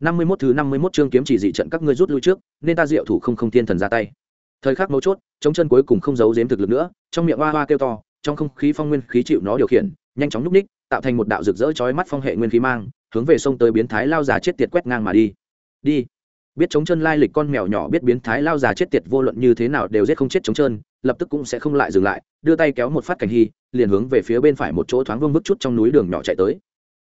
năm mươi 51 thứ năm mươi 51 chương kiếm chỉ dị trận các ngươi rút lui trước, nên ta diệu thủ không không thiên thần ra tay. Thời khắc mấu chốt, chống chân cuối cùng không giấu giếm thực lực nữa, trong miệng hoa hoa kêu to, trong không khí phong nguyên khí chịu nó điều khiển, nhanh chóng nhúc ních, tạo thành một đạo rực rỡ chói mắt phong hệ nguyên khí mang, hướng về sông tới biến thái lao già chết tiệt quét ngang mà đi. Đi. Biết chống chân lai lịch con mèo nhỏ biết biến thái lao già chết tiệt vô luận như thế nào đều giết không chết chống chân, lập tức cũng sẽ không lại dừng lại, đưa tay kéo một phát cảnh hy, liền hướng về phía bên phải một chỗ thoáng vương bước chút trong núi đường nhỏ chạy tới.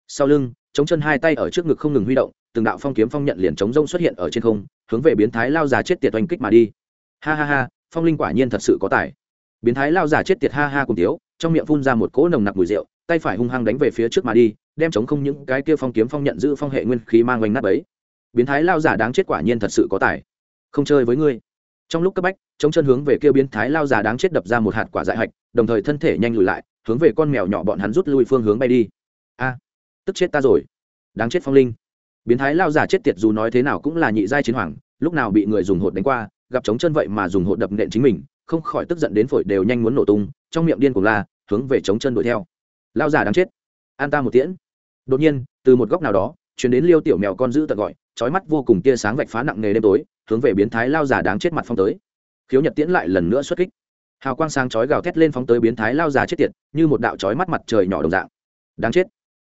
Sau lưng chống chân hai tay ở trước ngực không ngừng huy động, từng đạo phong kiếm phong nhận liền chống rông xuất hiện ở trên không, hướng về biến thái lao già chết tiệt oanh kích mà đi. Ha ha ha, phong linh quả nhiên thật sự có tài. Biến thái lao già chết tiệt ha ha cùng tiếu, trong miệng phun ra một cỗ nồng nặc mùi rượu, tay phải hung hăng đánh về phía trước mà đi, đem chống không những cái kia phong kiếm phong nhận giữ phong hệ nguyên khí mang oanh nát ấy biến thái lao giả đáng chết quả nhiên thật sự có tài. Không chơi với ngươi. Trong lúc cấp bách, chống chân hướng về kia biến thái lao giả đáng chết đập ra một hạt quả dại hạch, đồng thời thân thể nhanh lùi lại, hướng về con mèo nhỏ bọn hắn rút lui phương hướng bay đi. A tức chết ta rồi. Đáng chết phong linh. Biến thái lao giả chết tiệt dù nói thế nào cũng là nhị giai chiến hoàng, lúc nào bị người dùng hột đánh qua, gặp chống chân vậy mà dùng hột đập nện chính mình, không khỏi tức giận đến phổi đều nhanh muốn nổ tung, trong miệng điên cuồng la, hướng về chống chân đuổi theo. Lao giả đáng chết. An ta một tiễn. Đột nhiên, từ một góc nào đó chuyến đến liêu tiểu mèo con giữ tận gọi trói mắt vô cùng tia sáng vạch phá nặng nề đêm tối, hướng về biến thái lao giả đáng chết mặt phong tới. Khiếu nhật tiễn lại lần nữa xuất kích. Hào quang sáng chói gào thét lên phóng tới biến thái lao già chết tiệt, như một đạo chói mắt mặt trời nhỏ đồng dạng. Đáng chết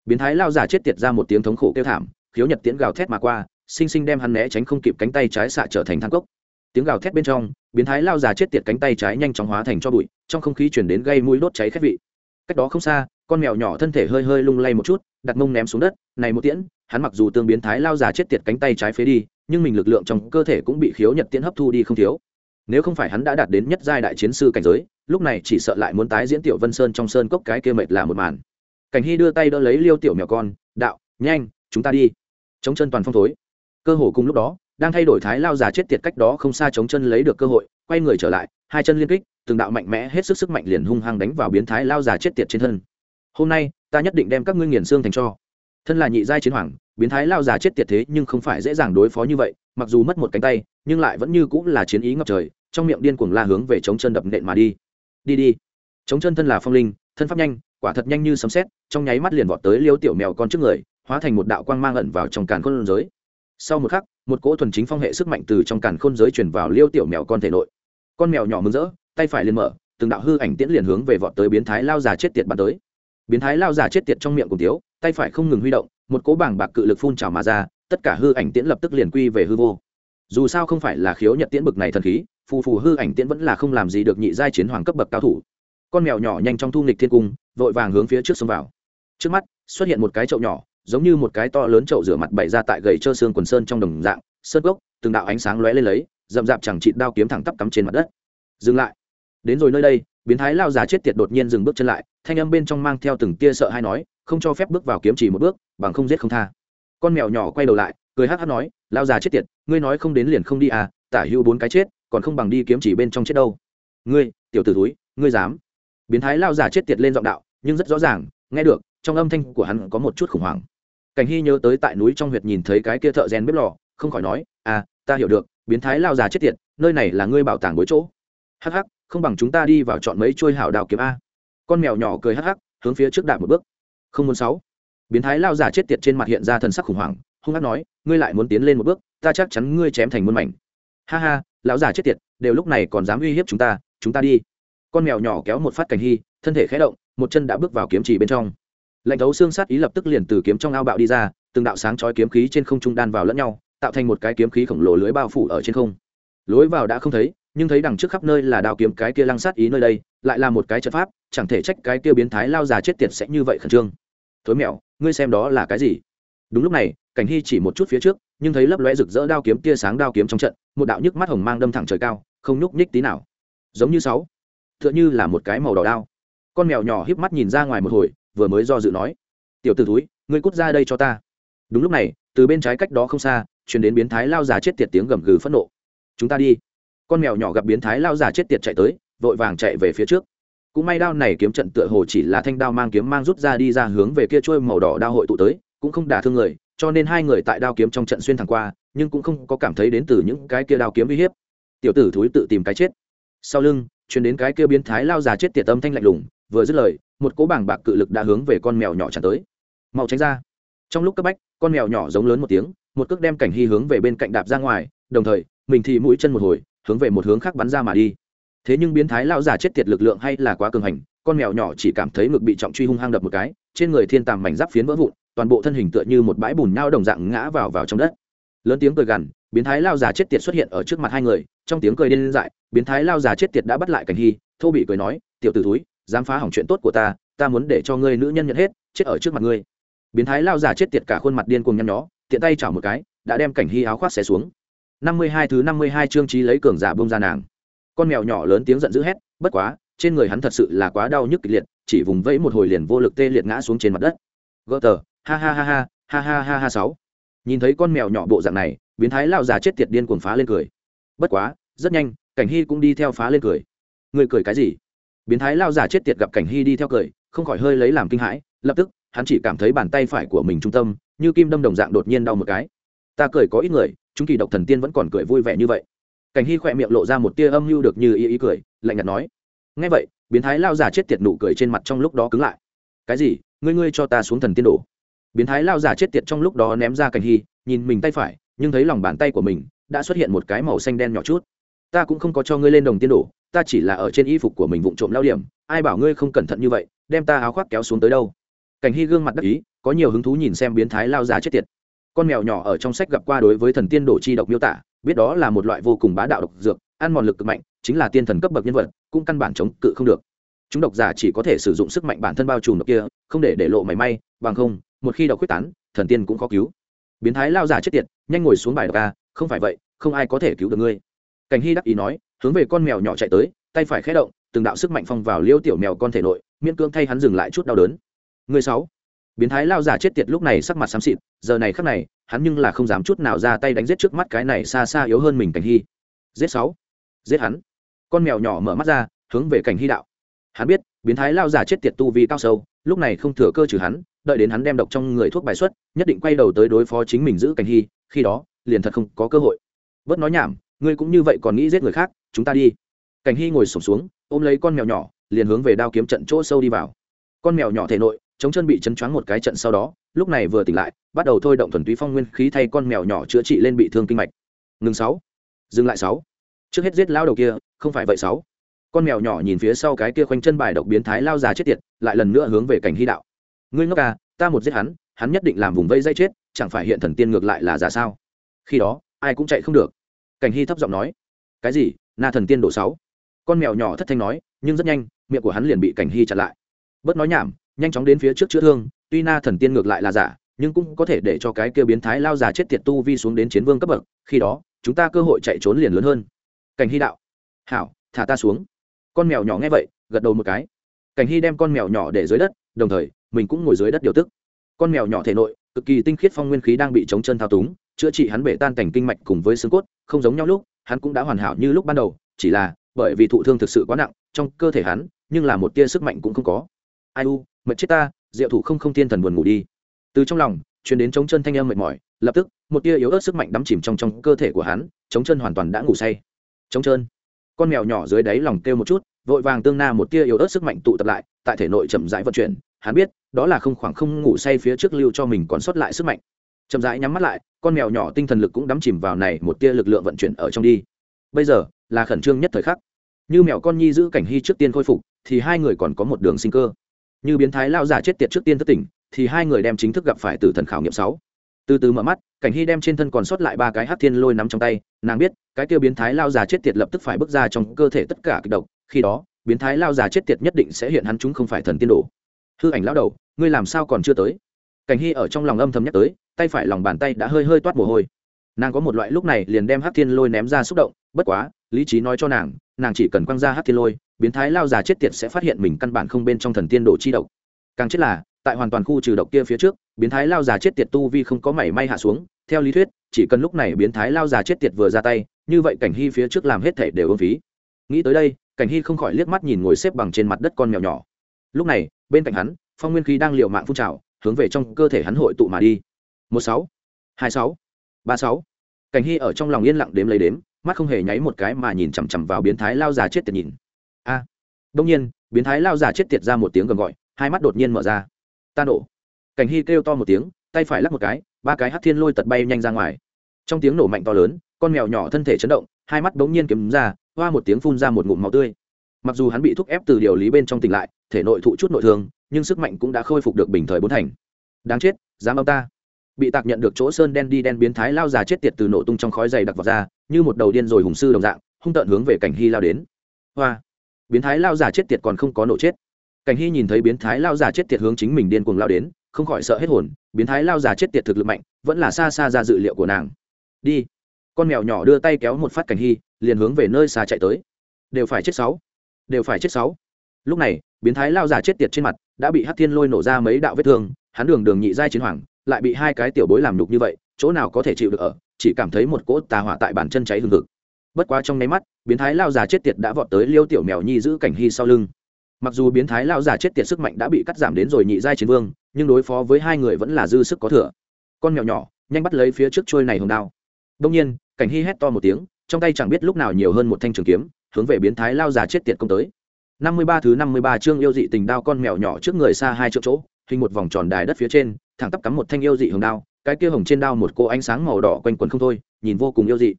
biến thái lao giả chết tiệt ra một tiếng thống khổ kêu thảm, khiếu nhật tiễn gào thét mà qua, sinh sinh đem hắn né tránh không kịp cánh tay trái xạ trở thành thang cốc. Tiếng gào thét bên trong, biến thái lao giả chết tiệt cánh tay trái nhanh chóng hóa thành cho bụi, trong không khí chuyển đến gây mũi đốt cháy khét vị. Cách đó không xa, con mèo nhỏ thân thể hơi hơi lung lay một chút, đặt mông ném xuống đất, này một tiễn, hắn mặc dù tương biến thái lao già chết tiệt cánh tay trái phế đi, nhưng mình lực lượng trong cơ thể cũng bị khiếu nhật tiễn hấp thu đi không thiếu. Nếu không phải hắn đã đạt đến nhất giai đại chiến sư cảnh giới, lúc này chỉ sợ lại muốn tái diễn tiểu vân sơn trong sơn cốc cái kia mệt là một màn cảnh hy đưa tay đỡ lấy liêu tiểu mèo con, đạo, nhanh, chúng ta đi. Chống chân toàn phong thối. Cơ hồ cùng lúc đó, đang thay đổi thái lao già chết tiệt cách đó không xa chống chân lấy được cơ hội, quay người trở lại, hai chân liên kích, từng đạo mạnh mẽ hết sức sức mạnh liền hung hăng đánh vào biến thái lao già chết tiệt trên thân. Hôm nay, ta nhất định đem các ngươi nghiền xương thành cho. Thân là nhị giai chiến hoàng, biến thái lao già chết tiệt thế nhưng không phải dễ dàng đối phó như vậy, mặc dù mất một cánh tay, nhưng lại vẫn như cũng là chiến ý ngập trời, trong miệng điên cuồng la hướng về chống chân đập nện mà đi. Đi đi. Chống chân thân là phong linh, thân pháp nhanh quả thật nhanh như sấm sét, trong nháy mắt liền vọt tới liêu tiểu mèo con trước người hóa thành một đạo quang mang ẩn vào trong càn khôn giới. Sau một khắc một cỗ thuần chính phong hệ sức mạnh từ trong càn khôn giới chuyển vào liêu tiểu mèo con thể nội. Con mèo nhỏ mừng rỡ tay phải liền mở từng đạo hư ảnh tiễn liền hướng về vọt tới biến thái lao già chết tiệt bắn tới. Biến thái lao già chết tiệt trong miệng cùng tiếu tay phải không ngừng huy động một cỗ bảng bạc cự lực phun trào mà ra tất cả hư ảnh tiễn lập tức liền quy về hư vô. Dù sao không phải là khiếu nhật tiễn bực này thần khí phù phù hư ảnh tiễn vẫn là không làm gì được nhị giai chiến hoàng cấp bậc cao thủ. Con mèo nhỏ nhanh trong thu nghịch thiên cung vội vàng hướng phía trước xông vào. Trước mắt, xuất hiện một cái chậu nhỏ, giống như một cái to lớn chậu rửa mặt bày ra tại gầy trơ xương quần sơn trong đồng dạng, sơn gốc, từng đạo ánh sáng lóe lên lấy, rậm rạp chẳng chịt đao kiếm thẳng tắp cắm trên mặt đất. Dừng lại. Đến rồi nơi đây, biến thái lao già chết tiệt đột nhiên dừng bước chân lại, thanh âm bên trong mang theo từng tia sợ hay nói, không cho phép bước vào kiếm chỉ một bước, bằng không giết không tha. Con mèo nhỏ quay đầu lại, cười hắc hắc nói, lao già chết tiệt, ngươi nói không đến liền không đi à tả hữu bốn cái chết, còn không bằng đi kiếm chỉ bên trong chết đâu. Ngươi, tiểu tử ử túi ngươi dám. Biến thái lao già chết tiệt lên giọng đạo nhưng rất rõ ràng, nghe được, trong âm thanh của hắn có một chút khủng hoảng. Cảnh hy nhớ tới tại núi trong huyệt nhìn thấy cái kia thợ rèn bếp lò, không khỏi nói à ta hiểu được, biến thái lao già chết tiệt, nơi này là ngươi bảo tàng bối chỗ. Hắc hắc, không bằng chúng ta đi vào chọn mấy trôi hảo đào kiếm a. Con mèo nhỏ cười hắc hắc, hướng phía trước đạp một bước. Không muốn sáu. Biến thái lao già chết tiệt trên mặt hiện ra thần sắc khủng hoảng, hung hắc nói, ngươi lại muốn tiến lên một bước, ta chắc chắn ngươi chém thành muôn mảnh. Ha ha, lão già chết tiệt, đều lúc này còn dám uy hiếp chúng ta chúng ta đi. Con mèo nhỏ kéo một phát cảnh hy, thân thể khẽ động một chân đã bước vào kiếm chỉ bên trong. Lạnh thấu xương sát ý lập tức liền từ kiếm trong ao bạo đi ra, từng đạo sáng chói kiếm khí trên không trung đan vào lẫn nhau, tạo thành một cái kiếm khí khổng lồ lưới bao phủ ở trên không. Lối vào đã không thấy, nhưng thấy đằng trước khắp nơi là đao kiếm cái kia lăng sát ý nơi đây, lại là một cái trận pháp, chẳng thể trách cái kia biến thái lao già chết tiệt sẽ như vậy khẩn trương. Thối mẹo, ngươi xem đó là cái gì? Đúng lúc này, cảnh hy chỉ một chút phía trước, nhưng thấy lấp lóe rực rỡ đao kiếm tia sáng đao kiếm trong trận, một đạo nhức mắt hồng mang đâm thẳng trời cao, không nhúc nhích tí nào. Giống như sáu t h ư ợ n h ư là một cái màu đỏ đao con mèo nhỏ híp mắt nhìn ra ngoài một hồi, vừa mới do dự nói, tiểu t ử túi ngươi cút ra đây cho ta. Đúng lúc này, từ bên trái cách đó không xa chuyển đến biến thái lao già chết tiệt tiếng gầm gừ phẫn nộ. Chúng ta đi. Con mèo nhỏ gặp biến thái lao già chết tiệt chạy tới, vội vàng chạy về phía trước. Cũng may đao này kiếm trận tựa hồ chỉ là thanh đao mang kiếm mang rút ra đi ra hướng về kia trôi màu đỏ đao hội tụ tới, cũng không đả thương người, cho nên hai người tại đao kiếm trong trận xuyên thẳng qua, nhưng cũng không có cảm thấy đến từ những cái kia đao kiếm uy hiếp. Tiểu tử thúi tự tìm cái chết. Sau lưng chuyển đến cái kia biến thái lao già chết tiệt âm thanh lạnh lùng vừa dứt lời, một cỗ bảng bạc cự lực đã hướng về con mèo nhỏ tràn tới. Mau tránh ra. Trong lúc cấp bách, con mèo nhỏ giống lớn một tiếng, một cước đem cảnh hy hướng về bên cạnh đạp ra ngoài, đồng thời, mình thì mũi chân một hồi, hướng về một hướng khác bắn ra mà đi. Thế nhưng biến thái lao già chết tiệt lực lượng hay là quá cường hành, con mèo nhỏ chỉ cảm thấy ngực bị trọng truy hung hăng đập một cái, trên người thiên tàm mảnh giáp phiến vỡ vụn, toàn bộ thân hình tựa như một bãi bùn nhau đồng dạng ngã vào vào trong đất. Lớn tiếng cười gằn, biến thái lao già chết tiệt xuất hiện ở trước mặt hai người, trong tiếng cười điên dại, biến thái lao già chết tiệt đã bắt lại cảnh hy, thô bị cười nói, tiểu t ử túi dám phá hỏng chuyện tốt của ta ta muốn để cho ngươi nữ nhân nhận hết, chết ở trước mặt ngươi. Biến thái lao già chết tiệt cả khuôn mặt điên cuồng nhăn nhó, tiện tay chảo một cái, đã đem cảnh hy áo khoác xé xuống. Năm mươi hai thứ năm mươi hai chương trí lấy cường giả bông ra nàng. Con mèo nhỏ lớn tiếng giận dữ hét, bất quá, trên người hắn thật sự là quá đau nhức kịch liệt, chỉ vùng vẫy một hồi liền vô lực tê liệt ngã xuống trên mặt đất. Gỡ tờ, ha ha ha ha ha ha ha ha sáu. Nhìn thấy con mèo nhỏ bộ dạng này, biến thái lao già chết tiệt điên cuồng phá lên cười. Bất quá, rất nhanh, cảnh hy cũng đi theo phá lên cười. Người cười cái gì? Biến thái lao giả chết tiệt gặp cảnh hy đi theo cười, không khỏi hơi lấy làm kinh hãi, lập tức, hắn chỉ cảm thấy bàn tay phải của mình trung tâm, như kim đâm đồng dạng đột nhiên đau một cái. Ta cười có ít người, chúng kỳ độc thần tiên vẫn còn cười vui vẻ như vậy. Cảnh hy khỏe miệng lộ ra một tia âm mưu được như ý ý cười, lạnh nhạt nói. Ngay vậy, biến thái lao giả chết tiệt nụ cười trên mặt trong lúc đó cứng lại. Cái gì? Ngươi ngươi cho ta xuống thần tiên đổ. Biến thái lao giả chết tiệt trong lúc đó ném ra cảnh hy, nhìn mình tay phải, nhưng thấy lòng bàn tay của mình đã xuất hiện một cái màu xanh đen nhỏ chút. Ta cũng không có cho ngươi lên đồng tiên đổ ta chỉ là ở trên y phục của mình vụng trộm lao điểm, ai bảo ngươi không cẩn thận như vậy, đem ta áo khoác kéo xuống tới đâu. Cảnh hy gương mặt đắc ý, có nhiều hứng thú nhìn xem biến thái lao già chết tiệt. Con mèo nhỏ ở trong sách gặp qua đối với thần tiên đổ chi độc miêu tả, biết đó là một loại vô cùng bá đạo độc dược, ăn mòn lực cực mạnh, chính là tiên thần cấp bậc nhân vật, cũng căn bản chống cự không được. Chúng độc giả chỉ có thể sử dụng sức mạnh bản thân bao trùm độc kia, không để để lộ mảy may, bằng không, một khi độc quyết tán, thần tiên cũng khó cứu. Biến thái lao giả chết tiệt, nhanh ngồi xuống bài độc ca không phải vậy, không ai có thể cứu được ngươi. Cảnh hy đắc ý nói hướng về con mèo nhỏ chạy tới, tay phải khé động, từng đạo sức mạnh phong vào liêu tiểu mèo con thể nội, miễn cưỡng thay hắn dừng lại chút đau đớn. Người sáu, biến thái lao giả chết tiệt lúc này sắc mặt xám xịt, giờ này khắc này, hắn nhưng là không dám chút nào ra tay đánh giết trước mắt cái này xa xa yếu hơn mình cảnh hy. Giết sáu, giết hắn. Con mèo nhỏ mở mắt ra, hướng về cảnh hy đạo. Hắn biết, biến thái lao giả chết tiệt tu vi cao sâu, lúc này không thừa cơ trừ hắn, đợi đến hắn đem độc trong người thuốc bài xuất, nhất định quay đầu tới đối phó chính mình giữ cảnh hy, khi đó, liền thật không có cơ hội. Bớt nói nhảm, ngươi cũng như vậy còn nghĩ giết người khác chúng ta đi. Cảnh hy ngồi sổm xuống, ôm lấy con mèo nhỏ, liền hướng về đao kiếm trận chỗ sâu đi vào. Con mèo nhỏ thể nội, chống chân bị chấn choáng một cái trận sau đó, lúc này vừa tỉnh lại, bắt đầu thôi động thuần túy phong nguyên khí thay con mèo nhỏ chữa trị lên bị thương kinh mạch. Ngừng sáu. Dừng lại sáu. Trước hết giết lao đầu kia, không phải vậy sáu. Con mèo nhỏ nhìn phía sau cái kia khoanh chân bài độc biến thái lao già chết tiệt, lại lần nữa hướng về cảnh hy đạo. Ngươi ngốc à ta một giết hắn hắn nhất định làm vùng vây dây chết, chẳng phải hiện thần tiên ngược lại là giả sao? Khi đó, ai cũng chạy không được. Cảnh hy thấp giọng nói. Cái gì? Na thần tiên độ sáu. Con mèo nhỏ thất thanh nói, nhưng rất nhanh, miệng của hắn liền bị cảnh hy chặn lại. Bớt nói nhảm, nhanh chóng đến phía trước chữa thương, tuy na thần tiên ngược lại là giả, nhưng cũng có thể để cho cái kia biến thái lao già chết tiệt tu vi xuống đến chiến vương cấp bậc, khi đó, chúng ta cơ hội chạy trốn liền lớn hơn. Cảnh hy đạo, hảo, thả ta xuống. Con mèo nhỏ nghe vậy, gật đầu một cái. Cảnh hy đem con mèo nhỏ để dưới đất, đồng thời, mình cũng ngồi dưới đất điều tức. Con mèo nhỏ thể nội, cực kỳ tinh khiết phong nguyên khí đang bị chống chân thao túng, chữa trị hắn bể tan cảnh kinh mạch cùng với xương cốt, không giống nhau lúc hắn cũng đã hoàn hảo như lúc ban đầu, chỉ là bởi vì thụ thương thực sự quá nặng, trong cơ thể hắn, nhưng là một tia sức mạnh cũng không có. Ai u, mệt chết ta, diệu thủ không không thiên thần buồn ngủ đi. Từ trong lòng chuyển đến chống chân thanh âm mệt mỏi, lập tức, một tia yếu ớt sức mạnh đắm chìm trong trong cơ thể của hắn, chống chân hoàn toàn đã ngủ say. Chống chân. Con mèo nhỏ dưới đáy lòng kêu một chút, vội vàng tương na một tia yếu ớt sức mạnh tụ tập lại, tại thể nội chậm rãi vận chuyển. Hắn biết, đó là không khoảng không ngủ say phía trước lưu cho mình còn sót lại sức mạnh chậm rãi nhắm mắt lại, con mèo nhỏ tinh thần lực cũng đắm chìm vào này một tia lực lượng vận chuyển ở trong đi. Bây giờ, là khẩn trương nhất thời khắc. Như mèo con nhi giữ cảnh hy trước tiên khôi phục, thì hai người còn có một đường sinh cơ. Như biến thái lao giả chết tiệt trước tiên thất tỉnh, thì hai người đem chính thức gặp phải tử thần khảo nghiệm sáu. Từ từ mở mắt, cảnh hy đem trên thân còn sót lại ba cái hát thiên lôi nắm trong tay, nàng biết, cái kia biến thái lao già chết tiệt lập tức phải bước ra trong cơ thể tất cả kịch độc, khi đó, biến thái lao già chết tiệt nhất định sẽ hiện hắn chúng không phải thần tiên đồ. Hư ảnh lão đầu, ngươi làm sao còn chưa tới? Cảnh hy ở trong lòng âm thầm nhắc tới, tay phải lòng bàn tay đã hơi hơi toát mồ hôi. Nàng có một loại lúc này liền đem hát thiên lôi ném ra xúc động, bất quá, lý trí nói cho nàng nàng chỉ cần quăng ra hát thiên lôi, biến thái lao già chết tiệt sẽ phát hiện mình căn bản không bên trong thần tiên đồ chi độc. Càng chết là, tại hoàn toàn khu trừ độc kia phía trước, biến thái lao già chết tiệt tu vi không có mảy may hạ xuống, theo lý thuyết, chỉ cần lúc này biến thái lao già chết tiệt vừa ra tay, như vậy cảnh hy phía trước làm hết thể đều ưng phí. Nghĩ tới đây, cảnh hy không khỏi liếc mắt nhìn ngồi xếp bằng trên mặt đất con mèo nhỏ. Lúc này, bên cạnh hắn, phong nguyên khí đang l mạng phun trào hướng về trong cơ thể hắn hội tụ mà đi. Một sáu, hai sáu, ba sáu. Cảnh hy ở trong lòng yên lặng đếm lấy đếm, mắt không hề nháy một cái mà nhìn chằm chằm vào biến thái lao già chết tiệt nhìn. A. À. đông nhiên, biến thái lao già chết tiệt ra một tiếng gầm gọi, hai mắt đột nhiên mở ra. Ta nổ. Cảnh hy kêu to một tiếng, tay phải lắc một cái, ba cái hát thiên lôi tật bay nhanh ra ngoài. Trong tiếng nổ mạnh to lớn, con mèo nhỏ thân thể chấn động, hai mắt bỗng nhiên kiếm ra, hoa một tiếng phun ra một ngụm máu tươi. Mặc dù hắn bị thúc ép từ điều lý bên trong tỉnh lại, thể nội thụ chút nội thương nhưng sức mạnh cũng đã khôi phục được bình thời bốn thành. Đáng chết, dám ông ta. Bị tạc nhận được chỗ sơn đen đi đen biến thái lao già chết tiệt từ nổ tung trong khói dày đặc vào ra, như một đầu điên rồi hùng sư đồng dạng, hung tợn hướng về cảnh hy lao đến. Hoa. Biến thái lao già chết tiệt còn không có nổ chết. Cảnh hy nhìn thấy biến thái lao già chết tiệt hướng chính mình điên cuồng lao đến, không khỏi sợ hết hồn, biến thái lao già chết tiệt thực lực mạnh, vẫn là xa xa ra dự liệu của nàng. Đi. Con mèo nhỏ đưa tay kéo một phát cảnh hy, liền hướng về nơi xa chạy tới. Đều phải chết sáu. Đều phải chết sáu. Lúc này biến thái lao già chết tiệt trên mặt, đã bị hát thiên lôi nổ ra mấy đạo vết thương, hắn đường đường nhị giai chiến hoàng, lại bị hai cái tiểu bối làm nhục như vậy, chỗ nào có thể chịu được ở, chỉ cảm thấy một cỗ tà hỏa tại bàn chân cháy hừng hực. Bất quá trong nháy mắt, biến thái lao già chết tiệt đã vọt tới liêu tiểu mèo nhi giữ cảnh hy sau lưng. Mặc dù biến thái lao già chết tiệt sức mạnh đã bị cắt giảm đến rồi nhị giai chiến vương, nhưng đối phó với hai người vẫn là dư sức có thừa. Con mèo nhỏ, nhanh bắt lấy phía trước trôi này hồng đao. Đông nhiên, cảnh hy hét to một tiếng, trong tay chẳng biết lúc nào nhiều hơn một thanh trường kiếm, hướng về biến thái lao già chết tiệt công tới năm mươi ba thứ năm mươi ba chương yêu dị tình đao con mèo nhỏ trước người xa hai triệu chỗ hình một vòng tròn đài đất phía trên thẳng tắp cắm một thanh yêu dị hồng đao cái kia hồng trên đao một cô ánh sáng màu đỏ quanh quẩn không thôi nhìn vô cùng yêu dị.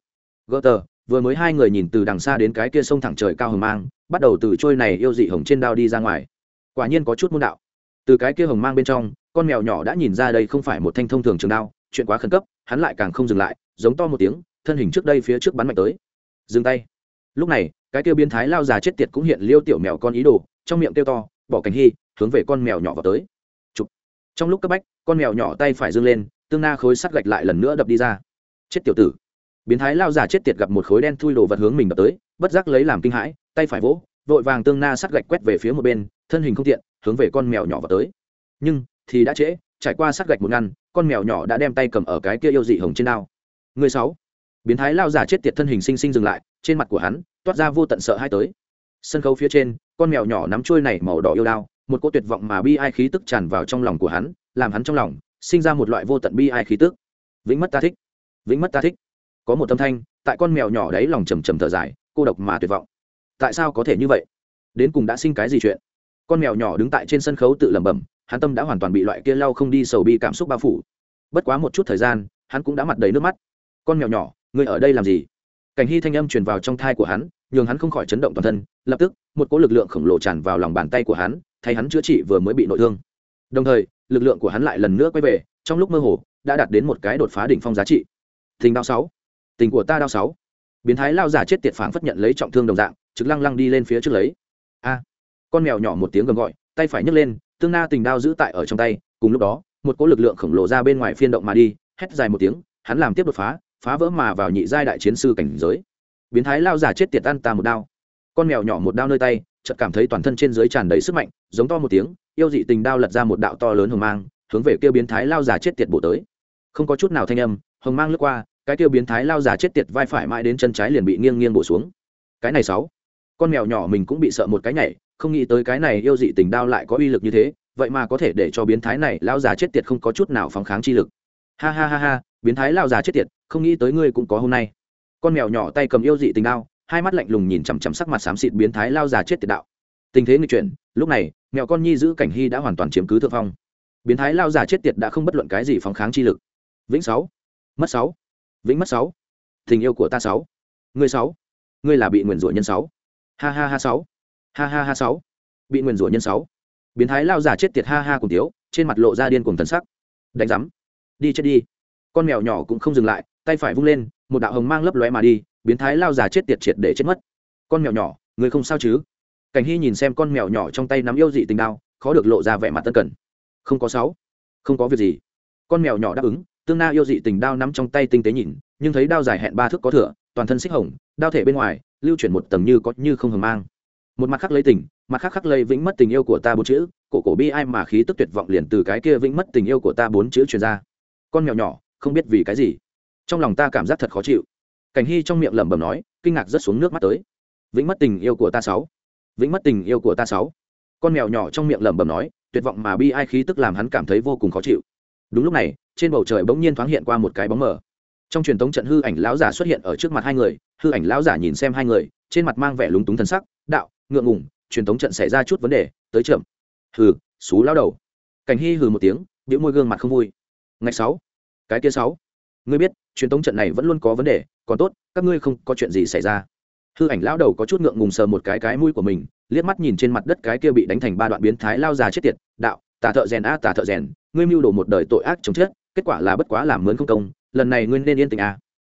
Gutter, vừa mới hai người nhìn từ đằng xa đến cái kia sông thẳng trời cao hồng mang bắt đầu từ trôi này yêu dị hồng trên đao đi ra ngoài. Quả nhiên có chút môn đạo. Từ cái kia hồng mang bên trong con mèo nhỏ đã nhìn ra đây không phải một thanh thông thường trường đao chuyện quá khẩn cấp hắn lại càng không dừng lại giống to một tiếng thân hình trước đây phía trước bắn mạnh tới. Dừng tay. Lúc này cái kia biến thái lao già chết tiệt cũng hiện liêu tiểu mèo con ý đồ, trong miệng kêu to, bỏ cảnh hy, hướng về con mèo nhỏ vào tới. Chụp. trong lúc cấp bách, con mèo nhỏ tay phải dâng lên, tương na khối sắt gạch lại lần nữa đập đi ra. Chết tiểu tử. Biến thái lao già chết tiệt gặp một khối đen thui đồ vật hướng mình đập tới, bất giác lấy làm kinh hãi, tay phải vỗ, vội vàng tương na sắt gạch quét về phía một bên, thân hình không tiện, hướng về con mèo nhỏ vào tới. Nhưng, thì đã trễ, trải qua sắt gạch một ngăn, con mèo nhỏ đã đem tay cầm ở cái kia yêu dị hồng trên đao. Người sáu. Biến thái lao già chết tiệt thân hình sinh sinh dừng lại, trên mặt của hắn toát ra vô tận sợ hai tới. Sân khấu phía trên, con mèo nhỏ nắm trôi này màu đỏ yêu đao, một cỗ tuyệt vọng mà bi ai khí tức tràn vào trong lòng của hắn, làm hắn trong lòng sinh ra một loại vô tận bi ai khí tức. Vĩnh mất ta thích. Vĩnh mất ta thích. Có một âm thanh, tại con mèo nhỏ đấy lòng trầm trầm thở dài, cô độc mà tuyệt vọng. Tại sao có thể như vậy? Đến cùng đã sinh cái gì chuyện? Con mèo nhỏ đứng tại trên sân khấu tự lẩm bẩm, hắn tâm đã hoàn toàn bị loại kia lau không đi sầu bi cảm xúc bao phủ. Bất quá một chút thời gian, hắn cũng đã mặt đầy nước mắt. Con mèo nhỏ, ngươi ở đây làm gì? Cảnh hy thanh âm truyền vào trong thai của hắn, nhường hắn không khỏi chấn động toàn thân, lập tức, một cỗ lực lượng khổng lồ tràn vào lòng bàn tay của hắn, thay hắn chữa trị vừa mới bị nội thương. Đồng thời, lực lượng của hắn lại lần nữa quay về, trong lúc mơ hồ, đã đạt đến một cái đột phá đỉnh phong giá trị. Tình đao sáu. Tình của ta đao sáu. Biến thái lao giả chết tiệt phảng phất nhận lấy trọng thương đồng dạng, trực lăng lăng đi lên phía trước lấy. A. Con mèo nhỏ một tiếng gầm gọi, tay phải nhấc lên, tương na tình đao giữ tại ở trong tay, cùng lúc đó, một cỗ lực lượng khổng lồ ra bên ngoài phiên động mà đi, hét dài một tiếng, hắn làm tiếp đột phá phá vỡ mà vào nhị giai đại chiến sư cảnh giới. Biến thái lao giả chết tiệt ăn ta một đao. Con mèo nhỏ một đao nơi tay, chợt cảm thấy toàn thân trên dưới tràn đầy sức mạnh, giống to một tiếng, yêu dị tình đao lật ra một đạo to lớn hồng mang, hướng về kêu biến thái lao giả chết tiệt bổ tới. Không có chút nào thanh âm, hồng mang lướt qua, cái kêu biến thái lao giả chết tiệt vai phải mãi đến chân trái liền bị nghiêng nghiêng bổ xuống. Cái này sáu. Con mèo nhỏ mình cũng bị sợ một cái nhảy, không nghĩ tới cái này yêu dị tình đao lại có uy lực như thế, vậy mà có thể để cho biến thái này lao giả chết tiệt không có chút nào phóng kháng chi lực ha ha ha ha, biến thái lao già chết tiệt, không nghĩ tới ngươi cũng có hôm nay. Con mèo nhỏ tay cầm yêu dị tình đao, hai mắt lạnh lùng nhìn chằm chằm sắc mặt xám xịt biến thái lao già chết tiệt đạo. Tình thế nghịch chuyển, lúc này, mèo con nhi giữ cảnh hy đã hoàn toàn chiếm cứ thượng phong. Biến thái lao già chết tiệt đã không bất luận cái gì phóng kháng chi lực. Vĩnh sáu, mất sáu, vĩnh mất sáu. Tình yêu của ta sáu, ngươi sáu, ngươi là bị nguyền rủa nhân sáu. Ha ha ha sáu, ha ha ha sáu, bị nguyền rủa nhân sáu. Biến thái lao già chết tiệt ha ha cùng tiếu trên mặt lộ ra điên cùng thần sắc. Đánh giám đi chết đi. Con mèo nhỏ cũng không dừng lại, tay phải vung lên, một đạo hồng mang lấp lóe mà đi, biến thái lao già chết tiệt triệt để chết mất. Con mèo nhỏ, người không sao chứ? Cảnh hy nhìn xem con mèo nhỏ trong tay nắm yêu dị tình đao, khó được lộ ra vẻ mặt tân cần. Không có sáu, không có việc gì. Con mèo nhỏ đáp ứng, tương na yêu dị tình đao nắm trong tay tinh tế nhìn, nhưng thấy đao dài hẹn ba thước có thửa toàn thân xích hồng, đao thể bên ngoài, lưu chuyển một tầng như có như không hầm mang. Một mặt khắc lấy tình, mặt khắc khắc lấy vĩnh mất tình yêu của ta bốn chữ, cổ cổ bi ai mà khí tức tuyệt vọng liền từ cái kia vĩnh mất tình yêu của ta bốn chữ truyền ra con mèo nhỏ, không biết vì cái gì. Trong lòng ta cảm giác thật khó chịu. Cảnh hy trong miệng lẩm bẩm nói, kinh ngạc rất xuống nước mắt tới. Vĩnh mất tình yêu của ta sáu. Vĩnh mất tình yêu của ta sáu. Con mèo nhỏ trong miệng lẩm bẩm nói, tuyệt vọng mà bi ai khí tức làm hắn cảm thấy vô cùng khó chịu. Đúng lúc này, trên bầu trời bỗng nhiên thoáng hiện qua một cái bóng mờ. Trong truyền thống trận hư ảnh lão giả xuất hiện ở trước mặt hai người, hư ảnh lão giả nhìn xem hai người, trên mặt mang vẻ lúng túng thân sắc, đạo, ngượng ngùng, truyền thống trận xảy ra chút vấn đề, tới chậm. Hừ, xú lão đầu. Cảnh hy hừ một tiếng biểu môi gương mặt không vui ngày sáu. Cái kia sáu. Ngươi biết, truyền tống trận này vẫn luôn có vấn đề, còn tốt, các ngươi không có chuyện gì xảy ra. Hư ảnh lão đầu có chút ngượng ngùng sờ một cái cái mũi của mình, liếc mắt nhìn trên mặt đất cái kia bị đánh thành ba đoạn biến thái lao già chết tiệt, đạo, tà thợ rèn a, tà thợ rèn, ngươi mưu đồ một đời tội ác chống chết, kết quả là bất quá làm mướn không công, lần này ngươi nên yên tình a.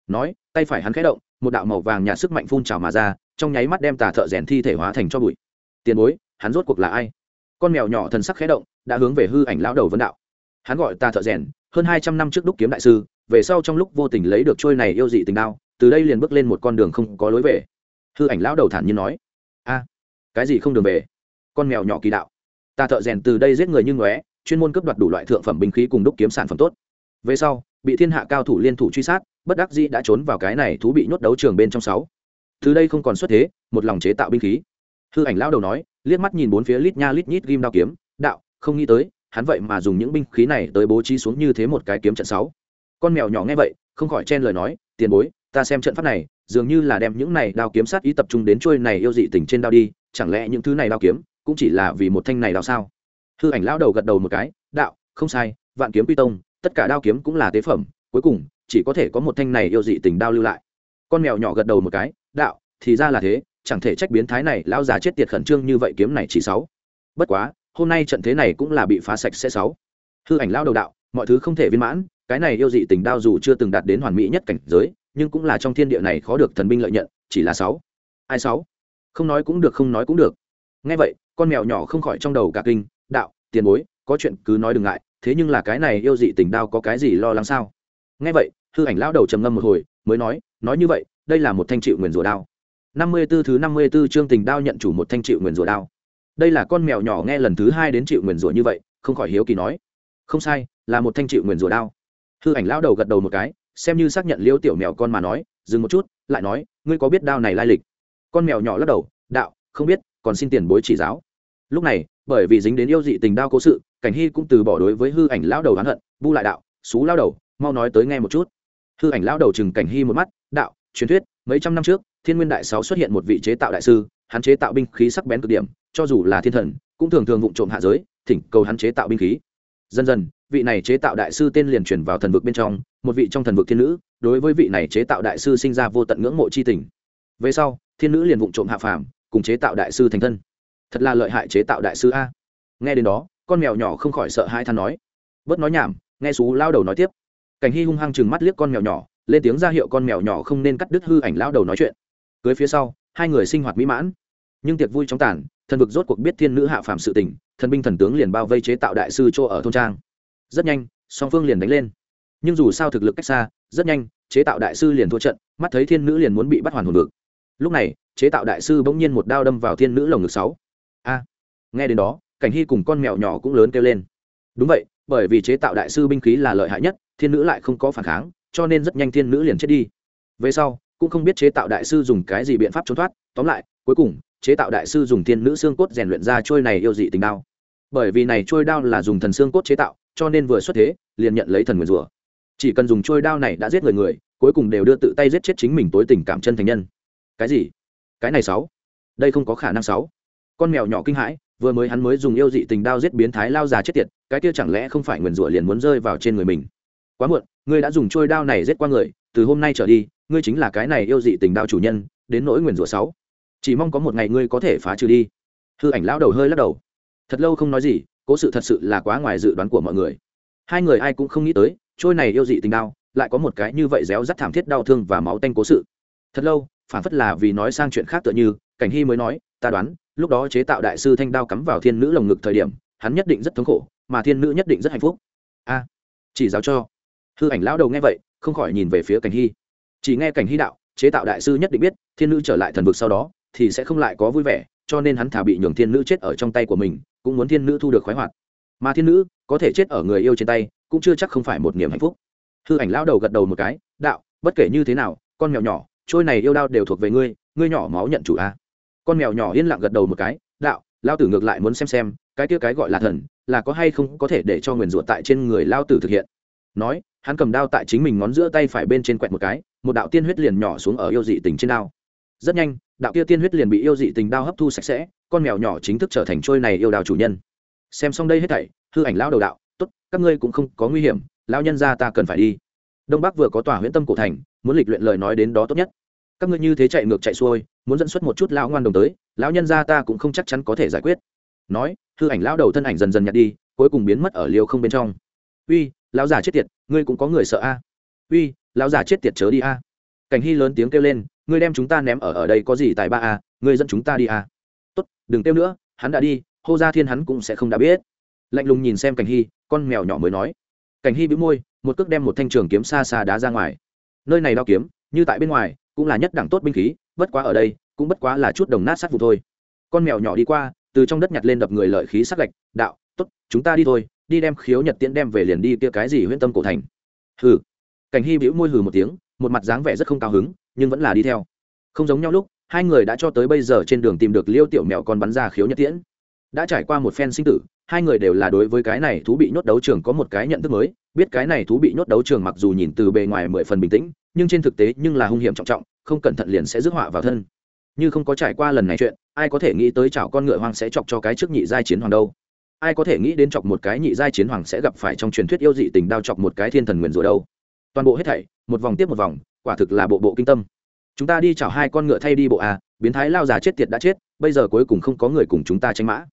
Nói, tay phải hắn khẽ động, một đạo màu vàng nhà sức mạnh phun trào mà ra, trong nháy mắt đem tà thợ rèn thi thể hóa thành cho bụi. Tiền bối, hắn rốt cuộc là ai? Con mèo nhỏ thần sắc khẽ động, đã hướng về hư ảnh lão đầu vấn đạo. Hắn gọi tà thợ rèn hơn hai trăm năm trước đúc kiếm đại sư, về sau trong lúc vô tình lấy được trôi này yêu dị tình đao, từ đây liền bước lên một con đường không có lối về. Hư ảnh lão đầu thản nhiên nói, a, cái gì không đường về? Con mèo nhỏ kỳ đạo. Ta thợ rèn từ đây giết người như ngóe, chuyên môn cấp đoạt đủ loại thượng phẩm binh khí cùng đúc kiếm sản phẩm tốt. Về sau, bị thiên hạ cao thủ liên thủ truy sát, bất đắc dĩ đã trốn vào cái này thú bị nhốt đấu trường bên trong sáu. Từ đây không còn xuất thế, một lòng chế tạo binh khí. Hư ảnh lão đầu nói, liếc mắt nhìn bốn phía lít nha lít nhít ghim đao kiếm, đạo, không nghĩ tới hắn vậy mà dùng những binh khí này tới bố trí xuống như thế một cái kiếm trận sáu. Con mèo nhỏ nghe vậy, không khỏi chen lời nói, tiền bối, ta xem trận pháp này, dường như là đem những này đao kiếm sát ý tập trung đến trôi này yêu dị tình trên đao đi, chẳng lẽ những thứ này đao kiếm cũng chỉ là vì một thanh này đao sao? Hư ảnh lão đầu gật đầu một cái, đạo, không sai, vạn kiếm quy tông, tất cả đao kiếm cũng là tế phẩm, cuối cùng chỉ có thể có một thanh này yêu dị tình đao lưu lại. Con mèo nhỏ gật đầu một cái, đạo, thì ra là thế, chẳng thể trách biến thái này, lão già chết tiệt khẩn trương như vậy kiếm này chỉ sáu. Bất quá hôm nay trận thế này cũng là bị phá sạch sẽ sáu. Hư ảnh lão đầu đạo, mọi thứ không thể viên mãn, cái này yêu dị tình đao dù chưa từng đạt đến hoàn mỹ nhất cảnh giới, nhưng cũng là trong thiên địa này khó được thần binh lợi nhận, chỉ là sáu. Ai sáu? Không nói cũng được, không nói cũng được. Nghe vậy, con mèo nhỏ không khỏi trong đầu cả kinh, đạo, tiền bối, có chuyện cứ nói đừng ngại, thế nhưng là cái này yêu dị tình đao có cái gì lo lắng sao? Nghe vậy, hư ảnh lão đầu trầm ngâm một hồi, mới nói nói như vậy, đây là một thanh chịu nguyền rủa đao. Năm mươi 54 thứ năm mươi 54 chương tình đao nhận chủ một thanh chịu nguyền rủa đao đây là con mèo nhỏ nghe lần thứ hai đến chịu nguyền rủa như vậy, không khỏi hiếu kỳ nói. Không sai, là một thanh chịu nguyền rủa đao. Hư ảnh lão đầu gật đầu một cái, xem như xác nhận liêu tiểu mèo con mà nói, dừng một chút, lại nói, ngươi có biết đao này lai lịch? Con mèo nhỏ lắc đầu, đạo, không biết, còn xin tiền bối chỉ giáo. Lúc này, bởi vì dính đến yêu dị tình đao cố sự, cảnh hy cũng từ bỏ đối với hư ảnh lão đầu oán hận, bu lại đạo, xú lao đầu, mau nói tới nghe một chút. Hư ảnh lão đầu chừng cảnh hy một mắt, đạo, truyền thuyết, mấy trăm năm trước, thiên nguyên đại sáu xuất hiện một vị chế tạo đại sư hắn chế tạo binh khí sắc bén cực điểm, cho dù là thiên thần, cũng thường thường vụng trộm hạ giới, thỉnh cầu hắn chế tạo binh khí. Dần dần, vị này chế tạo đại sư tên liền truyền vào thần vực bên trong, một vị trong thần vực thiên nữ, đối với vị này chế tạo đại sư sinh ra vô tận ngưỡng mộ c h i tình. Về sau, thiên nữ liền vụng trộm hạ phàm, cùng chế tạo đại sư thành thân. Thật là lợi hại chế tạo đại sư a. Nghe đến đó, con mèo nhỏ không khỏi sợ hai than nói. Bớt nói nhảm, nghe xú lao đầu nói tiếp. Cảnh hy hung hăng chừng mắt liếc con mèo nhỏ, lên tiếng ra hiệu con mèo nhỏ không nên cắt đứt hư ảnh lao đầu nói chuyện. Cưới phía sau hai người sinh hoạt mỹ mãn. Nhưng tiệc vui trong tàn, thần vực rốt cuộc biết thiên nữ hạ phàm sự tình, thần binh thần tướng liền bao vây chế tạo đại sư chỗ ở thôn trang. Rất nhanh, song phương liền đánh lên. Nhưng dù sao thực lực cách xa, rất nhanh, chế tạo đại sư liền thua trận, mắt thấy thiên nữ liền muốn bị bắt hoàn hồn vực. Lúc này, chế tạo đại sư bỗng nhiên một đao đâm vào thiên nữ lồng ngực sáu. A! Nghe đến đó, cảnh hy cùng con mèo nhỏ cũng lớn kêu lên. Đúng vậy, bởi vì chế tạo đại sư binh khí là lợi hại nhất, thiên nữ lại không có phản kháng, cho nên rất nhanh thiên nữ liền chết đi. Về sau cũng không biết chế tạo đại sư dùng cái gì biện pháp trốn thoát. Tóm lại, cuối cùng, chế tạo đại sư dùng thiên nữ xương cốt rèn luyện ra trôi này yêu dị tình đao. Bởi vì này trôi đao là dùng thần xương cốt chế tạo, cho nên vừa xuất thế, liền nhận lấy thần nguyền rủa chỉ cần dùng trôi đao này đã giết người người, cuối cùng đều đưa tự tay giết chết chính mình tối tình cảm chân thành nhân. Cái gì? Cái này sáu? Đây không có khả năng sáu. Con mèo nhỏ kinh hãi, vừa mới hắn mới dùng yêu dị tình đao giết biến thái lao già chết tiệt, cái kia chẳng lẽ không phải nguyền rủa liền muốn rơi vào trên người mình? Quá muộn, ngươi đã dùng trôi đao này giết qua người từ hôm nay trở đi, ngươi chính là cái này yêu dị tình đao chủ nhân, đến nỗi nguyền rủa sáu. Chỉ mong có một ngày ngươi có thể phá trừ đi. Hư ảnh lão đầu hơi lắc đầu. Thật lâu không nói gì, cố sự thật sự là quá ngoài dự đoán của mọi người. Hai người ai cũng không nghĩ tới, trôi này yêu dị tình đao lại có một cái như vậy réo rắt thảm thiết đau thương và máu tanh cố sự. Thật lâu, phản phất là vì nói sang chuyện khác tựa như, cảnh hy mới nói, ta đoán, lúc đó chế tạo đại sư thanh đao cắm vào thiên nữ lồng ngực thời điểm, hắn nhất định rất thống khổ, mà thiên nữ nhất định rất hạnh phúc. A, chỉ giáo cho. Hư ảnh lão đầu nghe vậy không khỏi nhìn về phía cảnh hy. Chỉ nghe cảnh hy đạo, chế tạo đại sư nhất định biết, thiên nữ trở lại thần vực sau đó, thì sẽ không lại có vui vẻ, cho nên hắn thả bị nhường thiên nữ chết ở trong tay của mình, cũng muốn thiên nữ thu được khoái hoạt. Mà thiên nữ, có thể chết ở người yêu trên tay, cũng chưa chắc không phải một niềm hạnh phúc. Hư ảnh lão đầu gật đầu một cái, đạo, bất kể như thế nào, con mèo nhỏ, trôi này yêu đao đều thuộc về ngươi ngươi nhỏ máu nhận chủ a. Con mèo nhỏ yên lặng gật đầu một cái, đạo lao tử ngược lại muốn xem xem, cái kia cái gọi là thần, là có hay không có thể để cho nguyền ruột tại trên người lao tử thực hiện nói, hắn cầm đao tại chính mình ngón giữa tay phải bên trên quẹt một cái, một đạo tiên huyết liền nhỏ xuống ở yêu dị tình trên đao. Rất nhanh, đạo kia tiên huyết liền bị yêu dị tình đao hấp thu sạch sẽ, con mèo nhỏ chính thức trở thành trôi này yêu đào chủ nhân. Xem xong đây hết thảy, hư ảnh lão đầu đạo, tốt, các ngươi cũng không có nguy hiểm, lão nhân gia ta cần phải đi. Đông bắc vừa có tòa huyễn tâm cổ thành, muốn lịch luyện lời nói đến đó tốt nhất. Các ngươi như thế chạy ngược chạy xuôi, muốn dẫn xuất một chút lão ngoan đồng tới, lão nhân gia ta cũng không chắc chắn có thể giải quyết. Nói, hư ảnh lão đầu thân ảnh dần dần nhạt đi, cuối cùng biến mất ở liều không bên trong. Uy lão già chết tiệt, ngươi cũng có người sợ a. Uy, lão già chết tiệt chớ đi a. Cảnh hy lớn tiếng kêu lên, ngươi đem chúng ta ném ở ở đây có gì tại ba a, ngươi dẫn chúng ta đi a. Tốt, đừng kêu nữa, hắn đã đi, hô gia thiên hắn cũng sẽ không đã biết. Lạnh lùng nhìn xem cảnh hy, con mèo nhỏ mới nói. Cảnh hy bĩu môi, một cước đem một thanh trường kiếm xa xa đá ra ngoài. Nơi này đao kiếm, như tại bên ngoài, cũng là nhất đẳng tốt binh khí, bất quá ở đây, cũng bất quá là chút đồng nát sát vụ thôi. Con mèo nhỏ đi qua, từ trong đất nhặt lên đập người lợi khí sắc gạch đạo, tốt, chúng ta đi thôi đi đem khiếu nhật tiễn đem về liền đi kia cái gì huyễn tâm cổ thành. Hừ. Cảnh hy bĩu môi hừ một tiếng, một mặt dáng vẻ rất không cao hứng, nhưng vẫn là đi theo. Không giống nhau lúc, hai người đã cho tới bây giờ trên đường tìm được liêu tiểu mèo con bắn ra khiếu nhật tiễn. Đã trải qua một phen sinh tử, hai người đều là đối với cái này thú bị nhốt đấu trường có một cái nhận thức mới, biết cái này thú bị nhốt đấu trường mặc dù nhìn từ bề ngoài mười phần bình tĩnh, nhưng trên thực tế nhưng là hung hiểm trọng trọng, không cẩn thận liền sẽ rước họa vào thân. Như không có trải qua lần này chuyện, ai có thể nghĩ tới chảo con ngựa hoang sẽ chọc cho cái trước nhị giai chiến hoàng đâu ai có thể nghĩ đến chọc một cái nhị giai chiến hoàng sẽ gặp phải trong truyền thuyết yêu dị tình đao chọc một cái thiên thần nguyền rủa đâu. Toàn bộ hết thảy, một vòng tiếp một vòng, quả thực là bộ bộ kinh tâm. Chúng ta đi chảo hai con ngựa thay đi bộ à biến thái lao già chết tiệt đã chết, bây giờ cuối cùng không có người cùng chúng ta tranh mã.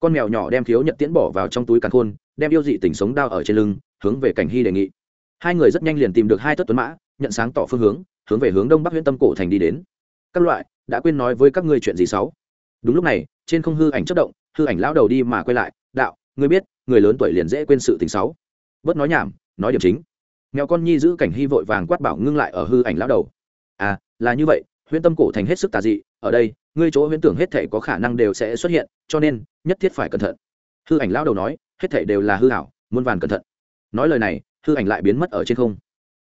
Con mèo nhỏ đem khiếu nhận tiễn bỏ vào trong túi càn khôn, đem yêu dị tình sống đao ở trên lưng, hướng về cảnh hy đề nghị. Hai người rất nhanh liền tìm được hai thất tuấn mã, nhận sáng tỏ phương hướng hướng về hướng đông bắc huyện tâm cổ thành đi đến. Các loại, đã quên nói với các ngươi chuyện gì xấu đúng lúc này, trên không hư ảnh chất động, hư ảnh lão đầu đi mà quay lại đạo, ngươi biết, người lớn tuổi liền dễ quên sự tình xấu. Bớt nói nhảm, nói điểm chính. Mèo con nhi giữ cảnh hy vội vàng quát bảo ngưng lại ở hư ảnh lão đầu. À là như vậy, huyễn tâm cổ thành hết sức tà dị, ở đây, ngươi chỗ huyễn tưởng hết thể có khả năng đều sẽ xuất hiện, cho nên, nhất thiết phải cẩn thận. Hư ảnh lão đầu nói, hết thể đều là hư hảo muôn vàn cẩn thận. Nói lời này, hư ảnh lại biến mất ở trên không.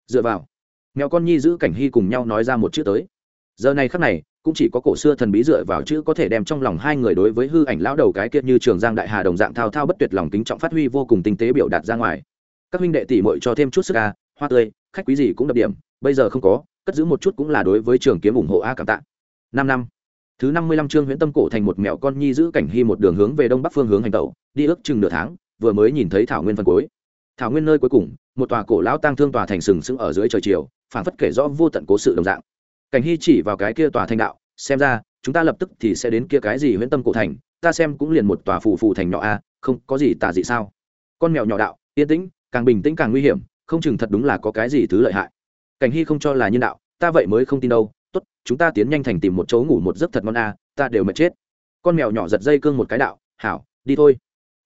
Dựa vào, mèo con nhi giữ cảnh hy cùng nhau nói ra một chữ tới. Giờ này khắc này cũng chỉ có cổ xưa thần bí dựa vào chữ có thể đem trong lòng hai người đối với hư ảnh lão đầu cái kiệt như trường giang đại hà đồng dạng thao thao bất tuyệt lòng kính trọng phát huy vô cùng tinh tế biểu đạt ra ngoài. Các huynh đệ tỷ muội cho thêm chút sức a, hoa tươi, khách quý gì cũng đập điểm, bây giờ không có, cất giữ một chút cũng là đối với trường kiếm ủng hộ a cảm tạ. Năm năm. Thứ năm mươi lăm chương huyễn tâm cổ thành một mẹo con nhi giữ cảnh hy một đường hướng về đông bắc phương hướng hành tẩu, đi ước chừng nửa tháng, vừa mới nhìn thấy thảo nguyên phân cuối. Thảo nguyên nơi cuối cùng, một tòa cổ lão tang thương tòa thành sừng sững ở dưới trời chiều phản phất kể rõ vô tận cố sự đồng dạng cảnh hy chỉ vào cái kia tòa thành đạo, xem ra, chúng ta lập tức thì sẽ đến kia cái gì huyễn tâm cổ thành, ta xem cũng liền một tòa phù phù thành nhỏ a, không có gì tà dị sao? Con mèo nhỏ đạo, yên tĩnh, càng bình tĩnh càng nguy hiểm, không chừng thật đúng là có cái gì thứ lợi hại. Cảnh hy không cho là nhân đạo, ta vậy mới không tin đâu, tốt, chúng ta tiến nhanh thành tìm một chỗ ngủ một giấc thật ngon a, ta đều mệt chết. Con mèo nhỏ giật dây cương một cái đạo, hảo, đi thôi.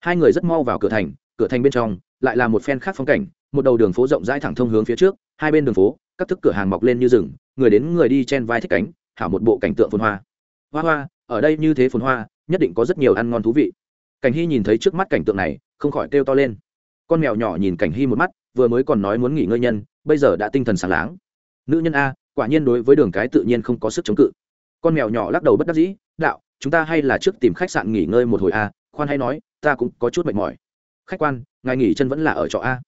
Hai người rất mau vào cửa thành cửa thành bên trong lại là một phen khác phong cảnh, một đầu đường phố rộng rãi thẳng thông hướng phía trước, hai bên đường phố, các thức cửa hàng mọc lên như rừng người đến người đi chen vai thích cánh, hảo một bộ cảnh tượng phồn hoa. Hoa hoa, ở đây như thế phồn hoa, nhất định có rất nhiều ăn ngon thú vị. Cảnh hy nhìn thấy trước mắt cảnh tượng này, không khỏi kêu to lên. Con mèo nhỏ nhìn cảnh hy một mắt, vừa mới còn nói muốn nghỉ ngơi nhân, bây giờ đã tinh thần sáng láng. Nữ nhân a, quả nhiên đối với đường cái tự nhiên không có sức chống cự. Con mèo nhỏ lắc đầu bất đắc dĩ, đạo, chúng ta hay là trước tìm khách sạn nghỉ ngơi một hồi a, khoan hay nói, ta cũng có chút mệt mỏi. Khách quan, ngài nghỉ chân vẫn là ở trọ a.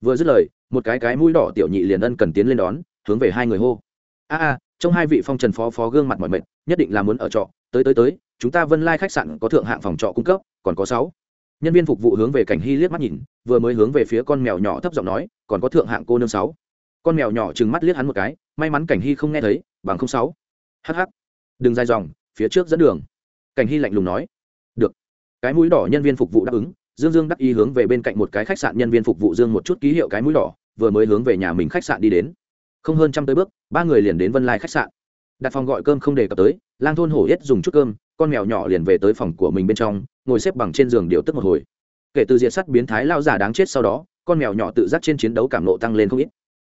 Vừa dứt lời, một cái cái mũi đỏ tiểu nhị liền ân cần tiến lên đón, hướng về hai người hô a a trong hai vị phong trần phó phó gương mặt mọi mệt, nhất định là muốn ở trọ. Tới tới tới, chúng ta vân lai khách sạn có thượng hạng phòng trọ cung cấp, còn có sáu. Nhân viên phục vụ hướng về cảnh hy liếc mắt nhìn, vừa mới hướng về phía con mèo nhỏ thấp giọng nói, còn có thượng hạng cô nương sáu. Con mèo nhỏ trừng mắt liếc hắn một cái, may mắn cảnh hy không nghe thấy, bằng không sáu. Hh đừng dài dòng, phía trước dẫn đường. Cảnh hy lạnh lùng nói. Được. Cái mũi đỏ nhân viên phục vụ đáp ứng, dương dương đắc ý hướng về bên cạnh một cái khách sạn nhân viên phục vụ dương một chút ký hiệu cái mũi đỏ, vừa mới hướng về nhà mình khách sạn đi đến không hơn trăm tới bước, ba người liền đến vân lai khách sạn. Đặt phòng gọi cơm không đề cập tới, lang thôn hổ yết dùng chút cơm, con mèo nhỏ liền về tới phòng của mình bên trong, ngồi xếp bằng trên giường điều tức một hồi. Kể từ diện sắt biến thái lao già đáng chết sau đó, con mèo nhỏ tự giác trên chiến đấu cảm nộ tăng lên không ít.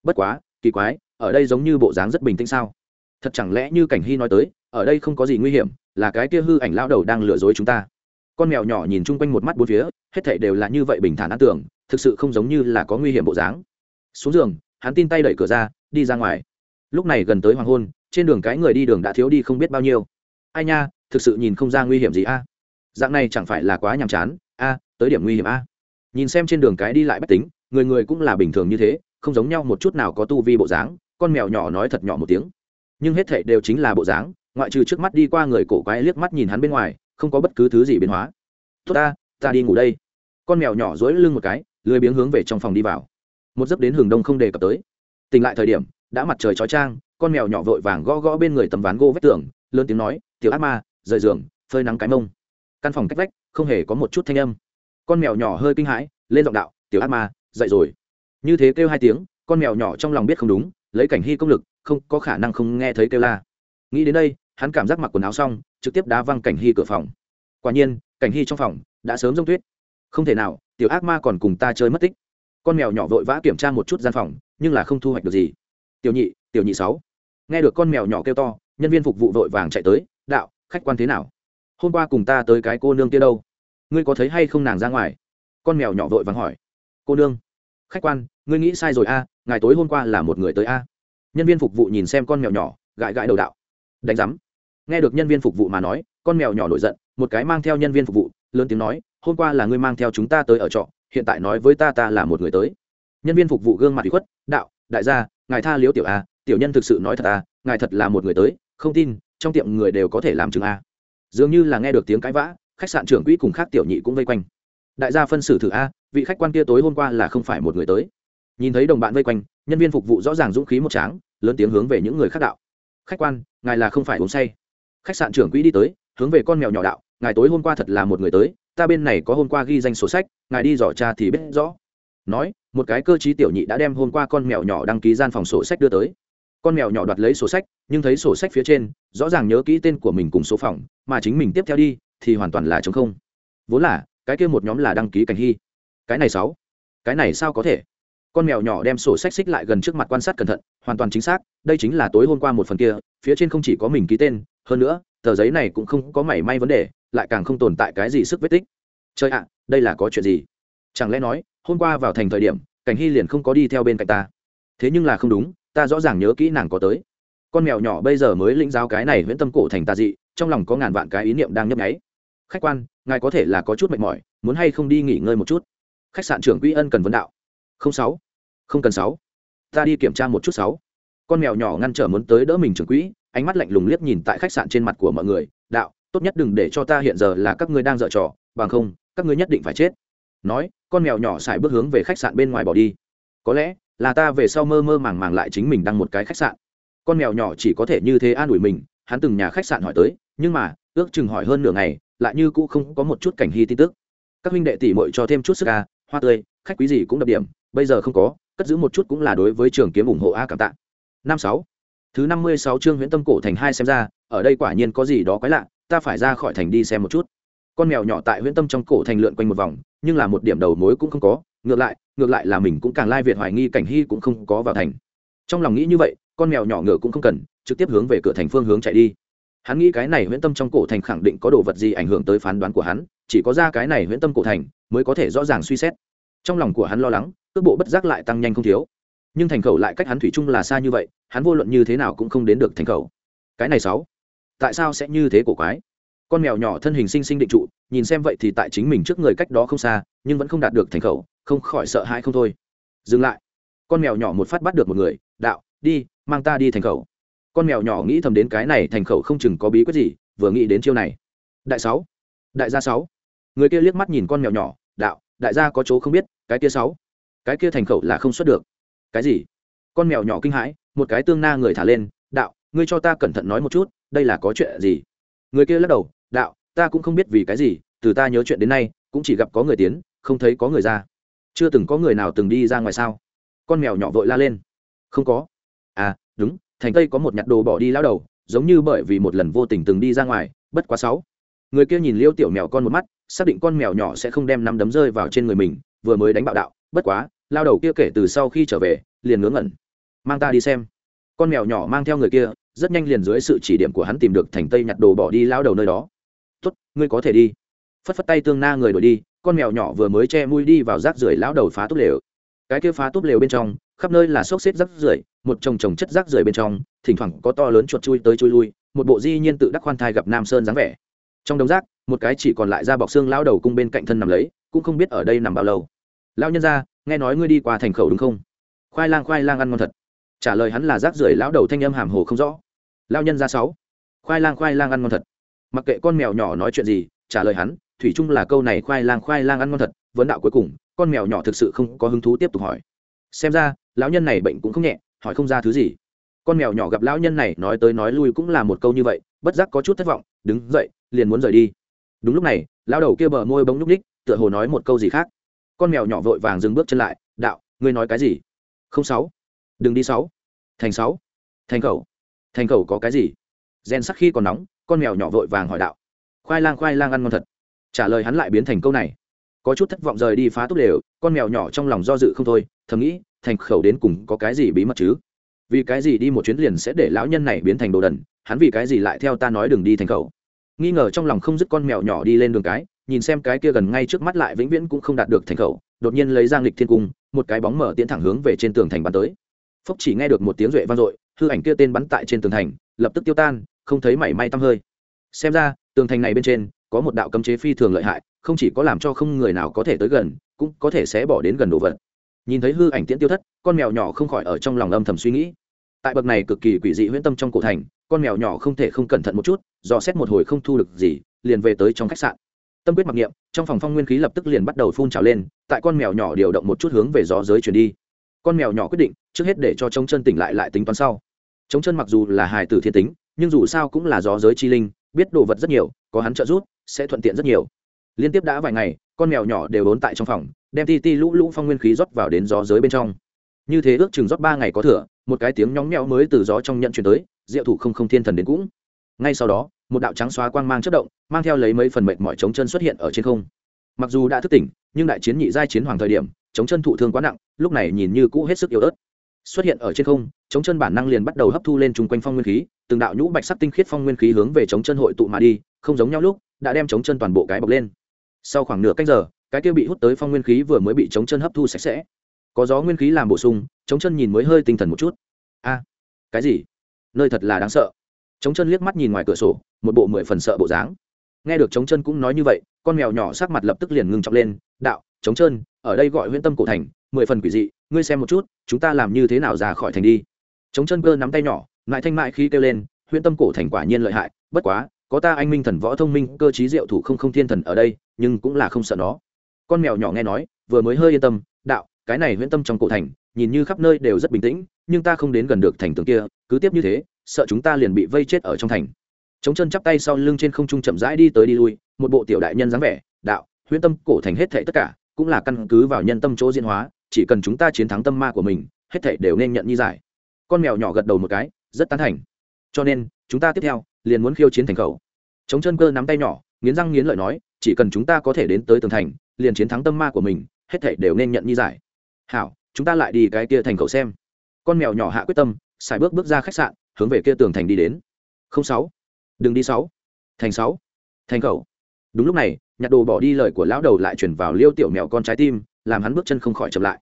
Bất quá, kỳ quái, ở đây giống như bộ dáng rất bình tĩnh sao? Thật chẳng lẽ như cảnh hy nói tới, ở đây không có gì nguy hiểm, là cái kia hư ảnh lao đầu đang lừa dối chúng ta. Con mèo nhỏ nhìn chung quanh một mắt bốn phía, hết thảy đều là như vậy bình thản an tưởng, thực sự không giống như là có nguy hiểm bộ dáng. Xuống giường hắn tin tay đẩy cửa ra, đi ra ngoài. Lúc này gần tới hoàng hôn, trên đường cái người đi đường đã thiếu đi không biết bao nhiêu. Ai nha, thực sự nhìn không ra nguy hiểm gì a. Dạng này chẳng phải là quá nhàm chán, a, tới điểm nguy hiểm a. Nhìn xem trên đường cái đi lại bách tính, người người cũng là bình thường như thế, không giống nhau một chút nào có tu vi bộ dáng, con mèo nhỏ nói thật nhỏ một tiếng. Nhưng hết thảy đều chính là bộ dáng, ngoại trừ trước mắt đi qua người cổ quái liếc mắt nhìn hắn bên ngoài, không có bất cứ thứ gì biến hóa. Tốt ta ta đi ngủ đây. Con mèo nhỏ dối lưng một cái, lười biếng hướng về trong phòng đi vào một giấc đến hừng đông không đề cập tới. Tỉnh lại thời điểm, đã mặt trời chói trang con mèo nhỏ vội vàng gõ gõ bên người tấm ván gỗ vách tường, lớn tiếng nói, tiểu ác ma, rời giường, phơi nắng cái mông. Căn phòng cách vách, không hề có một chút thanh âm. Con mèo nhỏ hơi kinh hãi, lên giọng đạo, tiểu ác ma, dậy rồi. Như thế kêu hai tiếng, con mèo nhỏ trong lòng biết không đúng, lấy cảnh hy công lực, không có khả năng không nghe thấy kêu la. Nghĩ đến đây, hắn cảm giác mặc quần áo xong, trực tiếp đá văng cảnh hy cửa phòng. Quả nhiên, cảnh hy trong phòng đã sớm rông tuyết. Không thể nào, tiểu ác ma còn cùng ta chơi mất tích con mèo nhỏ vội vã kiểm tra một chút gian phòng, nhưng là không thu hoạch được gì. Tiểu nhị tiểu nhị sáu. Nghe được con mèo nhỏ kêu to, nhân viên phục vụ vội vàng chạy tới, đạo, khách quan thế nào? Hôm qua cùng ta tới cái cô nương kia đâu? Ngươi có thấy hay không nàng ra ngoài? Con mèo nhỏ vội vàng hỏi. Cô nương. Khách quan, ngươi nghĩ sai rồi a ngày tối hôm qua là một người tới a. Nhân viên phục vụ nhìn xem con mèo nhỏ, gãi gãi đầu đạo. Đánh giám. Nghe được nhân viên phục vụ mà nói, con mèo nhỏ nổi giận, một cái mang theo nhân viên phục vụ, lớn tiếng nói, hôm qua là ngươi mang theo chúng ta tới ở trọ hiện tại nói với ta ta là một người tới. Nhân viên phục vụ gương mặt bị khuất, đạo, đại gia, ngài tha liếu tiểu a, tiểu nhân thực sự nói thật a, ngài thật là một người tới, không tin, trong tiệm người đều có thể làm chứng a. Dường như là nghe được tiếng cãi vã, khách sạn trưởng quỹ cùng khác tiểu nhị cũng vây quanh. Đại gia phân xử thử a, vị khách quan kia tối hôm qua là không phải một người tới. Nhìn thấy đồng bạn vây quanh, nhân viên phục vụ rõ ràng dũng khí một tráng, lớn tiếng hướng về những người khác đạo. Khách quan, ngài là không phải uống say. Khách sạn trưởng quỹ đi tới, hướng về con mèo nhỏ đạo, ngài tối hôm qua thật là một người tới ta bên này có hôm qua ghi danh sổ sách, ngài đi dò cha thì biết rõ. Nói, một cái cơ chí tiểu nhị đã đem hôm qua con mèo nhỏ đăng ký gian phòng sổ sách đưa tới. Con mèo nhỏ đoạt lấy sổ sách, nhưng thấy sổ sách phía trên, rõ ràng nhớ kỹ tên của mình cùng số phòng, mà chính mình tiếp theo đi, thì hoàn toàn là chống không. Vốn là, cái kia một nhóm là đăng ký cảnh hy. Cái này sáu. Cái này sao có thể? Con mèo nhỏ đem sổ sách xích lại gần trước mặt quan sát cẩn thận, hoàn toàn chính xác, đây chính là tối hôm qua một phần kia, phía trên không chỉ có mình ký tên, hơn nữa, tờ giấy này cũng không có mảy may vấn đề lại càng không tồn tại cái gì sức vết tích. Chơi ạ, đây là có chuyện gì? Chẳng lẽ nói, hôm qua vào thành thời điểm, cảnh hy liền không có đi theo bên cạnh ta? Thế nhưng là không đúng, ta rõ ràng nhớ kỹ nàng có tới. Con mèo nhỏ bây giờ mới lĩnh giáo cái này huyễn tâm cổ thành tà dị, trong lòng có ngàn vạn cái ý niệm đang nhấp nháy. Khách quan, ngài có thể là có chút mệt mỏi, muốn hay không đi nghỉ ngơi một chút? Khách sạn trưởng quỹ ân cần vấn đạo. Không sáu, không cần sáu. Ta đi kiểm tra một chút sáu. Con mèo nhỏ ngăn trở muốn tới đỡ mình trưởng quỹ, ánh mắt lạnh lùng liếc nhìn tại khách sạn trên mặt của mọi người, đạo tốt nhất đừng để cho ta hiện giờ là các ngươi đang dở trò, bằng không, các ngươi nhất định phải chết. Nói, con mèo nhỏ xài bước hướng về khách sạn bên ngoài bỏ đi. Có lẽ là ta về sau mơ mơ màng màng lại chính mình đăng một cái khách sạn. Con mèo nhỏ chỉ có thể như thế an ủi mình, hắn từng nhà khách sạn hỏi tới, nhưng mà, ước chừng hỏi hơn nửa ngày, lại như cũ không có một chút cảnh hy tin tức. Các huynh đệ tỷ muội cho thêm chút sức a, hoa tươi, khách quý gì cũng đập điểm, bây giờ không có, cất giữ một chút cũng là đối với trường kiếm ủng hộ a, cảm tạ. Năm sáu. Thứ năm mươi sáu chương huyễn tâm cổ thành hai xem ra, ở đây quả nhiên có gì đó quái lạ ta phải ra khỏi thành đi xem một chút. Con mèo nhỏ tại huyễn tâm trong cổ thành lượn quanh một vòng, nhưng là một điểm đầu mối cũng không có, ngược lại ngược lại là mình cũng càng lai việt hoài nghi cảnh hy cũng không có vào thành. Trong lòng nghĩ như vậy, con mèo nhỏ ngựa cũng không cần, trực tiếp hướng về cửa thành phương hướng chạy đi. Hắn nghĩ cái này huyễn tâm trong cổ thành khẳng định có đồ vật gì ảnh hưởng tới phán đoán của hắn, chỉ có ra cái này huyễn tâm cổ thành mới có thể rõ ràng suy xét. Trong lòng của hắn lo lắng, cước bộ bất giác lại tăng nhanh không thiếu. Nhưng thành khẩu lại cách hắn thủy chung là xa như vậy, hắn vô luận như thế nào cũng không đến được thành khẩu. Cái này sáu tại sao sẽ như thế cổ quái? Con mèo nhỏ thân hình sinh sinh định trụ, nhìn xem vậy thì tại chính mình trước người cách đó không xa, nhưng vẫn không đạt được thành khẩu, không khỏi sợ hãi không thôi. Dừng lại. Con mèo nhỏ một phát bắt được một người, đạo, đi, mang ta đi thành khẩu. Con mèo nhỏ nghĩ thầm đến cái này thành khẩu không chừng có bí quyết gì, vừa nghĩ đến chiêu này. Đại sáu. Đại gia sáu. Người kia liếc mắt nhìn con mèo nhỏ, đạo, đại gia có chỗ không biết, cái kia sáu. Cái kia thành khẩu là không xuất được. Cái gì? Con mèo nhỏ kinh hãi, một cái tương na người thả lên, đạo, ngươi cho ta cẩn thận nói một chút đây là có chuyện gì? Người kia lắc đầu, đạo, ta cũng không biết vì cái gì, từ ta nhớ chuyện đến nay, cũng chỉ gặp có người tiến, không thấy có người ra. Chưa từng có người nào từng đi ra ngoài sao? Con mèo nhỏ vội la lên. Không có. À đúng, thành tây có một nhặt đồ bỏ đi lao đầu, giống như bởi vì một lần vô tình từng đi ra ngoài, bất quá sáu. Người kia nhìn liêu tiểu mèo con một mắt, xác định con mèo nhỏ sẽ không đem nắm đấm rơi vào trên người mình, vừa mới đánh bạo đạo, bất quá, lao đầu kia kể từ sau khi trở về, liền ngớ ngẩn. Mang ta đi xem. Con mèo nhỏ mang theo người kia rất nhanh liền dưới sự chỉ điểm của hắn tìm được thành tây nhặt đồ bỏ đi lao đầu nơi đó. Tốt, ngươi có thể đi. Phất phất tay tương na người đổi đi, con mèo nhỏ vừa mới che mũi đi vào rác rưởi lão đầu phá túp lều. Cái kia phá túp lều bên trong, khắp nơi là xốc xếp rác rưởi, một chồng chồng chất rác rưởi bên trong, thỉnh thoảng có to lớn chuột chui tới chui lui, một bộ di nhiên tự đắc khoan thai gặp nam sơn dáng vẻ. Trong đống rác, một cái chỉ còn lại da bọc xương lão đầu cung bên cạnh thân nằm lấy, cũng không biết ở đây nằm bao lâu. Lão nhân ra nghe nói ngươi đi qua thành khẩu đúng không? Khoai lang khoai lang ăn ngon thật. Trả lời hắn là rác rưởi lão đầu thanh âm hàm hồ không rõ lão nhân ra sáu. Khoai lang khoai lang ăn ngon thật. Mặc kệ con mèo nhỏ nói chuyện gì, trả lời hắn, thủy chung là câu này khoai lang khoai lang ăn ngon thật, vấn đạo cuối cùng, con mèo nhỏ thực sự không có hứng thú tiếp tục hỏi. Xem ra, lão nhân này bệnh cũng không nhẹ, hỏi không ra thứ gì. Con mèo nhỏ gặp lão nhân này nói tới nói lui cũng là một câu như vậy, bất giác có chút thất vọng, đứng dậy, liền muốn rời đi. Đúng lúc này, lão đầu kia bờ môi bóng nhúc ních tựa hồ nói một câu gì khác. Con mèo nhỏ vội vàng dừng bước chân lại, đạo, ngươi nói cái gì? Không sáu. Đừng đi sáu. Thành sáu. Thành khẩu thành khẩu có cái gì? Rèn sắc khi còn nóng, con mèo nhỏ vội vàng hỏi đạo. Khoai lang khoai lang ăn ngon thật. Trả lời hắn lại biến thành câu này. Có chút thất vọng rời đi phá túc đều, con mèo nhỏ trong lòng do dự không thôi, thầm nghĩ, thành khẩu đến cùng có cái gì bí mật chứ? Vì cái gì đi một chuyến liền sẽ để lão nhân này biến thành đồ đần, hắn vì cái gì lại theo ta nói đừng đi thành khẩu? Nghi ngờ trong lòng không dứt con mèo nhỏ đi lên đường cái, nhìn xem cái kia gần ngay trước mắt lại vĩnh viễn cũng không đạt được thành khẩu, đột nhiên lấy giang lịch thiên cung, một cái bóng mở tiến thẳng hướng về trên tường thành bắn tới. Phúc chỉ nghe được một tiếng duệ vang dội hư ảnh kia tên bắn tại trên tường thành, lập tức tiêu tan, không thấy mảy may tăm hơi. Xem ra, tường thành này bên trên, có một đạo cấm chế phi thường lợi hại, không chỉ có làm cho không người nào có thể tới gần, cũng có thể sẽ bỏ đến gần đồ vật. Nhìn thấy hư ảnh tiễn tiêu thất, con mèo nhỏ không khỏi ở trong lòng âm thầm suy nghĩ. Tại bậc này cực kỳ quỷ dị huyễn tâm trong cổ thành, con mèo nhỏ không thể không cẩn thận một chút, dò xét một hồi không thu được gì, liền về tới trong khách sạn. Tâm quyết mặc niệm, trong phòng phong nguyên khí lập tức liền bắt đầu phun trào lên, tại con mèo nhỏ điều động một chút hướng về gió giới chuyển đi. Con mèo nhỏ quyết định, trước hết để cho trống chân tỉnh lại lại tính toán sau trống chân mặc dù là hài tử thiên tính, nhưng dù sao cũng là gió giới chi linh, biết đồ vật rất nhiều, có hắn trợ giúp, sẽ thuận tiện rất nhiều. Liên tiếp đã vài ngày, con mèo nhỏ đều bốn tại trong phòng, đem ti ti lũ lũ phong nguyên khí rót vào đến gió giới bên trong. Như thế ước chừng rót ba ngày có thừa, một cái tiếng nhóng mèo mới từ gió trong nhận chuyển tới, diệu thủ không không thiên thần đến cũng. Ngay sau đó, một đạo trắng xóa quang mang chất động, mang theo lấy mấy phần mệnh mọi chống chân xuất hiện ở trên không. Mặc dù đã thức tỉnh, nhưng đại chiến nhị giai chiến hoàng thời điểm chống chân thụ thương quá nặng, lúc này nhìn như cũ hết sức yếu ớt xuất hiện ở trên không, chống chân bản năng liền bắt đầu hấp thu lên chung quanh phong nguyên khí, từng đạo nhũ bạch sắc tinh khiết phong nguyên khí hướng về chống chân hội tụ mà đi, không giống nhau lúc, đã đem chống chân toàn bộ cái bọc lên. Sau khoảng nửa cách giờ, cái kia bị hút tới phong nguyên khí vừa mới bị chống chân hấp thu sạch sẽ. Có gió nguyên khí làm bổ sung, chống chân nhìn mới hơi tinh thần một chút. A, cái gì? Nơi thật là đáng sợ. Chống chân liếc mắt nhìn ngoài cửa sổ, một bộ mười phần sợ bộ dáng. Nghe được chống chân cũng nói như vậy, con mèo nhỏ sắc mặt lập tức liền ngừng trọng lên, đạo, chống chân, ở đây gọi huyễn tâm cổ thành mười phần quỷ dị, ngươi xem một chút, chúng ta làm như thế nào ra khỏi thành đi. Chống chân cơ nắm tay nhỏ, ngại thanh mại khi kêu lên, huyễn tâm cổ thành quả nhiên lợi hại, bất quá, có ta anh minh thần võ thông minh, cơ chí diệu thủ không không thiên thần ở đây, nhưng cũng là không sợ nó. Con mèo nhỏ nghe nói, vừa mới hơi yên tâm, đạo, cái này huyễn tâm trong cổ thành, nhìn như khắp nơi đều rất bình tĩnh, nhưng ta không đến gần được thành tường kia, cứ tiếp như thế, sợ chúng ta liền bị vây chết ở trong thành. Chống chân chắp tay sau lưng trên không trung chậm rãi đi tới đi lui, một bộ tiểu đại nhân dáng vẻ, đạo, huyễn tâm cổ thành hết thảy tất cả, cũng là căn cứ vào nhân tâm chỗ diễn hóa chỉ cần chúng ta chiến thắng tâm ma của mình, hết thảy đều nên nhận như giải. Con mèo nhỏ gật đầu một cái, rất tán thành. Cho nên, chúng ta tiếp theo, liền muốn khiêu chiến thành khẩu. Chống chân cơ nắm tay nhỏ, nghiến răng nghiến lợi nói, chỉ cần chúng ta có thể đến tới tường thành, liền chiến thắng tâm ma của mình, hết thảy đều nên nhận như giải. Hảo, chúng ta lại đi cái kia thành khẩu xem. Con mèo nhỏ hạ quyết tâm, xài bước bước ra khách sạn, hướng về kia tường thành đi đến. Không sáu. Đừng đi sáu. Thành sáu. Thành khẩu. Đúng lúc này, nhặt đồ bỏ đi lời của lão đầu lại chuyển vào liêu tiểu mèo con trái tim làm hắn bước chân không khỏi chậm lại.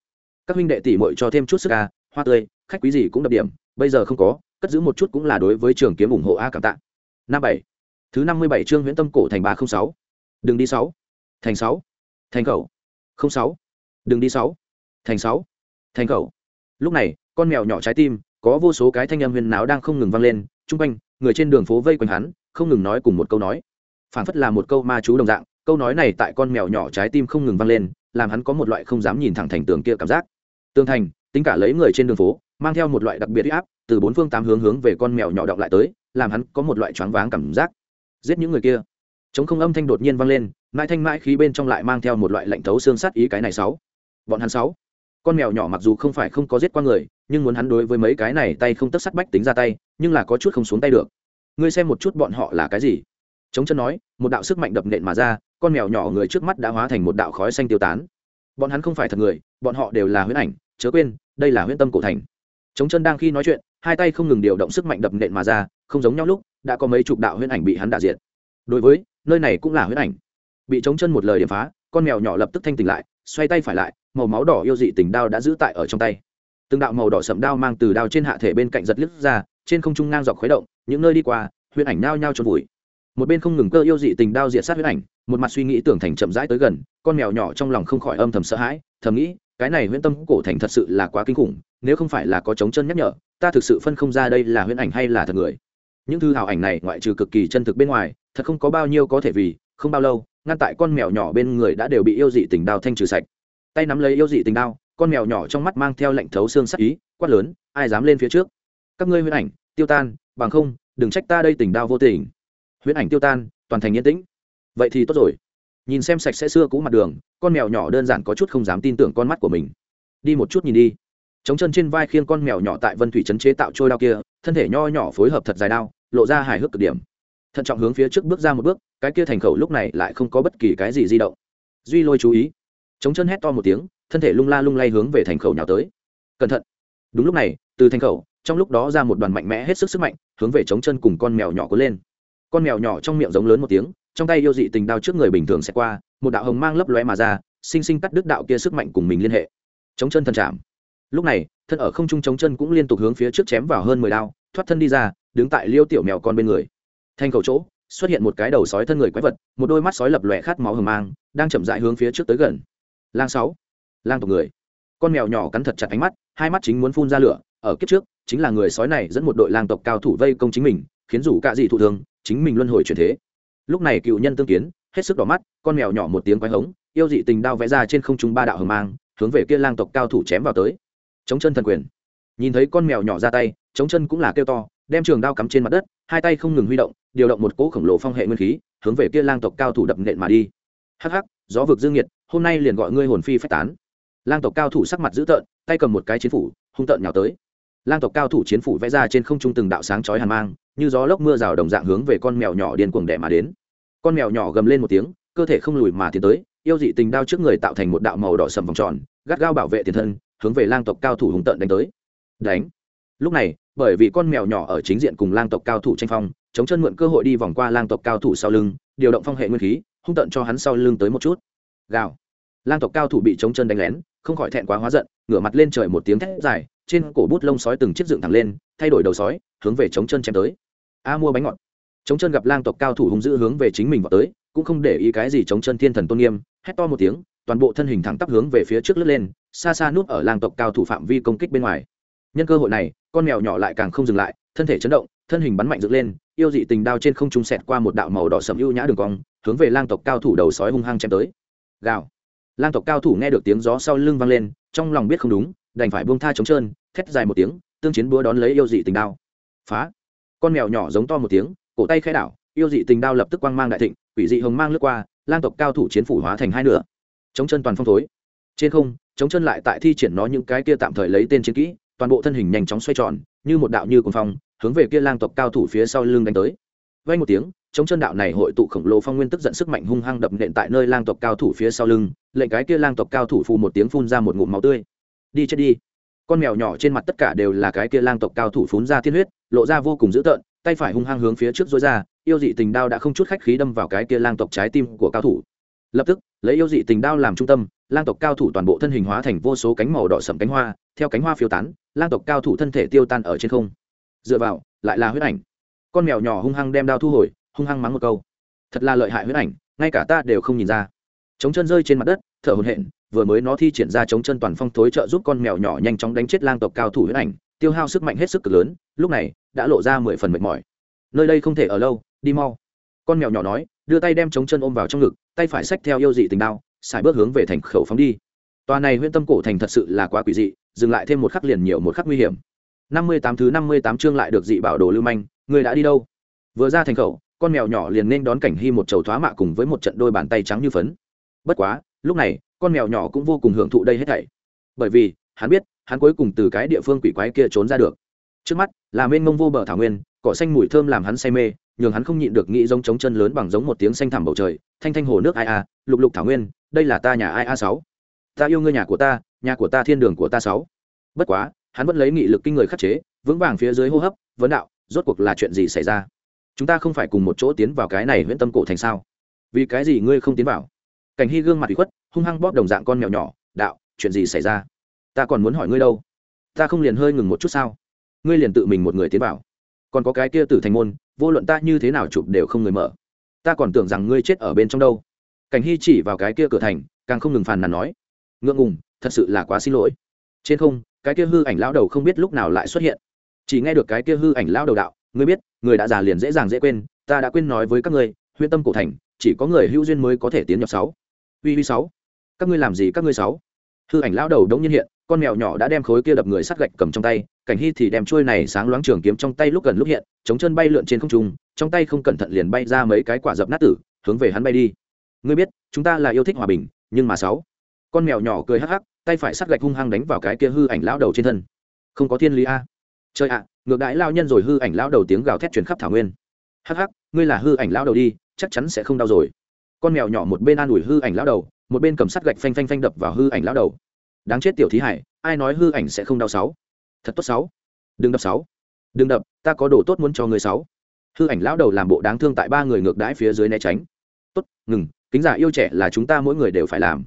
Các huynh đệ tỷ muội cho thêm chút sức a, hoa tươi, khách quý gì cũng đập điểm, bây giờ không có, cất giữ một chút cũng là đối với trường kiếm ủng hộ a cảm tạ. Năm bảy, thứ năm mươi bảy chương huyễn tâm cổ thành ba không sáu. Đừng đi sáu. Thành sáu. Thành khẩu. Không sáu. Đừng đi sáu. Thành sáu. Thành khẩu. Lúc này, con mèo nhỏ trái tim, có vô số cái thanh âm huyền náo đang không ngừng vang lên, chung quanh, người trên đường phố vây quanh hắn, không ngừng nói cùng một câu nói. Phản phất là một câu ma chú đồng dạng, câu nói này tại con mèo nhỏ trái tim không ngừng vang lên làm hắn có một loại không dám nhìn thẳng thành tường kia cảm giác. Tương thành, tính cả lấy người trên đường phố, mang theo một loại đặc biệt huy áp, từ bốn phương tám hướng hướng về con mèo nhỏ đọng lại tới, làm hắn có một loại choáng váng cảm giác. Giết những người kia. Chống không âm thanh đột nhiên vang lên, mãi thanh mãi khí bên trong lại mang theo một loại lạnh thấu xương sát ý cái này sáu. Bọn hắn sáu. Con mèo nhỏ mặc dù không phải không có giết qua người, nhưng muốn hắn đối với mấy cái này tay không tất sắt bách tính ra tay, nhưng là có chút không xuống tay được. Ngươi xem một chút bọn họ là cái gì? Chống chân nói, một đạo sức mạnh đập nện mà ra, con mèo nhỏ người trước mắt đã hóa thành một đạo khói xanh tiêu tán. Bọn hắn không phải thật người, bọn họ đều là huyễn ảnh, chớ quên, đây là huyễn tâm cổ thành. Chống chân đang khi nói chuyện, hai tay không ngừng điều động sức mạnh đập nện mà ra, không giống nhau lúc, đã có mấy chục đạo huyễn ảnh bị hắn đả diệt. Đối với, nơi này cũng là huyễn ảnh. Bị chống chân một lời điểm phá, con mèo nhỏ lập tức thanh tỉnh lại, xoay tay phải lại, màu máu đỏ yêu dị tình đao đã giữ tại ở trong tay. Từng đạo màu đỏ sậm đao mang từ đao trên hạ thể bên cạnh giật lướt ra, trên không trung ngang dọc khuấy động, những nơi đi qua, huyễn ảnh nao nhau trốn vùi một bên không ngừng cơ yêu dị tình đao diệt sát huyễn ảnh, một mặt suy nghĩ tưởng thành chậm rãi tới gần, con mèo nhỏ trong lòng không khỏi âm thầm sợ hãi, thầm nghĩ, cái này huyễn tâm cổ thành thật sự là quá kinh khủng, nếu không phải là có chống chân nhắc nhở, ta thực sự phân không ra đây là huyễn ảnh hay là thật người. Những thư hào ảnh này ngoại trừ cực kỳ chân thực bên ngoài, thật không có bao nhiêu có thể vì, không bao lâu, ngăn tại con mèo nhỏ bên người đã đều bị yêu dị tình đao thanh trừ sạch. Tay nắm lấy yêu dị tình đao, con mèo nhỏ trong mắt mang theo lệnh thấu xương sắc ý, quát lớn, ai dám lên phía trước? Các ngươi huyễn ảnh, tiêu tan, bằng không, đừng trách ta đây tình đao vô tình huyễn ảnh tiêu tan, toàn thành yên tĩnh. Vậy thì tốt rồi. Nhìn xem sạch sẽ xưa cũ mặt đường, con mèo nhỏ đơn giản có chút không dám tin tưởng con mắt của mình. Đi một chút nhìn đi. Chống chân trên vai khiêng con mèo nhỏ tại vân thủy trấn chế tạo trôi đao kia, thân thể nho nhỏ phối hợp thật dài đao, lộ ra hài hước cực điểm. Thận trọng hướng phía trước bước ra một bước, cái kia thành khẩu lúc này lại không có bất kỳ cái gì di động. Duy lôi chú ý. Chống chân hét to một tiếng, thân thể lung la lung lay hướng về thành khẩu nhào tới. Cẩn thận. Đúng lúc này, từ thành khẩu, trong lúc đó ra một đoàn mạnh mẽ hết sức sức mạnh, hướng về chống chân cùng con mèo nhỏ cuốn lên con mèo nhỏ trong miệng giống lớn một tiếng, trong tay yêu dị tình đao trước người bình thường sẽ qua, một đạo hồng mang lấp lóe mà ra, sinh sinh cắt đứt đạo kia sức mạnh cùng mình liên hệ. Chống chân thần chạm lúc này, thân ở không trung chống chân cũng liên tục hướng phía trước chém vào hơn mười đao, thoát thân đi ra, đứng tại liêu tiểu mèo con bên người. Thành cầu chỗ, xuất hiện một cái đầu sói thân người quái vật, một đôi mắt sói lập lòe khát máu hờ mang, đang chậm dại hướng phía trước tới gần. Lang sáu. Lang tộc người. Con mèo nhỏ cắn thật chặt ánh mắt, hai mắt chính muốn phun ra lửa, ở kiếp trước, chính là người sói này dẫn một đội lang tộc cao thủ vây công chính mình khiến rủ cạ dị thụ thương chính mình luân hồi chuyển thế. Lúc này cựu nhân tương kiến, hết sức đỏ mắt, con mèo nhỏ một tiếng quái hống, yêu dị tình đao vẽ ra trên không trung ba đạo hờ mang, hướng về kia lang tộc cao thủ chém vào tới. Chống chân thần quyền. Nhìn thấy con mèo nhỏ ra tay, chống chân cũng là kêu to, đem trường đao cắm trên mặt đất, hai tay không ngừng huy động, điều động một cỗ khổng lồ phong hệ nguyên khí, hướng về kia lang tộc cao thủ đập nện mà đi. Hắc hắc, gió vực dương nhiệt, hôm nay liền gọi ngươi hồn phi phách tán. Lang tộc cao thủ sắc mặt dữ tợn, tay cầm một cái chiến phủ, hung tợn nhào tới. Lang tộc cao thủ chiến phủ vẽ ra trên không trung từng đạo sáng chói hàn mang như gió lốc mưa rào đồng dạng hướng về con mèo nhỏ điên cuồng đẻ mà đến. Con mèo nhỏ gầm lên một tiếng, cơ thể không lùi mà tiến tới, yêu dị tình đao trước người tạo thành một đạo màu đỏ sầm vòng tròn, gắt gao bảo vệ tiền thân, hướng về lang tộc cao thủ hùng tợn đánh tới. Đánh. Lúc này, bởi vì con mèo nhỏ ở chính diện cùng lang tộc cao thủ tranh phong, chống chân mượn cơ hội đi vòng qua lang tộc cao thủ sau lưng, điều động phong hệ nguyên khí, hung tận cho hắn sau lưng tới một chút. Gào. Lang tộc cao thủ bị chống chân đánh lén, không khỏi thẹn quá hóa giận, ngửa mặt lên trời một tiếng thét dài, trên cổ bút lông sói từng chiếc dựng thẳng lên, thay đổi đầu sói, hướng về chống chân chém tới a mua bánh ngọt. Chống chân gặp lang tộc cao thủ hung dữ hướng về chính mình vào tới, cũng không để ý cái gì chống chân thiên thần tôn nghiêm, hét to một tiếng, toàn bộ thân hình thẳng tắp hướng về phía trước lướt lên, xa xa núp ở lang tộc cao thủ phạm vi công kích bên ngoài. Nhân cơ hội này, con mèo nhỏ lại càng không dừng lại, thân thể chấn động, thân hình bắn mạnh dựng lên, yêu dị tình đao trên không trung sẹt qua một đạo màu đỏ sầm ưu nhã đường cong, hướng về lang tộc cao thủ đầu sói hung hăng chém tới. Gào. Lang tộc cao thủ nghe được tiếng gió sau lưng vang lên, trong lòng biết không đúng, đành phải buông tha trống trơn thét dài một tiếng, tương chiến búa đón lấy yêu dị tình đao. Phá con mèo nhỏ giống to một tiếng, cổ tay khai đảo, yêu dị tình đao lập tức quang mang đại thịnh, quỷ dị hồng mang lướt qua, lang tộc cao thủ chiến phủ hóa thành hai nửa. Chống chân toàn phong thối. Trên không, chống chân lại tại thi triển nó những cái kia tạm thời lấy tên chiến kỹ, toàn bộ thân hình nhanh chóng xoay tròn, như một đạo như cồn phong, hướng về kia lang tộc cao thủ phía sau lưng đánh tới. Vay một tiếng, chống chân đạo này hội tụ khổng lồ phong nguyên tức giận sức mạnh hung hăng đập nện tại nơi lang tộc cao thủ phía sau lưng, lệnh cái kia lang tộc cao thủ phù một tiếng phun ra một ngụm máu tươi. Đi chết đi. Con mèo nhỏ trên mặt tất cả đều là cái kia lang tộc cao thủ phun ra thiên huyết lộ ra vô cùng dữ tợn, tay phải hung hăng hướng phía trước dối ra, yêu dị tình đao đã không chút khách khí đâm vào cái kia lang tộc trái tim của cao thủ. Lập tức, lấy yêu dị tình đao làm trung tâm, lang tộc cao thủ toàn bộ thân hình hóa thành vô số cánh màu đỏ sầm cánh hoa, theo cánh hoa phiêu tán, lang tộc cao thủ thân thể tiêu tan ở trên không. Dựa vào, lại là huyết ảnh. Con mèo nhỏ hung hăng đem đao thu hồi, hung hăng mắng một câu. Thật là lợi hại huyết ảnh, ngay cả ta đều không nhìn ra. Chống chân rơi trên mặt đất, thở hồn hện vừa mới nó thi triển ra chống chân toàn phong thối trợ giúp con mèo nhỏ nhanh chóng đánh chết lang tộc cao thủ huyết ảnh tiêu hao sức mạnh hết sức cực lớn, lúc này, đã lộ ra mười phần mệt mỏi. Nơi đây không thể ở lâu, đi mau. Con mèo nhỏ nói, đưa tay đem chống chân ôm vào trong ngực, tay phải xách theo yêu dị tình đao, xài bước hướng về thành khẩu phóng đi. Tòa này huyện tâm cổ thành thật sự là quá quỷ dị, dừng lại thêm một khắc liền nhiều một khắc nguy hiểm. Năm mươi tám thứ năm mươi tám chương lại được dị bảo đồ lưu manh, người đã đi đâu? Vừa ra thành khẩu, con mèo nhỏ liền nên đón cảnh hy một chầu thoá mạ cùng với một trận đôi bàn tay trắng như phấn. Bất quá, lúc này, con mèo nhỏ cũng vô cùng hưởng thụ đây hết thảy. Bởi vì, hắn biết hắn cuối cùng từ cái địa phương quỷ quái kia trốn ra được. Trước mắt, là mênh mông vô bờ thảo nguyên, cỏ xanh mùi thơm làm hắn say mê, nhường hắn không nhịn được nghĩ giống trống chân lớn bằng giống một tiếng xanh thẳm bầu trời, thanh thanh hồ nước ai a, lục lục thảo nguyên, đây là ta nhà ai a sáu? Ta yêu ngươi nhà của ta, nhà của ta thiên đường của ta sáu. Bất quá, hắn vẫn lấy nghị lực kinh người khắc chế, vững vàng phía dưới hô hấp, vấn đạo, rốt cuộc là chuyện gì xảy ra? Chúng ta không phải cùng một chỗ tiến vào cái này huyện tâm cổ thành sao? Vì cái gì ngươi không tiến vào? Cảnh hy gương mặt bị khuất, hung hăng bóp đồng dạng con mèo nhỏ, đạo, chuyện gì xảy ra? Ta còn muốn hỏi ngươi đâu? Ta không liền hơi ngừng một chút sao? Ngươi liền tự mình một người tiến vào. Còn có cái kia tử thành môn, vô luận ta như thế nào chụp đều không người mở. Ta còn tưởng rằng ngươi chết ở bên trong đâu. Cảnh hy chỉ vào cái kia cửa thành, càng không ngừng phàn nàn nói. Ngượng ngùng, thật sự là quá xin lỗi. Trên không, cái kia hư ảnh lão đầu không biết lúc nào lại xuất hiện. Chỉ nghe được cái kia hư ảnh lão đầu đạo, ngươi biết, người đã già liền dễ dàng dễ quên, ta đã quên nói với các ngươi huyên tâm cổ thành, chỉ có người hữu duyên mới có thể tiến nhập sáu. Uy uy sáu, các ngươi làm gì các ngươi sáu? Hư ảnh lão đầu đống nhiên hiện con mèo nhỏ đã đem khối kia đập người sát gạch cầm trong tay, cảnh hy thì đem trôi này sáng loáng trường kiếm trong tay lúc gần lúc hiện, chống chân bay lượn trên không trung, trong tay không cẩn thận liền bay ra mấy cái quả dập nát tử, hướng về hắn bay đi. Ngươi biết, chúng ta là yêu thích hòa bình, nhưng mà sáu. Con mèo nhỏ cười hắc hắc, tay phải sát gạch hung hăng đánh vào cái kia hư ảnh lão đầu trên thân. Không có thiên lý a. Trời ạ, ngược đãi lao nhân rồi hư ảnh lão đầu tiếng gào thét truyền khắp thảo nguyên. Hắc hắc, ngươi là hư ảnh lão đầu đi, chắc chắn sẽ không đau rồi. Con mèo nhỏ một bên an ủi hư ảnh lão đầu, một bên cầm sắt gạch phanh phanh phanh đập vào hư ảnh lão đầu đáng chết tiểu thí hải, ai nói hư ảnh sẽ không đau sáu? Thật tốt sáu. Đừng đập sáu. Đừng đập, ta có đồ tốt muốn cho người sáu. Hư ảnh lão đầu làm bộ đáng thương tại ba người ngược đãi phía dưới né tránh. Tốt, ngừng, kính giả yêu trẻ là chúng ta mỗi người đều phải làm.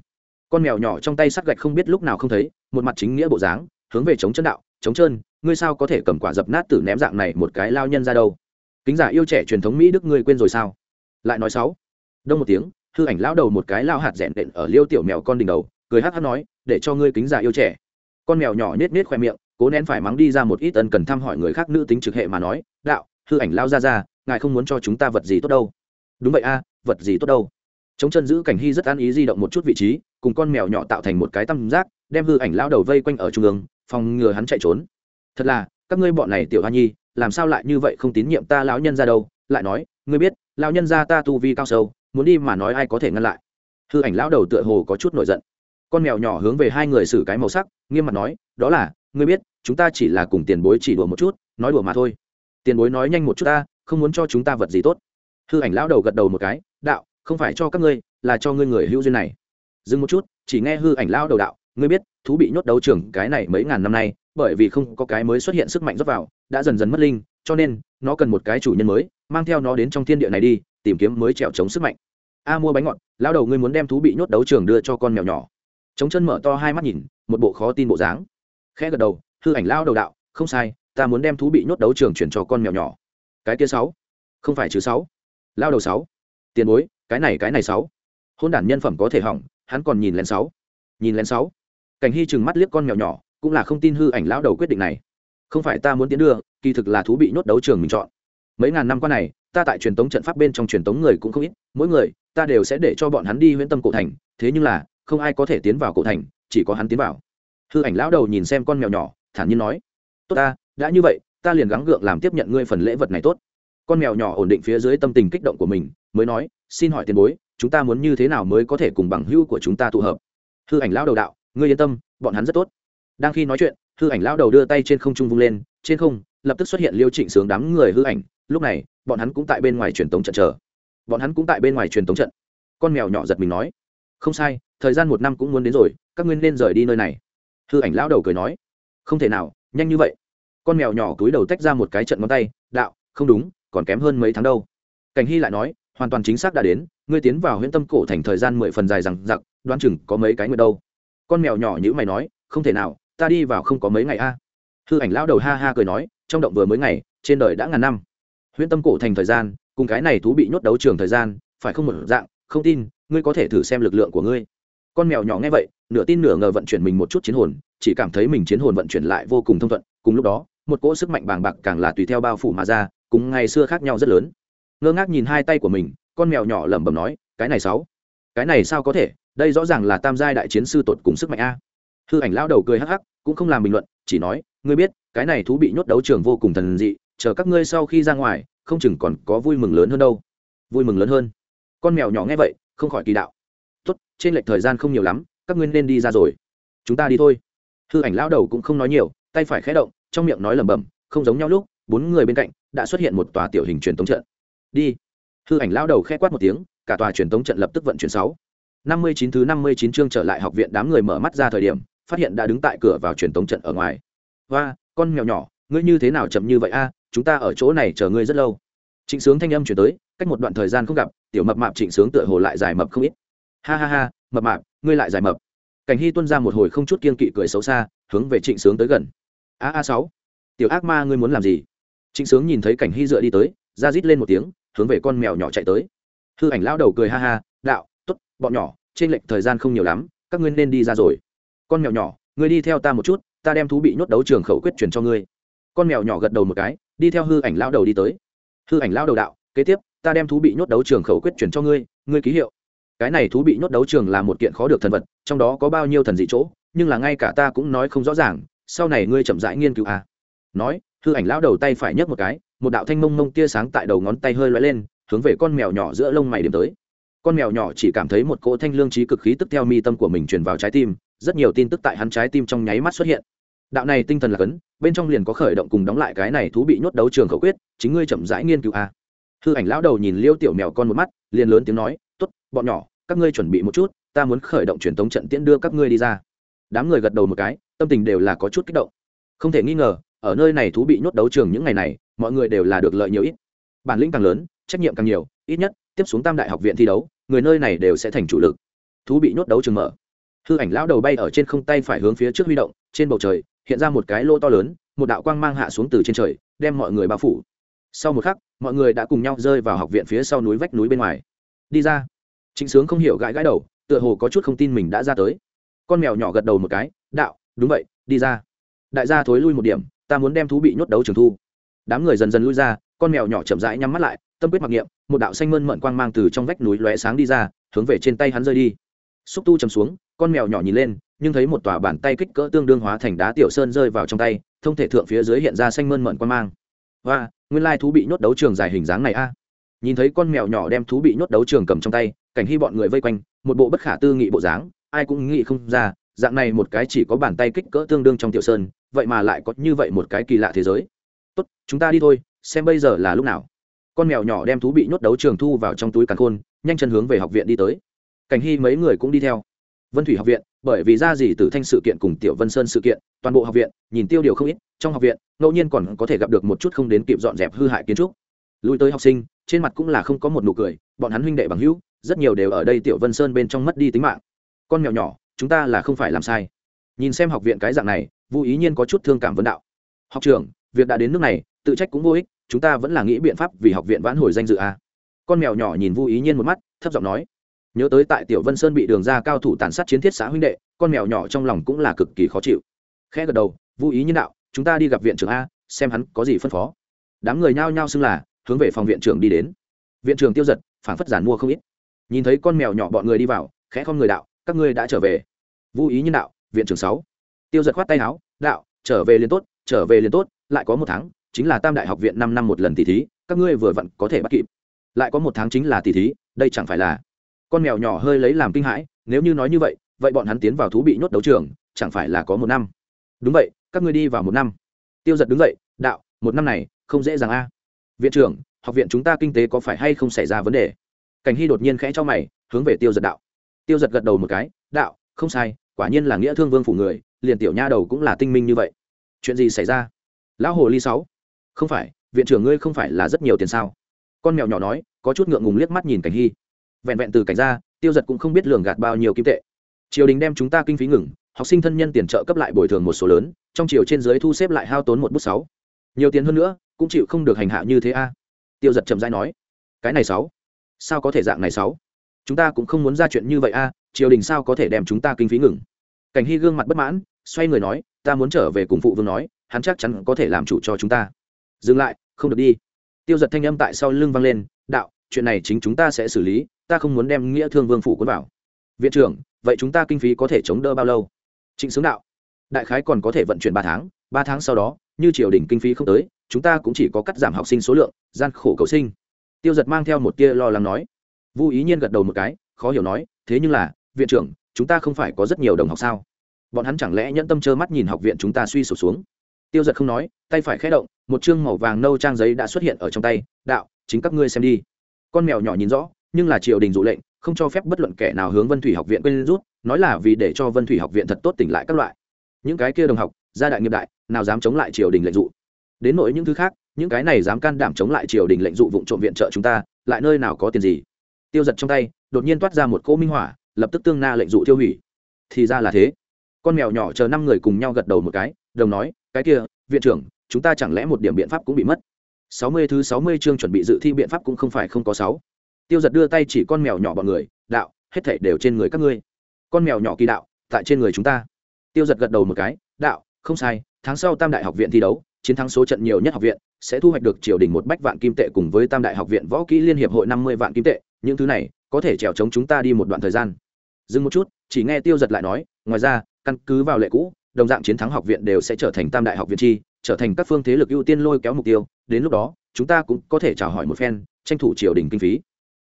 Con mèo nhỏ trong tay sắt gạch không biết lúc nào không thấy, một mặt chính nghĩa bộ dáng, hướng về chống chân đạo, chống trơn ngươi sao có thể cầm quả dập nát tử ném dạng này một cái lao nhân ra đâu? Kính giả yêu trẻ truyền thống mỹ đức ngươi quên rồi sao? Lại nói sáu. Đông một tiếng, hư ảnh lão đầu một cái lao hạt rẽn đện ở liêu tiểu mèo con đỉnh đầu cười hát hát nói, để cho ngươi kính già yêu trẻ. Con mèo nhỏ nết nết khoe miệng, cố nén phải mắng đi ra một ít ân cần thăm hỏi người khác nữ tính trực hệ mà nói, đạo, hư ảnh lao ra ra, ngài không muốn cho chúng ta vật gì tốt đâu. Đúng vậy a, vật gì tốt đâu? Chống chân giữ cảnh hy rất an ý di động một chút vị trí, cùng con mèo nhỏ tạo thành một cái tăm giác, đem hư ảnh lao đầu vây quanh ở trung ương, phòng ngừa hắn chạy trốn. Thật là, các ngươi bọn này tiểu hoa nhi, làm sao lại như vậy không tín nhiệm ta lão nhân ra đâu? Lại nói, ngươi biết, lão nhân ra ta tu vi cao sâu, muốn đi mà nói ai có thể ngăn lại. Hư ảnh lão đầu tựa hồ có chút nổi giận con mèo nhỏ hướng về hai người xử cái màu sắc, nghiêm mặt nói, đó là, ngươi biết, chúng ta chỉ là cùng tiền bối chỉ đùa một chút, nói đùa mà thôi. Tiền bối nói nhanh một chút ta, không muốn cho chúng ta vật gì tốt. Hư ảnh lão đầu gật đầu một cái, đạo, không phải cho các ngươi, là cho ngươi người hữu duyên này. Dừng một chút, chỉ nghe hư ảnh lão đầu đạo, ngươi biết, thú bị nhốt đấu trưởng cái này mấy ngàn năm nay, bởi vì không có cái mới xuất hiện sức mạnh rót vào, đã dần dần mất linh, cho nên, nó cần một cái chủ nhân mới, mang theo nó đến trong thiên địa này đi, tìm kiếm mới trèo chống sức mạnh. A mua bánh ngọt, lão đầu, ngươi muốn đem thú bị nhốt đấu trường đưa cho con mèo nhỏ chống chân mở to hai mắt nhìn, một bộ khó tin bộ dáng. Khẽ gật đầu, hư ảnh lao đầu đạo, không sai, ta muốn đem thú bị nhốt đấu trường chuyển cho con mèo nhỏ. Cái kia sáu, không phải chứ sáu. Lao đầu sáu. Tiền bối, cái này cái này sáu. Hôn đản nhân phẩm có thể hỏng, hắn còn nhìn lên sáu. Nhìn lên sáu. Cảnh hy chừng mắt liếc con mèo nhỏ, cũng là không tin hư ảnh lao đầu quyết định này. Không phải ta muốn tiến đưa, kỳ thực là thú bị nhốt đấu trường mình chọn. Mấy ngàn năm qua này, ta tại truyền tống trận pháp bên trong truyền tống người cũng không ít, mỗi người, ta đều sẽ để cho bọn hắn đi huyễn tâm cổ thành, thế nhưng là không ai có thể tiến vào cổ thành, chỉ có hắn tiến vào. Hư ảnh lão đầu nhìn xem con mèo nhỏ, thản nhiên nói, tốt ta, đã như vậy, ta liền gắng gượng làm tiếp nhận ngươi phần lễ vật này tốt. Con mèo nhỏ ổn định phía dưới tâm tình kích động của mình, mới nói, xin hỏi tiền bối, chúng ta muốn như thế nào mới có thể cùng bằng hữu của chúng ta tụ hợp? Hư ảnh lão đầu đạo, ngươi yên tâm, bọn hắn rất tốt. Đang khi nói chuyện, hư ảnh lão đầu đưa tay trên không trung vung lên, trên không, lập tức xuất hiện liêu trịnh sướng đám người hư ảnh, lúc này, bọn hắn cũng tại bên ngoài truyền tống trận chờ. Bọn hắn cũng tại bên ngoài truyền tống trận. Con mèo nhỏ giật mình nói không sai, thời gian một năm cũng muốn đến rồi, các ngươi nên rời đi nơi này. Hư ảnh lão đầu cười nói. Không thể nào, nhanh như vậy. Con mèo nhỏ túi đầu tách ra một cái trận ngón tay, đạo, không đúng, còn kém hơn mấy tháng đâu. Cảnh hy lại nói, hoàn toàn chính xác đã đến, ngươi tiến vào huyện tâm cổ thành thời gian mười phần dài rằng giặc đoán chừng có mấy cái nguyện đâu. Con mèo nhỏ như mày nói, không thể nào, ta đi vào không có mấy ngày a. À. hư ảnh lão đầu ha ha cười nói, trong động vừa mới ngày, trên đời đã ngàn năm. Huyện tâm cổ thành thời gian, cùng cái này thú bị nhốt đấu trường thời gian, phải không một dạng, không tin ngươi có thể thử xem lực lượng của ngươi. Con mèo nhỏ nghe vậy, nửa tin nửa ngờ vận chuyển mình một chút chiến hồn, chỉ cảm thấy mình chiến hồn vận chuyển lại vô cùng thông thuận, cùng lúc đó, một cỗ sức mạnh bàng bạc càng là tùy theo bao phủ mà ra, cùng ngày xưa khác nhau rất lớn. Ngơ ngác nhìn hai tay của mình, con mèo nhỏ lẩm bẩm nói, cái này sáu, cái này sao có thể? Đây rõ ràng là tam giai đại chiến sư tột cùng sức mạnh a. Hư ảnh lao đầu cười hắc hắc, cũng không làm bình luận, chỉ nói, ngươi biết, cái này thú bị nhốt đấu trường vô cùng thần dị, chờ các ngươi sau khi ra ngoài, không chừng còn có vui mừng lớn hơn đâu. Vui mừng lớn hơn? Con mèo nhỏ nghe vậy không khỏi kỳ đạo. Tốt, trên lệch thời gian không nhiều lắm, các ngươi nên đi ra rồi. Chúng ta đi thôi. Hư ảnh lao đầu cũng không nói nhiều, tay phải khẽ động, trong miệng nói lẩm bẩm, không giống nhau lúc, bốn người bên cạnh đã xuất hiện một tòa tiểu hình truyền tống trận. Đi. Hư ảnh lao đầu khẽ quát một tiếng, cả tòa truyền tống trận lập tức vận chuyển sáu. Năm mươi chín thứ năm mươi chín chương trở lại học viện đám người mở mắt ra thời điểm, phát hiện đã đứng tại cửa vào truyền tống trận ở ngoài. Và con mèo nhỏ, ngươi như thế nào chậm như vậy a? Chúng ta ở chỗ này chờ ngươi rất lâu trịnh sướng thanh âm chuyển tới, cách một đoạn thời gian không gặp, tiểu mập mạp trịnh sướng tựa hồ lại dài mập không ít. Ha ha ha, mập mạp, ngươi lại dài mập. Cảnh hy tuân ra một hồi không chút kiên kỵ cười xấu xa, hướng về trịnh sướng tới gần. A a sáu, tiểu ác ma ngươi muốn làm gì? Trịnh sướng nhìn thấy cảnh hy dựa đi tới, ra rít lên một tiếng, hướng về con mèo nhỏ chạy tới. Hư ảnh lão đầu cười ha ha, đạo t ố t bọn nhỏ, trên lệnh thời gian không nhiều lắm, các ngươi nên đi ra rồi. Con mèo nhỏ, ngươi đi theo ta một chút, ta đem thú bị nhốt đấu trường khẩu quyết truyền cho ngươi. Con mèo nhỏ gật đầu một cái, đi theo hư ảnh lao đầu đi tới hư ảnh lao đầu đạo, kế tiếp, ta đem thú bị nhốt đấu trường khẩu quyết truyền cho ngươi ngươi ký hiệu. Cái này thú bị nhốt đấu trường là một kiện khó được thần vật, trong đó có bao nhiêu thần dị chỗ, nhưng là ngay cả ta cũng nói không rõ ràng, sau này ngươi chậm rãi nghiên cứu à. nói, hư ảnh lão đầu tay phải nhấc một cái, một đạo thanh mông mông tia sáng tại đầu ngón tay hơi lóe lên, hướng về con mèo nhỏ giữa lông mày điểm tới. Con mèo nhỏ chỉ cảm thấy một cỗ thanh lương trí cực khí tức theo mi tâm của mình truyền vào trái tim, rất nhiều tin tức tại hắn trái tim trong nháy mắt xuất hiện đạo này tinh thần là cấn, bên trong liền có khởi động cùng đóng lại cái này thú bị nhốt đấu trường khẩu quyết, chính ngươi chậm rãi nghiên cứu a. À. hư ảnh lão đầu nhìn liêu tiểu mèo con một mắt, liền lớn tiếng nói t ố t bọn nhỏ, các ngươi chuẩn bị một chút, ta muốn khởi động truyền thống trận tiễn đưa các ngươi đi ra. Đám người gật đầu một cái, tâm tình đều là có chút kích động. Không thể nghi ngờ, ở nơi này thú bị nhốt đấu trường những ngày này, mọi người đều là được lợi nhiều ít. Bản lĩnh càng lớn, trách nhiệm càng nhiều, ít nhất, tiếp xuống tam đại học viện thi đấu, người nơi này đều sẽ thành chủ lực. Thú bị nhốt đấu trường mở. Hư ảnh lão đầu bay ở trên không tay phải hướng phía trước huy động, trên bầu trời hiện ra một cái lỗ to lớn, một đạo quang mang hạ xuống từ trên trời, đem mọi người bao phủ. Sau một khắc, mọi người đã cùng nhau rơi vào học viện phía sau núi vách núi bên ngoài. Đi ra. Trịnh sướng không hiểu gãi gãi đầu, tựa hồ có chút không tin mình đã ra tới. Con mèo nhỏ gật đầu một cái, đạo, đúng vậy, đi ra. Đại gia thối lui một điểm, ta muốn đem thú bị nhốt đấu trường thu. Đám người dần dần lui ra, con mèo nhỏ chậm rãi nhắm mắt lại, tâm quyết mặc niệm, một đạo xanh mơn mận quang mang từ trong vách núi lóe sáng đi ra, hướng về trên tay hắn rơi đi. Xúc tu chầm xuống, con mèo nhỏ nhìn lên nhưng thấy một tòa bàn tay kích cỡ tương đương hóa thành đá tiểu sơn rơi vào trong tay, thông thể thượng phía dưới hiện ra xanh mơn mận quan mang. Và nguyên lai thú bị nhốt đấu trường dài hình dáng này a. Nhìn thấy con mèo nhỏ đem thú bị nhốt đấu trường cầm trong tay, cảnh hy bọn người vây quanh, một bộ bất khả tư nghị bộ dáng, ai cũng nghĩ không ra, dạng này một cái chỉ có bàn tay kích cỡ tương đương trong tiểu sơn, vậy mà lại có như vậy một cái kỳ lạ thế giới. Tốt, chúng ta đi thôi, xem bây giờ là lúc nào. Con mèo nhỏ đem thú bị nhốt đấu trường thu vào trong túi càn khôn, nhanh chân hướng về học viện đi tới. Cảnh hy mấy người cũng đi theo vân thủy học viện, bởi vì ra gì từ thanh sự kiện cùng tiểu vân sơn sự kiện, toàn bộ học viện, nhìn tiêu điều không ít, trong học viện, ngẫu nhiên còn có thể gặp được một chút không đến kịp dọn dẹp hư hại kiến trúc. Lui tới học sinh, trên mặt cũng là không có một nụ cười, bọn hắn huynh đệ bằng hữu, rất nhiều đều ở đây tiểu vân sơn bên trong mất đi tính mạng. Con mèo nhỏ, chúng ta là không phải làm sai. Nhìn xem học viện cái dạng này, Vu ý nhiên có chút thương cảm vấn đạo. Học trưởng, việc đã đến nước này, tự trách cũng vô ích, chúng ta vẫn là nghĩ biện pháp vì học viện vãn hồi danh dự a con mèo nhỏ nhìn Vu ý nhiên một mắt, thấp giọng nói nhớ tới tại tiểu vân sơn bị đường ra cao thủ tàn sát chiến thiết xã huynh đệ, con mèo nhỏ trong lòng cũng là cực kỳ khó chịu. Khẽ gật đầu vô ý nhân đạo, chúng ta đi gặp viện trưởng a, xem hắn có gì phân phó. Đám người nhao nhao xưng là, hướng về phòng viện trưởng đi đến. Viện trưởng tiêu giật phản phất giản mua không ít. Nhìn thấy con mèo nhỏ bọn người đi vào, khẽ con người đạo, các ngươi đã trở về. Vô ý nhân đạo, viện trưởng sáu. Tiêu giật khoát tay áo, đạo, trở về liền tốt, trở về liền tốt, lại có một tháng, chính là tam đại học viện năm năm một lần tỷ thí, các ngươi vừa vặn có thể bắt kịp. Lại có một tháng chính là tỷ thí, đây chẳng phải là con mèo nhỏ hơi lấy làm kinh hãi, nếu như nói như vậy vậy bọn hắn tiến vào thú bị nhốt đấu trường, chẳng phải là có một năm. Đúng vậy, các ngươi đi vào một năm. Tiêu giật đứng dậy, đạo, một năm này, không dễ dàng a. Viện trưởng, học viện chúng ta kinh tế có phải hay không xảy ra vấn đề? Cảnh hy đột nhiên khẽ cho mày, hướng về tiêu giật đạo. Tiêu giật gật đầu một cái, đạo, không sai, quả nhiên là nghĩa thương vương phủ người, liền tiểu nha đầu cũng là tinh minh như vậy. Chuyện gì xảy ra? Lão hồ ly sáu. Không phải, viện trưởng ngươi không phải là rất nhiều tiền sao? Con mèo nhỏ nói, có chút ngượng ngùng liếc mắt nhìn cảnh hy vẹn vẹn từ cảnh ra tiêu giật cũng không biết lường gạt bao nhiêu kim tệ. Triều đình đem chúng ta kinh phí ngừng, học sinh thân nhân tiền trợ cấp lại bồi thường một số lớn, trong chiều trên dưới thu xếp lại hao tốn một bút sáu. Nhiều tiền hơn nữa, cũng chịu không được hành hạ như thế a. Tiêu giật chậm dãi nói, cái này sáu? Sao có thể dạng này sáu? Chúng ta cũng không muốn ra chuyện như vậy a, triều đình sao có thể đem chúng ta kinh phí ngừng? Cảnh hy gương mặt bất mãn, xoay người nói, ta muốn trở về cùng phụ vương nói, hắn chắc chắn có thể làm chủ cho chúng ta. Dừng lại, không được đi. Tiêu giật thanh âm tại sau lưng vang lên, đạo, chuyện này chính chúng ta sẽ xử lý ta không muốn đem nghĩa thương vương phủ cuốn vào. Viện trưởng, vậy chúng ta kinh phí có thể chống đỡ bao lâu? Trịnh xướng đạo. Đại khái còn có thể vận chuyển ba tháng ba tháng sau đó, như triều đình kinh phí không tới, chúng ta cũng chỉ có cắt giảm học sinh số lượng, gian khổ cầu sinh. Tiêu giật mang theo một tia lo lắng nói. Vô ý nhiên gật đầu một cái, khó hiểu nói, thế nhưng là, viện trưởng, chúng ta không phải có rất nhiều đồng học sao? Bọn hắn chẳng lẽ nhẫn tâm trơ mắt nhìn học viện chúng ta suy sụp xuống? Tiêu giật không nói, tay phải khé động, một chương màu vàng nâu trang giấy đã xuất hiện ở trong tay, đạo, chính các ngươi xem đi. Con mèo nhỏ nhìn rõ nhưng là triều đình dụ lệnh, không cho phép bất luận kẻ nào hướng vân thủy học viện quên rút, nói là vì để cho vân thủy học viện thật tốt tỉnh lại các loại. Những cái kia đồng học, gia đại nghiệp đại, nào dám chống lại triều đình lệnh dụ? Đến nỗi những thứ khác, những cái này dám can đảm chống lại triều đình lệnh dụ vụ trộm viện trợ chúng ta, lại nơi nào có tiền gì? Tiêu giật trong tay, đột nhiên toát ra một cỗ minh hỏa, lập tức tương na lệnh dụ tiêu hủy. Thì ra là thế. Con mèo nhỏ chờ năm người cùng nhau gật đầu một cái, đồng nói, cái kia, viện trưởng, chúng ta chẳng lẽ một điểm biện pháp cũng bị mất? Sáu mươi thứ sáu mươi chương chuẩn bị dự thi biện pháp cũng không phải không có sáu tiêu giật đưa tay chỉ con mèo nhỏ bọn người, đạo, hết thảy đều trên người các ngươi. Con mèo nhỏ kỳ đạo, tại trên người chúng ta. Tiêu giật gật đầu một cái, đạo, không sai, tháng sau tam đại học viện thi đấu, chiến thắng số trận nhiều nhất học viện, sẽ thu hoạch được triều đình một bách vạn kim tệ cùng với tam đại học viện võ kỹ liên hiệp hội năm mươi vạn kim tệ, những thứ này có thể trèo chống chúng ta đi một đoạn thời gian. Dừng một chút, chỉ nghe tiêu giật lại nói, ngoài ra, căn cứ vào lệ cũ, đồng dạng chiến thắng học viện đều sẽ trở thành tam đại học viện chi, trở thành các phương thế lực ưu tiên lôi kéo mục tiêu, đến lúc đó, chúng ta cũng có thể chào hỏi một phen, tranh thủ triều đình kinh phí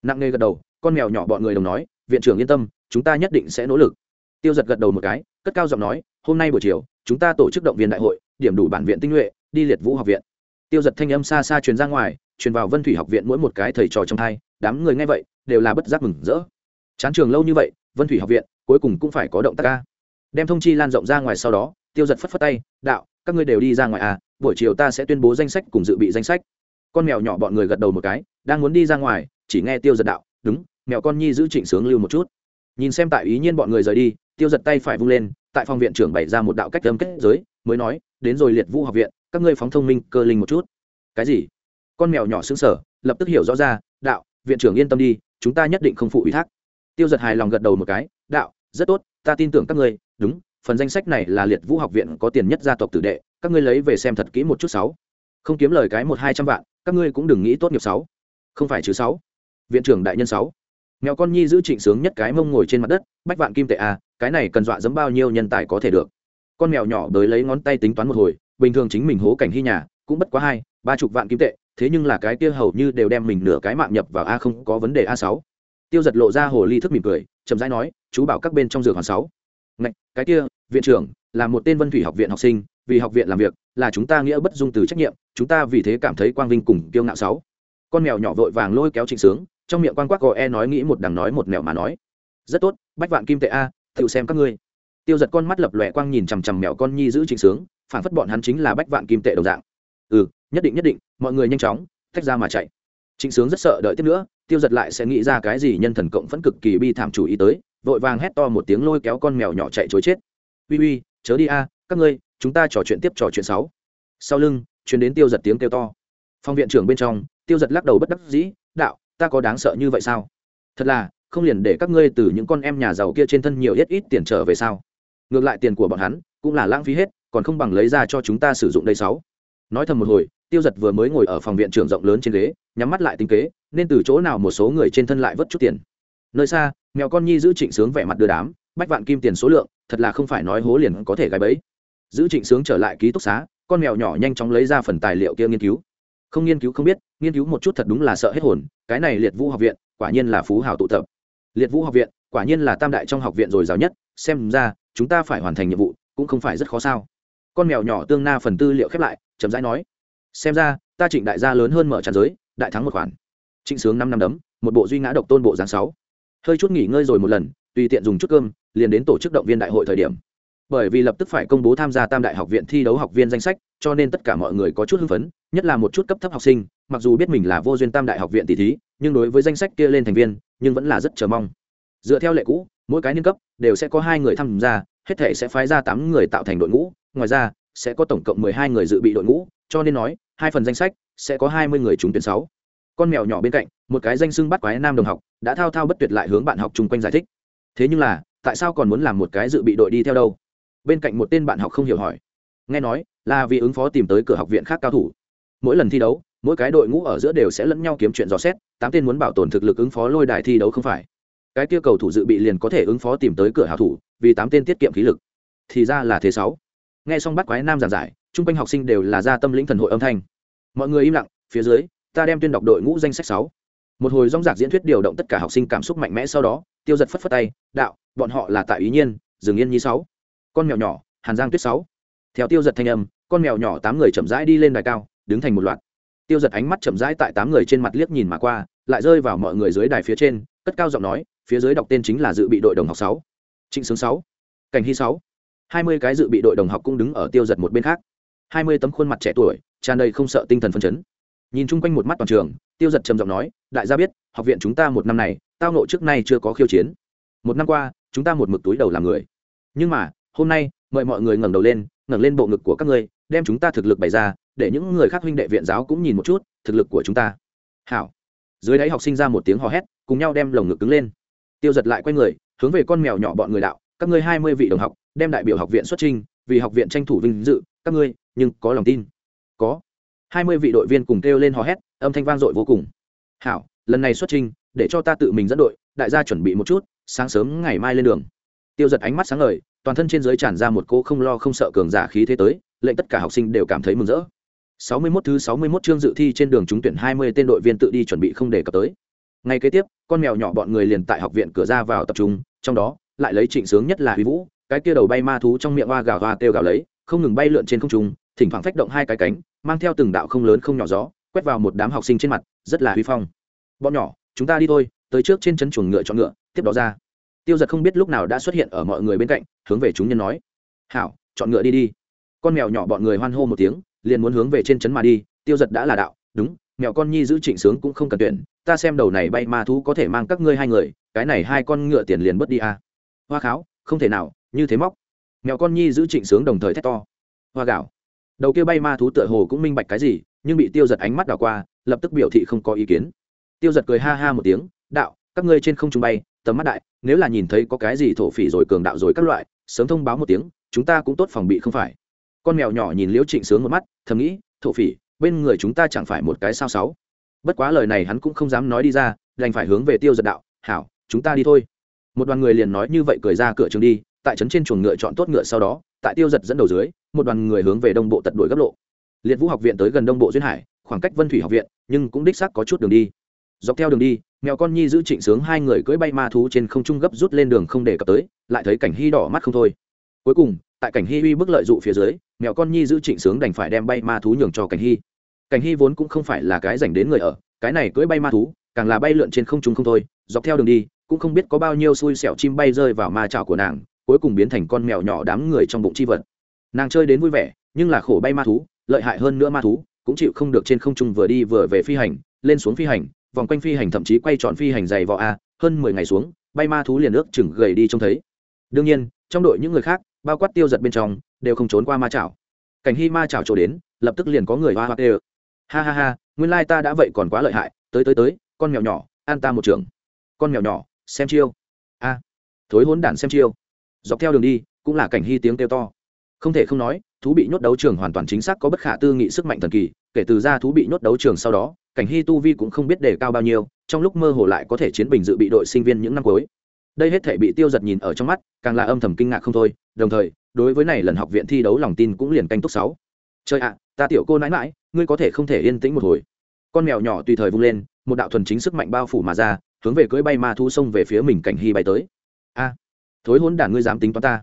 nặng nề gật đầu, con mèo nhỏ bọn người đồng nói, viện trưởng yên tâm, chúng ta nhất định sẽ nỗ lực. Tiêu giật gật đầu một cái, cất cao giọng nói, hôm nay buổi chiều, chúng ta tổ chức động viên đại hội, điểm đủ bản viện tinh nhuệ, đi liệt vũ học viện. Tiêu giật thanh âm xa xa truyền ra ngoài, truyền vào vân thủy học viện mỗi một cái thầy trò trong thai đám người nghe vậy, đều là bất giác mừng rỡ. Chán trường lâu như vậy, vân thủy học viện, cuối cùng cũng phải có động tác ca đem thông chi lan rộng ra ngoài sau đó, tiêu giật phất phất tay, đạo, các ngươi đều đi ra ngoài à buổi chiều ta sẽ tuyên bố danh sách cùng dự bị danh sách. Con mèo nhỏ bọn người gật đầu một cái, đang muốn đi ra ngoài chỉ nghe tiêu giật đạo, đúng mèo con nhi giữ trịnh sướng lưu một chút. Nhìn xem tại ý nhiên bọn người rời đi, tiêu giật tay phải vung lên, tại phòng viện trưởng bày ra một đạo cách âm kết giới, mới nói, đến rồi liệt vũ học viện, các ngươi phóng thông minh, cơ linh một chút. Cái gì? Con mèo nhỏ xứng sở lập tức hiểu rõ ra, đạo, viện trưởng yên tâm đi, chúng ta nhất định không phụ ủy thác. Tiêu giật hài lòng gật đầu một cái, đạo, rất tốt, ta tin tưởng các ngươi, đúng, phần danh sách này là liệt vũ học viện có tiền nhất gia tộc tử đệ, các ngươi lấy về xem thật kỹ một chút sáu. Không kiếm lời cái một hai trăm vạn, các ngươi cũng đừng nghĩ tốt nghiệp sáu. Không phải chứ sáu viện trưởng đại nhân sáu. Mèo con nhi giữ trịnh sướng nhất cái mông ngồi trên mặt đất bách vạn kim tệ a à, cái này cần dọa dẫm bao nhiêu nhân tài có thể được. Con mèo nhỏ đới lấy ngón tay tính toán một hồi bình thường chính mình hố cảnh hy nhà cũng bất quá hai ba chục vạn kim tệ thế nhưng là cái kia hầu như đều đem mình nửa cái mạng nhập vào a không có vấn đề a sáu. Tiêu giật lộ ra hồ ly thức mỉm cười chậm rãi nói chú bảo các bên trong dược hoàn sáu. Ngạch cái kia viện trưởng là một tên vân thủy học viện học sinh vì học viện làm việc là chúng ta nghĩa bất dung từ trách nhiệm chúng ta vì thế cảm thấy quang vinh cùng kiêu ngạo sáu. Con mèo nhỏ vội vàng lôi kéo trịnh sướng trong miệng quan quắc gò e nói nghĩ một đằng nói một mèo mà nói. Rất tốt, bách vạn kim tệ a tự xem các ngươi. Tiêu giật con mắt lập lòe quang nhìn chằm chằm mèo con nhi giữ trịnh sướng phản phất bọn hắn chính là bách vạn kim tệ đồng dạng. Ừ nhất định nhất định, mọi người nhanh chóng, tách ra mà chạy. Trịnh sướng rất sợ đợi tiếp nữa, tiêu giật lại sẽ nghĩ ra cái gì nhân thần cộng vẫn cực kỳ bi thảm chủ ý tới, vội vàng hét to một tiếng lôi kéo con mèo nhỏ chạy chối chết. Uy uy, chớ đi a, các ngươi, chúng ta trò chuyện tiếp trò chuyện sáu. Sau lưng chuyến đến tiêu giật tiếng kêu to. Phòng viện trưởng bên trong, tiêu giật lắc đầu bất đắc dĩ, đạo ta có đáng sợ như vậy sao? Thật là, không liền để các ngươi từ những con em nhà giàu kia trên thân nhiều ít ít tiền trở về sao? Ngược lại tiền của bọn hắn, cũng là lãng phí hết, còn không bằng lấy ra cho chúng ta sử dụng đây sáu. Nói thầm một hồi, tiêu giật vừa mới ngồi ở phòng viện trưởng rộng lớn trên ghế, nhắm mắt lại tính kế, nên từ chỗ nào một số người trên thân lại vớt chút tiền. Nơi xa, mèo con nhi giữ trịnh sướng vẻ mặt đưa đám, bách vạn kim tiền số lượng, thật là không phải nói hố liền có thể gái bẫy. Giữ trịnh sướng trở lại ký túc xá, con mèo nhỏ nhanh chóng lấy ra phần tài liệu kia nghiên cứu không nghiên cứu không biết, nghiên cứu một chút thật đúng là sợ hết hồn, cái này liệt vũ học viện, quả nhiên là phú hào tụ tập. Liệt vũ học viện, quả nhiên là tam đại trong học viện rồi giàu nhất, xem ra, chúng ta phải hoàn thành nhiệm vụ, cũng không phải rất khó sao. Con mèo nhỏ tương na phần tư liệu khép lại, chậm rãi nói, xem ra, ta trịnh đại gia lớn hơn mở tràn giới, đại thắng một khoản. Trịnh sướng năm năm đấm, một bộ duy ngã độc tôn bộ giáng sáu. Hơi chút nghỉ ngơi rồi một lần, tùy tiện dùng chút cơm, liền đến tổ chức động viên đại hội thời điểm bởi vì lập tức phải công bố tham gia tam đại học viện thi đấu học viên danh sách, cho nên tất cả mọi người có chút hưng phấn, nhất là một chút cấp thấp học sinh, mặc dù biết mình là vô duyên tam đại học viện tỷ thí, nhưng đối với danh sách kia lên thành viên, nhưng vẫn là rất chờ mong. Dựa theo lệ cũ, mỗi cái niên cấp đều sẽ có hai người tham gia, hết thể sẽ phái ra tám người tạo thành đội ngũ, ngoài ra sẽ có tổng cộng mười hai người dự bị đội ngũ, cho nên nói, hai phần danh sách sẽ có hai mươi người trúng tuyển sáu. Con mèo nhỏ bên cạnh, một cái danh xưng bắt quái nam đồng học, đã thao thao bất tuyệt lại hướng bạn học chung quanh giải thích. Thế nhưng là, tại sao còn muốn làm một cái dự bị đội đi theo đâu? Bên cạnh một tên bạn học không hiểu hỏi. Nghe nói, là vì ứng phó tìm tới cửa học viện khác cao thủ. Mỗi lần thi đấu, mỗi cái đội ngũ ở giữa đều sẽ lẫn nhau kiếm chuyện dò xét, tám tên muốn bảo tồn thực lực ứng phó lôi đài thi đấu không phải. Cái kia cầu thủ dự bị liền có thể ứng phó tìm tới cửa hảo thủ, vì tám tên tiết kiệm khí lực. Thì ra là thế sáu. Nghe xong bắt quái nam giảng giải chung quanh học sinh đều là ra tâm lĩnh thần hội âm thanh. Mọi người im lặng, phía dưới, ta đem tuyên đọc đội ngũ danh sách sáu. Một hồi rong rạc diễn thuyết điều động tất cả học sinh cảm xúc mạnh mẽ sau đó, tiêu giật phất phất tay, đạo, bọn họ là tại ý nhiên, dừng yên nhi sáu con mèo nhỏ, hàn giang tuyết sáu. Theo tiêu giật thanh âm, con mèo nhỏ tám người chậm rãi đi lên đài cao, đứng thành một loạt. Tiêu giật ánh mắt chậm rãi tại tám người trên mặt liếc nhìn mà qua, lại rơi vào mọi người dưới đài phía trên, cất cao giọng nói, phía dưới đọc tên chính là dự bị đội đồng học sáu. Trịnh sướng sáu. Cảnh hy sáu. Hai mươi cái dự bị đội đồng học cũng đứng ở tiêu giật một bên khác. Hai mươi tấm khuôn mặt trẻ tuổi, tràn đầy không sợ tinh thần phấn chấn. Nhìn chung quanh một mắt toàn trường, tiêu giật trầm giọng nói, đại gia biết, học viện chúng ta một năm này, tao nộ trước nay chưa có khiêu chiến. Một năm qua, chúng ta một mực túi đầu làm người. Nhưng mà hôm nay, mời mọi người ngẩng đầu lên, ngẩng lên bộ ngực của các ngươi, đem chúng ta thực lực bày ra, để những người khác huynh đệ viện giáo cũng nhìn một chút, thực lực của chúng ta. Hảo. Dưới đáy học sinh ra một tiếng hò hét, cùng nhau đem lồng ngực cứng lên. Tiêu giật lại q u a y người, hướng về con mèo nhỏ bọn người đạo, các ngươi hai mươi vị đồng học, đem đại biểu học viện xuất trình vì học viện tranh thủ vinh dự, các ngươi, nhưng có lòng tin. Có. Hai mươi vị đội viên cùng kêu lên hò hét, âm thanh vang dội vô cùng. Hảo, lần này xuất trình để cho ta tự mình dẫn đội, đại gia chuẩn bị một chút, sáng sớm ngày mai lên đường. Tiêu giật ánh mắt sáng ngời toàn thân trên dưới tràn ra một cô không lo không sợ cường giả khí thế tới, lệnh tất cả học sinh đều cảm thấy mừng rỡ. 61 thứ 61 chương dự thi trên đường trúng tuyển 20 tên đội viên tự đi chuẩn bị không để cập tới. Ngay kế tiếp, con mèo nhỏ bọn người liền tại học viện cửa ra vào tập trung, trong đó, lại lấy trịnh sướng nhất là huy vũ, cái kia đầu bay ma thú trong miệng hoa gào hoa kêu gào lấy, không ngừng bay lượn trên không trung, thỉnh thoảng phách động hai cái cánh, mang theo từng đạo không lớn không nhỏ gió, quét vào một đám học sinh trên mặt, rất là huy phong. Bọn nhỏ, chúng ta đi thôi, tới trước trên chân chuồng ngựa chọn ngựa, tiếp đó ra tiêu giật không biết lúc nào đã xuất hiện ở mọi người bên cạnh, hướng về chúng nhân nói, hảo, chọn ngựa đi đi. Con mèo nhỏ bọn người hoan hô một tiếng, liền muốn hướng về trên trấn mà đi. Tiêu giật đã là đạo, đúng, mèo con nhi giữ trịnh sướng cũng không cần tuyển, ta xem đầu này bay ma thú có thể mang các ngươi hai người, cái này hai con ngựa tiền liền bớt đi à. hoa kháo, không thể nào, như thế móc. Mèo con nhi giữ trịnh sướng đồng thời thét to, hoa gạo. Đầu kia bay ma thú tựa hồ cũng minh bạch cái gì, nhưng bị tiêu giật ánh mắt đảo qua, lập tức biểu thị không có ý kiến. Tiêu giật cười ha ha một tiếng, đạo, các ngươi trên không trung bay, tầm mắt đại nếu là nhìn thấy có cái gì thổ phỉ rồi cường đạo rồi các loại, sớm thông báo một tiếng, chúng ta cũng tốt phòng bị không phải. Con mèo nhỏ nhìn liễu trịnh sướng một mắt, thầm nghĩ, thổ phỉ, bên người chúng ta chẳng phải một cái sao sáu. Bất quá lời này hắn cũng không dám nói đi ra, đành phải hướng về tiêu giật đạo, hảo, chúng ta đi thôi. Một đoàn người liền nói như vậy cười ra cửa trường đi, tại trấn trên chuồng ngựa chọn tốt ngựa sau đó, tại tiêu giật dẫn đầu dưới, một đoàn người hướng về đông bộ tật đuổi gấp lộ. Liệt vũ học viện tới gần đông bộ duyên hải, khoảng cách vân thủy học viện, nhưng cũng đích xác có chút đường đi. Dọc theo đường đi mèo con nhi giữ trịnh sướng hai người cưỡi bay ma thú trên không trung gấp rút lên đường không để cập tới, lại thấy cảnh hy đỏ mắt không thôi. Cuối cùng, tại cảnh hy uy bức lợi dụ phía dưới, mèo con nhi giữ trịnh sướng đành phải đem bay ma thú nhường cho cảnh hy. Cảnh hy vốn cũng không phải là cái dành đến người ở, cái này cưỡi bay ma thú, càng là bay lượn trên không trung không thôi, dọc theo đường đi, cũng không biết có bao nhiêu xui xẻo chim bay rơi vào ma chảo của nàng, cuối cùng biến thành con mèo nhỏ đám người trong bụng chi vật. Nàng chơi đến vui vẻ, nhưng là khổ bay ma thú, lợi hại hơn nữa ma thú, cũng chịu không được trên không trung vừa đi vừa về phi hành, lên xuống phi hành vòng quanh phi hành thậm chí quay tròn phi hành dày vò a, hơn mười ngày xuống, bay ma thú liền ước chừng gầy đi trông thấy. Đương nhiên, trong đội những người khác, bao quát tiêu giật bên trong, đều không trốn qua ma chảo. Cảnh hy ma chảo trổ đến, lập tức liền có người hoa hoa tê ha ha ha, nguyên lai ta đã vậy còn quá lợi hại, tới tới tới, con mèo nhỏ, an ta một trường con mèo nhỏ, xem chiêu. A, thối hốn đản xem chiêu. Dọc theo đường đi, cũng là cảnh hy tiếng kêu to. Không thể không nói, thú bị nhốt đấu trường hoàn toàn chính xác có bất khả tư nghị sức mạnh thần kỳ, kể từ ra thú bị nhốt đấu trường sau đó cảnh hy tu vi cũng không biết đề cao bao nhiêu, trong lúc mơ hồ lại có thể chiến bình dự bị đội sinh viên những năm cuối. Đây hết thể bị tiêu giật nhìn ở trong mắt, càng là âm thầm kinh ngạc không thôi, đồng thời, đối với này lần học viện thi đấu lòng tin cũng liền canh túc sáu. Chơi ạ, ta tiểu cô nãi mãi ngươi có thể không thể yên tĩnh một hồi. Con mèo nhỏ tùy thời vung lên, một đạo thuần chính sức mạnh bao phủ mà ra, hướng về cưỡi bay ma thu xông về phía mình cảnh hy bay tới. A, thối hôn đản ngươi dám tính toán ta.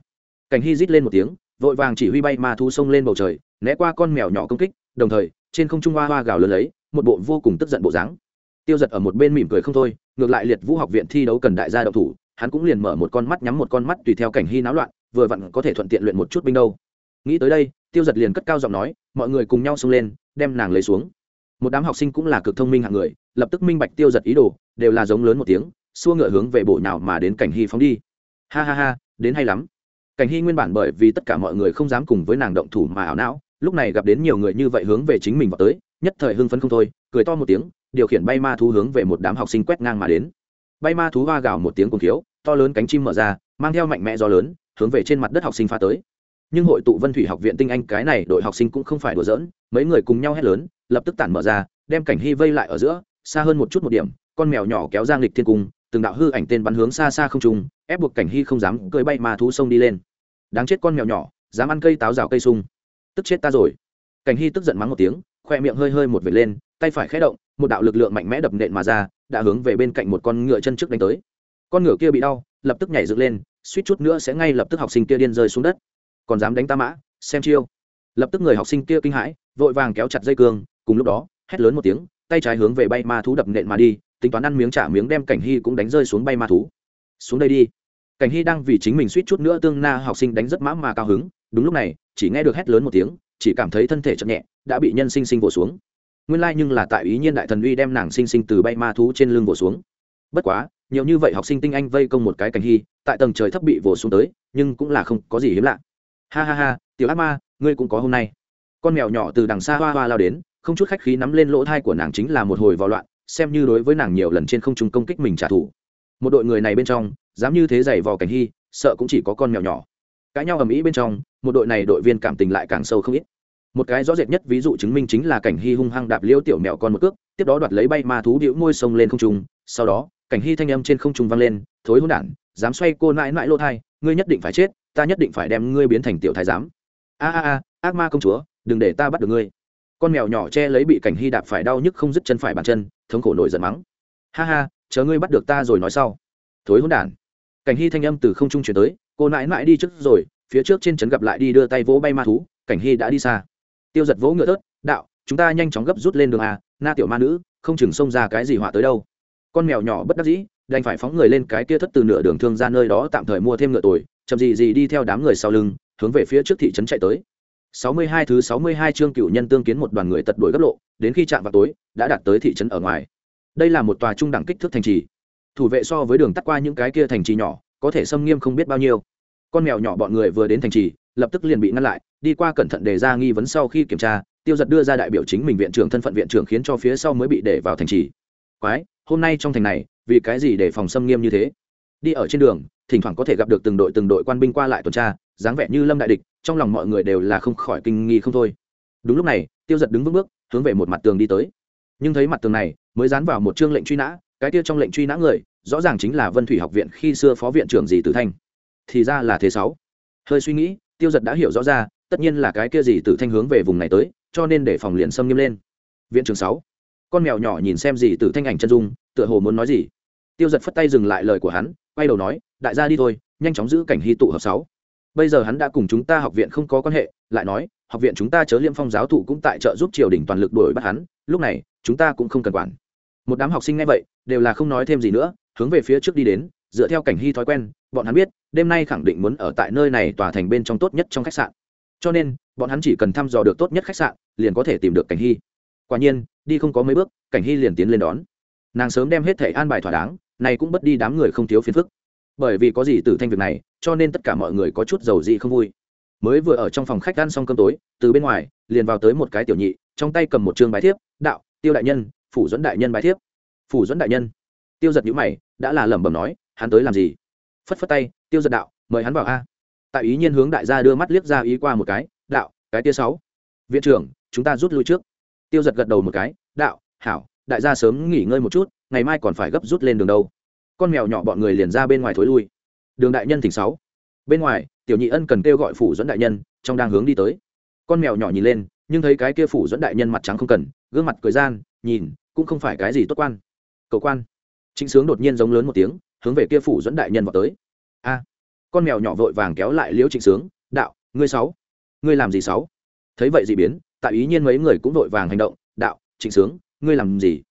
Cảnh hy rít lên một tiếng, vội vàng chỉ huy bay ma thu xông lên bầu trời, né qua con mèo nhỏ công kích, đồng thời, trên không trung hoa hoa gào lớn lấy một bộ vô cùng tức giận bộ dáng. Tiêu giật ở một bên mỉm cười không thôi, ngược lại liệt vũ học viện thi đấu cần đại gia đậu thủ, hắn cũng liền mở một con mắt nhắm một con mắt tùy theo cảnh hy náo loạn, vừa vặn có thể thuận tiện luyện một chút binh đâu. Nghĩ tới đây, tiêu giật liền cất cao giọng nói, mọi người cùng nhau xông lên, đem nàng lấy xuống. Một đám học sinh cũng là cực thông minh hạng người, lập tức minh bạch tiêu giật ý đồ, đều là giống lớn một tiếng, xua ngựa hướng về bộ nào mà đến cảnh hy phóng đi. Ha ha ha, đến hay lắm. Cảnh hy nguyên bản bởi vì tất cả mọi người không dám cùng với nàng động thủ mà ảo não lúc này gặp đến nhiều người như vậy hướng về chính mình vào tới, nhất thời hưng phấn không thôi, cười to một tiếng, điều khiển bay ma thú hướng về một đám học sinh quét ngang mà đến. Bay ma thú hoa gào một tiếng cùng thiếu, to lớn cánh chim mở ra, mang theo mạnh mẽ gió lớn, hướng về trên mặt đất học sinh pha tới. Nhưng hội tụ vân thủy học viện tinh anh cái này đội học sinh cũng không phải đùa giỡn, mấy người cùng nhau hét lớn, lập tức tản mở ra, đem cảnh hy vây lại ở giữa, xa hơn một chút một điểm, con mèo nhỏ kéo giang lịch thiên cung, từng đạo hư ảnh tên bắn hướng xa xa không trùng ép buộc cảnh hy không dám cưỡi bay ma thú sông đi lên. Đáng chết con mèo nhỏ, dám ăn cây táo rào cây sung tức chết ta rồi. Cảnh hy tức giận mắng một tiếng, khoe miệng hơi hơi một vệt lên, tay phải khé động, một đạo lực lượng mạnh mẽ đập nện mà ra, đã hướng về bên cạnh một con ngựa chân trước đánh tới. Con ngựa kia bị đau, lập tức nhảy dựng lên, suýt chút nữa sẽ ngay lập tức học sinh kia điên rơi xuống đất. Còn dám đánh ta mã, xem chiêu. Lập tức người học sinh kia kinh hãi, vội vàng kéo chặt dây cương, cùng lúc đó, hét lớn một tiếng, tay trái hướng về bay ma thú đập nện mà đi, tính toán ăn miếng trả miếng đem cảnh hy cũng đánh rơi xuống bay ma thú. Xuống đây đi. Cảnh hy đang vì chính mình suýt chút nữa tương na học sinh đánh rất mã mà cao hứng đúng lúc này, chỉ nghe được hét lớn một tiếng, chỉ cảm thấy thân thể chậm nhẹ, đã bị nhân sinh sinh vỗ xuống. Nguyên lai nhưng là tại ý nhiên đại thần uy đem nàng sinh sinh từ bay ma thú trên lưng vỗ xuống. Bất quá, nhiều như vậy học sinh tinh anh vây công một cái cảnh hy, tại tầng trời thấp bị vỗ xuống tới, nhưng cũng là không có gì hiếm lạ. Ha ha ha, tiểu ác ma, ngươi cũng có hôm nay. Con mèo nhỏ từ đằng xa hoa hoa lao đến, không chút khách khí nắm lên lỗ thai của nàng chính là một hồi vào loạn, xem như đối với nàng nhiều lần trên không trung công kích mình trả thù. Một đội người này bên trong, dám như thế giày vò cảnh hy, sợ cũng chỉ có con mèo nhỏ. Cãi nhau ầm ĩ bên trong một đội này đội viên cảm tình lại càng sâu không ít. Một cái rõ rệt nhất ví dụ chứng minh chính là cảnh hy hung hăng đạp liêu tiểu mèo con một cước, tiếp đó đoạt lấy bay ma thú điệu môi sông lên không trung. Sau đó, cảnh hy thanh âm trên không trung vang lên, thối hôn đản, dám xoay cô nãi nãi lỗ thai, ngươi nhất định phải chết, ta nhất định phải đem ngươi biến thành tiểu thái giám. A a a, ác ma công chúa, đừng để ta bắt được ngươi. Con mèo nhỏ che lấy bị cảnh hy đạp phải đau nhức không dứt chân phải bàn chân, thống khổ nổi giận mắng. Ha ha, chờ ngươi bắt được ta rồi nói sau. Thối hỗn đản. Cảnh hy thanh âm từ không trung chuyển tới, cô nãi nãi đi trước rồi phía trước trên trấn gặp lại đi đưa tay vỗ bay ma thú, cảnh hy đã đi xa. Tiêu giật vỗ ngựa tớt, đạo, chúng ta nhanh chóng gấp rút lên đường à na tiểu ma nữ, không chừng xông ra cái gì họa tới đâu. Con mèo nhỏ bất đắc dĩ, đành phải phóng người lên cái kia thất từ nửa đường thương ra nơi đó tạm thời mua thêm ngựa tồi, chậm gì gì đi theo đám người sau lưng, hướng về phía trước thị trấn chạy tới. 62 thứ 62 chương cựu nhân tương kiến một đoàn người tật đuổi gấp lộ, đến khi chạm vào tối, đã đạt tới thị trấn ở ngoài. Đây là một tòa trung đẳng kích thước thành trì. Thủ vệ so với đường tắt qua những cái kia thành trì nhỏ, có thể xâm nghiêm không biết bao nhiêu con mèo nhỏ bọn người vừa đến thành trì, lập tức liền bị ngăn lại, đi qua cẩn thận đề ra nghi vấn sau khi kiểm tra, tiêu giật đưa ra đại biểu chính mình viện trưởng thân phận viện trưởng khiến cho phía sau mới bị để vào thành trì. Quái, hôm nay trong thành này, vì cái gì để phòng xâm nghiêm như thế? Đi ở trên đường, thỉnh thoảng có thể gặp được từng đội từng đội quan binh qua lại tuần tra, dáng vẻ như lâm đại địch, trong lòng mọi người đều là không khỏi kinh nghi không thôi. Đúng lúc này, tiêu giật đứng vững bước, hướng về một mặt tường đi tới. Nhưng thấy mặt tường này, mới dán vào một chương lệnh truy nã, cái kia trong lệnh truy nã người, rõ ràng chính là vân thủy học viện khi xưa phó viện trưởng dì tử thanh thì ra là thế sáu. Hơi suy nghĩ, tiêu giật đã hiểu rõ ra, tất nhiên là cái kia gì từ thanh hướng về vùng này tới, cho nên để phòng liền xâm nghiêm lên. Viện trường sáu. Con mèo nhỏ nhìn xem gì từ thanh ảnh chân dung, tựa hồ muốn nói gì. Tiêu giật phất tay dừng lại lời của hắn, quay đầu nói, đại gia đi thôi, nhanh chóng giữ cảnh hy tụ hợp sáu. Bây giờ hắn đã cùng chúng ta học viện không có quan hệ, lại nói, học viện chúng ta chớ liêm phong giáo thụ cũng tại trợ giúp triều đình toàn lực đuổi bắt hắn, lúc này, chúng ta cũng không cần quản. Một đám học sinh ngay vậy, đều là không nói thêm gì nữa, hướng về phía trước đi đến, dựa theo cảnh hy thói quen, bọn hắn biết đêm nay khẳng định muốn ở tại nơi này tòa thành bên trong tốt nhất trong khách sạn. Cho nên, bọn hắn chỉ cần thăm dò được tốt nhất khách sạn, liền có thể tìm được cảnh hy. Quả nhiên, đi không có mấy bước, cảnh hy liền tiến lên đón. Nàng sớm đem hết thẻ an bài thỏa đáng, này cũng bất đi đám người không thiếu phiền phức. Bởi vì có gì từ thanh việc này, cho nên tất cả mọi người có chút dầu dị không vui. Mới vừa ở trong phòng khách ăn xong cơm tối, từ bên ngoài, liền vào tới một cái tiểu nhị, trong tay cầm một chương bài thiếp, đạo, tiêu đại nhân, phủ dẫn đại nhân bài thiếp. Phủ dẫn đại nhân? Tiêu giật nhữ mày, đã là lẩm bẩm nói, hắn tới làm gì? Phất phất tay tiêu giật đạo, mời hắn vào a. Tại ý nhiên hướng đại gia đưa mắt liếc ra ý qua một cái, đạo, cái tia sáu. Viện trưởng, chúng ta rút lui trước. Tiêu giật gật đầu một cái, đạo, hảo, đại gia sớm nghỉ ngơi một chút, ngày mai còn phải gấp rút lên đường đâu. Con mèo nhỏ bọn người liền ra bên ngoài thối lui. Đường đại nhân thỉnh sáu. Bên ngoài, tiểu nhị ân cần kêu gọi phủ dẫn đại nhân, trong đang hướng đi tới. Con mèo nhỏ nhìn lên, nhưng thấy cái kia phủ dẫn đại nhân mặt trắng không cần, gương mặt cười gian, nhìn, cũng không phải cái gì tốt quan. Cầu quan. Chính sướng đột nhiên giống lớn một tiếng, hướng về kia phủ dẫn đại nhân vào tới a. Con mèo nhỏ vội vàng kéo lại liễu trịnh sướng, đạo, ngươi sáu, ngươi làm gì sáu? Thấy vậy dị biến, tại ý nhiên mấy người cũng vội vàng hành động, đạo, trịnh sướng, ngươi làm gì?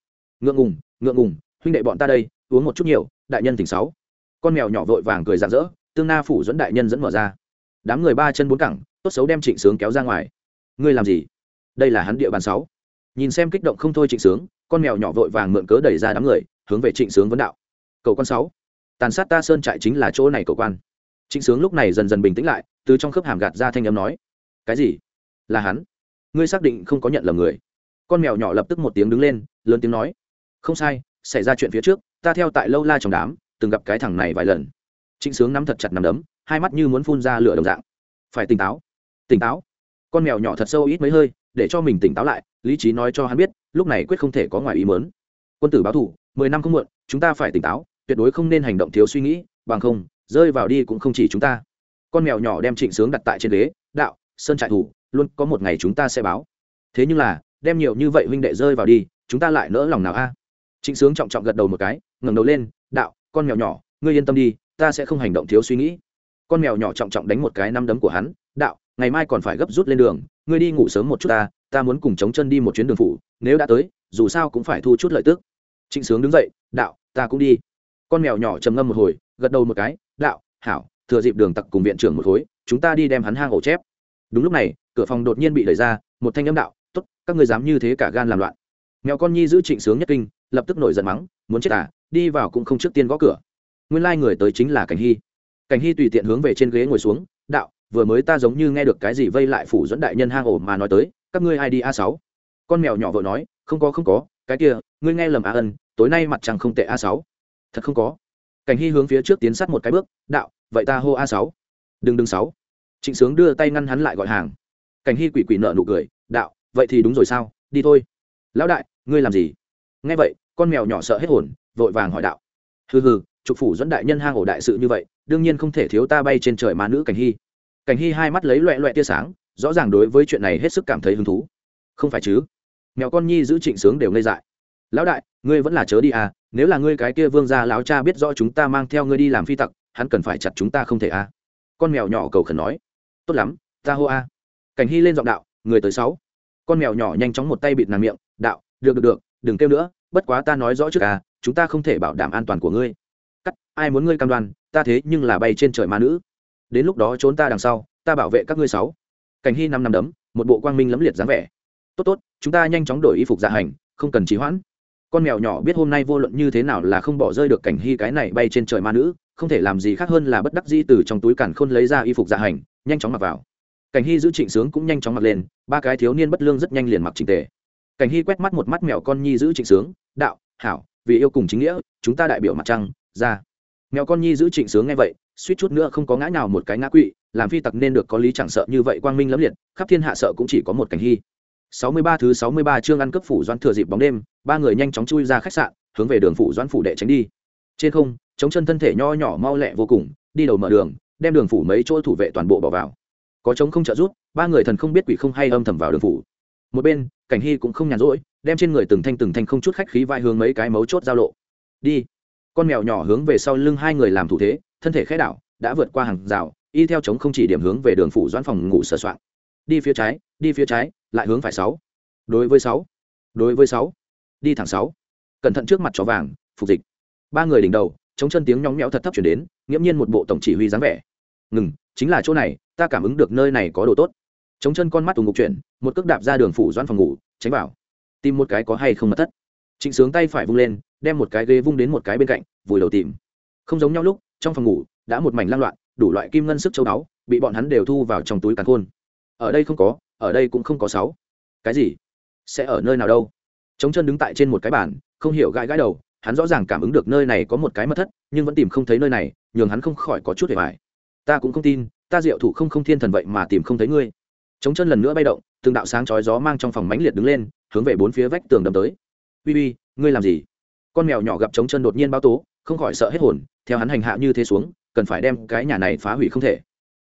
Ngượng ngùng ngượng ngùng, huynh đệ bọn ta đây, uống một chút nhiều, đại nhân tỉnh sáu. Con mèo nhỏ vội vàng cười rạng rỡ, tương na phủ dẫn đại nhân dẫn mở ra. Đám người ba chân bốn cẳng, tốt xấu đem trịnh sướng kéo ra ngoài. Ngươi làm gì? Đây là hắn địa bàn sáu. Nhìn xem kích động không thôi trịnh sướng, con mèo nhỏ vội vàng mượn cớ đẩy ra đám người, hướng về trịnh sướng vấn đạo. Cầu con sáu tàn sát ta sơn trại chính là chỗ này cầu quan. Trịnh sướng lúc này dần dần bình tĩnh lại, từ trong khớp hàm gạt ra thanh âm nói, cái gì? Là hắn? Ngươi xác định không có nhận lầm người? Con mèo nhỏ lập tức một tiếng đứng lên, lớn tiếng nói, không sai, xảy ra chuyện phía trước, ta theo tại lâu la trong đám, từng gặp cái thằng này vài lần. Trịnh sướng nắm thật chặt nắm đấm, hai mắt như muốn phun ra lửa đồng dạng. Phải tỉnh táo tỉnh táo. Con mèo nhỏ thật sâu ít mấy hơi, để cho mình tỉnh táo lại, lý trí nói cho hắn biết, lúc này quyết không thể có ngoài ý mớn quân tử báo thủ, mười năm không muộn, chúng ta phải tỉnh táo tuyệt đối không nên hành động thiếu suy nghĩ, bằng không, rơi vào đi cũng không chỉ chúng ta. Con mèo nhỏ đem trịnh sướng đặt tại trên ghế, đạo, sơn trại thủ, luôn có một ngày chúng ta sẽ báo. Thế nhưng là, đem nhiều như vậy huynh đệ rơi vào đi, chúng ta lại nỡ lòng nào a? Trịnh sướng trọng trọng gật đầu một cái, ngẩng đầu lên, đạo, con mèo nhỏ, ngươi yên tâm đi, ta sẽ không hành động thiếu suy nghĩ. Con mèo nhỏ trọng trọng đánh một cái năm đấm của hắn, đạo, ngày mai còn phải gấp rút lên đường, ngươi đi ngủ sớm một chút ta ta muốn cùng chống chân đi một chuyến đường phủ, nếu đã tới, dù sao cũng phải thu chút lợi tức. Trịnh sướng đứng dậy, đạo, ta cũng đi con mèo nhỏ trầm ngâm một hồi, gật đầu một cái, đạo, hảo, thừa dịp đường tặc cùng viện trưởng một khối, chúng ta đi đem hắn hang ổ chép. Đúng lúc này, cửa phòng đột nhiên bị đẩy ra, một thanh âm đạo, tốt, các người dám như thế cả gan làm loạn. Mèo con nhi giữ trịnh sướng nhất kinh, lập tức nổi giận mắng, muốn chết à đi vào cũng không trước tiên gõ cửa. Nguyên lai người tới chính là cảnh hy. Cảnh hy tùy tiện hướng về trên ghế ngồi xuống, đạo, vừa mới ta giống như nghe được cái gì vây lại phủ dẫn đại nhân hang ổ mà nói tới, các ngươi ai đi a sáu? Con mèo nhỏ vợ nói, không có không có, cái kia, ngươi nghe lầm a ân, tối nay mặt trăng không tệ a sáu thật không có. Cảnh hy hướng phía trước tiến sát một cái bước, đạo, vậy ta hô a sáu. Đừng đừng, sáu. Trịnh sướng đưa tay ngăn hắn lại gọi hàng. Cảnh hy quỷ quỷ nợ nụ cười, đạo, vậy thì đúng rồi sao? Đi thôi. Lão đại, ngươi làm gì? Nghe vậy, con mèo nhỏ sợ hết hồn, vội vàng hỏi đạo. Hừ hừ, trục phủ dẫn đại nhân hang ổ đại sự như vậy, đương nhiên không thể thiếu ta bay trên trời ma nữ cảnh hy. Cảnh hy hai mắt lấy loẹ loẹ tia sáng, rõ ràng đối với chuyện này hết sức cảm thấy hứng thú. Không phải chứ? Mèo con nhi giữ trịnh sướng đều ngây dại lão đại, ngươi vẫn là chớ đi à nếu là ngươi cái kia vương gia lão cha biết rõ chúng ta mang theo ngươi đi làm phi tặc, hắn cần phải chặt chúng ta không thể à? Con mèo nhỏ cầu khẩn nói. Tốt lắm, ta hô a. Cảnh hy lên giọng đạo, người tới sáu. Con mèo nhỏ nhanh chóng một tay bịt nàng miệng, đạo, được được được, đừng kêu nữa, bất quá ta nói rõ trước à chúng ta không thể bảo đảm an toàn của ngươi. Cắt, ai muốn ngươi cam đoan, ta thế nhưng là bay trên trời ma nữ. Đến lúc đó trốn ta đằng sau, ta bảo vệ các ngươi sáu. Cảnh hy năm năm đấm, một bộ quang minh lẫm liệt dáng vẻ. Tốt tốt, chúng ta nhanh chóng đổi y phục dạ hành, không cần trì hoãn con mèo nhỏ biết hôm nay vô luận như thế nào là không bỏ rơi được cảnh hy cái này bay trên trời ma nữ, không thể làm gì khác hơn là bất đắc dĩ từ trong túi cản khôn lấy ra y phục dạ hành, nhanh chóng mặc vào. Cảnh hy giữ trịnh sướng cũng nhanh chóng mặc lên, ba cái thiếu niên bất lương rất nhanh liền mặc chỉnh tề. Cảnh hy quét mắt một mắt mèo con nhi giữ trịnh sướng, đạo, hảo, vì yêu cùng chính nghĩa, chúng ta đại biểu mặt trăng, ra. Mèo con nhi giữ trịnh sướng nghe vậy, suýt chút nữa không có ngã nào một cái ngã quỵ, làm phi tặc nên được có lý chẳng sợ như vậy quang minh lẫm liệt, khắp thiên hạ sợ cũng chỉ có một cảnh hy sáu mươi ba thứ sáu mươi ba chương ăn cấp phủ doãn thừa dịp bóng đêm, ba người nhanh chóng chui ra khách sạn, hướng về đường phủ doãn phủ đệ tránh đi. Trên không chống chân thân thể nho nhỏ mau lẹ vô cùng, đi đầu mở đường, đem đường phủ mấy chỗ thủ vệ toàn bộ bỏ vào. Có chống không trợ rút ba người thần không biết quỷ không hay âm thầm vào đường phủ. Một bên, cảnh hy cũng không nhàn rỗi, đem trên người từng thanh từng thanh không chút khách khí vai hướng mấy cái mấu chốt giao lộ. Đi. Con mèo nhỏ hướng về sau lưng hai người làm thủ thế, thân thể khẽ đảo, đã vượt qua hàng rào, y theo chống không chỉ điểm hướng về đường phủ doãn phòng ngủ sửa soạn. Đi phía trái, đi phía trái lại hướng phải sáu. Đối với sáu. Đối với sáu. Đi thẳng sáu. Cẩn thận trước mặt chó vàng, phục dịch. Ba người đỉnh đầu, chống chân tiếng nhóng nhẽo thật thấp chuyển đến, nghiễm nhiên một bộ tổng chỉ huy dáng vẻ. Ngừng, chính là chỗ này, ta cảm ứng được nơi này có đồ tốt. Chống chân con mắt tùng ngục chuyển, một cước đạp ra đường phủ doãn phòng ngủ, tránh vào. Tìm một cái có hay không mà thất. Trịnh sướng tay phải vung lên, đem một cái ghế vung đến một cái bên cạnh, vùi đầu tìm. Không giống nhau lúc, trong phòng ngủ, đã một mảnh lang loạn, đủ loại kim ngân sức châu đáo bị bọn hắn đều thu vào trong túi càn khôn ở đây không có, ở đây cũng không có sáu. Cái gì? Sẽ ở nơi nào đâu? Chống chân đứng tại trên một cái bàn, không hiểu gãi gãi đầu, hắn rõ ràng cảm ứng được nơi này có một cái mất thất, nhưng vẫn tìm không thấy nơi này, nhường hắn không khỏi có chút hề vải ta cũng không tin, ta diệu thủ không không thiên thần vậy mà tìm không thấy ngươi. Chống chân lần nữa bay động, từng đạo sáng chói gió mang trong phòng mãnh liệt đứng lên, hướng về bốn phía vách tường đâm tới. Uy uy, ngươi làm gì? Con mèo nhỏ gặp chống chân đột nhiên bao tố, không khỏi sợ hết hồn, theo hắn hành hạ như thế xuống, cần phải đem cái nhà này phá hủy không thể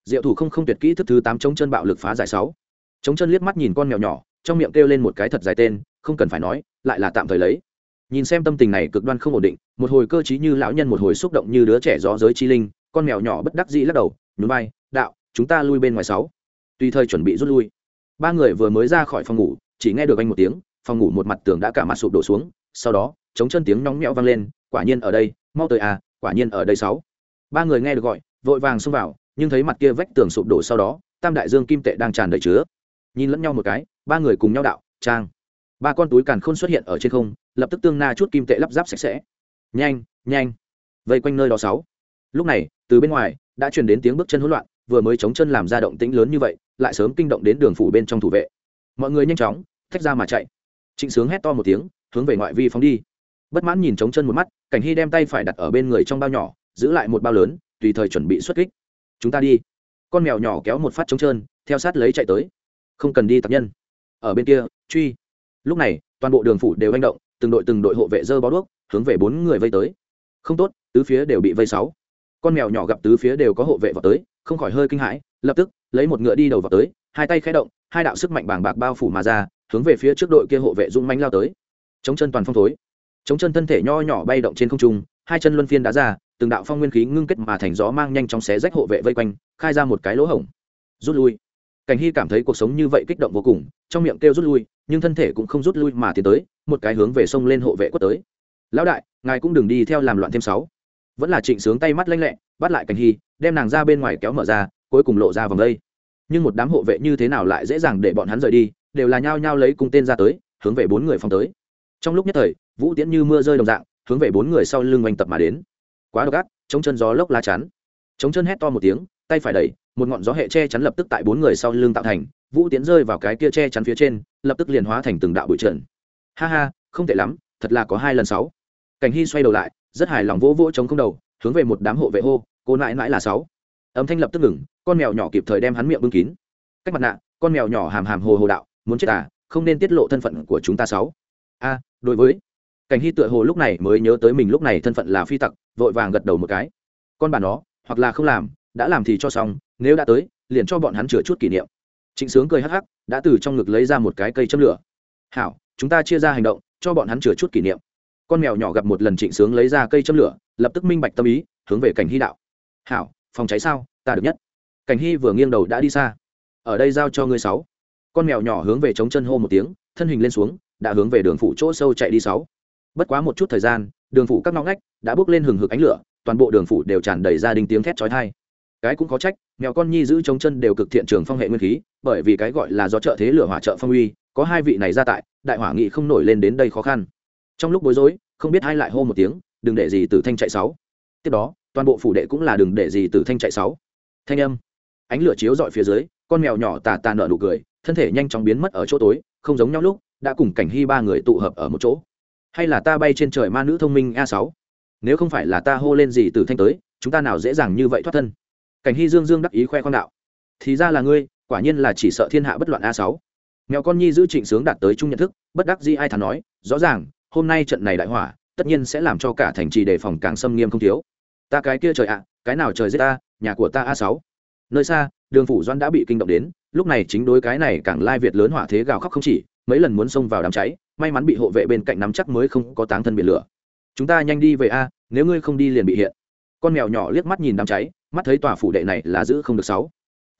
diệu thủ không không tuyệt kỹ thức thứ tám chống chân bạo lực phá giải sáu. Chống chân liếc mắt nhìn con mèo nhỏ, trong miệng kêu lên một cái thật dài tên, không cần phải nói, lại là tạm thời lấy. Nhìn xem tâm tình này cực đoan không ổn định, một hồi cơ t như lão nhân một hồi xúc động như đứa trẻ gió giới chi linh, con mèo nhỏ bất đắc dĩ lắc đầu nhún bay, đạo, chúng ta lui bên ngoài sáu. Tùy thời chuẩn bị rút lui. Ba người vừa mới ra khỏi phòng ngủ, chỉ nghe được anh một tiếng, phòng ngủ một mặt tường đã cả mặt sụp đổ xuống, sau đó, chống chân tiếng nóng nhẽo vang lên, quả nhiên ở đây, mau tới à quả nhiên ở đây sáu. Ba người nghe được gọi, vội vàng xông vào nhưng thấy mặt kia vách tường sụp đổ sau đó, tam đại dương kim tệ đang tràn đầy chứa. Nhìn lẫn nhau một cái, ba người cùng nhau đạo, trang. Ba con túi càn khôn xuất hiện ở trên không, lập tức tương na chút kim tệ lắp ráp sạch sẽ. Nhanh nhanh, vây quanh nơi đó sáu. Lúc này, từ bên ngoài, đã truyền đến tiếng bước chân hỗn loạn, vừa mới chống chân làm ra động tĩnh lớn như vậy, lại sớm kinh động đến đường phủ bên trong thủ vệ. Mọi người nhanh chóng, thách ra mà chạy. Trịnh sướng hét to một tiếng, hướng về ngoại vi phóng đi. Bất mãn nhìn chống chân một mắt, cảnh hy đem tay phải đặt ở bên người trong bao nhỏ, giữ lại một bao lớn, tùy thời chuẩn bị xuất kích chúng ta đi. Con mèo nhỏ kéo một phát trống trơn, theo sát lấy chạy tới. Không cần đi tập nhân. Ở bên kia, truy. Lúc này, toàn bộ đường phủ đều manh động, từng đội từng đội hộ vệ dơ bó đuốc, hướng về bốn người vây tới. Không tốt, tứ phía đều bị vây sáu. Con mèo nhỏ gặp tứ phía đều có hộ vệ vào tới, không khỏi hơi kinh hãi, lập tức, lấy một ngựa đi đầu vào tới, hai tay khẽ động, hai đạo sức mạnh bàng bạc bao phủ mà ra, hướng về phía trước đội kia hộ vệ dung manh lao tới. Chống chân toàn phong thối. Chống chân thân thể nho nhỏ bay động trên không trung, hai chân luân phiên đá ra từng đạo phong nguyên khí ngưng kết mà thành gió mang nhanh chóng xé rách hộ vệ vây quanh, khai ra một cái lỗ hổng. Rút lui. Cảnh hy cảm thấy cuộc sống như vậy kích động vô cùng, trong miệng kêu rút lui, nhưng thân thể cũng không rút lui mà tiến tới, một cái hướng về sông lên hộ vệ quất tới. Lão đại, ngài cũng đừng đi theo làm loạn thêm sáu. Vẫn là trịnh sướng tay mắt lanh lẹ, bắt lại cảnh hy, đem nàng ra bên ngoài kéo mở ra, cuối cùng lộ ra vòng đây. Nhưng một đám hộ vệ như thế nào lại dễ dàng để bọn hắn rời đi, đều là nhao nhao lấy cung tên ra tới, hướng về bốn người phong tới. Trong lúc nhất thời, vũ tiễn như mưa rơi đồng dạng, hướng về bốn người sau lưng oanh tập mà đến quá độc ác, chống chân gió lốc lá chắn. Chống chân hét to một tiếng, tay phải đẩy, một ngọn gió hệ che chắn lập tức tại bốn người sau lưng tạo thành, vũ tiến rơi vào cái kia che chắn phía trên, lập tức liền hóa thành từng đạo bụi trần. Ha ha, không tệ lắm, thật là có hai lần sáu. Cảnh hy xoay đầu lại, rất hài lòng vỗ vỗ chống không đầu, hướng về một đám hộ vệ hô, cô nãi nãi là sáu. Âm thanh lập tức ngừng, con mèo nhỏ kịp thời đem hắn miệng bưng kín. Cách mặt nạ, con mèo nhỏ hàm hàm hồ hồ đạo, muốn chết à không nên tiết lộ thân phận của chúng ta sáu. A, đối với. Cảnh hy tựa hồ lúc này mới nhớ tới mình lúc này thân phận là phi tặc vội vàng gật đầu một cái. Con bà nó, hoặc là không làm, đã làm thì cho xong, nếu đã tới, liền cho bọn hắn chừa chút kỷ niệm. Trịnh sướng cười hắc hắc, đã từ trong ngực lấy ra một cái cây châm lửa. Hảo, chúng ta chia ra hành động, cho bọn hắn chừa chút kỷ niệm. Con mèo nhỏ gặp một lần trịnh sướng lấy ra cây châm lửa, lập tức minh bạch tâm ý, hướng về cảnh hy đạo. Hảo, phòng cháy sao? Ta được nhất. Cảnh hy vừa nghiêng đầu đã đi xa. Ở đây giao cho ngươi sáu. Con mèo nhỏ hướng về chống chân hô một tiếng, thân hình lên xuống, đã hướng về đường phủ chỗ sâu chạy đi sáu. Bất quá một chút thời gian đường phủ các ngõ ngách đã bước lên hừng hực ánh lửa, toàn bộ đường phủ đều tràn đầy gia đình tiếng thét chói tai. Cái cũng có trách, mèo con nhi giữ chống chân đều cực thiện trường phong hệ nguyên khí, bởi vì cái gọi là do trợ thế lửa hỏa trợ phong uy, có hai vị này ra tại, đại hỏa nghị không nổi lên đến đây khó khăn. Trong lúc bối rối, không biết ai lại hô một tiếng, đừng để gì tử thanh chạy sáu. Tiếp đó, toàn bộ phủ đệ cũng là đừng để gì tử thanh chạy sáu. Thanh âm. Ánh lửa chiếu dọi phía dưới, con mèo nhỏ tà tà nở nụ cười, thân thể nhanh chóng biến mất ở chỗ tối, không giống nhau lúc, đã cùng cảnh hy ba người tụ hợp ở một chỗ hay là ta bay trên trời ma nữ thông minh a sáu? Nếu không phải là ta hô lên gì từ thanh tới, chúng ta nào dễ dàng như vậy thoát thân? Cảnh hy dương dương đắc ý khoe khoang đạo. Thì ra là ngươi, quả nhiên là chỉ sợ thiên hạ bất loạn a sáu. Mèo con nhi giữ trịnh sướng đạt tới chung nhận thức, bất đắc di ai thắn nói, rõ ràng, hôm nay trận này đại hỏa, tất nhiên sẽ làm cho cả thành trì đề phòng càng xâm nghiêm không thiếu. Ta cái kia trời ạ, cái nào trời giết ta, nhà của ta a sáu? Nơi xa, đường phủ doan đã bị kinh động đến, lúc này chính đối cái này càng lai việt lớn hỏa thế gào khóc không chỉ, mấy lần muốn xông vào đám cháy may mắn bị hộ vệ bên cạnh nắm chắc mới không có táng thân biển lửa. Chúng ta nhanh đi về a, nếu ngươi không đi liền bị hiện. Con mèo nhỏ liếc mắt nhìn đám cháy, mắt thấy tòa phủ đệ này là giữ không được sáu.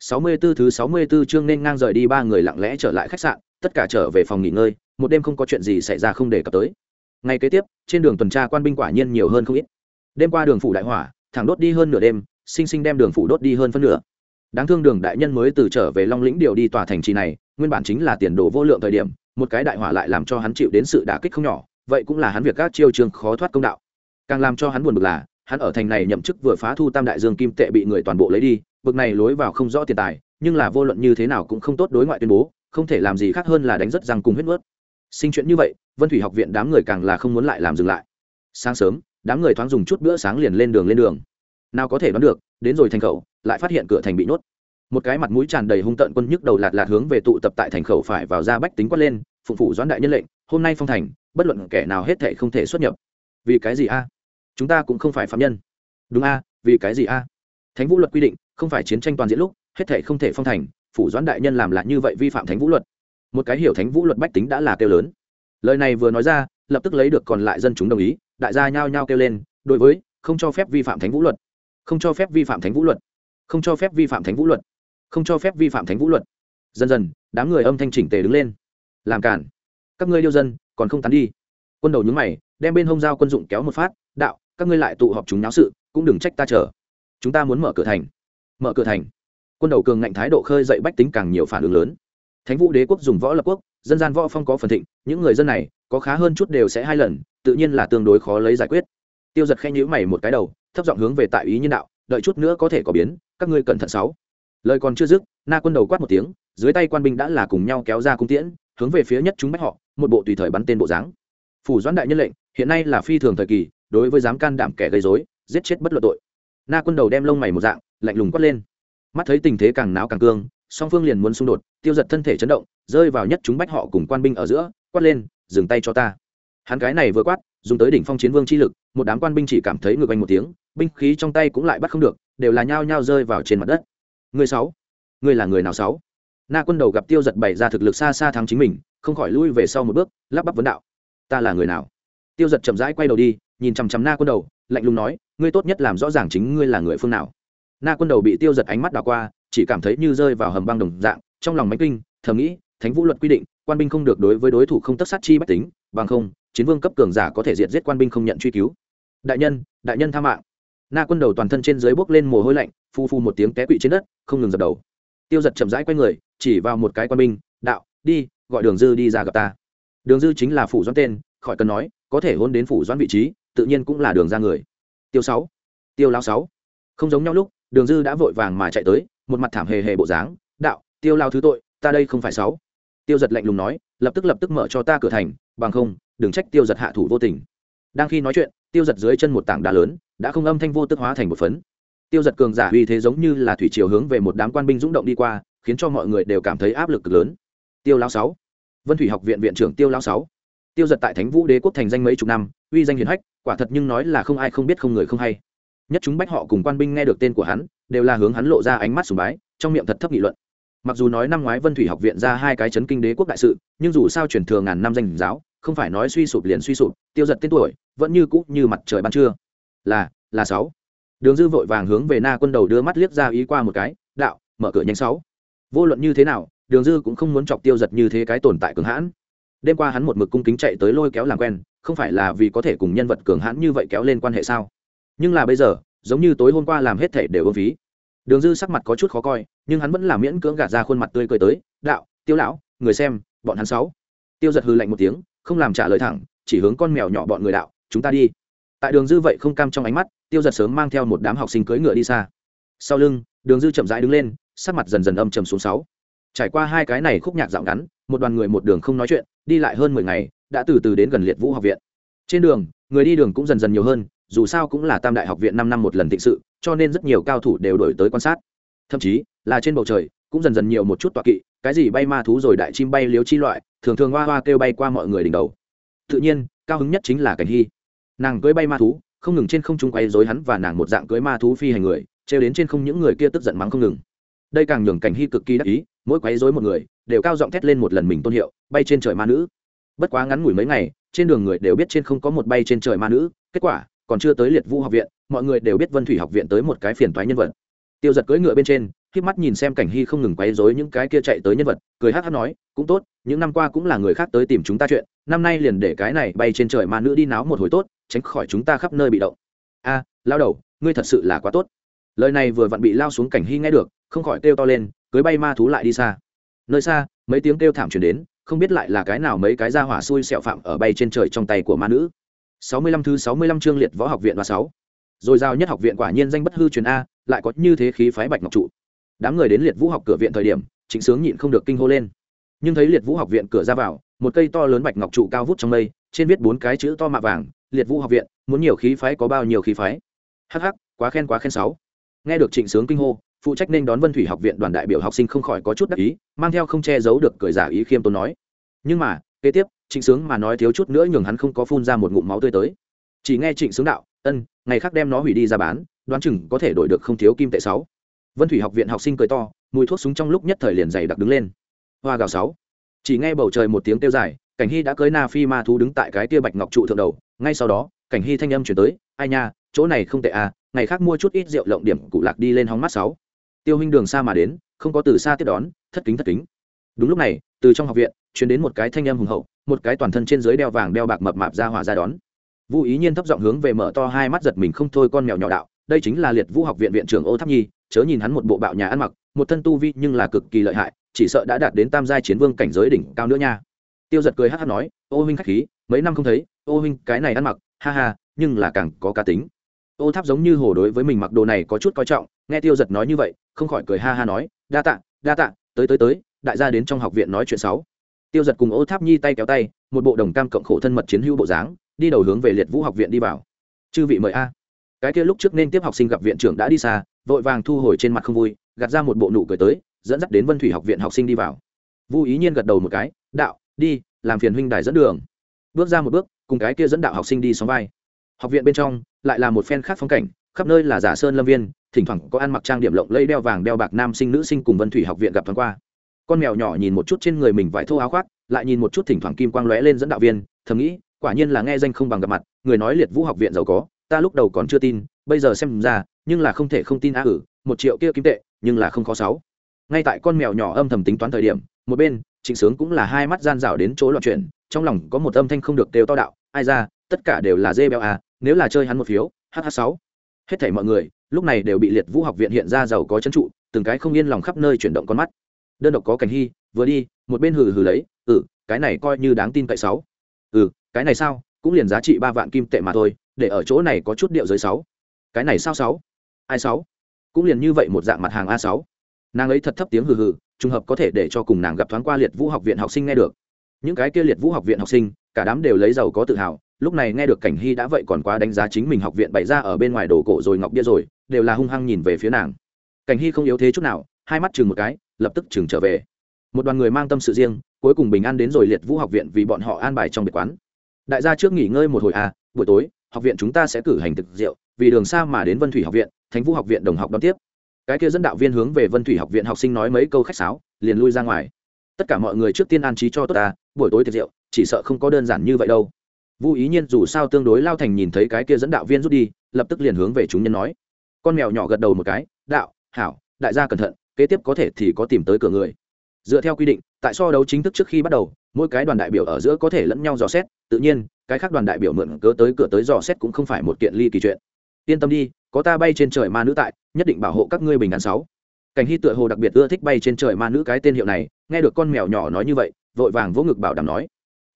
Sáu mươi 64 thứ sáu mươi 64 chương nên ngang rời đi, ba người lặng lẽ trở lại khách sạn, tất cả trở về phòng nghỉ ngơi, một đêm không có chuyện gì xảy ra không để cập tới. Ngày kế tiếp, trên đường tuần tra quan binh quả nhiên nhiều hơn không ít. Đêm qua đường phủ đại hỏa, thẳng đốt đi hơn nửa đêm sinh sinh đem đường phủ đốt đi hơn phân nửa. Đáng thương đường đại nhân mới từ trở về long lĩnh điều đi tòa thành trì này, nguyên bản chính là tiền đồ vô lượng thời điểm một cái đại hỏa lại làm cho hắn chịu đến sự đả kích không nhỏ, vậy cũng là hắn việc các chiêu trường khó thoát công đạo. Càng làm cho hắn buồn bực là, hắn ở thành này nhậm chức vừa phá thu tam đại dương kim tệ bị người toàn bộ lấy đi, bực này lối vào không rõ tiền tài, nhưng là vô luận như thế nào cũng không tốt đối ngoại tuyên bố, không thể làm gì khác hơn là đánh rất răng cùng huyết vớt sinh chuyện như vậy, vân thủy học viện đám người càng là không muốn lại làm dừng lại. Sáng sớm, đám người thoáng dùng chút bữa sáng liền lên đường lên đường. Nào có thể đoán được, đến rồi thành khẩu, lại phát hiện cửa thành bị nhốt một cái mặt mũi tràn đầy hung tợn quân nhức đầu lạt lạt hướng về tụ tập tại thành khẩu phải vào ra bách tính quát lên, phụng phủ doãn đại nhân lệnh, hôm nay phong thành, bất luận kẻ nào hết thệ không thể xuất nhập. Vì cái gì a? Chúng ta cũng không phải phạm nhân. Đúng a, vì cái gì a? Thánh vũ luật quy định, không phải chiến tranh toàn diện lúc, hết thệ không thể phong thành, phủ doãn đại nhân làm lại như vậy vi phạm thánh vũ luật. Một cái hiểu thánh vũ luật bách tính đã là kêu lớn. Lời này vừa nói ra, lập tức lấy được còn lại dân chúng đồng ý, đại gia nhao nhao kêu lên, đối với, không cho phép vi phạm thánh vũ luật, không cho phép vi phạm thánh vũ luật, không cho phép vi phạm thánh vũ luật không cho phép vi phạm thánh vũ luật. Dần dần, đám người âm thanh chỉnh tề đứng lên. Làm cản các ngươi điêu dân, còn không tán đi. Quân đầu nhúng mày, đem bên hông dao quân dụng kéo một phát, đạo, các ngươi lại tụ họp chúng náo sự, cũng đừng trách ta chờ. Chúng ta muốn mở cửa thành. Mở cửa thành. Quân đầu cường ngạnh thái độ khơi dậy bách tính càng nhiều phản ứng lớn. Thánh vũ đế quốc dùng võ lập quốc, dân gian võ phong có phần thịnh, những người dân này, có khá hơn chút đều sẽ hai lần, tự nhiên là tương đối khó lấy giải quyết. Tiêu giật khen nhữ mày một cái đầu, thấp giọng hướng về tại ý nhân đạo, đợi chút nữa có thể có biến, các ngươi cẩn thận sáu lời còn chưa dứt, na quân đầu quát một tiếng, dưới tay quan binh đã là cùng nhau kéo ra cung tiễn, hướng về phía nhất chúng bách họ, một bộ tùy thời bắn tên bộ dáng. Phủ doãn đại nhân lệnh, hiện nay là phi thường thời kỳ, đối với dám can đảm kẻ gây dối giết chết bất luận tội. Na quân đầu đem lông mày một dạng, lạnh lùng quát lên. Mắt thấy tình thế càng náo càng cương, song phương liền muốn xung đột, tiêu giật thân thể chấn động, rơi vào nhất chúng bách họ cùng quan binh ở giữa, quát lên, dừng tay cho ta. Hắn cái này vừa quát, dùng tới đỉnh phong chiến vương chi lực, một đám quan binh chỉ cảm thấy ngược anh một tiếng, binh khí trong tay cũng lại bắt không được, đều là nhao nhao rơi vào trên mặt đất người sáu. Người là người nào sáu? Na quân đầu gặp tiêu giật bày ra thực lực xa xa thắng chính mình, không khỏi lui về sau một bước, lắp bắp vấn đạo. Ta là người nào? Tiêu giật chậm rãi quay đầu đi, nhìn chằm chằm na quân đầu, lạnh lùng nói, ngươi tốt nhất làm rõ ràng chính ngươi là người phương nào. Na quân đầu bị tiêu giật ánh mắt đảo qua, chỉ cảm thấy như rơi vào hầm băng đồng dạng, trong lòng máy kinh, thầm nghĩ, thánh vũ luật quy định, quan binh không được đối với đối thủ không tất sát chi bách tính, bằng không, chiến vương cấp cường giả có thể diệt giết quan binh không nhận truy cứu. Đại nhân đại nhân tha mạng na quân đầu toàn thân trên dưới bốc lên mồ hôi lạnh, phu phu một tiếng té quỵ trên đất, không ngừng dập đầu. Tiêu giật chậm rãi q u a y người, chỉ vào một cái quan binh, đạo, đi, gọi đường dư đi ra gặp ta. Đường dư chính là phủ doãn tên, khỏi cần nói, có thể hôn đến phủ doãn vị trí, tự nhiên cũng là đường ra người. Tiêu sáu, tiêu lao sáu. Không giống nhau lúc, đường dư đã vội vàng mà chạy tới, một mặt thảm hề hề bộ dáng, đạo, tiêu lao thứ tội, ta đây không phải sáu. Tiêu giật lạnh lùng nói, lập tức lập tức mở cho ta cửa thành, bằng không, đừng trách tiêu giật hạ thủ vô tình. Đang khi nói chuyện, tiêu giật dưới chân một tảng đá lớn đã không âm thanh vô tức hóa thành một phấn. Tiêu giật cường giả uy thế giống như là thủy chiều hướng về một đám quan binh rúng động đi qua, khiến cho mọi người đều cảm thấy áp lực cực lớn. Tiêu lao sáu, vân thủy học viện viện trưởng tiêu lao sáu. Tiêu giật tại thánh vũ đế quốc thành danh mấy chục năm, uy danh hiền hách, quả thật nhưng nói là không ai không biết không người không hay. Nhất chúng bách họ cùng quan binh nghe được tên của hắn, đều là hướng hắn lộ ra ánh mắt sùng bái, trong miệng thật thấp nghị luận. Mặc dù nói năm ngoái vân thủy học viện ra hai cái chấn kinh đế quốc đại sự, nhưng dù sao truyền thừa ngàn năm danh giáo, không phải nói suy sụp liền suy sụp, tiêu giật tên tuổi vẫn như cũ như mặt trời ban trưa là là sáu. Đường dư vội vàng hướng về na quân đầu đưa mắt liếc ra ý qua một cái, đạo, mở cửa nhanh sáu. Vô luận như thế nào, đường dư cũng không muốn chọc tiêu giật như thế cái tồn tại cường hãn. Đêm qua hắn một mực cung kính chạy tới lôi kéo làm quen, không phải là vì có thể cùng nhân vật cường hãn như vậy kéo lên quan hệ sao? Nhưng là bây giờ, giống như tối hôm qua làm hết thể đều ưng phí. Đường dư sắc mặt có chút khó coi, nhưng hắn vẫn là miễn cưỡng gạt ra khuôn mặt tươi cười tới, đạo, tiêu lão, người xem, bọn hắn sáu. Tiêu giật hư lạnh một tiếng, không làm trả lời thẳng, chỉ hướng con mèo nhỏ bọn người đạo, chúng ta đi tại đường dư vậy không cam trong ánh mắt, tiêu giật sớm mang theo một đám học sinh cưỡi ngựa đi xa. Sau lưng, đường dư chậm rãi đứng lên, sắc mặt dần dần âm trầm xuống sáu. Trải qua hai cái này khúc nhạc dạo ngắn, một đoàn người một đường không nói chuyện, đi lại hơn mười ngày, đã từ từ đến gần liệt vũ học viện. Trên đường, người đi đường cũng dần dần nhiều hơn, dù sao cũng là tam đại học viện năm năm một lần thịnh sự, cho nên rất nhiều cao thủ đều đổi tới quan sát. Thậm chí, là trên bầu trời, cũng dần dần nhiều một chút tọa kỵ, cái gì bay ma thú rồi đại chim bay liếu chi loại, thường thường hoa hoa kêu bay qua mọi người đỉnh đầu. Tự nhiên, cao hứng nhất chính là cảnh hy nàng cưới bay ma thú, không ngừng trên không trung quay dối hắn và nàng một dạng cưới ma thú phi hành người, trêu đến trên không những người kia tức giận mắng không ngừng. Đây càng nhường cảnh hy cực kỳ đắc ý, mỗi quấy dối một người, đều cao giọng thét lên một lần mình tôn hiệu, bay trên trời ma nữ. Bất quá ngắn ngủi mấy ngày, trên đường người đều biết trên không có một bay trên trời ma nữ, kết quả, còn chưa tới liệt vũ học viện, mọi người đều biết vân thủy học viện tới một cái phiền toái nhân vật. Tiêu giật cưỡi ngựa bên trên khi mắt nhìn xem cảnh hy không ngừng quấy dối những cái kia chạy tới nhân vật, cười hát hát nói, cũng tốt, những năm qua cũng là người khác tới tìm chúng ta chuyện, năm nay liền để cái này bay trên trời ma nữ đi náo một hồi tốt tránh khỏi chúng ta khắp nơi bị động. A, lao đầu, ngươi thật sự là quá tốt. Lời này vừa vặn bị lao xuống cảnh hy nghe được, không khỏi kêu to lên, cưới bay ma thú lại đi xa. Nơi xa, mấy tiếng kêu thảm truyền đến, không biết lại là cái nào mấy cái ra hỏa xui xẹo phạm ở bay trên trời trong tay của ma nữ. Sáu mươi lăm thứ sáu mươi lăm chương liệt võ học viện và sáu. Rồi giao nhất học viện quả nhiên danh bất hư truyền a, lại có như thế khí phái bạch ngọc trụ. Đám người đến liệt vũ học cửa viện thời điểm chính sướng nhịn không được kinh hô lên. Nhưng thấy liệt vũ học viện cửa ra vào, một cây to lớn bạch ngọc trụ cao vút trong mây, trên viết bốn cái chữ to mạ vàng liệt vũ học viện, muốn nhiều khí phái có bao nhiêu khí phái? Hh quá khen quá khen sáu. Nghe được trịnh sướng kinh hô, phụ trách nên đón vân thủy học viện đoàn đại biểu học sinh không khỏi có chút đắc ý, mang theo không che giấu được cười giả ý khiêm tốn nói. Nhưng mà, kế tiếp, trịnh sướng mà nói thiếu chút nữa nhường hắn không có phun ra một ngụm máu tươi tới. Chỉ nghe trịnh sướng đạo, ân, ngày khác đem nó hủy đi ra bán, đoán chừng có thể đổi được không thiếu kim tệ sáu. Vân thủy học viện học sinh cười to, mùi thuốc súng trong lúc nhất thời liền dày đặc đứng lên. Hoa gào sáu. Chỉ nghe bầu trời một tiếng kêu dài, cảnh hy đã cưới na phi ma thú đứng tại cái tia bạch ngọc trụ thượng đầu ngay sau đó, cảnh hy thanh âm chuyển tới, ai nha, chỗ này không tệ à ngày khác mua chút ít rượu lộng điểm, cụ lạc đi lên hóng mát sáu. Tiêu huynh đường xa mà đến, không có từ xa tiếp đón, thất kính thất kính. Đúng lúc này, từ trong học viện chuyển đến một cái thanh âm hùng hậu, một cái toàn thân trên dưới đeo vàng đeo bạc mập mạp ra hỏa ra đón. Vũ ý nhiên thấp giọng hướng về mở to hai mắt giật mình, không thôi con mèo nhỏ đạo, đây chính là liệt vũ học viện viện trưởng ô tháp nhi, chớ nhìn hắn một bộ bạo nhà ăn mặc, một thân tu vi nhưng là cực kỳ lợi hại, chỉ sợ đã đạt đến tam giai chiến vương cảnh giới đỉnh cao nữa nha. Tiêu giật cười hát hát nói, ô huynh khách khí, mấy năm không thấy ô huynh, cái này ăn mặc, ha ha, nhưng là càng có cá tính. Ô tháp giống như hồ đối với mình mặc đồ này có chút coi trọng, nghe tiêu giật nói như vậy, không khỏi cười ha ha nói, đa tạ đa tạ, tới tới tới, đại gia đến trong học viện nói chuyện sáu. Tiêu giật cùng ô tháp nhi tay kéo tay, một bộ đồng cam cộng khổ thân mật chiến hữu bộ dáng, đi đầu hướng về liệt vũ học viện đi vào. Chư vị mời a. Cái kia lúc trước nên tiếp học sinh gặp viện trưởng đã đi xa, vội vàng thu hồi trên mặt không vui, gạt ra một bộ nụ cười tới, dẫn dắt đến vân thủy học viện học sinh đi vào. Vu ý nhiên gật đầu một cái, đạo, đi, làm phiền huynh đài dẫn đường. Bước ra một bước cùng cái kia dẫn đạo học sinh đi xóm vai. Học viện bên trong lại là một phen khác phong cảnh, khắp nơi là giả sơn lâm viên, thỉnh thoảng có ăn mặc trang điểm lộng lây đeo vàng đeo bạc nam sinh nữ sinh cùng vân thủy học viện gặp thoáng qua. Con mèo nhỏ nhìn một chút trên người mình vải thô áo khoác, lại nhìn một chút thỉnh thoảng kim quang lóe lên dẫn đạo viên, thầm nghĩ, quả nhiên là nghe danh không bằng gặp mặt, người nói liệt vũ học viện giàu có, ta lúc đầu còn chưa tin, bây giờ xem ra, nhưng là không thể không tin á ử, một triệu kia kim tệ, nhưng là không khó sáu. Ngay tại con mèo nhỏ âm thầm tính toán thời điểm, một bên, trịnh sướng cũng là hai mắt gian rào đến chỗ loạn chuyển, trong lòng có một âm thanh không được đều to đạo ai ra, tất cả đều là dê béo à nếu là chơi hắn một phiếu hh sáu. Hết thảy mọi người, lúc này đều bị liệt vũ học viện hiện ra giàu có trấn trụ, từng cái không yên lòng khắp nơi chuyển động con mắt. Đơn độc có cảnh hy, vừa đi, một bên hừ hừ lấy ừ cái này coi như đáng tin cậy sáu. Ừ cái này sao, cũng liền giá trị ba vạn kim tệ mà thôi, để ở chỗ này có chút điệu giới sáu. Cái này sao sáu? Ai sáu? Cũng liền như vậy một dạng mặt hàng a sáu. Nàng ấy thật thấp tiếng hừ hừ, trùng hợp có thể để cho cùng nàng gặp thoáng qua liệt vũ học viện học sinh nghe được. Những cái kia liệt vũ học viện học sinh cả đám đều lấy giàu có tự hào. Lúc này nghe được cảnh hy đã vậy còn quá đánh giá chính mình học viện bày ra ở bên ngoài đồ cổ rồi ngọc bia rồi, đều là hung hăng nhìn về phía nàng. Cảnh hy không yếu thế chút nào, hai mắt chừng một cái, lập tức chừng trở về. Một đoàn người mang tâm sự riêng, cuối cùng bình an đến rồi liệt vũ học viện vì bọn họ an bài trong biệt quán. Đại gia trước nghỉ ngơi một hồi à buổi tối, học viện chúng ta sẽ cử hành thực rượu, vì đường xa mà đến vân thủy học viện, thánh vũ học viện đồng học đón tiếp. Cái kia dẫn đạo viên hướng về vân thủy học viện học sinh nói mấy câu khách sáo, liền lui ra ngoài. Tất cả mọi người trước tiên an trí cho tốt ta, buổi tối tiệc rượu chỉ sợ không có đơn giản như vậy đâu. Vu ý nhiên dù sao tương đối lao thành nhìn thấy cái kia dẫn đạo viên rút đi, lập tức liền hướng về chúng nhân nói. Con mèo nhỏ gật đầu một cái, đạo, hảo, đại gia cẩn thận, kế tiếp có thể thì có tìm tới cửa người. Dựa theo quy định, tại so đấu chính thức trước khi bắt đầu, mỗi cái đoàn đại biểu ở giữa có thể lẫn nhau dò xét, tự nhiên, cái khác đoàn đại biểu mượn cớ tới cửa tới dò xét cũng không phải một kiện ly kỳ chuyện. Yên tâm đi, có ta bay trên trời ma nữ tại, nhất định bảo hộ các ngươi bình an sáu. Cảnh hy tựa hồ đặc biệt ưa thích bay trên trời ma nữ cái tên hiệu này, nghe được con mèo nhỏ nói như vậy, vội vàng vỗ ngực bảo đảm nói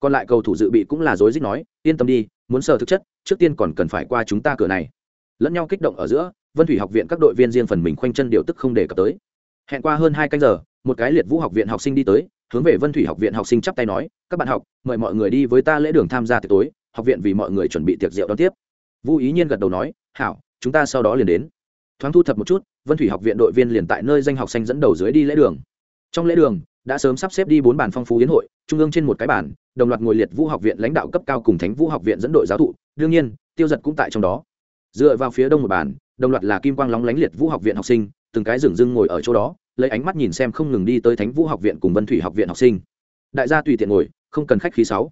còn lại cầu thủ dự bị cũng là dối dích nói, yên tâm đi, muốn sờ thực chất, trước tiên còn cần phải qua chúng ta cửa này. Lẫn nhau kích động ở giữa, vân thủy học viện các đội viên riêng phần mình khoanh chân điều tức không để cập tới. Hẹn qua hơn hai canh giờ, một cái liệt vũ học viện học sinh đi tới, hướng về vân thủy học viện học sinh chắp tay nói, các bạn học, mời mọi người đi với ta lễ đường tham gia tiệc tối, học viện vì mọi người chuẩn bị tiệc rượu đón tiếp. Vũ ý nhiên gật đầu nói, hảo, chúng ta sau đó liền đến. Thoáng thu thập một chút, vân thủy học viện đội viên liền tại nơi danh học sinh dẫn đầu dưới đi lễ đường. Trong lễ đường, đã sớm sắp xếp đi bốn bàn phong phú hiến hội trung ương trên một cái bàn đồng loạt ngồi liệt vũ học viện lãnh đạo cấp cao cùng thánh vũ học viện dẫn đội giáo thụ, đương nhiên, tiêu giật cũng tại trong đó. Dựa vào phía đông một bàn đồng loạt là kim quang lóng lánh liệt vũ học viện học sinh, từng cái dừng dưng ngồi ở chỗ đó, lấy ánh mắt nhìn xem không ngừng đi tới thánh vũ học viện cùng vân thủy học viện học sinh. Đại gia tùy tiện ngồi, không cần khách khí sáu.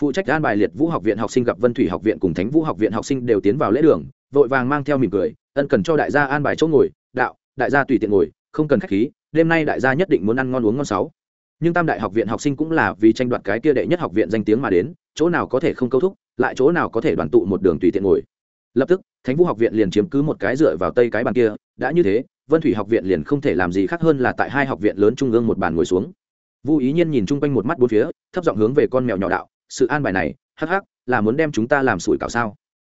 Phụ trách an bài liệt vũ học viện học sinh gặp vân thủy học viện cùng thánh vũ học viện học sinh đều tiến vào lễ đường, vội vàng mang theo mỉm cười, ân cần cho đại gia an bài chỗ ngồi, đạo, đại gia tùy tiện ngồi, không cần khách khí, đêm nay đại gia nhất định muốn ăn ngon uống ngon sáu nhưng tam đại học viện học sinh cũng là vì tranh đoạt cái kia đệ nhất học viện danh tiếng mà đến, chỗ nào có thể không câu thúc, lại chỗ nào có thể đoàn tụ một đường tùy tiện ngồi. Lập tức, thánh vũ học viện liền chiếm cứ một cái dựa vào tây cái bàn kia, đã như thế, vân thủy học viện liền không thể làm gì khác hơn là tại hai học viện lớn trung ương một bàn ngồi xuống. Vũ ý nhiên nhìn chung quanh một mắt bốn phía, thấp giọng hướng về con mèo nhỏ đạo, sự an bài này, hắc hắc, là muốn đem chúng ta làm sủi cảo sao?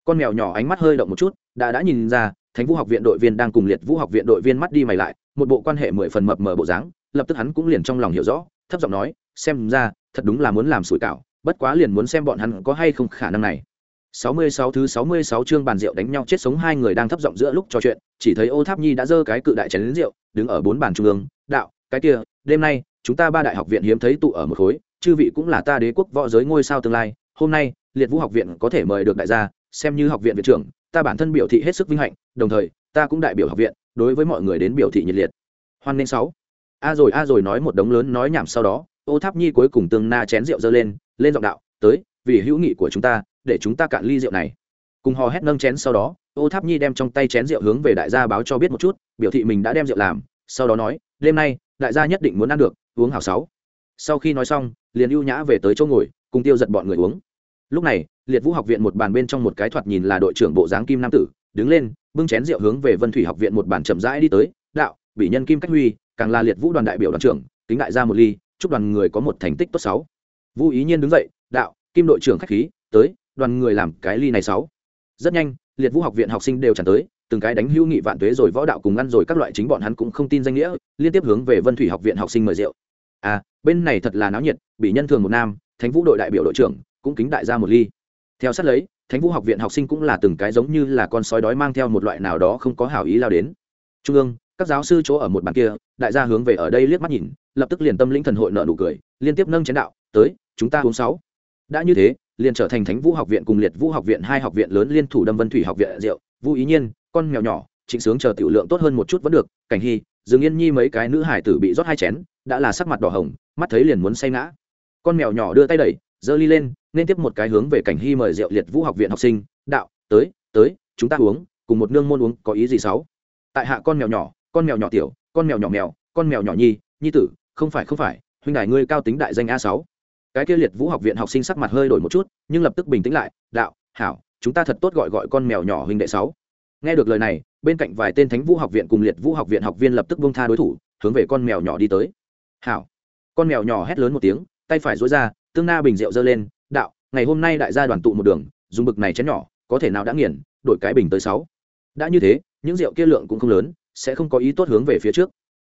Con mèo nhỏ ánh mắt hơi động một chút, đã đã nhìn ra, thánh vũ học viện đội viên đang cùng liệt vũ học viện đội viên mắt đi mày lại, một bộ quan hệ mười phần mập mờ bộ dáng lập tức hắn cũng liền trong lòng hiểu rõ thấp giọng nói xem ra thật đúng là muốn làm sủi cảo bất quá liền muốn xem bọn hắn có hay không khả năng này 66 thứ 66 chương bàn rượu đánh nhau chết sống hai người đang thấp giọng giữa lúc trò chuyện, chỉ thấy Ô Tháp Nhi đã giơ cái cự đại chén rượu, đứng ở bốn bàn trung ương, "Đạo, cái kia, đêm nay, chúng ta ba đại học viện hiếm thấy tụ ở một khối, chư vị cũng là ta đế quốc võ giới ngôi sao tương lai, hôm nay, Liệt Vũ học viện có thể mời được đại gia, xem như học viện viện trưởng, ta bản thân biểu thị hết sức vinh hạnh, đồng thời, ta cũng đại biểu học viện, đối với mọi người đến biểu thị nhiệt liệt." Hoan nghênh sáu. A rồi a rồi nói một đống lớn nói nhảm sau đó, Ô Tháp Nhi cuối cùng tương na chén rượu dơ lên, lên giọng đạo, "Tới, vì hữu nghị của chúng ta, để chúng ta cạn ly rượu này. Cùng hò hét nâng chén sau đó ô tháp nhi đem trong tay chén rượu hướng về đại gia báo cho biết một chút biểu thị mình đã đem rượu làm sau đó nói đêm nay đại gia nhất định muốn ăn được uống hảo sáu. Sau khi nói xong liền ưu nhã về tới chỗ ngồi cùng tiêu giật bọn người uống. Lúc này liệt vũ học viện một bàn bên trong một cái thoạt nhìn là đội trưởng bộ dáng kim nam tử đứng lên bưng chén rượu hướng về vân thủy học viện một bàn chậm rãi đi tới đạo bị nhân kim cách huy càng là liệt vũ đoàn đại biểu đoàn trưởng, kính đại gia một ly, chúc đoàn người có một thành tích tốt sáu. Vũ ý nhiên đứng dậy, đạo, kim đội trưởng khách khí, tới, đoàn người làm cái ly này sáu. Rất nhanh, liệt vũ học viện học sinh đều tràn tới, từng cái đánh hữu nghị vạn tuế rồi võ đạo cùng ăn rồi các loại chính bọn hắn cũng không tin danh nghĩa, liên tiếp hướng về vân thủy học viện học sinh mời rượu. À bên này thật là náo nhiệt, bị nhân thường một nam, thánh vũ đội đại biểu đội trưởng, cũng kính đại ra một ly. Theo sát lấy, thánh vũ học viện học sinh cũng là từng cái giống như là con sói đói mang theo một loại nào đó không có hảo ý lao đến. Trung ương các giáo sư chỗ ở một bàn kia, đại gia hướng về ở đây liếc mắt nhìn, lập tức liền tâm lĩnh thần hội nợ nụ cười, liên tiếp nâng chén đạo, tới, chúng ta uống sáu. Đã như thế, liền trở thành thánh vũ học viện cùng liệt vũ học viện hai học viện lớn liên thủ đâm vân thủy học viện rượu. Vũ ý nhiên, con mèo nhỏ, trịnh sướng chờ tiểu lượng tốt hơn một chút vẫn được, cảnh hy dường yên nhi mấy cái nữ hải tử bị rót hai chén, đã là sắc mặt đỏ hồng, mắt thấy liền muốn say ngã. Con mèo nhỏ đưa tay đẩy, giơ ly lên, nên tiếp một cái hướng về cảnh hy mời rượu liệt vũ học viện học sinh, đạo, tới tới, chúng ta uống, cùng một nương môn uống, có ý gì sáu? Tại hạ con mèo nhỏ con mèo nhỏ tiểu, con mèo nhỏ mèo, con mèo nhỏ nhi nhi tử, không phải không phải, huynh đài ngươi cao tính đại danh a sáu. Cái kia liệt vũ học viện học sinh sắc mặt hơi đổi một chút, nhưng lập tức bình tĩnh lại, đạo, hảo, chúng ta thật tốt gọi gọi con mèo nhỏ huynh đệ sáu. Nghe được lời này, bên cạnh vài tên thánh vũ học viện cùng liệt vũ học viện học viên lập tức buông tha đối thủ, hướng về con mèo nhỏ đi tới. Hảo. Con mèo nhỏ hét lớn một tiếng, tay phải dối ra, tương na bình rượu giơ lên, đạo, ngày hôm nay đại gia đoàn tụ một đường, dùng bực này chén nhỏ, có thể nào đã nghiền, đổi cái bình tới sáu. Đã như thế, những rượu kia lượng cũng không lớn sẽ không có ý tốt hướng về phía trước.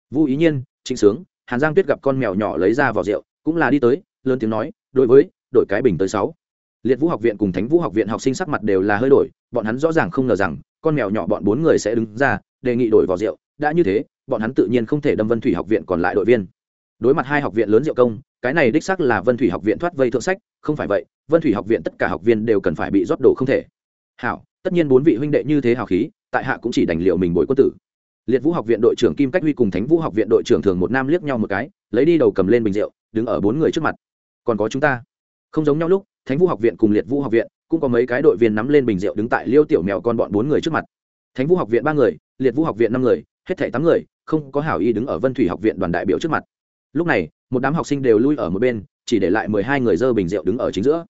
Vũ ý nhiên, trịnh sướng, hàn giang tuyết gặp con mèo nhỏ lấy ra vỏ rượu, cũng là đi tới, lớn tiếng nói, đối với đội cái bình tới sáu. Liệt vũ học viện cùng thánh vũ học viện học sinh sắc mặt đều là hơi đổi, bọn hắn rõ ràng không ngờ rằng, con mèo nhỏ bọn bốn người sẽ đứng ra, đề nghị đổi vỏ rượu, đã như thế, bọn hắn tự nhiên không thể đâm vân thủy học viện còn lại đội viên. Đối mặt hai học viện lớn rượu công, cái này đích xác là vân thủy học viện thoát vây thượng sách, không phải vậy, vân thủy học viện tất cả học viên đều cần phải bị rót đổ không thể. Hảo, tất nhiên bốn vị huynh đệ như thế hào khí, tại hạ cũng chỉ đành liệu mình bồi quân tử liệt vũ học viện đội trưởng kim cách huy cùng thánh vũ học viện đội trưởng thường một nam liếc nhau một cái, lấy đi đầu cầm lên bình rượu, đứng ở bốn người trước mặt. Còn có chúng ta? Không giống nhau lúc, thánh vũ học viện cùng liệt vũ học viện cũng có mấy cái đội viên nắm lên bình rượu đứng tại liêu tiểu mèo con bọn bốn người trước mặt. Thánh vũ học viện ba người, liệt vũ học viện năm người, hết thảy tám người, không có hảo y đứng ở vân thủy học viện đoàn đại biểu trước mặt. Lúc này, một đám học sinh đều lui ở một bên, chỉ để lại mười hai người dơ bình rượu đứng ở chính giữa.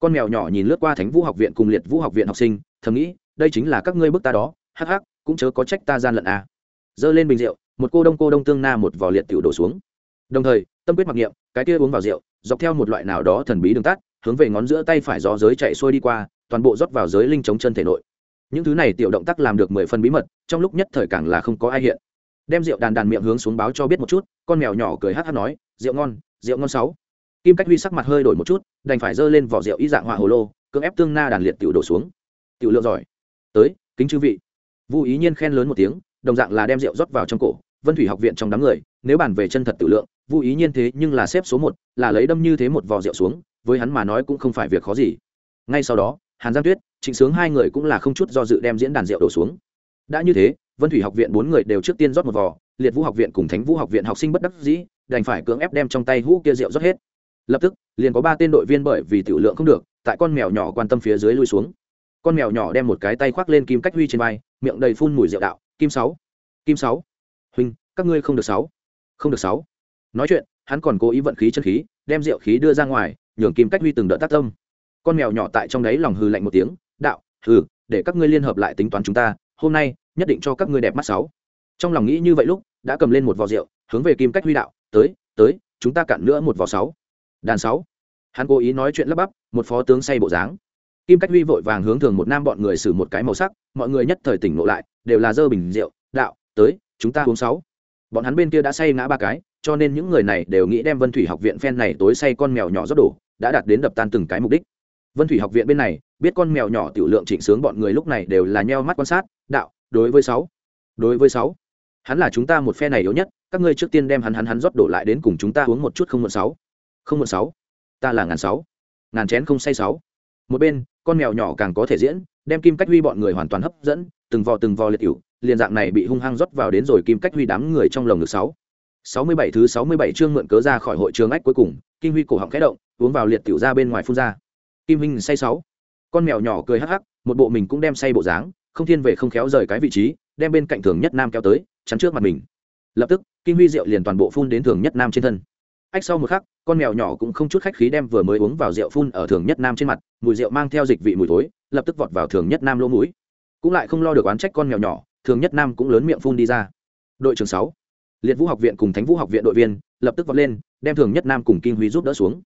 Con mèo nhỏ nhìn lướt qua thánh vũ học viện cùng liệt vũ học viện học sinh, thầm nghĩ, đây chính là các ngươi bức ta đó, hắc hắc, cũng chớ có trách ta gian lận à giơ lên bình rượu, một cô đông cô đông tương na một vò liệt tiểu đổ xuống. Đồng thời, tâm quyết mặc niệm, cái kia uống vào rượu, dọc theo một loại nào đó thần bí đường tắt, hướng về ngón giữa tay phải gió giới chạy xuôi đi qua, toàn bộ rót vào giới linh chống chân thể nội. Những thứ này tiểu động tác làm được mười phần bí mật, trong lúc nhất thời càng là không có ai hiện. Đem rượu đàn đàn miệng hướng xuống báo cho biết một chút, con mèo nhỏ cười hát hát nói, rượu ngon rượu ngon sáu. Kim cách huy sắc mặt hơi đổi một chút, đành phải giơ lên vỏ rượu y dạng họa hồ lô, cưỡng ép tương na đàn liệt tiểu đổ xuống. Tiểu lượng giỏi, tới, kính chư vị. Vu ý nhiên khen lớn một tiếng đồng dạng là đem rượu rót vào trong cổ, vân thủy học viện trong đám người, nếu bàn về chân thật tự lượng vu ý nhiên thế nhưng là xếp số một, là lấy đâm như thế một vò rượu xuống, với hắn mà nói cũng không phải việc khó gì. Ngay sau đó, hàn giang tuyết, trịnh sướng hai người cũng là không chút do dự đem diễn đàn rượu đổ xuống. Đã như thế, vân thủy học viện bốn người đều trước tiên rót một vò, liệt vũ học viện cùng thánh vũ học viện học sinh bất đắc dĩ, đành phải cưỡng ép đem trong tay hũ kia rượu rót hết. Lập tức, liền có ba tên đội viên bởi vì tiểu lượng không được, tại con mèo nhỏ quan tâm phía dưới lui xuống. Con mèo nhỏ đem một cái tay khoác lên kim cách huy trên vai, miệng đầy phun mùi rượu đạo kim sáu. Kim sáu. Huynh, các ngươi không được sáu. Không được sáu. Nói chuyện, hắn còn cố ý vận khí chân khí, đem rượu khí đưa ra ngoài, nhường kim cách huy từng đợt tác tâm. Con mèo nhỏ tại trong đấy lòng hư lạnh một tiếng, đạo, hừ, để các ngươi liên hợp lại tính toán chúng ta, hôm nay nhất định cho các ngươi đẹp mắt sáu. Trong lòng nghĩ như vậy lúc, đã cầm lên một vò rượu, hướng về kim cách huy đạo, tới tới, chúng ta cạn nữa một vò sáu. Đàn sáu. Hắn cố ý nói chuyện lắp bắp, một phó tướng say bộ dáng. Kim cách huy vội vàng hướng thường một nam bọn người xử một cái màu sắc, mọi người nhất thời tỉnh ngộ lại đều là dơ bình rượu, đạo, tới, chúng ta uống sáu. Bọn hắn bên kia đã say ngã ba cái, cho nên những người này đều nghĩ đem vân thủy học viện phen này tối say con mèo nhỏ rót đổ, đã đạt đến đập tan từng cái mục đích. Vân thủy học viện bên này, biết con mèo nhỏ tiểu lượng chỉnh sướng bọn người lúc này đều là nheo mắt quan sát, đạo, đối với sáu, đối với sáu. Hắn là chúng ta một phe này yếu nhất, các ngươi trước tiên đem hắn hắn hắn rót đổ lại đến cùng chúng ta uống một chút không một sáu. Không một sáu. Ta là ngàn sáu. Ngàn chén không say sáu. Một bên, con mèo nhỏ càng có thể diễn, đem kim cách huy bọn người hoàn toàn hấp dẫn từng vò từng vò liệt cựu liền dạng này bị hung hăng rót vào đến rồi kim cách huy đám người trong lồng ngực sáu. Sáu mươi bảy thứ sáu mươi bảy chương mượn cớ ra khỏi hội trường ách cuối cùng, kim huy cổ họng khẽ động, uống vào liệt tiểu ra bên ngoài phun ra. Kim huynh say sáu. Con mèo nhỏ cười hắc hắc, một bộ mình cũng đem say bộ dáng, không thiên về không khéo rời cái vị trí, đem bên cạnh thường nhất nam kéo tới, chắn trước mặt mình. Lập tức, kim huy rượu liền toàn bộ phun đến thường nhất nam trên thân. Ách sau một khắc, con mèo nhỏ cũng không chút khách khí đem vừa mới uống vào rượu phun ở thường nhất nam trên mặt, mùi rượu mang theo dịch vị mùi thối, lập tức vọt vào thường nhất nam lỗ mũi cũng lại không lo được oán trách con mèo nhỏ, thường nhất nam cũng lớn miệng phun đi ra. Đội trưởng sáu, liệt vũ học viện cùng thánh vũ học viện đội viên lập tức vọt lên, đem thường nhất nam cùng kinh huy giúp đỡ xuống.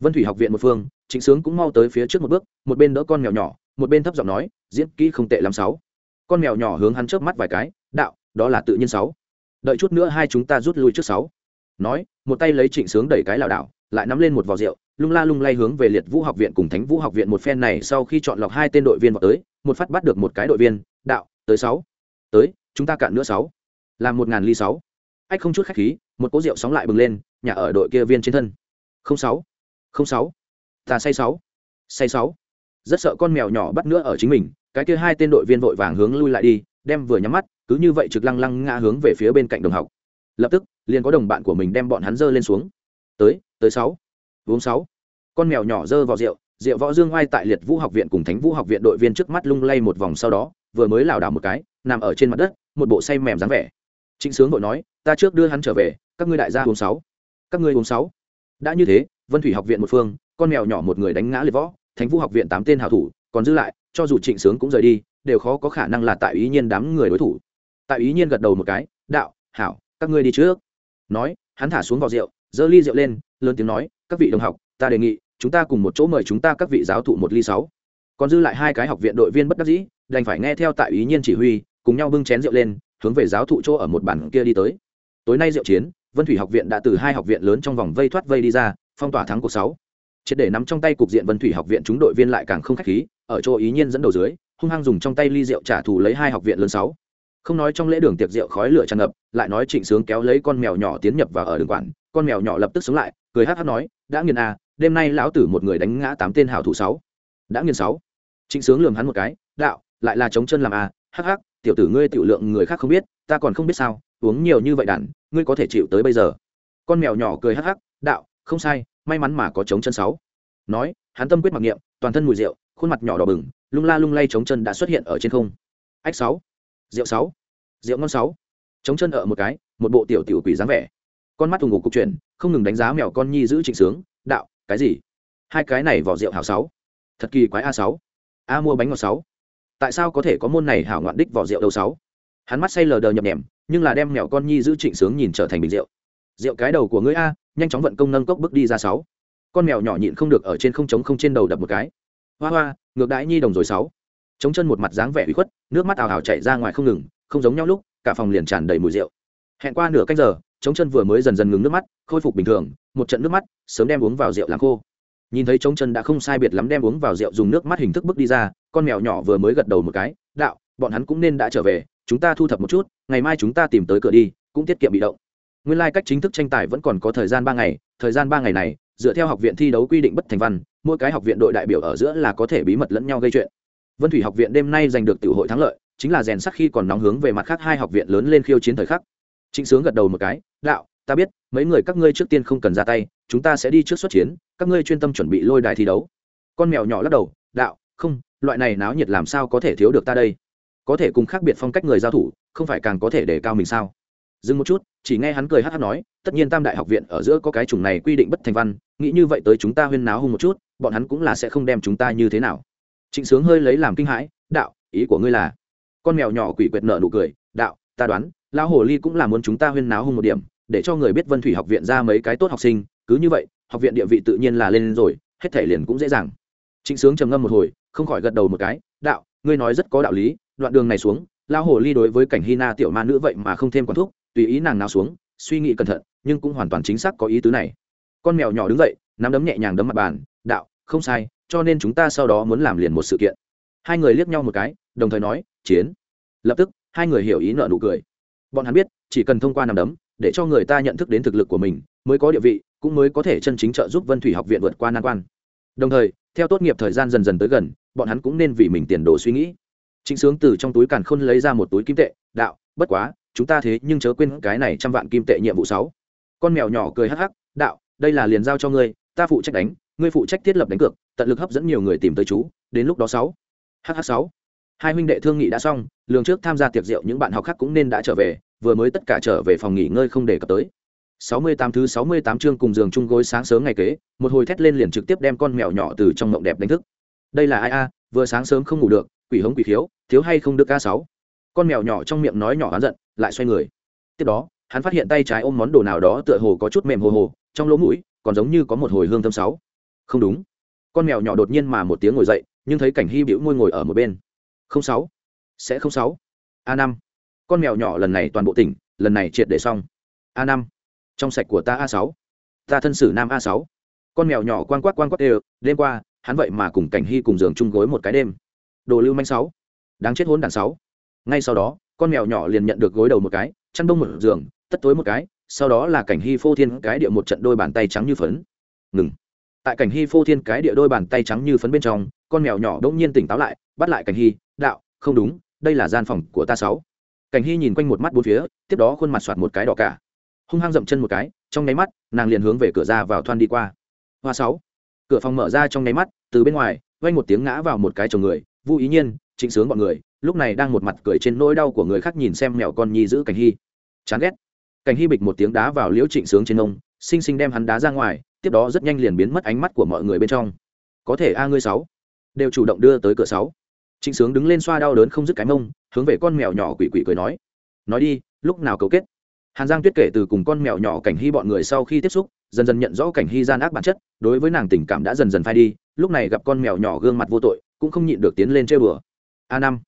Vân thủy học viện một phương, trịnh sướng cũng mau tới phía trước một bước, một bên đỡ con mèo nhỏ, một bên thấp giọng nói, diễn kỹ không tệ lắm sáu. Con mèo nhỏ hướng hắn chớp mắt vài cái, đạo, đó là tự nhiên sáu. Đợi chút nữa hai chúng ta rút lui trước sáu. Nói, một tay lấy trịnh sướng đẩy cái lảo đảo lại nắm lên một vò rượu, lung la lung lay hướng về liệt vũ học viện cùng thánh vũ học viện một phen này sau khi chọn lọc hai tên đội viên vào tới, một phát bắt được một cái đội viên, đạo, tới sáu, tới, chúng ta cạn nữa sáu, làm một ngàn ly sáu. Ách không chút khách khí, một cỗ rượu sóng lại bừng lên, nhà ở đội kia viên trên thân. Không sáu không sáu, ta say sáu say sáu. Rất sợ con mèo nhỏ bắt nữa ở chính mình, cái kia hai tên đội viên vội vàng hướng lui lại đi, đem vừa nhắm mắt, cứ như vậy trực lăng lăng ngã hướng về phía bên cạnh đồng học. Lập tức, liền có đồng bạn của mình đem bọn hắn dơ lên xuống tới tới sáu, uống sáu. Con mèo nhỏ dơ vào rượu rượu võ dương oai tại liệt vũ học viện cùng thánh vũ học viện đội viên trước mắt lung lay một vòng sau đó, vừa mới lảo đảo một cái, nằm ở trên mặt đất, một bộ say mềm dáng vẻ. Trịnh sướng vội nói, ta trước đưa hắn trở về, các ngươi đại gia uống sáu. Các ngươi uống sáu. Đã như thế, vân thủy học viện một phương, con mèo nhỏ một người đánh ngã liệt võ, thánh vũ học viện tám tên hảo thủ, còn dư lại, cho dù trịnh sướng cũng rời đi, đều khó có khả năng là tại ý nhiên đám người đối thủ. Tại ý nhiên gật đầu một cái, đạo, hảo, các ngươi đi trước. Nói, hắn thả xuống vào rượu giơ ly rượu lên, lớn tiếng nói, các vị đồng học, ta đề nghị, chúng ta cùng một chỗ mời chúng ta các vị giáo thụ một ly sáu. Còn dư lại hai cái học viện đội viên bất đắc dĩ, đành phải nghe theo tại ý nhiên chỉ huy, cùng nhau bưng chén rượu lên, hướng về giáo thụ chỗ ở một bản kia đi tới. Tối nay rượu chiến, vân thủy học viện đã từ hai học viện lớn trong vòng vây thoát vây đi ra, phong tỏa thắng cuộc sáu. Triệt để nắm trong tay cục diện vân thủy học viện chúng đội viên lại càng không khách khí, ở chỗ ý nhiên dẫn đầu dưới, hung hăng dùng trong tay ly rượu trả thù lấy hai học viện lớn sáu không nói trong lễ đường tiệc rượu khói lửa tràn ngập, lại nói trịnh sướng kéo lấy con mèo nhỏ tiến nhập vào ở đường quản, con mèo nhỏ lập tức sống lại, cười hát hát nói, đã nghiền à đêm nay lão tử một người đánh ngã tám tên hảo thủ sáu. Đã nghiền sáu. Trịnh sướng lườm hắn một cái, đạo, lại là chống chân làm à hắc hắc, tiểu tử ngươi tiểu lượng người khác không biết, ta còn không biết sao, uống nhiều như vậy đản ngươi có thể chịu tới bây giờ. Con mèo nhỏ cười hắc hắc, đạo, không sai, may mắn mà có chống chân sáu. Nói, hắn tâm quyết mặc niệm, toàn thân mùi rượu, khuôn mặt nhỏ đỏ bừng, lung la lung lay chống chân đã xuất hiện ở trên không. Ách sáu rượu sáu. Rượu ngon sáu. Chống chân ở một cái, một bộ tiểu tiểu quỷ dáng vẻ. Con mắt thùng ngủ cục chuyển không ngừng đánh giá mèo con nhi giữ trịnh sướng, đạo, cái gì? Hai cái này vỏ rượu hảo sáu. Thật kỳ quái a sáu. A mua bánh ngọt sáu. Tại sao có thể có môn này hảo ngoạn đích vỏ rượu đầu sáu? Hắn mắt say lờ đờ nhập nhèm, nhưng là đem mèo con nhi giữ trịnh sướng nhìn trở thành bình rượu. Rượu cái đầu của ngươi a, nhanh chóng vận công nâng cốc bước đi ra sáu. Con mèo nhỏ nhịn không được ở trên không trống không trên đầu đập một cái. Hoa hoa, ngược đãi nhi đồng rồi sáu chống chân một mặt dáng vẻ ủy khuất, nước mắt ào ào chạy ra ngoài không ngừng, không giống nhau lúc, cả phòng liền tràn đầy mùi rượu. Hẹn qua nửa canh giờ, chống chân vừa mới dần dần ngừng nước mắt, khôi phục bình thường, một trận nước mắt, sớm đem uống vào rượu làm khô. Nhìn thấy chống chân đã không sai biệt lắm đem uống vào rượu dùng nước mắt hình thức bước đi ra, con mèo nhỏ vừa mới gật đầu một cái, đạo, bọn hắn cũng nên đã trở về, chúng ta thu thập một chút, ngày mai chúng ta tìm tới cửa đi, cũng tiết kiệm bị động. Nguyên lai、like、cách chính thức tranh tài vẫn còn có thời gian ba ngày, thời gian ba ngày này, dựa theo học viện thi đấu quy định bất thành văn, mỗi cái học viện đội đại biểu ở giữa là có thể bí mật lẫn nhau gây chuyện vân thủy học viện đêm nay giành được tiểu hội thắng lợi, chính là rèn sắc khi còn nóng hướng về mặt khác hai học viện lớn lên khiêu chiến thời khắc. Trịnh sướng gật đầu một cái, đạo, ta biết, mấy người các ngươi trước tiên không cần ra tay, chúng ta sẽ đi trước xuất chiến, các ngươi chuyên tâm chuẩn bị lôi đài thi đấu. Con mèo nhỏ lắc đầu, đạo, không, loại này náo nhiệt làm sao có thể thiếu được ta đây? Có thể cùng khác biệt phong cách người giao thủ, không phải càng có thể để cao mình sao? Dừng một chút, chỉ nghe hắn cười hát hát nói, tất nhiên tam đại học viện ở giữa có cái chủng này quy định bất thành văn, nghĩ như vậy tới chúng ta huyên náo hung một chút, bọn hắn cũng là sẽ không đem chúng ta như thế nào trịnh sướng hơi lấy làm kinh hãi, đạo, ý của ngươi là? Con mèo nhỏ quỷ quyệt nợ nụ cười, đạo, ta đoán, lão hồ ly cũng là muốn chúng ta huyên náo hung một điểm, để cho người biết vân thủy học viện ra mấy cái tốt học sinh, cứ như vậy, học viện địa vị tự nhiên là lên rồi, hết thể liền cũng dễ dàng. Trịnh sướng trầm ngâm một hồi, không khỏi gật đầu một cái, đạo, ngươi nói rất có đạo lý, đoạn đường này xuống, lão hồ ly đối với cảnh hy na tiểu ma nữ vậy mà không thêm quán thuốc tùy ý nàng nào xuống, suy nghĩ cẩn thận, nhưng cũng hoàn toàn chính xác có ý tứ này. Con mèo nhỏ đứng dậy, nắm đấm nhẹ nhàng đấm mặt bàn, đạo, không sai cho nên chúng ta sau đó muốn làm liền một sự kiện. Hai người liếc nhau một cái, đồng thời nói, chiến. Lập tức, hai người hiểu ý nợ nụ cười. Bọn hắn biết, chỉ cần thông qua nằm đấm, để cho người ta nhận thức đến thực lực của mình, mới có địa vị, cũng mới có thể chân chính trợ giúp vân thủy học viện vượt qua nan quan. Đồng thời, theo tốt nghiệp thời gian dần dần tới gần, bọn hắn cũng nên vì mình tiền đồ suy nghĩ. Chính sướng từ trong túi càn khôn lấy ra một túi kim tệ, đạo, bất quá, chúng ta thế nhưng chớ quên cái này trăm vạn kim tệ nhiệm vụ sáu. Con mèo nhỏ cười hắc hắc, đạo, đây là liền giao cho ngươi, ta phụ trách đánh, ngươi phụ trách thiết lập đánh cược tận lực hấp dẫn nhiều người tìm tới chú đến lúc đó sáu hh sáu. Hai huynh đệ thương nghị đã xong lường trước tham gia tiệc rượu những bạn học khác cũng nên đã trở về vừa mới tất cả trở về phòng nghỉ ngơi không để cập tới. Sáu mươi tám thứ sáu mươi tám chương cùng giường chung gối sáng sớm ngày kế một hồi thét lên liền trực tiếp đem con mèo nhỏ từ trong mộng đẹp đánh thức. Đây là ai a vừa sáng sớm không ngủ được quỷ hống quỷ thiếu, thiếu hay không được ca sáu. Con mèo nhỏ trong miệng nói nhỏ hắn giận lại xoay người. Tiếp đó hắn phát hiện tay trái ôm món đồ nào đó tựa hồ có chút mềm hồ hồ trong lỗ mũi còn giống như có một hồi hương thơm sáu. Không đúng con mèo nhỏ đột nhiên mà một tiếng ngồi dậy, nhưng thấy cảnh hy bĩu môi ngồi ở một bên. Không sáu. Sẽ không sáu. A năm. Con mèo nhỏ lần này toàn bộ tỉnh, lần này triệt để xong. A năm. Trong sạch của ta a sáu. Ta thân sử nam a sáu. Con mèo nhỏ quan quát quan quát đều, đêm qua, hắn vậy mà cùng cảnh hy cùng giường chung gối một cái đêm. Đồ lưu manh sáu. Đáng chết hôn đàn sáu. Ngay sau đó, con mèo nhỏ liền nhận được gối đầu một cái, chăn đông một giường, tất tối một cái, sau đó là cảnh hy phô thiên cái địa một trận đôi bàn tay trắng như phấn. Ngừng tại cảnh hy phô thiên cái địa đôi bàn tay trắng như phấn bên trong, con mèo nhỏ đ ỗ n g nhiên tỉnh táo lại, bắt lại cảnh hy, đạo, không đúng, đây là gian phòng của ta sáu. Cảnh hy nhìn quanh một mắt bốn phía, tiếp đó khuôn mặt soạt một cái đỏ cả. Hung hăng dậm chân một cái, trong nháy mắt, nàng liền hướng về cửa ra vào thoan đi qua. Hoa sáu. Cửa phòng mở ra trong nháy mắt, từ bên ngoài, vang một tiếng ngã vào một cái chồng người vô ý nhiên, trịnh sướng bọn người, lúc này đang một mặt cười trên nỗi đau của người khác nhìn xem mèo con nhi giữ cảnh hy. Chán ghét. Cảnh hy bịch một tiếng đá vào liễu trịnh sướng trên ông xinh xinh đem hắn đá ra ngoài tiếp đó rất nhanh liền biến mất ánh mắt của mọi người bên trong. Có thể a ngươi sáu, đều chủ động đưa tới cửa sáu. Trịnh sướng đứng lên xoa đau đớn không dứt cái mông, hướng về con mèo nhỏ quỷ quỷ cười nói. Nói đi, lúc nào cấu kết? Hàn giang tuyết kể từ cùng con mèo nhỏ cảnh hy bọn người sau khi tiếp xúc, dần dần nhận rõ cảnh hy gian ác bản chất, đối với nàng tình cảm đã dần dần phai đi, lúc này gặp con mèo nhỏ gương mặt vô tội, cũng không nhịn được tiến lên chơi bừa. A năm,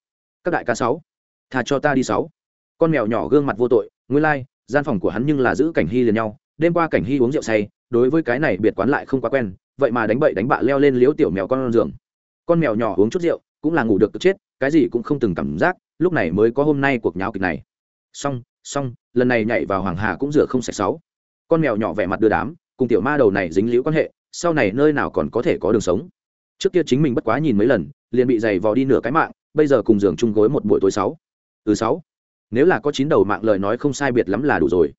các đại ca sáu thà cho ta đi sáu. Con mèo nhỏ gương mặt vô tội, nguyên lai, gian phòng của hắn nhưng là giữ cảnh hy liền nhau, đêm qua cảnh hy uống rượu say đối với cái này biệt quán lại không quá quen, vậy mà đánh bậy đánh bạ leo lên liếu tiểu mèo con giường. Con mèo nhỏ uống chút rượu, cũng là ngủ được tức chết, cái gì cũng không từng cảm giác, lúc này mới có hôm nay cuộc nháo kịch này. Xong xong, lần này nhảy vào hoàng hà cũng rửa không sạch sáu. Con mèo nhỏ vẻ mặt đưa đám, cùng tiểu ma đầu này dính liễu quan hệ, sau này nơi nào còn có thể có đường sống. Trước kia chính mình bất quá nhìn mấy lần, liền bị giày vò đi nửa cái mạng, bây giờ cùng giường chung gối một buổi tối sáu. Từ sáu. Nếu là có chín đầu mạng lời nói không sai biệt lắm là đủ rồi.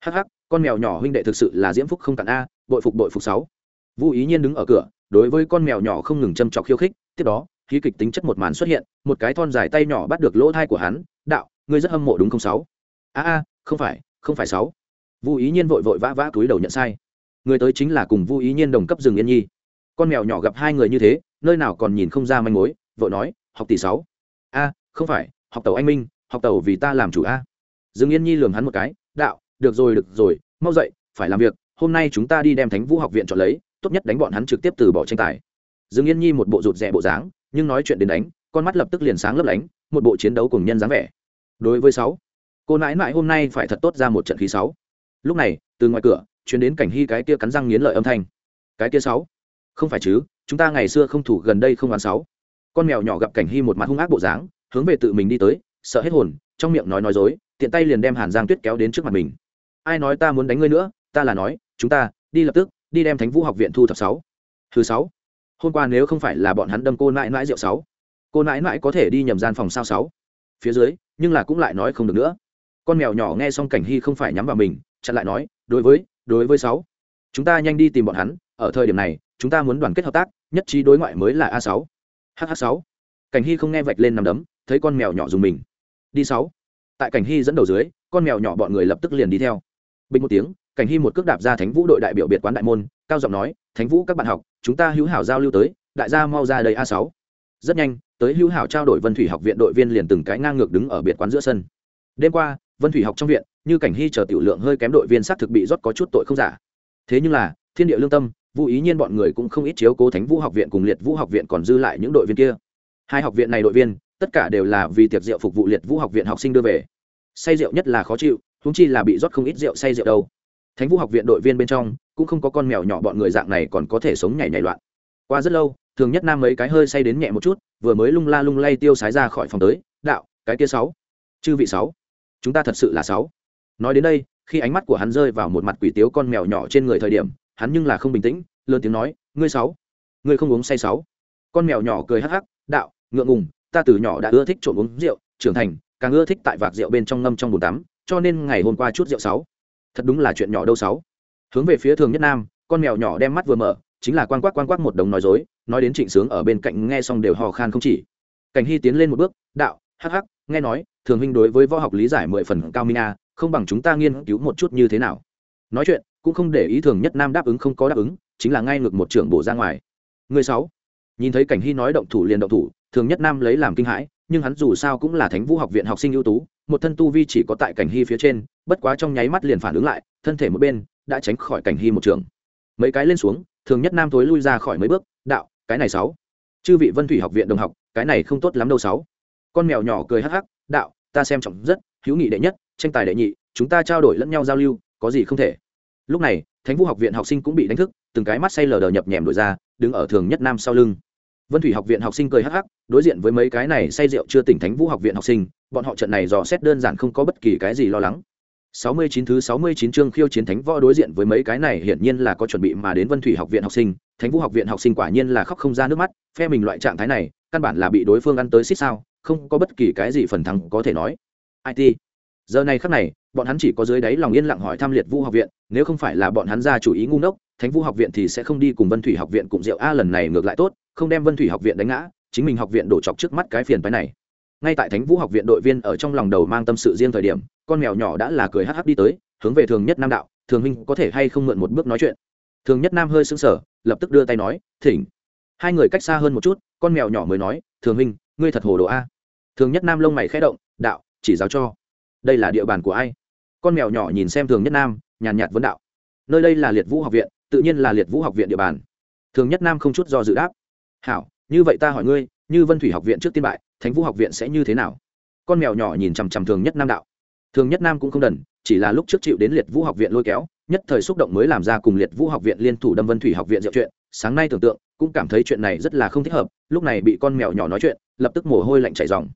Hắc hắc con mèo nhỏ huynh đệ thực sự là diễm phúc không cản a, bội phục bội phục sáu. Vũ ý nhiên đứng ở cửa, đối với con mèo nhỏ không ngừng châm trọc khiêu khích, tiếp đó, khí kịch tính chất một màn xuất hiện, một cái thon dài tay nhỏ bắt được lỗ thai của hắn, đạo, ngươi rất hâm mộ đúng không sáu? A a, không phải không phải sáu. Vũ ý nhiên vội vội vã vã túi đầu nhận sai. Người tới chính là cùng vũ ý nhiên đồng cấp rừng yên nhi. Con mèo nhỏ gặp hai người như thế, nơi nào còn nhìn không ra manh mối vợ nói, học tỷ sáu. A, không phải, học tàu anh minh, học tàu vì ta làm chủ a. Dương yên nhi lường hắn một cái, đạo được rồi được rồi, mau dậy, phải làm việc, hôm nay chúng ta đi đem thánh vũ học viện chọn lấy, tốt nhất đánh bọn hắn trực tiếp từ bỏ tranh tài. Dương yên nhi một bộ rụt rè bộ dáng, nhưng nói chuyện đến đánh, con mắt lập tức liền sáng lấp lánh, một bộ chiến đấu cùng nhân dáng vẻ. Đối với sáu, cô nãi nãi hôm nay phải thật tốt ra một trận khí sáu. Lúc này, từ ngoài cửa chuyến đến cảnh hy cái kia cắn răng nghiến lợi âm thanh. Cái kia sáu, không phải chứ, chúng ta ngày xưa không thủ gần đây không đoán sáu. Con mèo nhỏ gặp cảnh hy một mặt hung ác bộ dáng, hướng về tự mình đi tới, sợ hết hồn, trong miệng nói nói dối, tiện tay liền đem hàn giang tuyết kéo đến trước mặt mình ai nói ta muốn đánh ngươi nữa, ta là nói, chúng ta, đi lập tức, đi đem thánh vũ học viện thu thập sáu. Thứ sáu. Hôm qua nếu không phải là bọn hắn đâm cô nãi nãi rượu sáu, cô nãi nãi có thể đi nhầm gian phòng sao sáu. Phía dưới, nhưng là cũng lại nói không được nữa. Con mèo nhỏ nghe xong cảnh hy không phải nhắm vào mình, chặn lại nói, đối với đối với sáu, chúng ta nhanh đi tìm bọn hắn, ở thời điểm này, chúng ta muốn đoàn kết hợp tác, nhất trí đối ngoại mới là a sáu. Hh sáu. Cảnh hy không nghe vạch lên nằm đấm, thấy con mèo nhỏ dùng mình. Đi sáu. Tại cảnh hy dẫn đầu dưới, con mèo nhỏ bọn người lập tức liền đi theo bình một tiếng, cảnh hy một cước đạp ra thánh vũ đội đại biểu biệt quán đại môn, cao giọng nói, thánh vũ các bạn học, chúng ta hữu hảo giao lưu tới, đại gia mau ra đây a sáu. Rất nhanh, tới hữu hảo trao đổi vân thủy học viện đội viên liền từng cái ngang ngược đứng ở biệt quán giữa sân. Đêm qua, vân thủy học trong viện, như cảnh hy chờ tiểu lượng hơi kém đội viên xác thực bị rót có chút tội không giả. Thế nhưng là, thiên địa lương tâm vũ ý nhiên bọn người cũng không ít chiếu cố thánh vũ học viện cùng liệt vũ học viện còn dư lại những đội viên kia. Hai học viện này đội viên, tất cả đều là vì tiệc rượu phục vụ liệt vũ học viện học sinh đưa về. Say rượu nhất là khó chịu húng chi là bị rót không ít rượu say rượu đâu. Thánh vũ học viện đội viên bên trong, cũng không có con mèo nhỏ bọn người dạng này còn có thể sống nhảy nhảy loạn. Qua rất lâu, thường nhất nam mấy cái hơi say đến nhẹ một chút, vừa mới lung la lung lay tiêu sái ra khỏi phòng tới, đạo, cái kia sáu, chư vị sáu, chúng ta thật sự là sáu. Nói đến đây, khi ánh mắt của hắn rơi vào một mặt quỷ tiếu con mèo nhỏ trên người thời điểm, hắn nhưng là không bình tĩnh, lớn tiếng nói, ngươi sáu, ngươi không uống say sáu. Con mèo nhỏ cười hắc hắc, đạo, ngượng ngùng, ta từ nhỏ đã ưa thích trộn uống rượu, trưởng thành, càng ưa thích tại vạc rượu bên trong ngâm trong bồn tắm cho nên ngày hôm qua chút rượu sáu. Thật đúng là chuyện nhỏ đâu sáu. Hướng về phía thường nhất nam, con mèo nhỏ đem mắt vừa mở, chính là quan quắc quan quắc một đống nói dối, nói đến trịnh sướng ở bên cạnh nghe xong đều hò khan không chỉ. Cảnh hy tiến lên một bước, đạo, hắc hắc, nghe nói, thường huynh đối với võ học lý giải mười phần cao minh a không bằng chúng ta nghiên cứu một chút như thế nào. Nói chuyện, cũng không để ý thường nhất nam đáp ứng không có đáp ứng, chính là ngay ngược một trưởng bổ ra ngoài. Người sáu. Nhìn thấy cảnh hy nói động thủ liền động thủ, thường nhất nam lấy làm kinh hãi, nhưng hắn dù sao cũng là thánh vũ học viện học sinh ưu tú một thân tu vi chỉ có tại cảnh hy phía trên, bất quá trong nháy mắt liền phản ứng lại, thân thể một bên đã tránh khỏi cảnh hy một trường. Mấy cái lên xuống, thường nhất nam thối lui ra khỏi mấy bước, đạo, cái này sáu. Chư vị vân thủy học viện đồng học, cái này không tốt lắm đâu sáu. Con mèo nhỏ cười hắc hắc, đạo, ta xem trọng rất, hữu nghị đệ nhất, tranh tài đệ nhị, chúng ta trao đổi lẫn nhau giao lưu, có gì không thể. Lúc này, thánh vũ học viện học sinh cũng bị đánh thức, từng cái mắt say lờ đờ nhập nhèm đổi ra, đứng ở thường nhất nam sau lưng. Vân thủy học viện học sinh cười hắc hắc, đối diện với mấy cái này say rượu chưa tỉnh thánh vũ học viện học sinh bọn họ trận này dò xét đơn giản không có bất kỳ cái gì lo lắng 69 thứ 69 chương khiêu chiến thánh võ đối diện với mấy cái này hiển nhiên là có chuẩn bị mà đến Vân Thủy học viện học sinh, Thánh Vũ học viện học sinh quả nhiên là khóc không ra nước mắt, phe mình loại trạng thái này, căn bản là bị đối phương ăn tới xít sao, không có bất kỳ cái gì phần thắng có thể nói. IT. Giờ này khắc này, bọn hắn chỉ có dưới đáy lòng yên lặng hỏi thăm Liệt Vũ học viện, nếu không phải là bọn hắn ra chủ ý ngu ngốc, Thánh Vũ học viện thì sẽ không đi cùng Vân Thủy học viện cùng rượu a lần này ngược lại tốt, không đem Vân Thủy học viện đánh ngã, chính mình học viện đổ chọc trước mắt cái phiền phức này ngay tại thánh vũ học viện đội viên ở trong lòng đầu mang tâm sự riêng thời điểm, con mèo nhỏ đã là cười hắc hắc đi tới, hướng về thường nhất nam đạo, thường huynh, có thể hay không mượn một bước nói chuyện? Thường nhất nam hơi sững sờ, lập tức đưa tay nói, thỉnh. Hai người cách xa hơn một chút, con mèo nhỏ mới nói, thường huynh, ngươi thật hồ đồ a. Thường nhất nam lông mày khẽ động, đạo, chỉ giáo cho. Đây là địa bàn của ai? Con mèo nhỏ nhìn xem thường nhất nam, nhàn nhạt vấn đạo, nơi đây là liệt vũ học viện, tự nhiên là liệt vũ học viện địa bàn. Thường nhất nam không chút do dự đáp, hảo, như vậy ta hỏi ngươi như vân thủy học viện trước tiên bại, thánh vũ học viện sẽ như thế nào? Con mèo nhỏ nhìn chằm chằm thường nhất nam đạo. Thường nhất nam cũng không đần, chỉ là lúc trước chịu đến liệt vũ học viện lôi kéo, nhất thời xúc động mới làm ra cùng liệt vũ học viện liên thủ đâm vân thủy học viện diệu chuyện, sáng nay tưởng tượng, cũng cảm thấy chuyện này rất là không thích hợp, lúc này bị con mèo nhỏ nói chuyện, lập tức mồ hôi lạnh chảy dòng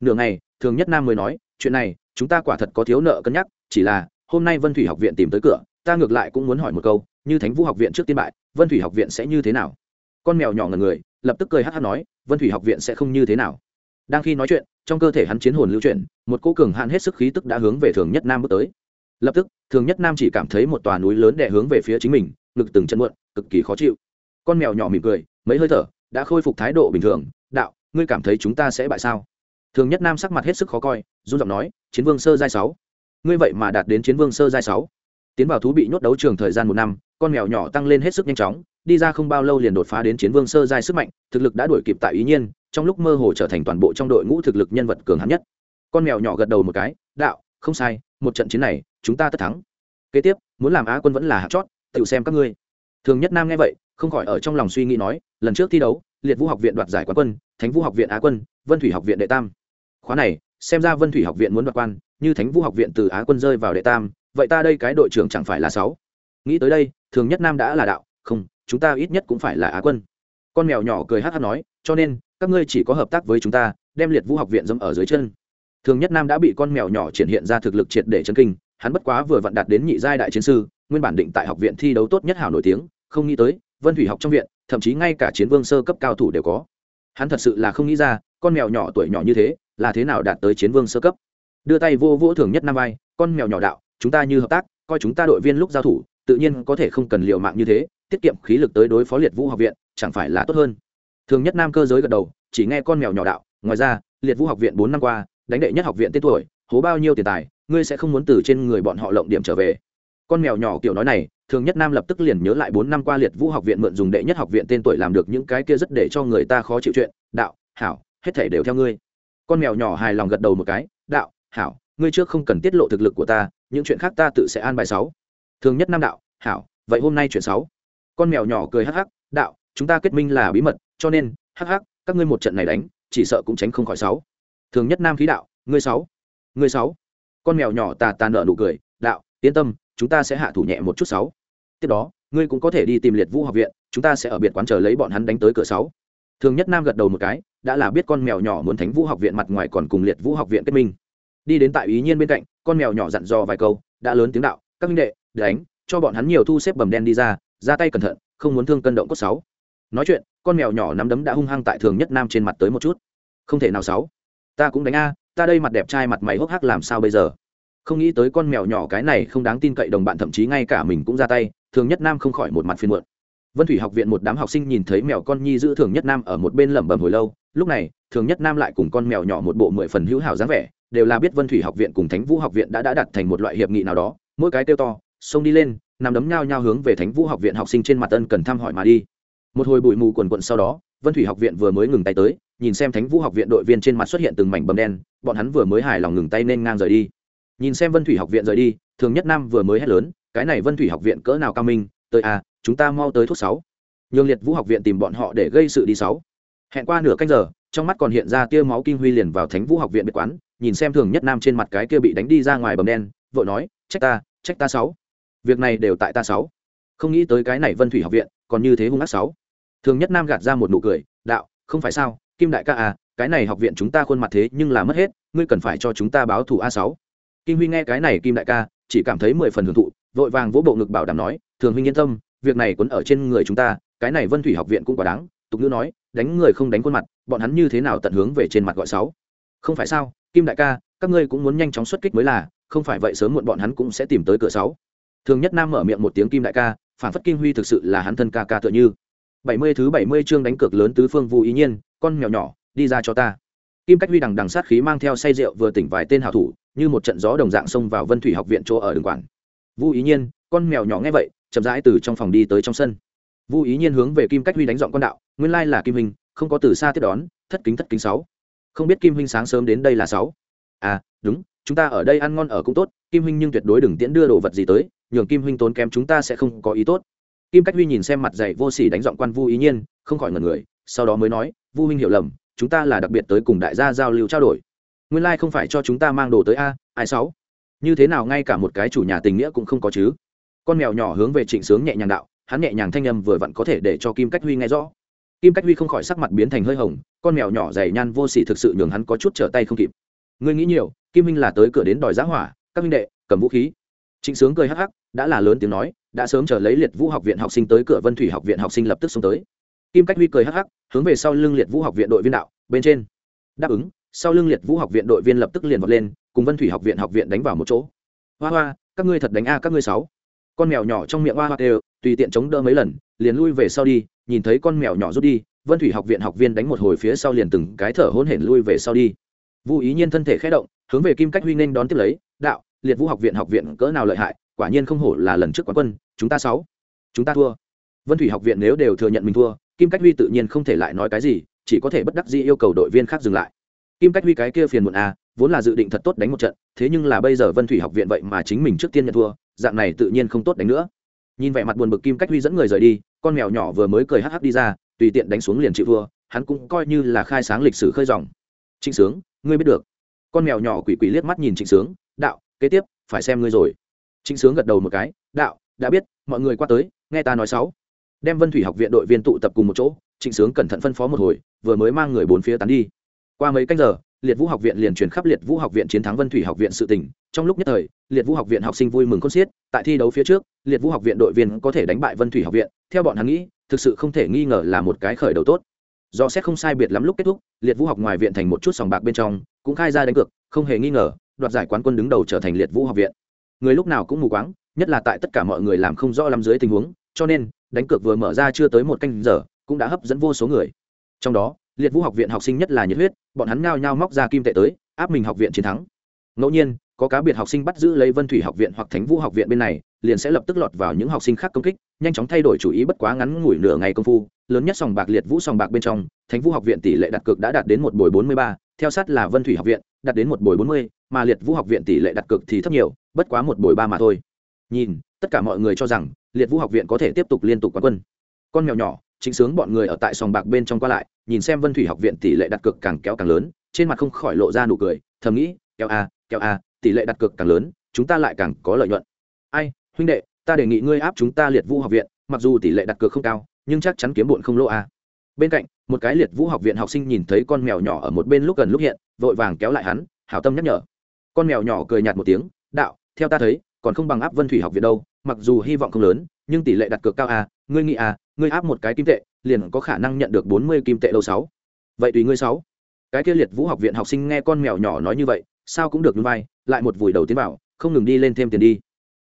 nửa ngày, thường nhất nam mới nói, chuyện này, chúng ta quả thật có thiếu nợ cân nhắc, chỉ là, hôm nay vân thủy học viện tìm tới cửa, ta ngược lại cũng muốn hỏi một câu, như thánh vũ học viện trước tiên bại, vân thủy học viện sẽ như thế nào? Con mèo nhỏ ngần người lập tức cười hắc hắc nói, vân thủy học viện sẽ không như thế nào. Đang khi nói chuyện, trong cơ thể hắn chiến hồn lưu chuyển, một cô cường hạn hết sức khí tức đã hướng về thường nhất nam bước tới. Lập tức, thường nhất nam chỉ cảm thấy một tòa núi lớn đè hướng về phía chính mình, ngực từng chân muộn, cực kỳ khó chịu. Con mèo nhỏ mỉm cười, mấy hơi thở, đã khôi phục thái độ bình thường, đạo, ngươi cảm thấy chúng ta sẽ bại sao? Thường nhất nam sắc mặt hết sức khó coi, run giọng nói, chiến vương sơ giai sáu. Ngươi vậy mà đạt đến chiến vương sơ giai sáu tiến vào thú bị nhốt đấu trường thời gian một năm, con mèo nhỏ tăng lên hết sức nhanh chóng, đi ra không bao lâu liền đột phá đến chiến vương sơ giai sức mạnh, thực lực đã đuổi kịp tại ý nhiên, trong lúc mơ hồ trở thành toàn bộ trong đội ngũ thực lực nhân vật cường hắn nhất. Con mèo nhỏ gật đầu một cái, đạo, không sai, một trận chiến này, chúng ta tất thắng. Kế tiếp, muốn làm á quân vẫn là hạt chót tự xem các ngươi. Thường nhất nam nghe vậy, không khỏi ở trong lòng suy nghĩ nói, lần trước thi đấu, liệt vũ học viện đoạt giải quán quân, thánh vũ học viện á quân, vân thủy học viện đệ tam. Khóa này, xem ra vân thủy học viện muốn đoạt quan, như thánh vũ học viện từ á quân rơi vào đệ tam vậy ta đây cái đội trưởng chẳng phải là sáu? Nghĩ tới đây, thường nhất nam đã là đạo, không, chúng ta ít nhất cũng phải là á quân. Con mèo nhỏ cười hát hát nói, cho nên, các ngươi chỉ có hợp tác với chúng ta, đem liệt vũ học viện dâm ở dưới chân. Thường nhất nam đã bị con mèo nhỏ triển hiện ra thực lực triệt để chân kinh, hắn bất quá vừa vặn đạt đến nhị giai đại chiến sư, nguyên bản định tại học viện thi đấu tốt nhất hảo nổi tiếng, không nghĩ tới, vân thủy học trong viện, thậm chí ngay cả chiến vương sơ cấp cao thủ đều có. Hắn thật sự là không nghĩ ra, con mèo nhỏ tuổi nhỏ như thế, là thế nào đạt tới chiến vương sơ cấp. Đưa tay vô vũ thường nhất nam vai, con mèo nhỏ đạo chúng ta như hợp tác, coi chúng ta đội viên lúc giao thủ, tự nhiên có thể không cần liều mạng như thế, tiết kiệm khí lực tới đối phó liệt vũ học viện, chẳng phải là tốt hơn. Thường nhất nam cơ giới gật đầu, chỉ nghe con mèo nhỏ đạo, ngoài ra, liệt vũ học viện bốn năm qua, đánh đệ nhất học viện tên tuổi, hố bao nhiêu tiền tài, ngươi sẽ không muốn từ trên người bọn họ lộng điểm trở về. Con mèo nhỏ kiểu nói này, thường nhất nam lập tức liền nhớ lại bốn năm qua liệt vũ học viện mượn dùng đệ nhất học viện tên tuổi làm được những cái kia rất để cho người ta khó chịu chuyện, đạo, hảo, hết thể đều theo ngươi. Con mèo nhỏ hài lòng gật đầu một cái, đạo, hảo, ngươi trước không cần tiết lộ thực lực của ta những chuyện khác ta tự sẽ an bài sáu. Thường nhất nam đạo, hảo, vậy hôm nay chuyện sáu. Con mèo nhỏ cười hắc hắc, đạo, chúng ta kết minh là bí mật, cho nên, hắc hắc, các ngươi một trận này đánh, chỉ sợ cũng tránh không khỏi sáu. Thường nhất nam khí đạo, ngươi sáu. Ngươi sáu. Con mèo nhỏ tà tà nợ nụ cười, đạo, yên tâm, chúng ta sẽ hạ thủ nhẹ một chút sáu. Tiếp đó, ngươi cũng có thể đi tìm liệt vũ học viện, chúng ta sẽ ở biệt quán chờ lấy bọn hắn đánh tới cửa sáu. Thường nhất nam gật đầu một cái, đã là biết con mèo nhỏ muốn thánh vũ học viện mặt ngoài còn cùng liệt vũ học viện kết minh đi đến tại ý nhiên bên cạnh, con mèo nhỏ dặn dò vài câu, đã lớn tiếng đạo, các minh đệ, đánh, cho bọn hắn nhiều thu xếp bầm đen đi ra ra tay cẩn thận, không muốn thương cân động cốt sáu. Nói chuyện, con mèo nhỏ nắm đấm đã hung hăng tại thường nhất nam trên mặt tới một chút. Không thể nào sáu, ta cũng đánh a, ta đây mặt đẹp trai mặt mày hốc hác làm sao bây giờ? Không nghĩ tới con mèo nhỏ cái này không đáng tin cậy đồng bạn thậm chí ngay cả mình cũng ra tay, thường nhất nam không khỏi một mặt phiên muộn. Vân thủy học viện một đám học sinh nhìn thấy mèo con nhi giữ thường nhất nam ở một bên lẩm bẩm hồi lâu, lúc này, thường nhất nam lại cùng con mèo nhỏ một bộ mười phần hữu hảo dáng vẻ đều là biết vân thủy học viện cùng thánh vũ học viện đã đã đặt thành một loại hiệp nghị nào đó, mỗi cái kêu to, xông đi lên, nằm đấm nhao nhao hướng về thánh vũ học viện học sinh trên mặt ân cần thăm hỏi mà đi. Một hồi bụi mù quần quận sau đó, vân thủy học viện vừa mới ngừng tay tới, nhìn xem thánh vũ học viện đội viên trên mặt xuất hiện từng mảnh bầm đen, bọn hắn vừa mới hài lòng ngừng tay nên ngang rời đi. Nhìn xem vân thủy học viện rời đi, thường nhất nam vừa mới hét lớn, cái này vân thủy học viện cỡ nào cao minh, tới à chúng ta mau tới thuốc sáu. Nhường liệt vũ học viện tìm bọn họ để gây sự đi sáu hẹn qua nửa canh giờ, trong mắt còn hiện ra tia máu kinh huy liền vào thánh vũ học viện biệt quán, nhìn xem thường nhất nam trên mặt cái kia bị đánh đi ra ngoài bầm đen, vội nói, trách ta trách ta sáu. Việc này đều tại ta sáu. Không nghĩ tới cái này vân thủy học viện, còn như thế hung ác sáu. Thường nhất nam gạt ra một nụ cười, đạo, không phải sao, kim đại ca à cái này học viện chúng ta khuôn mặt thế nhưng là mất hết, ngươi cần phải cho chúng ta báo thù a sáu. Kim huy nghe cái này, kim đại ca, chỉ cảm thấy mười phần hưởng thụ, vội vàng vỗ bộ ngực bảo đảm nói, thường huynh yên tâm, việc này quấn ở trên người chúng ta, cái này vân thủy học viện cũng quá đáng tục ngữ nói, đánh người không đánh khuôn mặt, bọn hắn như thế nào tận hướng về trên mặt gọi sáu? Không phải sao, kim đại ca, các ngươi cũng muốn nhanh chóng xuất kích mới là, không phải vậy sớm muộn bọn hắn cũng sẽ tìm tới cửa sáu. Thường nhất nam mở miệng một tiếng kim đại ca, phản phất kim huy thực sự là hắn thân ca ca tựa như. Bảy mươi thứ bảy mươi chương đánh cược lớn tứ phương vô ý nhiên, con mèo nhỏ, đi ra cho ta. Kim cách huy đằng đằng sát khí mang theo say rượu vừa tỉnh vài tên hảo thủ, như một trận gió đồng dạng xông vào vân thủy học viện chỗ ở đường quản. Vu ý nhiên, con mèo nhỏ nghe vậy, chậm rãi từ trong phòng đi tới trong sân vu ý nhiên hướng về kim cách huy đánh dọn con đạo, nguyên lai là kim hình, không có từ xa tiếp đón, thất kính thất kính sáu. Không biết kim huynh sáng sớm đến đây là sáu. À đúng, chúng ta ở đây ăn ngon ở cũng tốt, kim huynh nhưng tuyệt đối đừng tiễn đưa đồ vật gì tới, nhường kim huynh tốn kém chúng ta sẽ không có ý tốt. Kim cách huy nhìn xem mặt dày vô sỉ đánh giọng quan vu ý nhiên, không khỏi ngần người, sau đó mới nói, vu huynh hiểu lầm, chúng ta là đặc biệt tới cùng đại gia giao lưu trao đổi. Nguyên lai không phải cho chúng ta mang đồ tới a, ai sáu? Như thế nào ngay cả một cái chủ nhà tình nghĩa cũng không có chứ? Con mèo nhỏ hướng về trịnh sướng nhẹ nhàng đạo hắn nhẹ nhàng thanh âm vừa vặn có thể để cho kim cách huy nghe rõ. Kim cách huy không khỏi sắc mặt biến thành hơi hồng, con mèo nhỏ dày nhan vô sỉ thực sự nhường hắn có chút trở tay không kịp. Ngươi nghĩ nhiều, kim minh là tới cửa đến đòi giá hỏa, các minh đệ, cầm vũ khí. Trịnh sướng cười hắc hắc, đã là lớn tiếng nói, đã sớm chờ lấy liệt vũ học viện học sinh tới cửa vân thủy học viện học sinh lập tức xuống tới. Kim cách huy cười hắc hắc, hướng về sau lưng liệt vũ học viện đội viên đạo, bên trên. Đáp ứng, sau lưng liệt vũ học viện đội viên lập tức liền vọt lên, cùng vân thủy học viện học viện đánh vào một chỗ. Hoa hoa, các ngươi thật đánh a, các ngươi sáu con mèo nhỏ trong miệng hoa hoa đều tùy tiện chống đỡ mấy lần, liền lui về sau đi, nhìn thấy con mèo nhỏ rút đi, vân thủy học viện học viên đánh một hồi phía sau liền từng cái thở hôn hển lui về sau đi. Vũ ý nhiên thân thể khé động, hướng về kim cách huy nên đón tiếp lấy, đạo, liệt vũ học viện học viện cỡ nào lợi hại, quả nhiên không hổ là lần trước quán quân, chúng ta sáu, chúng ta thua. Vân thủy học viện nếu đều thừa nhận mình thua, kim cách huy tự nhiên không thể lại nói cái gì, chỉ có thể bất đắc dĩ yêu cầu đội viên khác dừng lại. Kim cách huy cái kia phiền muộn a vốn là dự định thật tốt đánh một trận, thế nhưng là bây giờ vân thủy học viện vậy mà chính mình trước tiên nhận thua dạng này tự nhiên không tốt đánh nữa. Nhìn vẻ mặt buồn bực kim cách huy dẫn người rời đi, con mèo nhỏ vừa mới cười hắc hắc đi ra, tùy tiện đánh xuống liền chịu vừa. hắn cũng coi như là khai sáng lịch sử khơi dòng. Trịnh sướng, ngươi biết được. Con mèo nhỏ quỷ quỷ liếc mắt nhìn trịnh sướng, đạo, kế tiếp, phải xem ngươi rồi. Trịnh sướng gật đầu một cái, đạo, đã biết, mọi người qua tới, nghe ta nói sáu. Đem vân thủy học viện đội viên tụ tập cùng một chỗ, trịnh sướng cẩn thận phân phó một hồi, vừa mới mang người bốn phía tán đi. Qua mấy canh giờ liệt vũ học viện liền truyền khắp liệt vũ học viện chiến thắng vân thủy học viện sự tỉnh trong lúc nhất thời, liệt vũ học viện học sinh vui mừng con xiết. Tại thi đấu phía trước, liệt vũ học viện đội viên có thể đánh bại vân thủy học viện. Theo bọn hắn nghĩ, thực sự không thể nghi ngờ là một cái khởi đầu tốt. Do xét không sai biệt lắm lúc kết thúc, liệt vũ học ngoài viện thành một chút sòng bạc bên trong, cũng khai ra đánh cược, không hề nghi ngờ, đoạt giải quán quân đứng đầu trở thành liệt vũ học viện. Người lúc nào cũng mù quáng, nhất là tại tất cả mọi người làm không rõ lắm dưới tình huống, cho nên, đánh cược vừa mở ra chưa tới một canh giờ, cũng đã hấp dẫn vô số người. Trong đó liệt vũ học viện học sinh nhất là nhiệt huyết, bọn hắn ngao nhao móc ra kim tệ tới, áp mình học viện chiến thắng. Ngẫu nhiên, có cá biệt học sinh bắt giữ lấy vân thủy học viện hoặc thánh vũ học viện bên này, liền sẽ lập tức lọt vào những học sinh khác công kích, nhanh chóng thay đổi chủ ý bất quá ngắn ngủi nửa ngày công phu, lớn nhất sòng bạc liệt vũ sòng bạc bên trong, thánh vũ học viện tỷ lệ đặt cược đã đạt đến một buổi bốn mươi ba, theo sát là vân thủy học viện, đạt đến một buổi bốn mươi, mà liệt vũ học viện tỷ lệ đặt cược thì thấp nhiều, bất quá một buổi ba mà thôi. Nhìn, tất cả mọi người cho rằng liệt vũ học viện có thể tiếp tục liên tục quán quân. Con mèo nhỏ chính sướng bọn người ở tại sòng bạc bên trong qua lại, nhìn xem vân thủy học viện tỷ lệ đặt cược càng kéo càng lớn, trên mặt không khỏi lộ ra nụ cười, thầm nghĩ, kéo a kéo a, tỷ lệ đặt cược càng lớn, chúng ta lại càng có lợi nhuận. Ai, huynh đệ, ta đề nghị ngươi áp chúng ta liệt vũ học viện, mặc dù tỷ lệ đặt cược không cao, nhưng chắc chắn kiếm bụn không lỗ a. Bên cạnh, một cái liệt vũ học viện học sinh nhìn thấy con mèo nhỏ ở một bên lúc gần lúc hiện, vội vàng kéo lại hắn, hảo tâm nhắc nhở. Con mèo nhỏ cười nhạt một tiếng, đạo, theo ta thấy, còn không bằng áp vân thủy học viện đâu, mặc dù hy vọng không lớn, nhưng tỷ lệ đặt cược cao a, ngươi nghĩ a ngươi áp một cái kim tệ, liền có khả năng nhận được bốn mươi kim tệ lâu sáu. Vậy tùy ngươi sáu. Cái kia liệt vũ học viện học sinh nghe con mèo nhỏ nói như vậy, sao cũng được như vai, lại một vùi đầu tiến vào, không ngừng đi lên thêm tiền đi.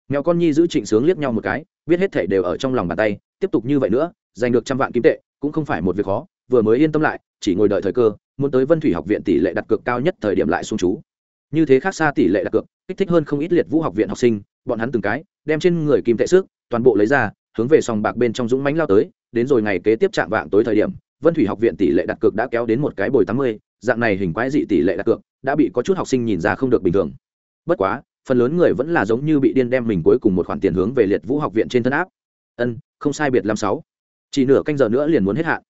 Mèo con nhi giữ trịnh sướng liếc nhau một cái, biết hết thể đều ở trong lòng bàn tay, tiếp tục như vậy nữa, giành được trăm vạn kim tệ, cũng không phải một việc khó, vừa mới yên tâm lại, chỉ ngồi đợi thời cơ, muốn tới vân thủy học viện tỷ lệ đặt cược cao nhất thời điểm lại xuống chú. Như thế khác xa tỷ lệ đặt cược, kích thích hơn không ít liệt vũ học viện học sinh, bọn hắn từng cái, đem trên người kim tệ sức toàn bộ lấy ra hướng về sòng bạc bên trong dũng mánh lao tới, đến rồi ngày kế tiếp chạm vạng tối thời điểm, vân thủy học viện tỷ lệ đặt cược đã kéo đến một cái bồi tám mươi, dạng này hình quái dị tỷ lệ đặt cược đã bị có chút học sinh nhìn ra không được bình thường. Bất quá, phần lớn người vẫn là giống như bị điên đem mình cuối cùng một khoản tiền hướng về liệt vũ học viện trên thân áp. Ân, không sai biệt năm sáu. Chỉ nửa canh giờ nữa liền muốn hết hạn.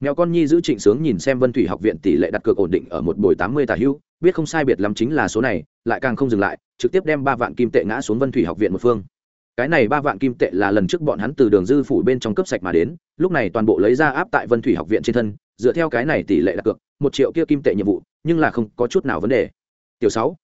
Mèo con nhi giữ trịnh sướng nhìn xem vân thủy học viện tỷ lệ đặt cược ổn định ở một buổi tám mươi tà hưu, biết không sai biệt lắm chính là số này, lại càng không dừng lại, trực tiếp đem ba vạn kim tệ ngã xuống vân thủy học viện một phương cái này ba vạn kim tệ là lần trước bọn hắn từ đường dư phủ bên trong cấp sạch mà đến, lúc này toàn bộ lấy ra áp tại vân thủy học viện trên thân, dựa theo cái này tỷ lệ đặt cược, một triệu kia kim tệ nhiệm vụ, nhưng là không có chút nào vấn đề. Tiểu sáu,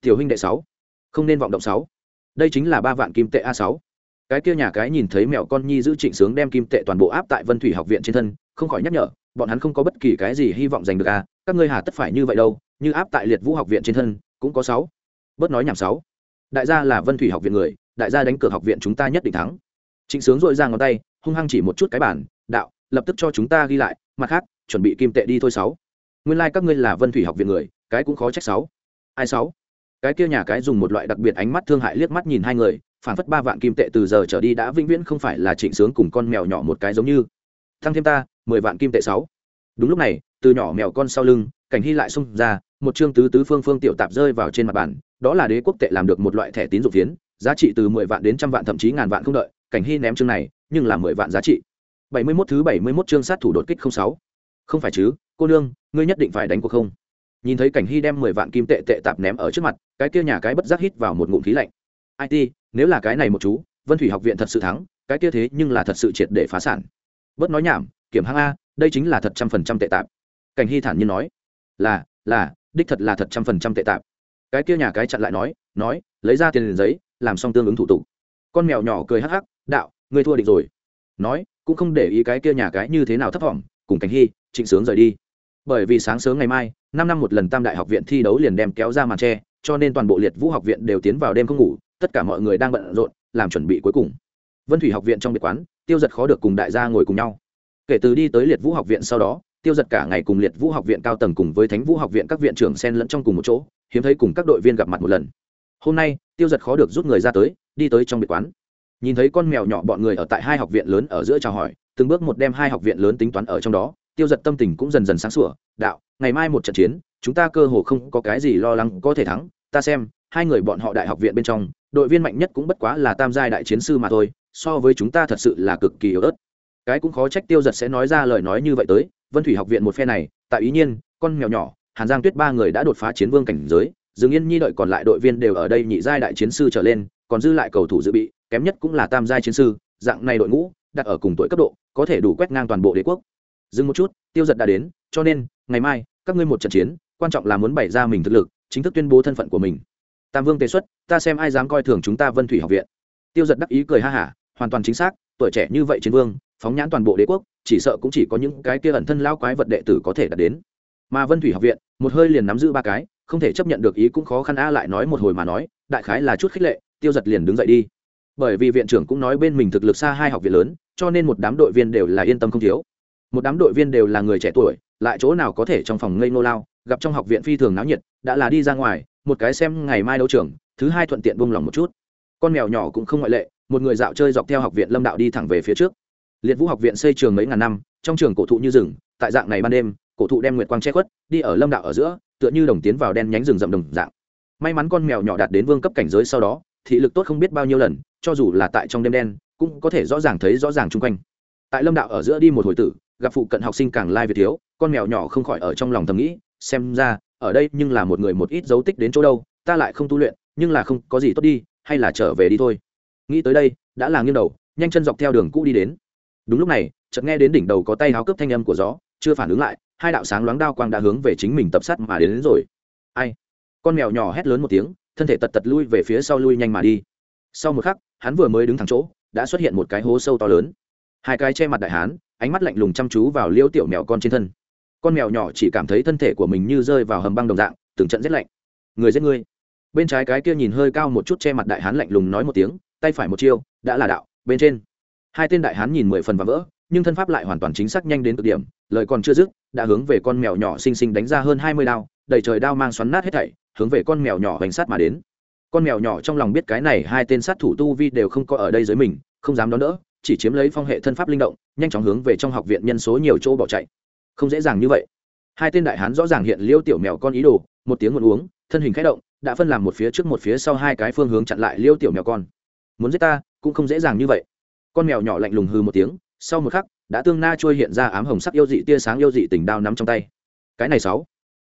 tiểu huynh đệ sáu, không nên vọng động sáu. Đây chính là ba vạn kim tệ a sáu. Cái kia nhà cái nhìn thấy mẹo con nhi giữ trịnh sướng đem kim tệ toàn bộ áp tại vân thủy học viện trên thân, không khỏi nhắc nhở, bọn hắn không có bất kỳ cái gì hy vọng giành được a, các ngươi hà tất phải như vậy đâu, như áp tại liệt vũ học viện trên thân, cũng có sáu. Bớt nói nhảm sáu. Đại gia là vân thủy học viện người đại gia đánh cược học viện chúng ta nhất định thắng. Trịnh sướng dội ra ngón tay, hung hăng chỉ một chút cái bản đạo, lập tức cho chúng ta ghi lại, mặt khác, chuẩn bị kim tệ đi thôi sáu. Nguyên lai、like、các ngươi là vân thủy học viện người, cái cũng khó trách sáu. Ai sáu? Cái kia nhà cái dùng một loại đặc biệt ánh mắt thương hại liếc mắt nhìn hai người, phản phất ba vạn kim tệ từ giờ trở đi đã vĩnh viễn không phải là trịnh sướng cùng con mèo nhỏ một cái giống như. Thăng thêm ta, mười vạn kim tệ sáu. Đúng lúc này, từ nhỏ mèo con sau lưng, cảnh hy lại xung ra, một chương tứ tứ phương phương tiểu tạp rơi vào trên mặt bàn, đó là đế quốc tệ làm được một loại thẻ tín dụng phiến giá trị từ mười vạn đến trăm vạn, thậm chí ngàn vạn không đợi, cảnh hy ném chương này, nhưng là mười vạn giá trị. Bảy mươi mốt thứ bảy mươi mốt chương sát thủ đột kích không sáu. Không phải chứ, cô nương, ngươi nhất định phải đánh cuộc không? Nhìn thấy cảnh hy đem mười vạn kim tệ tệ tạp ném ở trước mặt, cái kia nhà cái bất giác hít vào một ngụm khí lạnh. It nếu là cái này một chú, vân thủy học viện thật sự thắng, cái kia thế nhưng là thật sự triệt để phá sản. Bớt nói nhảm, kiểm hàng a, đây chính là thật trăm phần trăm tệ tạp. Cảnh hy thản nhiên nói, là là, đích thật là thật trăm phần trăm tệ tạp. Cái kia nhà cái chặn lại nói nói, lấy ra tiền giấy làm xong tương ứng thủ tục. Con mèo nhỏ cười hắc hắc, đạo, ngươi thua định rồi. Nói, cũng không để ý cái kia nhà cái như thế nào thấp vọng. cùng cảnh hy, trịnh sướng rời đi. Bởi vì sáng sớm ngày mai, năm năm một lần tam đại học viện thi đấu liền đem kéo ra màn tre, cho nên toàn bộ liệt vũ học viện đều tiến vào đêm không ngủ, tất cả mọi người đang bận rộn, làm chuẩn bị cuối cùng. Vân thủy học viện trong biệt quán, tiêu giật khó được cùng đại gia ngồi cùng nhau. Kể từ đi tới liệt vũ học viện sau đó, tiêu giật cả ngày cùng liệt vũ học viện cao tầng cùng với thánh vũ học viện các viện trưởng sen lẫn trong cùng một chỗ, hiếm thấy cùng các đội viên gặp mặt một lần hôm nay, tiêu giật khó được rút người ra tới, đi tới trong biệt quán. Nhìn thấy con mèo nhỏ bọn người ở tại hai học viện lớn ở giữa chào hỏi, từng bước một đem hai học viện lớn tính toán ở trong đó, tiêu giật tâm tình cũng dần dần sáng sủa, đạo, ngày mai một trận chiến, chúng ta cơ hồ không có cái gì lo lắng có thể thắng, ta xem, hai người bọn họ đại học viện bên trong, đội viên mạnh nhất cũng bất quá là tam giai đại chiến sư mà thôi, so với chúng ta thật sự là cực kỳ yếu ớt. Cái cũng khó trách tiêu giật sẽ nói ra lời nói như vậy tới, vân thủy học viện một phe này, tại ý nhiên, con mèo nhỏ, hàn giang tuyết ba người đã đột phá chiến vương cảnh giới Dương yên nhi đợi còn lại đội viên đều ở đây nhị giai đại chiến sư trở lên, còn dư lại cầu thủ dự bị, kém nhất cũng là tam giai chiến sư, dạng này đội ngũ, đặt ở cùng tuổi cấp độ, có thể đủ quét ngang toàn bộ đế quốc. Dừng một chút, tiêu giật đã đến, cho nên, ngày mai, các ngươi một trận chiến, quan trọng là muốn bày ra mình thực lực, chính thức tuyên bố thân phận của mình. Tam vương Tề xuất, ta xem ai dám coi thường chúng ta vân thủy học viện. Tiêu giật đắc ý cười ha hả, hoàn toàn chính xác, tuổi trẻ như vậy chiến vương, phóng nhãn toàn bộ đế quốc, chỉ sợ cũng chỉ có những cái kia ẩn thân lao quái vật đệ tử có thể đạt đến. Mà vân thủy học viện, một hơi liền nắm giữ ba cái không thể chấp nhận được ý cũng khó khăn a lại nói một hồi mà nói, đại khái là chút khích lệ, tiêu giật liền đứng dậy đi. Bởi vì viện trưởng cũng nói bên mình thực lực xa hai học viện lớn, cho nên một đám đội viên đều là yên tâm không thiếu. Một đám đội viên đều là người trẻ tuổi, lại chỗ nào có thể trong phòng ngây nô lao, gặp trong học viện phi thường náo nhiệt, đã là đi ra ngoài, một cái xem ngày mai đấu trường, thứ hai thuận tiện buông lòng một chút. Con mèo nhỏ cũng không ngoại lệ, một người dạo chơi dọc theo học viện lâm đạo đi thẳng về phía trước. Liệt vũ học viện xây trường mấy ngàn năm, trong trường cổ thụ như rừng, tại dạng này ban đêm, cổ thụ đem nguyệt quang che khuất, đi ở lâm đạo ở giữa tựa như đồng tiến vào đen nhánh rừng rậm đồng dạng. May mắn con mèo nhỏ đạt đến vương cấp cảnh giới sau đó, thị lực tốt không biết bao nhiêu lần, cho dù là tại trong đêm đen, cũng có thể rõ ràng thấy rõ ràng chung quanh. Tại lâm đạo ở giữa đi một hồi tử, gặp phụ cận học sinh càng lai việt thiếu, con mèo nhỏ không khỏi ở trong lòng thầm nghĩ, xem ra, ở đây nhưng là một người một ít dấu tích đến chỗ đâu, ta lại không tu luyện, nhưng là không có gì tốt đi, hay là trở về đi thôi. Nghĩ tới đây, đã là nghiêng đầu, nhanh chân dọc theo đường cũ đi đến. Đúng lúc này, chợt nghe đến đỉnh đầu có tay háo cướp thanh âm của gió, chưa phản ứng lại hai đạo sáng loáng đao quang đã hướng về chính mình tập sát mà đến, đến rồi. Ai? Con mèo nhỏ hét lớn một tiếng thân thể tật tật lui về phía sau lui nhanh mà đi. Sau một khắc hắn vừa mới đứng thẳng chỗ đã xuất hiện một cái hố sâu to lớn. Hai cái che mặt đại hán ánh mắt lạnh lùng chăm chú vào liêu tiểu mèo con trên thân. Con mèo nhỏ chỉ cảm thấy thân thể của mình như rơi vào hầm băng đồng dạng từng trận rét lạnh. Người giết ngươi. Bên trái cái kia nhìn hơi cao một chút che mặt đại hán lạnh lùng nói một tiếng tay phải một chiêu đã là đạo bên trên. Hai tên đại hán nhìn mười phần và vỡ nhưng thân pháp lại hoàn toàn chính xác nhanh đến cực điểm, lời còn chưa dứt, đã hướng về con mèo nhỏ xinh xinh đánh ra hơn hai mươi đao, đầy trời đao mang xoắn nát hết thảy, hướng về con mèo nhỏ bánh sát mà đến. Con mèo nhỏ trong lòng biết cái này hai tên sát thủ tu vi đều không có ở đây dưới mình, không dám đón đỡ, chỉ chiếm lấy phong hệ thân pháp linh động, nhanh chóng hướng về trong học viện nhân số nhiều chỗ bỏ chạy. Không dễ dàng như vậy. Hai tên đại hán rõ ràng hiện liêu tiểu mèo con ý đồ, một tiếng một uống, thân hình k h ẽ động, đã phân làm một phía trước một phía sau hai cái phương hướng chặn lại liêu tiểu mèo con. Muốn giết ta, cũng không dễ dàng như vậy. Con mèo nhỏ lạnh lùng hư một tiếng sau một khắc, đã tương na trôi hiện ra ám hồng sắc yêu dị tia sáng yêu dị tình đao nắm trong tay. Cái này sáu.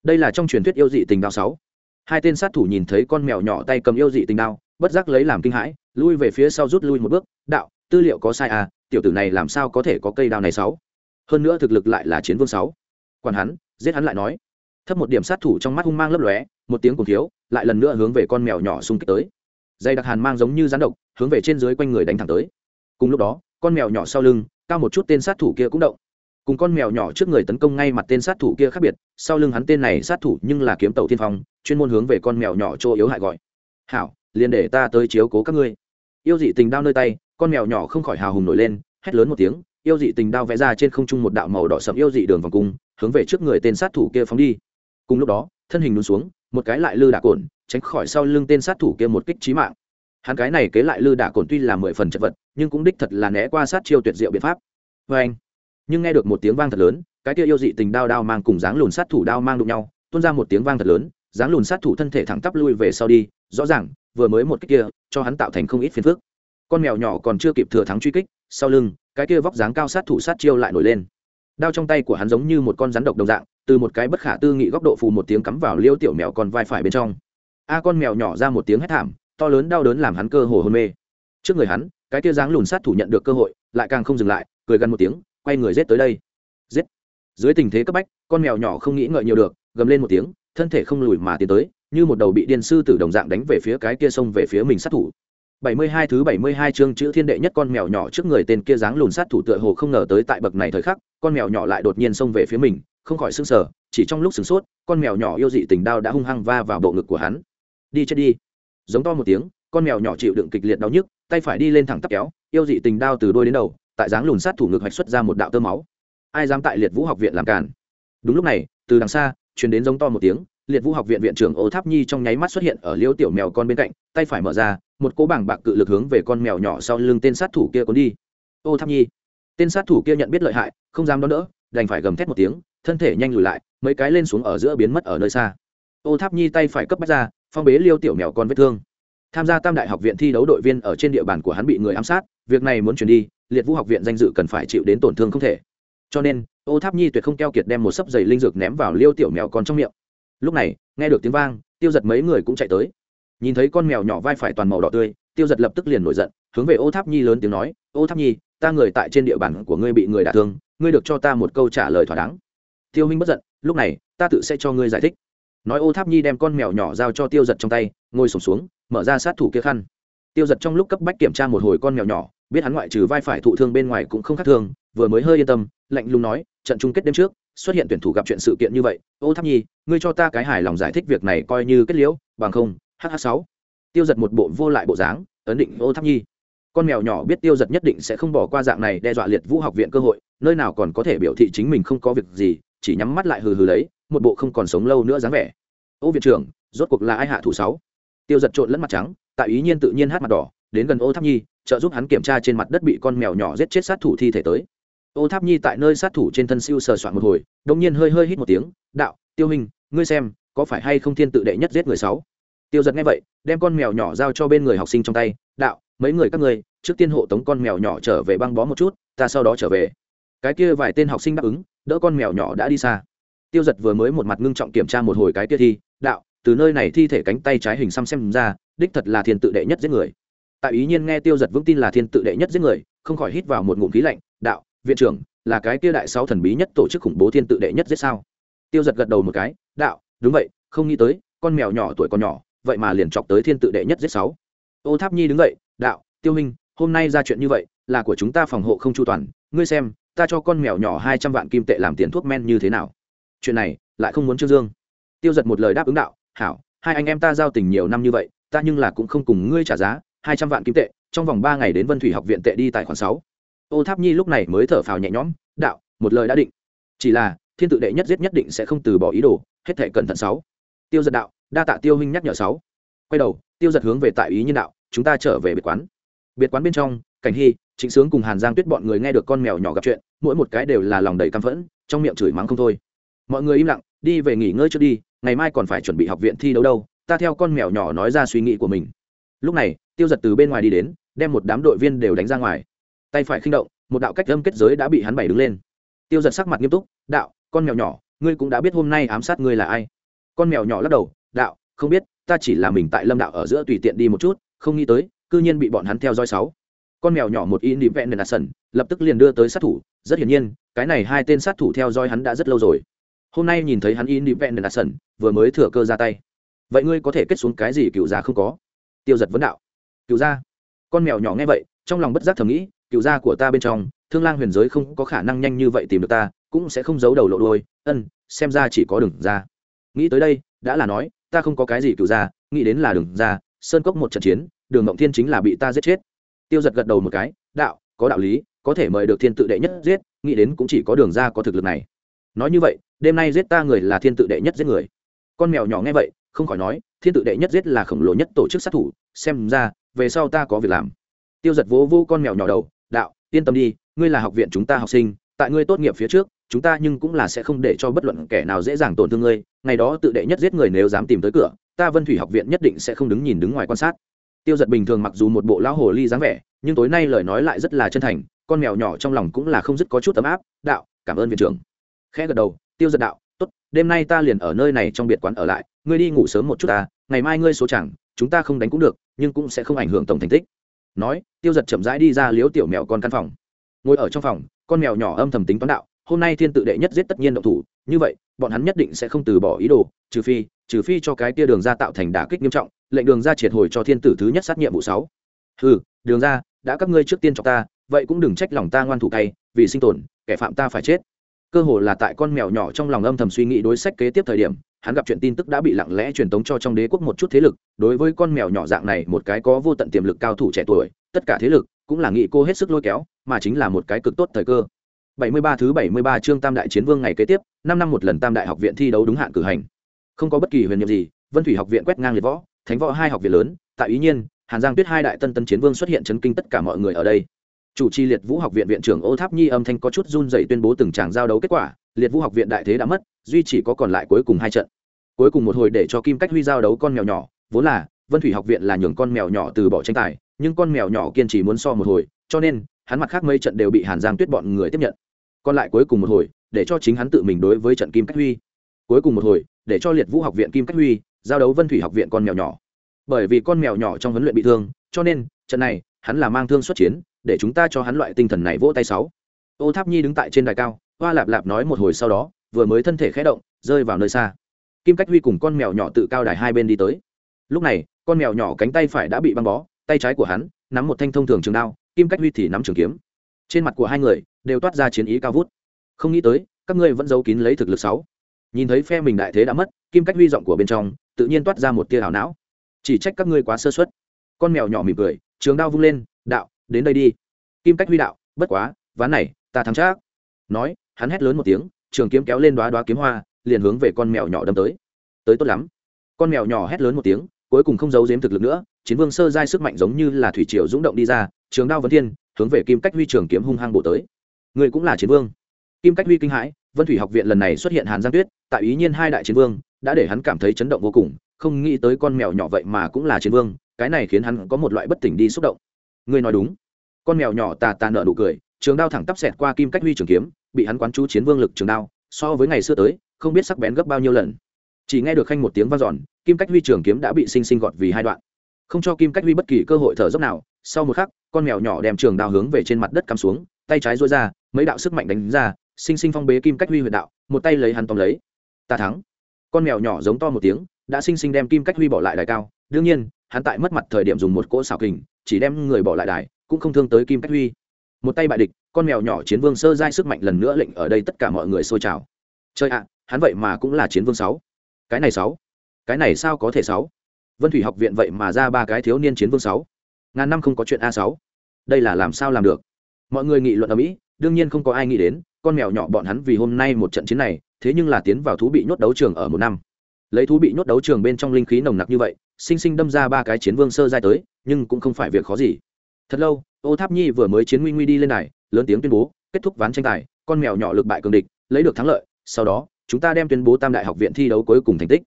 Đây là trong truyền thuyết yêu dị tình đao sáu. Hai tên sát thủ nhìn thấy con mèo nhỏ tay cầm yêu dị tình đao, bất giác lấy làm kinh hãi, lui về phía sau rút lui một bước, đạo, tư liệu có sai à tiểu tử này làm sao có thể có cây đao này sáu? Hơn nữa thực lực lại là chiến vương sáu. Còn hắn, giết hắn lại nói. Thấp một điểm sát thủ trong mắt hung mang lấp lóe, một tiếng cùng thiếu, lại lần nữa hướng về con mèo nhỏ xung kích tới. Dây đặc hàn mang giống như rắn độc, hướng về trên dưới quanh người đánh thẳng tới. Cùng lúc đó, con mèo nhỏ sau lưng cao một chút tên sát thủ kia cũng động. Cùng con mèo nhỏ trước người tấn công ngay mặt tên sát thủ kia khác biệt, sau lưng hắn tên này sát thủ nhưng là kiếm tàu tiên phong, chuyên môn hướng về con mèo nhỏ chỗ yếu hại gọi. Hảo, liền để ta tới chiếu cố các ngươi. Yêu dị tình đao nơi tay, con mèo nhỏ không khỏi hào hùng nổi lên, hét lớn một tiếng, yêu dị tình đao vẽ ra trên không trung một đạo màu đỏ sậm yêu dị đường vòng cung, hướng về trước người tên sát thủ kia phóng đi. Cùng lúc đó, thân hình lún xuống, một cái lại lư đạc cồn tránh khỏi sau lưng tên sát thủ kia một kích trí mạng hắn cái này kế lại lư đả cồn tuy là mười phần chật vật, nhưng cũng đích thật là né qua sát chiêu tuyệt diệu biện pháp. Vê anh, nhưng nghe được một tiếng vang thật lớn, cái kia yêu dị tình đao đao mang cùng dáng lùn sát thủ đao mang đụng nhau, tuôn ra một tiếng vang thật lớn, dáng lùn sát thủ thân thể thẳng tắp lui về sau đi, rõ ràng, vừa mới một kích kia, cho hắn tạo thành không ít phiền phức. Con mèo nhỏ còn chưa kịp thừa thắng truy kích, sau lưng, cái kia vóc dáng cao sát thủ sát chiêu lại nổi lên. Đao trong tay của hắn giống như một con rắn độc đồng dạng, từ một cái bất khả tư nghị góc độ phù một tiếng cắm vào liêu tiểu mèo còn vai phải bên trong. A con mèo nhỏ ra một tiếng hét thảm to lớn đau đớn làm hắn cơ hồ hôn mê. Trước người hắn cái kia dáng lùn sát thủ nhận được cơ hội lại càng không dừng lại cười gần một tiếng quay người giết tới đây. Giết. Dưới tình thế cấp bách con mèo nhỏ không nghĩ ngợi nhiều được gầm lên một tiếng thân thể không lùi mà tiến tới như một đầu bị điên sư tử đồng dạng đánh về phía cái kia sông về phía mình sát thủ. 72 thứ 72 chương chữ thiên đệ nhất con mèo nhỏ trước người tên kia dáng lùn sát thủ tựa hồ không ngờ tới tại bậc này thời khắc, con mèo nhỏ lại đột nhiên xông về phía mình, không khỏi sửng sở, chỉ trong lúc sửng sốt con mèo nhỏ yêu dị tình đao đã hung hăng va vào bộ ngực của hắn. Đi chết đi giống to một tiếng, con mèo nhỏ chịu đựng kịch liệt đau nhức, tay phải đi lên thẳng tắp kéo, yêu dị tình đao từ đôi đến đầu, tại dáng lùn sát thủ ngực hoạch xuất ra một đạo tơ máu. Ai dám tại liệt vũ học viện làm cản đúng lúc này, từ đằng xa chuyển đến giống to một tiếng, liệt vũ học viện viện trưởng ô tháp nhi trong nháy mắt xuất hiện ở liêu tiểu mèo con bên cạnh, tay phải mở ra, một cỗ bảng bạc cự lực hướng về con mèo nhỏ sau lưng tên sát thủ kia cuốn đi. Ô tháp nhi, tên sát thủ kia nhận biết lợi hại, không dám đón đỡ, đành phải gầm thét một tiếng, thân thể nhanh lùi lại, mấy cái lên xuống ở giữa biến mất ở nơi xa. Ô tháp nhi tay phải cấp bách ra phong bế liêu tiểu mèo con vết thương. Tham gia tam đại học viện thi đấu đội viên ở trên địa bàn của hắn bị người ám sát, việc này muốn chuyển đi, liệt vũ học viện danh dự cần phải chịu đến tổn thương không thể. Cho nên, ô tháp nhi tuyệt không keo kiệt đem một sấp giày linh dược ném vào liêu tiểu mèo con trong miệng. Lúc này, nghe được tiếng vang, tiêu giật mấy người cũng chạy tới. Nhìn thấy con mèo nhỏ vai phải toàn màu đỏ tươi, tiêu giật lập tức liền nổi giận, hướng về ô tháp nhi lớn tiếng nói, ô tháp nhi, ta người tại trên địa bàn của ngươi bị người đả thương, ngươi được cho ta một câu trả lời thỏa đáng. Tiêu huynh bất giận, lúc này, ta tự sẽ cho ngươi giải thích nói ô tháp nhi đem con mèo nhỏ giao cho tiêu giật trong tay ngồi sổm xuống, xuống mở ra sát thủ kia khăn. Tiêu giật trong lúc cấp bách kiểm tra một hồi con mèo nhỏ biết hắn ngoại trừ vai phải thụ thương bên ngoài cũng không khác thường, vừa mới hơi yên tâm lạnh lùng nói trận chung kết đêm trước xuất hiện tuyển thủ gặp chuyện sự kiện như vậy ô tháp nhi ngươi cho ta cái hài lòng giải thích việc này coi như kết liễu bằng không hh sáu. Tiêu giật một bộ vô lại bộ dáng ấn định ô tháp nhi. Con mèo nhỏ biết tiêu giật nhất định sẽ không bỏ qua dạng này đe dọa liệt vũ học viện cơ hội nơi nào còn có thể biểu thị chính mình không có việc gì chỉ nhắm mắt lại hừ hừ lấy một bộ không còn sống lâu nữa dáng vẻ. Ô viện trưởng, rốt cuộc là ai hạ thủ sáu? Tiêu giật trộn lẫn mặt trắng, tại ý nhiên tự nhiên hát mặt đỏ, đến gần ô tháp nhi, trợ giúp hắn kiểm tra trên mặt đất bị con mèo nhỏ giết chết sát thủ thi thể tới. Ô tháp nhi tại nơi sát thủ trên thân siêu sờ soạn một hồi đông nhiên hơi hơi hít một tiếng, đạo, tiêu hình ngươi xem, có phải hay không thiên tự đệ nhất giết người sáu? Tiêu giật nghe vậy, đem con mèo nhỏ giao cho bên người học sinh trong tay, đạo, mấy người các ngươi, trước tiên hộ tống con mèo nhỏ trở về băng bó một chút, ta sau đó trở về. Cái kia vài tên học sinh đáp ứng, đỡ con mèo nhỏ đã đi xa tiêu giật vừa mới một mặt ngưng trọng kiểm tra một hồi cái kia thi, đạo, từ nơi này thi thể cánh tay trái hình xăm xem ra, đích thật là thiên tự đệ nhất giết người. Tại ý nhiên nghe tiêu giật vững tin là thiên tự đệ nhất giết người, không khỏi hít vào một ngụm khí lạnh, đạo, viện trưởng, là cái kia đại sáu thần bí nhất tổ chức khủng bố thiên tự đệ nhất giết sao? Tiêu giật gật đầu một cái, đạo, đúng vậy, không nghĩ tới, con mèo nhỏ tuổi con nhỏ, vậy mà liền chọc tới thiên tự đệ nhất giết sáu. Ô tháp nhi đứng dậy, đạo, tiêu minh hôm nay ra chuyện như vậy, là của chúng ta phòng hộ không chu toàn, ngươi xem, ta cho con mèo nhỏ hai trăm vạn kim tệ làm tiền thuốc men như thế nào? Chuyện này lại không muốn trương dương. Tiêu giật một lời đáp ứng đạo, hảo, hai anh em ta giao tình nhiều năm như vậy, ta nhưng là cũng không cùng ngươi trả giá, hai trăm vạn kim tệ, trong vòng ba ngày đến vân thủy học viện tệ đi tài khoản sáu. Ô tháp nhi lúc này mới thở phào nhẹ nhõm, đạo, một lời đã định. Chỉ là, thiên tự đệ nhất giết nhất định sẽ không từ bỏ ý đồ, hết thể cẩn thận sáu. Tiêu giật đạo, đa tạ tiêu huynh nhắc nhở sáu. Quay đầu, tiêu giật hướng về tại ý nhân đạo, chúng ta trở về biệt quán. Biệt quán bên trong, cảnh hy chính sướng cùng hàn giang tuyết bọn người nghe được con mèo nhỏ gặp chuyện, mỗi một cái đều là lòng đầy căm phẫn, trong miệng chửi mắng không thôi mọi người im lặng, đi về nghỉ ngơi trước đi, ngày mai còn phải chuẩn bị học viện thi đấu đâu, ta theo con mèo nhỏ nói ra suy nghĩ của mình. Lúc này, tiêu giật từ bên ngoài đi đến, đem một đám đội viên đều đánh ra ngoài. Tay phải khinh động, một đạo cách âm kết giới đã bị hắn bày đứng lên. Tiêu giật sắc mặt nghiêm túc, đạo, con mèo nhỏ, ngươi cũng đã biết hôm nay ám sát ngươi là ai? Con mèo nhỏ lắc đầu, đạo, không biết, ta chỉ là mình tại lâm đạo ở giữa tùy tiện đi một chút, không nghĩ tới, cư nhiên bị bọn hắn theo dõi sáu. Con mèo nhỏ một in đi vẹn nền sần, lập tức liền đưa tới sát thủ. Rất hiển nhiên, cái này hai tên sát thủ theo dõi hắn đã rất lâu rồi hôm nay nhìn thấy hắn in đi vẹn nền sần vừa mới thừa cơ ra tay. Vậy ngươi có thể kết xuống cái gì cựu gia không có? Tiêu giật vấn đạo. Cựu gia? Con mèo nhỏ nghe vậy, trong lòng bất giác thầm nghĩ, cựu gia của ta bên trong, thương lang huyền giới không có khả năng nhanh như vậy tìm được ta, cũng sẽ không giấu đầu lộ đôi ân, xem ra chỉ có đừng ra. Nghĩ tới đây, đã là nói, ta không có cái gì cựu gia, nghĩ đến là đừng ra. Sơn cốc một trận chiến, đường mộng thiên chính là bị ta giết chết. Tiêu giật gật đầu một cái, đạo, có đạo lý, có thể mời được thiên tự đệ nhất giết, nghĩ đến cũng chỉ có đường ra có thực lực này nói như vậy, đêm nay giết ta người là thiên tự đệ nhất giết người. Con mèo nhỏ nghe vậy, không khỏi nói, thiên tự đệ nhất giết là khổng lồ nhất tổ chức sát thủ, xem ra, về sau ta có việc làm. Tiêu giật vỗ vô con mèo nhỏ đầu, đạo, yên tâm đi, ngươi là học viện chúng ta học sinh, tại ngươi tốt nghiệp phía trước, chúng ta nhưng cũng là sẽ không để cho bất luận kẻ nào dễ dàng tổn thương ngươi, ngày đó tự đệ nhất giết người nếu dám tìm tới cửa, ta vân thủy học viện nhất định sẽ không đứng nhìn đứng ngoài quan sát. Tiêu giật bình thường mặc dù một bộ lão hồ ly dáng vẻ, nhưng tối nay lời nói lại rất là chân thành, con mèo nhỏ trong lòng cũng là không dứt có chút ấm áp, đạo, cảm ơn viện trưởng khẽ gật đầu, tiêu giật đạo, tốt, đêm nay ta liền ở nơi này trong biệt quán ở lại, ngươi đi ngủ sớm một chút ta, ngày mai ngươi số chẳng, chúng ta không đánh cũng được, nhưng cũng sẽ không ảnh hưởng tổng thành tích. Nói, tiêu giật chậm rãi đi ra liếu tiểu mèo con căn phòng. Ngồi ở trong phòng, con mèo nhỏ âm thầm tính toán đạo, hôm nay thiên tự đệ nhất giết tất nhiên động thủ, như vậy, bọn hắn nhất định sẽ không từ bỏ ý đồ, trừ phi trừ phi cho cái tia đường ra tạo thành đả kích nghiêm trọng, lệnh đường ra triệt hồi cho thiên tử thứ nhất sát nhiệm vụ sáu. Ừ đường ra, đã các ngươi trước tiên cho ta, vậy cũng đừng trách lòng ta ngoan thủ tay vì sinh tồn, kẻ phạm ta phải chết cơ hồ là tại con mèo nhỏ trong lòng âm thầm suy nghĩ đối sách kế tiếp thời điểm hắn gặp chuyện tin tức đã bị lặng lẽ truyền tống cho trong đế quốc một chút thế lực đối với con mèo nhỏ dạng này một cái có vô tận tiềm lực cao thủ trẻ tuổi tất cả thế lực cũng là nghị cô hết sức lôi kéo mà chính là một cái cực tốt thời cơ 73 thứ 73 chương Tam đại chiến vương ngày kế tiếp, 5 năm một lần Tam đại học viện thi đấu đúng hạn cử hành. Không có bất kỳ huyền nhiệm gì, Vân Thủy học viện quét ngang liệt võ, Thánh võ hai học viện lớn, tại ý nhiên, Hàn Giang Tuyết hai đại tân tân chiến vương xuất hiện chấn kinh tất cả mọi người ở đây. Chủ trì Liệt Vũ học viện viện trưởng Ô Tháp Nhi âm thanh có chút run rẩy tuyên bố từng tràng giao đấu kết quả, Liệt Vũ học viện đại thế đã mất, duy chỉ có còn lại cuối cùng hai trận. Cuối cùng một hồi để cho Kim Cách Huy giao đấu con mèo nhỏ, vốn là Vân Thủy học viện là nhường con mèo nhỏ từ bỏ tranh tài, nhưng con mèo nhỏ kiên trì muốn so một hồi, cho nên hắn mặt khác mấy trận đều bị Hàn Giang Tuyết bọn người tiếp nhận. Còn lại cuối cùng một hồi để cho chính hắn tự mình đối với trận kim cách huy. Cuối cùng một hồi để cho liệt vũ học viện kim cách huy giao đấu vân thủy học viện con mèo nhỏ. Bởi vì con mèo nhỏ trong huấn luyện bị thương cho nên trận này hắn là mang thương xuất chiến để chúng ta cho hắn loại tinh thần này vỗ tay sáu. Ô tháp nhi đứng tại trên đài cao, hoa lạp lạp nói một hồi sau đó, vừa mới thân thể khẽ động, rơi vào nơi xa. Kim cách huy cùng con mèo nhỏ tự cao đài hai bên đi tới. Lúc này, con mèo nhỏ cánh tay phải đã bị băng bó, tay trái của hắn, nắm một thanh thông thường trường đao, kim cách huy thì nắm trường kiếm. Trên mặt của hai người, đều toát ra chiến ý cao vút. Không nghĩ tới, các ngươi vẫn giấu kín lấy thực lực sáu. Nhìn thấy phe mình đại thế đã mất, kim cách huy giọng của bên trong, tự nhiên toát ra một tia hảo não. Chỉ trách các ngươi quá sơ suất. Con mèo nhỏ mỉm cười, trường đao vung lên, đạo đến đây đi. Kim cách huy đạo, bất quá, ván này, ta thắng chắc. Nói, hắn hét lớn một tiếng, trường kiếm kéo lên đoá đoá kiếm hoa, liền hướng về con mèo nhỏ đâm tới. Tới tốt lắm. Con mèo nhỏ hét lớn một tiếng, cuối cùng không giấu giếm thực lực nữa, chiến vương sơ giai sức mạnh giống như là thủy triều rung động đi ra, trường đao vân thiên, hướng về kim cách huy trường kiếm hung hăng bổ tới. Người cũng là chiến vương. Kim cách huy kinh hãi, vân thủy học viện lần này xuất hiện hàn giang tuyết, tại ý nhiên hai đại chiến vương, đã để hắn cảm thấy chấn động vô cùng, không nghĩ tới con mèo nhỏ vậy mà cũng là chiến vương, cái này khiến hắn có một loại bất tỉnh đi xúc động. Ngươi nói đúng con mèo nhỏ tà tà nợ nụ cười, trường đao thẳng tắp xẹt qua kim cách huy trường kiếm, bị hắn quán chú chiến vương lực trường đao, so với ngày xưa tới, không biết sắc bén gấp bao nhiêu lần. Chỉ nghe được khanh một tiếng vang giòn kim cách huy trường kiếm đã bị sinh sinh gọt vì hai đoạn. Không cho kim cách huy bất kỳ cơ hội thở dốc nào, sau một khắc, con mèo nhỏ đem trường đao hướng về trên mặt đất cắm xuống, tay trái dối ra, mấy đạo sức mạnh đánh ra, sinh sinh phong bế kim cách huy huyệt đạo, một tay lấy hắn tóm lấy. Ta thắng. Con mèo nhỏ giống to một tiếng, đã sinh sinh đem kim cách huy bỏ lại đài cao. Đương nhiên, hắn tại mất mặt thời điểm dùng một cỗ xảo kình, chỉ đem người bỏ lại đài cũng không thương tới kim cách huy. Một tay bại địch, con mèo nhỏ chiến vương sơ giai sức mạnh lần nữa lệnh ở đây tất cả mọi người xôi trào. Chơi ạ, hắn vậy mà cũng là chiến vương sáu. Cái này sáu? Cái này sao có thể sáu? Vân thủy học viện vậy mà ra ba cái thiếu niên chiến vương sáu. Ngàn năm không có chuyện a sáu. Đây là làm sao làm được? Mọi người nghị luận ở mỹ, đương nhiên không có ai nghĩ đến, con mèo nhỏ bọn hắn vì hôm nay một trận chiến này, thế nhưng là tiến vào thú bị nhốt đấu trường ở một năm. Lấy thú bị nhốt đấu trường bên trong linh khí nồng nặc như vậy, sinh sinh đâm ra ba cái chiến vương sơ giai tới, nhưng cũng không phải việc khó gì thật lâu, ô tháp nhi vừa mới chiến nguy nguy đi lên này lớn tiếng tuyên bố, kết thúc ván tranh tài, con mèo nhỏ lực bại cường địch, lấy được thắng lợi, sau đó, chúng ta đem tuyên bố tam đại học viện thi đấu cuối cùng thành tích.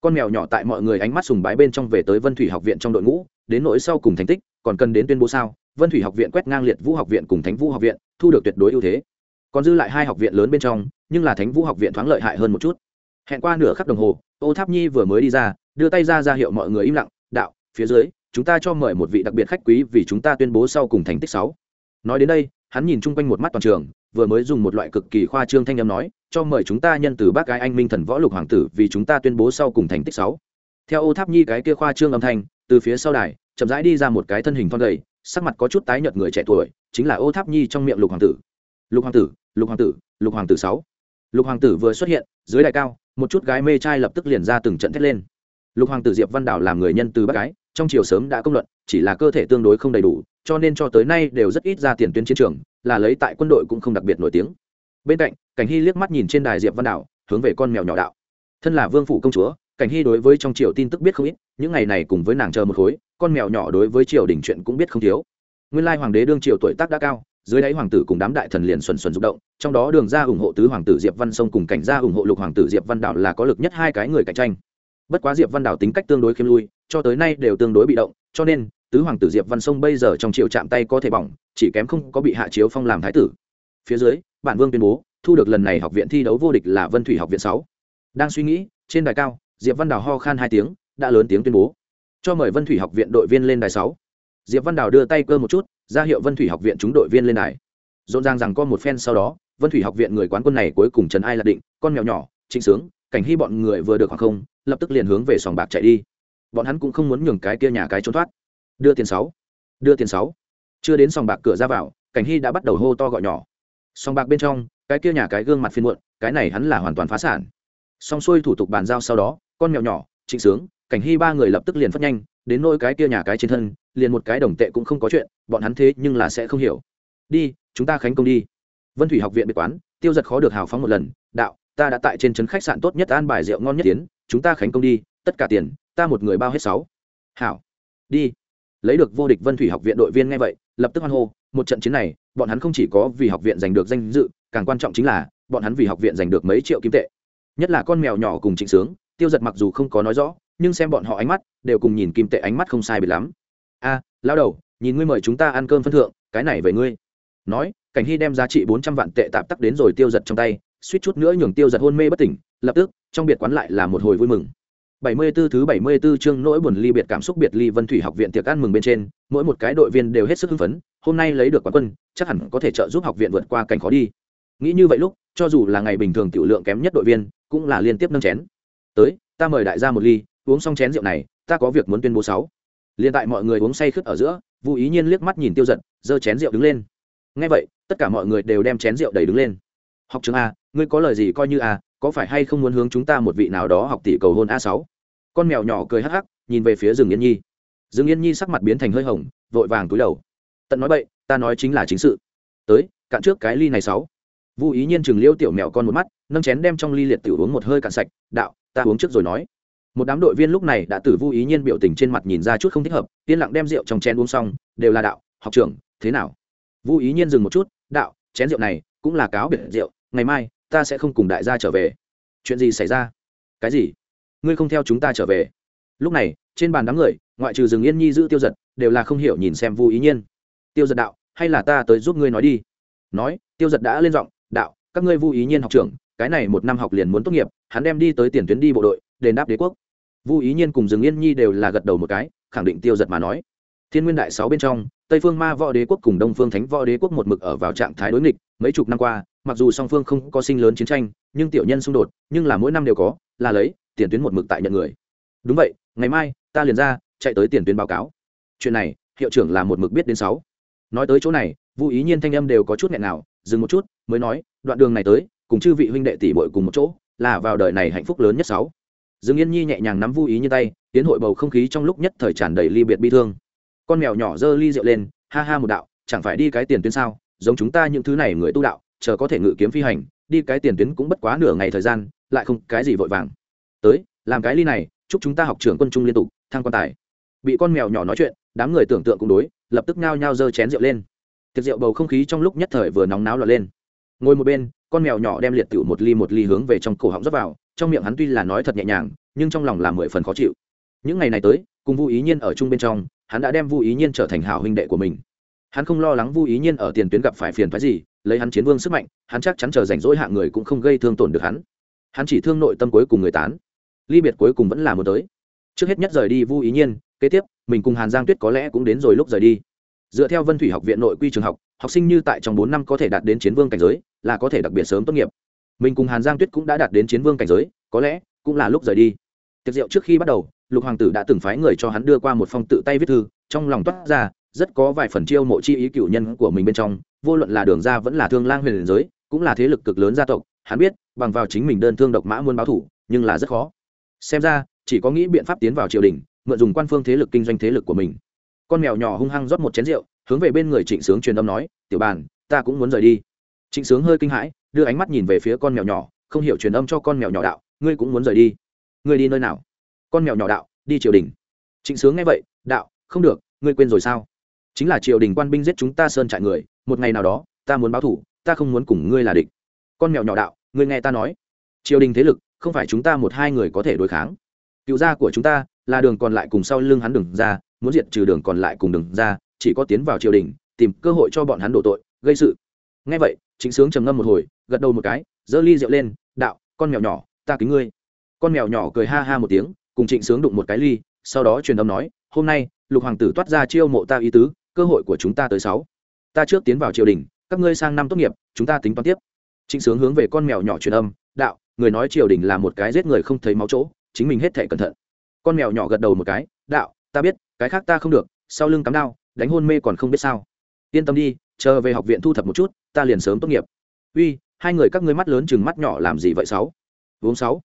Con mèo nhỏ tại mọi người ánh mắt sùng bái bên trong về tới vân thủy học viện trong đội ngũ, đến nỗi sau cùng thành tích, còn cần đến tuyên bố sao? Vân thủy học viện quét ngang liệt vũ học viện cùng thánh vũ học viện, thu được tuyệt đối ưu thế. Còn dư lại hai học viện lớn bên trong, nhưng là thánh vũ học viện thoáng lợi hại hơn một chút. Hẹn qua nửa khắc đồng hồ, ô tháp nhi vừa mới đi ra, đưa tay ra ra hiệu mọi người im lặng, đạo, phía dưới chúng ta cho mời một vị đặc biệt khách quý vì chúng ta tuyên bố sau cùng thành tích sáu. Nói đến đây, hắn nhìn chung quanh một mắt toàn trường, vừa mới dùng một loại cực kỳ khoa trương thanh âm nói, cho mời chúng ta nhân từ bác gái anh minh thần võ lục hoàng tử vì chúng ta tuyên bố sau cùng thành tích sáu. Theo ô tháp nhi cái kia khoa trương âm thanh, từ phía sau đài, chậm rãi đi ra một cái thân hình thon gầy, sắc mặt có chút tái nhợt người trẻ tuổi, chính là ô tháp nhi trong miệng lục hoàng tử. Lục hoàng tử, lục hoàng tử, lục hoàng tử sáu. Lục hoàng tử vừa xuất hiện, dưới đài cao, một chút gái mê trai lập tức liền ra từng trận thét lên. Lục hoàng tử diệp văn đảo làm người nhân từ bác gái trong chiều sớm đã công luận, chỉ là cơ thể tương đối không đầy đủ, cho nên cho tới nay đều rất ít ra tiền tuyến chiến trường, là lấy tại quân đội cũng không đặc biệt nổi tiếng. Bên cạnh, cảnh hy liếc mắt nhìn trên đài diệp văn đảo, hướng về con mèo nhỏ đạo. Thân là vương phủ công chúa, cảnh hy đối với trong triều tin tức biết không ít, những ngày này cùng với nàng chờ một khối, con mèo nhỏ đối với triều đình chuyện cũng biết không thiếu. Nguyên lai hoàng đế đương triều tuổi tác đã cao, dưới đáy hoàng tử cùng đám đại thần liền xuẩn xuẩn rụng động, trong đó đường ra ủng hộ tứ hoàng tử diệp văn sông cùng cảnh gia ủng hộ lục hoàng tử diệp văn đạo là có lực nhất hai cái người cạnh tranh. Bất quá diệp văn đạo tính cách tương đối khiêm lui cho tới nay đều tương đối bị động, cho nên, tứ hoàng tử diệp văn sông bây giờ trong triệu chạm tay có thể bỏng, chỉ kém không có bị hạ chiếu phong làm thái tử. Phía dưới, bản vương tuyên bố, thu được lần này học viện thi đấu vô địch là vân thủy học viện sáu. Đang suy nghĩ, trên đài cao, diệp văn đào ho khan hai tiếng, đã lớn tiếng tuyên bố. Cho mời vân thủy học viện đội viên lên đài sáu. Diệp văn đào đưa tay cơ một chút, ra hiệu vân thủy học viện chúng đội viên lên đài. Rộn ràng rằng có một phen sau đó, vân thủy học viện người quán quân này cuối cùng trần ai là định, con mèo nhỏ, trịnh sướng, cảnh hy bọn người vừa được hoặc không, lập tức liền hướng về sòng bạc chạy đi bọn hắn cũng không muốn nhường cái kia nhà cái trốn thoát. Đưa tiền sáu. Đưa tiền sáu. Chưa đến sòng bạc cửa ra vào, cảnh hy đã bắt đầu hô to gọi nhỏ. Sòng bạc bên trong, cái kia nhà cái gương mặt phiên muộn, cái này hắn là hoàn toàn phá sản. Xong xuôi thủ tục bàn giao sau đó, con mèo nhỏ, trịnh sướng, cảnh hy ba người lập tức liền phát nhanh, đến nỗi cái kia nhà cái trên thân, liền một cái đồng tệ cũng không có chuyện, bọn hắn thế nhưng là sẽ không hiểu. Đi, chúng ta khánh công đi. Vân thủy học viện biệt quán, tiêu giật khó được hào phóng một lần, đạo, ta đã tại trên trấn khách sạn tốt nhất an bài rượu ngon nhất tiến, chúng ta khánh công đi, tất cả tiền ta một người bao hết sáu. Hảo. Đi. Lấy được vô địch vân thủy học viện đội viên nghe vậy, lập tức hoan hô, một trận chiến này, bọn hắn không chỉ có vì học viện giành được danh dự, càng quan trọng chính là, bọn hắn vì học viện giành được mấy triệu kim tệ. Nhất là con mèo nhỏ cùng trịnh sướng, tiêu giật mặc dù không có nói rõ, nhưng xem bọn họ ánh mắt, đều cùng nhìn kim tệ ánh mắt không sai biệt lắm. A lao đầu, nhìn ngươi mời chúng ta ăn cơm phân thượng, cái này về ngươi. Nói, cảnh hy đem giá trị bốn trăm vạn tệ tạm tắc đến rồi tiêu giật trong tay, suýt chút nữa nhường tiêu giật hôn mê bất tỉnh, lập tức, trong biệt quán lại là một hồi vui mừng. 74 thứ 74 chương nỗi buồn ly biệt cảm xúc biệt ly Vân Thủy học viện tiệc ăn mừng bên trên, mỗi một cái đội viên đều hết sức hưng phấn, hôm nay lấy được quán quân, chắc hẳn có thể trợ giúp học viện vượt qua cảnh khó đi. Nghĩ như vậy lúc, cho dù là ngày bình thường tiểu lượng kém nhất đội viên, cũng là liên tiếp nâng chén. Tới, ta mời đại gia một ly, uống xong chén rượu này, ta có việc muốn tuyên bố sáu. Liên tại mọi người uống say khướt ở giữa, Vu Ý Nhiên liếc mắt nhìn Tiêu giận giơ chén rượu đứng lên. Nghe vậy, tất cả mọi người đều đem chén rượu đầy đứng lên. Học trưởng a, ngươi có lời gì coi như a, có phải hay không muốn hướng chúng ta một vị nào đó học tỷ cầu hôn a sáu? con mèo nhỏ cười hắc hắc, nhìn về phía rừng yên nhi. Rừng yên nhi sắc mặt biến thành hơi hồng, vội vàng túi đầu. Tận nói bậy, ta nói chính là chính sự. Tới, cạn trước cái ly này sáu. Vũ ý nhiên chừng liêu tiểu mèo con một mắt, nâng chén đem trong ly liệt tiểu uống một hơi cạn sạch, đạo, ta uống trước rồi nói. Một đám đội viên lúc này đã từ vũ ý nhiên biểu tình trên mặt nhìn ra chút không thích hợp, yên lặng đem rượu trong chén uống xong, đều là, đạo, học trưởng, thế nào? Vũ ý nhiên dừng một chút, đạo, chén rượu này cũng là cáo biệt rượu, ngày mai ta sẽ không cùng đại gia trở về. Chuyện gì xảy ra? Cái gì? Ngươi không theo chúng ta trở về. Lúc này, trên bàn đám người, ngoại trừ rừng yên nhi giữ tiêu giật, đều là không hiểu nhìn xem vu ý nhiên. Tiêu giật đạo, hay là ta tới giúp ngươi nói đi? Nói, tiêu giật đã lên giọng, đạo, các ngươi vu ý nhiên học trưởng, cái này một năm học liền muốn tốt nghiệp, hắn đem đi tới tiền tuyến đi bộ đội, đền đáp đế quốc. Vu ý nhiên cùng rừng yên nhi đều là gật đầu một cái, khẳng định tiêu giật mà nói thiên nguyên đại sáu bên trong, tây phương ma võ đế quốc cùng đông phương thánh võ đế quốc một mực ở vào trạng thái đối nghịch, mấy chục năm qua, mặc dù song phương không có sinh lớn chiến tranh, nhưng tiểu nhân xung đột, nhưng là mỗi năm đều có, là lấy, tiền tuyến một mực tại nhận người. Đúng vậy, ngày mai, ta liền ra, chạy tới tiền tuyến báo cáo. Chuyện này, hiệu trưởng là một mực biết đến sáu. Nói tới chỗ này vũ ý nhiên thanh âm đều có chút nghẹn nào dừng một chút, mới nói, đoạn đường này tới, cùng chư vị huynh đệ tỷ bội cùng một chỗ, là vào đời này hạnh phúc lớn nhất sáu. Dương yên nhi nhẹ nhàng nắm vũ ý như tay, tiến hội bầu không khí trong lúc nhất thời tràn đầy ly biệt bi thương con mèo nhỏ giơ ly rượu lên, ha ha một đạo, chẳng phải đi cái tiền tuyến sao? Giống chúng ta những thứ này người tu đạo, chờ có thể ngự kiếm phi hành, đi cái tiền tuyến cũng bất quá nửa ngày thời gian, lại không cái gì vội vàng. Tới, làm cái ly này, chúc chúng ta học trưởng quân trung liên tục, thăng quan tài. Bị con mèo nhỏ nói chuyện, đám người tưởng tượng cũng đối, lập tức nao nhao giơ chén rượu lên. Tiệc rượu bầu không khí trong lúc nhất thời vừa nóng náo lọt lên. Ngồi một bên, con mèo nhỏ đem liệt tiểu một ly một ly hướng về trong cổ họng rót vào, trong miệng hắn tuy là nói thật nhẹ nhàng, nhưng trong lòng là mười phần khó chịu. Những ngày này tới, cùng vô ý nhiên ở chung bên trong hắn đã đem vu ý nhiên trở thành hảo huynh đệ của mình. Hắn không lo lắng vu ý nhiên ở tiền tuyến gặp phải phiền phức gì, lấy hắn chiến vương sức mạnh, hắn chắc chắn chờ rảnh rỗi hạng người cũng không gây thương tổn được hắn. Hắn chỉ thương nội tâm cuối cùng người tán. Ly biệt cuối cùng vẫn là muốn tới. Trước hết nhất rời đi vu ý nhiên, kế tiếp, mình cùng hàn giang tuyết có lẽ cũng đến rồi lúc rời đi. Dựa theo vân thủy học viện nội quy trường học học sinh như tại trong bốn năm có thể đạt đến chiến vương cảnh giới, là có thể đặc biệt sớm tốt nghiệp. Mình cùng hàn giang tuyết cũng đã đạt đến chiến vương cảnh giới, có lẽ cũng là lúc rời đi tiệc rượu trước khi bắt đầu, lục hoàng tử đã từng phái người cho hắn đưa qua một phong tự tay viết thư, trong lòng toát ra rất có vài phần chiêu mộ chi ý cựu nhân của mình bên trong, vô luận là đường ra vẫn là thương lang huyền giới, cũng là thế lực cực lớn gia tộc, hắn biết, bằng vào chính mình đơn thương độc mã muôn báo thủ, nhưng là rất khó. Xem ra, chỉ có nghĩ biện pháp tiến vào triều đình, mượn dùng quan phương thế lực kinh doanh thế lực của mình. Con mèo nhỏ hung hăng rót một chén rượu, hướng về bên người trịnh sướng truyền âm nói, tiểu bàn, ta cũng muốn rời đi. Trịnh sướng hơi kinh hãi, đưa ánh mắt nhìn về phía con mèo nhỏ, không hiểu truyền âm cho con mèo nhỏ đạo, ngươi cũng muốn rời đi? Ngươi đi nơi nào? Con mèo nhỏ đạo, đi triều đình. Trịnh sướng nghe vậy, đạo, không được, ngươi quên rồi sao? Chính là triều đình quan binh giết chúng ta sơn trại người, một ngày nào đó, ta muốn báo thủ, ta không muốn cùng ngươi là địch. Con mèo nhỏ đạo, ngươi nghe ta nói. Triều đình thế lực, không phải chúng ta một hai người có thể đối kháng. Cựu gia của chúng ta, là đường còn lại cùng sau lưng hắn đường ra, muốn diệt trừ đường còn lại cùng đường ra, chỉ có tiến vào triều đình, tìm cơ hội cho bọn hắn đổ tội, gây sự. Nghe vậy chính sướng trầm ngâm một hồi, gật đầu một cái, giơ ly rượu lên, đạo, con mèo nhỏ, ta kính ngươi con mèo nhỏ cười ha ha một tiếng, cùng trịnh sướng đụng một cái ly, sau đó truyền âm nói, hôm nay, lục hoàng tử toát ra chiêu mộ ta ý tứ, cơ hội của chúng ta tới sáu. Ta trước tiến vào triều đình, các ngươi sang năm tốt nghiệp, chúng ta tính toán tiếp. Trịnh sướng hướng về con mèo nhỏ truyền âm, đạo, người nói triều đình là một cái giết người không thấy máu chỗ, chính mình hết thể cẩn thận. Con mèo nhỏ gật đầu một cái, đạo, ta biết, cái khác ta không được, sau lưng cắm đao, đánh hôn mê còn không biết sao. Yên tâm đi, chờ về học viện thu thập một chút, ta liền sớm tốt nghiệp. Uy, hai người các ngươi mắt lớn chừng mắt nhỏ làm gì vậy sáu? Vốn sáu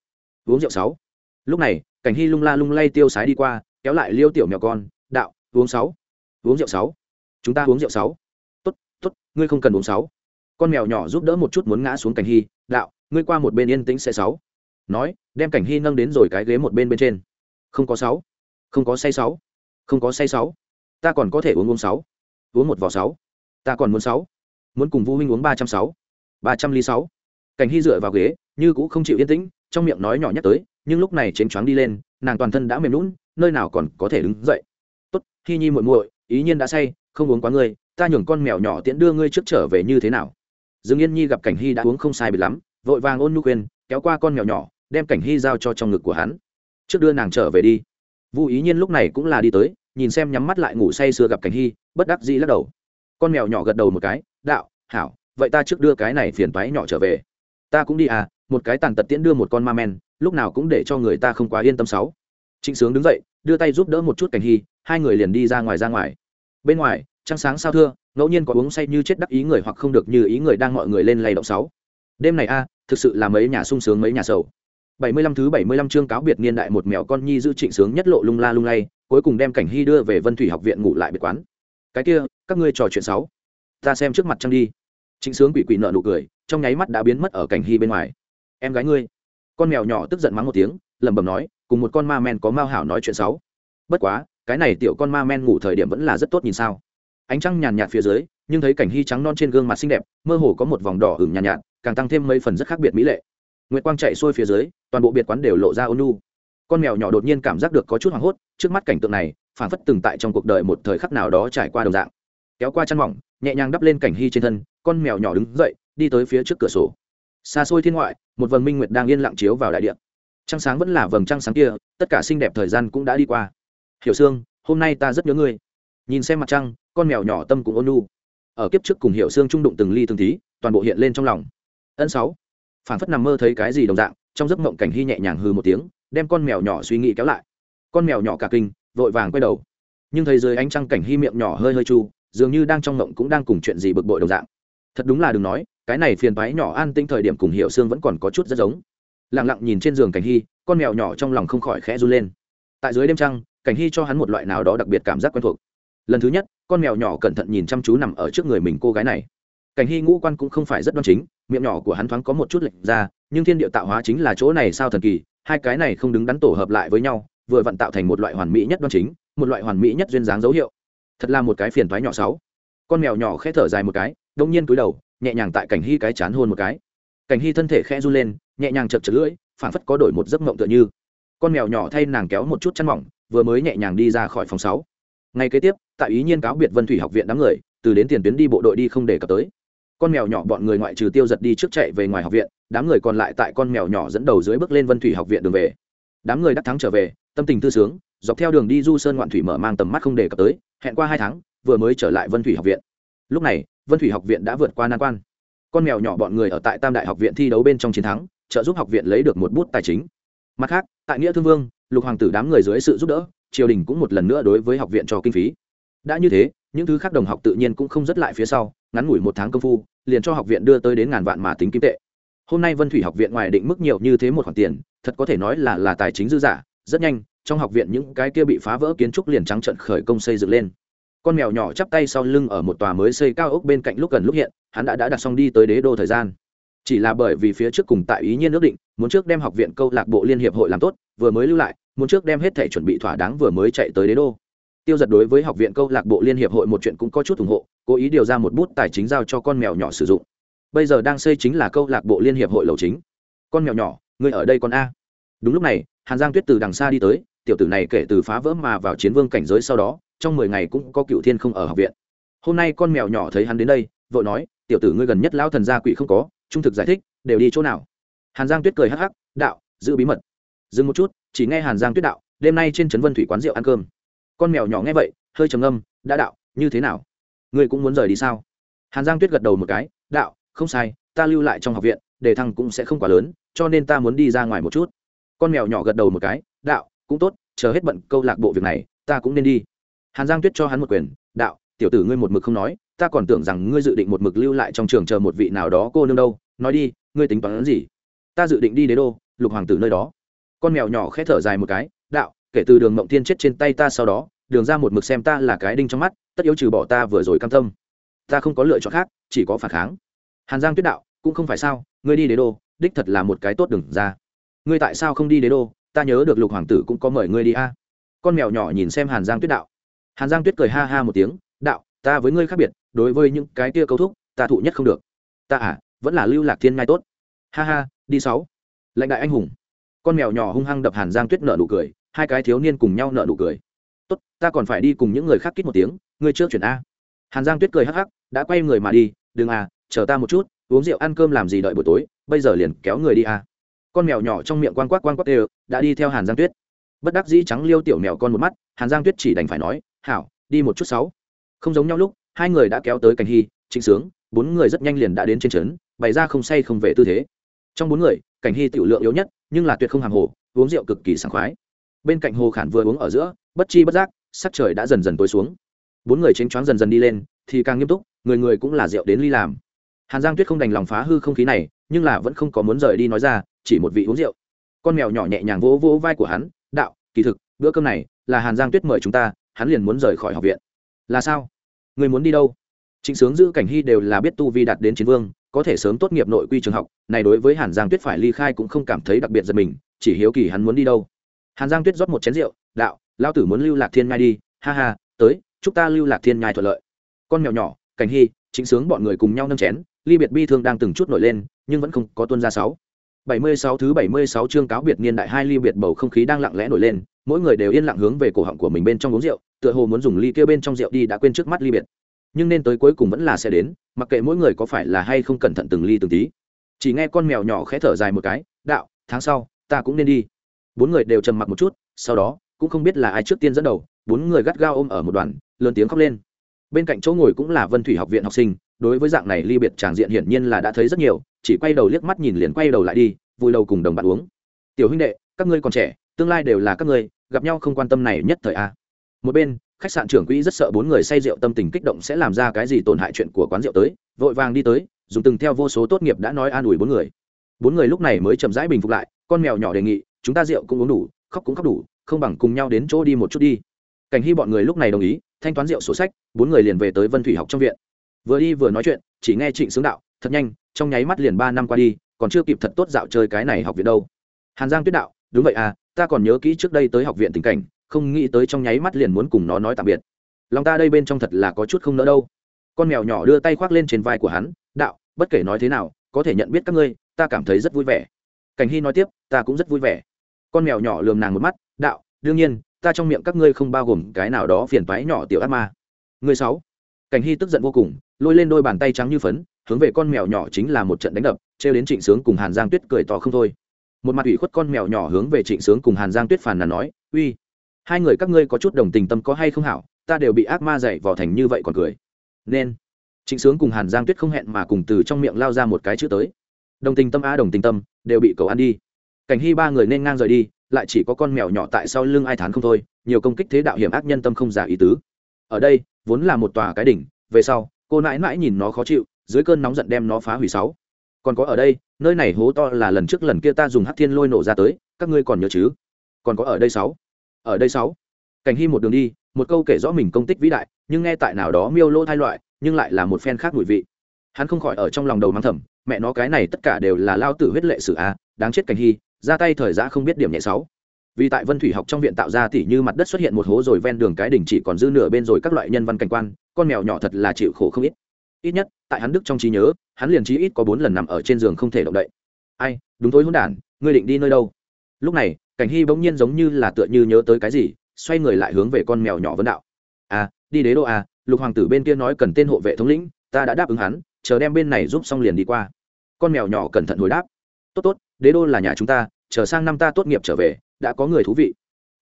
uống rượu sáu. Lúc này, cảnh hy lung la lung lay tiêu sái đi qua, kéo lại liêu tiểu mèo con, đạo, uống sáu. Uống rượu sáu. Chúng ta uống rượu sáu. Tốt tốt, ngươi không cần uống sáu. Con mèo nhỏ giúp đỡ một chút muốn ngã xuống cảnh hy, đạo, ngươi qua một bên yên tĩnh sẽ sáu. Nói, đem cảnh hy nâng đến rồi cái ghế một bên bên trên. Không có sáu, không có say sáu, không có say sáu, ta còn có thể uống uống sáu, uống một vỏ sáu, ta còn muốn sáu, muốn cùng vu huynh uống ba trăm sáu, ba trăm ly sáu. Cảnh hy dựa vào ghế, như cũng không chịu yên tĩnh trong miệng nói nhỏ nhắc tới, nhưng lúc này chênh choáng đi lên, nàng toàn thân đã mềm lún nơi nào còn có thể đứng dậy. Tốt hy nhi muội muội, ý nhiên đã say, không uống quá ngươi, ta nhường con mèo nhỏ tiễn đưa ngươi trước trở về như thế nào? Dương yên nhi gặp cảnh hy đã uống không sai biệt lắm, vội vàng ôn nhu khuyên, kéo qua con mèo nhỏ, đem cảnh hy giao cho trong ngực của hắn. Trước đưa nàng trở về đi. Vũ ý nhiên lúc này cũng là đi tới, nhìn xem nhắm mắt lại ngủ say sưa gặp cảnh hy bất đắc dĩ lắc đầu. Con mèo nhỏ gật đầu một cái, đạo, hảo, vậy ta trước đưa cái này phiền toái nhỏ trở về ta cũng đi à một cái tàn tật tiễn đưa một con ma men, lúc nào cũng để cho người ta không quá yên tâm sáu. Trịnh sướng đứng dậy, đưa tay giúp đỡ một chút cảnh hy, hai người liền đi ra ngoài ra ngoài. Bên ngoài, trăng sáng sao thưa, ngẫu nhiên có uống say như chết đắc ý người hoặc không được như ý người đang mọi người lên lay động sáu. Đêm này a, thực sự là mấy nhà sung sướng mấy nhà sầu. Bảy mươi lăm thứ bảy mươi lăm chương cáo biệt niên đại một mèo con nhi giữ trịnh sướng nhất lộ lung la lung lay, cuối cùng đem cảnh hy đưa về vân thủy học viện ngủ lại biệt quán. Cái kia, các ngươi trò chuyện sáu. Ta xem trước mặt trăng đi trịnh sướng quỷ quỷ nợ nụ cười trong nháy mắt đã biến mất ở cảnh hy bên ngoài. Em gái ngươi. Con mèo nhỏ tức giận mắng một tiếng lẩm bẩm nói cùng một con ma men có mao hảo nói chuyện xấu. bất quá cái này tiểu con ma men ngủ thời điểm vẫn là rất tốt nhìn sao. Ánh trăng nhàn nhạt phía dưới nhưng thấy cảnh hy trắng non trên gương mặt xinh đẹp mơ hồ có một vòng đỏ ửng nhàn nhạt, nhạt càng tăng thêm mấy phần rất khác biệt mỹ lệ. Nguyệt quang chạy xuôi phía dưới toàn bộ biệt quán đều lộ ra ôn nu con mèo nhỏ đột nhiên cảm giác được có chút hoảng hốt trước mắt cảnh tượng này phản phất từng tại trong cuộc đời một thời khắc nào đó trải qua đồng dạng. Kéo qua chăn mỏng nhẹ nhàng đắp lên cảnh hy trên thân con mèo nhỏ đứng dậy, đi tới phía trước cửa sổ. Xa xôi thiên ngoại, một vầng minh nguyệt đang yên lặng chiếu vào đại điện. Trăng sáng vẫn là vầng trăng sáng kia, tất cả xinh đẹp thời gian cũng đã đi qua. Hiểu sương, hôm nay ta rất nhớ ngươi. Nhìn xem mặt trăng, con mèo nhỏ tâm cũng ôn nu ở kiếp trước cùng hiểu sương trung đụng từng ly từng tí, toàn bộ hiện lên trong lòng. Ân sáu. Phản phất nằm mơ thấy cái gì đồng dạng, trong giấc mộng cảnh hy nhẹ nhàng hư một tiếng, đem con mèo nhỏ suy nghĩ kéo lại. Con mèo nhỏ cả kinh, vội vàng quay đầu. Nhưng thấy dưới ánh trăng cảnh hy miệng nhỏ hơi hơi chu, dường như đang trong mộng cũng đang cùng chuyện gì bực bội đồng dạng thật đúng là đừng nói, cái này phiền toái nhỏ an tĩnh thời điểm cùng hiệu xương vẫn còn có chút rất giống. Lặng lặng nhìn trên giường cảnh hy, con mèo nhỏ trong lòng không khỏi khẽ run lên. Tại dưới đêm trăng, cảnh hy cho hắn một loại nào đó đặc biệt cảm giác quen thuộc. Lần thứ nhất, con mèo nhỏ cẩn thận nhìn chăm chú nằm ở trước người mình cô gái này. Cảnh hy ngũ quan cũng không phải rất đoan chính, miệng nhỏ của hắn thoáng có một chút lệch ra, nhưng thiên địa tạo hóa chính là chỗ này sao thần kỳ, hai cái này không đứng đắn tổ hợp lại với nhau, vừa vặn tạo thành một loại hoàn mỹ nhất đoan chính, một loại hoàn mỹ nhất duyên dáng dấu hiệu. Thật là một cái phiền thoái nhỏ sáu con mèo nhỏ khẽ thở dài một cái, đông nhiên cúi đầu, nhẹ nhàng tại cảnh hy cái chán hôn một cái. Cảnh hy thân thể khẽ run lên, nhẹ nhàng chật chật lưỡi phản phất có đổi một giấc mộng tựa như. Con mèo nhỏ thay nàng kéo một chút chăn mỏng, vừa mới nhẹ nhàng đi ra khỏi phòng sáu. Ngày kế tiếp, tại ý nhiên cáo biệt vân thủy học viện đám người, từ đến tiền tuyến đi bộ đội đi không để cập tới. Con mèo nhỏ bọn người ngoại trừ tiêu giật đi trước chạy về ngoài học viện, đám người còn lại tại con mèo nhỏ dẫn đầu dưới bước lên vân thủy học viện đường về. Đám người đắc thắng trở về, tâm tình tư sướng, dọc theo đường đi du sơn ngoạn thủy mở mang tầm mắt không để cập tới, hẹn qua hai tháng vừa mới trở lại vân thủy học viện. Lúc này, vân thủy học viện đã vượt qua nan quan. Con mèo nhỏ bọn người ở tại tam đại học viện thi đấu bên trong chiến thắng, trợ giúp học viện lấy được một bút tài chính. Mặt khác, tại nghĩa thương vương, lục hoàng tử đám người dưới sự giúp đỡ, triều đình cũng một lần nữa đối với học viện cho kinh phí. Đã như thế, những thứ khác đồng học tự nhiên cũng không rất lại phía sau, ngắn ngủi một tháng công phu, liền cho học viện đưa tới đến ngàn vạn mà tính kim tệ. Hôm nay vân thủy học viện ngoài định mức nhiều như thế một khoản tiền, thật có thể nói là là tài chính dư giả rất nhanh, trong học viện những cái kia bị phá vỡ kiến trúc liền trắng trận khởi công xây dựng lên con mèo nhỏ chắp tay sau lưng ở một tòa mới xây cao ốc bên cạnh lúc gần lúc hiện, hắn đã đã đặt xong đi tới đế đô thời gian. Chỉ là bởi vì phía trước cùng tại ý nhiên ước định, muốn trước đem học viện câu lạc bộ liên hiệp hội làm tốt, vừa mới lưu lại, muốn trước đem hết thể chuẩn bị thỏa đáng vừa mới chạy tới đế đô. Tiêu giật đối với học viện câu lạc bộ liên hiệp hội một chuyện cũng có chút ủng hộ, cố ý điều ra một bút tài chính giao cho con mèo nhỏ sử dụng. Bây giờ đang xây chính là câu lạc bộ liên hiệp hội lầu chính. Con mèo nhỏ người ở đây con a? Đúng lúc này, hàn giang tuyết từ đằng xa đi tới, tiểu tử này kể từ phá vỡ mà vào chiến vương cảnh giới sau đó trong mười ngày cũng có cựu thiên không ở học viện. Hôm nay con mèo nhỏ thấy hắn đến đây, vội nói, tiểu tử ngươi gần nhất lão thần gia quỷ không có, trung thực giải thích, đều đi chỗ nào? Hàn giang tuyết cười hắc hắc, đạo, giữ bí mật. Dừng một chút, chỉ nghe hàn giang tuyết đạo, đêm nay trên trấn vân thủy quán rượu ăn cơm. Con mèo nhỏ nghe vậy, hơi trầm ngâm, đã đạo, như thế nào? Ngươi cũng muốn rời đi sao? Hàn giang tuyết gật đầu một cái, đạo, không sai, ta lưu lại trong học viện đề thăng cũng sẽ không quá lớn, cho nên ta muốn đi ra ngoài một chút. Con mèo nhỏ gật đầu một cái, đạo, cũng tốt, chờ hết bận câu lạc bộ việc này, ta cũng nên đi hàn giang tuyết cho hắn một quyền, đạo, tiểu tử ngươi một mực không nói, ta còn tưởng rằng ngươi dự định một mực lưu lại trong trường chờ một vị nào đó cô nương đâu. Nói đi, ngươi tính toán gì? Ta dự định đi đế đô, lục hoàng tử nơi đó. Con mèo nhỏ khẽ thở dài một cái, đạo, kể từ đường mộng tiên chết trên tay ta sau đó, đường ra một mực xem ta là cái đinh trong mắt, tất yếu trừ bỏ ta vừa rồi cam tâm. Ta không có lựa chọn khác, chỉ có phản kháng. Hàn giang tuyết đạo, cũng không phải sao, ngươi đi đế đô, đích thật là một cái tốt đừng ra. Ngươi tại sao không đi đế đô? Ta nhớ được lục hoàng tử cũng có mời ngươi đi a. Con mèo nhỏ nhìn xem hàn giang tuyết đạo hàn giang tuyết cười ha ha một tiếng, đạo, ta với ngươi khác biệt, đối với những cái kia câu thúc, ta thụ nhất không được. Ta à vẫn là lưu lạc thiên ngai tốt. Ha ha, đi sáu. Lãnh đại anh hùng. Con mèo nhỏ hung hăng đập hàn giang tuyết nợ nụ cười, hai cái thiếu niên cùng nhau nợ nụ cười. Tốt, ta còn phải đi cùng những người khác kít một tiếng, ngươi trước chuyển a. Hàn giang tuyết cười hắc hắc, đã quay người mà đi, đừng à chờ ta một chút, uống rượu ăn cơm làm gì đợi buổi tối, bây giờ liền kéo người đi à con mèo nhỏ trong miệng quan quắc quan quắc đều, đã đi theo hàn giang tuyết. Bất đắc dĩ trắng liêu tiểu mèo con một mắt, hàn giang tuyết chỉ đành phải nói hảo, đi một chút sáu. Không giống nhau lúc, hai người đã kéo tới cảnh hy, trịnh sướng, bốn người rất nhanh liền đã đến trên trấn, bày ra không say không về tư thế. Trong bốn người, cảnh hy tiểu lượng yếu nhất, nhưng là tuyệt không hàng hồ, uống rượu cực kỳ sảng khoái. Bên cạnh hồ khản vừa uống ở giữa, bất chi bất giác, sắc trời đã dần dần tối xuống. Bốn người chênh choáng dần dần đi lên, thì càng nghiêm túc, người người cũng là rượu đến ly làm. Hàn giang tuyết không đành lòng phá hư không khí này, nhưng là vẫn không có muốn rời đi nói ra, chỉ một vị uống rượu. Con mèo nhỏ nhẹ nhàng vỗ vỗ vai của hắn, đạo, kỳ thực, bữa cơm này là hàn giang tuyết mời chúng ta hắn liền muốn rời khỏi học viện. Là sao? Người muốn đi đâu? Trịnh sướng giữ cảnh hy đều là biết tu vi đạt đến chiến vương, có thể sớm tốt nghiệp nội quy trường học, này đối với hàn giang tuyết phải ly khai cũng không cảm thấy đặc biệt giật mình, chỉ hiếu kỳ hắn muốn đi đâu. Hàn giang tuyết rót một chén rượu, đạo lao tử muốn lưu lạc thiên nhai đi, ha ha, tới, chúc ta lưu lạc thiên nhai thuận lợi. Con mèo nhỏ, cảnh hy chính sướng bọn người cùng nhau nâng chén, ly biệt bi thương đang từng chút nổi lên, nhưng vẫn không có tuân ra sáu bảy mươi sáu thứ bảy mươi sáu chương cáo biệt niên đại hai ly biệt bầu không khí đang lặng lẽ nổi lên, mỗi người đều yên lặng hướng về cổ họng của mình bên trong uống rượu, tựa hồ muốn dùng ly kia bên trong rượu đi đã quên trước mắt ly biệt. Nhưng nên tới cuối cùng vẫn là sẽ đến, mặc kệ mỗi người có phải là hay không cẩn thận từng ly từng tí. Chỉ nghe con mèo nhỏ khẽ thở dài một cái, đạo, tháng sau, ta cũng nên đi. Bốn người đều trầm mặc một chút, sau đó, cũng không biết là ai trước tiên dẫn đầu, bốn người gắt gao ôm ở một đoàn, lớn tiếng khóc lên bên cạnh chỗ ngồi cũng là vân thủy học viện học sinh, đối với dạng này ly biệt tràng diện hiển nhiên là đã thấy rất nhiều, chỉ quay đầu liếc mắt nhìn liền quay đầu lại đi, vui đầu cùng đồng bạn uống. Tiểu huynh đệ, các ngươi còn trẻ, tương lai đều là các ngươi, gặp nhau không quan tâm này nhất thời a. Một bên, khách sạn trưởng quỹ rất sợ bốn người say rượu tâm tình kích động sẽ làm ra cái gì tổn hại chuyện của quán rượu tới, vội vàng đi tới, dùng từng theo vô số tốt nghiệp đã nói an ủi bốn người. Bốn người lúc này mới chậm rãi bình phục lại, con mèo nhỏ đề nghị, chúng ta rượu cũng uống đủ, khóc cũng khóc đủ, không bằng cùng nhau đến chỗ đi một chút đi. Cảnh hy bọn người lúc này đồng ý thanh toán rượu sổ sách, bốn người liền về tới vân thủy học trong viện. Vừa đi vừa nói chuyện, chỉ nghe trịnh Xướng đạo, thật nhanh, trong nháy mắt liền ba năm qua đi, còn chưa kịp thật tốt dạo chơi cái này học viện đâu. Hàn giang tuyết đạo, đúng vậy à ta còn nhớ kỹ trước đây tới học viện tình cảnh, không nghĩ tới trong nháy mắt liền muốn cùng nó nói tạm biệt. Lòng ta đây bên trong thật là có chút không nỡ đâu. Con mèo nhỏ đưa tay khoác lên trên vai của hắn, đạo, bất kể nói thế nào, có thể nhận biết các ngươi, ta cảm thấy rất vui vẻ. Cảnh hy nói tiếp, ta cũng rất vui vẻ. Con mèo nhỏ lườm nàng một mắt, đạo, đương nhiên ta trong miệng các ngươi không bao gồm cái nào đó phiền toái nhỏ tiểu ác ma. Người sáu. Cảnh hy tức giận vô cùng, lôi lên đôi bàn tay trắng như phấn, hướng về con mèo nhỏ chính là một trận đánh đập, trêu đến trịnh sướng cùng hàn giang tuyết cười to không thôi. Một mặt ủy khuất con mèo nhỏ hướng về trịnh sướng cùng hàn giang tuyết phàn nàn nói, uy, hai người các ngươi có chút đồng tình tâm có hay không hảo, ta đều bị ác ma dạy vò thành như vậy còn cười. Nên, trịnh sướng cùng hàn giang tuyết không hẹn mà cùng từ trong miệng lao ra một cái chữ tới. Đồng tình tâm a đồng tình tâm, đều bị cầu ăn đi. Cảnh hy ba người nên ngang rời đi lại chỉ có con mèo nhỏ tại sau lưng ai thán không thôi, nhiều công kích thế đạo hiểm ác nhân tâm không giả ý tứ. Ở đây, vốn là một tòa cái đỉnh, về sau, cô nãi nãi nhìn nó khó chịu, dưới cơn nóng giận đem nó phá hủy sáu. Còn có ở đây, nơi này hố to là lần trước lần kia ta dùng hắc thiên lôi nổ ra tới, các ngươi còn nhớ chứ? Còn có ở đây sáu. Ở đây sáu. Cảnh hy một đường đi, một câu kể rõ mình công tích vĩ đại, nhưng nghe tại nào đó miêu lô thai loại, nhưng lại là một phen khác mùi vị. Hắn không khỏi ở trong lòng đầu mang thầm, mẹ nó cái này tất cả đều là lao tử huyết lệ sử a, đáng chết cảnh hy ra tay thời giã không biết điểm nhẹ sáu. Vì tại vân thủy học trong viện tạo ra tỉ như mặt đất xuất hiện một hố rồi ven đường cái đỉnh chỉ còn dư nửa bên rồi các loại nhân văn cảnh quan, con mèo nhỏ thật là chịu khổ không ít. Ít nhất, tại hắn đức trong trí nhớ, hắn liền trí ít có bốn lần nằm ở trên giường không thể động đậy. Ai, đúng tối hôn đản, ngươi định đi nơi đâu? Lúc này, cảnh hy bỗng nhiên giống như là tựa như nhớ tới cái gì, xoay người lại hướng về con mèo nhỏ vấn đạo. À đi đế đô à lục hoàng tử bên kia nói cần tên hộ vệ thống lĩnh, ta đã đáp ứng hắn, chờ đem bên này giúp xong liền đi qua. Con mèo nhỏ cẩn thận hồi đáp. Tốt tốt, đế đô là nhà chúng ta chờ sang năm ta tốt nghiệp trở về, đã có người thú vị.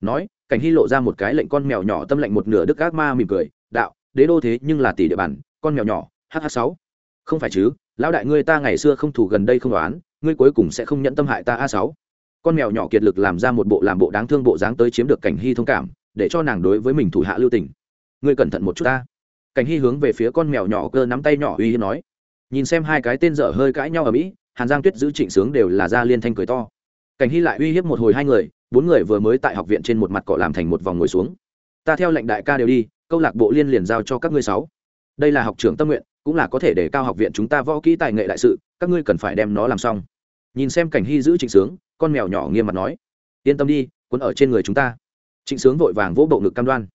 Nói, cảnh hy lộ ra một cái lệnh con mèo nhỏ tâm lệnh một nửa đức ác ma mỉm cười, đạo, đế đô thế nhưng là tỷ địa bàn, con mèo nhỏ hh sáu. Không phải chứ, lão đại ngươi ta ngày xưa không thủ gần đây không đoán, ngươi cuối cùng sẽ không nhận tâm hại ta a sáu. Con mèo nhỏ kiệt lực làm ra một bộ làm bộ đáng thương bộ dáng tới chiếm được cảnh hy thông cảm, để cho nàng đối với mình thủ hạ lưu tình. Ngươi cẩn thận một chút ta. Cảnh hy hướng về phía con mèo nhỏ cơ nắm tay nhỏ uy hiếp nói. Nhìn xem hai cái tên dở hơi cãi nhau ở mỹ, hàn giang tuyết giữ trịnh sướng đều là ra liên thanh cười to cảnh hy lại uy hiếp một hồi hai người, bốn người vừa mới tại học viện trên một mặt cọ làm thành một vòng ngồi xuống. Ta theo lệnh đại ca đều đi, câu lạc bộ liên liền giao cho các ngươi sáu. Đây là học trưởng tâm nguyện, cũng là có thể để cao học viện chúng ta võ kỹ tài nghệ đại sự, các ngươi cần phải đem nó làm xong. Nhìn xem cảnh hy giữ trịnh sướng, con mèo nhỏ nghiêm mặt nói. Yên tâm đi, cuốn ở trên người chúng ta. Trịnh sướng vội vàng vỗ bộ ngực cam đoan.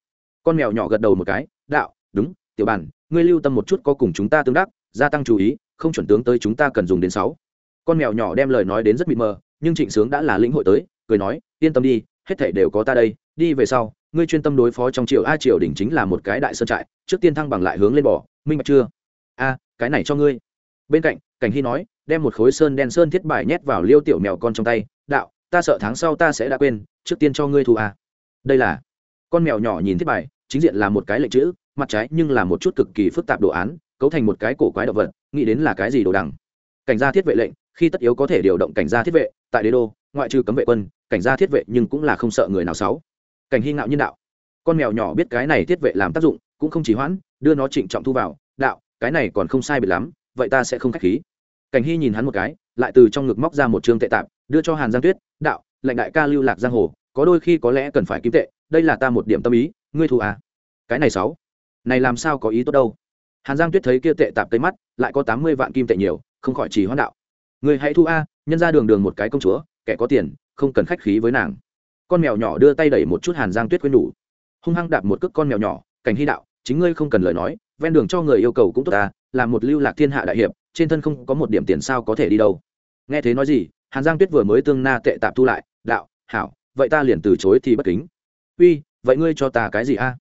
Con mèo nhỏ gật đầu một cái, đạo, đúng, tiểu bản, ngươi lưu tâm một chút có cùng chúng ta tương đắc, gia tăng chú ý, không chuẩn tướng tới chúng ta cần dùng đến sáu. Con mèo nhỏ đem lời nói đến rất mịt mờ nhưng trịnh sướng đã là lĩnh hội tới, cười nói, yên tâm đi, hết thảy đều có ta đây, đi về sau, ngươi chuyên tâm đối phó trong triều a triều đỉnh chính là một cái đại sơn trại, trước tiên thăng bằng lại hướng lên bỏ minh bạch chưa? A, cái này cho ngươi. Bên cạnh, cảnh hy nói, đem một khối sơn đen sơn thiết bài nhét vào liêu tiểu mèo con trong tay, đạo, ta sợ tháng sau ta sẽ đã quên, trước tiên cho ngươi thu a. Đây là, con mèo nhỏ nhìn thiết bài, chính diện là một cái lệnh chữ, mặt trái nhưng là một chút cực kỳ phức tạp đồ án, cấu thành một cái cổ quái động vật, nghĩ đến là cái gì đồ đằng. Cảnh gia thiết vệ lệnh khi tất yếu có thể điều động cảnh gia thiết vệ, tại đế đô, ngoại trừ cấm vệ quân, cảnh gia thiết vệ nhưng cũng là không sợ người nào xấu. Cảnh hy ngạo nhân đạo. Con mèo nhỏ biết cái này thiết vệ làm tác dụng, cũng không chỉ hoãn, đưa nó trịnh trọng thu vào. Đạo, cái này còn không sai biệt lắm, vậy ta sẽ không khách khí. Cảnh hy nhìn hắn một cái, lại từ trong ngực móc ra một trương tệ tạp, đưa cho hàn giang tuyết. Đạo, lệnh đại ca lưu lạc giang hồ, có đôi khi có lẽ cần phải kiếm tệ, đây là ta một điểm tâm ý, ngươi thu à. Cái này sáu. Này làm sao có ý tốt đâu. Hàn giang tuyết thấy kia tệ tạp tới mắt, lại có tám mươi vạn kim tệ nhiều, không khỏi chỉ hoãn đạo người hãy thu a, nhân ra đường đường một cái công chúa, kẻ có tiền, không cần khách khí với nàng. Con mèo nhỏ đưa tay đẩy một chút hàn giang tuyết quên đủ hung hăng đạp một cước con mèo nhỏ, cảnh hy đạo, chính ngươi không cần lời nói, ven đường cho người yêu cầu cũng tốt ta, là một lưu lạc thiên hạ đại hiệp, trên thân không có một điểm tiền sao có thể đi đâu. Nghe thế nói gì, hàn giang tuyết vừa mới tương na tệ tạp thu lại, đạo, hảo, vậy ta liền từ chối thì bất kính. Uy, vậy ngươi cho ta cái gì a?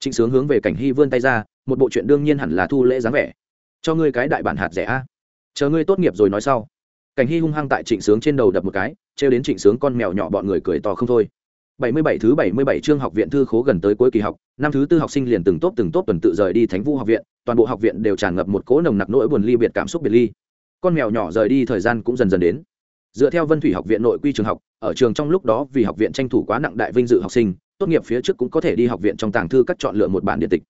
Trịnh sướng hướng về cảnh hy vươn tay ra, một bộ chuyện đương nhiên hẳn là thu lễ dáng vẻ. Cho ngươi cái đại bản hạt rẻ a. Chờ ngươi tốt nghiệp rồi nói sau cảnh hy hung hăng tại trịnh sướng trên đầu đập một cái trêu đến trịnh sướng con mèo nhỏ bọn người cười to không thôi 77 thứ 77 chương học viện thư khố gần tới cuối kỳ học, năm thứ tư học sinh liền từng tốt từng tốt tuần tự rời đi Thánh Vũ học viện, toàn bộ học viện đều tràn ngập một cỗ nồng nặc nỗi buồn ly biệt cảm xúc biệt ly. Con mèo nhỏ rời đi thời gian cũng dần dần đến. Dựa theo Vân Thủy học viện nội quy trường học, ở trường trong lúc đó vì học viện tranh thủ quá nặng đại vinh dự học sinh, tốt nghiệp phía trước cũng có thể đi học viện trong tàng thư các chọn lựa một bản điện tịch.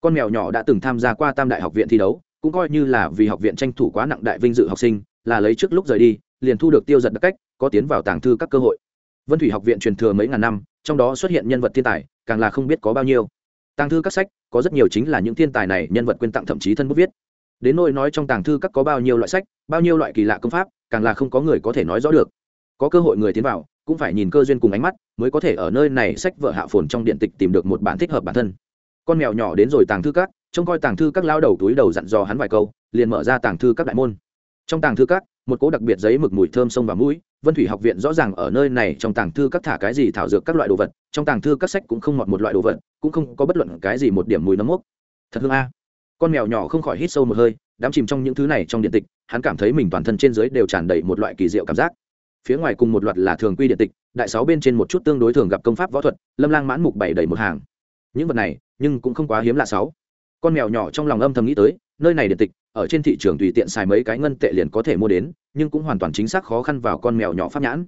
Con mèo nhỏ đã từng tham gia qua Tam đại học viện thi đấu, cũng coi như là vì học viện tranh thủ quá nặng đại vinh dự học sinh, là lấy trước lúc rời đi, liền thu được tiêu giật đặc cách, có tiến vào tàng thư các cơ hội. Vân thủy học viện truyền thừa mấy ngàn năm trong đó xuất hiện nhân vật thiên tài càng là không biết có bao nhiêu. Tàng thư các sách có rất nhiều chính là những thiên tài này nhân vật quyên tặng thậm chí thân bút viết. Đến nỗi nói trong tàng thư các có bao nhiêu loại sách bao nhiêu loại kỳ lạ công pháp càng là không có người có thể nói rõ được. Có cơ hội người tiến vào cũng phải nhìn cơ duyên cùng ánh mắt mới có thể ở nơi này sách vợ hạ phồn trong điện tịch tìm được một bản thích hợp bản thân. Con mèo nhỏ đến rồi tàng thư các trông coi tàng thư các lao đầu túi đầu dặn dò hắn vài câu liền mở ra tàng thư các đại môn trong tàng thư các, một cỗ đặc biệt giấy mực mùi thơm sông và mũi, vân thủy học viện rõ ràng ở nơi này trong tàng thư các thả cái gì thảo dược các loại đồ vật, trong tàng thư các sách cũng không mọt một loại đồ vật, cũng không có bất luận cái gì một điểm mùi nấm mốc. Thật hương a. Con mèo nhỏ không khỏi hít sâu một hơi, đắm chìm trong những thứ này trong điện tịch, hắn cảm thấy mình toàn thân trên dưới đều tràn đầy một loại kỳ diệu cảm giác. Phía ngoài cùng một loạt là thường quy điện tịch, đại sáu bên trên một chút tương đối thường gặp công pháp võ thuật, lâm lang mãn mục bảy đầy một hàng. Những vật này, nhưng cũng không quá hiếm lạ sáu. Con mèo nhỏ trong lòng âm thầm nghĩ tới, nơi này điện tịch ở trên thị trường tùy tiện xài mấy cái ngân tệ liền có thể mua đến, nhưng cũng hoàn toàn chính xác khó khăn vào con mèo nhỏ pháp nhãn.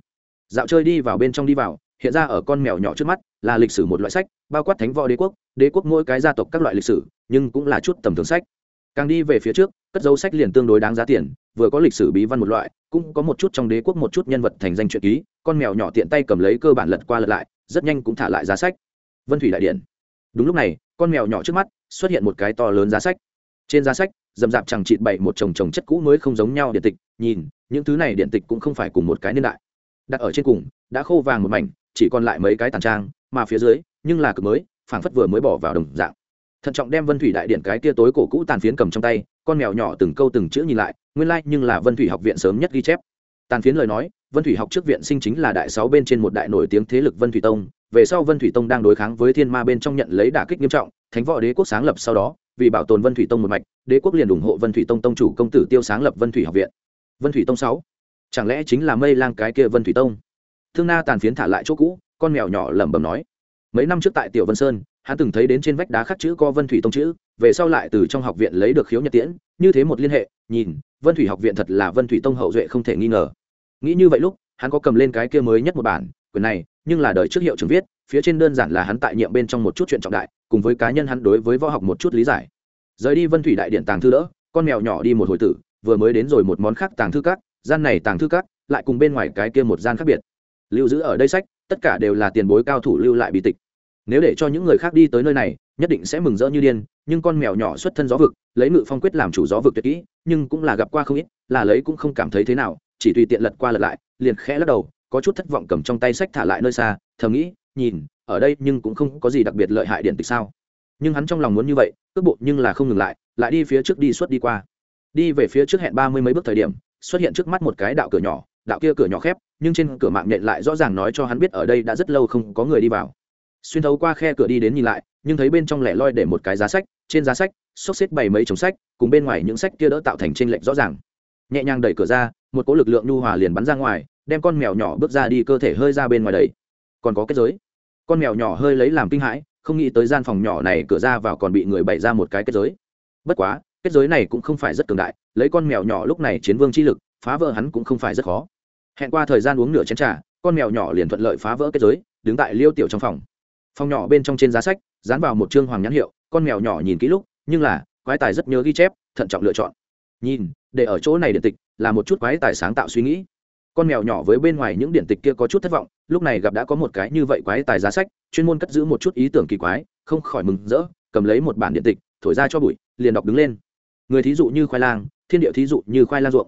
Dạo chơi đi vào bên trong đi vào, hiện ra ở con mèo nhỏ trước mắt là lịch sử một loại sách, bao quát thánh võ đế quốc đế quốc mỗi cái gia tộc các loại lịch sử, nhưng cũng là chút tầm thường sách. Càng đi về phía trước, cất dấu sách liền tương đối đáng giá tiền, vừa có lịch sử bí văn một loại, cũng có một chút trong đế quốc một chút nhân vật thành danh truyện ký, con mèo nhỏ tiện tay cầm lấy cơ bản lật qua lật lại, rất nhanh cũng thả lại giá sách. Vân thủy đại điện. Đúng lúc này, con mèo nhỏ trước mắt xuất hiện một cái to lớn giá sách trên giá sách, dầm dạp chẳng chịt bậy một chồng chồng chất cũ mới không giống nhau điện tịch, nhìn, những thứ này điện tịch cũng không phải cùng một cái niên đại. Đặt ở trên cùng, đã khô vàng một mảnh, chỉ còn lại mấy cái tàn trang, mà phía dưới, nhưng là cực mới, phảng phất vừa mới bỏ vào đồng dạng. Thận trọng đem vân thủy đại điện cái tia tối cổ cũ tàn phiến cầm trong tay, con mèo nhỏ từng câu từng chữ nhìn lại, nguyên lai、like、nhưng là vân thủy học viện sớm nhất ghi chép. Tàn phiến lời nói, vân thủy học trước viện sinh chính là đại sáu bên trên một đại nổi tiếng thế lực vân thủy tông, về sau vân thủy tông đang đối kháng với thiên ma bên trong nhận lấy đả kích nghiêm trọng, thánh võ đế quốc sáng lập sau đó vì bảo tồn vân thủy tông một mạch, đế quốc liền ủng hộ vân thủy tông tông chủ công tử tiêu sáng lập vân thủy học viện. Vân thủy tông sáu. Chẳng lẽ chính là mây lang cái kia vân thủy tông? Thương na tàn phiến thả lại chỗ cũ, con mèo nhỏ lẩm bẩm nói. Mấy năm trước tại tiểu vân sơn, hắn từng thấy đến trên vách đá khắc chữ co vân thủy tông chữ, về sau lại từ trong học viện lấy được khiếu nhật tiễn, như thế một liên hệ, nhìn, vân thủy học viện thật là vân thủy tông hậu duệ không thể nghi ngờ. Nghĩ như vậy lúc, hắn có cầm lên cái kia mới nhất một bản, quyển này, nhưng là đời trước hiệu trưởng viết, phía trên đơn giản là hắn tại nhiệm bên trong một chút chuyện trọng đại cùng với cá nhân hắn đối với võ học một chút lý giải. Rời đi vân thủy đại điện tàng thư đỡ con mèo nhỏ đi một hồi tử vừa mới đến rồi một món khác tàng thư cát, gian này tàng thư cát, lại cùng bên ngoài cái kia một gian khác biệt. Lưu giữ ở đây sách tất cả đều là tiền bối cao thủ lưu lại bí tịch. Nếu để cho những người khác đi tới nơi này nhất định sẽ mừng rỡ như điên nhưng con mèo nhỏ xuất thân gió vực lấy ngự phong quyết làm chủ gió vực tuyệt kỹ nhưng cũng là gặp qua không ít là lấy cũng không cảm thấy thế nào chỉ tùy tiện lật qua lật lại liền khẽ lắc đầu có chút thất vọng cầm trong tay sách thả lại nơi xa thầm nghĩ nhìn ở đây nhưng cũng không có gì đặc biệt lợi hại điện tịch sao. Nhưng hắn trong lòng muốn như vậy, cước bộ nhưng là không ngừng lại lại đi phía trước đi suốt đi qua. Đi về phía trước hẹn ba mươi mấy bước thời điểm, xuất hiện trước mắt một cái đạo cửa nhỏ, đạo kia cửa nhỏ khép, nhưng trên cửa mạng nhện lại rõ ràng nói cho hắn biết ở đây đã rất lâu không có người đi vào. Xuyên thấu qua khe cửa đi đến nhìn lại, nhưng thấy bên trong lẻ loi để một cái giá sách, trên giá sách, xốc xếp bày mấy chồng sách, cùng bên ngoài những sách kia đỡ tạo thành tranh lệch rõ ràng. Nhẹ nhàng đẩy cửa ra, một cỗ lực lượng nhu hòa liền bắn ra ngoài, đem con mèo nhỏ bước ra đi, cơ thể hơi ra bên ngoài đầy còn có kết giới con mèo nhỏ hơi lấy làm kinh hãi, không nghĩ tới gian phòng nhỏ này cửa ra vào còn bị người bày ra một cái kết giới. Bất quá, kết giới này cũng không phải rất cường đại, lấy con mèo nhỏ lúc này chiến vương chi lực, phá vỡ hắn cũng không phải rất khó. Hẹn qua thời gian uống nửa chén trà, con mèo nhỏ liền thuận lợi phá vỡ kết giới, đứng tại liêu tiểu trong phòng. Phòng nhỏ bên trong trên giá sách, dán vào một chương hoàng nhãn hiệu, con mèo nhỏ nhìn kỹ lúc, nhưng là, quái tài rất nhớ ghi chép, thận trọng lựa chọn. Nhìn, để ở chỗ này điện tịch, là một chút quái tài sáng tạo suy nghĩ con mèo nhỏ với bên ngoài những điện tịch kia có chút thất vọng, lúc này gặp đã có một cái như vậy quái tài giá sách, chuyên môn cất giữ một chút ý tưởng kỳ quái, không khỏi mừng rỡ, cầm lấy một bản điện tịch, thổi ra cho bụi, liền đọc đứng lên. Người thí dụ như khoai lang, thiên địa thí dụ như khoai lang ruộng.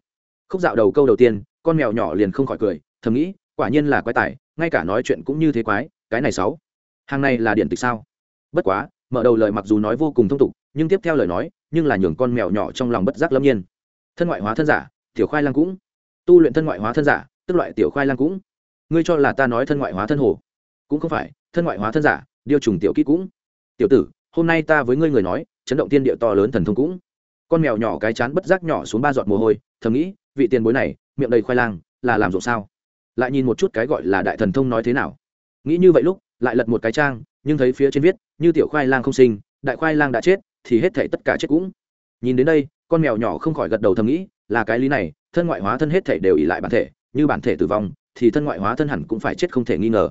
Khúc dạo đầu câu đầu tiên, con mèo nhỏ liền không khỏi cười, thầm nghĩ, quả nhiên là quái tài, ngay cả nói chuyện cũng như thế quái, cái này sáu. Hàng này là điện tịch sao? Bất quá, mở đầu lời mặc dù nói vô cùng thông tục, nhưng tiếp theo lời nói, nhưng là nhường con mèo nhỏ trong lòng bất giác lâm nhiên. Thân ngoại hóa thân giả, tiểu khoai lang cũng tu luyện thân ngoại hóa thân giả, tức loại tiểu khoai lang cũng. Ngươi cho là ta nói thân ngoại hóa thân hồ? Cũng không phải, thân ngoại hóa thân giả, điêu trùng tiểu kỹ cũng. Tiểu tử, hôm nay ta với ngươi người nói, chấn động tiên địa to lớn thần thông cũng. Con mèo nhỏ cái chán bất giác nhỏ xuống ba giọt mồ hôi, thầm nghĩ, vị tiền bối này, miệng đầy khoai lang, là làm rộn sao? Lại nhìn một chút cái gọi là đại thần thông nói thế nào. Nghĩ như vậy lúc, lại lật một cái trang, nhưng thấy phía trên viết, như tiểu khoai lang không sinh, đại khoai lang đã chết, thì hết thể tất cả chết cũng. Nhìn đến đây, con mèo nhỏ không khỏi gật đầu thầm nghĩ, là cái lý này thân ngoại hóa thân hết thể đều ỉ lại bản thể, như bản thể tử vong, thì thân ngoại hóa thân hẳn cũng phải chết không thể nghi ngờ.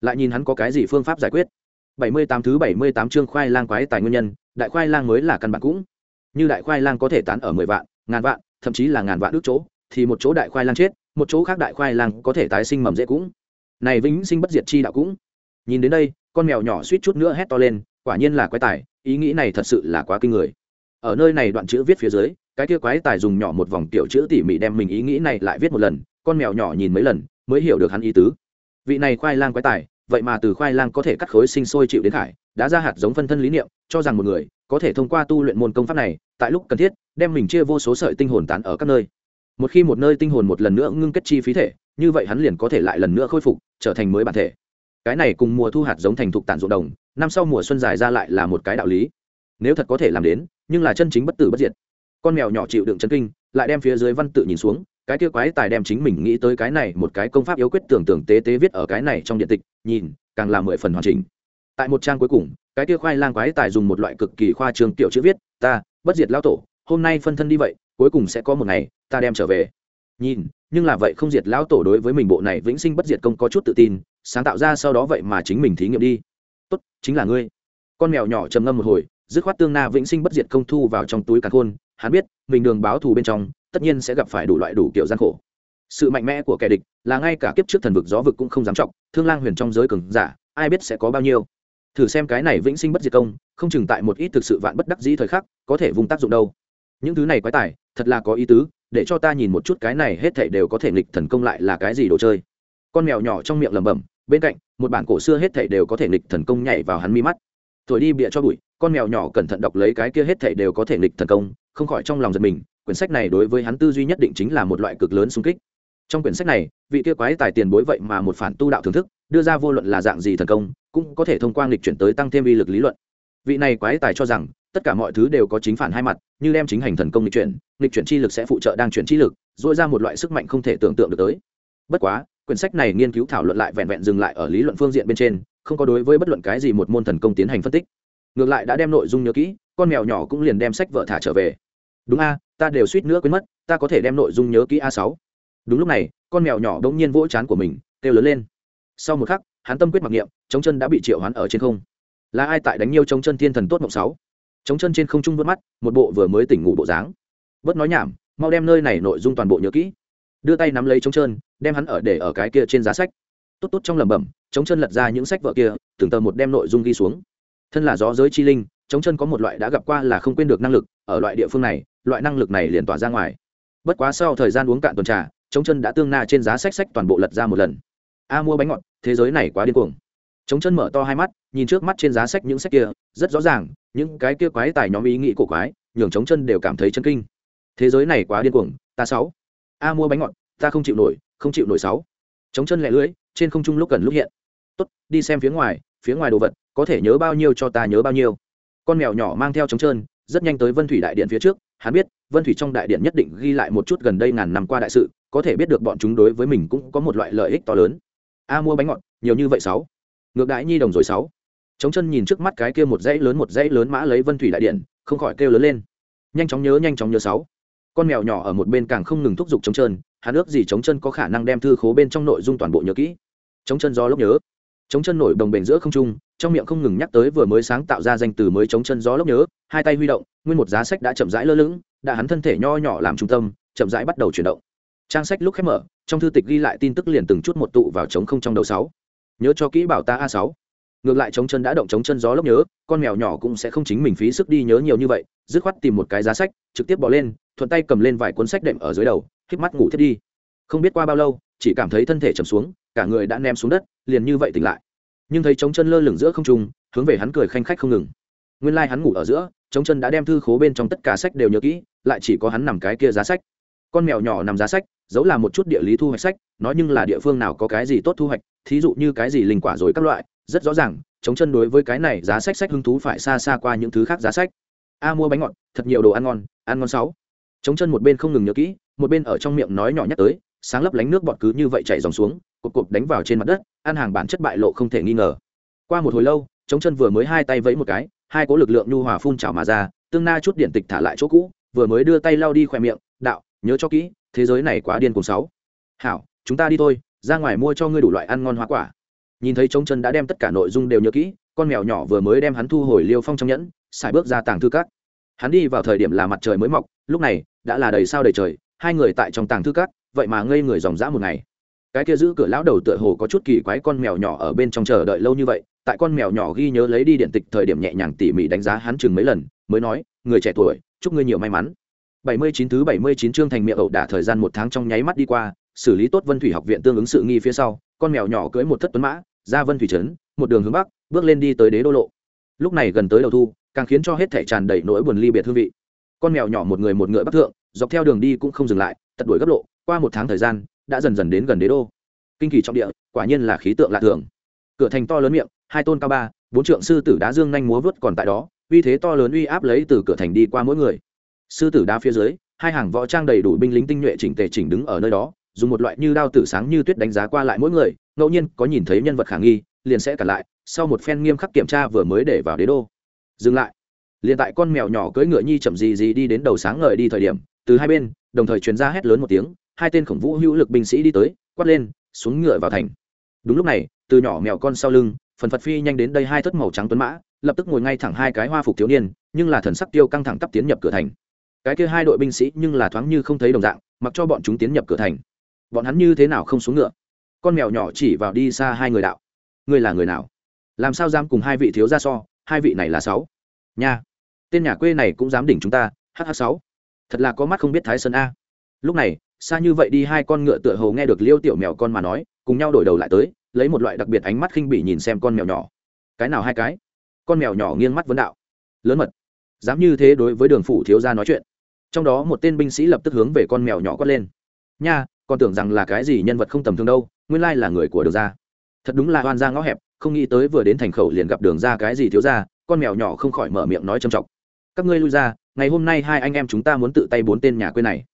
Lại nhìn hắn có cái gì phương pháp giải quyết? Bảy mươi tám thứ bảy mươi tám chương khoai lang quái tài nguyên nhân, đại khoai lang mới là căn bản cũng. Như đại khoai lang có thể tán ở mười vạn, ngàn vạn, thậm chí là ngàn vạn ước chỗ, thì một chỗ đại khoai lang chết, một chỗ khác đại khoai lang có thể tái sinh mầm dễ cũng. Này vĩnh sinh bất diệt chi đạo cũng. Nhìn đến đây, con mèo nhỏ suýt chút nữa hét to lên, quả nhiên là quái tài, ý nghĩ này thật sự là quá kinh người. Ở nơi này đoạn chữ viết phía dưới cái kia quái tài dùng nhỏ một vòng tiểu chữ tỉ mỉ đem mình ý nghĩ này lại viết một lần, con mèo nhỏ nhìn mấy lần, mới hiểu được hắn ý tứ. Vị này khoai lang quái tài, vậy mà từ khoai lang có thể cắt khối sinh sôi chịu đến khải, đã ra hạt giống phân thân lý niệm, cho rằng một người có thể thông qua tu luyện môn công pháp này, tại lúc cần thiết, đem mình chia vô số sợi tinh hồn tán ở các nơi. Một khi một nơi tinh hồn một lần nữa ngưng kết chi phí thể, như vậy hắn liền có thể lại lần nữa khôi phục, trở thành mới bản thể. Cái này cùng mùa thu hạt giống thành thục tản ruộng đồng, năm sau mùa xuân dài ra lại là một cái đạo lý. Nếu thật có thể làm đến, nhưng là chân chính bất tử bất diệt con mèo nhỏ chịu đựng chân kinh, lại đem phía dưới văn tự nhìn xuống, cái kia quái tài đem chính mình nghĩ tới cái này một cái công pháp yếu quyết tưởng tưởng tế tế viết ở cái này trong điện tịch, nhìn, càng là mười phần hoàn chỉnh. Tại một trang cuối cùng, cái kia khoai lang quái tài dùng một loại cực kỳ khoa trương tiểu chữ viết, ta, bất diệt lao tổ, hôm nay phân thân đi vậy, cuối cùng sẽ có một ngày, ta đem trở về. Nhìn, nhưng là vậy không diệt lão tổ đối với mình bộ này vĩnh sinh bất diệt công có chút tự tin, sáng tạo ra sau đó vậy mà chính mình thí nghiệm đi. Tốt, chính là ngươi. Con mèo nhỏ trầm ngâm một hồi, dứt khoát tương na vĩnh sinh bất diệt công thu vào trong túi càn khôn hắn biết, mình đường báo thù bên trong, tất nhiên sẽ gặp phải đủ loại đủ kiểu gian khổ. Sự mạnh mẽ của kẻ địch là ngay cả kiếp trước thần vực gió vực cũng không dám trọng thương lang huyền trong giới cường giả, ai biết sẽ có bao nhiêu. Thử xem cái này vĩnh sinh bất diệt công, không chừng tại một ít thực sự vạn bất đắc dĩ thời khắc, có thể vùng tác dụng đâu. Những thứ này quái tài, thật là có ý tứ, để cho ta nhìn một chút cái này hết thảy đều có thể nghịch thần công lại là cái gì đồ chơi. Con mèo nhỏ trong miệng lẩm bẩm, bên cạnh, một bản cổ xưa hết thảy đều có thể nghịch thần công nhảy vào hắn mi mắt thổi đi bịa cho bụi, con mèo nhỏ cẩn thận đọc lấy cái kia hết thảy đều có thể nghịch thần công, không khỏi trong lòng giật mình, quyển sách này đối với hắn tư duy nhất định chính là một loại cực lớn xung kích. Trong quyển sách này, vị kia quái tài tiền bối vậy mà một phản tu đạo thưởng thức, đưa ra vô luận là dạng gì thần công, cũng có thể thông qua nghịch chuyển tới tăng thêm uy lực lý luận. Vị này quái tài cho rằng, tất cả mọi thứ đều có chính phản hai mặt, như đem chính hành thần công nghịch chuyển nghịch chuyển chi lực sẽ phụ trợ đang chuyển chi lực dội ra một loại sức mạnh không thể tưởng tượng được tới. Bất quá, quyển sách này nghiên cứu thảo luận lại vẹn vẹn dừng lại ở lý luận phương diện bên trên không có đối với bất luận cái gì một môn thần công tiến hành phân tích. Ngược lại đã đem nội dung nhớ kỹ, con mèo nhỏ cũng liền đem sách vợ thả trở về. Đúng a, ta đều suýt nữa quên mất, ta có thể đem nội dung nhớ kỹ a sáu. Đúng lúc này, con mèo nhỏ đ nhiên vỗ chán của mình, kêu lớn lên. Sau một khắc, hắn tâm quyết mặc niệm chống chân đã bị triệu hoán ở trên không. Là ai tại đánh nhiều chống chân thiên thần tốt mộng sáu? Chống chân trên không trung vớt mắt, một bộ vừa mới tỉnh ngủ bộ dáng. Bớt nói nhảm, mau đem nơi này nội dung toàn bộ nhớ kỹ. Đưa tay nắm lấy chống chân, đem hắn ở để ở cái kia trên giá sách tốt tốt trong lẩm bẩm, chống chân lật ra những sách vợ kia, từng tờ một đem nội dung ghi xuống. Thân là gió giới chi linh, chống chân có một loại đã gặp qua là không quên được năng lực, ở loại địa phương này, loại năng lực này liền tỏa ra ngoài. Bất quá sau thời gian uống cạn tuần trà, chống chân đã tương na trên giá sách sách toàn bộ lật ra một lần. A mua bánh ngọt, thế giới này quá điên cuồng. Chống chân mở to hai mắt, nhìn trước mắt trên giá sách những sách kia, rất rõ ràng, những cái kia quái tài nhóm ý nghĩ của quái, nhường chống chân đều cảm thấy chân kinh. Thế giới này quá điên cuồng, ta sáu. A mua bánh ngọt, ta không chịu nổi, không chịu nổi sáu chống chân lẻ lưỡi trên không trung lúc gần lúc hiện. Tốt, đi xem phía ngoài phía ngoài đồ vật, có thể nhớ bao nhiêu cho ta nhớ bao nhiêu. Con mèo nhỏ mang theo trống trơn, rất nhanh tới vân thủy đại điện phía trước, hắn biết, vân thủy trong đại điện nhất định ghi lại một chút gần đây ngàn năm qua đại sự, có thể biết được bọn chúng đối với mình cũng có một loại lợi ích to lớn. A, mua bánh ngọt, nhiều như vậy sáu. Ngược đại nhi đồng rồi sáu. Chống chân nhìn trước mắt cái kia một dãy lớn một dãy lớn mã lấy vân thủy đại điện, không khỏi kêu lớn lên. Nhanh chóng nhớ, nhanh chóng nhớ sáu. Con mèo nhỏ ở một bên càng không ngừng thúc giục chống chân hắn ước gì chống chân có khả năng đem thư khố bên trong nội dung toàn bộ nhớ kỹ? Chống chân do lốc nhớ. Chống chân nổi đồng bền giữa không trung, trong miệng không ngừng nhắc tới vừa mới sáng tạo ra danh từ mới chống chân gió lốc nhớ, hai tay huy động, nguyên một giá sách đã chậm rãi lơ lửng, đã hắn thân thể nho nhỏ làm trung tâm, chậm rãi bắt đầu chuyển động. Trang sách lúc khép mở, trong thư tịch ghi lại tin tức liền từng chút một tụ vào chống không trong đầu sáu. Nhớ cho kỹ bảo ta a sáu. Ngược lại chống chân đã động chống chân gió lốc nhớ, con mèo nhỏ cũng sẽ không chính mình phí sức đi nhớ nhiều như vậy, dứt khoát tìm một cái giá sách, trực tiếp bỏ lên, thuận tay cầm lên vài cuốn sách đệm ở dưới đầu híp mắt ngủ thiết đi. Không biết qua bao lâu, chỉ cảm thấy thân thể chầm xuống, cả người đã ném xuống đất, liền như vậy tỉnh lại. Nhưng thấy chống chân lơ lửng giữa không trung, hướng về hắn cười khanh khách không ngừng. Nguyên lai、like、hắn ngủ ở giữa chống chân đã đem thư khố bên trong tất cả sách đều nhớ kỹ, lại chỉ có hắn nằm cái kia giá sách. Con mèo nhỏ nằm giá sách, giấu là một chút địa lý thu hoạch sách, nói nhưng là địa phương nào có cái gì tốt thu hoạch, thí dụ như cái gì linh quả rồi các loại, rất rõ ràng chống chân đối với cái này giá sách sách hứng thú phải xa xa qua những thứ khác giá sách. A mua bánh ngọt, thật nhiều đồ ăn ngon ăn ngon sáu. Chống chân một bên không ngừng nhớ kỹ một bên ở trong miệng nói nhỏ nhắc tới, sáng lấp lánh nước bọt cứ như vậy chảy dòng xuống cột cột đánh vào trên mặt đất, ăn hàng bản chất bại lộ không thể nghi ngờ. Qua một hồi lâu, chống chân vừa mới hai tay vẫy một cái, hai cố lực lượng nhu hòa phun trào mà ra, tương na chút điện tịch thả lại chỗ cũ, vừa mới đưa tay lau đi khoe miệng, đạo, nhớ cho kỹ, thế giới này quá điên cùng sáu. Hảo, chúng ta đi thôi, ra ngoài mua cho ngươi đủ loại ăn ngon hoa quả. Nhìn thấy trống chân đã đem tất cả nội dung đều nhớ kỹ, con mèo nhỏ vừa mới đem hắn thu hồi liêu phong trong nhẫn xài bước ra tàng thư cát hắn đi vào thời điểm là mặt trời mới mọc, lúc này, đã là đầy sao đầy trời hai người tại trong tàng thư cát vậy mà ngây người dòng dã một ngày. Cái kia giữ cửa lão đầu tựa hồ có chút kỳ quái con mèo nhỏ ở bên trong chờ đợi lâu như vậy, tại con mèo nhỏ ghi nhớ lấy đi điện tịch thời điểm nhẹ nhàng tỉ mỉ đánh giá hắn chừng mấy lần, mới nói, người trẻ tuổi, chúc ngươi nhiều may mắn. 79 thứ 79 chương thành miệng ẩu đả thời gian một tháng trong nháy mắt đi qua, xử lý tốt vân thủy học viện tương ứng sự nghi phía sau, con mèo nhỏ cưỡi một thất tuấn mã, ra vân thủy trấn, một đường hướng bắc, bước lên đi tới đế đô lộ. Lúc này gần tới đầu thu, càng khiến cho hết thể tràn đầy nỗi buồn ly biệt hương vị. Con mèo nhỏ một người một ngựa bắc thượng dọc theo đường đi cũng không dừng lại, tật đuổi gấp lộ, qua một tháng thời gian, đã dần dần đến gần đế đô. Kinh kỳ trọng địa, quả nhiên là khí tượng lạ thường. Cửa thành to lớn miệng, hai tôn cao ba, bốn trượng sư tử đá dương nhanh múa vớt còn tại đó, uy thế to lớn uy áp lấy từ cửa thành đi qua mỗi người. Sư tử đá phía dưới, hai hàng võ trang đầy đủ binh lính tinh nhuệ chỉnh tề chỉnh đứng ở nơi đó, dùng một loại như đao tử sáng như tuyết đánh giá qua lại mỗi người, ngẫu nhiên có nhìn thấy nhân vật khả nghi, liền sẽ cản lại, sau một phen nghiêm khắc kiểm tra vừa mới để vào đế đô. Dừng lại. Liền tại con mèo nhỏ cưỡi ngựa nhi chậm gì gì đi đến đầu sáng ngời đi thời điểm từ hai bên, đồng thời truyền ra hét lớn một tiếng, hai tên khổng vũ hữu lực binh sĩ đi tới, quát lên, xuống ngựa vào thành. Đúng lúc này, từ nhỏ mèo con sau lưng, phần phật phi nhanh đến đây hai thất màu trắng tuấn mã, lập tức ngồi ngay thẳng hai cái hoa phục thiếu niên, nhưng là thần sắc tiêu căng thẳng tắp tiến nhập cửa thành. Cái kia hai đội binh sĩ nhưng là thoáng như không thấy đồng dạng, mặc cho bọn chúng tiến nhập cửa thành. Bọn hắn như thế nào không xuống ngựa? Con mèo nhỏ chỉ vào đi xa hai người đạo. Ngươi là người nào? Làm sao dám cùng hai vị thiếu gia so? Hai vị này là sáu. Nha. Tên nhà quê này cũng dám đỉnh chúng ta. Hh sáu thật là có mắt không biết thái sơn a. Lúc này, xa như vậy đi hai con ngựa tựa hồ nghe được liêu tiểu mèo con mà nói, cùng nhau đổi đầu lại tới, lấy một loại đặc biệt ánh mắt khinh bỉ nhìn xem con mèo nhỏ. Cái nào hai cái? Con mèo nhỏ nghiêng mắt vấn đạo. Lớn mật. Dám như thế đối với đường phủ thiếu gia nói chuyện. Trong đó một tên binh sĩ lập tức hướng về con mèo nhỏ quát lên. Nha, còn tưởng rằng là cái gì nhân vật không tầm thường đâu, nguyên lai là người của đường gia. Thật đúng là oan gia ngõ hẹp, không nghĩ tới vừa đến thành khẩu liền gặp đường ra cái gì thiếu ra con mèo nhỏ không khỏi mở miệng nói trầm trọng. Các ngươi lui ra ngày hôm nay hai anh em chúng ta muốn tự tay bốn tên nhà quê này.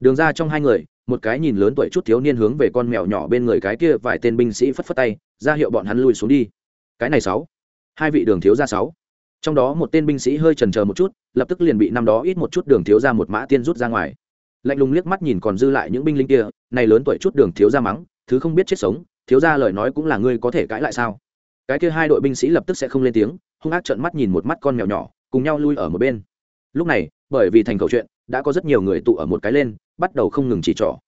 Đường ra trong hai người, một cái nhìn lớn tuổi chút thiếu niên hướng về con mèo nhỏ bên người cái kia vài tên binh sĩ phất phất tay, ra hiệu bọn hắn lui xuống đi. Cái này sáu. Hai vị đường thiếu ra sáu. Trong đó một tên binh sĩ hơi trần chờ một chút, lập tức liền bị năm đó ít một chút đường thiếu ra một mã tiên rút ra ngoài. Lạnh lùng liếc mắt nhìn còn dư lại những binh lính kia, này lớn tuổi chút đường thiếu ra mắng, thứ không biết chết sống, thiếu ra lời nói cũng là ngươi có thể cãi lại sao? Cái kia hai đội binh sĩ lập tức sẽ không lên tiếng, hung ác trợn mắt nhìn một mắt con mèo nhỏ, cùng nhau lui ở một bên lúc này, bởi vì thành khẩu chuyện, đã có rất nhiều người tụ ở một cái lên, bắt đầu không ngừng chỉ trỏ.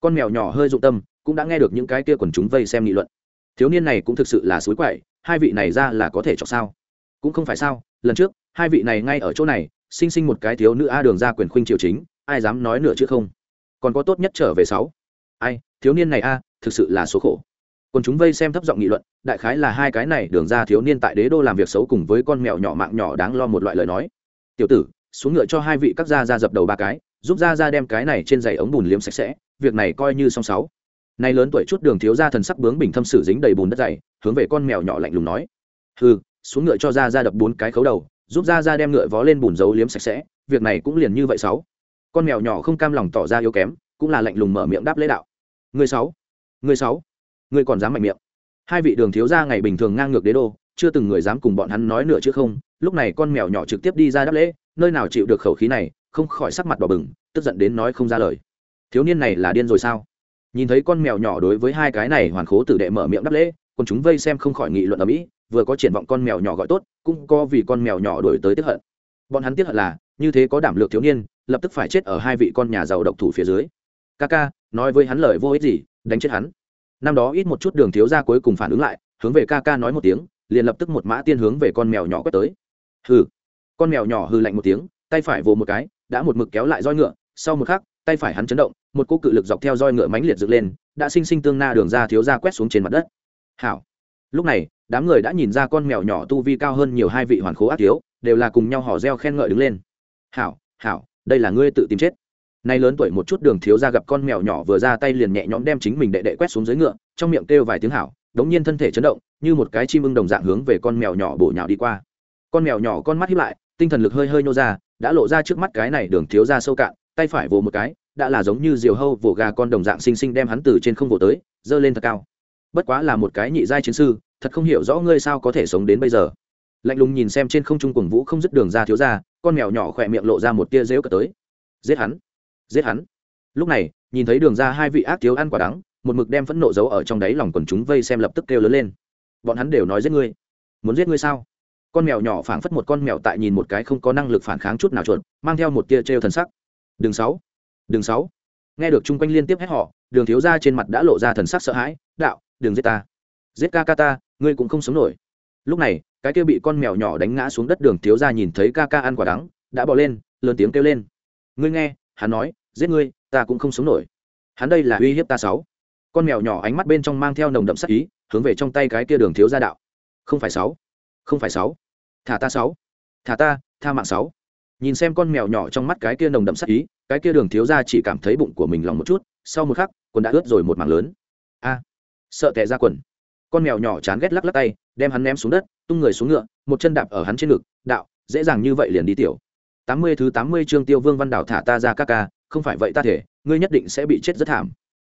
Con mèo nhỏ hơi dụng tâm, cũng đã nghe được những cái kia quần chúng vây xem nghị luận. Thiếu niên này cũng thực sự là suối quậy, hai vị này ra là có thể chọc sao? Cũng không phải sao, lần trước, hai vị này ngay ở chỗ này, sinh sinh một cái thiếu nữ a đường ra quyền khuynh triều chính, ai dám nói nửa chứ không? Còn có tốt nhất trở về sáu. Ai, thiếu niên này a, thực sự là số khổ. Còn chúng vây xem thấp giọng nghị luận, đại khái là hai cái này đường ra thiếu niên tại đế đô làm việc xấu cùng với con mèo nhỏ mạng nhỏ đáng lo một loại lời nói. Tiểu tử xuống ngựa cho hai vị các gia ra dập đầu ba cái, giúp gia ra đem cái này trên giày ống bùn liếm sạch sẽ, việc này coi như xong sáu. Nay lớn tuổi chút đường thiếu gia thần sắc bướng bình thâm sử dính đầy bùn đất dày, hướng về con mèo nhỏ lạnh lùng nói. Hừ, xuống ngựa cho gia ra đập bốn cái khấu đầu, giúp gia ra đem ngựa vó lên bùn dấu liếm sạch sẽ, việc này cũng liền như vậy sáu. Con mèo nhỏ không cam lòng tỏ ra yếu kém, cũng là lạnh lùng mở miệng đáp lễ đạo. Người sáu người sáu, người còn dám mạnh miệng. Hai vị đường thiếu gia ngày bình thường ngang ngược đế đô, chưa từng người dám cùng bọn hắn nói nửa chứ không, lúc này con mèo nhỏ trực tiếp đi ra đáp lễ nơi nào chịu được khẩu khí này, không khỏi sắc mặt đỏ bừng, tức giận đến nói không ra lời. Thiếu niên này là điên rồi sao? Nhìn thấy con mèo nhỏ đối với hai cái này hoàn khố tử đệ mở miệng đáp lễ, còn chúng vây xem không khỏi nghị luận ở mỹ, vừa có triển vọng con mèo nhỏ gọi tốt, cũng có vì con mèo nhỏ đổi tới tiếp hận. Bọn hắn tiếp hận là, như thế có đảm lược thiếu niên, lập tức phải chết ở hai vị con nhà giàu độc thủ phía dưới. Ca ca nói với hắn lời vô ích gì, đánh chết hắn. Năm đó ít một chút đường thiếu ra cuối cùng phản ứng lại, hướng về ca ca nói một tiếng, liền lập tức một mã tiên hướng về con mèo nhỏ quét tới. Hừ con mèo nhỏ hư lạnh một tiếng, tay phải vồ một cái, đã một mực kéo lại roi ngựa, sau một khắc, tay phải hắn chấn động, một cỗ cự lực dọc theo roi ngựa mãnh liệt dựng lên, đã sinh sinh tương na đường ra thiếu ra quét xuống trên mặt đất. Hảo. Lúc này, đám người đã nhìn ra con mèo nhỏ tu vi cao hơn nhiều hai vị hoàn khố ác thiếu, đều là cùng nhau hò reo khen ngợi đứng lên. Hảo hảo, đây là ngươi tự tìm chết. Nay lớn tuổi một chút đường thiếu ra gặp con mèo nhỏ vừa ra tay liền nhẹ nhõm đem chính mình đệ đệ quét xuống dưới ngựa, trong miệng kêu vài tiếng hảo, đống nhiên thân thể chấn động, như một cái chim ưng đồng dạng hướng về con mèo nhỏ bổ nhào đi qua. Con mèo nhỏ con mắt hiếp lại tinh thần lực hơi hơi nô ra, đã lộ ra trước mắt cái này đường thiếu ra sâu cạn, tay phải vồ một cái, đã là giống như diều hâu vồ gà con đồng dạng xinh xinh đem hắn từ trên không vồ tới, giơ lên thật cao. Bất quá là một cái nhị giai chiến sư, thật không hiểu rõ ngươi sao có thể sống đến bây giờ. Lạnh lùng nhìn xem trên không trung cuồng vũ không dứt đường ra thiếu ra, con mèo nhỏ khỏe miệng lộ ra một tia rêu cờ tới. Giết hắn! Giết hắn! Lúc này, nhìn thấy đường ra hai vị ác thiếu ăn quả đắng, một mực đem phẫn nộ giấu ở trong đáy lòng quần chúng vây xem lập tức kêu lớn lên. Bọn hắn đều nói giết ngươi. Muốn giết ngươi sao? Con mèo nhỏ phảng phất một con mèo tại nhìn một cái không có năng lực phản kháng chút nào chuột, mang theo một tia trêu thần sắc. Đường sáu đường sáu. Nghe được chung quanh liên tiếp hét họ, đường thiếu ra trên mặt đã lộ ra thần sắc sợ hãi, đạo, đường giết ta. Giết ca ca ta, ngươi cũng không sống nổi. Lúc này, cái kia bị con mèo nhỏ đánh ngã xuống đất đường thiếu ra nhìn thấy ca ca ăn quả đắng, đã bỏ lên, lớn tiếng kêu lên. Ngươi nghe, hắn nói, giết ngươi, ta cũng không sống nổi. Hắn đây là uy hiếp ta sáu. Con mèo nhỏ ánh mắt bên trong mang theo nồng đậm sắc ý, hướng về trong tay cái kia đường thiếu gia đạo. Không phải sáu không phải sáu. Thả ta sáu. Thả ta, tha mạng sáu. Nhìn xem con mèo nhỏ trong mắt cái kia nồng đậm sắc ý, cái kia đường thiếu gia chỉ cảm thấy bụng của mình lòng một chút, sau một khắc, quần đã ướt rồi một mảng lớn. A. Sợ tệ ra quần. Con mèo nhỏ chán ghét lắc lắc tay, đem hắn ném xuống đất, tung người xuống ngựa, một chân đạp ở hắn trên ngực, đạo, dễ dàng như vậy liền đi tiểu. Tám mươi thứ tám mươi chương tiêu vương văn đảo thả ta ra ca ca, không phải vậy ta thể, ngươi nhất định sẽ bị chết rất thảm.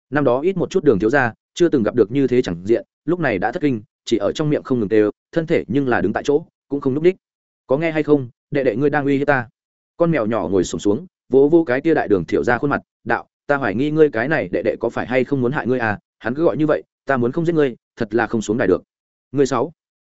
Năm đó ít một chút đường thiếu ra chưa từng gặp được như thế chẳng diện, lúc này đã thất kinh, chỉ ở trong miệng không ngừng tê thân thể nhưng là đứng tại chỗ cũng không núp đích. Có nghe hay không đệ đệ ngươi đang uy hiếp ta? Con mèo nhỏ ngồi sùng xuống, xuống vỗ vô cái tia đại đường thiểu ra khuôn mặt đạo ta hoài nghi ngươi cái này đệ đệ có phải hay không muốn hại ngươi à? Hắn cứ gọi như vậy ta muốn không giết ngươi thật là không xuống đài được. Ngươi sáu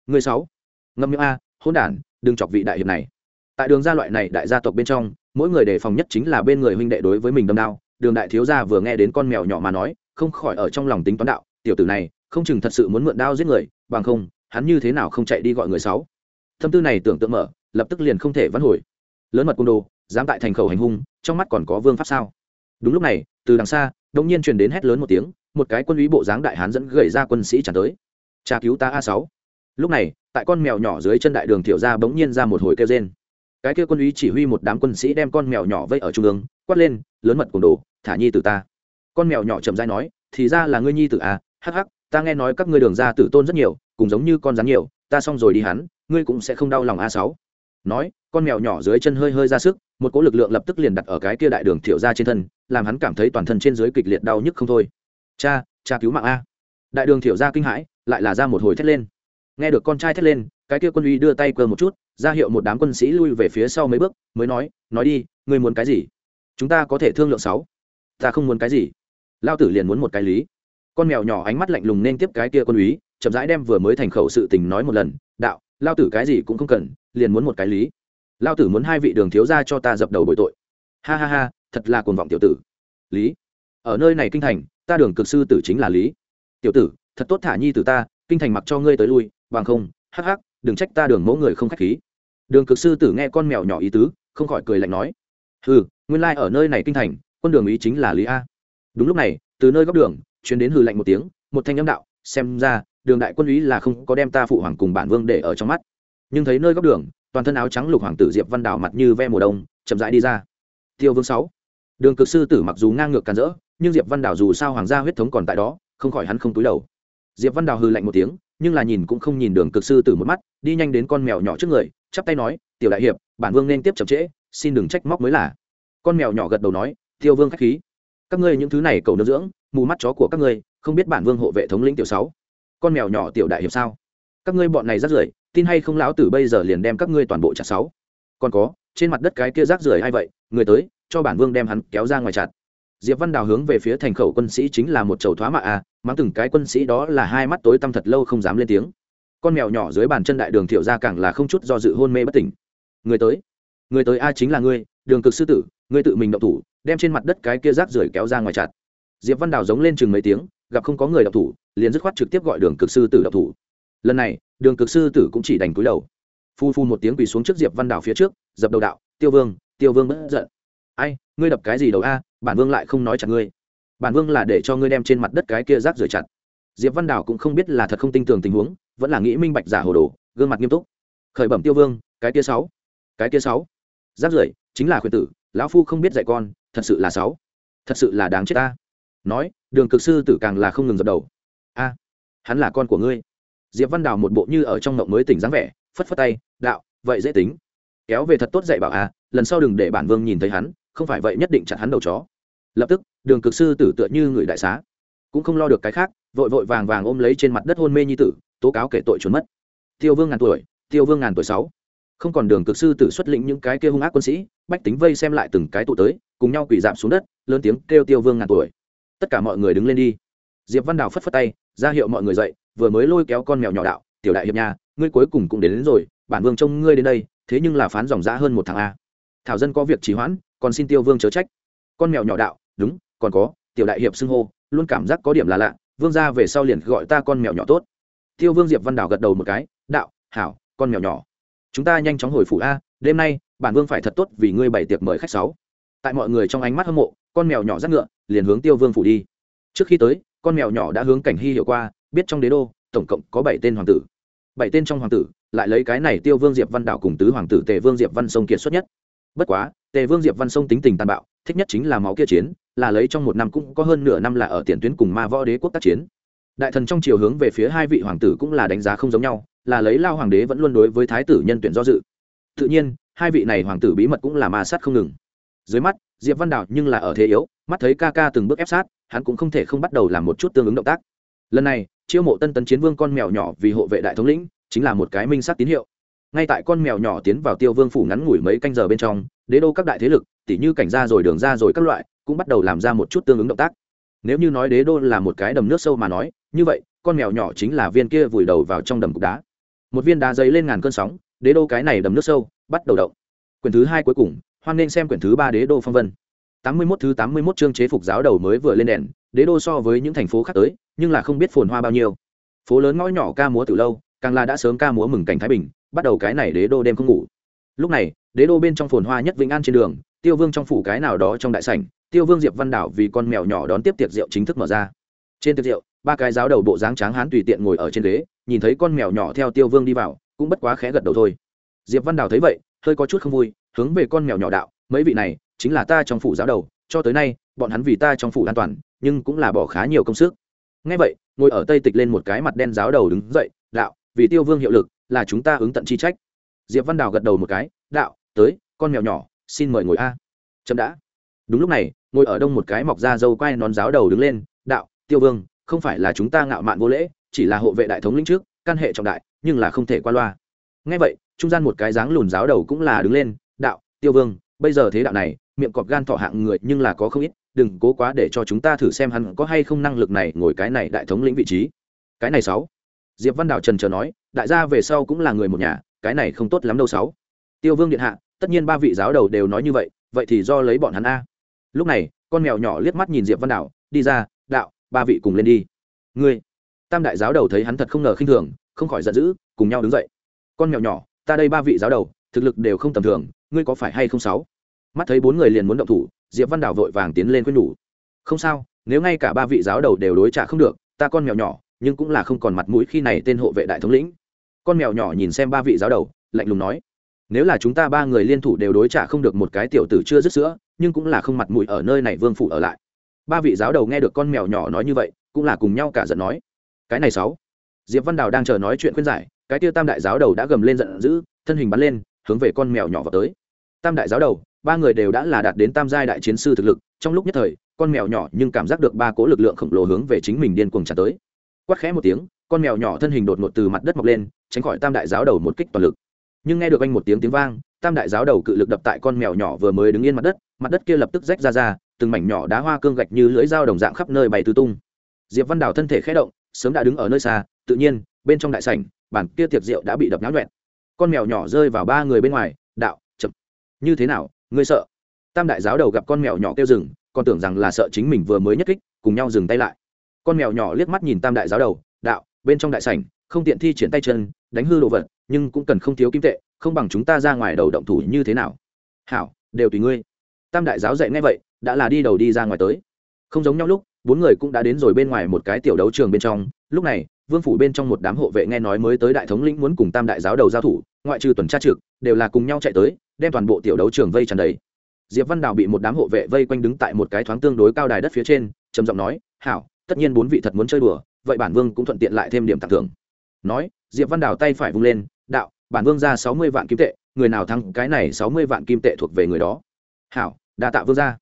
ngươi sáu. Ngâm miệng a hôn đản đừng chọc vị đại hiệp này. Tại đường gia loại này đại gia tộc bên trong mỗi người đề phòng nhất chính là bên người huynh đệ đối với mình đâm đao. Đường đại thiếu gia vừa nghe đến con mèo nhỏ mà nói không khỏi ở trong lòng tính toán đạo tiểu tử này không chừng thật sự muốn mượn đao giết người bằng không hắn như thế nào không chạy đi gọi người sáu? Thâm tư này tưởng tượng mở, lập tức liền không thể vãn hồi. Lớn mật côn đồ, dám tại thành khẩu hành hung, trong mắt còn có vương pháp sao? Đúng lúc này, từ đằng xa đông nhiên truyền đến hét lớn một tiếng, một cái quân úy bộ dáng đại hán dẫn gầy ra quân sĩ tràn tới. Cha cứu ta a sáu. Lúc này, tại con mèo nhỏ dưới chân đại đường thiểu ra bỗng nhiên ra một hồi kêu rên. Cái kia quân úy chỉ huy một đám quân sĩ đem con mèo nhỏ vây ở trung ương, quát lên, lớn mật cùng đồ, thả nhi tử ta. Con mèo nhỏ chậm dai nói, thì ra là ngươi nhi tử à hắc hắc ta nghe nói các ngươi đường ra tử tôn rất nhiều, cùng giống như con rắn nhiều, ta xong rồi đi hắn, ngươi cũng sẽ không đau lòng a sáu. Nói, con mèo nhỏ dưới chân hơi hơi ra sức, một cỗ lực lượng lập tức liền đặt ở cái kia đại đường thiểu ra trên thân, làm hắn cảm thấy toàn thân trên dưới kịch liệt đau nhức không thôi. Cha cha cứu mạng a. Đại đường thiểu ra kinh hãi, lại là ra một hồi thét lên. Nghe được con trai thét lên, cái kia quân uy đưa tay cơ một chút, ra hiệu một đám quân sĩ lui về phía sau mấy bước, mới nói nói đi, ngươi muốn cái gì? Chúng ta có thể thương lượng sáu. Ta không muốn cái gì. Lao tử liền muốn một cái lý con mèo nhỏ ánh mắt lạnh lùng nên tiếp cái kia quân úy, chậm rãi đem vừa mới thành khẩu sự tình nói một lần, đạo, lao tử cái gì cũng không cần, liền muốn một cái lý. Lao tử muốn hai vị đường thiếu ra cho ta dập đầu bội tội. Ha ha ha, thật là cuồng vọng tiểu tử. Lý, ở nơi này kinh thành, ta đường cực sư tử chính là lý. Tiểu tử, thật tốt thả nhi từ ta, kinh thành mặc cho ngươi tới lui, bằng không, hắc hắc, đừng trách ta đường mẫu người không khách khí. Đường cực sư tử nghe con mèo nhỏ ý tứ, không khỏi cười lạnh nói ừ nguyên lai ở nơi này kinh thành, quân đường ý chính là lý a. Đúng lúc này, từ nơi góc đường chuyến đến hừ lạnh một tiếng, một thanh âm đạo, xem ra, đường đại quân ý là không có đem ta phụ hoàng cùng bản vương để ở trong mắt. Nhưng thấy nơi góc đường, toàn thân áo trắng lục hoàng tử diệp văn đào mặt như ve mùa đông, chậm rãi đi ra. Tiêu vương sáu. Đường cực sư tử mặc dù ngang ngược càn rỡ, nhưng diệp văn đào dù sao hoàng gia huyết thống còn tại đó, không khỏi hắn không túi đầu. Diệp văn đào hư lạnh một tiếng, nhưng là nhìn cũng không nhìn đường cực sư tử một mắt, đi nhanh đến con mèo nhỏ trước người, chắp tay nói, tiểu đại hiệp, bản vương nên tiếp chậm trễ, xin đừng trách móc mới là. Con mèo nhỏ gật đầu nói, tiêu vương khách khí. Các ngươi những thứ này cầu nương dưỡng mù mắt chó của các ngươi, không biết bản vương hộ vệ thống lĩnh tiểu sáu. Con mèo nhỏ tiểu đại hiệp sao? Các ngươi bọn này rác rưởi, tin hay không lão tử bây giờ liền đem các ngươi toàn bộ chặt sáu? Còn có, trên mặt đất cái kia rác rưởi hay vậy? Người tới, cho bản vương đem hắn kéo ra ngoài chặt. Diệp văn đào hướng về phía thành khẩu quân sĩ chính là một chầu thoá mạ à mắng từng cái quân sĩ đó là hai mắt tối tăm thật lâu không dám lên tiếng. Con mèo nhỏ dưới bàn chân đại đường thiệu ra càng là không chút do dự hôn mê bất tỉnh. Người tới người tới a chính là ngươi, đường cực sư tử, ngươi tự mình động thủ, đem trên mặt đất cái kia rác rưởi kéo ra ngoài chặt diệp văn đào giống lên chừng mấy tiếng, gặp không có người đọc thủ, liền dứt khoát trực tiếp gọi đường cực sư tử đọc thủ. Lần này, đường cực sư tử cũng chỉ đành cúi đầu. Phu phu một tiếng quỳ xuống trước diệp văn đào phía trước, dập đầu đạo, tiêu vương tiêu vương bất giận. Ai, ngươi đập cái gì đầu a? Bản vương lại không nói chặt ngươi. Bản vương là để cho ngươi đem trên mặt đất cái kia rác rưởi chặt. Diệp văn đào cũng không biết là thật không tin tưởng tình huống, vẫn là nghĩ minh bạch giả hồ đồ, gương mặt nghiêm túc. Khởi bẩm tiêu vương, cái kia sáu, cái kia sáu. Rác rưởi, chính là khuyên tử, lão phu không biết dạy con, thật sự là sáu, thật sự là đáng chết ta nói, đường cực sư tử càng là không ngừng dập đầu. A, hắn là con của ngươi. Diệp văn đào một bộ như ở trong mộng mới tỉnh dáng vẻ, phất phất tay, đạo, vậy dễ tính. Kéo về thật tốt dạy bảo a lần sau đừng để bản vương nhìn thấy hắn, không phải vậy nhất định chặt hắn đầu chó. Lập tức, đường cực sư tử tựa như người đại xá, cũng không lo được cái khác, vội vội vàng vàng ôm lấy trên mặt đất hôn mê nhi tử, tố cáo kể tội trốn mất. Tiêu vương ngàn tuổi, tiêu vương ngàn tuổi sáu. Không còn đường cực sư tử xuất lĩnh những cái kia hung ác quân sĩ, bách tính vây xem lại từng cái tụ tới, cùng nhau quỳ giảm xuống đất, lớn tiếng kêu tiêu vương ngàn tuổi tất cả mọi người đứng lên đi. Diệp văn đào phất phất tay ra hiệu mọi người dậy vừa mới lôi kéo con mèo nhỏ đạo tiểu đại hiệp nhà ngươi cuối cùng cũng đến, đến rồi bản vương trông ngươi đến đây thế nhưng là phán dòng giã hơn một tháng a. Thảo dân có việc trì hoãn còn xin tiêu vương chớ trách. Con mèo nhỏ đạo đúng còn có tiểu đại hiệp xưng hô luôn cảm giác có điểm là lạ vương ra về sau liền gọi ta con mèo nhỏ tốt. Tiêu vương diệp văn đào gật đầu một cái đạo hảo con mèo nhỏ chúng ta nhanh chóng hồi phủ a đêm nay bản vương phải thật tốt vì ngươi bày tiệc mời khách sáu. Tại mọi người trong ánh mắt hâm mộ con mèo nhỏ rất ngựa liền hướng tiêu vương phủ đi. Trước khi tới, con mèo nhỏ đã hướng cảnh hy hiểu qua, biết trong đế đô, tổng cộng có bảy tên hoàng tử. Bảy tên trong hoàng tử, lại lấy cái này tiêu vương diệp văn Đạo cùng tứ hoàng tử tề vương diệp văn sông kiệt xuất nhất. Bất quá, tề vương diệp văn sông tính tình tàn bạo, thích nhất chính là máu kia chiến, là lấy trong một năm cũng có hơn nửa năm là ở tiền tuyến cùng ma võ đế quốc tác chiến. Đại thần trong chiều hướng về phía hai vị hoàng tử cũng là đánh giá không giống nhau, là lấy lao hoàng đế vẫn luôn đối với thái tử nhân tuyển do dự. Tự nhiên, hai vị này hoàng tử bí mật cũng là ma sát không ngừng dưới mắt, diệp văn đào nhưng là ở thế yếu, mắt thấy ca ca từng bước ép sát, hắn cũng không thể không bắt đầu làm một chút tương ứng động tác. Lần này, chiêu mộ tân tấn chiến vương con mèo nhỏ vì hộ vệ đại thống lĩnh, chính là một cái minh sát tín hiệu. Ngay tại con mèo nhỏ tiến vào tiêu vương phủ ngắn ngủi mấy canh giờ bên trong, đế đô các đại thế lực, tỉ như cảnh ra rồi đường ra rồi các loại, cũng bắt đầu làm ra một chút tương ứng động tác. Nếu như nói đế đô là một cái đầm nước sâu mà nói, như vậy, con mèo nhỏ chính là viên kia vùi đầu vào trong đầm cục đá. Một viên đá dấy lên ngàn cơn sóng, đế đô cái này đầm nước sâu, bắt đầu động. Quyển thứ hai cuối cùng hoan nên xem quyển thứ ba đế đô phong vân. Tám mươi 81 thứ tám mươi 81 chương chế phục giáo đầu mới vừa lên đèn, đế đô so với những thành phố khác tới, nhưng là không biết phồn hoa bao nhiêu. Phố lớn ngõ nhỏ ca múa từ lâu, càng là đã sớm ca múa mừng cảnh thái bình, bắt đầu cái này đế đô đêm không ngủ. Lúc này, đế đô bên trong phồn hoa nhất vĩnh an trên đường, tiêu vương trong phủ cái nào đó trong đại sảnh, tiêu vương diệp văn đảo vì con mèo nhỏ đón tiếp tiệc rượu chính thức mở ra. Trên tiệc rượu, ba cái giáo đầu bộ dáng tráng hán tùy tiện ngồi ở trên ghế, nhìn thấy con mèo nhỏ theo tiêu vương đi vào, cũng bất quá khẽ gật đầu thôi. Diệp văn đảo thấy vậy, hơi có chút không vui hướng về con mèo nhỏ đạo, mấy vị này, chính là ta trong phủ giáo đầu, cho tới nay, bọn hắn vì ta trong phủ an toàn, nhưng cũng là bỏ khá nhiều công sức. Ngay vậy, ngồi ở tây tịch lên một cái mặt đen giáo đầu đứng dậy, đạo, vì tiêu vương hiệu lực, là chúng ta ứng tận chi trách. Diệp văn đào gật đầu một cái, đạo, tới, con mèo nhỏ, xin mời ngồi a. Chậm đã. Đúng lúc này, ngồi ở đông một cái mọc ra dâu quai nón giáo đầu đứng lên, đạo, tiêu vương, không phải là chúng ta ngạo mạn vô lễ, chỉ là hộ vệ đại thống lĩnh trước, căn hệ trọng đại, nhưng là không thể qua loa. Ngay vậy, trung gian một cái dáng lùn giáo đầu cũng là đứng lên đạo, tiêu vương, bây giờ thế đạo này, miệng cọp gan thọ hạng người nhưng là có không ít, đừng cố quá để cho chúng ta thử xem hắn có hay không năng lực này ngồi cái này đại thống lĩnh vị trí. Cái này sáu. Diệp văn đào trần chờ nói, đại gia về sau cũng là người một nhà, cái này không tốt lắm đâu sáu. Tiêu vương điện hạ, tất nhiên ba vị giáo đầu đều nói như vậy vậy thì do lấy bọn hắn a. Lúc này, con mèo nhỏ liếc mắt nhìn diệp văn đào, đi ra, đạo, ba vị cùng lên đi. Ngươi, tam đại giáo đầu thấy hắn thật không ngờ khinh thường, không khỏi giận dữ, cùng nhau đứng dậy. Con mèo nhỏ, ta đây ba vị giáo đầu thực lực đều không tầm thường, ngươi có phải hay không sáu? Mắt thấy bốn người liền muốn động thủ, diệp văn đảo vội vàng tiến lên khuyên nhủ. Không sao, nếu ngay cả ba vị giáo đầu đều đối trả không được, ta con mèo nhỏ, nhưng cũng là không còn mặt mũi khi này tên hộ vệ đại thống lĩnh. Con mèo nhỏ nhìn xem ba vị giáo đầu, lạnh lùng nói, nếu là chúng ta ba người liên thủ đều đối trả không được một cái tiểu tử chưa dứt sữa, nhưng cũng là không mặt mũi ở nơi này vương phủ ở lại. Ba vị giáo đầu nghe được con mèo nhỏ nói như vậy, cũng là cùng nhau cả giận nói, cái này sáu. Diệp văn đào đang chờ nói chuyện khuyên giải, cái tiêu tam đại giáo đầu đã gầm lên giận dữ, thân hình bắn lên hướng về con mèo nhỏ vào tới. Tam đại giáo đầu, ba người đều đã là đạt đến tam giai đại chiến sư thực lực, trong lúc nhất thời, con mèo nhỏ nhưng cảm giác được ba cố lực lượng khổng lồ hướng về chính mình điên cuồng trả tới. Quát khẽ một tiếng, con mèo nhỏ thân hình đột ngột từ mặt đất mọc lên, tránh khỏi tam đại giáo đầu một kích toàn lực. Nhưng nghe được anh một tiếng tiếng vang, tam đại giáo đầu cự lực đập tại con mèo nhỏ vừa mới đứng yên mặt đất mặt đất kia lập tức rách ra ra, từng mảnh nhỏ đá hoa cương gạch như lưỡi dao đồng dạng khắp nơi bày tứ tung. Diệp văn đào thân thể khẽ động, sớm đã đứng ở nơi xa, tự nhiên, bên trong đại sảnh bản kia tiệc rượu đã bị đập náo nhuẹn con mèo nhỏ rơi vào ba người bên ngoài, đạo, chậm. Như thế nào? Ngươi sợ? Tam đại giáo đầu gặp con mèo nhỏ kêu rừng còn tưởng rằng là sợ chính mình vừa mới nhất kích, cùng nhau dừng tay lại. Con mèo nhỏ liếc mắt nhìn tam đại giáo đầu, đạo, bên trong đại sảnh, không tiện thi triển tay chân, đánh hư đồ vật, nhưng cũng cần không thiếu kim tệ, không bằng chúng ta ra ngoài đầu động thủ như thế nào? Hảo, đều tùy ngươi. Tam đại giáo dạy ngay vậy, đã là đi đầu đi ra ngoài tới. Không giống nhau lúc, bốn người cũng đã đến rồi bên ngoài một cái tiểu đấu trường bên trong, lúc này vương phủ bên trong một đám hộ vệ nghe nói mới tới đại thống lĩnh muốn cùng tam đại giáo đầu giao thủ, ngoại trừ tuần tra trực, đều là cùng nhau chạy tới, đem toàn bộ tiểu đấu trường vây tràn đầy. Diệp văn đào bị một đám hộ vệ vây quanh đứng tại một cái thoáng tương đối cao đài đất phía trên, trầm giọng nói, hảo, tất nhiên bốn vị thật muốn chơi đùa, vậy bản vương cũng thuận tiện lại thêm điểm tặng thưởng. Nói, diệp văn đào tay phải vung lên, đạo, bản vương ra sáu mươi vạn kim tệ, người nào thắng cái này sáu mươi vạn kim tệ thuộc về người đó. Hảo, đa tạ vương ra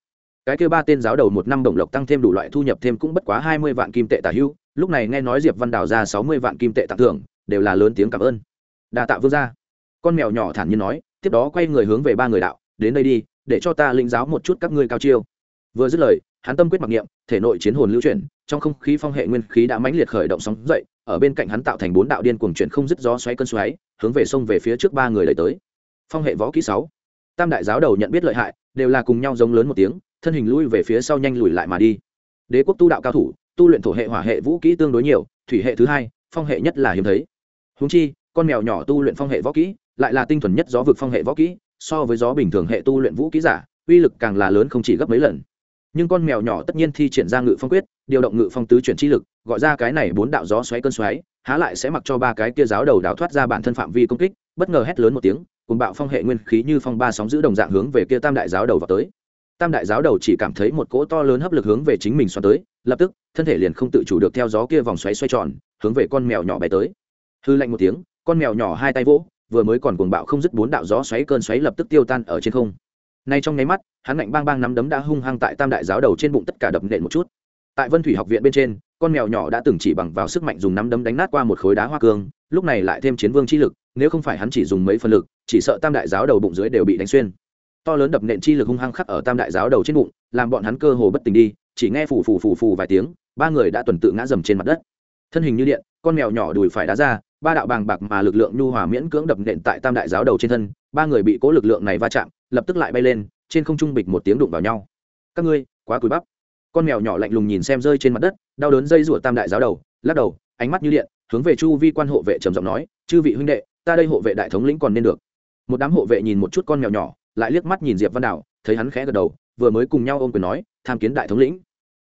cái kêu ba tên giáo đầu một năm đồng lộc tăng thêm đủ loại thu nhập thêm cũng bất quá hai mươi vạn kim tệ tả hưu lúc này nghe nói diệp văn đào ra sáu mươi vạn kim tệ tặng thưởng, đều là lớn tiếng cảm ơn. Đa tạ vương ra con mèo nhỏ thản nhiên nói, tiếp đó quay người hướng về ba người đạo, đến đây đi, để cho ta lĩnh giáo một chút các ngươi cao chiêu. Vừa dứt lời, hắn tâm quyết mặc niệm, thể nội chiến hồn lưu chuyển, trong không khí phong hệ nguyên khí đã mãnh liệt khởi động sóng dậy, ở bên cạnh hắn tạo thành bốn đạo điên cuồng chuyển không dứt gió xoáy cơn xoáy, hướng về sông về phía trước ba người đẩy tới. Phong hệ võ kỹ sáu. Tam đại giáo đầu nhận biết lợi hại, đều là cùng nhau giống lớn một tiếng, thân hình lui về phía sau nhanh lùi lại mà đi. Đế quốc tu đạo cao thủ tu luyện thổ hệ hỏa hệ vũ kỹ tương đối nhiều, thủy hệ thứ hai, phong hệ nhất là hiếm thấy. Húng chi, con mèo nhỏ tu luyện phong hệ võ kỹ, lại là tinh thuần nhất gió vực phong hệ võ kỹ, so với gió bình thường hệ tu luyện vũ kỹ giả, uy lực càng là lớn không chỉ gấp mấy lần. Nhưng con mèo nhỏ tất nhiên thi triển ra ngự phong quyết, điều động ngự phong tứ chuyển chi lực, gọi ra cái này bốn đạo gió xoáy cơn xoáy, há lại sẽ mặc cho ba cái kia giáo đầu đào thoát ra bản thân phạm vi công kích, bất ngờ hét lớn một tiếng cùng bạo phong hệ nguyên khí như phong ba sóng giữ đồng dạng hướng về kia tam đại giáo đầu vào tới. Tam đại giáo đầu chỉ cảm thấy một cỗ to lớn hấp lực hướng về chính mình xoắn tới lập tức, thân thể liền không tự chủ được theo gió kia vòng xoáy xoay tròn, hướng về con mèo nhỏ bé tới. Hư lạnh một tiếng, con mèo nhỏ hai tay vỗ, vừa mới còn cuồng bạo không dứt bốn đạo gió xoáy cơn xoáy lập tức tiêu tan ở trên không. Nay trong nháy mắt, hắn lạnh bang bang nắm đấm đã hung hăng tại tam đại giáo đầu trên bụng tất cả đập nện một chút. Tại vân thủy học viện bên trên, con mèo nhỏ đã từng chỉ bằng vào sức mạnh dùng nắm đấm đánh nát qua một khối đá hoa cương, lúc này lại thêm chiến vương chi lực, nếu không phải hắn chỉ dùng mấy phần lực, chỉ sợ tam đại giáo đầu bụng dưới đều bị đánh xuyên. To lớn đập nện chi lực hung hăng khắc ở tam đại giáo đầu trên bụng, làm bọn hắn cơ hồ bất tỉnh đi chỉ nghe phù phù phù phù vài tiếng, ba người đã tuần tự ngã dầm trên mặt đất. Thân hình như điện, con mèo nhỏ đùi phải đá ra, ba đạo bàng bạc mà lực lượng nhu hòa miễn cưỡng đập nện tại tam đại giáo đầu trên thân, ba người bị cố lực lượng này va chạm, lập tức lại bay lên, trên không trung bịch một tiếng đụng vào nhau. Các ngươi, quá cúi bắp. Con mèo nhỏ lạnh lùng nhìn xem rơi trên mặt đất, đau đớn dây rủa tam đại giáo đầu, lắc đầu, ánh mắt như điện, hướng về chu vi quan hộ vệ trầm giọng nói, chư vị huynh đệ, ta đây hộ vệ đại thống lĩnh còn nên được. Một đám hộ vệ nhìn một chút con mèo nhỏ, lại liếc mắt nhìn diệp văn đảo thấy hắn khẽ gật đầu, vừa mới cùng nhau ôm quyền nói, tham kiến đại thống lĩnh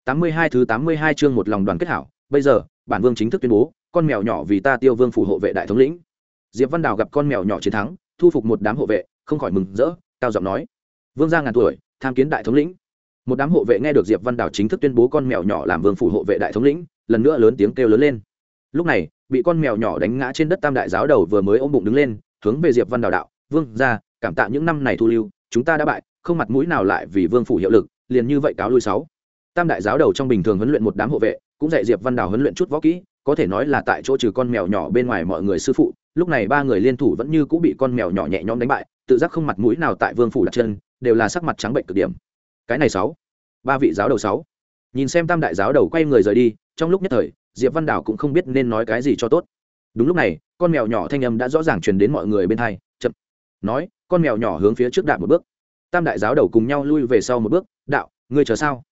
tám mươi hai thứ tám mươi hai chương một lòng đoàn kết hảo, bây giờ, bản vương chính thức tuyên bố, con mèo nhỏ vì ta tiêu vương phủ hộ vệ đại thống lĩnh. Diệp văn đào gặp con mèo nhỏ chiến thắng, thu phục một đám hộ vệ, không khỏi mừng rỡ, cao giọng nói, vương gia ngàn tuổi, tham kiến đại thống lĩnh. Một đám hộ vệ nghe được diệp văn đào chính thức tuyên bố con mèo nhỏ làm vương phủ hộ vệ đại thống lĩnh, lần nữa lớn tiếng kêu lớn lên. Lúc này, bị con mèo nhỏ đánh ngã trên đất tam đại giáo đầu vừa mới ôm bụng đứng lên, hướng về diệp văn đào đạo, vương gia, cảm tạ những năm này thu lưu, chúng ta đã bại, không mặt mũi nào lại vì vương phủ hiệu lực, liền như vậy cáo lui sáu tam đại giáo đầu trong bình thường huấn luyện một đám hộ vệ, cũng dạy diệp văn đào huấn luyện chút võ kỹ, có thể nói là tại chỗ trừ con mèo nhỏ bên ngoài mọi người sư phụ, lúc này ba người liên thủ vẫn như cũng bị con mèo nhỏ nhẹ nhõm đánh bại, tự giác không mặt mũi nào tại vương phủ đặt chân, đều là sắc mặt trắng bệnh cực điểm. Cái này sáu, ba vị giáo đầu sáu. Nhìn xem tam đại giáo đầu quay người rời đi, trong lúc nhất thời, diệp văn Đào cũng không biết nên nói cái gì cho tốt. Đúng lúc này, con mèo nhỏ thanh âm đã rõ ràng truyền đến mọi người bên hai, chậm. Nói, con mèo nhỏ hướng phía trước đạp một bước. Tam đại giáo đầu cùng nhau lui về sau một bước, đạo, ngươi chờ sao?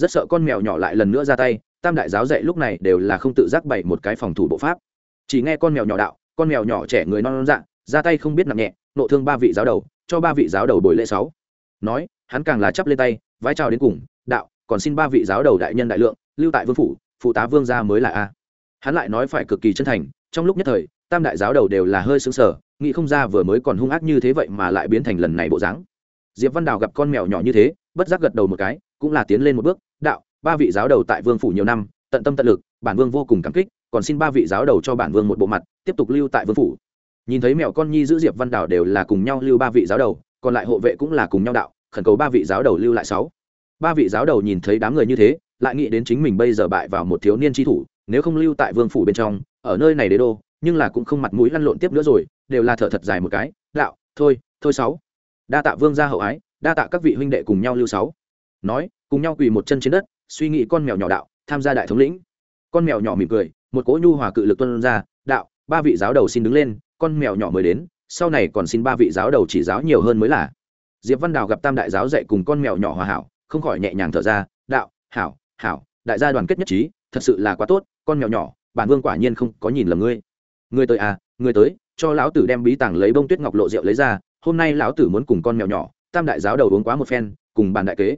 Rất sợ con mèo nhỏ lại lần nữa ra tay, tam đại giáo dạy lúc này đều là không tự giác bày một cái phòng thủ bộ pháp. Chỉ nghe con mèo nhỏ đạo, con mèo nhỏ trẻ người non non dạng ra tay không biết nặng nhẹ, nộ thương ba vị giáo đầu, cho ba vị giáo đầu bồi lễ sáu. Nói, hắn càng là chắp lên tay vái chào đến cùng, đạo, còn xin ba vị giáo đầu đại nhân đại lượng, lưu tại vương phủ, phụ tá vương gia mới là a. Hắn lại nói phải cực kỳ chân thành, trong lúc nhất thời, tam đại giáo đầu đều là hơi sững sờ, nghĩ không ra vừa mới còn hung ác như thế vậy mà lại biến thành lần này bộ dáng diệp văn đào gặp con mèo nhỏ như thế, bất giác gật đầu một cái, cũng là tiến lên một bước, đạo, ba vị giáo đầu tại vương phủ nhiều năm, tận tâm tận lực, bản vương vô cùng cảm kích, còn xin ba vị giáo đầu cho bản vương một bộ mặt, tiếp tục lưu tại vương phủ. Nhìn thấy mèo con nhi giữ diệp văn đào đều là cùng nhau lưu ba vị giáo đầu, còn lại hộ vệ cũng là cùng nhau đạo, khẩn cầu ba vị giáo đầu lưu lại sáu. Ba vị giáo đầu nhìn thấy đám người như thế, lại nghĩ đến chính mình bây giờ bại vào một thiếu niên tri thủ, nếu không lưu tại vương phủ bên trong, ở nơi này đế đô, nhưng là cũng không mặt mũi lăn lộn tiếp nữa rồi, đều là thở thật dài một cái, đạo, thôi thôi sáu đa tạ vương gia hậu ái, đa tạ các vị huynh đệ cùng nhau lưu sáu. Nói, cùng nhau quỳ một chân trên đất, suy nghĩ con mèo nhỏ đạo, tham gia đại thống lĩnh. Con mèo nhỏ mỉm cười, một cỗ nhu hòa cự lực tuân ra, đạo, ba vị giáo đầu xin đứng lên, con mèo nhỏ mới đến, sau này còn xin ba vị giáo đầu chỉ giáo nhiều hơn mới là. Diệp văn đào gặp tam đại giáo dạy cùng con mèo nhỏ hòa hảo, không khỏi nhẹ nhàng thở ra, đạo, hảo hảo, đại gia đoàn kết nhất trí, thật sự là quá tốt, con mèo nhỏ, bản vương quả nhiên không có nhìn lầm ngươi. Ngươi tới à ngươi tới, cho lão tử đem bí tàng lấy bông tuyết ngọc lộ rượu lấy ra hôm nay lão tử muốn cùng con mèo nhỏ, tam đại giáo đầu uống quá một phen, cùng bàn đại kế.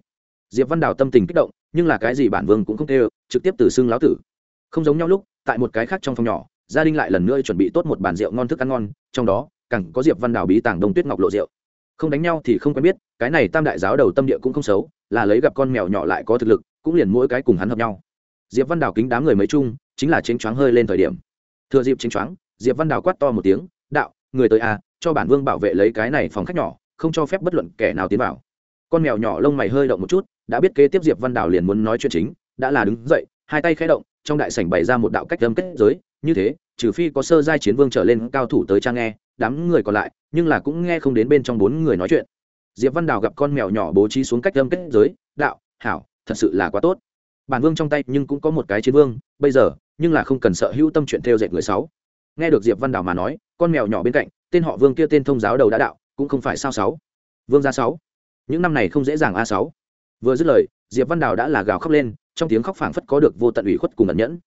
Diệp văn đào tâm tình kích động, nhưng là cái gì bản vương cũng không tê trực tiếp từ xưng lão tử. Không giống nhau lúc, tại một cái khác trong phòng nhỏ, gia đình lại lần nữa chuẩn bị tốt một bàn rượu ngon thức ăn ngon, trong đó, càng có diệp văn đào bí tàng đông tuyết ngọc lộ rượu. Không đánh nhau thì không quen biết, cái này tam đại giáo đầu tâm địa cũng không xấu, là lấy gặp con mèo nhỏ lại có thực lực, cũng liền mỗi cái cùng hắn hợp nhau. Diệp văn đào kính đám người mấy chung, chính là chênh choáng hơi lên thời điểm. Thừa dịp chênh choáng, diệp văn đào quát to một tiếng, đạo, người tới à cho bản vương bảo vệ lấy cái này phòng khách nhỏ, không cho phép bất luận kẻ nào tiến vào. Con mèo nhỏ lông mày hơi động một chút, đã biết kế tiếp diệp văn đào liền muốn nói chuyện chính, đã là đứng dậy, hai tay khẽ động, trong đại sảnh bày ra một đạo cách âm kết giới, như thế, trừ phi có sơ giai chiến vương trở lên cao thủ tới trang nghe, đám người còn lại, nhưng là cũng nghe không đến bên trong bốn người nói chuyện. Diệp văn đào gặp con mèo nhỏ bố trí xuống cách âm kết giới, đạo, hảo, thật sự là quá tốt. Bản vương trong tay nhưng cũng có một cái chiến vương, bây giờ, nhưng là không cần sợ hữu tâm chuyện theo dệt người sáu. Nghe được diệp văn đào mà nói, con mèo nhỏ bên cạnh tên họ vương kia tên thông giáo đầu đã đạo, cũng không phải sao sáu. Vương gia sáu. Những năm này không dễ dàng a sáu. Vừa dứt lời, diệp văn đào đã là gào khóc lên, trong tiếng khóc phảng phất có được vô tận ủy khuất cùng ẩn nhẫn.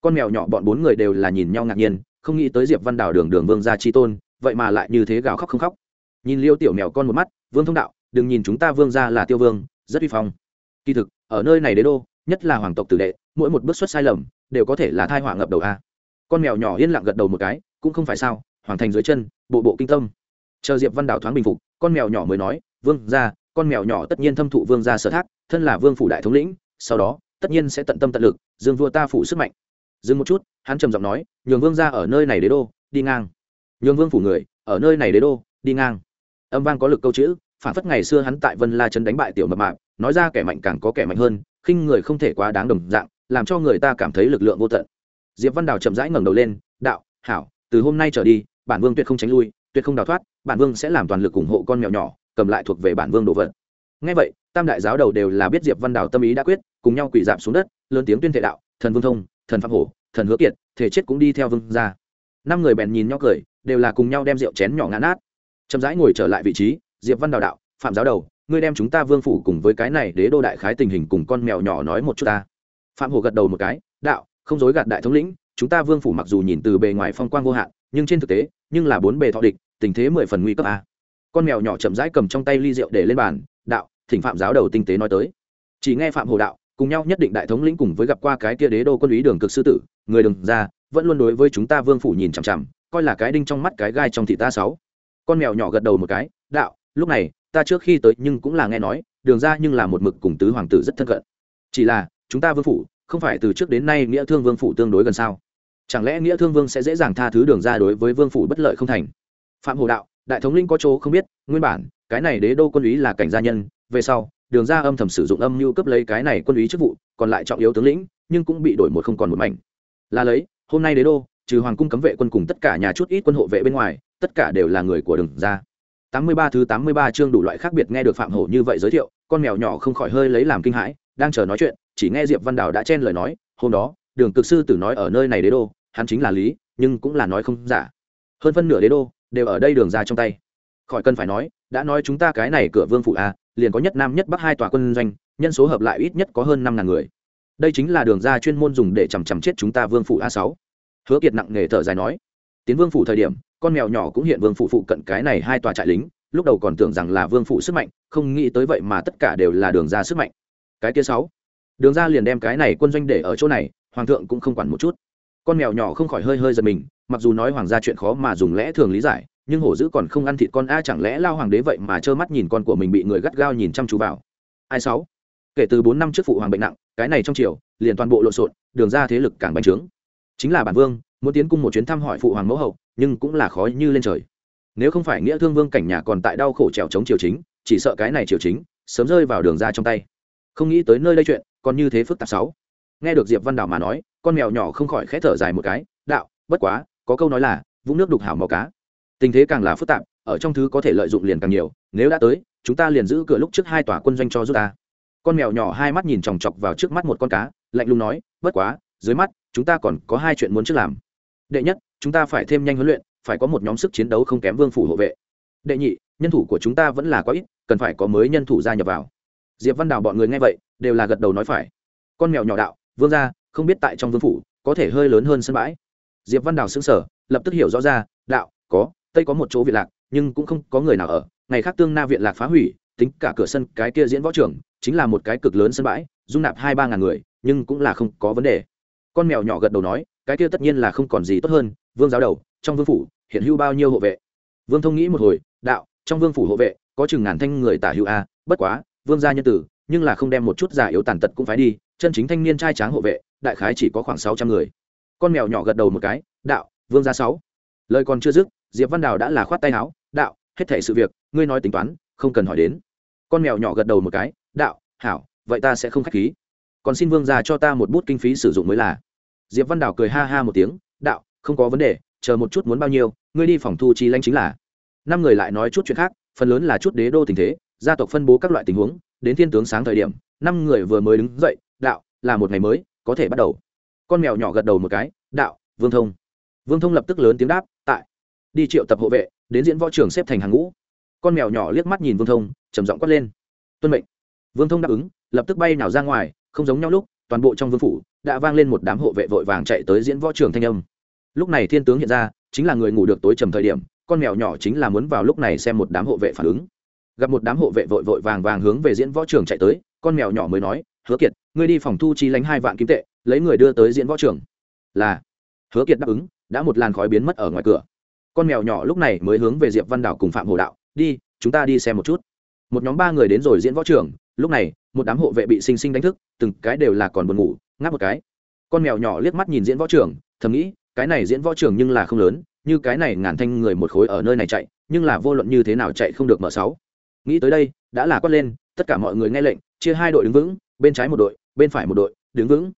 Con mèo nhỏ bọn bốn người đều là nhìn nhau ngạc nhiên, không nghĩ tới diệp văn đào đường đường vương gia chi tôn, vậy mà lại như thế gào khóc không khóc. Nhìn liêu tiểu mèo con một mắt, vương thông đạo, đừng nhìn chúng ta vương gia là tiêu vương, rất uy phong. Kỳ thực, ở nơi này đế đô, nhất là hoàng tộc tử đệ, mỗi một bước xuất sai lầm, đều có thể là thai họa ngập đầu a. Con mèo nhỏ yên lặng gật đầu một cái, cũng không phải sao hoàng thành dưới chân, bộ bộ kinh tâm. Chờ diệp văn đào thoáng bình phục, con mèo nhỏ mới nói, vương gia, con mèo nhỏ tất nhiên thâm thụ vương gia sở thác, thân là vương phủ đại thống lĩnh, sau đó, tất nhiên sẽ tận tâm tận lực, dương vua ta phủ sức mạnh. Dừng một chút, hắn trầm giọng nói, nhường vương gia ở nơi này đế đô, đi ngang. Nhường vương phủ người, ở nơi này đế đô, đi ngang. Âm vang có lực câu chữ, phản phất ngày xưa hắn tại vân la trấn đánh bại tiểu mập mạp, nói ra kẻ mạnh càng có kẻ mạnh hơn, khinh người không thể quá đáng đồng dạng, làm cho người ta cảm thấy lực lượng vô tận. Diệp văn đào chậm rãi ngẩng đầu lên, đạo, hảo từ hôm nay trở đi, bản vương tuyệt không tránh lui, tuyệt không đào thoát, bản vương sẽ làm toàn lực ủng hộ con mèo nhỏ, cầm lại thuộc về bản vương đồ vật. Ngay vậy, tam đại giáo đầu đều là biết diệp văn đào tâm ý đã quyết, cùng nhau quỳ dạp xuống đất, lớn tiếng tuyên thệ đạo, thần vương thông, thần phạm hổ, thần hứa kiệt thể chết cũng đi theo vương ra năm người bèn nhìn nhau cười, đều là cùng nhau đem rượu chén nhỏ ngã nát. Chậm rãi ngồi trở lại vị trí, diệp văn đào đạo, phạm giáo đầu, ngươi đem chúng ta vương phủ cùng với cái này đế đô đại khái tình hình cùng con mèo nhỏ nói một chút ta. Phạm hổ gật đầu một cái, đạo, không dối gạt đại thống lĩnh chúng ta vương phủ mặc dù nhìn từ bề ngoài phong quang vô hạn, nhưng trên thực tế, nhưng là bốn bề thọ địch, tình thế mười phần nguy cấp a. Con mèo nhỏ chậm rãi cầm trong tay ly rượu để lên bàn, đạo, thỉnh phạm giáo đầu tinh tế nói tới. Chỉ nghe phạm hồ đạo, cùng nhau nhất định đại thống lĩnh cùng với gặp qua cái kia đế đô quân lý đường cực sư tử, người đừng ra, vẫn luôn đối với chúng ta vương phủ nhìn chằm chằm, coi là cái đinh trong mắt cái gai trong thị ta sáu. Con mèo nhỏ gật đầu một cái, đạo, lúc này, ta trước khi tới nhưng cũng là nghe nói, đường ra nhưng là một mực cùng tứ hoàng tử rất thân cận. Chỉ là, chúng ta vương phủ, không phải từ trước đến nay nghĩa thương vương phủ tương đối gần sao? Chẳng lẽ nghĩa thương vương sẽ dễ dàng tha thứ đường ra đối với vương phủ bất lợi không thành? Phạm hồ đạo, đại thống linh có chỗ không biết, nguyên bản, cái này đế đô quân lý là cảnh gia nhân, về sau, đường ra âm thầm sử dụng âm mưu cấp lấy cái này quân lý chức vụ, còn lại trọng yếu tướng lĩnh, nhưng cũng bị đổi một không còn một mảnh. Là lấy, hôm nay đế đô, trừ hoàng cung cấm vệ quân cùng tất cả nhà chút ít quân hộ vệ bên ngoài, tất cả đều là người của đường ra. Tám mươi ba thứ tám mươi ba chương đủ loại khác biệt nghe được phạm hổ như vậy giới thiệu, con mèo nhỏ không khỏi hơi lấy làm kinh hãi, đang chờ nói chuyện, chỉ nghe diệp văn đào đã chen lời nói, hôm đó, đường cực sư tử nói ở nơi này đế đô hắn chính là lý, nhưng cũng là nói không giả. Hơn phân nửa đế đô đều ở đây đường ra trong tay. Khỏi cần phải nói, đã nói chúng ta cái này cửa vương phủ a, liền có nhất nam nhất bắc hai tòa quân doanh, nhân số hợp lại ít nhất có hơn năm ngàn người. Đây chính là đường ra chuyên môn dùng để chằm chằm chết chúng ta vương phủ a sáu. Hứa kiệt nặng nề thở dài nói, tiến vương phủ thời điểm, con mèo nhỏ cũng hiện vương phủ phụ cận cái này hai tòa trại lính, lúc đầu còn tưởng rằng là vương phủ sức mạnh, không nghĩ tới vậy mà tất cả đều là đường ra sức mạnh. Cái kia sáu. Đường ra liền đem cái này quân doanh để ở chỗ này, hoàng thượng cũng không quản một chút con mèo nhỏ không khỏi hơi hơi giật mình, mặc dù nói hoàng gia chuyện khó mà dùng lẽ thường lý giải, nhưng hổ dữ còn không ăn thịt con a, chẳng lẽ lao hoàng đế vậy mà trơ mắt nhìn con của mình bị người gắt gao nhìn chăm chú vào? Ai sáu? Kể từ bốn năm trước phụ hoàng bệnh nặng, cái này trong triều, liền toàn bộ lộn xộn, đường ra thế lực càng bành trướng. Chính là bản vương, muốn tiến cung một chuyến thăm hỏi phụ hoàng mẫu hậu, nhưng cũng là khó như lên trời. Nếu không phải nghĩa thương vương cảnh nhà còn tại đau khổ trèo chống triều chính, chỉ sợ cái này triều chính, sớm rơi vào đường ra trong tay. Không nghĩ tới nơi đây chuyện, còn như thế phức tạp sáu. Nghe được diệp văn đảo mà nói con mèo nhỏ không khỏi khẽ thở dài một cái, đạo, bất quá, có câu nói là, vũng nước đục hảo màu cá. Tình thế càng là phức tạp, ở trong thứ có thể lợi dụng liền càng nhiều, nếu đã tới, chúng ta liền giữ cửa lúc trước hai tòa quân doanh cho giúp ta. Con mèo nhỏ hai mắt nhìn chòng chọc vào trước mắt một con cá, lạnh lùng nói, bất quá, dưới mắt, chúng ta còn có hai chuyện muốn trước làm. Đệ nhất, chúng ta phải thêm nhanh huấn luyện, phải có một nhóm sức chiến đấu không kém vương phủ hộ vệ. Đệ nhị, nhân thủ của chúng ta vẫn là quá ít, cần phải có mới nhân thủ gia nhập vào. Diệp văn đào bọn người nghe vậy, đều là gật đầu nói phải. Con mèo nhỏ đạo, vương ra không biết tại trong vương phủ có thể hơi lớn hơn sân bãi. Diệp văn đào xứng sở lập tức hiểu rõ ra, đạo, có, tây có một chỗ viện lạc, nhưng cũng không có người nào ở, ngày khác tương na viện lạc phá hủy, tính cả cửa sân cái kia diễn võ trưởng chính là một cái cực lớn sân bãi, dung nạp hai ba ngàn người, nhưng cũng là không có vấn đề. Con mèo nhỏ gật đầu nói, cái kia tất nhiên là không còn gì tốt hơn, vương giáo đầu, trong vương phủ, hiện hữu bao nhiêu hộ vệ? Vương thông nghĩ một hồi, đạo, trong vương phủ hộ vệ, có chừng ngàn thanh người tả hữu a, bất quá, vương gia nhân tử, nhưng là không đem một chút giả yếu tàn tật cũng phải đi chân chính thanh niên trai tráng hộ vệ, đại khái chỉ có khoảng sáu trăm người. Con mèo nhỏ gật đầu một cái, đạo, vương gia sáu. Lời còn chưa dứt, diệp văn đào đã là khoát tay áo, đạo, hết thể sự việc, ngươi nói tính toán, không cần hỏi đến. Con mèo nhỏ gật đầu một cái, đạo, hảo, vậy ta sẽ không khách khí. Còn xin vương gia cho ta một bút kinh phí sử dụng mới là. Diệp văn đào cười ha ha một tiếng, đạo, không có vấn đề, chờ một chút muốn bao nhiêu, ngươi đi phòng thu chi lãnh chính là. Năm người lại nói chút chuyện khác, phần lớn là chút đế đô tình thế, gia tộc phân bố các loại tình huống, đến thiên tướng sáng thời điểm, năm người vừa mới đứng dậy đạo, là một ngày mới, có thể bắt đầu. Con mèo nhỏ gật đầu một cái, đạo, vương thông. Vương thông lập tức lớn tiếng đáp, tại. Đi triệu tập hộ vệ, đến diễn võ trường xếp thành hàng ngũ. Con mèo nhỏ liếc mắt nhìn vương thông, trầm giọng quát lên. Tuân mệnh. Vương thông đáp ứng, lập tức bay nào ra ngoài, không giống nhau lúc, toàn bộ trong vương phủ, đã vang lên một đám hộ vệ vội vàng chạy tới diễn võ trường thanh âm. Lúc này thiên tướng hiện ra, chính là người ngủ được tối trầm thời điểm, con mèo nhỏ chính là muốn vào lúc này xem một đám hộ vệ phản ứng. Gặp một đám hộ vệ vội vội vàng vàng hướng về diễn võ trường chạy tới, con mèo nhỏ mới nói hứa kiệt, ngươi đi phòng thu chi lánh hai vạn kim tệ, lấy người đưa tới diễn võ trường. Là. Hứa kiệt đáp ứng, đã một làn khói biến mất ở ngoài cửa. Con mèo nhỏ lúc này mới hướng về diệp văn đảo cùng phạm hồ đạo, đi, chúng ta đi xem một chút. Một nhóm ba người đến rồi diễn võ trường, lúc này, một đám hộ vệ bị sinh sinh đánh thức, từng cái đều là còn buồn ngủ, ngáp một cái. Con mèo nhỏ liếc mắt nhìn diễn võ trường, thầm nghĩ, cái này diễn võ trường nhưng là không lớn, như cái này ngàn thanh người một khối ở nơi này chạy, nhưng là vô luận như thế nào chạy không được mở sáu. Nghĩ tới đây, đã là quát lên, tất cả mọi người nghe lệnh, chia hai đội đứng vững bên trái một đội, bên phải một đội, đứng vững.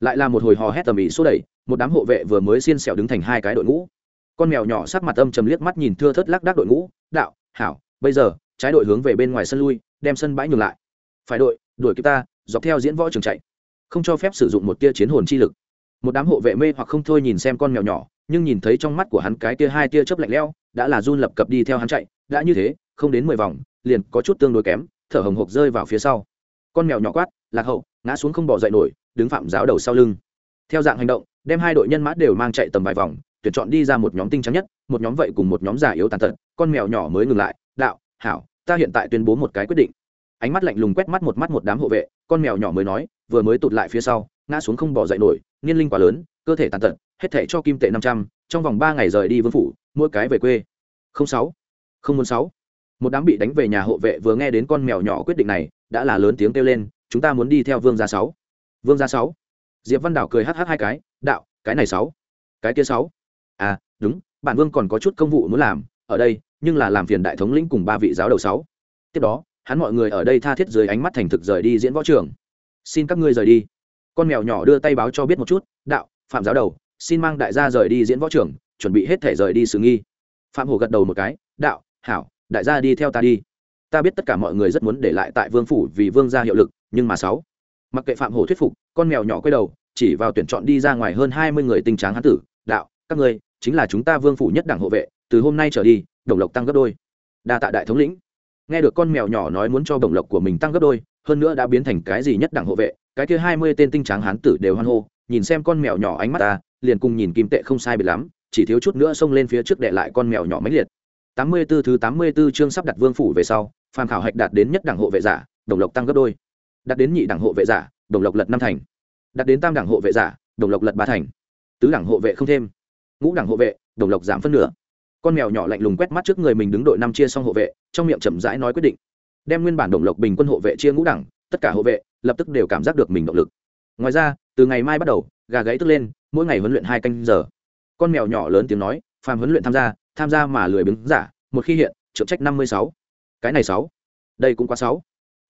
Lại là một hồi hò hét tầm ĩ số đẩy, một đám hộ vệ vừa mới xiên xẻo đứng thành hai cái đội ngũ. Con mèo nhỏ sắc mặt âm trầm liếc mắt nhìn thưa thớt lắc đắc đội ngũ, đạo, hảo, bây giờ, trái đội hướng về bên ngoài sân lui, đem sân bãi nhường lại. Phải đội, đuổi kịp ta, dọc theo diễn võ trường chạy. Không cho phép sử dụng một tia chiến hồn chi lực. Một đám hộ vệ mê hoặc không thôi nhìn xem con mèo nhỏ, nhưng nhìn thấy trong mắt của hắn cái tia hai tia chớp lạnh leo đã là run lập cập đi theo hắn chạy. Đã như thế, không đến mười vòng, liền có chút tương đối kém, thở hồng hộc rơi vào phía sau con mèo nhỏ quát, lạc hậu, ngã xuống không bỏ dậy nổi, đứng phạm giáo đầu sau lưng. Theo dạng hành động, đem hai đội nhân mã đều mang chạy tầm vài vòng, tuyển chọn đi ra một nhóm tinh trắng nhất, một nhóm vậy cùng một nhóm già yếu tàn tật, con mèo nhỏ mới ngừng lại, đạo, hảo, ta hiện tại tuyên bố một cái quyết định. Ánh mắt lạnh lùng quét mắt một mắt một đám hộ vệ, con mèo nhỏ mới nói, vừa mới tụt lại phía sau, ngã xuống không bỏ dậy nổi, niên linh quá lớn, cơ thể tàn tật, hết thể cho kim tệ năm trăm, trong vòng ba ngày rời đi vương phủ, mỗi cái về quê. Không sáu, không muốn sáu. Một đám bị đánh về nhà hộ vệ vừa nghe đến con mèo nhỏ quyết định này đã là lớn tiếng kêu lên, chúng ta muốn đi theo vương gia sáu. Vương gia sáu? Diệp văn đảo cười hh hai cái, đạo, cái này sáu. Cái kia sáu? À đúng, bản vương còn có chút công vụ muốn làm, ở đây, nhưng là làm phiền đại thống lĩnh cùng ba vị giáo đầu sáu. Tiếp đó, hắn mọi người ở đây tha thiết dưới ánh mắt thành thực rời đi diễn võ trường. Xin các ngươi rời đi. Con mèo nhỏ đưa tay báo cho biết một chút, đạo, phạm giáo đầu, xin mang đại gia rời đi diễn võ trường, chuẩn bị hết thể rời đi sự nghi. Phạm hồ gật đầu một cái, đạo, hảo, đại gia đi theo ta đi ta biết tất cả mọi người rất muốn để lại tại vương phủ vì vương gia hiệu lực, nhưng mà sáu. Mặc kệ phạm hồ thuyết phục, con mèo nhỏ quay đầu, chỉ vào tuyển chọn đi ra ngoài hơn hai mươi người tinh tráng hán tử, đạo, các ngươi, chính là chúng ta vương phủ nhất đảng hộ vệ, từ hôm nay trở đi, đồng lộc tăng gấp đôi. Đa tạ đại thống lĩnh. Nghe được con mèo nhỏ nói muốn cho đồng lộc của mình tăng gấp đôi, hơn nữa đã biến thành cái gì nhất đẳng hộ vệ, cái kia hai mươi tên tinh tráng hán tử đều hoan hô, nhìn xem con mèo nhỏ ánh mắt ta, liền cùng nhìn kim tệ không sai biệt lắm, chỉ thiếu chút nữa xông lên phía trước để lại con mèo nhỏ mãnh liệt. Tám mươi 84 thứ tám mươi 84 chương sắp đặt vương phủ về sau phàm khảo hạch đạt đến nhất đẳng hộ vệ giả, đồng lộc tăng gấp đôi. Đạt đến nhị đẳng hộ vệ giả, đồng lộc lật năm thành. Đạt đến tam đẳng hộ vệ giả, đồng lộc lật ba thành. Tứ đẳng hộ vệ không thêm. Ngũ đẳng hộ vệ, đồng lộc giảm phân nửa. Con mèo nhỏ lạnh lùng quét mắt trước người mình đứng đội năm chia xong hộ vệ, trong miệng chậm rãi nói quyết định. Đem nguyên bản đồng lộc bình quân hộ vệ chia ngũ đẳng, tất cả hộ vệ, lập tức đều cảm giác được mình động lực. Ngoài ra, từ ngày mai bắt đầu, gà gáy tức lên, mỗi ngày huấn luyện hai canh giờ. Con mèo nhỏ lớn tiếng nói, phàm huấn luyện tham gia tham gia mà lười biếng giả, một khi hiện trượng trách năm mươi sáu cái này sáu. Đây cũng quá sáu.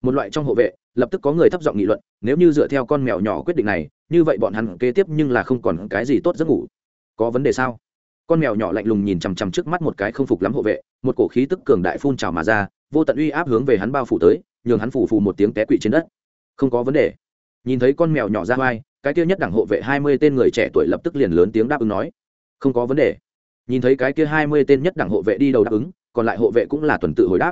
Một loại trong hộ vệ, lập tức có người thấp giọng nghị luận, nếu như dựa theo con mèo nhỏ quyết định này, như vậy bọn hắn kế tiếp nhưng là không còn cái gì tốt giấc ngủ. Có vấn đề sao? Con mèo nhỏ lạnh lùng nhìn chằm chằm trước mắt một cái không phục lắm hộ vệ, một cổ khí tức cường đại phun trào mà ra, vô tận uy áp hướng về hắn bao phủ tới, nhường hắn phủ phù một tiếng té quỵ trên đất. Không có vấn đề. Nhìn thấy con mèo nhỏ ra vai, cái kia nhất đẳng hộ vệ hai mươi tên người trẻ tuổi lập tức liền lớn tiếng đáp ứng nói. Không có vấn đề. Nhìn thấy cái kia hai mươi tên nhất đẳng hộ vệ đi đầu đáp ứng, còn lại hộ vệ cũng là tuần tự hồi đáp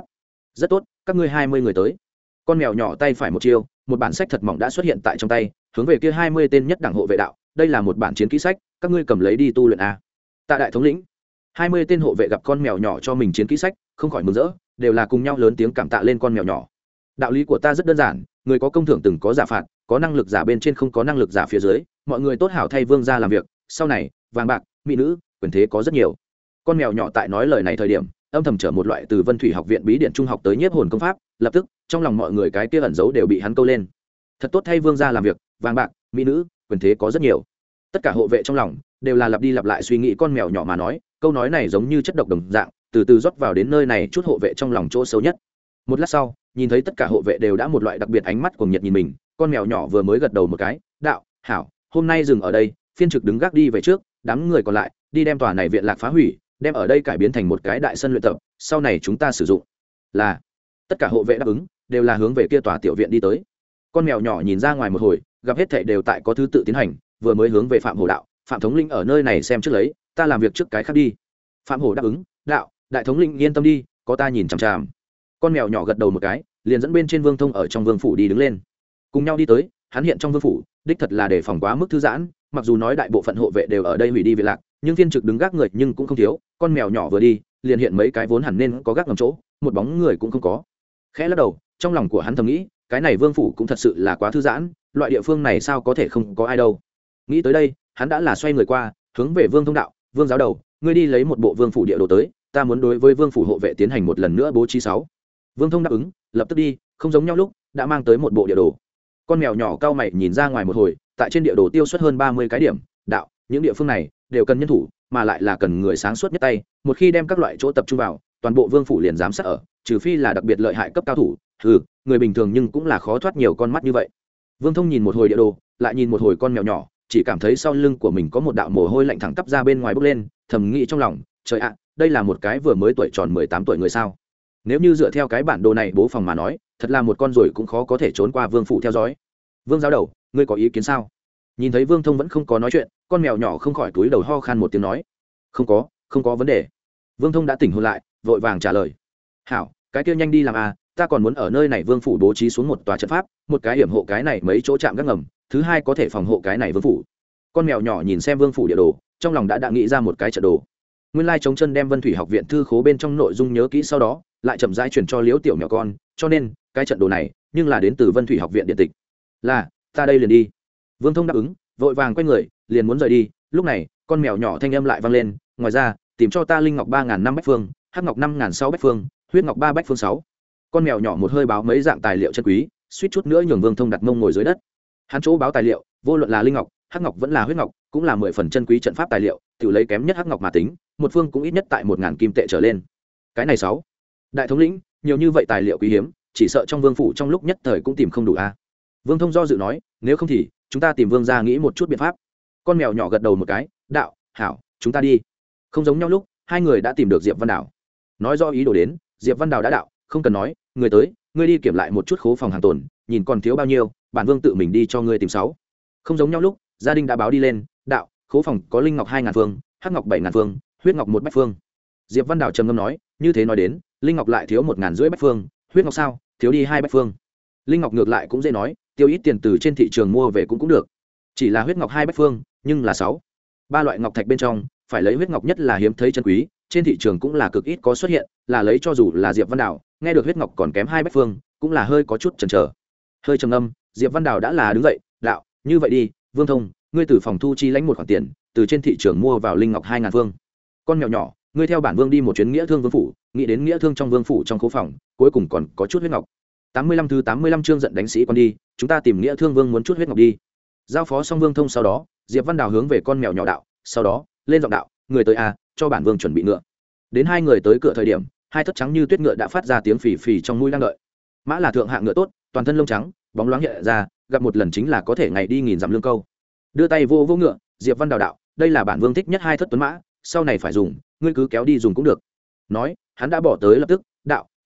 rất tốt, các ngươi hai mươi người tới. Con mèo nhỏ tay phải một chiêu, một bản sách thật mỏng đã xuất hiện tại trong tay, hướng về kia hai mươi tên nhất đẳng hộ vệ đạo, đây là một bản chiến kỹ sách, các ngươi cầm lấy đi tu luyện a. Tạ đại thống lĩnh, hai mươi tên hộ vệ gặp con mèo nhỏ cho mình chiến kỹ sách, không khỏi mừng rỡ, đều là cùng nhau lớn tiếng cảm tạ lên con mèo nhỏ. Đạo lý của ta rất đơn giản, người có công thưởng từng có giả phạt, có năng lực giả bên trên không có năng lực giả phía dưới, mọi người tốt hảo thay vương ra làm việc, sau này, vàng bạc, mỹ nữ, quyền thế có rất nhiều. Con mèo nhỏ tại nói lời này thời điểm âm thầm trở một loại từ vân thủy học viện bí điện trung học tới nhiếp hồn công pháp, lập tức, trong lòng mọi người cái kia ẩn giấu đều bị hắn câu lên. Thật tốt thay vương ra làm việc, vàng bạc, mỹ nữ, quyền thế có rất nhiều. Tất cả hộ vệ trong lòng đều là lặp đi lặp lại suy nghĩ con mèo nhỏ mà nói, câu nói này giống như chất độc đồng dạng, từ từ rót vào đến nơi này chút hộ vệ trong lòng chỗ xấu nhất. Một lát sau, nhìn thấy tất cả hộ vệ đều đã một loại đặc biệt ánh mắt cuồng nhiệt nhìn mình, con mèo nhỏ vừa mới gật đầu một cái, đạo, hảo, hôm nay dừng ở đây, phiên trực đứng gác đi về trước, đám người còn lại, đi đem tòa này viện lạc phá hủy đem ở đây cải biến thành một cái đại sân luyện tập, sau này chúng ta sử dụng là, tất cả hộ vệ đáp ứng, đều là hướng về kia tòa tiểu viện đi tới. Con mèo nhỏ nhìn ra ngoài một hồi, gặp hết thệ đều tại có thứ tự tiến hành, vừa mới hướng về phạm hổ đạo, phạm thống linh ở nơi này xem trước lấy, ta làm việc trước cái khác đi. Phạm hổ đáp ứng, đạo, đại thống linh yên tâm đi, có ta nhìn chằm chằm. Con mèo nhỏ gật đầu một cái, liền dẫn bên trên vương thông ở trong vương phủ đi đứng lên. Cùng nhau đi tới, hắn hiện trong vương phủ, đích thật là để phòng quá mức thư giãn, mặc dù nói đại bộ phận hộ vệ đều ở đây hủy đi việc lạc, nhưng viên trực đứng gác người nhưng cũng không thiếu con mèo nhỏ vừa đi, liền hiện mấy cái vốn hẳn nên có gác ngầm chỗ, một bóng người cũng không có. Khẽ lắc đầu, trong lòng của hắn thầm nghĩ, cái này vương phủ cũng thật sự là quá thư giãn, loại địa phương này sao có thể không có ai đâu. Nghĩ tới đây, hắn đã là xoay người qua, hướng về vương thông đạo, vương giáo đầu, ngươi đi lấy một bộ vương phủ địa đồ tới, ta muốn đối với vương phủ hộ vệ tiến hành một lần nữa bố trí sáu. Vương thông đáp ứng, lập tức đi, không giống nhau lúc, đã mang tới một bộ địa đồ. Con mèo nhỏ cao mày nhìn ra ngoài một hồi, tại trên địa đồ tiêu xuất hơn ba mươi cái điểm, đạo, những địa phương này đều cần nhân thủ mà lại là cần người sáng suốt nhất tay, một khi đem các loại chỗ tập trung vào, toàn bộ vương phủ liền giám sát ở, trừ phi là đặc biệt lợi hại cấp cao thủ ừ người bình thường nhưng cũng là khó thoát nhiều con mắt như vậy. Vương thông nhìn một hồi địa đồ, lại nhìn một hồi con mèo nhỏ, chỉ cảm thấy sau lưng của mình có một đạo mồ hôi lạnh thẳng tắp ra bên ngoài bốc lên, thầm nghĩ trong lòng, trời ạ, đây là một cái vừa mới tuổi tròn mười tám tuổi người sao? Nếu như dựa theo cái bản đồ này bố phòng mà nói, thật là một con rồi cũng khó có thể trốn qua vương phủ theo dõi. Vương giáo đầu, ngươi có ý kiến sao? Nhìn thấy vương thông vẫn không có nói chuyện, con mèo nhỏ không khỏi túi đầu ho khan một tiếng nói. Không có không có vấn đề. Vương thông đã tỉnh hôn lại, vội vàng trả lời. Hảo, cái kia nhanh đi làm à ta còn muốn ở nơi này vương phủ bố trí xuống một tòa trận pháp, một cái hiểm hộ cái này mấy chỗ chạm gác ngầm, thứ hai có thể phòng hộ cái này vương phủ. Con mèo nhỏ nhìn xem vương phủ địa đồ, trong lòng đã đã nghĩ ra một cái trận đồ. Nguyên lai chống chân đem vân thủy học viện thư khố bên trong nội dung nhớ kỹ sau đó, lại chậm rãi chuyển cho liễu tiểu mèo con, cho nên, cái trận đồ này, nhưng là đến từ vân thủy học viện điện tịch. Là, ta đây liền đi vương thông đáp ứng, vội vàng quay người, liền muốn rời đi. Lúc này, con mèo nhỏ thanh âm lại vang lên, ngoài ra, tìm cho ta linh ngọc ba n g h n năm bách phương, hắc ngọc năm n g h n sáu bách phương, huyết ngọc ba bách phương sáu. Con mèo nhỏ một hơi báo mấy dạng tài liệu chân quý, suýt chút nữa nhường vương thông đặt mông ngồi dưới đất. Hắn chỗ báo tài liệu, vô luận là linh ngọc, hắc ngọc vẫn là huyết ngọc, cũng là mười phần chân quý trận pháp tài liệu, tự lấy kém nhất hắc ngọc mà tính, một phương cũng ít nhất tại một ngàn kim tệ trở lên. Cái này sáu. Đại thống lĩnh, nhiều như vậy tài liệu quý hiếm, chỉ sợ trong vương phủ trong lúc nhất thời cũng tìm không đủ a. Vương thông do dự nói, nếu không thì chúng ta tìm vương ra nghĩ một chút biện pháp. Con mèo nhỏ gật đầu một cái, đạo, hảo, chúng ta đi. Không giống nhau lúc, hai người đã tìm được diệp văn đảo. Nói do ý đồ đến, diệp văn đào đã đạo, không cần nói, người tới, ngươi đi kiểm lại một chút khố phòng hàng tồn, nhìn còn thiếu bao nhiêu, bản vương tự mình đi cho ngươi tìm sáu. Không giống nhau lúc, gia đình đã báo đi lên, đạo, khố phòng có linh ngọc hai ngàn phương, hắc ngọc bảy ngàn phương, huyết ngọc một bách phương. Diệp văn đào trầm ngâm nói, như thế nói đến, linh ngọc lại thiếu một ngàn rưỡi bách phương, huyết ngọc sao, thiếu đi hai bách phương. Linh ngọc ngược lại cũng dễ nói tiêu ít tiền từ trên thị trường mua về cũng cũng được. Chỉ là huyết ngọc hai bách phương, nhưng là sáu. Ba loại ngọc thạch bên trong, phải lấy huyết ngọc nhất là hiếm thấy chân quý, trên thị trường cũng là cực ít có xuất hiện, là lấy cho dù là diệp văn đào, nghe được huyết ngọc còn kém hai bách phương, cũng là hơi có chút chần chờ. Hơi trầm âm diệp văn đào đã là đứng dậy, đạo, như vậy đi, vương thông, ngươi từ phòng thu chi lãnh một khoản tiền, từ trên thị trường mua vào linh ngọc hai ngàn phương. Con mèo nhỏ, ngươi theo bản vương đi một chuyến nghĩa thương vương phủ, nghĩ đến nghĩa thương trong vương phủ trong khố phòng, cuối cùng còn có chút huyết ngọc tám mươi lăm thứ tám mươi lăm chương giận đánh sĩ con đi, chúng ta tìm nghĩa thương vương muốn chút huyết ngọc đi. Giao phó xong vương thông sau đó, diệp văn đào hướng về con mèo nhỏ đạo, sau đó, lên giọng đạo, người tới a cho bản vương chuẩn bị ngựa. Đến hai người tới cửa thời điểm, hai thất trắng như tuyết ngựa đã phát ra tiếng phì phì trong mũi đang đợi. Mã là thượng hạng ngựa tốt, toàn thân lông trắng, bóng loáng nhẹ ra, gặp một lần chính là có thể ngày đi nghìn dặm lương câu. Đưa tay vô vô ngựa, diệp văn đào đạo, đây là bản vương thích nhất hai thất tuấn mã, sau này phải dùng, ngươi cứ kéo đi dùng cũng được. Nói, hắn đã bỏ tới lập tức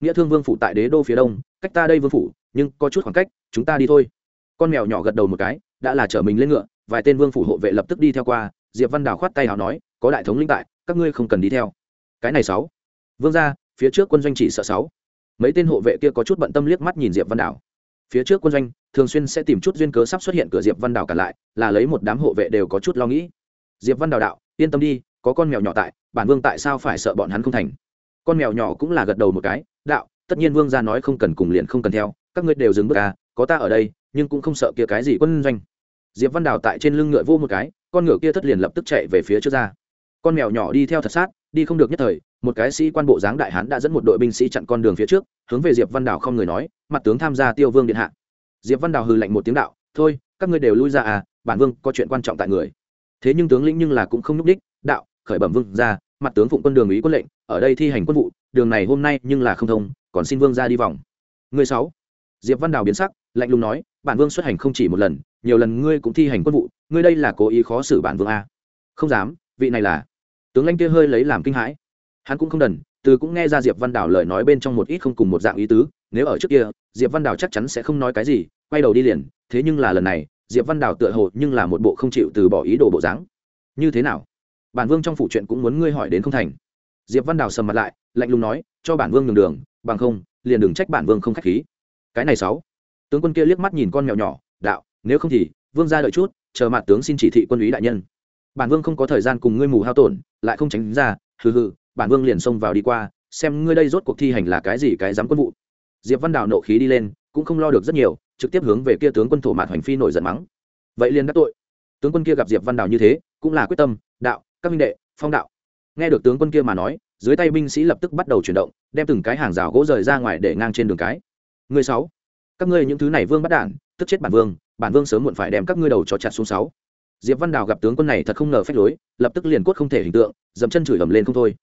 nghĩa thương vương phủ tại đế đô phía đông, cách ta đây vương phủ, nhưng có chút khoảng cách, chúng ta đi thôi. Con mèo nhỏ gật đầu một cái, đã là chở mình lên ngựa, vài tên vương phủ hộ vệ lập tức đi theo qua, diệp văn đào khoát tay hào nói, có đại thống linh tại, các ngươi không cần đi theo. Cái này sáu. Vương ra phía trước quân doanh chỉ sợ sáu. Mấy tên hộ vệ kia có chút bận tâm liếc mắt nhìn diệp văn đào. Phía trước quân doanh, thường xuyên sẽ tìm chút duyên cớ sắp xuất hiện cửa diệp văn đào cả lại, là lấy một đám hộ vệ đều có chút lo nghĩ. Diệp văn đào đạo, yên tâm đi, có con mèo nhỏ tại, bản vương tại sao phải sợ bọn hắn không thành? Con mèo nhỏ cũng là gật đầu một cái, đạo, tất nhiên vương gia nói không cần cùng liền không cần theo, các ngươi đều dừng bước à có ta ở đây, nhưng cũng không sợ kia cái gì quân doanh. Diệp văn đào tại trên lưng ngựa vô một cái, con ngựa kia thất liền lập tức chạy về phía trước ra. Con mèo nhỏ đi theo thật sát, đi không được nhất thời, một cái sĩ quan bộ dáng đại hán đã dẫn một đội binh sĩ chặn con đường phía trước, hướng về diệp văn đào không người nói, mặt tướng tham gia tiêu vương điện hạ. Diệp văn đào hừ lạnh một tiếng đạo, thôi, các ngươi đều lui ra à bản vương có chuyện quan trọng tại người. Thế nhưng tướng lĩnh nhưng là cũng không nhúc đích đạo, khởi bẩm vương ra mặt tướng phụng quân đường ý quân lệnh ở đây thi hành quân vụ, đường này hôm nay nhưng là không thông, còn xin vương ra đi vòng. Người sáu. Diệp văn đào biến sắc, lạnh lùng nói, bản vương xuất hành không chỉ một lần, nhiều lần ngươi cũng thi hành quân vụ, ngươi đây là cố ý khó xử bản vương a. Không dám, vị này là. Tướng lãnh kia hơi lấy làm kinh hãi. Hắn cũng không đần, từ cũng nghe ra diệp văn đào lời nói bên trong một ít không cùng một dạng ý tứ, nếu ở trước kia, diệp văn đào chắc chắn sẽ không nói cái gì, quay đầu đi liền, thế nhưng là lần này, diệp văn đào tựa hồ nhưng là một bộ không chịu từ bỏ ý đồ bộ dáng. Như thế nào? Bản vương trong phủ chuyện cũng muốn ngươi hỏi đến không thành diệp văn đào sầm mặt lại, lạnh lùng nói, cho bản vương nhường đường, bằng không, liền đừng trách bản vương không khách khí. Cái này sáu. Tướng quân kia liếc mắt nhìn con mèo nhỏ, đạo, nếu không thì, vương ra đợi chút, chờ mặt tướng xin chỉ thị quân úy đại nhân. Bản vương không có thời gian cùng ngươi mù hao tổn, lại không tránh ra, hừ hừ, bản vương liền xông vào đi qua, xem ngươi đây rốt cuộc thi hành là cái gì cái dám quân vụ. Diệp văn đào nộ khí đi lên, cũng không lo được rất nhiều, trực tiếp hướng về kia tướng quân thổ mạt hoành phi nổi giận mắng. Vậy liền đắc tội. Tướng quân kia gặp diệp văn đào như thế, cũng là quyết tâm, đạo, các minh đệ, phong đạo nghe được tướng quân kia mà nói, dưới tay binh sĩ lập tức bắt đầu chuyển động, đem từng cái hàng rào gỗ rời ra ngoài để ngang trên đường cái. Người sáu, các ngươi những thứ này vương bắt đản tức chết bản vương bản vương sớm muộn phải đem các ngươi đầu cho chặt xuống sáu. Diệp văn đào gặp tướng quân này thật không ngờ phép lối, lập tức liền quất không thể hình tượng, dậm chân chửi ầm lên không thôi.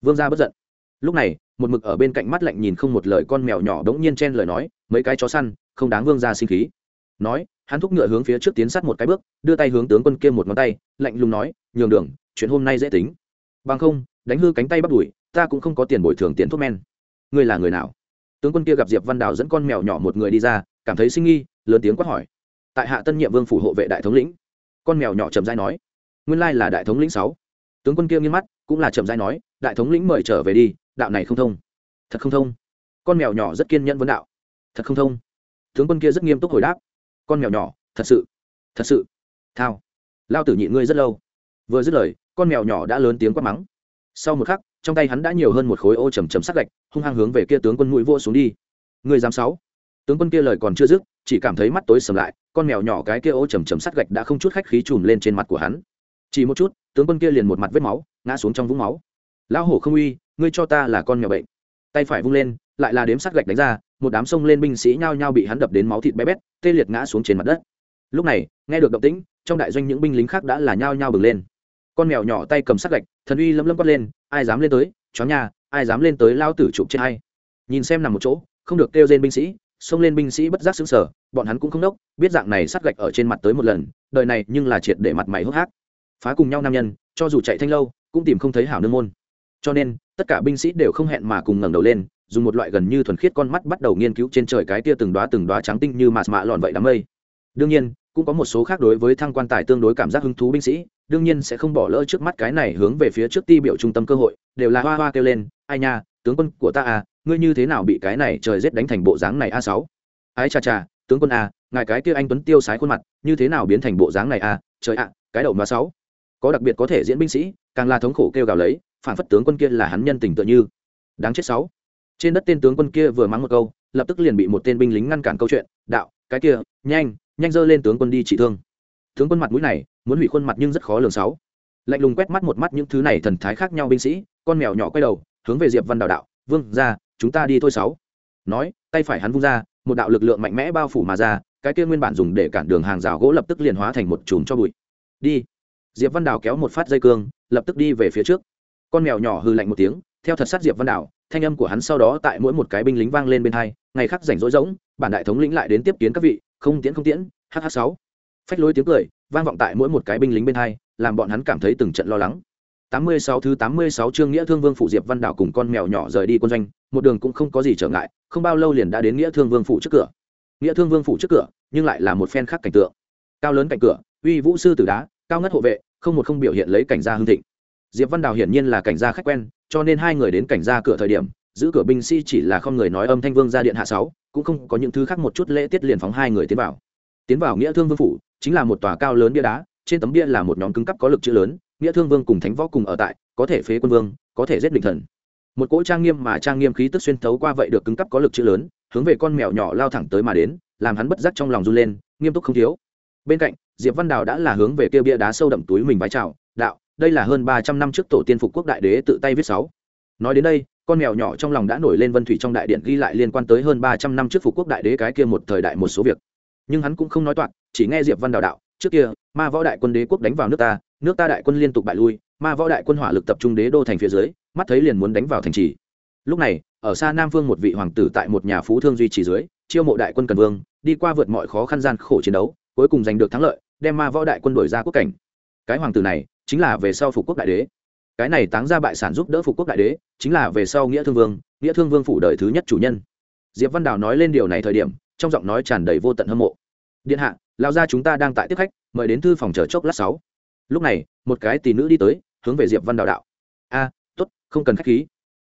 Vương gia bất giận. Lúc này, một mực ở bên cạnh mắt lạnh nhìn không một lời con mèo nhỏ đống nhiên chen lời nói, mấy cái chó săn, không đáng vương gia sinh khí. Nói, hắn thúc ngựa hướng phía trước tiến sát một cái bước, đưa tay hướng tướng quân kia một ngón tay, lạnh lùng nói, nhường đường, chuyện hôm nay dễ tính bằng không, đánh hư cánh tay bắt đuổi, ta cũng không có tiền bồi thường tiền thuốc men. Ngươi là người nào? Tướng quân kia gặp diệp văn đào dẫn con mèo nhỏ một người đi ra, cảm thấy sinh nghi, lớn tiếng quát hỏi. Tại hạ tân nhiệm vương phủ hộ vệ đại thống lĩnh. Con mèo nhỏ chậm dai nói. Nguyên lai là đại thống lĩnh sáu. Tướng quân kia nghiêm mắt, cũng là chậm dai nói, đại thống lĩnh mời trở về đi, đạo này không thông. Thật không thông. Con mèo nhỏ rất kiên nhẫn vấn đạo. Thật không thông. Tướng quân kia rất nghiêm túc hồi đáp. Con mèo nhỏ, thật sự thật sự. Thao. Lao tử nhịn ngươi rất lâu. Vừa dứt lời con mèo nhỏ đã lớn tiếng quát mắng. Sau một khắc, trong tay hắn đã nhiều hơn một khối ô chầm chầm sắc gạch, hung hăng hướng về kia tướng quân mũi vô xuống đi. Người giám sáu. Tướng quân kia lời còn chưa dứt, chỉ cảm thấy mắt tối sầm lại, con mèo nhỏ cái kia ô chầm chầm sắt gạch đã không chút khách khí chùm lên trên mặt của hắn. Chỉ một chút, tướng quân kia liền một mặt vết máu, ngã xuống trong vũng máu. Lão hổ không uy, ngươi cho ta là con mèo bệnh. Tay phải vung lên, lại là đếm sắt gạch đánh ra, một đám sông lên binh sĩ nhao nhao bị hắn đập đến máu thịt bé bét, tê liệt ngã xuống trên mặt đất. Lúc này, nghe được động tĩnh, trong đại doanh những binh lính khác đã là nhao nhao bừng lên con mèo nhỏ tay cầm sắt gạch, thần uy lấm lấm quát lên, ai dám lên tới, chó nhà, ai dám lên tới lao tử chụp chết hay nhìn xem nằm một chỗ, không được kêu trên binh sĩ, xông lên binh sĩ bất giác xứng sở bọn hắn cũng không đốc, biết dạng này sắt gạch ở trên mặt tới một lần, đời này nhưng là triệt để mặt mày hốc hác. Phá cùng nhau nam nhân, cho dù chạy thanh lâu, cũng tìm không thấy hảo nương môn. Cho nên, tất cả binh sĩ đều không hẹn mà cùng ngẩng đầu lên, dùng một loại gần như thuần khiết con mắt bắt đầu nghiên cứu trên trời cái tia từng đoá từng đoá trắng tinh như mạt mạ lọn vậy đám mây. Đương nhiên cũng có một số khác đối với thăng quan tài tương đối cảm giác hứng thú binh sĩ, đương nhiên sẽ không bỏ lỡ trước mắt cái này hướng về phía trước ti biểu trung tâm cơ hội, đều là hoa hoa kêu lên, ai nha, tướng quân của ta à ngươi như thế nào bị cái này trời rét đánh thành bộ dáng này a sáu? Ái cha cha tướng quân à ngài cái kia anh tuấn tiêu sái khuôn mặt, như thế nào biến thành bộ dáng này à trời ạ, cái đầu mà sáu. Có đặc biệt có thể diễn binh sĩ, càng là thống khổ kêu gào lấy, phản phất tướng quân kia là hắn nhân tình tựa như. Đáng chết sáu. Trên đất tên tướng quân kia vừa mắng một câu, lập tức liền bị một tên binh lính ngăn cản câu chuyện, đạo, cái kia, nhanh nhanh dơ lên tướng quân đi trị thương. Tướng quân mặt mũi này, muốn hủy khuôn mặt nhưng rất khó lường sáu. Lạnh lùng quét mắt một mắt những thứ này thần thái khác nhau binh sĩ, con mèo nhỏ quay đầu, hướng về diệp văn đào đạo, vương ra chúng ta đi thôi sáu. Nói, tay phải hắn vung ra, một đạo lực lượng mạnh mẽ bao phủ mà ra, cái kia nguyên bản dùng để cản đường hàng rào gỗ lập tức liền hóa thành một chùm cho bụi. Đi. Diệp văn đào kéo một phát dây cương, lập tức đi về phía trước. Con mèo nhỏ hư lạnh một tiếng, theo thật sát diệp văn đào, thanh âm của hắn sau đó tại mỗi một cái binh lính vang lên bên hai, ngày khác rảnh rỗi rỗng, bản đại thống lĩnh lại đến tiếp kiến các vị không tiễn không tiễn hh sáu. Phách lối tiếng cười, vang vọng tại mỗi một cái binh lính bên hai, làm bọn hắn cảm thấy từng trận lo lắng. 86 thứ 86 chương nghĩa thương vương phủ diệp văn đảo cùng con mèo nhỏ rời đi quân doanh, một đường cũng không có gì trở ngại, không bao lâu liền đã đến nghĩa thương vương phủ trước cửa. Nghĩa thương vương phủ trước cửa, nhưng lại là một phen khác cảnh tượng. Cao lớn cạnh cửa, uy vũ sư tử đá, cao ngất hộ vệ, không một không biểu hiện lấy cảnh gia hương thịnh. Diệp văn đào hiển nhiên là cảnh gia khách quen, cho nên hai người đến cảnh gia cửa thời điểm giữ cửa binh sĩ chỉ là không người nói âm thanh vương ra điện hạ sáu, cũng không có những thứ khác một chút lễ tiết liền phóng hai người tiến vào. Tiến vào nghĩa thương vương phủ, chính là một tòa cao lớn bia đá, trên tấm bia là một nhóm cứng cấp có lực chữ lớn, nghĩa thương vương cùng thánh võ cùng ở tại, có thể phế quân vương, có thể giết định thần. Một cỗ trang nghiêm mà trang nghiêm khí tức xuyên thấu qua vậy được cứng cấp có lực chữ lớn, hướng về con mèo nhỏ lao thẳng tới mà đến, làm hắn bất giác trong lòng run lên, nghiêm túc không thiếu. Bên cạnh, diệp văn đào đã là hướng về kia bia đá sâu đậm túi mình vái chào, đạo, đây là hơn ba trăm năm trước tổ tiên phục quốc đại đế tự tay viết sáu nói đến đây, con mèo nhỏ trong lòng đã nổi lên vân thủy trong đại điện ghi lại liên quan tới hơn ba trăm năm trước phục quốc đại đế cái kia một thời đại một số việc. Nhưng hắn cũng không nói toạc, chỉ nghe diệp văn đào đạo, trước kia, ma võ đại quân đế quốc đánh vào nước ta nước ta đại quân liên tục bại lui, ma võ đại quân hỏa lực tập trung đế đô thành phía dưới, mắt thấy liền muốn đánh vào thành trì. Lúc này, ở xa nam vương một vị hoàng tử tại một nhà phú thương duy trì dưới, chiêu mộ đại quân cần vương, đi qua vượt mọi khó khăn gian khổ chiến đấu, cuối cùng giành được thắng lợi, đem ma võ đại quân đổi ra quốc cảnh. Cái hoàng tử này, chính là về sau phục quốc đại đế cái này táng ra bại sản giúp đỡ phục quốc đại đế chính là về sau nghĩa thương vương nghĩa thương vương phủ đời thứ nhất chủ nhân. Diệp văn đào nói lên điều này thời điểm trong giọng nói tràn đầy vô tận hâm mộ. Điện hạ lao ra chúng ta đang tại tiếp khách mời đến thư phòng chờ chốc lát sáu. Lúc này một cái tỷ nữ đi tới hướng về diệp văn đào đạo. A à, t ố t không cần khách khí.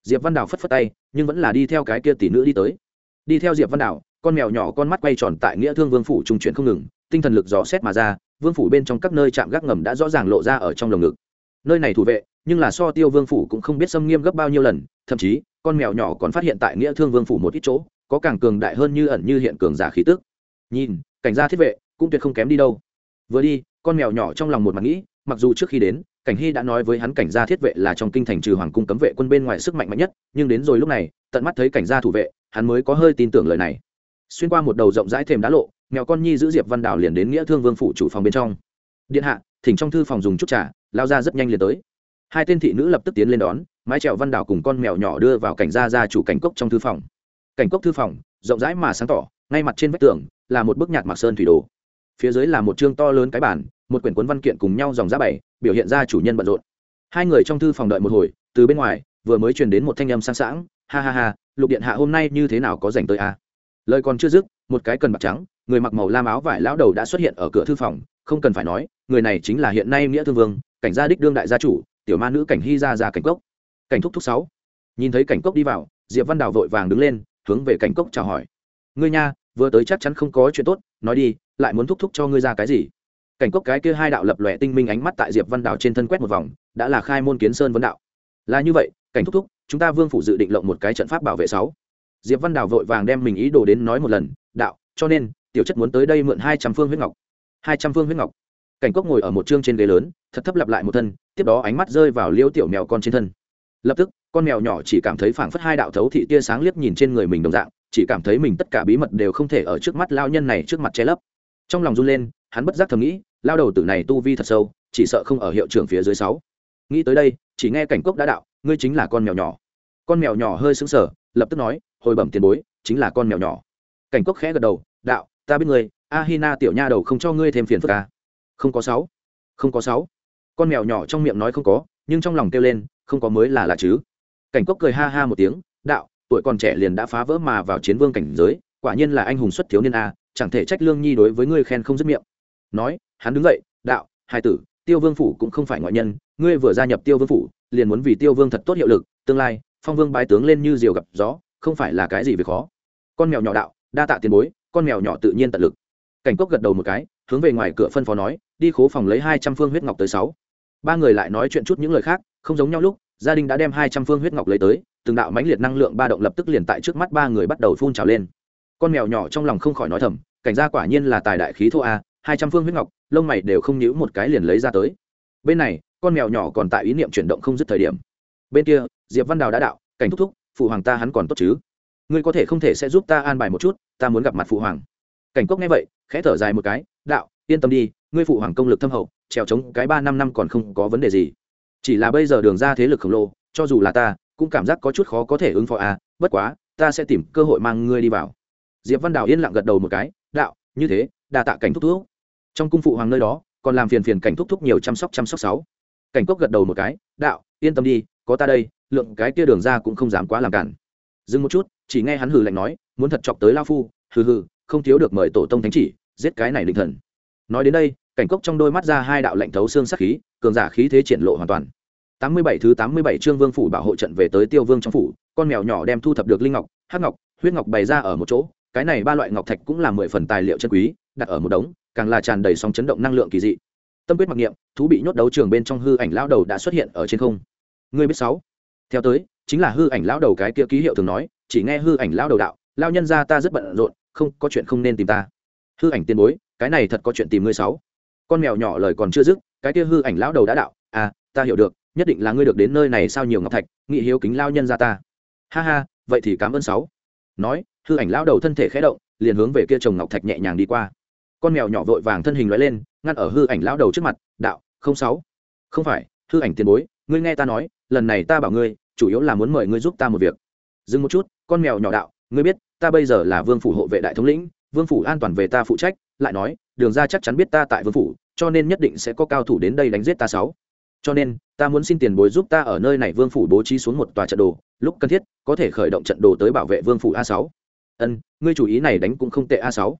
Diệp văn đào phất phất tay nhưng vẫn là đi theo cái kia tỷ nữ đi tới. Đi theo diệp văn đào con mèo nhỏ con mắt quay tròn tại nghĩa thương vương phủ trung chuyển không ngừng tinh thần lực dò xét mà ra vương phủ bên trong các nơi chạm gác ngầm đã rõ ràng lộ ra ở trong lồng ngực. Nơi này thủ vệ nhưng là so tiêu vương phủ cũng không biết xâm nghiêm gấp bao nhiêu lần, thậm chí, con mèo nhỏ còn phát hiện tại nghĩa thương vương phủ một ít chỗ, có càng cường đại hơn như ẩn như hiện cường giả khí tức. Nhìn, cảnh gia thiết vệ, cũng tuyệt không kém đi đâu. Vừa đi, con mèo nhỏ trong lòng một mặt nghĩ, mặc dù trước khi đến, cảnh hy đã nói với hắn cảnh gia thiết vệ là trong kinh thành trừ hoàng cung cấm vệ quân bên ngoài sức mạnh mạnh nhất, nhưng đến rồi lúc này, tận mắt thấy cảnh gia thủ vệ, hắn mới có hơi tin tưởng lời này. Xuyên qua một đầu rộng rãi thềm đá lộ, mèo con nhi giữ diệp văn đào liền đến nghĩa thương vương phủ chủ phòng bên trong. Điện hạ, thỉnh trong thư phòng dùng chút trà, lao ra rất nhanh liền tới hai tên thị nữ lập tức tiến lên đón, mái trèo văn đào cùng con mèo nhỏ đưa vào cảnh gia ra chủ cảnh cốc trong thư phòng. Cảnh cốc thư phòng, rộng rãi mà sáng tỏ, ngay mặt trên vách tường, là một bức nhạc mạc sơn thủy đồ. Phía dưới là một chương to lớn cái bản một quyển cuốn văn kiện cùng nhau dòng ra bảy, biểu hiện ra chủ nhân bận rộn. Hai người trong thư phòng đợi một hồi, từ bên ngoài, vừa mới truyền đến một thanh âm sang sảng, ha ha ha, lục điện hạ hôm nay như thế nào có dành tới a à? lời còn chưa dứt, một cái cần bạc trắng, người mặc màu lam áo vải lão đầu đã xuất hiện ở cửa thư phòng, không cần phải nói, người này chính là hiện nay nghĩa thương vương, cảnh gia đích đương đại gia chủ tiểu ma nữ cảnh hy ra ra cảnh cốc. Cảnh thúc thúc sáu. Nhìn thấy cảnh cốc đi vào, diệp văn đào vội vàng đứng lên, hướng về cảnh cốc chào hỏi. Ngươi nha, vừa tới chắc chắn không có chuyện tốt, nói đi, lại muốn thúc thúc cho ngươi ra cái gì? Cảnh cốc cái kia hai đạo lập lòe tinh minh ánh mắt tại diệp văn đào trên thân quét một vòng, đã là khai môn kiến sơn vấn đạo. Là như vậy, cảnh thúc thúc, chúng ta vương phủ dự định lộng một cái trận pháp bảo vệ sáu. Diệp văn đào vội vàng đem mình ý đồ đến nói một lần, đạo, cho nên, tiểu chất muốn tới đây mượn hai trăm phương huyết ngọc. Hai trăm phương huyết ngọc cảnh cốc ngồi ở một chương trên ghế lớn, thật thấp lặp lại một thân, tiếp đó ánh mắt rơi vào liêu tiểu mèo con trên thân. Lập tức, con mèo nhỏ chỉ cảm thấy phảng phất hai đạo thấu thị tia sáng liếc nhìn trên người mình đồng dạng, chỉ cảm thấy mình tất cả bí mật đều không thể ở trước mắt lao nhân này trước mặt che lấp. Trong lòng run lên, hắn bất giác thầm nghĩ lao đầu tử này tu vi thật sâu, chỉ sợ không ở hiệu trưởng phía dưới sáu. Nghĩ tới đây, chỉ nghe cảnh cốc đã đạo, ngươi chính là con mèo nhỏ. Con mèo nhỏ hơi sững sờ, lập tức nói, hồi bẩm tiền bối, chính là con mèo nhỏ. Cảnh cốc khẽ gật đầu, đạo, ta biết ngươi, a hina tiểu nha đầu không cho ngươi thêm phiền phức à không có sáu. Không có sáu. Con mèo nhỏ trong miệng nói không có, nhưng trong lòng kêu lên, không có mới là lạ chứ. Cảnh cốc cười ha ha một tiếng, đạo, tuổi còn trẻ liền đã phá vỡ mà vào chiến vương cảnh giới, quả nhiên là anh hùng xuất thiếu niên a, chẳng thể trách lương nhi đối với ngươi khen không dứt miệng. Nói, hắn đứng dậy, đạo, hai tử, tiêu vương phủ cũng không phải ngoại nhân, ngươi vừa gia nhập tiêu vương phủ, liền muốn vì tiêu vương thật tốt hiệu lực, tương lai, phong vương bái tướng lên như diều gặp gió, không phải là cái gì việc khó. Con mèo nhỏ đạo, đa tạ tiền bối, con mèo nhỏ tự nhiên tận lực. Cảnh cốc gật đầu một cái, hướng về ngoài cửa phân phó nói đi khố phòng lấy hai trăm phương huyết ngọc tới sáu. Ba người lại nói chuyện chút những lời khác, không giống nhau lúc, gia đình đã đem hai trăm phương huyết ngọc lấy tới, từng đạo mãnh liệt năng lượng ba động lập tức liền tại trước mắt ba người bắt đầu phun trào lên. Con mèo nhỏ trong lòng không khỏi nói thầm, cảnh gia quả nhiên là tài đại khí thô a, hai trăm phương huyết ngọc, lông mày đều không nhíu một cái liền lấy ra tới. Bên này, con mèo nhỏ còn tại ý niệm chuyển động không dứt thời điểm. Bên kia, diệp văn đào đã đạo, cảnh thúc thúc, phụ hoàng ta hắn còn tốt chứ? Ngươi có thể không thể sẽ giúp ta an bài một chút, ta muốn gặp mặt phụ hoàng. Cảnh cốc nghe vậy, khẽ thở dài một cái, đạo, yên tâm đi ngươi phụ hoàng công lực thâm hậu, trèo trống cái ba năm năm còn không có vấn đề gì. Chỉ là bây giờ đường ra thế lực khổng lồ, cho dù là ta, cũng cảm giác có chút khó có thể ứng phó à bất quá, ta sẽ tìm cơ hội mang ngươi đi vào. Diệp văn đào yên lặng gật đầu một cái, đạo, như thế, đa tạ cảnh thúc thúc. Trong cung phụ hoàng nơi đó, còn làm phiền phiền cảnh thúc thúc nhiều chăm sóc chăm sóc sáu. Cảnh cốc gật đầu một cái, đạo, yên tâm đi, có ta đây, lượng cái kia đường ra cũng không dám quá làm cản. Dừng một chút, chỉ nghe hắn hừ lạnh nói, muốn thật chọc tới lao phu, hừ hừ, không thiếu được mời tổ tông thánh chỉ, giết cái này định thần. Nói đến đây cảnh cốc trong đôi mắt ra hai đạo lạnh thấu xương sắc khí, cường giả khí thế triển lộ hoàn toàn. Tám mươi bảy thứ tám mươi bảy trương vương phủ bảo hộ trận về tới tiêu vương trong phủ, con mèo nhỏ đem thu thập được linh ngọc, hắc ngọc, huyết ngọc bày ra ở một chỗ, cái này ba loại ngọc thạch cũng là mười phần tài liệu chân quý, đặt ở một đống, càng là tràn đầy sóng chấn động năng lượng kỳ dị. Tâm quyết mặc niệm, thú bị nhốt đấu trường bên trong hư ảnh lão đầu đã xuất hiện ở trên không. Ngươi biết sáu? Theo tới, chính là hư ảnh lão đầu cái kia ký hiệu thường nói, chỉ nghe hư ảnh lão đầu đạo lao nhân ra ta rất bận rộn, không, có chuyện không nên tìm ta. Hư ảnh tiền bối, cái này thật có chuyện tìm ngươi sáu con mèo nhỏ lời còn chưa dứt, cái kia hư ảnh lão đầu đã đạo à ta hiểu được, nhất định là ngươi được đến nơi này sao nhiều ngọc thạch, nghị hiếu kính lao nhân ra ta. Ha ha, vậy thì cảm ơn sáu. Nói, hư ảnh lão đầu thân thể khẽ động, liền hướng về kia chồng ngọc thạch nhẹ nhàng đi qua. Con mèo nhỏ vội vàng thân hình lóe lên, ngăn ở hư ảnh lão đầu trước mặt, đạo, không sáu. Không phải, hư ảnh tiền bối, ngươi nghe ta nói, lần này ta bảo ngươi, chủ yếu là muốn mời ngươi giúp ta một việc. Dừng một chút, con mèo nhỏ đạo, ngươi biết, ta bây giờ là vương phủ hộ vệ đại thống lĩnh, vương phủ an toàn về ta phụ trách, lại nói đường ra chắc chắn biết ta tại vương phủ, cho nên nhất định sẽ có cao thủ đến đây đánh giết ta sáu. Cho nên, ta muốn xin tiền bối giúp ta ở nơi này vương phủ bố trí xuống một tòa trận đồ, lúc cần thiết, có thể khởi động trận đồ tới bảo vệ vương phủ a sáu. Ân, ngươi chủ ý này đánh cũng không tệ a sáu.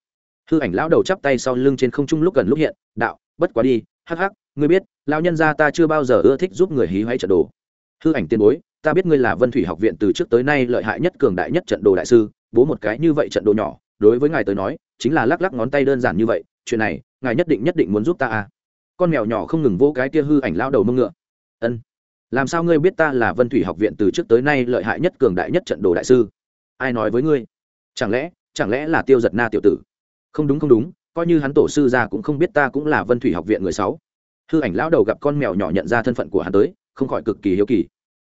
Hư ảnh lão đầu chắp tay sau lưng trên không trung lúc gần lúc hiện, đạo, bất quá đi, hắc hắc, ngươi biết, lão nhân gia ta chưa bao giờ ưa thích giúp người hí hoáy trận đồ. Hư ảnh tiền bối, ta biết ngươi là vân thủy học viện từ trước tới nay lợi hại nhất cường đại nhất trận đồ đại sư, bố một cái như vậy trận đồ nhỏ, đối với ngài tới nói, chính là lắc lắc ngón tay đơn giản như vậy chuyện này, ngài nhất định nhất định muốn giúp ta à? Con mèo nhỏ không ngừng vỗ cái kia hư ảnh lao đầu mông ngựa. Ân. Làm sao ngươi biết ta là vân thủy học viện từ trước tới nay lợi hại nhất, cường đại nhất trận đồ đại sư? Ai nói với ngươi? Chẳng lẽ chẳng lẽ là tiêu giật na tiểu tử? Không đúng không đúng, coi như hắn tổ sư ra cũng không biết ta cũng là vân thủy học viện người sáu. Hư ảnh lão đầu gặp con mèo nhỏ nhận ra thân phận của hắn tới, không khỏi cực kỳ hiếu kỳ.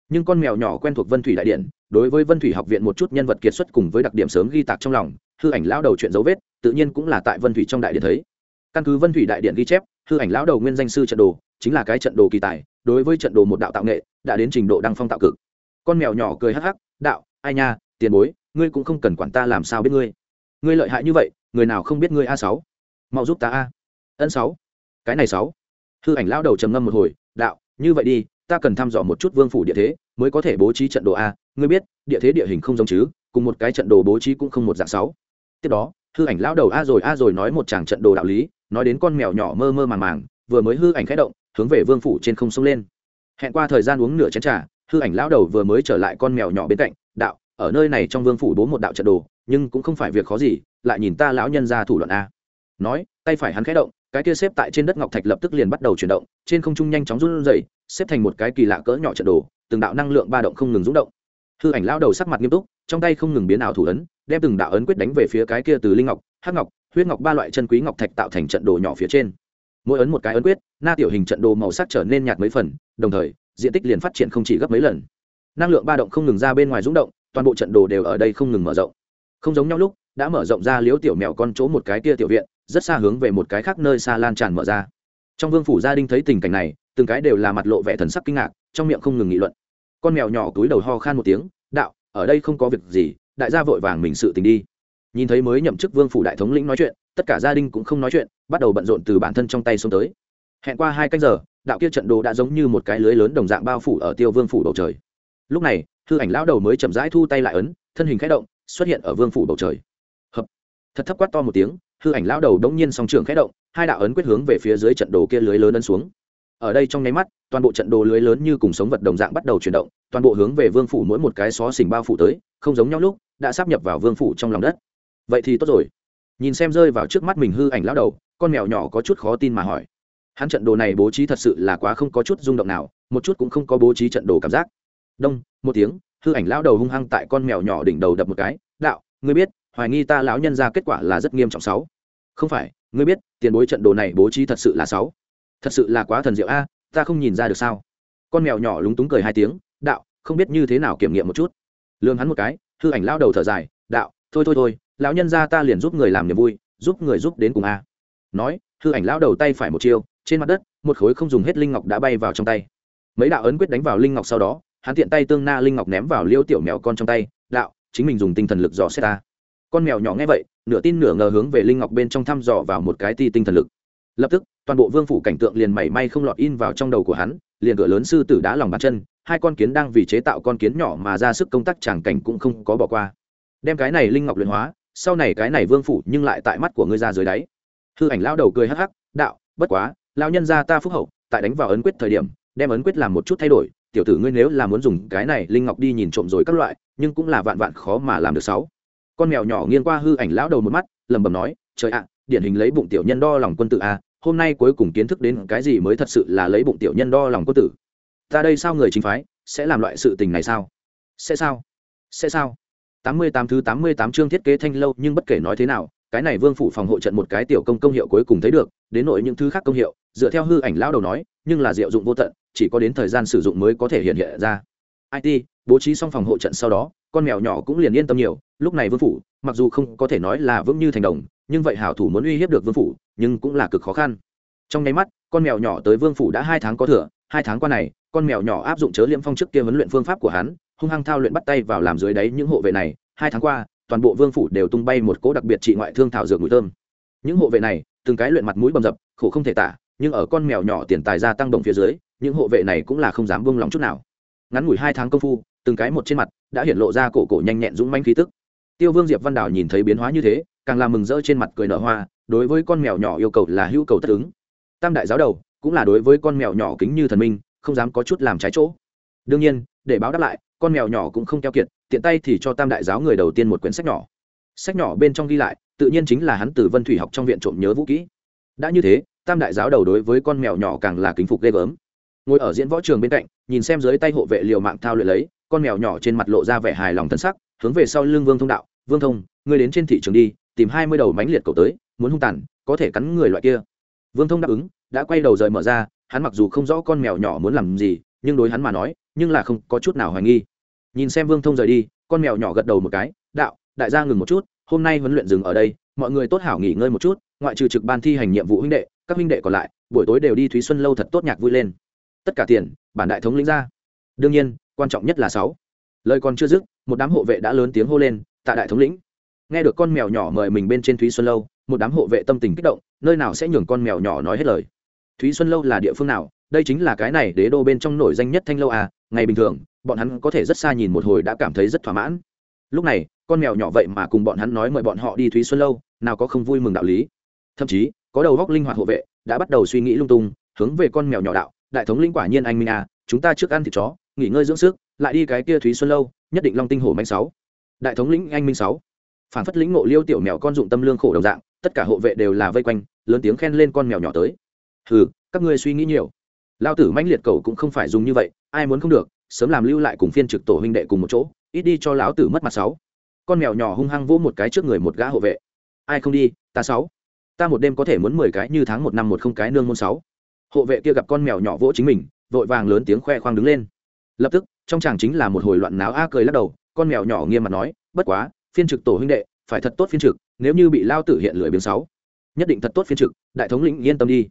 Nhưng con mèo nhỏ quen thuộc vân thủy đại điện, đối với vân thủy học viện một chút nhân vật kiệt xuất cùng với đặc điểm sớm ghi tạc trong lòng, hư ảnh lão đầu chuyện dấu vết tự nhiên cũng là tại vân thủy trong đại điện thấy. Căn cứ vân thủy đại điện ghi chép, hư ảnh lão đầu nguyên danh sư trận đồ, chính là cái trận đồ kỳ tài, đối với trận đồ một đạo tạo nghệ, đã đến trình độ đăng phong tạo cực. Con mèo nhỏ cười hắc hắc, đạo, ai nha, tiền bối, ngươi cũng không cần quản ta làm sao biết ngươi. Ngươi lợi hại như vậy, người nào không biết ngươi a sáu? Mau giúp ta a. Ân sáu. Cái này sáu. Hư ảnh lão đầu trầm ngâm một hồi, đạo, như vậy đi, ta cần thăm dò một chút vương phủ địa thế, mới có thể bố trí trận đồ a. Ngươi biết, địa thế địa hình không giống chứ, cùng một cái trận đồ bố trí cũng không một dạng sáu. Tiếp đó hư ảnh lão đầu a rồi a rồi nói một chàng trận đồ đạo lý, nói đến con mèo nhỏ mơ mơ màng màng, vừa mới hư ảnh khẽ động, hướng về vương phủ trên không sông lên. Hẹn qua thời gian uống nửa chén trà, hư ảnh lão đầu vừa mới trở lại con mèo nhỏ bên cạnh, đạo, ở nơi này trong vương phủ bố một đạo trận đồ, nhưng cũng không phải việc khó gì, lại nhìn ta lão nhân ra thủ đoạn a. Nói, tay phải hắn khẽ động, cái kia xếp tại trên đất ngọc thạch lập tức liền bắt đầu chuyển động, trên không trung nhanh chóng run rẩy, xếp thành một cái kỳ lạ cỡ nhỏ trận đồ, từng đạo năng lượng ba động không ngừng rung động. Hư ảnh lão đầu sắc mặt nghiêm túc trong tay không ngừng biến ảo thủ ấn, đem từng đạo ấn quyết đánh về phía cái kia từ linh ngọc, hắc ngọc, huyết ngọc ba loại chân quý ngọc thạch tạo thành trận đồ nhỏ phía trên. Mỗi ấn một cái ấn quyết, na tiểu hình trận đồ màu sắc trở nên nhạt mấy phần, đồng thời, diện tích liền phát triển không chỉ gấp mấy lần. Năng lượng ba động không ngừng ra bên ngoài rung động, toàn bộ trận đồ đều ở đây không ngừng mở rộng. Không giống nhau lúc, đã mở rộng ra liếu tiểu mèo con chỗ một cái kia tiểu viện, rất xa hướng về một cái khác nơi xa lan tràn mở ra. Trong vương phủ gia đình thấy tình cảnh này, từng cái đều là mặt lộ vẻ thần sắc kinh ngạc, trong miệng không ngừng nghị luận. Con mèo nhỏ túi đầu ho khan một tiếng, đạo ở đây không có việc gì, đại gia vội vàng mình sự tình đi. Nhìn thấy mới nhậm chức vương phủ đại thống lĩnh nói chuyện, tất cả gia đình cũng không nói chuyện, bắt đầu bận rộn từ bản thân trong tay xuống tới. Hẹn qua hai canh giờ, đạo kia trận đồ đã giống như một cái lưới lớn đồng dạng bao phủ ở tiêu vương phủ bầu trời. Lúc này hư ảnh lão đầu mới chậm rãi thu tay lại ấn, thân hình khẽ động, xuất hiện ở vương phủ bầu trời. Hợp. Thật thấp quát to một tiếng hư ảnh lão đầu đống nhiên song trường khẽ động, hai đạo ấn quyết hướng về phía dưới trận đồ kia lưới lớn ấn xuống ở đây trong nháy mắt, toàn bộ trận đồ lưới lớn như cùng sống vật đồng dạng bắt đầu chuyển động, toàn bộ hướng về vương phủ mỗi một cái xó xỉnh bao phủ tới, không giống nhau lúc, đã sắp nhập vào vương phủ trong lòng đất. Vậy thì tốt rồi. Nhìn xem rơi vào trước mắt mình hư ảnh lão đầu, con mèo nhỏ có chút khó tin mà hỏi. Hắn trận đồ này bố trí thật sự là quá không có chút rung động nào, một chút cũng không có bố trí trận đồ cảm giác. Đông, một tiếng, hư ảnh lão đầu hung hăng tại con mèo nhỏ đỉnh đầu đập một cái. Đạo, ngươi biết, hoài nghi ta lão nhân ra kết quả là rất nghiêm trọng sáu. Không phải, ngươi biết, tiền bối trận đồ này bố trí thật sự là sáu thật sự là quá thần diệu a à, ta không nhìn ra được sao? Con mèo nhỏ lúng túng cười hai tiếng, đạo, không biết như thế nào kiểm nghiệm một chút. Lương hắn một cái, hư ảnh lao đầu thở dài, đạo, thôi thôi thôi, lão nhân ra ta liền giúp người làm niềm vui, giúp người giúp đến cùng a. Nói, hư ảnh lao đầu tay phải một chiêu, trên mặt đất, một khối không dùng hết linh ngọc đã bay vào trong tay. Mấy đạo ấn quyết đánh vào linh ngọc sau đó, hắn tiện tay tương na linh ngọc ném vào liêu tiểu mèo con trong tay, đạo, chính mình dùng tinh thần lực dò xét ta. Con mèo nhỏ nghe vậy, nửa tin nửa ngờ hướng về linh ngọc bên trong thăm dò vào một cái ti tinh thần lực lập tức, toàn bộ vương phủ cảnh tượng liền mảy may không lọt in vào trong đầu của hắn, liền cửa lớn sư tử đá lòng bàn chân, hai con kiến đang vì chế tạo con kiến nhỏ mà ra sức công tác tràng cảnh cũng không có bỏ qua. Đem cái này linh ngọc luyện hóa, sau này cái này vương phủ nhưng lại tại mắt của ngươi ra dưới đáy. Hư ảnh lao đầu cười hắc hắc, đạo, bất quá lao nhân ra ta phúc hậu, tại đánh vào ấn quyết thời điểm, đem ấn quyết làm một chút thay đổi, tiểu tử ngươi nếu là muốn dùng cái này linh ngọc đi nhìn trộm rồi các loại, nhưng cũng là vạn vạn khó mà làm được sáu. Con mèo nhỏ nghiêng qua hư ảnh lão đầu một mắt, lẩm bẩm nói, trời ạ, điển hình lấy bụng tiểu nhân đo lòng quân tử a hôm nay cuối cùng kiến thức đến cái gì mới thật sự là lấy bụng tiểu nhân đo lòng quân tử? Ta đây sao người chính phái, sẽ làm loại sự tình này sao? Sẽ sao? Sẽ sao? Tám mươi tám thứ tám mươi tám chương thiết kế thanh lâu, nhưng bất kể nói thế nào, cái này vương phủ phòng hộ trận một cái tiểu công công hiệu cuối cùng thấy được, đến nội những thứ khác công hiệu, dựa theo hư ảnh lão đầu nói, nhưng là diệu dụng vô tận, chỉ có đến thời gian sử dụng mới có thể hiện hiện ra. It bố trí xong phòng hộ trận sau đó, con mèo nhỏ cũng liền yên tâm nhiều, lúc này vương phủ, mặc dù không có thể nói là vững như thành đồng nhưng vậy hảo thủ muốn uy hiếp được vương phủ, nhưng cũng là cực khó khăn. Trong nháy mắt, con mèo nhỏ tới vương phủ đã hai tháng có thừa, hai tháng qua này, con mèo nhỏ áp dụng chớ liễm phong trước kia huấn luyện phương pháp của hắn, hung hăng thao luyện bắt tay vào làm dưới đáy những hộ vệ này, hai tháng qua, toàn bộ vương phủ đều tung bay một cỗ đặc biệt trị ngoại thương thảo dược mùi thơm. Những hộ vệ này, từng cái luyện mặt mũi bầm dập, khổ không thể tả, nhưng ở con mèo nhỏ tiền tài gia tăng động phía dưới, những hộ vệ này cũng là không dám buông lòng chút nào. Ngắn ngủi hai tháng công phu, từng cái một trên mặt, đã hiện lộ ra cổ cổ nhanh nhẹn dũng manh khí tức tiêu vương diệp văn đào nhìn thấy biến hóa như thế, càng làm mừng rỡ trên mặt cười nở hoa, đối với con mèo nhỏ yêu cầu là hữu cầu tất ứng. Tam đại giáo đầu, cũng là đối với con mèo nhỏ kính như thần minh, không dám có chút làm trái chỗ. Đương nhiên, để báo đáp lại, con mèo nhỏ cũng không keo kiệt, tiện tay thì cho tam đại giáo người đầu tiên một quyển sách nhỏ. Sách nhỏ bên trong ghi lại, tự nhiên chính là hắn từ vân thủy học trong viện trộm nhớ vũ kỹ. Đã như thế, tam đại giáo đầu đối với con mèo nhỏ càng là kính phục ghê gớm. Ngồi ở diễn võ trường bên cạnh, nhìn xem dưới tay hộ vệ liều mạng thao luyện lấy, con mèo nhỏ trên mặt lộ ra vẻ hài lòng thân sắc hướng về sau lưng vương thông đạo, vương thông, ngươi đến trên thị trường đi, tìm hai mươi đầu mánh liệt cầu tới, muốn hung tàn, có thể cắn người loại kia. Vương thông đáp ứng, đã quay đầu rời mở ra, hắn mặc dù không rõ con mèo nhỏ muốn làm gì, nhưng đối hắn mà nói, nhưng là không có chút nào hoài nghi. Nhìn xem vương thông rời đi, con mèo nhỏ gật đầu một cái, đạo, đại gia ngừng một chút, hôm nay huấn luyện dừng ở đây, mọi người tốt hảo nghỉ ngơi một chút, ngoại trừ trực ban thi hành nhiệm vụ huynh đệ, các huynh đệ còn lại, buổi tối đều đi thúy xuân lâu thật tốt nhạc vui lên. Tất cả tiền, bản đại thống lĩnh ra. Đương nhiên, quan trọng nhất là sáu. Lời còn chưa dứt một đám hộ vệ đã lớn tiếng hô lên, tạ đại thống lĩnh. Nghe được con mèo nhỏ mời mình bên trên thúy xuân lâu, một đám hộ vệ tâm tình kích động, nơi nào sẽ nhường con mèo nhỏ nói hết lời. Thúy xuân lâu là địa phương nào? Đây chính là cái này đế đô bên trong nổi danh nhất thanh lâu à? Ngày bình thường, bọn hắn có thể rất xa nhìn một hồi đã cảm thấy rất thỏa mãn. Lúc này, con mèo nhỏ vậy mà cùng bọn hắn nói mời bọn họ đi thúy xuân lâu, nào có không vui mừng đạo lý. Thậm chí, có đầu góc linh hoạt hộ vệ đã bắt đầu suy nghĩ lung tung, hướng về con mèo nhỏ đạo, đại thống linh quả nhiên anh minh à chúng ta trước ăn thịt chó, nghỉ ngơi dưỡng sức, lại đi cái kia thúy xuân lâu nhất định long tinh hổ Mạnh sáu, đại thống lĩnh anh minh sáu, phản phất lĩnh ngộ liêu tiểu mèo con dụng tâm lương khổ đồng dạng, tất cả hộ vệ đều là vây quanh, lớn tiếng khen lên con mèo nhỏ tới. Hừ, các ngươi suy nghĩ nhiều. Lao tử mãnh liệt cầu cũng không phải dùng như vậy, ai muốn không được, sớm làm lưu lại cùng phiên trực tổ huynh đệ cùng một chỗ, ít đi cho lão tử mất mặt sáu. Con mèo nhỏ hung hăng vỗ một cái trước người một gã hộ vệ. Ai không đi, ta sáu. Ta một đêm có thể muốn mười cái như tháng một năm một không cái nương môn sáu. Hộ vệ kia gặp con mèo nhỏ vỗ chính mình, vội vàng lớn tiếng khoe khoang đứng lên. Lập tức trong chàng chính là một hồi loạn náo a cười lắc đầu, con mèo nhỏ nghiêm mặt nói, bất quá, phiên trực tổ huynh đệ, phải thật tốt phiên trực, nếu như bị lao tử hiện lười biếng sáu, nhất định thật tốt phiên trực, đại thống lĩnh yên tâm đi.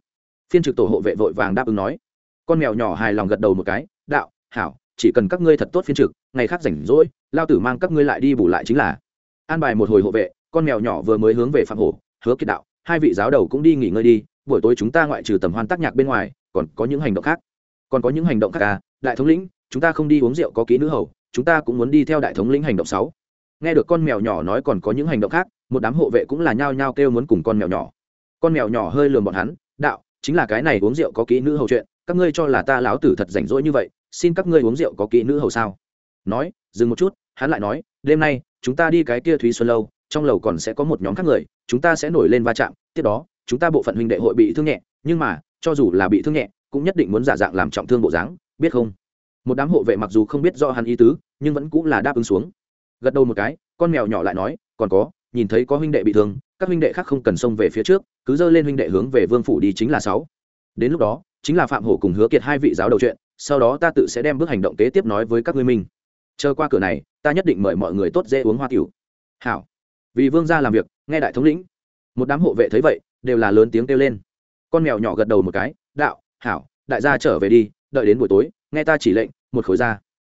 Phiên trực tổ hộ vệ vội vàng đáp ứng nói. Con mèo nhỏ hài lòng gật đầu một cái, đạo, hảo, chỉ cần các ngươi thật tốt phiên trực, ngày khác rảnh rỗi, lao tử mang các ngươi lại đi bù lại chính là. An bài một hồi hộ vệ, con mèo nhỏ vừa mới hướng về phạm hổ, hứa kiệt đạo, hai vị giáo đầu cũng đi nghỉ ngơi đi, buổi tối chúng ta ngoại trừ tầm hoan tác nhạc bên ngoài, còn có những hành động khác. Còn có những hành động khác à đại thống lĩnh chúng ta không đi uống rượu có kỹ nữ hầu, chúng ta cũng muốn đi theo đại thống lĩnh hành động sáu. Nghe được con mèo nhỏ nói còn có những hành động khác, một đám hộ vệ cũng là nhao nhao kêu muốn cùng con mèo nhỏ. Con mèo nhỏ hơi lườm bọn hắn, đạo, chính là cái này uống rượu có kỹ nữ hầu chuyện, các ngươi cho là ta láo tử thật rảnh rỗi như vậy, xin các ngươi uống rượu có kỹ nữ hầu sao? Nói, dừng một chút, hắn lại nói, đêm nay, chúng ta đi cái kia thúy xuân lâu, trong lầu còn sẽ có một nhóm khác người, chúng ta sẽ nổi lên va chạm, tiếp đó, chúng ta bộ phận huynh đệ hội bị thương nhẹ, nhưng mà, cho dù là bị thương nhẹ, cũng nhất định muốn giả dạng làm trọng thương bộ dáng, biết không? Một đám hộ vệ mặc dù không biết do hắn ý tứ, nhưng vẫn cũng là đáp ứng xuống. Gật đầu một cái, con mèo nhỏ lại nói, còn có, nhìn thấy có huynh đệ bị thương, các huynh đệ khác không cần xông về phía trước, cứ dơ lên huynh đệ hướng về vương phủ đi chính là sáu. Đến lúc đó, chính là phạm hổ cùng hứa kiệt hai vị giáo đầu chuyện, sau đó ta tự sẽ đem bước hành động kế tiếp nói với các ngươi minh chờ qua cửa này, ta nhất định mời mọi người tốt dễ uống hoa tiểu. Hảo. Vì vương gia làm việc, nghe đại thống lĩnh. Một đám hộ vệ thấy vậy, đều là lớn tiếng kêu lên. Con mèo nhỏ gật đầu một cái, đạo, hảo, đại gia trở về đi, đợi đến buổi tối, nghe ta chỉ lệnh một khối ra.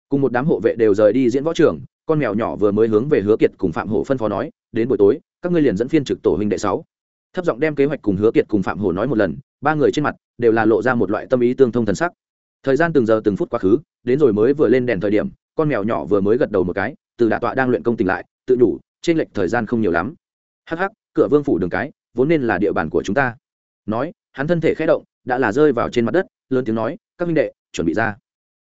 Cùng một đám hộ vệ đều rời đi diễn võ trường, con mèo nhỏ vừa mới hướng về hứa kiệt cùng phạm hổ phân phó nói, đến buổi tối, các ngươi liền dẫn phiên trực tổ huynh đệ sáu. Thấp giọng đem kế hoạch cùng hứa kiệt cùng phạm hổ nói một lần, ba người trên mặt đều là lộ ra một loại tâm ý tương thông thần sắc. Thời gian từng giờ từng phút quá khứ, đến rồi mới vừa lên đèn thời điểm, con mèo nhỏ vừa mới gật đầu một cái, từ đạ tọa đang luyện công tỉnh lại, tự nhủ trên lệch thời gian không nhiều lắm. Hắc hắc, cửa vương phủ đường cái, vốn nên là địa bàn của chúng ta. Nói, hắn thân thể khẽ động, đã là rơi vào trên mặt đất, lớn tiếng nói, các minh đệ, chuẩn bị ra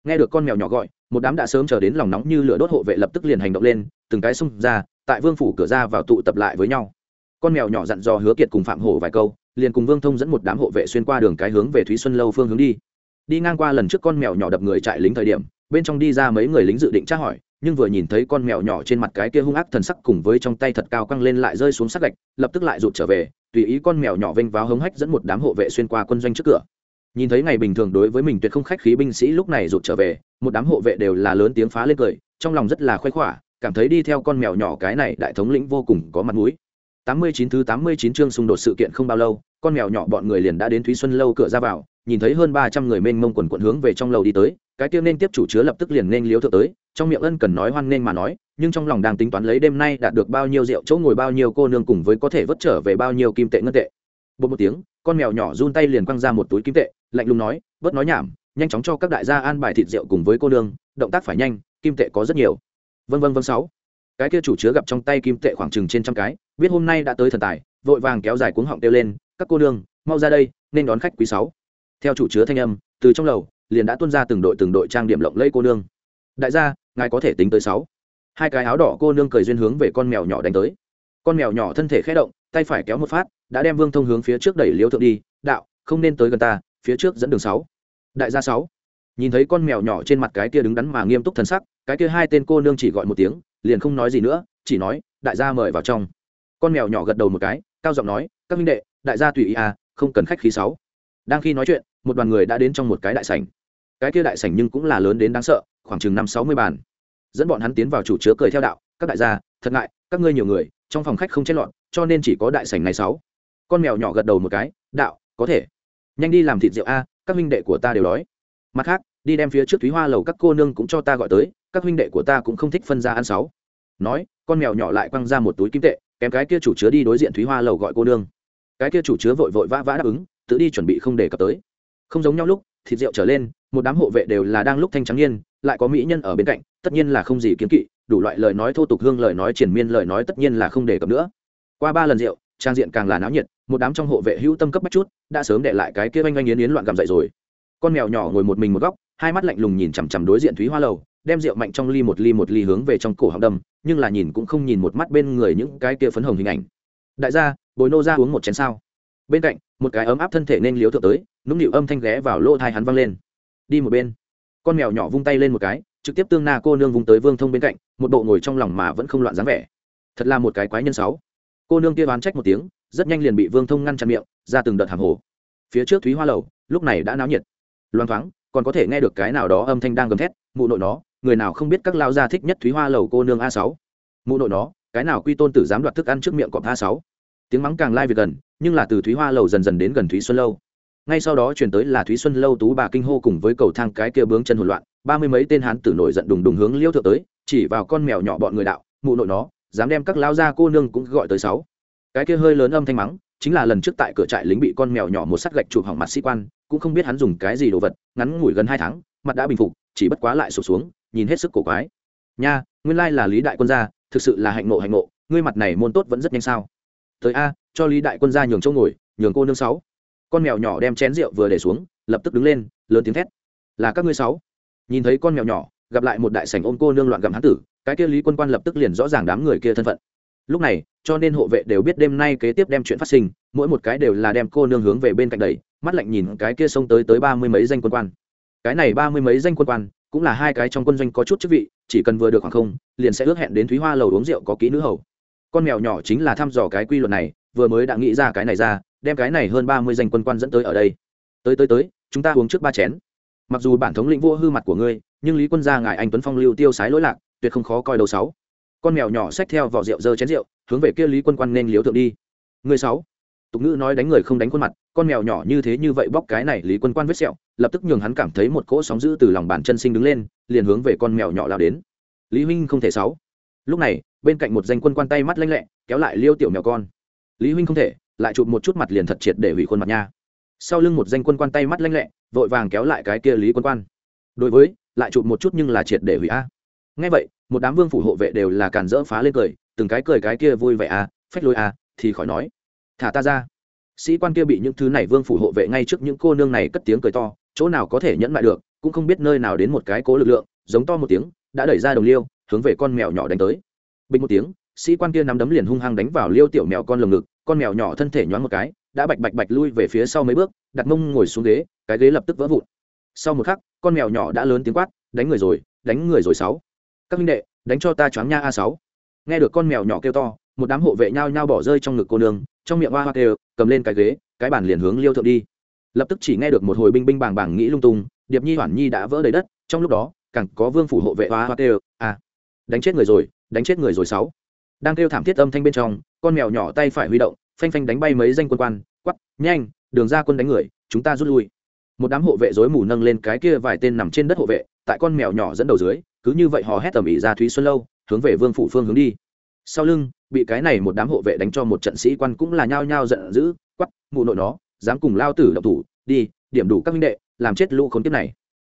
nghe được con mèo nhỏ gọi, một đám đã sớm chờ đến lòng nóng như lửa đốt hộ vệ lập tức liền hành động lên, từng cái xung ra, tại vương phủ cửa ra vào tụ tập lại với nhau. Con mèo nhỏ dặn dò hứa kiệt cùng phạm hổ vài câu, liền cùng vương thông dẫn một đám hộ vệ xuyên qua đường cái hướng về thúy xuân lâu phương hướng đi. Đi ngang qua lần trước con mèo nhỏ đập người trại lính thời điểm, bên trong đi ra mấy người lính dự định tra hỏi, nhưng vừa nhìn thấy con mèo nhỏ trên mặt cái kia hung ác thần sắc cùng với trong tay thật cao căng lên lại rơi xuống sắc gạch, lập tức lại rụt trở về, tùy ý con mèo nhỏ vênh váo hống hách dẫn một đám hộ vệ xuyên qua quân doanh trước cửa nhìn thấy ngày bình thường đối với mình tuyệt không khách khí binh sĩ lúc này rụt trở về, một đám hộ vệ đều là lớn tiếng phá lên cười, trong lòng rất là khoái khỏa cảm thấy đi theo con mèo nhỏ cái này đại thống lĩnh vô cùng có mặt mũi. 89 thứ 89 chương xung đột sự kiện không bao lâu, con mèo nhỏ bọn người liền đã đến thúy xuân lâu cửa ra vào, nhìn thấy hơn 300 người mênh mông quần quận hướng về trong lầu đi tới, cái tiêu nên tiếp chủ chứa lập tức liền nên liếu thượng tới, trong miệng ân cần nói hoan nên mà nói, nhưng trong lòng đang tính toán lấy đêm nay đạt được bao nhiêu rượu, chỗ ngồi bao nhiêu cô nương cùng với có thể vớt trở về bao nhiêu kim tệ ngân tệ. Bột một tiếng, con mèo nhỏ run tay liền quăng ra một túi kim tệ lạnh lùng nói, bớt nói nhảm, nhanh chóng cho các đại gia an bài thịt rượu cùng với cô nương, động tác phải nhanh, kim tệ có rất nhiều. Vân vân vân sáu. Cái kia chủ chứa gặp trong tay kim tệ khoảng chừng trên trăm cái, biết hôm nay đã tới thần tài, vội vàng kéo dài cuống họng kêu lên, các cô nương, mau ra đây, nên đón khách quý sáu. Theo chủ chứa thanh âm, từ trong lầu, liền đã tuân ra từng đội từng đội trang điểm lộng lẫy cô nương. Đại gia, ngài có thể tính tới sáu. Hai cái áo đỏ cô nương cười duyên hướng về con mèo nhỏ đánh tới. Con mèo nhỏ thân thể khẽ động, tay phải kéo một phát, đã đem vương thông hướng phía trước đẩy liêu thượng đi, đạo, không nên tới gần ta phía trước dẫn đường sáu. Đại gia sáu. Nhìn thấy con mèo nhỏ trên mặt cái kia đứng đắn mà nghiêm túc thân sắc, cái kia hai tên cô nương chỉ gọi một tiếng, liền không nói gì nữa, chỉ nói, đại gia mời vào trong. Con mèo nhỏ gật đầu một cái, cao giọng nói, các minh đệ, đại gia tùy ý à không cần khách khí sáu. Đang khi nói chuyện, một đoàn người đã đến trong một cái đại sảnh. Cái kia đại sảnh nhưng cũng là lớn đến đáng sợ, khoảng chừng năm sáu mươi bàn. Dẫn bọn hắn tiến vào chủ chứa cười theo đạo, các đại gia, thật ngại, các ngươi nhiều người, trong phòng khách không chết lọt, cho nên chỉ có đại sảnh này sáu. Con mèo nhỏ gật đầu một cái, đạo, có thể nhanh đi làm thịt rượu a, các huynh đệ của ta đều đói. Mặt khác, đi đem phía trước thúy hoa lầu các cô nương cũng cho ta gọi tới, các huynh đệ của ta cũng không thích phân ra ăn sáu. Nói, con mèo nhỏ lại quăng ra một túi kim tệ, kém cái kia chủ chứa đi đối diện thúy hoa lầu gọi cô nương. Cái kia chủ chứa vội vội vã vã đáp ứng, tự đi chuẩn bị không để cập tới. Không giống nhau lúc, thịt rượu trở lên, một đám hộ vệ đều là đang lúc thanh trắng niên, lại có mỹ nhân ở bên cạnh, tất nhiên là không gì kiến kỵ, đủ loại lời nói thô tục hương, lời nói triển miên, lời nói tất nhiên là không để cập nữa. Qua ba lần rượu trang diện càng là náo nhiệt, một đám trong hộ vệ hữu tâm cấp bách chút, đã sớm để lại cái kia oanh oanh yến yến loạn gặm dậy rồi. Con mèo nhỏ ngồi một mình một góc, hai mắt lạnh lùng nhìn chằm chằm đối diện thúy hoa lầu, đem rượu mạnh trong ly một ly một ly hướng về trong cổ họng đâm, nhưng là nhìn cũng không nhìn một mắt bên người những cái kia phấn hồng hình ảnh. Đại gia, bồi nô ra uống một chén sao? Bên cạnh, một cái ấm áp thân thể nên liếu thượng tới, nũng nịu âm thanh ghé vào lỗ thai hắn văng lên. Đi một bên. Con mèo nhỏ vung tay lên một cái, trực tiếp tương na cô nương vùng tới vương thông bên cạnh, một bộ ngồi trong lòng mà vẫn không loạn dáng vẻ. Thật là một cái quái nhân sáu cô nương kia oán trách một tiếng, rất nhanh liền bị vương thông ngăn chặn miệng, ra từng đợt hàng hồ. Phía trước thúy hoa lầu, lúc này đã náo nhiệt. Loang thoáng, còn có thể nghe được cái nào đó âm thanh đang gầm thét, mụ nội nó, người nào không biết các lao gia thích nhất thúy hoa lầu cô nương a sáu? Mụ nội nó, cái nào quy tôn tử dám đoạt thức ăn trước miệng cọp a sáu? Tiếng mắng càng lai việc gần, nhưng là từ thúy hoa lầu dần dần đến gần thúy xuân lâu. Ngay sau đó chuyển tới là thúy xuân lâu tú bà kinh hô cùng với cầu thang cái kia bướng chân hỗn loạn, ba mươi mấy tên hán tử nổi giận đùng đùng hướng liêu thượng tới, chỉ vào con mèo nhỏ bọn người đạo, mụ nội nó dám đem các lao gia cô nương cũng gọi tới sáu. Cái kia hơi lớn âm thanh mắng, chính là lần trước tại cửa trại lính bị con mèo nhỏ một sắt gạch chụp hỏng mặt sĩ quan, cũng không biết hắn dùng cái gì đồ vật, ngắn ngủi gần hai tháng, mặt đã bình phục, chỉ bất quá lại sụp xuống, nhìn hết sức cổ quái. Nha, nguyên lai là lý đại quân gia, thực sự là hạnh nộ hạnh nộ, ngươi mặt này môn tốt vẫn rất nhanh sao? Tới a, cho lý đại quân gia nhường chỗ ngồi, nhường cô nương sáu. Con mèo nhỏ đem chén rượu vừa để xuống, lập tức đứng lên, lớn tiếng thét. Là các ngươi sáu. Nhìn thấy con mèo nhỏ gặp lại một đại sảnh ôm cô nương loạn gặm hán tử, cái kia lý quân quan lập tức liền rõ ràng đám người kia thân phận. Lúc này, cho nên hộ vệ đều biết đêm nay kế tiếp đem chuyện phát sinh, mỗi một cái đều là đem cô nương hướng về bên cạnh đầy mắt lạnh nhìn cái kia xông tới tới ba mươi mấy danh quân quan. Cái này ba mươi mấy danh quân quan, cũng là hai cái trong quân doanh có chút chức vị, chỉ cần vừa được khoảng không, liền sẽ ước hẹn đến thúy hoa lầu uống rượu có kỹ nữ hầu. Con mèo nhỏ chính là thăm dò cái quy luật này, vừa mới đã nghĩ ra cái này ra, đem cái này hơn ba mươi danh quân quan dẫn tới ở đây. Tới tới tới, chúng ta uống trước ba chén mặc dù bản thống lĩnh vô hư mặt của ngươi, nhưng lý quân gia ngài anh tuấn phong lưu tiêu sái lỗi lạc, tuyệt không khó coi đầu sáu. Con mèo nhỏ xách theo vỏ rượu dơ chén rượu, hướng về kia lý quân quan nên liếu thượng đi. Người sáu. Tục ngữ nói đánh người không đánh khuôn mặt, con mèo nhỏ như thế như vậy bóc cái này lý quân quan vết sẹo, lập tức nhường hắn cảm thấy một cỗ sóng dữ từ lòng bàn chân sinh đứng lên, liền hướng về con mèo nhỏ lao đến. Lý huynh không thể sáu. Lúc này, bên cạnh một danh quân quan tay mắt lanh lẹ, kéo lại liêu tiểu mèo con. Lý huynh không thể, lại chụp một chút mặt liền thật triệt để hủy khuôn mặt nha sau lưng một danh quân quan tay mắt lanh lẹ, vội vàng kéo lại cái kia lý quân quan. Đối với, lại chụp một chút nhưng là triệt để hủy a. Ngay vậy, một đám vương phủ hộ vệ đều là càn rỡ phá lên cười, từng cái cười cái kia vui vẻ a, phách lôi a, thì khỏi nói. Thả ta ra. Sĩ quan kia bị những thứ này vương phủ hộ vệ ngay trước những cô nương này cất tiếng cười to, chỗ nào có thể nhẫn lại được, cũng không biết nơi nào đến một cái cố lực lượng, giống to một tiếng, đã đẩy ra đồng liêu, hướng về con mèo nhỏ đánh tới. Bình một tiếng sĩ quan kia nắm đấm liền hung hăng đánh vào liêu tiểu mèo con lồng ngực, con mèo nhỏ thân thể nhoáng một cái, đã bạch bạch bạch lui về phía sau mấy bước, đặt mông ngồi xuống ghế, cái ghế lập tức vỡ vụn. Sau một khắc, con mèo nhỏ đã lớn tiếng quát, đánh người rồi, đánh người rồi sáu. Các minh đệ, đánh cho ta choáng nha a sáu. Nghe được con mèo nhỏ kêu to, một đám hộ vệ nhao nhao bỏ rơi trong ngực cô nương, trong miệng hoa hoa kêu, cầm lên cái ghế, cái bàn liền hướng liêu thượng đi. Lập tức chỉ nghe được một hồi binh binh bàng bàng nghĩ lung tung, điệp nhi, hoản nhi đã vỡ đầy đất, trong lúc đó, càng có vương phủ hộ vệ hoa hoa kêu à đánh chết người rồi, đánh chết người rồi sáu đang kêu thảm thiết âm thanh bên trong, con mèo nhỏ tay phải huy động, phanh phanh đánh bay mấy danh quân quan quắp nhanh, đường ra quân đánh người, chúng ta rút lui. Một đám hộ vệ rối mù nâng lên cái kia vài tên nằm trên đất hộ vệ, tại con mèo nhỏ dẫn đầu dưới, cứ như vậy họ hét tầm ĩ ra thúy xuân lâu, hướng về vương phủ phương hướng đi. Sau lưng, bị cái này một đám hộ vệ đánh cho một trận sĩ quan cũng là nhao nhao giận dữ quắp mụ nội nó, dám cùng lao tử độc thủ, đi, điểm đủ các minh đệ, làm chết lũ khốn kiếp này.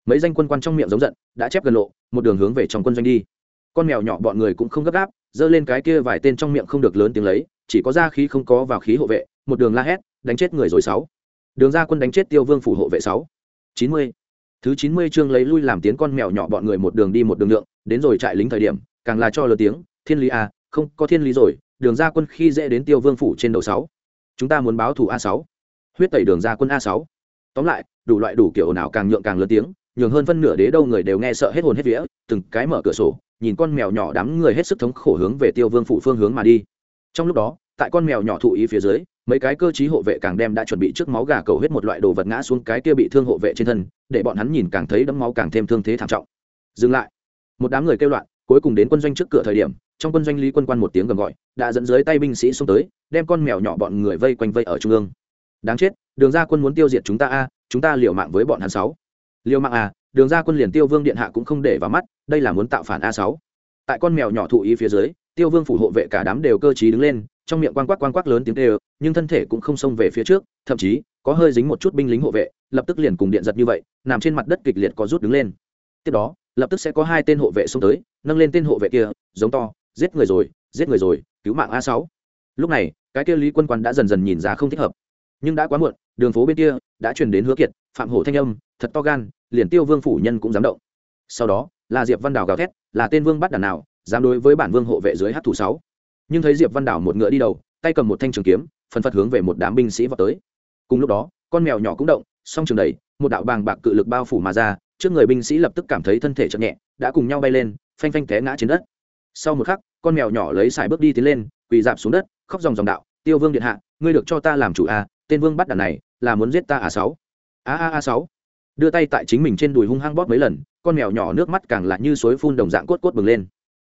Mấy danh quân quan trong miệng giống giận, đã chép gần lộ, một đường hướng về trong quân doanh đi con mèo nhỏ bọn người cũng không gấp gáp, giơ lên cái kia vài tên trong miệng không được lớn tiếng lấy, chỉ có ra khí không có vào khí hộ vệ, một đường la hét, đánh chết người rồi sáu. Đường ra quân đánh chết tiêu vương phủ hộ vệ sáu. Chín mươi. Thứ chín mươi chương lấy lui làm tiếng con mèo nhỏ bọn người một đường đi một đường lượng đến rồi trại lính thời điểm, càng là cho lớn tiếng, thiên lý a không, có thiên lý rồi, đường ra quân khi dễ đến tiêu vương phủ trên đầu sáu. Chúng ta muốn báo thủ a sáu. Huyết tẩy đường ra quân a sáu. Tóm lại, đủ loại đủ kiểu nào càng nhượng càng lớn tiếng, nhường hơn phân nửa đế đâu người đều nghe sợ hết hồn hết vía, từng cái mở cửa sổ nhìn con mèo nhỏ đám người hết sức thống khổ hướng về tiêu vương phủ phương hướng mà đi. Trong lúc đó, tại con mèo nhỏ thụ ý phía dưới, mấy cái cơ chí hộ vệ càng đem đã chuẩn bị trước máu gà cầu hết một loại đồ vật ngã xuống cái kia bị thương hộ vệ trên thân, để bọn hắn nhìn càng thấy đấm máu càng thêm thương thế thảm trọng. Dừng lại. Một đám người kêu loạn, cuối cùng đến quân doanh trước cửa thời điểm, trong quân doanh lý quân quan một tiếng gầm gọi, đã dẫn dưới tay binh sĩ xông tới, đem con mèo nhỏ bọn người vây quanh vây ở trung ương. Đáng chết, đường ra quân muốn tiêu diệt chúng ta a, chúng ta liều mạng với bọn hắn sáu. Liều mạng à đường ra quân liền tiêu vương điện hạ cũng không để vào mắt, đây là muốn tạo phản a sáu. Tại con mèo nhỏ thụ ý phía dưới, tiêu vương phủ hộ vệ cả đám đều cơ t đứng lên, trong miệng quang quắc quang quắc lớn tiếng tê nhưng thân thể cũng không xông về phía trước, thậm chí, có hơi dính một chút binh lính hộ vệ, lập tức liền cùng điện giật như vậy, nằm trên mặt đất kịch liệt có rút đứng lên. Tiếp đó, lập tức sẽ có hai tên hộ vệ xông tới, nâng lên tên hộ vệ kia, giống to, giết người rồi, giết người rồi, cứu mạng a sáu. Lúc này, cái kia lý quân quan đã dần dần nhìn ra không thích hợp. Nhưng đã quá muộn, đường phố bên kia đã truyền đến hứa kiệt, phạm hổ thanh âm, thật to gan liền tiêu vương phủ nhân cũng dám động. Sau đó là diệp văn đào gào thét là tên vương bắt đàn nào dám đối với bản vương hộ vệ dưới hát thủ sáu. Nhưng thấy diệp văn đào một ngựa đi đầu tay cầm một thanh trường kiếm phần phật hướng về một đám binh sĩ vào tới. Cùng lúc đó con mèo nhỏ cũng động song trường đầy một đạo bàng bạc cự lực bao phủ mà ra trước người binh sĩ lập tức cảm thấy thân thể chậm nhẹ đã cùng nhau bay lên phanh phanh té ngã trên đất. Sau một khắc con mèo nhỏ lấy sải bước đi tiến lên quỳ dạp xuống đất khóc dòng dòng đạo tiêu vương điện hạ ngươi được cho ta làm chủ a à, tên vương bắt đàn này là muốn giết ta a sáu? A a a sáu đưa tay tại chính mình trên đùi hung hăng bóp mấy lần, con mèo nhỏ nước mắt càng lại như suối phun đồng dạng cốt cốt bừng lên.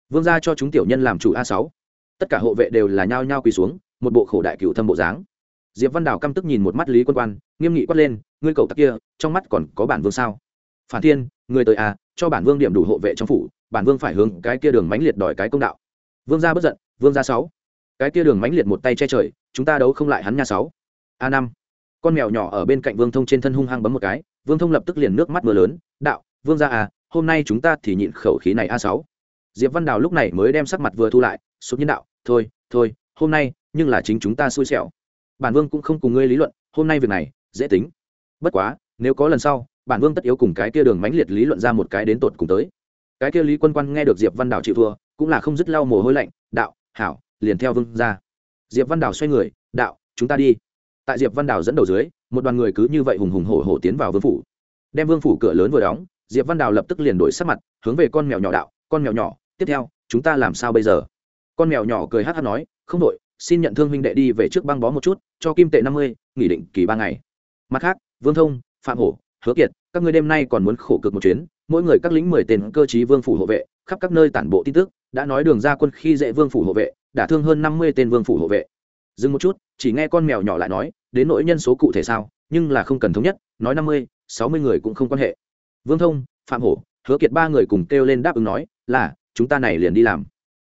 Vương ra cho chúng tiểu nhân làm chủ a sáu. Tất cả hộ vệ đều là nhao nhao quỳ xuống, một bộ khổ đại cựu thâm bộ dáng. Diệp văn đào căm tức nhìn một mắt lý quân quan, nghiêm nghị quát lên, ngươi cầu tặc kia, trong mắt còn có bản vương sao? Phản thiên, người tới à cho bản vương điểm đủ hộ vệ trong phủ, bản vương phải hướng cái kia đường mãnh liệt đòi cái công đạo. Vương gia bất giận, vương gia sáu, cái kia đường mãnh liệt một tay che trời, chúng ta đấu không lại hắn nha sáu. A năm. Con mèo nhỏ ở bên cạnh vương thông trên thân hung hăng bấm một cái vương thông lập tức liền nước mắt mưa lớn, đạo, vương gia à hôm nay chúng ta thì nhịn khẩu khí này a sáu. Diệp văn đào lúc này mới đem sắc mặt vừa thu lại, sụp nhân đạo, thôi thôi, hôm nay, nhưng là chính chúng ta xui xẻo. Bản vương cũng không cùng ngươi lý luận, hôm nay việc này, dễ tính. Bất quá, nếu có lần sau, bản vương tất yếu cùng cái kia đường mãnh liệt lý luận ra một cái đến tột cùng tới. Cái kia lý quân quan nghe được diệp văn đào chịu thua, cũng là không dứt lau mồ hôi lạnh, đạo, hảo, liền theo vương ra diệp văn đào xoay người, đạo, chúng ta đi. Tại diệp văn đào dẫn đầu dưới một đoàn người cứ như vậy hùng hùng hổ hổ tiến vào vương phủ. Đem vương phủ cửa lớn vừa đóng, diệp văn đào lập tức liền đổi sắc mặt, hướng về con mèo nhỏ đạo, con mèo nhỏ, tiếp theo, chúng ta làm sao bây giờ? Con mèo nhỏ cười hát hát nói, không đội xin nhận thương huynh đệ đi về trước băng bó một chút, cho kim tệ năm mươi, nghỉ định kỳ ba ngày. Mặt khác, vương thông, phạm hổ, hứa kiệt, các ngươi đêm nay còn muốn khổ cực một chuyến, mỗi người các lính mười tên cơ chí vương phủ hộ vệ, khắp các nơi tản bộ tin tức, đã nói đường ra quân khi dễ vương phủ hộ vệ, đã thương hơn năm mươi tên vương phủ hộ vệ dừng một chút, chỉ nghe con mèo nhỏ lại nói, đến nỗi nhân số cụ thể sao? Nhưng là không cần thống nhất, nói năm mươi, sáu mươi người cũng không quan hệ. Vương thông, phạm hổ, hứa kiệt ba người cùng kêu lên đáp ứng nói, là, chúng ta này liền đi làm.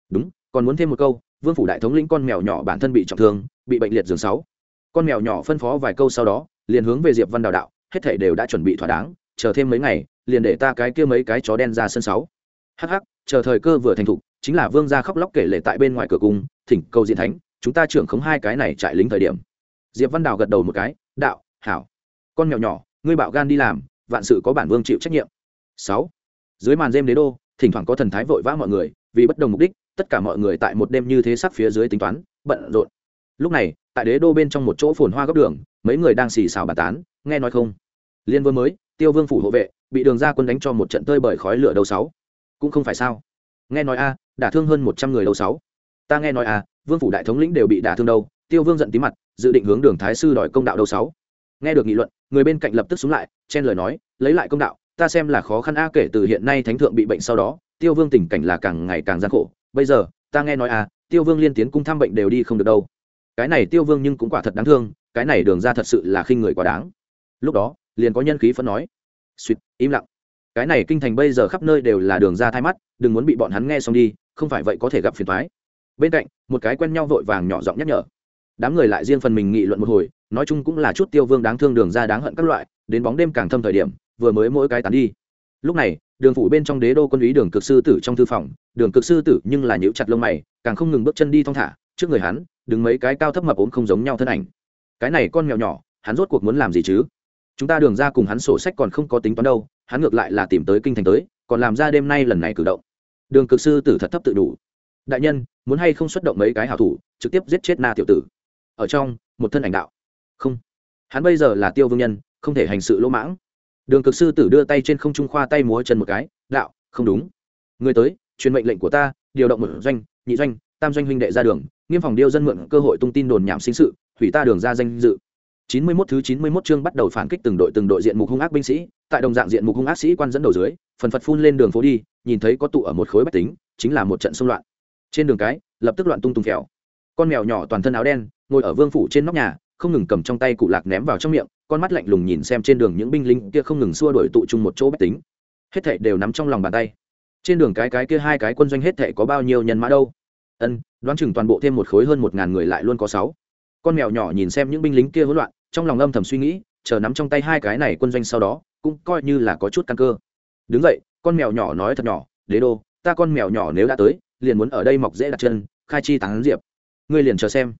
Đúng, còn muốn thêm một câu, vương phủ đại thống lĩnh con mèo nhỏ bản thân bị trọng thương, bị bệnh liệt giường sáu. Con mèo nhỏ phân phó vài câu sau đó, liền hướng về diệp văn đào đạo, hết thảy đều đã chuẩn bị thỏa đáng, chờ thêm mấy ngày, liền để ta cái kia mấy cái chó đen ra sân sáu. Hắc hắc, chờ thời cơ vừa thành thục, chính là vương gia khóc lóc kể lệ tại bên ngoài cửa cung, thỉnh cầu diện thánh chúng ta trưởng khống hai cái này trại lính thời điểm. Diệp văn đào gật đầu một cái, đạo, hảo, con mèo nhỏ, ngươi bảo gan đi làm, vạn sự có bản vương chịu trách nhiệm. Sáu, dưới màn đêm đế đô, thỉnh thoảng có thần thái vội vã mọi người, vì bất đồng mục đích, tất cả mọi người tại một đêm như thế sắc phía dưới tính toán, bận rộn. Lúc này, tại đế đô bên trong một chỗ phồn hoa góc đường, mấy người đang xì xào bàn tán, nghe nói không? Liên vương mới, tiêu vương phủ hộ vệ, bị đường ra quân đánh cho một trận tơi bởi khói lửa đầu sáu. Cũng không phải sao? Nghe nói a, đả thương hơn một trăm người đầu sáu. Ta nghe nói a vương phủ đại thống lĩnh đều bị đả thương đâu, tiêu vương giận tí mặt, dự định hướng đường thái sư đòi công đạo đầu sáu. Nghe được nghị luận, người bên cạnh lập tức xuống lại, chen lời nói, lấy lại công đạo, ta xem là khó khăn a, kể từ hiện nay thánh thượng bị bệnh sau đó, tiêu vương tình cảnh là càng ngày càng gian khổ. Bây giờ, ta nghe nói à tiêu vương liên tiến cung thăm bệnh đều đi không được đâu. Cái này tiêu vương nhưng cũng quả thật đáng thương, cái này đường ra thật sự là khinh người quá đáng. Lúc đó, liền có nhân khí phân nói. Suýt im lặng. Cái này kinh thành bây giờ khắp nơi đều là đường ra thay mắt, đừng muốn bị bọn hắn nghe xong đi, không phải vậy có thể gặp phiền thoái bên cạnh, một cái quen nhau vội vàng nhỏ giọng nhắc nhở. Đám người lại riêng phần mình nghị luận một hồi, nói chung cũng là chút tiêu vương đáng thương đường ra đáng hận các loại, đến bóng đêm càng thâm thời điểm, vừa mới mỗi cái tán đi. Lúc này, đường phủ bên trong đế đô quân úy đường cực sư tử trong thư phòng, đường cực sư tử nhưng là nhíu chặt lông mày, càng không ngừng bước chân đi thong thả, trước người hắn, đứng mấy cái cao thấp mập ốm không giống nhau thân ảnh. Cái này con mèo nhỏ, hắn rốt cuộc muốn làm gì chứ? Chúng ta đường ra cùng hắn sổ sách còn không có tính toán đâu, hắn ngược lại là tìm tới kinh thành tới, còn làm ra đêm nay lần này cử động. Đường cực sư tử thật thấp tự đủ. Đại nhân muốn hay không xuất động mấy cái hảo thủ, trực tiếp giết chết na tiểu tử. Ở trong, một thân ảnh đạo. Không. Hắn bây giờ là tiêu vương nhân, không thể hành sự lỗ mãng. Đường cực sư tử đưa tay trên không trung khoa tay múa chân một cái, đạo, không đúng. Người tới, truyền mệnh lệnh của ta, điều động một doanh, nhị doanh, tam doanh huynh đệ ra đường, nghiêm phòng điêu dân mượn cơ hội tung tin đồn nhảm sinh sự, hủy ta đường ra danh dự. Chín mươi 91 thứ chín mươi 91 chương bắt đầu phản kích từng đội từng đội diện mục hung ác binh sĩ, tại đồng dạng diện mục hung ác sĩ quan dẫn đầu dưới, phần phật phun lên đường phố đi, nhìn thấy có tụ ở một khối bách tính, chính là một trận xung loạn trên đường cái, lập tức loạn tung tung phèo. Con mèo nhỏ toàn thân áo đen, ngồi ở vương phủ trên nóc nhà, không ngừng cầm trong tay cụ lạc ném vào trong miệng, con mắt lạnh lùng nhìn xem trên đường những binh lính kia không ngừng xua đuổi tụ chung một chỗ bách tính. Hết thệ đều nắm trong lòng bàn tay. Trên đường cái cái kia hai cái quân doanh hết thệ có bao nhiêu nhân mã đâu? Ân, đoán chừng toàn bộ thêm một khối hơn một ngàn người lại luôn có sáu. Con mèo nhỏ nhìn xem những binh lính kia hỗn loạn, trong lòng âm thầm suy nghĩ, chờ nắm trong tay hai cái này quân doanh sau đó, cũng coi như là có chút căn cơ. Đứng vậy con mèo nhỏ nói thật nhỏ, đế đô ta con mèo nhỏ nếu đã tới, liền muốn ở đây mọc dễ đặt chân, khai chi tán diệp. Ngươi liền chờ xem.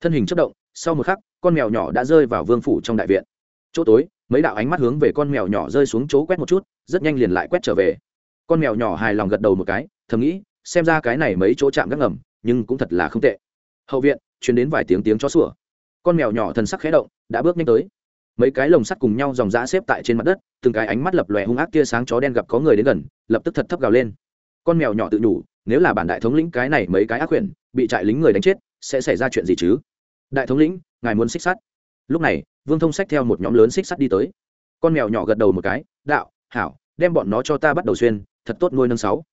Thân hình chất động, sau một khắc, con mèo nhỏ đã rơi vào vương phủ trong đại viện. Chỗ tối, mấy đạo ánh mắt hướng về con mèo nhỏ rơi xuống chỗ quét một chút, rất nhanh liền lại quét trở về. Con mèo nhỏ hài lòng gật đầu một cái, thầm nghĩ, xem ra cái này mấy chỗ chạm gác ngầm, nhưng cũng thật là không tệ. Hậu viện chuyển đến vài tiếng tiếng chó sủa. Con mèo nhỏ thần sắc khẽ động, đã bước nhanh tới. Mấy cái lồng sắt cùng nhau dòng giã xếp tại trên mặt đất, từng cái ánh mắt lập lòe hung ác tia sáng chó đen gặp có người đến gần, lập tức thật thấp gào lên con mèo nhỏ tự nhủ, nếu là bản đại thống lĩnh cái này mấy cái ác quyển bị trại lính người đánh chết, sẽ xảy ra chuyện gì chứ? Đại thống lĩnh, ngài muốn xích sắt? Lúc này, vương thông sách theo một nhóm lớn xích sắt đi tới. Con mèo nhỏ gật đầu một cái, đạo, hảo, đem bọn nó cho ta bắt đầu xuyên, thật tốt nuôi nâng sáu.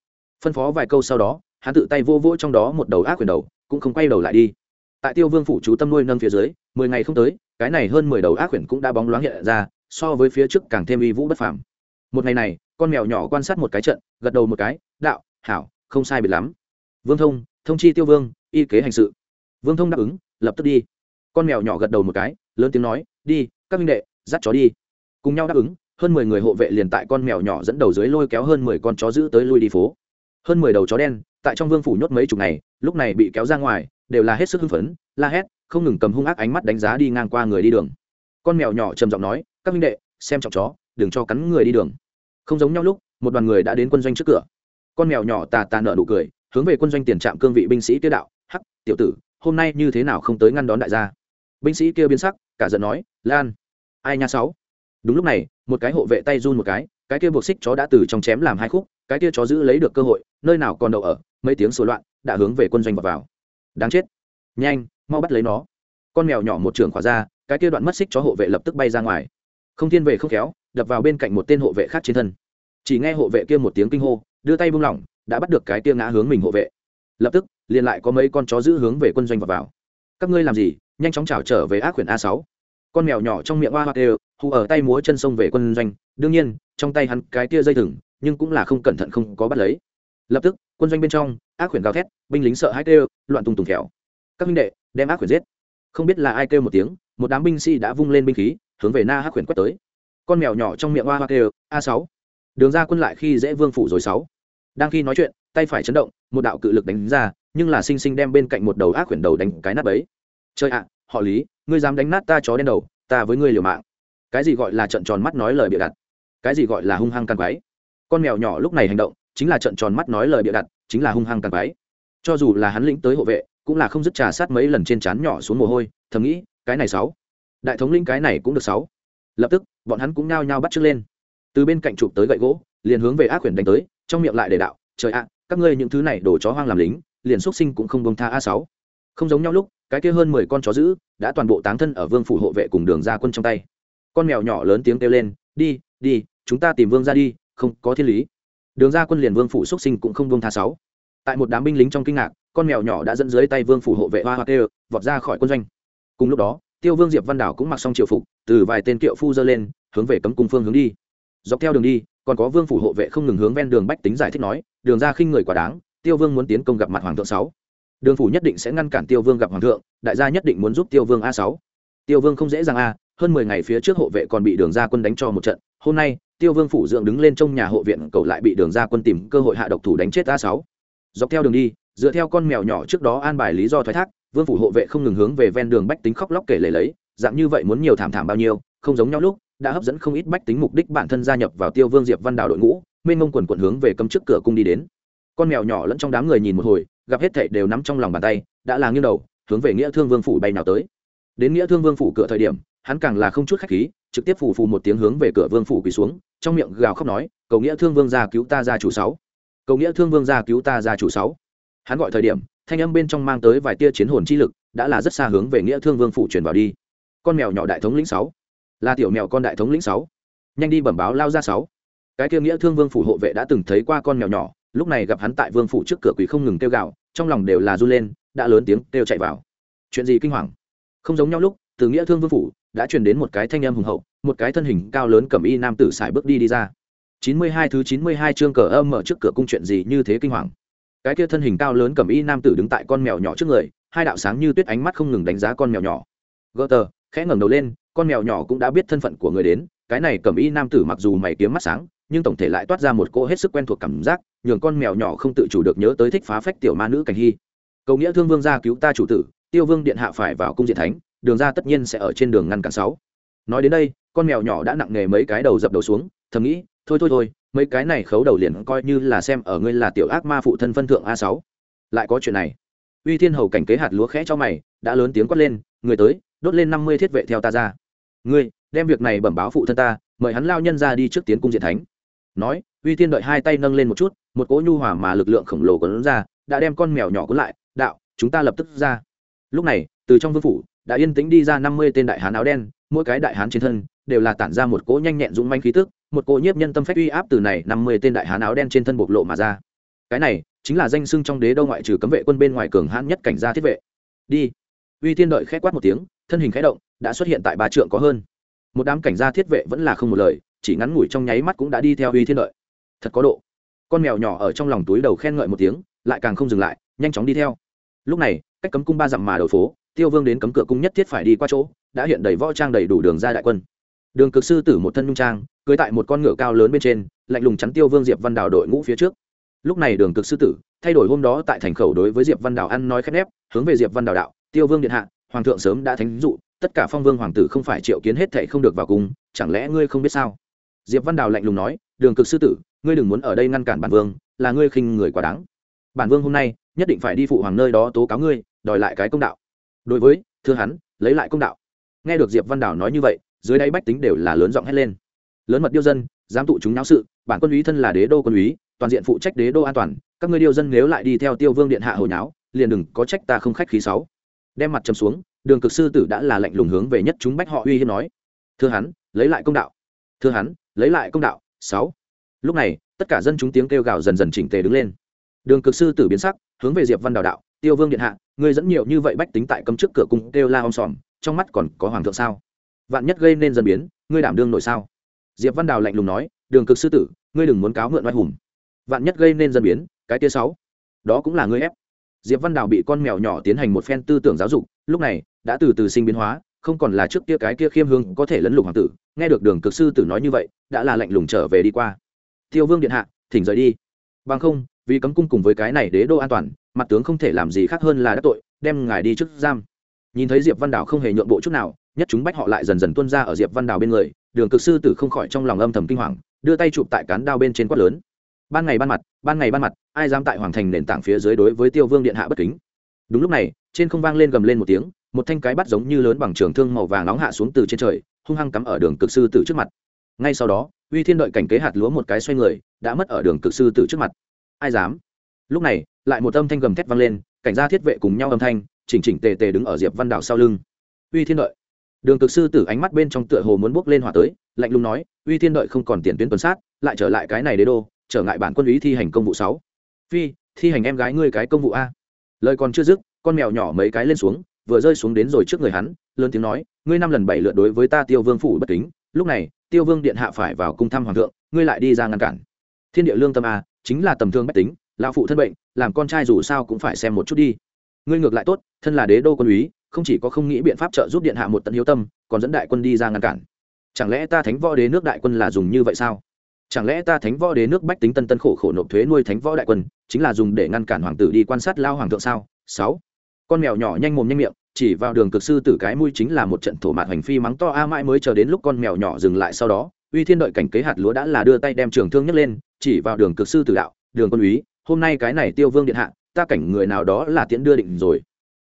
Phân phó vài câu sau đó, hắn tự tay vô vỗ trong đó một đầu ác quyền đầu, cũng không quay đầu lại đi. Tại tiêu vương phủ chú tâm nuôi nâng phía dưới, mười ngày không tới, cái này hơn mười đầu ác quyển cũng đã bóng loáng hiện ra, so với phía trước càng thêm uy vũ bất phàm. Một ngày này con mèo nhỏ quan sát một cái trận, gật đầu một cái, đạo, hảo, không sai biệt lắm. Vương thông thông chi tiêu vương, y kế hành sự. Vương thông đáp ứng, lập tức đi. Con mèo nhỏ gật đầu một cái, lớn tiếng nói, đi, các minh đệ, dắt chó đi. Cùng nhau đáp ứng, hơn mười người hộ vệ liền tại con mèo nhỏ dẫn đầu dưới lôi kéo hơn mười con chó giữ tới lui đi phố. Hơn mười đầu chó đen, tại trong vương phủ nhốt mấy chục ngày, lúc này bị kéo ra ngoài, đều là hết sức hưng phấn, la hét, không ngừng cầm hung ác ánh mắt đánh giá đi ngang qua người đi đường. Con mèo nhỏ trầm giọng nói, các minh đệ, xem trọng chó, đừng cho cắn người đi đường không giống nhau lúc một đoàn người đã đến quân doanh trước cửa. Con mèo nhỏ tà tà nợ nụ cười hướng về quân doanh tiền trạm cương vị binh sĩ tiêu đạo hắc tiểu tử hôm nay như thế nào không tới ngăn đón đại gia? Binh sĩ kia biến sắc cả giận nói lan ai nha sáu? Đúng lúc này một cái hộ vệ tay run một cái cái kia buộc xích chó đã từ trong chém làm hai khúc cái kia chó giữ lấy được cơ hội nơi nào còn đậu ở mấy tiếng số loạn đã hướng về quân doanh vào, vào. đáng chết. Nhanh mau bắt lấy nó. Con mèo nhỏ một trường khỏa ra cái kia đoạn mất xích chó hộ vệ lập tức bay ra ngoài không thiên về không khéo đập vào bên cạnh một tên hộ vệ khác trên thân. Chỉ nghe hộ vệ kia một tiếng kinh hô đưa tay buông lỏng đã bắt được cái kia ngã hướng mình hộ vệ. Lập tức liền lại có mấy con chó giữ hướng về quân doanh vào, vào. các ngươi làm gì? Nhanh chóng chào trở về ác quyển a sáu. Con mèo nhỏ trong miệng hoa hoa đều hù ở tay múa chân sông về quân doanh. Đương nhiên trong tay hắn cái kia dây thừng nhưng cũng là không cẩn thận không có bắt lấy. Lập tức quân doanh bên trong ác quyển gào thét binh lính sợ hãi tê loạn tung tùng kẹo. Các huynh đệ đem ác quyển giết. Không biết là ai kêu một tiếng một đám binh sĩ đã vung lên binh khí hướng về na hắc huyền quét tới. Con mèo nhỏ trong miệng hoa hoa kêu, a sáu. Đường ra quân lại khi dễ vương phủ rồi sáu. Đang khi nói chuyện, tay phải chấn động, một đạo cự lực đánh ra, nhưng là sinh sinh đem bên cạnh một đầu ác quyển đầu đánh cái nát ấy chơi ạ, họ lý, ngươi dám đánh nát ta chó đen đầu, ta với ngươi liều mạng. Cái gì gọi là trận tròn mắt nói lời bịa đặt? Cái gì gọi là hung hăng càng quái? Con mèo nhỏ lúc này hành động, chính là trận tròn mắt nói lời bịa đặt, chính là hung hăng càng quái. Cho dù là hắn lĩnh tới hộ vệ, cũng là không dứt trà sát mấy lần trên trán nhỏ xuống mồ hôi, thầm nghĩ, cái này sáu đại thống lĩnh cái này cũng được sáu. Lập tức, bọn hắn cũng nhao nhao bắt trước lên. Từ bên cạnh chụp tới gậy gỗ, liền hướng về ác quyển đánh tới, trong miệng lại để đạo, trời ạ, các ngươi những thứ này đổ chó hoang làm lính, liền xuất sinh cũng không bông tha a sáu. Không giống nhau lúc, cái kia hơn mười con chó dữ đã toàn bộ táng thân ở vương phủ hộ vệ cùng đường ra quân trong tay. Con mèo nhỏ lớn tiếng kêu lên, đi đi, chúng ta tìm vương ra đi, không có thiên lý. Đường ra quân liền vương phủ xuất sinh cũng không bông tha sáu. Tại một đám binh lính trong kinh ngạc, con mèo nhỏ đã dẫn dưới tay vương phủ hộ vệ hoa hoa kêu, vọt ra khỏi quân doanh. Cùng lúc đó tiêu vương diệp văn đảo cũng mặc xong triều phục, từ vài tên kiệu phu dơ lên, hướng về cấm cung phương hướng đi. Dọc theo đường đi, còn có vương phủ hộ vệ không ngừng hướng ven đường bách tính giải thích nói, đường ra khinh người quá đáng, tiêu vương muốn tiến công gặp mặt hoàng thượng sáu. Đường phủ nhất định sẽ ngăn cản tiêu vương gặp hoàng thượng, đại gia nhất định muốn giúp tiêu vương a sáu. Tiêu vương không dễ dàng a, hơn mười ngày phía trước hộ vệ còn bị đường gia quân đánh cho một trận, hôm nay, tiêu vương phủ dưỡng đứng lên trong nhà hộ viện, cầu lại bị đường gia quân tìm cơ hội hạ độc thủ đánh chết a sáu. Dọc theo đường đi, dựa theo con mèo nhỏ trước đó an bài lý do thoái thác vương phủ hộ vệ không ngừng hướng về ven đường bách tính khóc lóc kể lể lấy, dạng như vậy muốn nhiều thảm thảm bao nhiêu, không giống nhau lúc, đã hấp dẫn không ít bách tính mục đích bản thân gia nhập vào tiêu vương diệp văn đảo đội ngũ, mênh mông quần quần hướng về cấm trước cửa cung đi đến. Con mèo nhỏ lẫn trong đám người nhìn một hồi, gặp hết thảy đều nắm trong lòng bàn tay, đã là nghiêng đầu, hướng về nghĩa thương vương phủ bay nào tới. Đến nghĩa thương vương phủ cửa thời điểm, hắn càng là không chút khách khí, trực tiếp phủ phù một tiếng hướng về cửa vương phủ quỳ xuống, trong miệng gào khóc nói, cầu nghĩa thương vương gia cứu ta gia chủ sáu. Cầu nghĩa thương vương gia cứu ta gia chủ sáu. Hắn gọi thời điểm thanh âm bên trong mang tới vài tia chiến hồn chi lực, đã là rất xa hướng về nghĩa thương vương phủ truyền vào đi. Con mèo nhỏ đại thống lĩnh sáu. Là tiểu mèo con đại thống lĩnh sáu. Nhanh đi bẩm báo lao ra sáu. Cái kia nghĩa thương vương phủ hộ vệ đã từng thấy qua con mèo nhỏ, lúc này gặp hắn tại vương phủ trước cửa quỷ không ngừng kêu gào, trong lòng đều là run lên, đã lớn tiếng kêu chạy vào. Chuyện gì kinh hoàng? Không giống nhau lúc, từ nghĩa thương vương phủ, đã truyền đến một cái thanh âm hùng hậu, một cái thân hình cao lớn cầm y nam tử sải bước đi đi ra. Chín mươi hai thứ chín mươi hai chương cờ âm mở trước cửa cung chuyện gì như thế kinh hoàng? Cái kia thân hình cao lớn cầm y nam tử đứng tại con mèo nhỏ trước người, hai đạo sáng như tuyết ánh mắt không ngừng đánh giá con mèo nhỏ. Gỡ tờ, khẽ ngẩng đầu lên, con mèo nhỏ cũng đã biết thân phận của người đến, cái này cầm y nam tử mặc dù mày kiếm mắt sáng, nhưng tổng thể lại toát ra một cô hết sức quen thuộc cảm giác, nhường con mèo nhỏ không tự chủ được nhớ tới thích phá phách tiểu ma nữ cảnh hy. Cầu nghĩa thương vương gia cứu ta chủ tử, tiêu vương điện hạ phải vào cung diện thánh, đường ra tất nhiên sẽ ở trên đường ngăn cản sáu. Nói đến đây, con mèo nhỏ đã nặng nề mấy cái đầu dập đầu xuống, thầm nghĩ, thôi thôi thôi mấy cái này khấu đầu liền coi như là xem ở ngươi là tiểu ác ma phụ thân phân thượng a sáu. Lại có chuyện này. Uy thiên hầu cảnh kế hạt lúa khẽ cho mày, đã lớn tiếng quát lên, người tới, đốt lên năm mươi thiết vệ theo ta ra. Ngươi, đem việc này bẩm báo phụ thân ta, mời hắn lao nhân ra đi trước tiến cung diện thánh. Nói, uy thiên đợi hai tay nâng lên một chút, một cỗ nhu hòa mà lực lượng khổng lồ còn ra, đã đem con mèo nhỏ cuốn lại, đạo, chúng ta lập tức ra. Lúc này, từ trong vương phủ, đã yên tĩnh đi ra năm mươi tên đại hán áo đen mỗi cái đại hán trên thân đều là tản ra một cỗ nhanh nhẹn dũng manh khí tức, một cỗ nhiếp nhân tâm phách uy áp từ này năm mươi tên đại hán áo đen trên thân bộc lộ mà ra. Cái này chính là danh sưng trong đế đô ngoại trừ cấm vệ quân bên ngoài cường hãn nhất cảnh gia thiết vệ. Đi. Uy tiên đợi khẽ quát một tiếng, thân hình khẽ động, đã xuất hiện tại ba trượng có hơn. Một đám cảnh gia thiết vệ vẫn là không một lời, chỉ ngắn ngủi trong nháy mắt cũng đã đi theo uy thiên đợi. Thật có độ. Con mèo nhỏ ở trong lòng túi đầu khen ngợi một tiếng, lại càng không dừng lại, nhanh chóng đi theo. Lúc này, cách cấm cung ba dặm mà đầu phố, tiêu vương đến cấm cửa cung nhất thiết phải đi qua chỗ đã hiện đầy võ trang đầy đủ đường ra đại quân. Đường cực sư tử một thân nhung trang, cưới tại một con ngựa cao lớn bên trên, lạnh lùng chắn tiêu vương diệp văn đào đội ngũ phía trước. Lúc này đường cực sư tử, thay đổi hôm đó tại thành khẩu đối với diệp văn đào ăn nói khép nép, hướng về diệp văn đào đạo, tiêu vương điện hạ, hoàng thượng sớm đã thánh dụ, tất cả phong vương hoàng tử không phải triệu kiến hết thệ không được vào cung, chẳng lẽ ngươi không biết sao? Diệp văn đào lạnh lùng nói, đường cực sư tử, ngươi đừng muốn ở đây ngăn cản bản vương, là ngươi khinh người quá đáng. Bản vương hôm nay nhất định phải đi phụ hoàng nơi đó tố cáo ngươi, đòi lại cái công đạo. Đối với, thưa hắn, lấy lại công đạo nghe được diệp văn đảo nói như vậy, dưới đáy bách tính đều là lớn giọng hét lên. Lớn mật điêu dân, dám tụ chúng náo sự, bản quân úy thân là đế đô quân úy, toàn diện phụ trách đế đô an toàn, các ngươi điêu dân nếu lại đi theo tiêu vương điện hạ hồi náo, liền đừng có trách ta không khách khí sáu. Đem mặt trầm xuống, đường cực sư tử đã là lạnh lùng hướng về nhất chúng bách họ uy hiếp nói. Thưa hắn, lấy lại công đạo. Thưa hắn, lấy lại công đạo, sáu. Lúc này, tất cả dân chúng tiếng kêu gào dần dần chỉnh tề đứng lên. Đường cực sư tử biến sắc, hướng về diệp văn đào đạo, tiêu vương điện hạ, ngươi dẫn nhiều như vậy bách tính tại cấm trước cửa cung kêu la om sòm trong mắt còn có hoàng thượng sao? Vạn nhất gây nên dân biến, ngươi đảm đương nội sao? Diệp văn đào lạnh lùng nói, đường cực sư tử, ngươi đừng muốn cáo mượn oai hùng. Vạn nhất gây nên dân biến, cái tia sáu, đó cũng là ngươi ép. Diệp văn đào bị con mèo nhỏ tiến hành một phen tư tưởng giáo dục, lúc này, đã từ từ sinh biến hóa, không còn là trước kia cái kia khiêm hương có thể lấn lục hoàng tử. Nghe được đường cực sư tử nói như vậy, đã là lạnh lùng trở về đi qua. Tiêu vương điện hạ, thỉnh rời đi. Bằng không, vì cấm cung cùng với cái này đế đô an toàn, mặt tướng không thể làm gì khác hơn là đắc tội, đem ngài đi trước giam nhìn thấy diệp văn đào không hề nhượng bộ chút nào, nhất chúng bách họ lại dần dần tuân ra ở diệp văn đào bên người, đường cực sư tử không khỏi trong lòng âm thầm kinh hoàng, đưa tay chụp tại cán đao bên trên quát lớn. Ban ngày ban mặt, ban ngày ban mặt, ai dám tại hoàng thành nền tảng phía dưới đối với tiêu vương điện hạ bất kính? Đúng lúc này, trên không vang lên gầm lên một tiếng, một thanh cái bắt giống như lớn bằng trường thương màu vàng nóng hạ xuống từ trên trời, hung hăng cắm ở đường cực sư tử trước mặt. Ngay sau đó, uy thiên đợi cảnh kế hạt lúa một cái xoay người, đã mất ở đường cực sư tử trước mặt. Ai dám? Lúc này, lại một âm thanh gầm thét vang lên, cảnh gia thiết vệ cùng nhau âm thanh chỉnh chỉnh tề tề đứng ở diệp văn Đào sau lưng. Uy thiên đợi. Đường cực sư tử ánh mắt bên trong tựa hồ muốn bước lên hỏa tới, lạnh lùng nói, uy thiên đợi không còn tiền tuyến tuần sát, lại trở lại cái này đế đô, trở ngại bản quân ý thi hành công vụ sáu. Phi, thi hành em gái ngươi cái công vụ a. Lời còn chưa dứt, con mèo nhỏ mấy cái lên xuống, vừa rơi xuống đến rồi trước người hắn, lớn tiếng nói, ngươi năm lần bảy lượt đối với ta tiêu vương phủ bất kính, lúc này, tiêu vương điện hạ phải vào cung thăm hoàng thượng, ngươi lại đi ra ngăn cản. Thiên địa lương tâm a, chính là tầm thương bách tính, lão phụ thân bệnh, làm con trai dù sao cũng phải xem một chút đi ngươi ngược lại tốt, thân là đế đô quân úy, không chỉ có không nghĩ biện pháp trợ giúp điện hạ một tận hiếu tâm, còn dẫn đại quân đi ra ngăn cản. Chẳng lẽ ta thánh võ đế nước đại quân là dùng như vậy sao? Chẳng lẽ ta thánh võ đế nước bách tính tân tân khổ khổ nộp thuế nuôi thánh võ đại quân, chính là dùng để ngăn cản hoàng tử đi quan sát lao hoàng thượng sao? Sáu. Con mèo nhỏ nhanh mồm nhanh miệng, chỉ vào đường cực sư tử cái mũi chính là một trận thổ mạt hành phi mắng to a mãi mới chờ đến lúc con mèo nhỏ dừng lại sau đó, uy thiên đợi cảnh kế hạt lúa đã là đưa tay đem trường thương nhấc lên, chỉ vào đường cực sư tử đạo, đường quân úy, hôm nay cái này tiêu vương điện hạ ta cảnh người nào đó là tiễn đưa định rồi.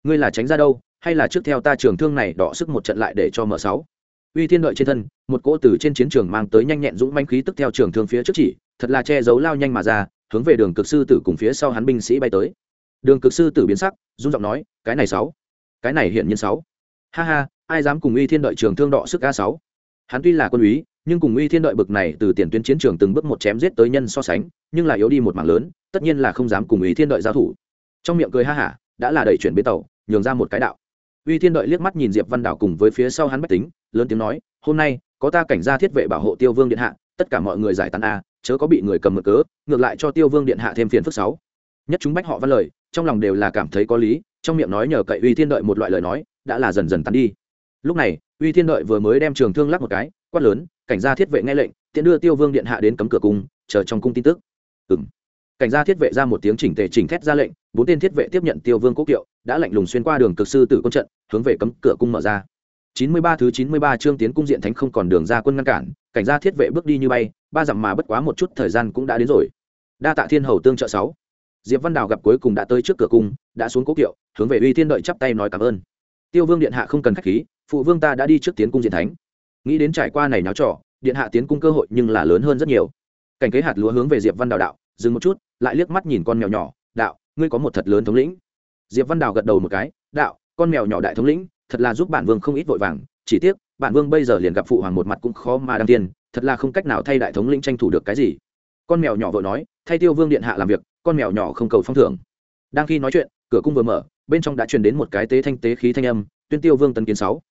Ngươi là tránh ra đâu, hay là trước theo ta trường thương này đọ sức một trận lại để cho mở sáu? Uy thiên đợi trên thân, một cỗ từ trên chiến trường mang tới nhanh nhẹn dũng manh khí tức theo trường thương phía trước chỉ, thật là che giấu lao nhanh mà ra, hướng về đường cực sư tử cùng phía sau hắn binh sĩ bay tới. Đường cực sư tử biến sắc, run giọng nói, cái này sáu? Cái này hiện nhiên sáu. Ha ha, ai dám cùng uy thiên đợi trường thương đọ sức a sáu? Hắn tuy là quân úy, nhưng cùng uy thiên đợi bực này từ tiền tuyến chiến trường từng bước một chém giết tới nhân so sánh, nhưng lại yếu đi một mảng lớn tất nhiên là không dám cùng uy thiên đợi giao thủ. Trong miệng cười ha hả, đã là đẩy chuyển bến tàu, nhường ra một cái đạo. Uy thiên đợi liếc mắt nhìn diệp văn đảo cùng với phía sau hắn bách tính, lớn tiếng nói, hôm nay, có ta cảnh gia thiết vệ bảo hộ tiêu vương điện hạ, tất cả mọi người giải tán a, chớ có bị người cầm mực cớ, ngược lại cho tiêu vương điện hạ thêm phiền phức sáu. Nhất chúng bách họ văn lời, trong lòng đều là cảm thấy có lý, trong miệng nói nhờ cậy uy thiên đợi một loại lời nói, đã là dần dần tán đi. Lúc này, uy thiên đợi vừa mới đem trường thương lắc một cái, quát lớn, cảnh gia thiết vệ nghe lệnh, tiện đưa tiêu vương điện hạ đến cấm cửa cung, chờ trong cung tin tức. Ừ cảnh gia thiết vệ ra một tiếng chỉnh tề chỉnh thét ra lệnh, bốn tên thiết vệ tiếp nhận tiêu vương quốc kiệu, đã lạnh lùng xuyên qua đường cực sư tử quân trận, hướng về cấm cửa cung mở ra. Chín mươi ba thứ chín mươi ba chương tiến cung diện thánh không còn đường ra quân ngăn cản, cảnh gia thiết vệ bước đi như bay, ba dặm mà bất quá một chút thời gian cũng đã đến rồi. Đa tạ thiên hầu tương trợ sáu. Diệp văn đào gặp cuối cùng đã tới trước cửa cung, đã xuống cố kiệu, hướng về uy thiên đợi chắp tay nói cảm ơn. Tiêu vương điện hạ không cần khách khí, phụ vương ta đã đi trước tiến cung diện thánh. Nghĩ đến trải qua này náo trò, điện hạ tiến cung cơ hội nhưng là lớn hơn rất nhiều. Cảnh kế hạt lúa hướng về diệp văn đào đạo dừng một chút, lại liếc mắt nhìn con mèo nhỏ, đạo, ngươi có một thật lớn thống lĩnh. Diệp văn đào gật đầu một cái, đạo, con mèo nhỏ đại thống lĩnh, thật là giúp bản vương không ít vội vàng, chỉ tiếc, bản vương bây giờ liền gặp phụ hoàng một mặt cũng khó mà đăng tiền, thật là không cách nào thay đại thống lĩnh tranh thủ được cái gì. Con mèo nhỏ vội nói, thay tiêu vương điện hạ làm việc, con mèo nhỏ không cầu phong thưởng. Đang khi nói chuyện, cửa cung vừa mở, bên trong đã truyền đến một cái tế thanh tế khí thanh âm, tuyên tiêu vương tấn kiến sáu.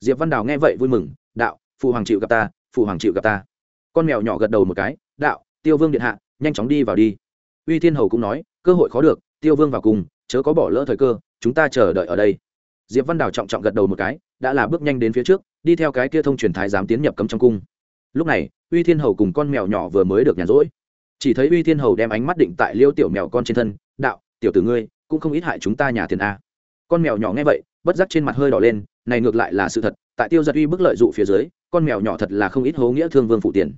Diệp văn đào nghe vậy vui mừng, đạo, phụ hoàng chịu gặp ta, phụ hoàng chịu gặp ta. Con mèo nhỏ gật đầu một cái, đạo, tiêu vương điện hạ nhanh chóng đi vào đi. Uy thiên hầu cũng nói, cơ hội khó được, tiêu vương vào cùng, chớ có bỏ lỡ thời cơ, chúng ta chờ đợi ở đây. Diệp văn đào trọng trọng gật đầu một cái, đã là bước nhanh đến phía trước, đi theo cái kia thông truyền thái giám tiến nhập cấm trong cung. Lúc này, uy thiên hầu cùng con mèo nhỏ vừa mới được nhàn rỗi. Chỉ thấy uy thiên hầu đem ánh mắt định tại liêu tiểu mèo con trên thân, đạo, tiểu tử ngươi, cũng không ít hại chúng ta nhà tiền a. Con mèo nhỏ nghe vậy, bất giác trên mặt hơi đỏ lên, này ngược lại là sự thật, tại tiêu giật uy bức lợi dụ phía dưới, con mèo nhỏ thật là không ít hố nghĩa thương vương phụ tiền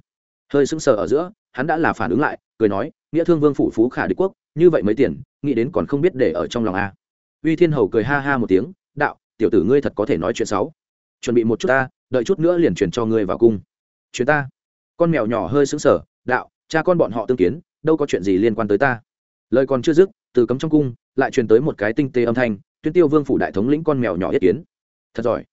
hơi sững sờ ở giữa, hắn đã là phản ứng lại, cười nói, nghĩa thương vương phủ phú khả đế quốc, như vậy mấy tiền, nghĩ đến còn không biết để ở trong lòng a. Uy thiên hầu cười ha ha một tiếng, đạo, tiểu tử ngươi thật có thể nói chuyện sáu chuẩn bị một chút ta, đợi chút nữa liền chuyển cho ngươi vào cung. Chuyến ta? Con mèo nhỏ hơi sững sờ, đạo, cha con bọn họ tương kiến, đâu có chuyện gì liên quan tới ta. Lời còn chưa dứt, từ cấm trong cung, lại truyền tới một cái tinh tế âm thanh tuyên tiêu vương phủ đại thống lĩnh con mèo nhỏ yết kiến. Thật giỏi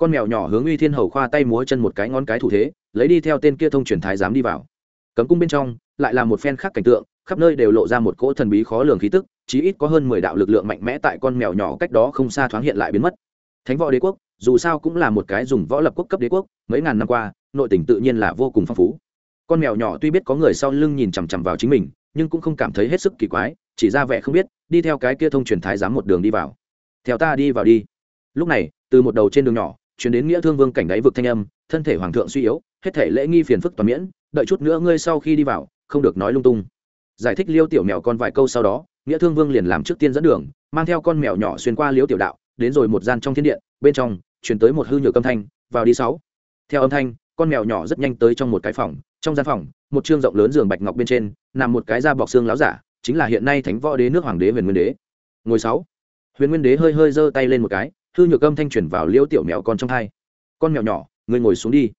con mèo nhỏ hướng uy thiên hầu khoa tay múa chân một cái ngón cái thủ thế, lấy đi theo tên kia thông truyền thái giám đi vào. Cấm cung bên trong, lại là một phen khác cảnh tượng, khắp nơi đều lộ ra một cỗ thần bí khó lường khí tức, chí ít có hơn mười đạo lực lượng mạnh mẽ tại con mèo nhỏ cách đó không xa thoáng hiện lại biến mất. Thánh võ đế quốc, dù sao cũng là một cái dùng võ lập quốc cấp đế quốc, mấy ngàn năm qua, nội tỉnh tự nhiên là vô cùng phong phú. Con mèo nhỏ tuy biết có người sau lưng nhìn chằm chằm vào chính mình, nhưng cũng không cảm thấy hết sức kỳ quái, chỉ ra vẻ không biết, đi theo cái kia thông truyền thái giám một đường đi vào. Theo ta đi vào đi. Lúc này, từ một đầu trên đường nhỏ chuyển đến nghĩa thương vương cảnh đáy vực thanh âm, thân thể hoàng thượng suy yếu, hết thể lễ nghi phiền phức toàn miễn, đợi chút nữa ngươi sau khi đi vào, không được nói lung tung. Giải thích liêu tiểu mèo con vài câu sau đó, nghĩa thương vương liền làm trước tiên dẫn đường, mang theo con mèo nhỏ xuyên qua liêu tiểu đạo, đến rồi một gian trong thiên điện, bên trong chuyển tới một hư nhược âm thanh, vào đi sáu. Theo âm thanh, con mèo nhỏ rất nhanh tới trong một cái phòng, trong gian phòng, một chương rộng lớn giường bạch ngọc bên trên, nằm một cái da bọc xương láo giả, chính là hiện nay thánh võ đế nước hoàng đế huyền nguyên đế. Ngồi sáu. Huyền nguyên đế hơi hơi giơ tay lên một cái hư nhược âm thanh chuyển vào liêu tiểu mèo con trong hai. Con mèo nhỏ, ngươi ngồi xuống đi.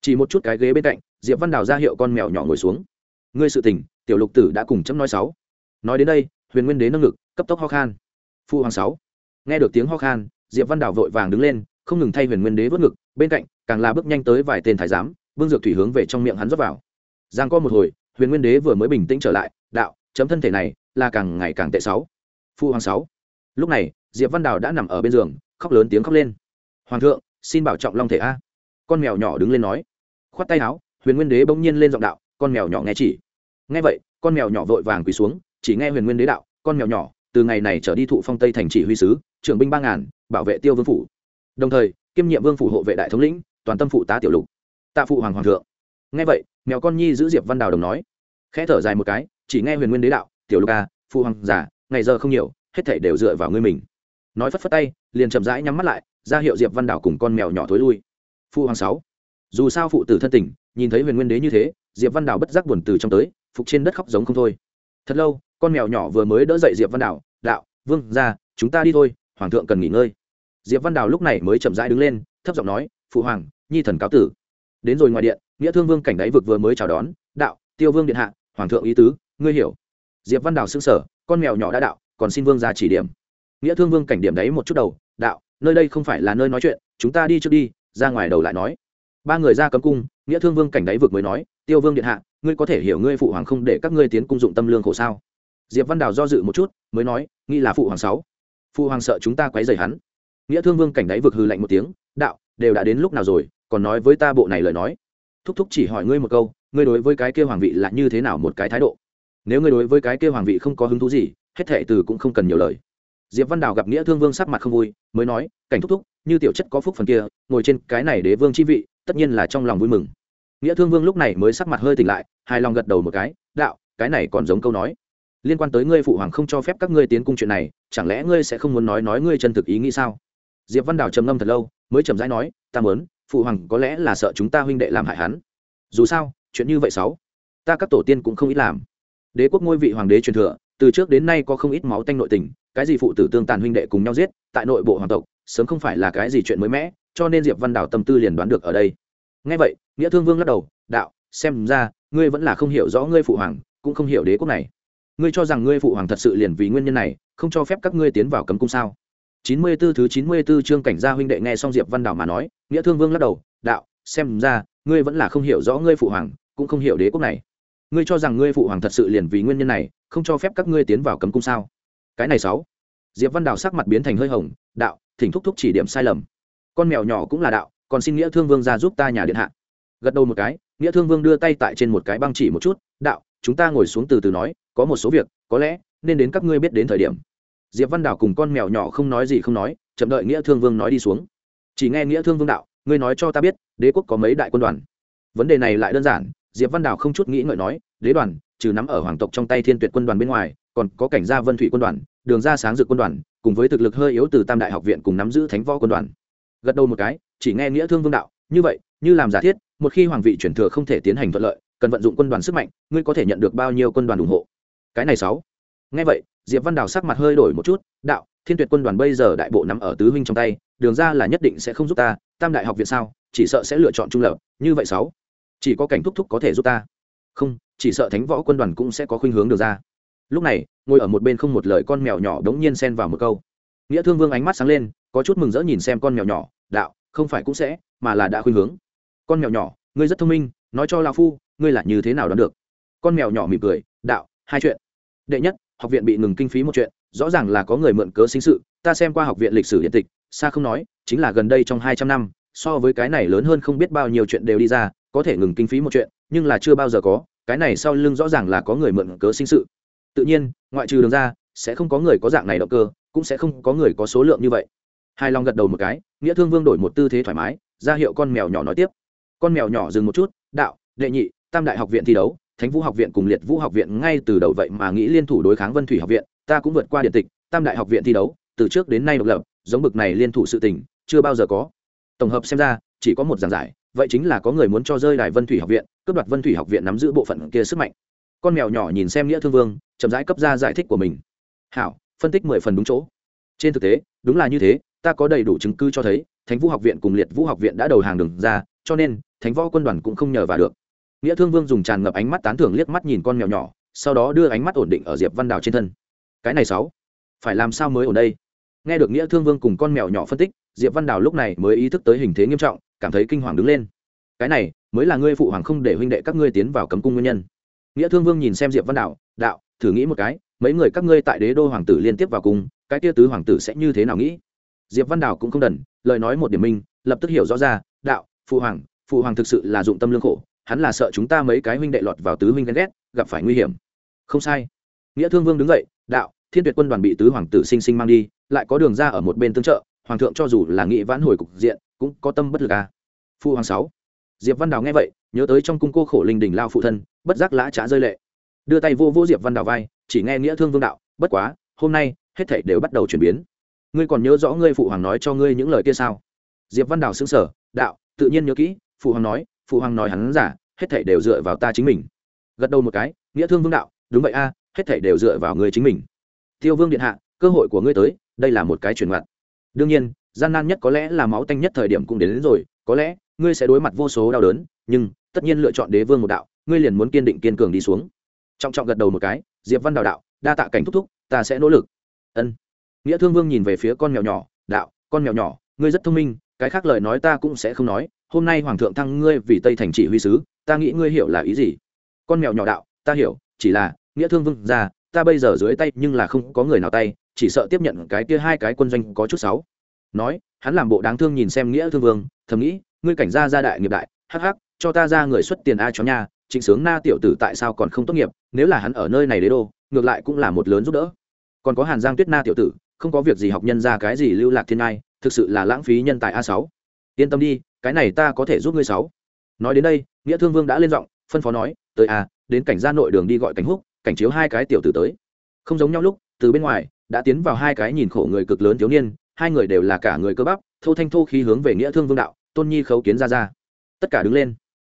Chỉ một chút cái ghế bên cạnh, diệp văn đào ra hiệu con mèo nhỏ ngồi xuống. Ngươi sự tình, tiểu lục tử đã cùng chấm nói sáu. Nói đến đây, huyền nguyên đế nâng ngực, cấp tốc ho khan. Phu hoàng sáu. Nghe được tiếng ho khan, diệp văn đào vội vàng đứng lên, không ngừng thay huyền nguyên đế vớt ngực, bên cạnh, càng là bước nhanh tới vài tên thái giám vương dược thủy hướng về trong miệng hắn rót vào. Giang co một hồi, huyền nguyên đế vừa mới bình tĩnh trở lại, đạo, chấm thân thể này là càng ngày càng tệ sáu. Phu hoàng sáu. Lúc này, diệp văn đào đã nằm ở bên giường khóc lớn tiếng khóc lên. Hoàng thượng xin bảo trọng long thể a. Con mèo nhỏ đứng lên nói. Khoát tay áo huyền nguyên đế bỗng nhiên lên giọng đạo con mèo nhỏ nghe chỉ. Nghe vậy con mèo nhỏ vội vàng quỳ xuống chỉ nghe huyền nguyên đế đạo con mèo nhỏ từ ngày này trở đi thụ phong tây thành chỉ huy sứ trưởng binh ba ngàn bảo vệ tiêu vương phủ. Đồng thời kiêm nhiệm vương phủ hộ vệ đại thống lĩnh toàn tâm phụ tá tiểu lục. Tạ phụ hoàng hoàng thượng. Nghe vậy mèo con nhi giữ diệp văn đào đồng nói. Khẽ thở dài một cái chỉ nghe huyền nguyên đế đạo tiểu lục a à, phụ hoàng già ngày giờ không nhiều hết thảy đều dựa vào ngươi mình nói phất phất tay, liền chậm rãi nhắm mắt lại, ra hiệu diệp văn đảo cùng con mèo nhỏ thối lui. Phụ hoàng sáu. Dù sao phụ tử thân tình, nhìn thấy huyền nguyên đế như thế, diệp văn đảo bất giác buồn từ trong tới, phục trên đất khóc giống không thôi. Thật lâu, con mèo nhỏ vừa mới đỡ dậy diệp văn đảo, đạo, vương ra, chúng ta đi thôi, hoàng thượng cần nghỉ ngơi. Diệp văn đảo lúc này mới chậm rãi đứng lên, thấp giọng nói phụ hoàng, nhi thần cáo tử. Đến rồi ngoài điện, nghĩa thương vương cảnh đáy vực vừa mới chào đón, đạo, tiêu vương điện hạ, hoàng thượng ý tứ, ngươi hiểu. Diệp văn đảo xưng sở con mèo nhỏ đã đạo, còn xin vương ra chỉ điểm nghĩa thương vương cảnh điểm đấy một chút đầu, đạo, nơi đây không phải là nơi nói chuyện, chúng ta đi trước đi, ra ngoài đầu lại nói. Ba người ra cấm cung, nghĩa thương vương cảnh đáy vực mới nói, tiêu vương điện hạ, ngươi có thể hiểu ngươi phụ hoàng không để các ngươi tiến cung dụng tâm lương khổ sao? Diệp văn đào do dự một chút, mới nói, nghĩ là phụ hoàng sáu. Phụ hoàng sợ chúng ta quấy rầy hắn. Nghĩa thương vương cảnh đáy vực hư lạnh một tiếng, đạo, đều đã đến lúc nào rồi, còn nói với ta bộ này lời nói? Thúc thúc chỉ hỏi ngươi một câu, ngươi đối với cái kia hoàng vị là như thế nào một cái thái độ? Nếu ngươi đối với cái kia hoàng vị không có hứng thú gì, hết thệ từ cũng không cần nhiều lời diệp văn đào gặp nghĩa thương vương sắc mặt không vui, mới nói, cảnh thúc thúc, như tiểu chất có phúc phần kia, ngồi trên cái này đế vương chi vị, tất nhiên là trong lòng vui mừng. Nghĩa thương vương lúc này mới sắc mặt hơi tỉnh lại, hài lòng gật đầu một cái, đạo, cái này còn giống câu nói. Liên quan tới ngươi phụ hoàng không cho phép các ngươi tiến cung chuyện này, chẳng lẽ ngươi sẽ không muốn nói nói ngươi chân thực ý nghĩ sao? Diệp văn đào trầm ngâm thật lâu, mới chậm rãi nói, ta muốn, phụ hoàng có lẽ là sợ chúng ta huynh đệ làm hại hắn. Dù sao, chuyện như vậy sáu ta các tổ tiên cũng không ít làm. Đế quốc ngôi vị hoàng đế truyền thừa, từ trước đến nay có không ít máu tanh nội tình cái gì phụ tử tương tàn huynh đệ cùng nhau giết, tại nội bộ hoàng tộc, sớm không phải là cái gì chuyện mới mẻ, cho nên diệp văn đào tâm tư liền đoán được ở đây. Ngay vậy, nghĩa thương vương lắc đầu, đạo, xem ra, ngươi vẫn là không hiểu rõ ngươi phụ hoàng, cũng không hiểu đế quốc này. Ngươi cho rằng ngươi phụ hoàng thật sự liền vì nguyên nhân này, không cho phép các ngươi tiến vào cấm cung sao? Chín mươi 94 thứ chín mươi 94 chương cảnh gia huynh đệ nghe xong diệp văn đào mà nói, nghĩa thương vương lắc đầu, đạo, xem ra, ngươi vẫn là không hiểu rõ ngươi phụ hoàng, cũng không hiểu đế quốc này. Ngươi cho rằng ngươi phụ hoàng thật sự liền vì nguyên nhân này, không cho phép các ngươi tiến vào cấm cung sao? Cái này sáu. Diệp văn đào sắc mặt biến thành hơi hồng, đạo, thỉnh thúc thúc chỉ điểm sai lầm. Con mèo nhỏ cũng là đạo, còn xin nghĩa thương vương ra giúp ta nhà điện hạ. Gật đầu một cái, nghĩa thương vương đưa tay tại trên một cái băng chỉ một chút, đạo, chúng ta ngồi xuống từ từ nói, có một số việc, có lẽ, nên đến các ngươi biết đến thời điểm. Diệp văn đào cùng con mèo nhỏ không nói gì không nói, chậm đợi nghĩa thương vương nói đi xuống. Chỉ nghe nghĩa thương vương đạo, ngươi nói cho ta biết, đế quốc có mấy đại quân đoàn. Vấn đề này lại đơn giản, diệp văn đào không chút nghĩ ngợi nói, đế đoàn, trừ nắm ở hoàng tộc trong tay thiên tuyệt quân đoàn bên ngoài, còn có cảnh gia vân thủy quân đoàn đường ra sáng dự quân đoàn, cùng với thực lực hơi yếu từ tam đại học viện cùng nắm giữ thánh võ quân đoàn. Gật đầu một cái, chỉ nghe nghĩa thương vương đạo, như vậy, như làm giả thiết, một khi hoàng vị chuyển thừa không thể tiến hành thuận lợi, cần vận dụng quân đoàn sức mạnh, ngươi có thể nhận được bao nhiêu quân đoàn ủng hộ? Cái này sáu. Nghe vậy, diệp văn đào sắc mặt hơi đổi một chút, đạo, thiên tuyệt quân đoàn bây giờ đại bộ nắm ở tứ huynh trong tay, đường ra là nhất định sẽ không giúp ta, tam đại học viện sao, chỉ sợ sẽ lựa chọn trung lập, như vậy sáu. Chỉ có cảnh thúc thúc có thể giúp ta. Không, chỉ sợ thánh võ quân đoàn cũng sẽ có khuynh hướng được ra lúc này, ngồi ở một bên không một lời con mèo nhỏ đống nhiên xen vào một câu. Nghĩa thương vương ánh mắt sáng lên, có chút mừng rỡ nhìn xem con mèo nhỏ, đạo, không phải cũng sẽ, mà là đã khuyên hướng. Con mèo nhỏ, ngươi rất thông minh, nói cho lao phu, ngươi là như thế nào đoán được? Con mèo nhỏ mỉm cười, đạo, hai chuyện. Đệ nhất, học viện bị ngừng kinh phí một chuyện, rõ ràng là có người mượn cớ sinh sự, ta xem qua học viện lịch sử điện tịch, xa không nói, chính là gần đây trong hai trăm năm, so với cái này lớn hơn không biết bao nhiêu chuyện đều đi ra, có thể ngừng kinh phí một chuyện, nhưng là chưa bao giờ có, cái này sau lưng rõ ràng là có người mượn cớ sinh sự tự nhiên, ngoại trừ đường ra, sẽ không có người có dạng này động cơ, cũng sẽ không có người có số lượng như vậy. Hai long gật đầu một cái, nghĩa thương vương đổi một tư thế thoải mái, ra hiệu con mèo nhỏ nói tiếp. Con mèo nhỏ dừng một chút, đạo, đệ nhị, tam đại học viện thi đấu, thánh vũ học viện cùng liệt vũ học viện ngay từ đầu vậy mà nghĩ liên thủ đối kháng vân thủy học viện, ta cũng vượt qua điện tịch, tam đại học viện thi đấu, từ trước đến nay độc lập, giống bực này liên thủ sự tình, chưa bao giờ có. Tổng hợp xem ra, chỉ có một giảng giải, vậy chính là có người muốn cho rơi đài vân thủy học viện, cướp đoạt vân thủy học viện nắm giữ bộ phận kia sức mạnh con mèo nhỏ nhìn xem nghĩa thương vương, chậm rãi cấp ra giải thích của mình. Hảo, phân tích mười phần đúng chỗ. Trên thực tế, đúng là như thế, ta có đầy đủ chứng cứ cho thấy, thánh vũ học viện cùng liệt vũ học viện đã đầu hàng đường ra, cho nên, thánh võ quân đoàn cũng không nhờ vào được. Nghĩa thương vương dùng tràn ngập ánh mắt tán thưởng liếc mắt nhìn con mèo nhỏ, sau đó đưa ánh mắt ổn định ở diệp văn đào trên thân. Cái này sáu, phải làm sao mới ở đây? Nghe được nghĩa thương vương cùng con mèo nhỏ phân tích, diệp văn đào lúc này mới ý thức tới hình thế nghiêm trọng, cảm thấy kinh hoàng đứng lên. Cái này, mới là ngươi phụ hoàng không để huynh đệ các ngươi tiến vào cấm cung nguyên nhân nghĩa thương vương nhìn xem diệp văn Đạo, đạo thử nghĩ một cái mấy người các ngươi tại đế đô hoàng tử liên tiếp vào cung cái tia tứ hoàng tử sẽ như thế nào nghĩ? Diệp văn đào cũng không đần lời nói một điểm minh lập tức hiểu rõ ra đạo phụ hoàng phụ hoàng thực sự là dụng tâm lương khổ hắn là sợ chúng ta mấy cái huynh đệ lọt vào tứ huynh ghen ghét gặp phải nguy hiểm. Không sai. Nghĩa thương vương đứng dậy đạo thiên tuyệt quân đoàn bị tứ hoàng tử sinh sinh mang đi lại có đường ra ở một bên tương trợ hoàng thượng cho dù là nghị vãn hồi cục diện cũng có tâm bất lực à. phụ hoàng sáu diệp văn đào nghe vậy nhớ tới trong cung cô khổ linh đình lao phụ thân bất giác lã trá rơi lệ. Đưa tay vô vô diệp văn đào vai chỉ nghe nghĩa thương vương đạo bất quá hôm nay hết thảy đều bắt đầu chuyển biến. Ngươi còn nhớ rõ ngươi phụ hoàng nói cho ngươi những lời kia sao? Diệp văn đào xứng sở đạo tự nhiên nhớ kỹ phụ hoàng nói phụ hoàng nói hắn giả hết thảy đều dựa vào ta chính mình. Gật đầu một cái nghĩa thương vương đạo đúng vậy a hết thảy đều dựa vào ngươi chính mình. Tiêu vương điện hạ cơ hội của ngươi tới đây là một cái chuyển ngoặt. Đương nhiên gian nan nhất có lẽ là máu tanh nhất thời điểm cũng đến, đến rồi có lẽ ngươi sẽ đối mặt vô số đau đớn, nhưng, tất nhiên lựa chọn đế vương một đạo, ngươi liền muốn kiên định kiên cường đi xuống. Trọng trọng gật đầu một cái, diệp văn đào đạo, đa tạ cảnh thúc thúc, ta sẽ nỗ lực. Ân. Nghĩa thương vương nhìn về phía con mèo nhỏ, đạo, con mèo nhỏ, ngươi rất thông minh, cái khác lời nói ta cũng sẽ không nói, hôm nay hoàng thượng thăng ngươi vì tây thành chỉ huy sứ, ta nghĩ ngươi hiểu là ý gì? Con mèo nhỏ đạo, ta hiểu, chỉ là, nghĩa thương vương ra, ta bây giờ dưới tay nhưng là không có người nào tay, chỉ sợ tiếp nhận cái kia hai cái quân doanh có chút sáu nói, hắn làm bộ đáng thương nhìn xem nghĩa thương vương, thầm nghĩ ngươi cảnh gia gia đại nghiệp đại, hắc hắc, cho ta ra người xuất tiền a cho nha, trịnh sướng na tiểu tử tại sao còn không tốt nghiệp, nếu là hắn ở nơi này đế đô, ngược lại cũng là một lớn giúp đỡ. Còn có hàn giang tuyết na tiểu tử, không có việc gì học nhân ra cái gì lưu lạc thiên ai thực sự là lãng phí nhân tài a sáu. Yên tâm đi, cái này ta có thể giúp ngươi sáu. Nói đến đây, nghĩa thương vương đã lên giọng, phân phó nói, tới a đến cảnh gia nội đường đi gọi cảnh húc, cảnh chiếu hai cái tiểu tử tới. Không giống nhau lúc, từ bên ngoài, đã tiến vào hai cái nhìn khổ người cực lớn thiếu niên, hai người đều là cả người cơ bắp, thô thanh thô khí hướng về nghĩa thương vương đạo tôn nhi khấu kiến ra ra. Tất cả đứng lên.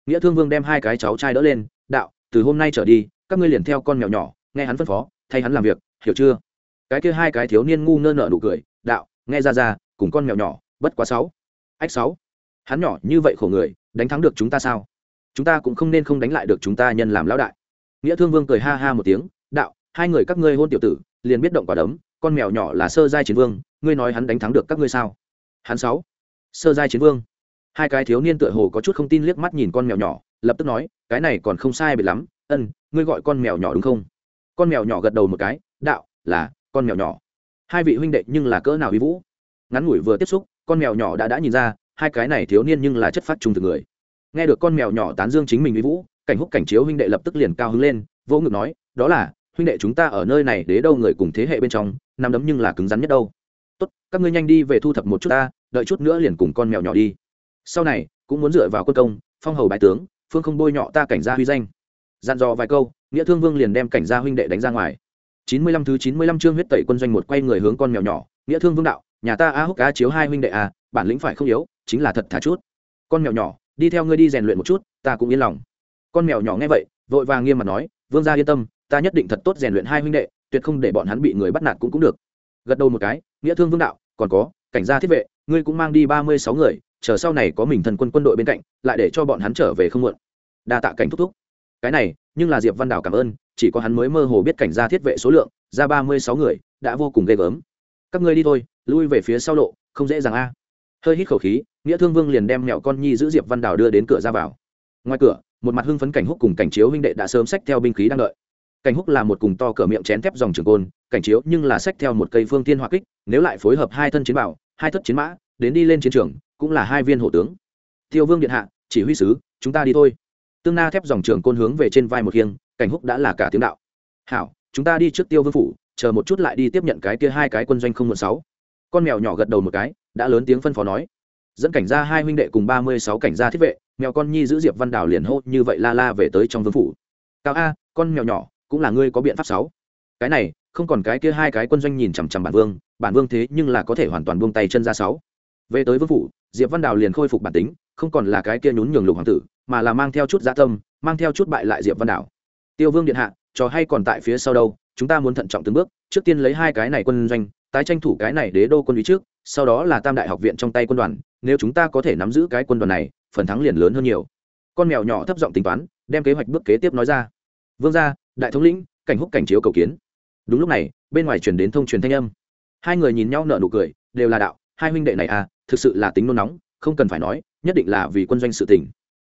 Nghĩa thương vương đem hai cái cháu trai đỡ lên, đạo, từ hôm nay trở đi, các ngươi liền theo con mèo nhỏ, nghe hắn phân phó, thay hắn làm việc, hiểu chưa? Cái kia hai cái thiếu niên ngu nơ nợ nụ cười, đạo, nghe ra ra, cùng con mèo nhỏ, bất quá sáu. Ách sáu. Hắn nhỏ như vậy khổ người, đánh thắng được chúng ta sao? Chúng ta cũng không nên không đánh lại được chúng ta nhân làm lão đại. Nghĩa thương vương cười ha ha một tiếng, đạo, hai người các ngươi hôn tiểu tử, liền biết động quả đấm, con mèo nhỏ là sơ giai chiến vương, ngươi nói hắn đánh thắng được các ngươi sao? Hắn sáu. Sơ giai chiến vương hai cái thiếu niên tựa hồ có chút không tin liếc mắt nhìn con mèo nhỏ, lập tức nói, cái này còn không sai biệt lắm, ân, ngươi gọi con mèo nhỏ đúng không? Con mèo nhỏ gật đầu một cái, đạo, là, con mèo nhỏ. Hai vị huynh đệ nhưng là cỡ nào uy vũ? Ngắn ngủi vừa tiếp xúc, con mèo nhỏ đã đã nhìn ra, hai cái này thiếu niên nhưng là chất phát trung từ người. Nghe được con mèo nhỏ tán dương chính mình uy vũ, cảnh húc cảnh chiếu huynh đệ lập tức liền cao hứng lên, vô ngực nói, đó là, huynh đệ chúng ta ở nơi này đế đâu người cùng thế hệ bên trong nằm đấm nhưng là cứng rắn nhất đâu. Tốt, các ngươi nhanh đi về thu thập một chút ta, đợi chút nữa liền cùng con mèo nhỏ đi sau này, cũng muốn dựa vào quân công, phong hầu bài tướng, phương không bôi nhọ ta cảnh gia huy danh. Dặn dò vài câu, nghĩa thương vương liền đem cảnh gia huynh đệ đánh ra ngoài. Chín mươi lăm thứ chín mươi lăm chương huyết tẩy quân doanh một quay người hướng con mèo nhỏ, nghĩa thương vương đạo, nhà ta a húc cá chiếu hai huynh đệ à bản lĩnh phải không yếu, chính là thật thả chút. Con mèo nhỏ, đi theo ngươi đi rèn luyện một chút, ta cũng yên lòng. Con mèo nhỏ nghe vậy, vội vàng nghiêm mặt nói, vương gia yên tâm, ta nhất định thật tốt rèn luyện hai huynh đệ, tuyệt không để bọn hắn bị người bắt nạt cũng cũng được. Gật đầu một cái, nghĩa thương vương đạo, còn có, cảnh gia thiết vệ, ngươi cũng mang đi ba mươi sáu người chờ sau này có mình thần quân quân đội bên cạnh, lại để cho bọn hắn trở về không muộn. Đa tạ cảnh thúc thúc. Cái này, nhưng là diệp văn đào cảm ơn, chỉ có hắn mới mơ hồ biết cảnh gia thiết vệ số lượng, ra ba mươi sáu người, đã vô cùng ghê gớm. Các ngươi đi thôi, lui về phía sau lộ, không dễ dàng a. Hơi hít khẩu khí, nghĩa thương vương liền đem mẹo con nhi giữ diệp văn đào đưa đến cửa ra vào. Ngoài cửa, một mặt hưng phấn cảnh húc cùng cảnh chiếu huynh đệ đã sớm xách theo binh khí đang đợi. Cảnh húc là một cùng to cửa miệng chén thép dòng trường côn, cảnh chiếu nhưng là xách theo một cây phương tiên hoa kích, nếu lại phối hợp hai thân chiến bảo, hai thất chiến mã, đến đi lên chiến trường cũng là hai viên hộ tướng. Tiêu vương điện hạ, chỉ huy sứ, chúng ta đi thôi. Tương na thép dòng trường côn hướng về trên vai một khiêng cảnh húc đã là cả tiếng đạo. Hảo, chúng ta đi trước tiêu vương phủ, chờ một chút lại đi tiếp nhận cái kia hai cái quân doanh không một sáu. Con mèo nhỏ gật đầu một cái, đã lớn tiếng phân phó nói. Dẫn cảnh ra hai huynh đệ cùng ba mươi sáu cảnh gia thiết vệ, mèo con nhi giữ diệp văn đào liền hô như vậy la la về tới trong vương phủ. Cao a, con mèo nhỏ, cũng là ngươi có biện pháp sáu. Cái này, không còn cái kia hai cái quân doanh nhìn chằm chằm bản vương bản vương thế nhưng là có thể hoàn toàn buông tay chân ra sáu về tới vương phủ, diệp văn đào liền khôi phục bản tính, không còn là cái kia nhún nhường lục hoàng tử, mà là mang theo chút dã tâm, mang theo chút bại lại diệp văn đào. Tiêu vương điện hạ, trò hay còn tại phía sau đâu, chúng ta muốn thận trọng từng bước, trước tiên lấy hai cái này quân doanh, tái tranh thủ cái này đế đô quân ý trước, sau đó là tam đại học viện trong tay quân đoàn, nếu chúng ta có thể nắm giữ cái quân đoàn này, phần thắng liền lớn hơn nhiều. Con mèo nhỏ thấp giọng tính toán, đem kế hoạch bước kế tiếp nói ra. Vương gia, đại thống lĩnh, cảnh húc cảnh chiếu cầu kiến. Đúng lúc này, bên ngoài chuyển đến thông truyền thanh âm. Hai người nhìn nhau nở nụ cười, đều là đạo, hai huynh đệ này à thực sự là tính nôn nóng, không cần phải nói, nhất định là vì quân doanh sự tình.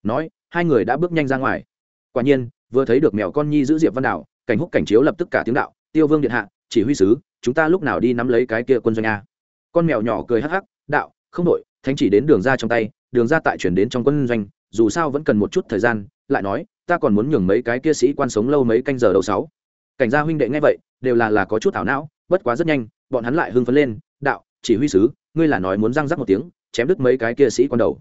Nói, hai người đã bước nhanh ra ngoài. Quả nhiên, vừa thấy được mèo con nhi giữ diệp văn đạo cảnh húc cảnh chiếu lập tức cả tiếng đạo, tiêu vương điện hạ, chỉ huy sứ, chúng ta lúc nào đi nắm lấy cái kia quân doanh a? Con mèo nhỏ cười hắc hắc, đạo, không đội thánh chỉ đến đường ra trong tay, đường ra tại chuyển đến trong quân doanh, dù sao vẫn cần một chút thời gian, lại nói, ta còn muốn nhường mấy cái kia sĩ quan sống lâu mấy canh giờ đầu sáu. Cảnh gia huynh đệ nghe vậy, đều là là có chút ảo não, bất quá rất nhanh, bọn hắn lại hưng phấn lên, đạo, chỉ huy sứ ngươi là nói muốn răng rắc một tiếng, chém đứt mấy cái kia sĩ quan đầu.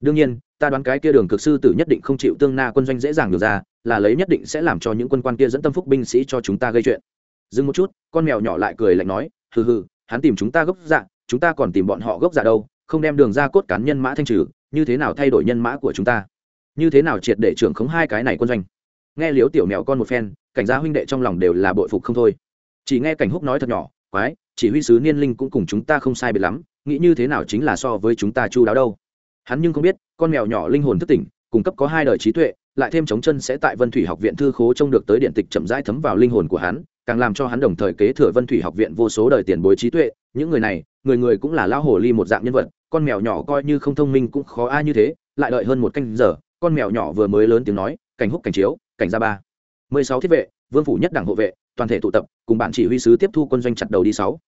Đương nhiên, ta đoán cái kia đường cực sư tử nhất định không chịu tương na quân doanh dễ dàng được ra, là lấy nhất định sẽ làm cho những quân quan kia dẫn tâm phúc binh sĩ cho chúng ta gây chuyện. Dừng một chút, con mèo nhỏ lại cười lạnh nói, hừ hừ, hắn tìm chúng ta gốc dạ chúng ta còn tìm bọn họ gốc dạ đâu, không đem đường ra cốt cán nhân mã thanh trừ, như thế nào thay đổi nhân mã của chúng ta? Như thế nào triệt để trưởng khống hai cái này quân doanh? Nghe liếu tiểu mèo con một phen, cảnh gia huynh đệ trong lòng đều là bội phục không thôi. Chỉ nghe cảnh húc nói thật nhỏ, quái, chỉ huy sứ niên linh cũng cùng chúng ta không sai biệt lắm nghĩ như thế nào chính là so với chúng ta chu đáo đâu. Hắn nhưng không biết, con mèo nhỏ linh hồn thức tỉnh, cung cấp có hai đời trí tuệ, lại thêm chống chân sẽ tại vân thủy học viện thư khố trông được tới điện tịch chậm rãi thấm vào linh hồn của hắn, càng làm cho hắn đồng thời kế thừa vân thủy học viện vô số đời tiền bối trí tuệ. Những người này, người người cũng là lao hồ ly một dạng nhân vật, con mèo nhỏ coi như không thông minh cũng khó ai như thế, lại đợi hơn một canh giờ, con mèo nhỏ vừa mới lớn tiếng nói, cảnh húc, cảnh chiếu, cảnh gia ba. Mười sáu thiết vệ, vương phủ nhất đảng hộ vệ, toàn thể tụ tập, cùng bạn chỉ huy sứ tiếp thu quân doanh chặt đầu đi sáu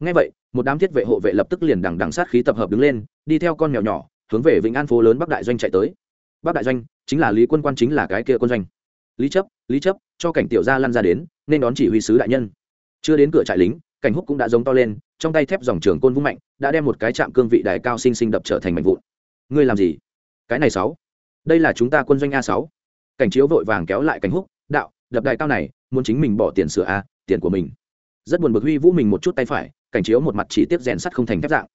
ngay vậy, một đám thiết vệ hộ vệ lập tức liền đằng đằng sát khí tập hợp đứng lên, đi theo con mèo nhỏ, hướng về vĩnh an phố lớn bắc đại doanh chạy tới. Bắc đại doanh chính là lý quân quan chính là cái kia quân doanh. Lý chấp lý chấp, cho cảnh tiểu gia lăn ra đến, nên đón chỉ huy sứ đại nhân. Chưa đến cửa trại lính, cảnh húc cũng đã giống to lên, trong tay thép dòng trường côn vung mạnh, đã đem một cái trạm cương vị đài cao sinh sinh đập trở thành mảnh vụn. Ngươi làm gì? Cái này sáu. Đây là chúng ta quân doanh a sáu. Cảnh chiếu vội vàng kéo lại cảnh húc, đạo, đập đài cao này, muốn chính mình bỏ tiền sửa a, tiền của mình. Rất buồn bực huy vũ mình một chút tay phải cảnh chiếu một mặt chỉ tiếp rèn sắt không thành thép dạng.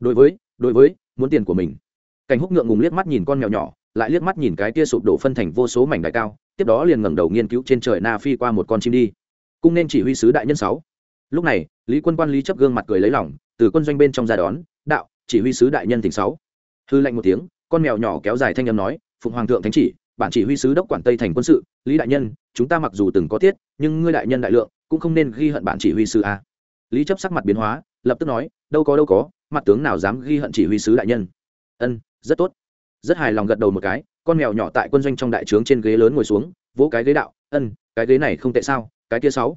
Đối với đối với, muốn tiền của mình. Cảnh húc ngượng ngùng liếc mắt nhìn con mèo nhỏ, lại liếc mắt nhìn cái kia sụp đổ phân thành vô số mảnh đại cao, tiếp đó liền ngẩng đầu nghiên cứu trên trời na phi qua một con chim đi. Cung nên chỉ huy sứ đại nhân sáu. Lúc này, lý quân quan lý chấp gương mặt cười lấy lỏng từ quân doanh bên trong ra đón, đạo, chỉ huy sứ đại nhân tỉnh sáu. Hư lệnh một tiếng, con mèo nhỏ kéo dài thanh âm nói, phụng hoàng thượng thánh chỉ, bản chỉ huy sứ đốc quản tây thành quân sự, lý đại nhân, chúng ta mặc dù từng có tiết nhưng ngươi đại nhân đại lượng, cũng không nên ghi hận bản chỉ huy sứ a lý chấp sắc mặt biến hóa, lập tức nói, đâu có đâu có, mặt tướng nào dám ghi hận chỉ huy sứ đại nhân. Ân, rất tốt. Rất hài lòng gật đầu một cái, con mèo nhỏ tại quân doanh trong đại trướng trên ghế lớn ngồi xuống, vỗ cái ghế đạo, ân, cái ghế này không tệ sao, cái kia sáu.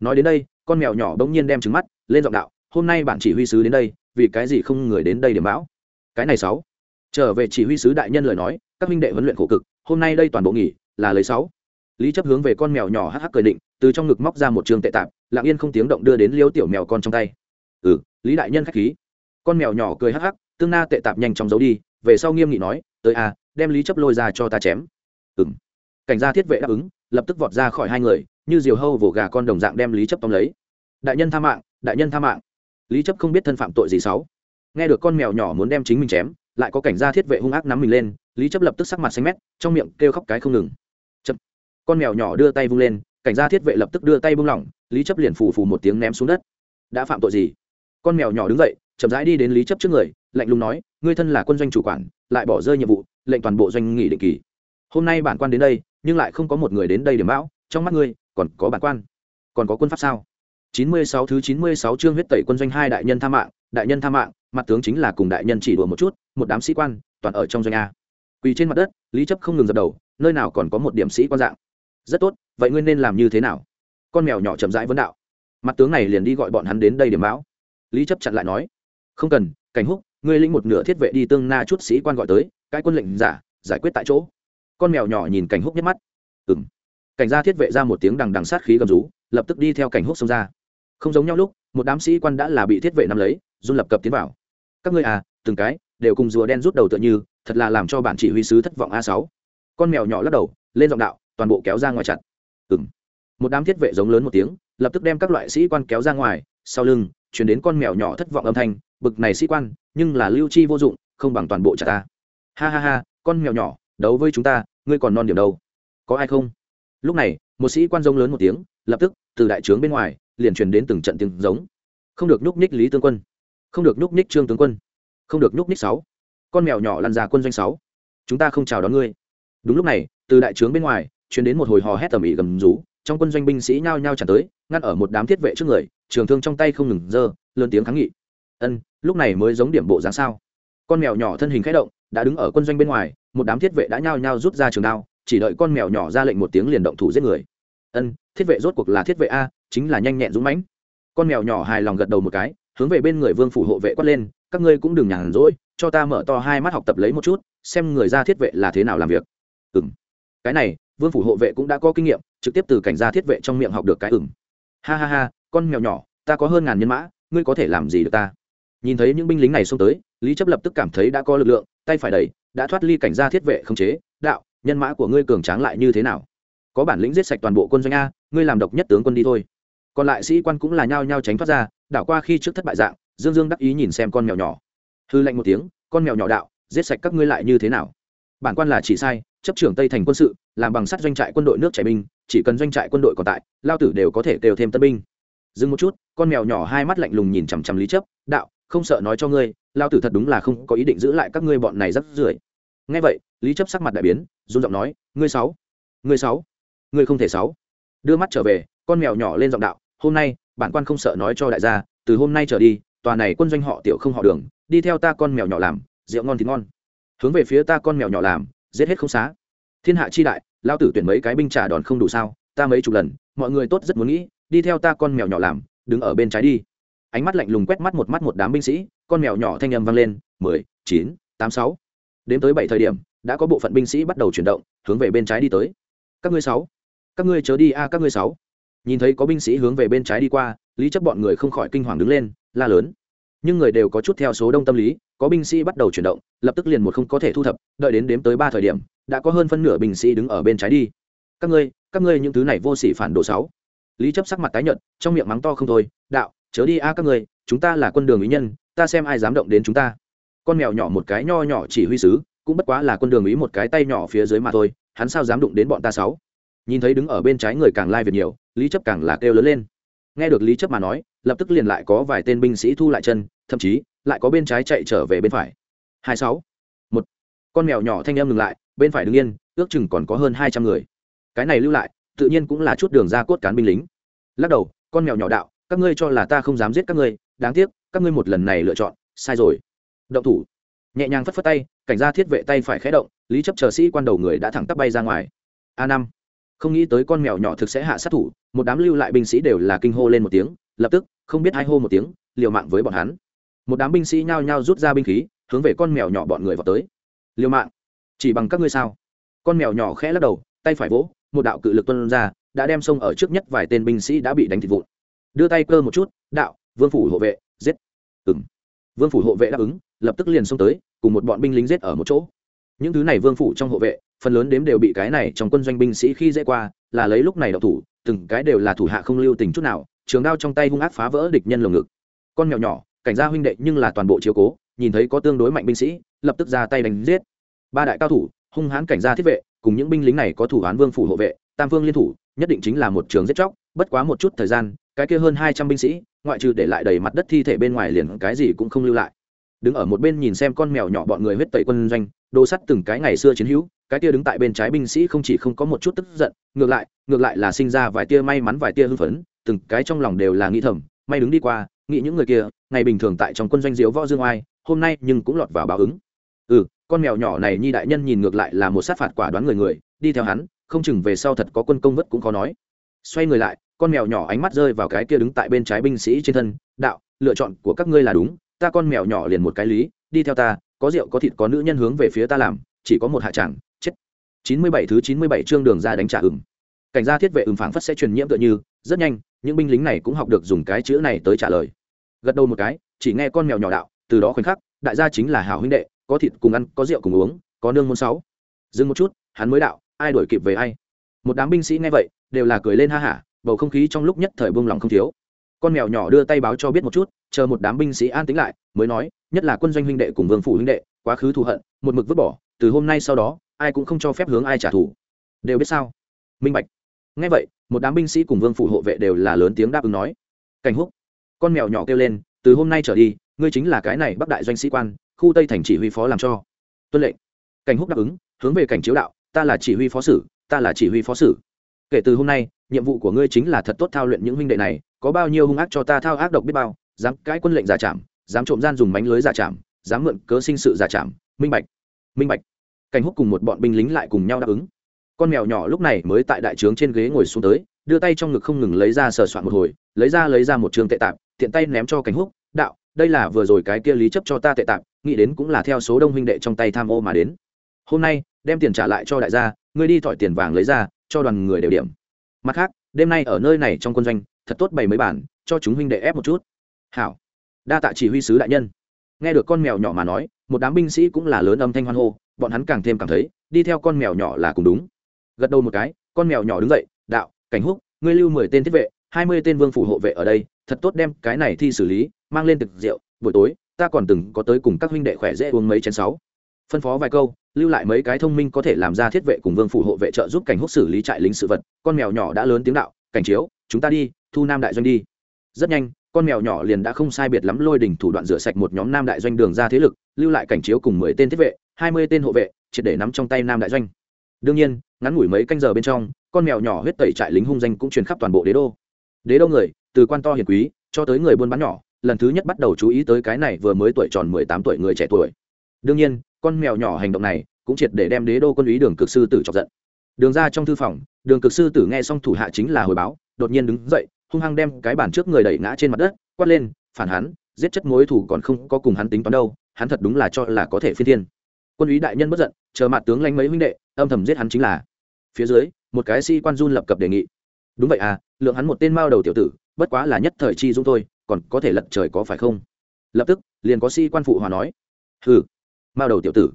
Nói đến đây, con mèo nhỏ bỗng nhiên đem trứng mắt, lên giọng đạo, hôm nay bạn chỉ huy sứ đến đây, vì cái gì không người đến đây điểm bão cái này sáu. Trở về chỉ huy sứ đại nhân lời nói, các minh đệ huấn luyện khổ cực, hôm nay đây toàn bộ nghỉ, là lấy sáu lý chấp hướng về con mèo nhỏ hắc hắc cười định, từ trong ngực móc ra một trường tệ tạp, lặng yên không tiếng động đưa đến liêu tiểu mèo con trong tay. Ừ lý đại nhân khách khí. Con mèo nhỏ cười hắc hắc, tương na tệ tạp nhanh chóng giấu đi, về sau nghiêm nghị nói, tới a đem lý chấp lôi ra cho ta chém. Ừng cảnh gia thiết vệ đáp ứng, lập tức vọt ra khỏi hai người, như diều hâu vồ gà con đồng dạng đem lý chấp tóm lấy. Đại nhân tha mạng, đại nhân tha mạng. Lý chấp không biết thân phạm tội gì xấu nghe được con mèo nhỏ muốn đem chính mình chém, lại có cảnh gia thiết vệ hung ác nắm mình lên, lý chấp lập tức sắc mặt xanh mét, trong miệng kêu khóc cái không ngừng con mèo nhỏ đưa tay vung lên, cảnh gia thiết vệ lập tức đưa tay bung lỏng, lý chấp liền phù phù một tiếng ném xuống đất. Đã phạm tội gì? Con mèo nhỏ đứng dậy, chậm rãi đi đến lý chấp trước người, lạnh lùng nói, ngươi thân là quân doanh chủ quản, lại bỏ rơi nhiệm vụ, lệnh toàn bộ doanh nghỉ định kỳ. Hôm nay bản quan đến đây, nhưng lại không có một người đến đây điểm bão trong mắt ngươi, còn có bản quan. Còn có quân pháp sao? Chín mươi sáu thứ chín mươi sáu chương huyết tẩy quân doanh hai đại nhân tha mạng, đại nhân tha mạng, mặt tướng chính là cùng đại nhân chỉ đùa một chút, một đám sĩ quan, toàn ở trong doanh a. Quỳ trên mặt đất, lý chấp không ngừng dập đầu, nơi nào còn có một điểm sĩ quan dạng rất tốt, vậy ngươi nên làm như thế nào? Con mèo nhỏ chậm rãi vấn đạo. Mặt tướng này liền đi gọi bọn hắn đến đây điểm báo lý chấp chặn lại nói. Không cần, cảnh húc, ngươi lĩnh một nửa thiết vệ đi tương na chút sĩ quan gọi tới, cái quân lệnh giả, giải quyết tại chỗ. Con mèo nhỏ nhìn cảnh húc nhắc mắt. Ừng cảnh gia thiết vệ ra một tiếng đằng đằng sát khí gầm rú, lập tức đi theo cảnh húc xông ra. Không giống nhau lúc, một đám sĩ quan đã là bị thiết vệ nắm lấy, run lập cập tiến vào. Các ngươi à từng cái, đều cùng rùa đen rút đầu tựa như, thật là làm cho bản chỉ huy sứ thất vọng a sáu. Con mèo nhỏ lắc đầu, lên giọng đạo toàn bộ kéo ra ngoài chặt. Ừ m một đám thiết vệ giống lớn một tiếng, lập tức đem các loại sĩ quan kéo ra ngoài, sau lưng chuyển đến con mèo nhỏ thất vọng âm thanh, bực này sĩ quan, nhưng là lưu chi vô dụng, không bằng toàn bộ chặt ta. Ha ha ha, con mèo nhỏ, đấu với chúng ta, ngươi còn non điểm đâu. Có ai không? Lúc này, một sĩ quan giống lớn một tiếng, lập tức, từ đại trướng bên ngoài, liền truyền đến từng trận tiếng giống. Không được nhúc nhích lý tướng quân. Không được nhúc nhích trương tướng quân. Không được nhúc nhích sáu. Con mèo nhỏ lăn ra quân doanh sáu. Chúng ta không chào đón ngươi. Đúng lúc này, từ đại trướng bên ngoài chuyển đến một hồi hò hét tầm ĩ gầm rú, trong quân doanh binh sĩ nhao nhao tràn tới, ngăn ở một đám thiết vệ trước người, trường thương trong tay không ngừng giơ, lớn tiếng kháng nghị. Ân, lúc này mới giống điểm bộ dáng sao? Con mèo nhỏ thân hình khẽ động, đã đứng ở quân doanh bên ngoài, một đám thiết vệ đã nhao nhao rút ra trường đao, chỉ đợi con mèo nhỏ ra lệnh một tiếng liền động thủ giết người. Ân, thiết vệ rốt cuộc là thiết vệ a, chính là nhanh nhẹn dũng mãnh. Con mèo nhỏ hài lòng gật đầu một cái, hướng về bên người vương phủ hộ vệ quát lên, các ngươi cũng đừng nhàn rỗi, cho ta mở to hai mắt học tập lấy một chút, xem người ra thiết vệ là thế nào làm việc. Ừng cái này, vương phủ hộ vệ cũng đã có kinh nghiệm, trực tiếp từ cảnh gia thiết vệ trong miệng học được cái ửng. Ha ha ha, con mèo nhỏ, ta có hơn ngàn nhân mã, ngươi có thể làm gì được ta? Nhìn thấy những binh lính này xông tới, lý chấp lập tức cảm thấy đã có lực lượng, tay phải đầy đã thoát ly cảnh gia thiết vệ không chế, đạo, nhân mã của ngươi cường tráng lại như thế nào? Có bản lĩnh giết sạch toàn bộ quân doanh a, ngươi làm độc nhất tướng quân đi thôi. Còn lại sĩ quan cũng là nhao nhao tránh thoát ra, đảo qua khi trước thất bại dạng, dương dương đắc ý nhìn xem con mèo nhỏ. Hư lạnh một tiếng, con mèo nhỏ đạo, giết sạch các ngươi lại như thế nào? Bản quan là chỉ sai chấp trưởng tây thành quân sự, làm bằng sắt doanh trại quân đội nước chảy binh, chỉ cần doanh trại quân đội còn tại, lao tử đều có thể kêu thêm tân binh. Dừng một chút, con mèo nhỏ hai mắt lạnh lùng nhìn chằm chằm lý chấp, đạo, không sợ nói cho ngươi, lao tử thật đúng là không có ý định giữ lại các ngươi bọn này rất rưởi. Ngay vậy, lý chấp sắc mặt đại biến, run giọng nói, ngươi sáu ngươi sáu, ngươi không thể sáu. Đưa mắt trở về, con mèo nhỏ lên giọng đạo, hôm nay, bản quan không sợ nói cho đại gia, từ hôm nay trở đi, tòa này quân doanh họ tiểu không họ đường, đi theo ta con mèo nhỏ làm, rượu ngon thì ngon. Hướng về phía ta con mèo nhỏ làm giết hết không xá. Thiên hạ chi đại lao tử tuyển mấy cái binh trả đòn không đủ sao? Ta mấy chục lần, mọi người tốt rất muốn nghĩ, đi theo ta con mèo nhỏ làm, đứng ở bên trái đi. Ánh mắt lạnh lùng quét mắt một mắt một đám binh sĩ, con mèo nhỏ thanh âm vang lên, mười, chín, tám, sáu. Đến tới bảy thời điểm, đã có bộ phận binh sĩ bắt đầu chuyển động, hướng về bên trái đi tới. Các ngươi sáu, các ngươi chớ đi a, các ngươi sáu. Nhìn thấy có binh sĩ hướng về bên trái đi qua, lý chấp bọn người không khỏi kinh hoàng đứng lên, la lớn. Nhưng người đều có chút theo số đông tâm lý có binh sĩ bắt đầu chuyển động, lập tức liền một không có thể thu thập, đợi đến đếm tới ba thời điểm, đã có hơn phân nửa binh sĩ đứng ở bên trái đi. Các ngươi các ngươi những thứ này vô sỉ phản đồ sáu lý chấp sắc mặt tái nhợt, trong miệng mắng to không thôi, đạo, chớ đi a các ngươi, chúng ta là quân đường ý nhân, ta xem ai dám động đến chúng ta. Con mèo nhỏ một cái nho nhỏ chỉ huy sứ, cũng bất quá là quân đường ý một cái tay nhỏ phía dưới mà thôi, hắn sao dám đụng đến bọn ta sáu nhìn thấy đứng ở bên trái người càng lai việt nhiều, lý chấp càng là kêu lớn lên. Nghe được lý chấp mà nói, lập tức liền lại có vài tên binh sĩ thu lại chân, thậm chí lại có bên trái chạy trở về bên phải. Hai sáu, một. Con mèo nhỏ thanh em ngừng lại, bên phải đứng yên, ước chừng còn có hơn hai trăm người. Cái này lưu lại, tự nhiên cũng là chút đường ra cốt cán binh lính. Lắc đầu, con mèo nhỏ đạo, các ngươi cho là ta không dám giết các ngươi, đáng tiếc, các ngươi một lần này lựa chọn, sai rồi. Động thủ. Nhẹ nhàng phất phất tay, cảnh gia thiết vệ tay phải khé động, lý chấp chờ sĩ quan đầu người đã thẳng tắp bay ra ngoài. A năm. Không nghĩ tới con mèo nhỏ thực sẽ hạ sát thủ, một đám lưu lại binh sĩ đều là kinh hô lên một tiếng, lập tức, không biết hai hô một tiếng, liều mạng với bọn hắn một đám binh sĩ nhao nhao rút ra binh khí, hướng về con mèo nhỏ bọn người vào tới. Liều mạng, chỉ bằng các ngươi sao? Con mèo nhỏ khẽ lắc đầu, tay phải vỗ, một đạo cự lực tuân ra, đã đem sông ở trước nhất vài tên binh sĩ đã bị đánh thịt vụn. Đưa tay cơ một chút, đạo, vương phủ hộ vệ, giết. Ừng vương phủ hộ vệ đáp ứng, lập tức liền xông tới, cùng một bọn binh lính giết ở một chỗ. Những thứ này vương phủ trong hộ vệ, phần lớn đếm đều bị cái này trong quân doanh binh sĩ khi dễ qua, là lấy lúc này đậu thủ, từng cái đều là thủ hạ không lưu tình chút nào, trường đao trong tay hung ác phá vỡ địch nhân lồng ngực. Con mèo nhỏ cảnh gia huynh đệ nhưng là toàn bộ chiếu cố, nhìn thấy có tương đối mạnh binh sĩ, lập tức ra tay đánh giết. Ba đại cao thủ, hung hãn cảnh gia thiết vệ, cùng những binh lính này có thủ án vương phủ hộ vệ, tam vương liên thủ, nhất định chính là một trường giết chóc, bất quá một chút thời gian, cái kia hơn hai trăm binh sĩ, ngoại trừ để lại đầy mặt đất thi thể bên ngoài liền cái gì cũng không lưu lại. Đứng ở một bên nhìn xem con mèo nhỏ bọn người huyết tẩy quân doanh, đồ sắt từng cái ngày xưa chiến hữu, cái tia đứng tại bên trái binh sĩ không chỉ không có một chút tức giận, ngược lại ngược lại là sinh ra vài tia may mắn vài tia hưng phấn, từng cái trong lòng đều là nghĩ thầm, may đứng đi qua nghĩ những người kia, ngày bình thường tại trong quân doanh diếu võ dương oai, hôm nay nhưng cũng lọt vào báo ứng. Ừ con mèo nhỏ này nhi đại nhân nhìn ngược lại là một sát phạt quả đoán người người, đi theo hắn, không chừng về sau thật có quân công vất cũng khó nói. Xoay người lại, con mèo nhỏ ánh mắt rơi vào cái kia đứng tại bên trái binh sĩ trên thân, đạo, lựa chọn của các ngươi là đúng, ta con mèo nhỏ liền một cái lý, đi theo ta, có rượu có thịt có nữ nhân hướng về phía ta làm, chỉ có một hạ tràng chết. Chín mươi bảy thứ chín mươi bảy chương đường ra đánh trả ừng cảnh gia thiết vệ ừng phảng phất sẽ truyền nhiễm tựa như rất nhanh, những binh lính này cũng học được dùng cái chữ này tới trả lời. Gật đầu một cái, chỉ nghe con mèo nhỏ đạo, từ đó khoảnh khắc, đại gia chính là hảo huynh đệ, có thịt cùng ăn, có rượu cùng uống, có nương môn sáu. Dừng một chút, hắn mới đạo, ai đuổi kịp về ai. Một đám binh sĩ nghe vậy, đều là cười lên ha hả, bầu không khí trong lúc nhất thời buông lòng không thiếu. Con mèo nhỏ đưa tay báo cho biết một chút, chờ một đám binh sĩ an tính lại, mới nói, nhất là quân doanh huynh đệ cùng vương phủ huynh đệ, quá khứ thù hận, một mực vứt bỏ, từ hôm nay sau đó, ai cũng không cho phép hướng ai trả thù. Đều biết sao? Minh bạch. Ngay vậy một đám binh sĩ cùng vương phủ hộ vệ đều là lớn tiếng đáp ứng nói. Cảnh húc, con mèo nhỏ kêu lên, từ hôm nay trở đi, ngươi chính là cái này bắc đại doanh sĩ quan, khu tây thành chỉ huy phó làm cho. Tuân lệnh. Cảnh húc đáp ứng, hướng về cảnh chiếu đạo, ta là chỉ huy phó sử, ta là chỉ huy phó sử. Kể từ hôm nay, nhiệm vụ của ngươi chính là thật tốt thao luyện những huynh đệ này, có bao nhiêu hung ác cho ta thao ác độc biết bao, dám cãi quân lệnh giả chạm dám trộm gian dùng mánh lưới giả chạm dám mượn cớ sinh sự giả chạm minh bạch minh bạch. Cảnh húc cùng một bọn binh lính lại cùng nhau đáp ứng con mèo nhỏ lúc này mới tại đại trướng trên ghế ngồi xuống tới, đưa tay trong ngực không ngừng lấy ra sờ soạn một hồi, lấy ra lấy ra một trường tệ tạp, tiện tay ném cho cánh húc, đạo, đây là vừa rồi cái kia lý chấp cho ta tệ tạp, nghĩ đến cũng là theo số đông huynh đệ trong tay tham ô mà đến. Hôm nay, đem tiền trả lại cho đại gia, ngươi đi thỏi tiền vàng lấy ra, cho đoàn người đều điểm. Mặt khác, đêm nay ở nơi này trong quân doanh, thật tốt bày mấy bản, cho chúng huynh đệ ép một chút. Hảo. Đa tạ chỉ huy sứ đại nhân. Nghe được con mèo nhỏ mà nói, một đám binh sĩ cũng là lớn âm thanh hoan hô, bọn hắn càng thêm cảm thấy, đi theo con mèo nhỏ là cùng đúng gật đầu một cái, con mèo nhỏ đứng dậy, đạo, cảnh húc, ngươi lưu mười tên thiết vệ, hai mươi tên vương phủ hộ vệ ở đây, thật tốt đem cái này thi xử lý, mang lên thực rượu, buổi tối, ta còn từng có tới cùng các huynh đệ khỏe dễ uống mấy chén sáu. Phân phó vài câu, lưu lại mấy cái thông minh có thể làm ra thiết vệ cùng vương phủ hộ vệ trợ giúp cảnh húc xử lý trại lính sự vật, con mèo nhỏ đã lớn tiếng đạo, cảnh chiếu, chúng ta đi, thu nam đại doanh đi. Rất nhanh, con mèo nhỏ liền đã không sai biệt lắm lôi đỉnh thủ đoạn rửa sạch một nhóm nam đại doanh đường ra thế lực, lưu lại cảnh chiếu cùng mười tên thiết vệ, hai mươi tên hộ vệ, triệt để nắm trong tay nam đại doanh đương nhiên, ngắn ngủi mấy canh giờ bên trong, con mèo nhỏ huyết tẩy trại lính hung danh cũng truyền khắp toàn bộ đế đô. Đế đô người, từ quan to hiền quý, cho tới người buôn bán nhỏ, lần thứ nhất bắt đầu chú ý tới cái này vừa mới tuổi tròn mười tám tuổi người trẻ tuổi. Đương nhiên, con mèo nhỏ hành động này cũng triệt để đem đế đô quân ý đường cực sư tử chọc giận. Đường ra trong thư phòng, đường cực sư tử nghe xong thủ hạ chính là hồi báo, đột nhiên đứng dậy, hung hăng đem cái bàn trước người đẩy ngã trên mặt đất, quát lên, phản hắn, giết chất mối thủ còn không có cùng hắn tính toán đâu, hắn thật đúng là cho là có thể phi thiên quân ý đại nhân bất giận, chờ mặt tướng lãnh mấy huynh đệ, âm thầm giết hắn chính là. Phía dưới, một cái sĩ quan run lập cập đề nghị. Đúng vậy à lượng hắn một tên mao đầu tiểu tử, bất quá là nhất thời chi dung thôi, còn có thể lật trời có phải không? Lập tức, liền có sĩ quan phụ hòa nói. Hừ, mao đầu tiểu tử.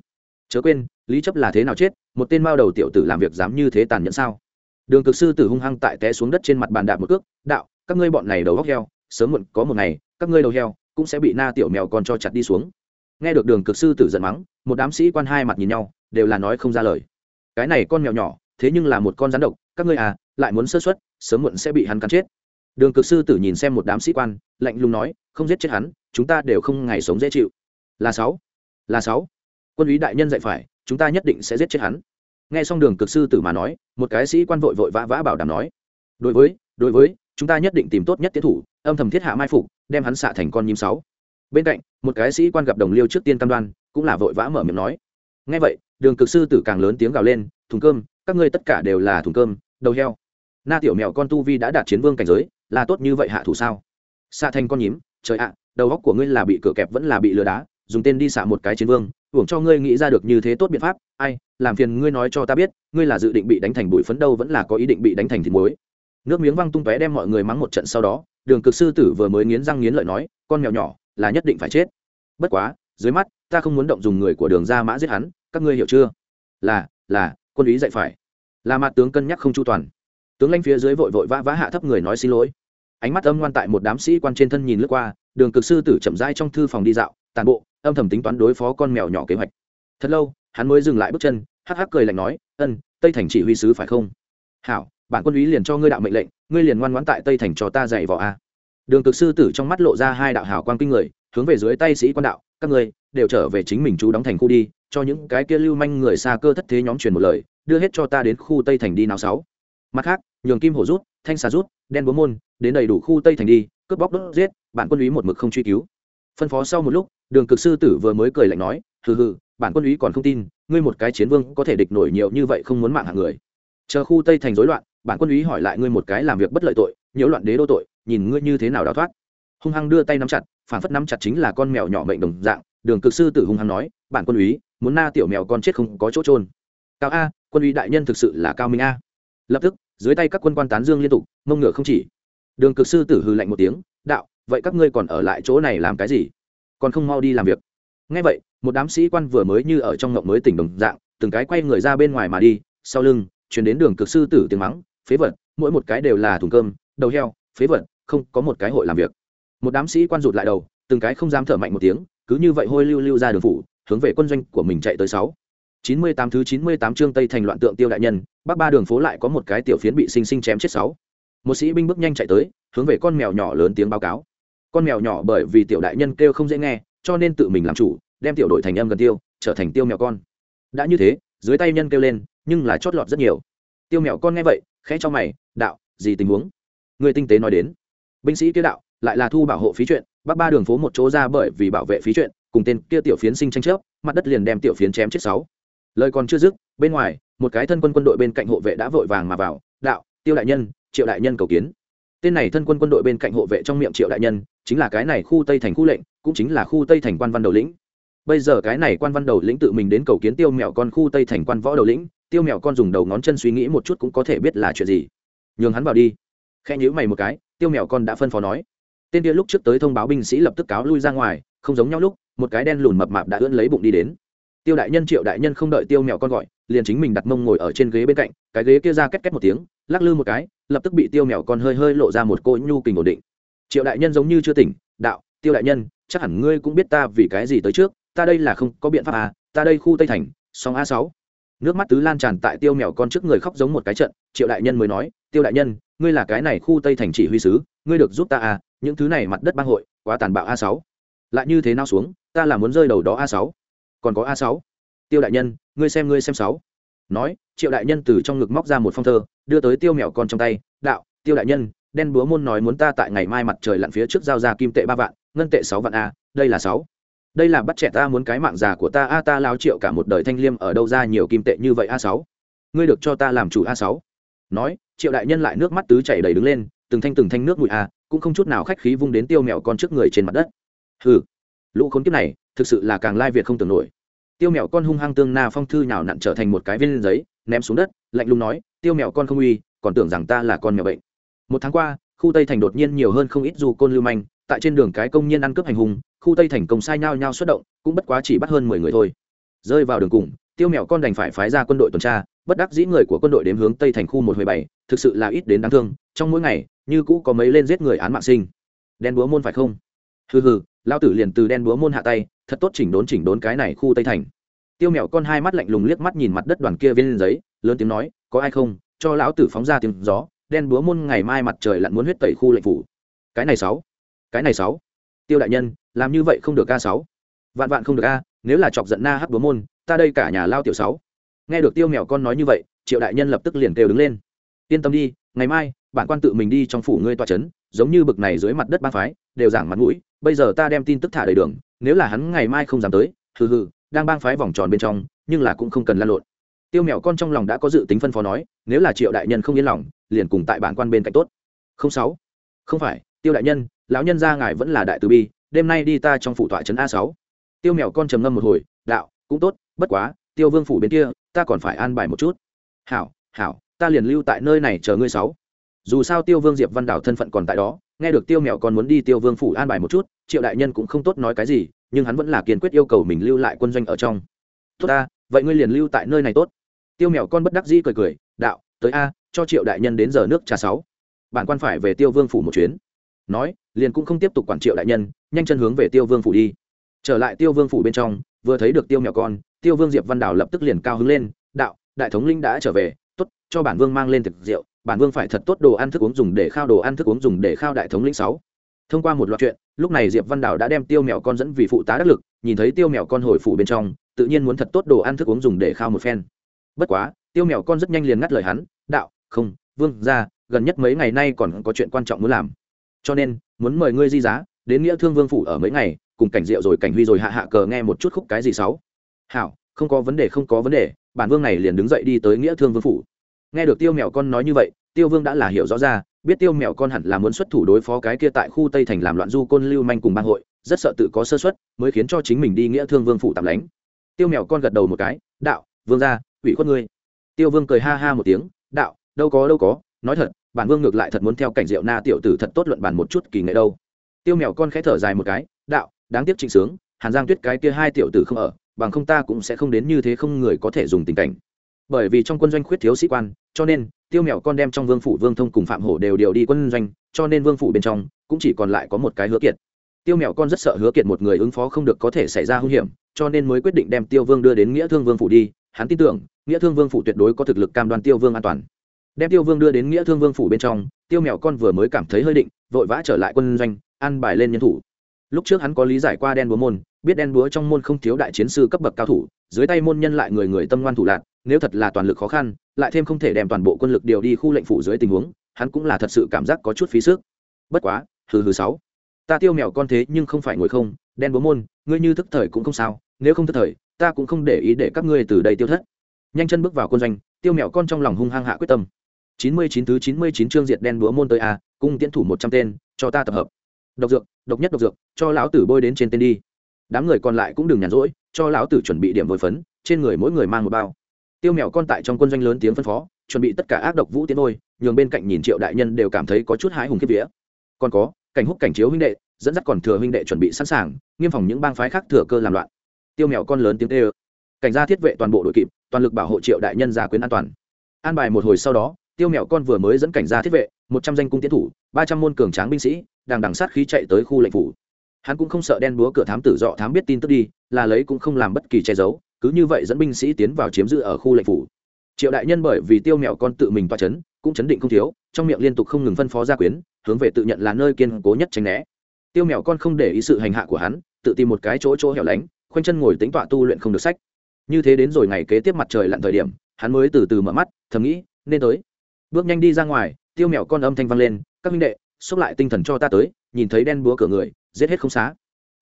Chớ quên, lý chấp là thế nào chết, một tên mao đầu tiểu tử làm việc dám như thế tàn nhẫn sao? Đường cực sư tử hung hăng tại té xuống đất trên mặt bàn đạp một cước, đạo, các ngươi bọn này đầu góc heo, sớm muộn có một ngày, các ngươi đầu heo cũng sẽ bị na tiểu mèo còn cho chặt đi xuống nghe được đường cực sư tử giận mắng, một đám sĩ quan hai mặt nhìn nhau, đều là nói không ra lời. Cái này con mèo nhỏ, thế nhưng là một con rắn độc, các ngươi à lại muốn sơ xuất sớm muộn sẽ bị hắn cắn chết. Đường cực sư tử nhìn xem một đám sĩ quan, lạnh lùng nói, không giết chết hắn, chúng ta đều không ngày sống dễ chịu. Là sáu là sáu. Quân úy đại nhân dạy phải, chúng ta nhất định sẽ giết chết hắn. Nghe xong đường cực sư tử mà nói, một cái sĩ quan vội vội vã vã bảo đảm nói, đối với đối với, chúng ta nhất định tìm tốt nhất tiến thủ, âm thầm thiết hạ mai phục, đem hắn xạ thành con nhím sáu bên cạnh, một cái sĩ quan gặp đồng liêu trước tiên cam đoan, cũng là vội vã mở miệng nói. Ngay vậy, đường cực sư tử càng lớn tiếng gào lên, thùng cơm, các ngươi tất cả đều là thùng cơm, đầu heo. Na tiểu mèo con tu vi đã đạt chiến vương cảnh giới, là tốt như vậy hạ thủ sao? Xạ thành con nhím, trời ạ, đầu góc của ngươi là bị cửa kẹp vẫn là bị lừa đá, dùng tên đi xạ một cái chiến vương, hưởng cho ngươi nghĩ ra được như thế tốt biện pháp, ai, làm phiền ngươi nói cho ta biết, ngươi là dự định bị đánh thành bụi phấn đâu vẫn là có ý định bị đánh thành thịt muối. Nước miếng văng tung tóe đem mọi người mắng một trận sau đó, đường cực sư tử vừa mới nghiến răng nghiến lợi nói, con mèo nhỏ là nhất định phải chết. Bất quá, dưới mắt, ta không muốn động dùng người của đường ra mã giết hắn, các ngươi hiểu chưa? Là là, quân ý dạy phải. Là mặt tướng cân nhắc không chu toàn. Tướng lãnh phía dưới vội vội vã vã hạ thấp người nói xin lỗi. Ánh mắt âm ngoan tại một đám sĩ quan trên thân nhìn lướt qua, đường cực sư tử chậm rãi trong thư phòng đi dạo, tàn bộ, âm thầm tính toán đối phó con mèo nhỏ kế hoạch. Thật lâu, hắn mới dừng lại bước chân, hắc hắc cười lạnh nói, ân, tây thành chỉ huy sứ phải không? Hảo, bản quân úy liền cho ngươi đạo mệnh lệnh, ngươi liền ngoan ngoãn tại tây thành cho ta dạy võ a đường cực sư tử trong mắt lộ ra hai đạo hào quang kinh người, hướng về dưới tay sĩ quan đạo, các ngươi đều trở về chính mình chú đóng thành khu đi, cho những cái kia lưu manh người xa cơ thất thế nhóm truyền một lời, đưa hết cho ta đến khu tây thành đi nào sáu. Mặt khác, nhường kim hổ rút, thanh xà rút, đen búa môn, đến đầy đủ khu tây thành đi, cướp bóc đốt giết, bản quân úy một mực không truy cứu. Phân phó sau một lúc, đường cực sư tử vừa mới cười lạnh nói, hừ hừ, bản quân úy còn không tin, ngươi một cái chiến vương có thể địch nổi nhiều như vậy không muốn mạng hạng người. Chờ khu tây thành rối loạn, bản quân úy hỏi lại ngươi một cái làm việc bất lợi tội, nhiễu loạn đế đô tội nhìn ngươi như thế nào đào thoát. Hung hăng đưa tay nắm chặt, phản phất nắm chặt chính là con mèo nhỏ mệnh đồng dạng, đường cực sư tử hung hăng nói, bản quân úy, muốn na tiểu mèo con chết không có chỗ trôn cao a, quân úy đại nhân thực sự là cao minh a. Lập tức, dưới tay các quân quan tán dương liên tục, mông ngựa không chỉ. Đường cực sư tử hư lạnh một tiếng, đạo, vậy các ngươi còn ở lại chỗ này làm cái gì? Còn không mau đi làm việc. Ngay vậy, một đám sĩ quan vừa mới như ở trong ngộng mới tỉnh đồng dạng, từng cái quay người ra bên ngoài mà đi, sau lưng chuyển đến đường cực sư tử tiếng mắng, phế vật, mỗi một cái đều là thùng cơm, đầu heo phế vật, không, có một cái hội làm việc. Một đám sĩ quan rụt lại đầu, từng cái không dám thở mạnh một tiếng, cứ như vậy hôi lưu lưu ra đường phủ, hướng về quân doanh của mình chạy tới sáu. Chín mươi tám thứ chín mươi tám chương tây thành loạn tượng tiêu đại nhân, bắc ba đường phố lại có một cái tiểu phiến bị sinh sinh chém chết sáu. Một sĩ binh bước nhanh chạy tới, hướng về con mèo nhỏ lớn tiếng báo cáo. Con mèo nhỏ bởi vì tiểu đại nhân kêu không dễ nghe, cho nên tự mình làm chủ, đem tiểu đội thành âm gần tiêu, trở thành tiêu mèo con. Đã như thế, dưới tay nhân kêu lên, nhưng là chót lọt rất nhiều. Tiêu mèo con nghe vậy, khẽ cho mày, đạo, gì tình huống? Người tinh tế nói đến. Binh sĩ kia đạo, lại là thu bảo hộ phí chuyện, bắc ba đường phố một chỗ ra bởi vì bảo vệ phí chuyện, cùng tên kia tiểu phiến sinh tranh chấp, mặt đất liền đem tiểu phiến chém chết sáu. Lời còn chưa dứt, bên ngoài, một cái thân quân quân đội bên cạnh hộ vệ đã vội vàng mà vào, đạo, tiêu đại nhân, triệu đại nhân cầu kiến. Tên này thân quân quân đội bên cạnh hộ vệ trong miệng triệu đại nhân, chính là cái này khu tây thành khu lệnh, cũng chính là khu tây thành quan văn đầu lĩnh. Bây giờ cái này quan văn đầu lĩnh tự mình đến cầu kiến tiêu mèo con khu tây thành quan võ đầu lĩnh, tiêu mèo con dùng đầu ngón chân suy nghĩ một chút cũng có thể biết là chuyện gì. Nhường hắn vào đi khe nhữ mày một cái, tiêu mèo con đã phân phó nói. Tên kia lúc trước tới thông báo binh sĩ lập tức cáo lui ra ngoài, không giống nhau lúc, một cái đen lùn mập mạp đã ưỡn lấy bụng đi đến. Tiêu đại nhân triệu đại nhân không đợi tiêu mèo con gọi, liền chính mình đặt mông ngồi ở trên ghế bên cạnh, cái ghế kia ra két két một tiếng, lắc lư một cái, lập tức bị tiêu mèo con hơi hơi lộ ra một cỗ nhu kình ổn định. Triệu đại nhân giống như chưa tỉnh, đạo, tiêu đại nhân, chắc hẳn ngươi cũng biết ta vì cái gì tới trước, ta đây là không có biện pháp à ta đây khu tây thành, song a sáu. Nước mắt tứ lan tràn tại tiêu mèo con trước người khóc giống một cái trận, triệu đại nhân mới nói, tiêu đại nhân ngươi là cái này khu tây thành chỉ huy sứ, ngươi được giúp ta à những thứ này mặt đất bang hội, quá tàn bạo a sáu. Lại như thế nào xuống, ta là muốn rơi đầu đó a sáu. Còn có a sáu. Tiêu đại nhân, ngươi xem ngươi xem sáu. Nói, triệu đại nhân từ trong ngực móc ra một phong thơ, đưa tới tiêu mèo con trong tay, đạo, tiêu đại nhân, đen búa môn nói muốn ta tại ngày mai mặt trời lặn phía trước giao ra kim tệ ba vạn, ngân tệ sáu vạn a, đây là sáu. Đây là bắt trẻ ta muốn cái mạng già của ta a, ta lao triệu cả một đời thanh liêm ở đâu ra nhiều kim tệ như vậy a sáu. Ngươi được cho ta làm chủ a sáu. Nói triệu đại nhân lại nước mắt tứ chảy đầy đứng lên, từng thanh từng thanh nước mũi a à, cũng không chút nào khách khí vung đến tiêu mèo con trước người trên mặt đất. Hừ, lũ khốn kiếp này, thực sự là càng lai việt không tưởng nổi. Tiêu mèo con hung hăng tương na phong thư nhào nặn trở thành một cái viên giấy, ném xuống đất, lạnh lùng nói, tiêu mèo con không uy, còn tưởng rằng ta là con mèo bệnh. Một tháng qua, khu tây thành đột nhiên nhiều hơn không ít du côn lưu manh, tại trên đường cái công nhân ăn cướp hành hùng khu tây thành công sai nhau nhau xuất động, cũng bất quá chỉ bắt hơn mười người thôi. Rơi vào đường cùng tiêu mèo con đành phải phái ra quân đội tuần tra, bất đắc dĩ người của quân đội đếm hướng tây thành khu một mười bảy, thực sự là ít đến đáng thương, trong mỗi ngày, như cũ có mấy lên giết người án mạng sinh. Đen búa môn phải không? Hừ hừ lao tử liền từ đen búa môn hạ tay, thật tốt chỉnh đốn chỉnh đốn cái này khu tây thành. Tiêu mèo con hai mắt lạnh lùng liếc mắt nhìn mặt đất đoàn kia viên giấy, lớn tiếng nói, có ai không? Cho lão tử phóng ra tiếng gió, đen búa môn ngày mai mặt trời lặn muốn huyết tẩy khu lệnh phủ. Cái này sáu, cái này sáu. Tiêu đại nhân, làm như vậy không được a sáu. Vạn vạn không được a, nếu là chọc giận na hắc búa môn ta đây cả nhà lao tiểu sáu. Nghe được tiêu mèo con nói như vậy, triệu đại nhân lập tức liền kêu đứng lên. Yên tâm đi, ngày mai, bản quan tự mình đi trong phủ ngươi toa trấn giống như bực này dưới mặt đất ba phái, đều giảng mặt mũi, bây giờ ta đem tin tức thả đầy đường, nếu là hắn ngày mai không dám tới, hừ hừ, đang bang phái vòng tròn bên trong, nhưng là cũng không cần lan lộn. Tiêu mèo con trong lòng đã có dự tính phân phó nói, nếu là triệu đại nhân không yên lòng, liền cùng tại bản quan bên cạnh tốt. Không sáu. Không phải, tiêu đại nhân, lão nhân gia ngài vẫn là đại từ bi, đêm nay đi ta trong phủ tọa trấn a sáu. Tiêu mèo con trầm ngâm một hồi, đạo cũng tốt, bất quá, tiêu vương phủ bên kia, ta còn phải an bài một chút. Hảo hảo, ta liền lưu tại nơi này chờ ngươi sáu. Dù sao tiêu vương diệp văn đảo thân phận còn tại đó, nghe được tiêu mèo còn muốn đi tiêu vương phủ an bài một chút, triệu đại nhân cũng không tốt nói cái gì, nhưng hắn vẫn là kiên quyết yêu cầu mình lưu lại quân doanh ở trong. Tốt ta, vậy ngươi liền lưu tại nơi này tốt. Tiêu mèo con bất đắc dĩ cười cười, đạo, tới a, cho triệu đại nhân đến giờ nước trà sáu. Bản quan phải về tiêu vương phủ một chuyến. Nói, liền cũng không tiếp tục quản triệu đại nhân, nhanh chân hướng về tiêu vương phủ đi. Trở lại tiêu vương phủ bên trong vừa thấy được tiêu mèo con, tiêu vương diệp văn đào lập tức liền cao hứng lên, đạo, đại thống linh đã trở về, tốt, cho bản vương mang lên thực rượu, bản vương phải thật tốt đồ ăn thức uống dùng để khao đồ ăn thức uống dùng để khao đại thống lĩnh sáu. Thông qua một loạt chuyện, lúc này diệp văn đào đã đem tiêu mèo con dẫn vì phụ tá đắc lực, nhìn thấy tiêu mèo con hồi phủ bên trong, tự nhiên muốn thật tốt đồ ăn thức uống dùng để khao một phen. Bất quá, tiêu mèo con rất nhanh liền ngắt lời hắn, đạo, không, vương ra, gần nhất mấy ngày nay còn có chuyện quan trọng muốn làm. Cho nên, muốn mời ngươi di giá, đến nghĩa thương vương phủ ở mấy ngày cùng cảnh rượu rồi cảnh huy rồi hạ hạ cờ nghe một chút khúc cái gì sáu. Hảo, không có vấn đề, không có vấn đề, bản vương này liền đứng dậy đi tới nghĩa thương vương phủ. Nghe được tiêu mèo con nói như vậy, tiêu vương đã là hiểu rõ ra, biết tiêu mèo con hẳn là muốn xuất thủ đối phó cái kia tại khu tây thành làm loạn du côn lưu manh cùng bang hội, rất sợ tự có sơ xuất mới khiến cho chính mình đi nghĩa thương vương phủ tạm lánh. Tiêu mèo con gật đầu một cái, đạo, vương ra ủy khuất ngươi. Tiêu vương cười ha ha một tiếng, đạo, đâu có đâu có, nói thật, bản vương ngược lại thật muốn theo cảnh diệu na tiểu tử thật tốt luận bản một chút kỳ nghệ đâu. Tiêu mèo con khẽ thở dài một cái, đạo đáng tiếc trịnh sướng, hàn giang tuyết cái kia hai tiểu tử không ở, bằng không ta cũng sẽ không đến như thế không người có thể dùng tình cảnh. Bởi vì trong quân doanh khuyết thiếu sĩ quan, cho nên, tiêu mèo con đem trong vương phủ vương thông cùng phạm hổ đều điều đi quân doanh, cho nên vương phủ bên trong cũng chỉ còn lại có một cái hứa kiệt. Tiêu mèo con rất sợ hứa kiệt một người ứng phó không được có thể xảy ra hung hiểm, cho nên mới quyết định đem tiêu vương đưa đến nghĩa thương vương phủ đi. Hắn tin tưởng, nghĩa thương vương phủ tuyệt đối có thực lực cam đoan tiêu vương an toàn. Đem tiêu vương đưa đến nghĩa thương vương phủ bên trong, tiêu mèo con vừa mới cảm thấy hơi định, vội vã trở lại quân doanh ăn bài lên nhân thủ lúc trước hắn có lý giải qua đen búa môn, biết đen búa trong môn không thiếu đại chiến sư cấp bậc cao thủ, dưới tay môn nhân lại người người tâm ngoan thủ lạc, nếu thật là toàn lực khó khăn, lại thêm không thể đem toàn bộ quân lực điều đi khu lệnh phủ dưới tình huống, hắn cũng là thật sự cảm giác có chút phí sức. Bất quá, hừ hừ sáu. Ta tiêu mèo con thế nhưng không phải ngồi không, đen búa môn, ngươi như thức thời cũng không sao, nếu không thức thời, ta cũng không để ý để các ngươi từ đây tiêu thất. Nhanh chân bước vào quân doanh, tiêu mèo con trong lòng hung hăng hạ quyết tâm. Chín mươi chín thứ chín mươi chín chương diệt đen búa môn tới a, cung tiến thủ một trăm tên, cho ta tập hợp. Độc dược độc nhất độc dược, cho lão tử bôi đến trên tên đi. Đám người còn lại cũng đừng nhàn rỗi, cho lão tử chuẩn bị điểm vội phấn, trên người mỗi người mang một bao. Tiêu mèo con tại trong quân doanh lớn tiếng phân phó, chuẩn bị tất cả ác độc vũ tiến thôi, nhường bên cạnh nhìn triệu đại nhân đều cảm thấy có chút hái hùng kiếp vía. Còn có, cảnh húc cảnh chiếu huynh đệ, dẫn dắt còn thừa huynh đệ chuẩn bị sẵn sàng, nghiêm phòng những bang phái khác thừa cơ làm loạn. Tiêu mèo con lớn tiếng tê ơ cảnh gia thiết vệ toàn bộ đội kịp, toàn lực bảo hộ triệu đại nhân gia quyến an toàn. An bài một hồi sau đó, tiêu mèo con vừa mới dẫn cảnh gia thiết vệ, một trăm danh cung tiến thủ, ba trăm môn cường tráng binh sĩ đang đằng sát khí chạy tới khu lệnh phủ. Hắn cũng không sợ đen búa cửa thám tử dọ thám biết tin tức đi, là lấy cũng không làm bất kỳ che giấu, cứ như vậy dẫn binh sĩ tiến vào chiếm giữ ở khu lệnh phủ. Triệu đại nhân bởi vì tiêu mẹo con tự mình toa chấn, cũng chấn định không thiếu, trong miệng liên tục không ngừng phân phó gia quyến, hướng về tự nhận là nơi kiên cố nhất tránh né. Tiêu mẹo con không để ý sự hành hạ của hắn, tự tìm một cái chỗ chỗ hẻo lánh, khoanh chân ngồi tính tọa tu luyện không được sách. Như thế đến rồi ngày kế tiếp mặt trời lặn thời điểm, hắn mới từ từ mở mắt, thầm nghĩ, nên tới. Bước nhanh đi ra ngoài, tiêu mẹo con âm thanh vang lên, các minh đệ xốc lại tinh thần cho ta tới, nhìn thấy đen búa cửa người, giết hết không xá.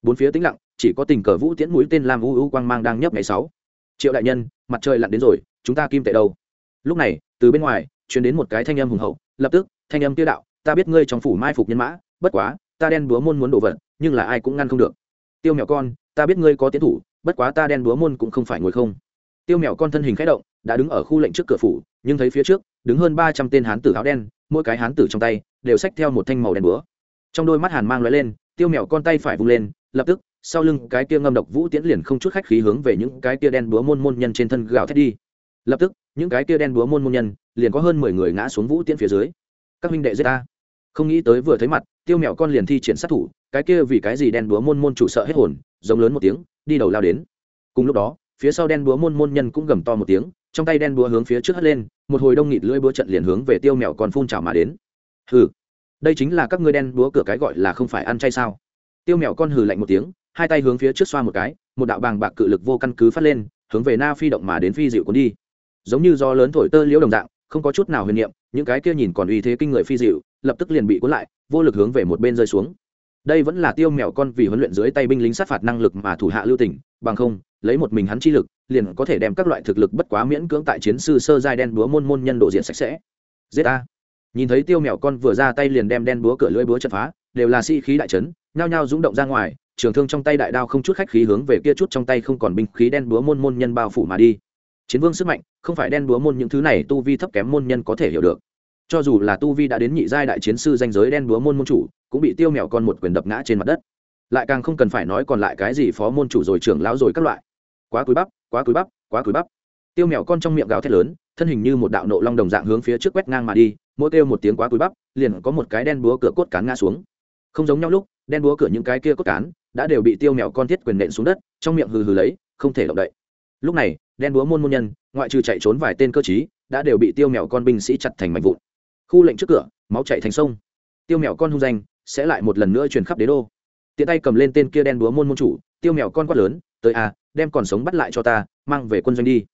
Bốn phía tĩnh lặng, chỉ có tình cờ vũ tiễn mũi tên lam u u quang mang đang nhấp ngày sáu. Triệu đại nhân, mặt trời lặn đến rồi, chúng ta kim tệ đâu? Lúc này, từ bên ngoài, truyền đến một cái thanh âm hùng hậu, lập tức, thanh âm tiêu đạo, ta biết ngươi trong phủ mai phục nhân mã, bất quá, ta đen búa môn muốn đổ vật, nhưng là ai cũng ngăn không được. Tiêu mèo con, ta biết ngươi có tiến thủ, bất quá ta đen búa môn cũng không phải ngồi không. Tiêu mèo con thân hình khẽ động, đã đứng ở khu lệnh trước cửa phủ, nhưng thấy phía trước, đứng hơn ba trăm tên hán tử áo đen mỗi cái hán tử trong tay đều xách theo một thanh màu đen búa. Trong đôi mắt hàn mang lóe lên, tiêu mèo con tay phải vung lên, lập tức, sau lưng cái kia ngâm độc vũ tiễn liền không chút khách khí hướng về những cái kia đen búa môn môn nhân trên thân gào thét đi. Lập tức, những cái kia đen búa môn môn nhân liền có hơn mười người ngã xuống vũ tiễn phía dưới. Các huynh đệ giết ta. Không nghĩ tới vừa thấy mặt, tiêu mèo con liền thi triển sát thủ, cái kia vì cái gì đen búa môn môn chủ sợ hết hồn, giống lớn một tiếng, đi đầu lao đến. Cùng lúc đó, phía sau đen búa môn môn nhân cũng gầm to một tiếng trong tay đen búa hướng phía trước hất lên, một hồi đông nghịt lưỡi búa trận liền hướng về tiêu mèo con phun trào mà đến. Hừ, đây chính là các ngươi đen búa cửa cái gọi là không phải ăn chay sao? Tiêu mèo con hừ lạnh một tiếng, hai tay hướng phía trước xoa một cái, một đạo bàng bạc cự lực vô căn cứ phát lên, hướng về na phi động mà đến phi dịu cuốn đi. Giống như do lớn thổi tơ liễu đồng dạng, không có chút nào huyền niệm, những cái kia nhìn còn uy thế kinh người phi dịu, lập tức liền bị cuốn lại, vô lực hướng về một bên rơi xuống. Đây vẫn là tiêu mèo con vì huấn luyện dưới tay binh lính sát phạt năng lực mà thủ hạ lưu tỉnh bằng không lấy một mình hắn chi lực, liền có thể đem các loại thực lực bất quá miễn cưỡng tại chiến sư sơ giai đen búa môn môn nhân độ diện sạch sẽ. Giết a nhìn thấy tiêu mèo con vừa ra tay liền đem đen búa cửa lưỡi búa chặt phá, đều là sĩ khí đại trấn nhao nhao rúng động ra ngoài, trường thương trong tay đại đao không chút khách khí hướng về kia chút trong tay không còn binh khí đen búa môn môn nhân bao phủ mà đi. Chiến vương sức mạnh, không phải đen búa môn những thứ này tu vi thấp kém môn nhân có thể hiểu được. Cho dù là tu vi đã đến nhị giai đại chiến sư danh giới đen búa môn môn chủ, cũng bị tiêu mèo con một quyền đập ngã trên mặt đất. Lại càng không cần phải nói còn lại cái gì phó môn chủ rồi trưởng lão rồi các loại quá túi bắp, quá túi bắp, quá túi bắp. Tiêu mèo con trong miệng gào thét lớn, thân hình như một đạo nộ long đồng dạng hướng phía trước quét ngang mà đi, mỗi kêu một tiếng quá túi bắp, liền có một cái đen búa cửa cốt cán ngã xuống. Không giống nhau lúc, đen búa cửa những cái kia cốt cán đã đều bị tiêu mèo con thiết quyền nện xuống đất, trong miệng hừ hừ lấy, không thể động đậy. Lúc này, đen búa môn môn nhân, ngoại trừ chạy trốn vài tên cơ chí đã đều bị tiêu mèo con binh sĩ chặt thành mảnh vụn. Khu lệnh trước cửa, máu chạy thành sông. Tiêu mèo con hung danh sẽ lại một lần nữa truyền khắp đế đô. Tiện tay cầm lên tên kia đen búa môn môn chủ, tiêu mèo con quát lớn tới a đem còn sống bắt lại cho ta, mang về quân doanh đi.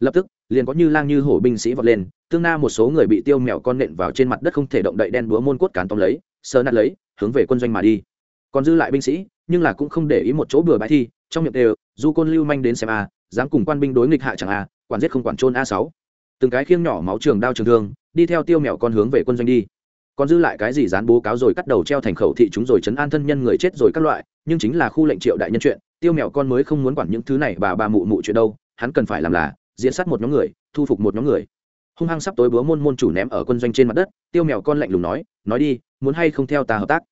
Lập tức, liền có như lang như hổ binh sĩ vọt lên, tương na một số người bị tiêu mèo con nện vào trên mặt đất không thể động đậy đen búa môn cốt cán tóm lấy, sờ nát lấy, hướng về quân doanh mà đi. Còn dư lại binh sĩ, nhưng là cũng không để ý một chỗ bừa bãi thi, trong miệng đều du côn lưu manh đến xem a, dám cùng quan binh đối nghịch hạ chẳng a, quản giết không quản trôn a sáu. Từng cái khiêng nhỏ máu trường đao trường thương, đi theo tiêu mèo con hướng về quân doanh đi. Còn dư lại cái gì dán bố cáo rồi cắt đầu treo thành khẩu thị chúng rồi chấn an thân nhân người chết rồi các loại, nhưng chính là khu lệnh triệu đại nhân chuyện tiêu mèo con mới không muốn quản những thứ này, bà bà mụ mụ chuyện đâu, hắn cần phải làm là diễn sát một nhóm người, thu phục một nhóm người. Hung hăng sắp tối búa môn môn chủ ném ở quân doanh trên mặt đất, tiêu mèo con lạnh lùng nói nói đi, muốn hay không theo ta hợp tác?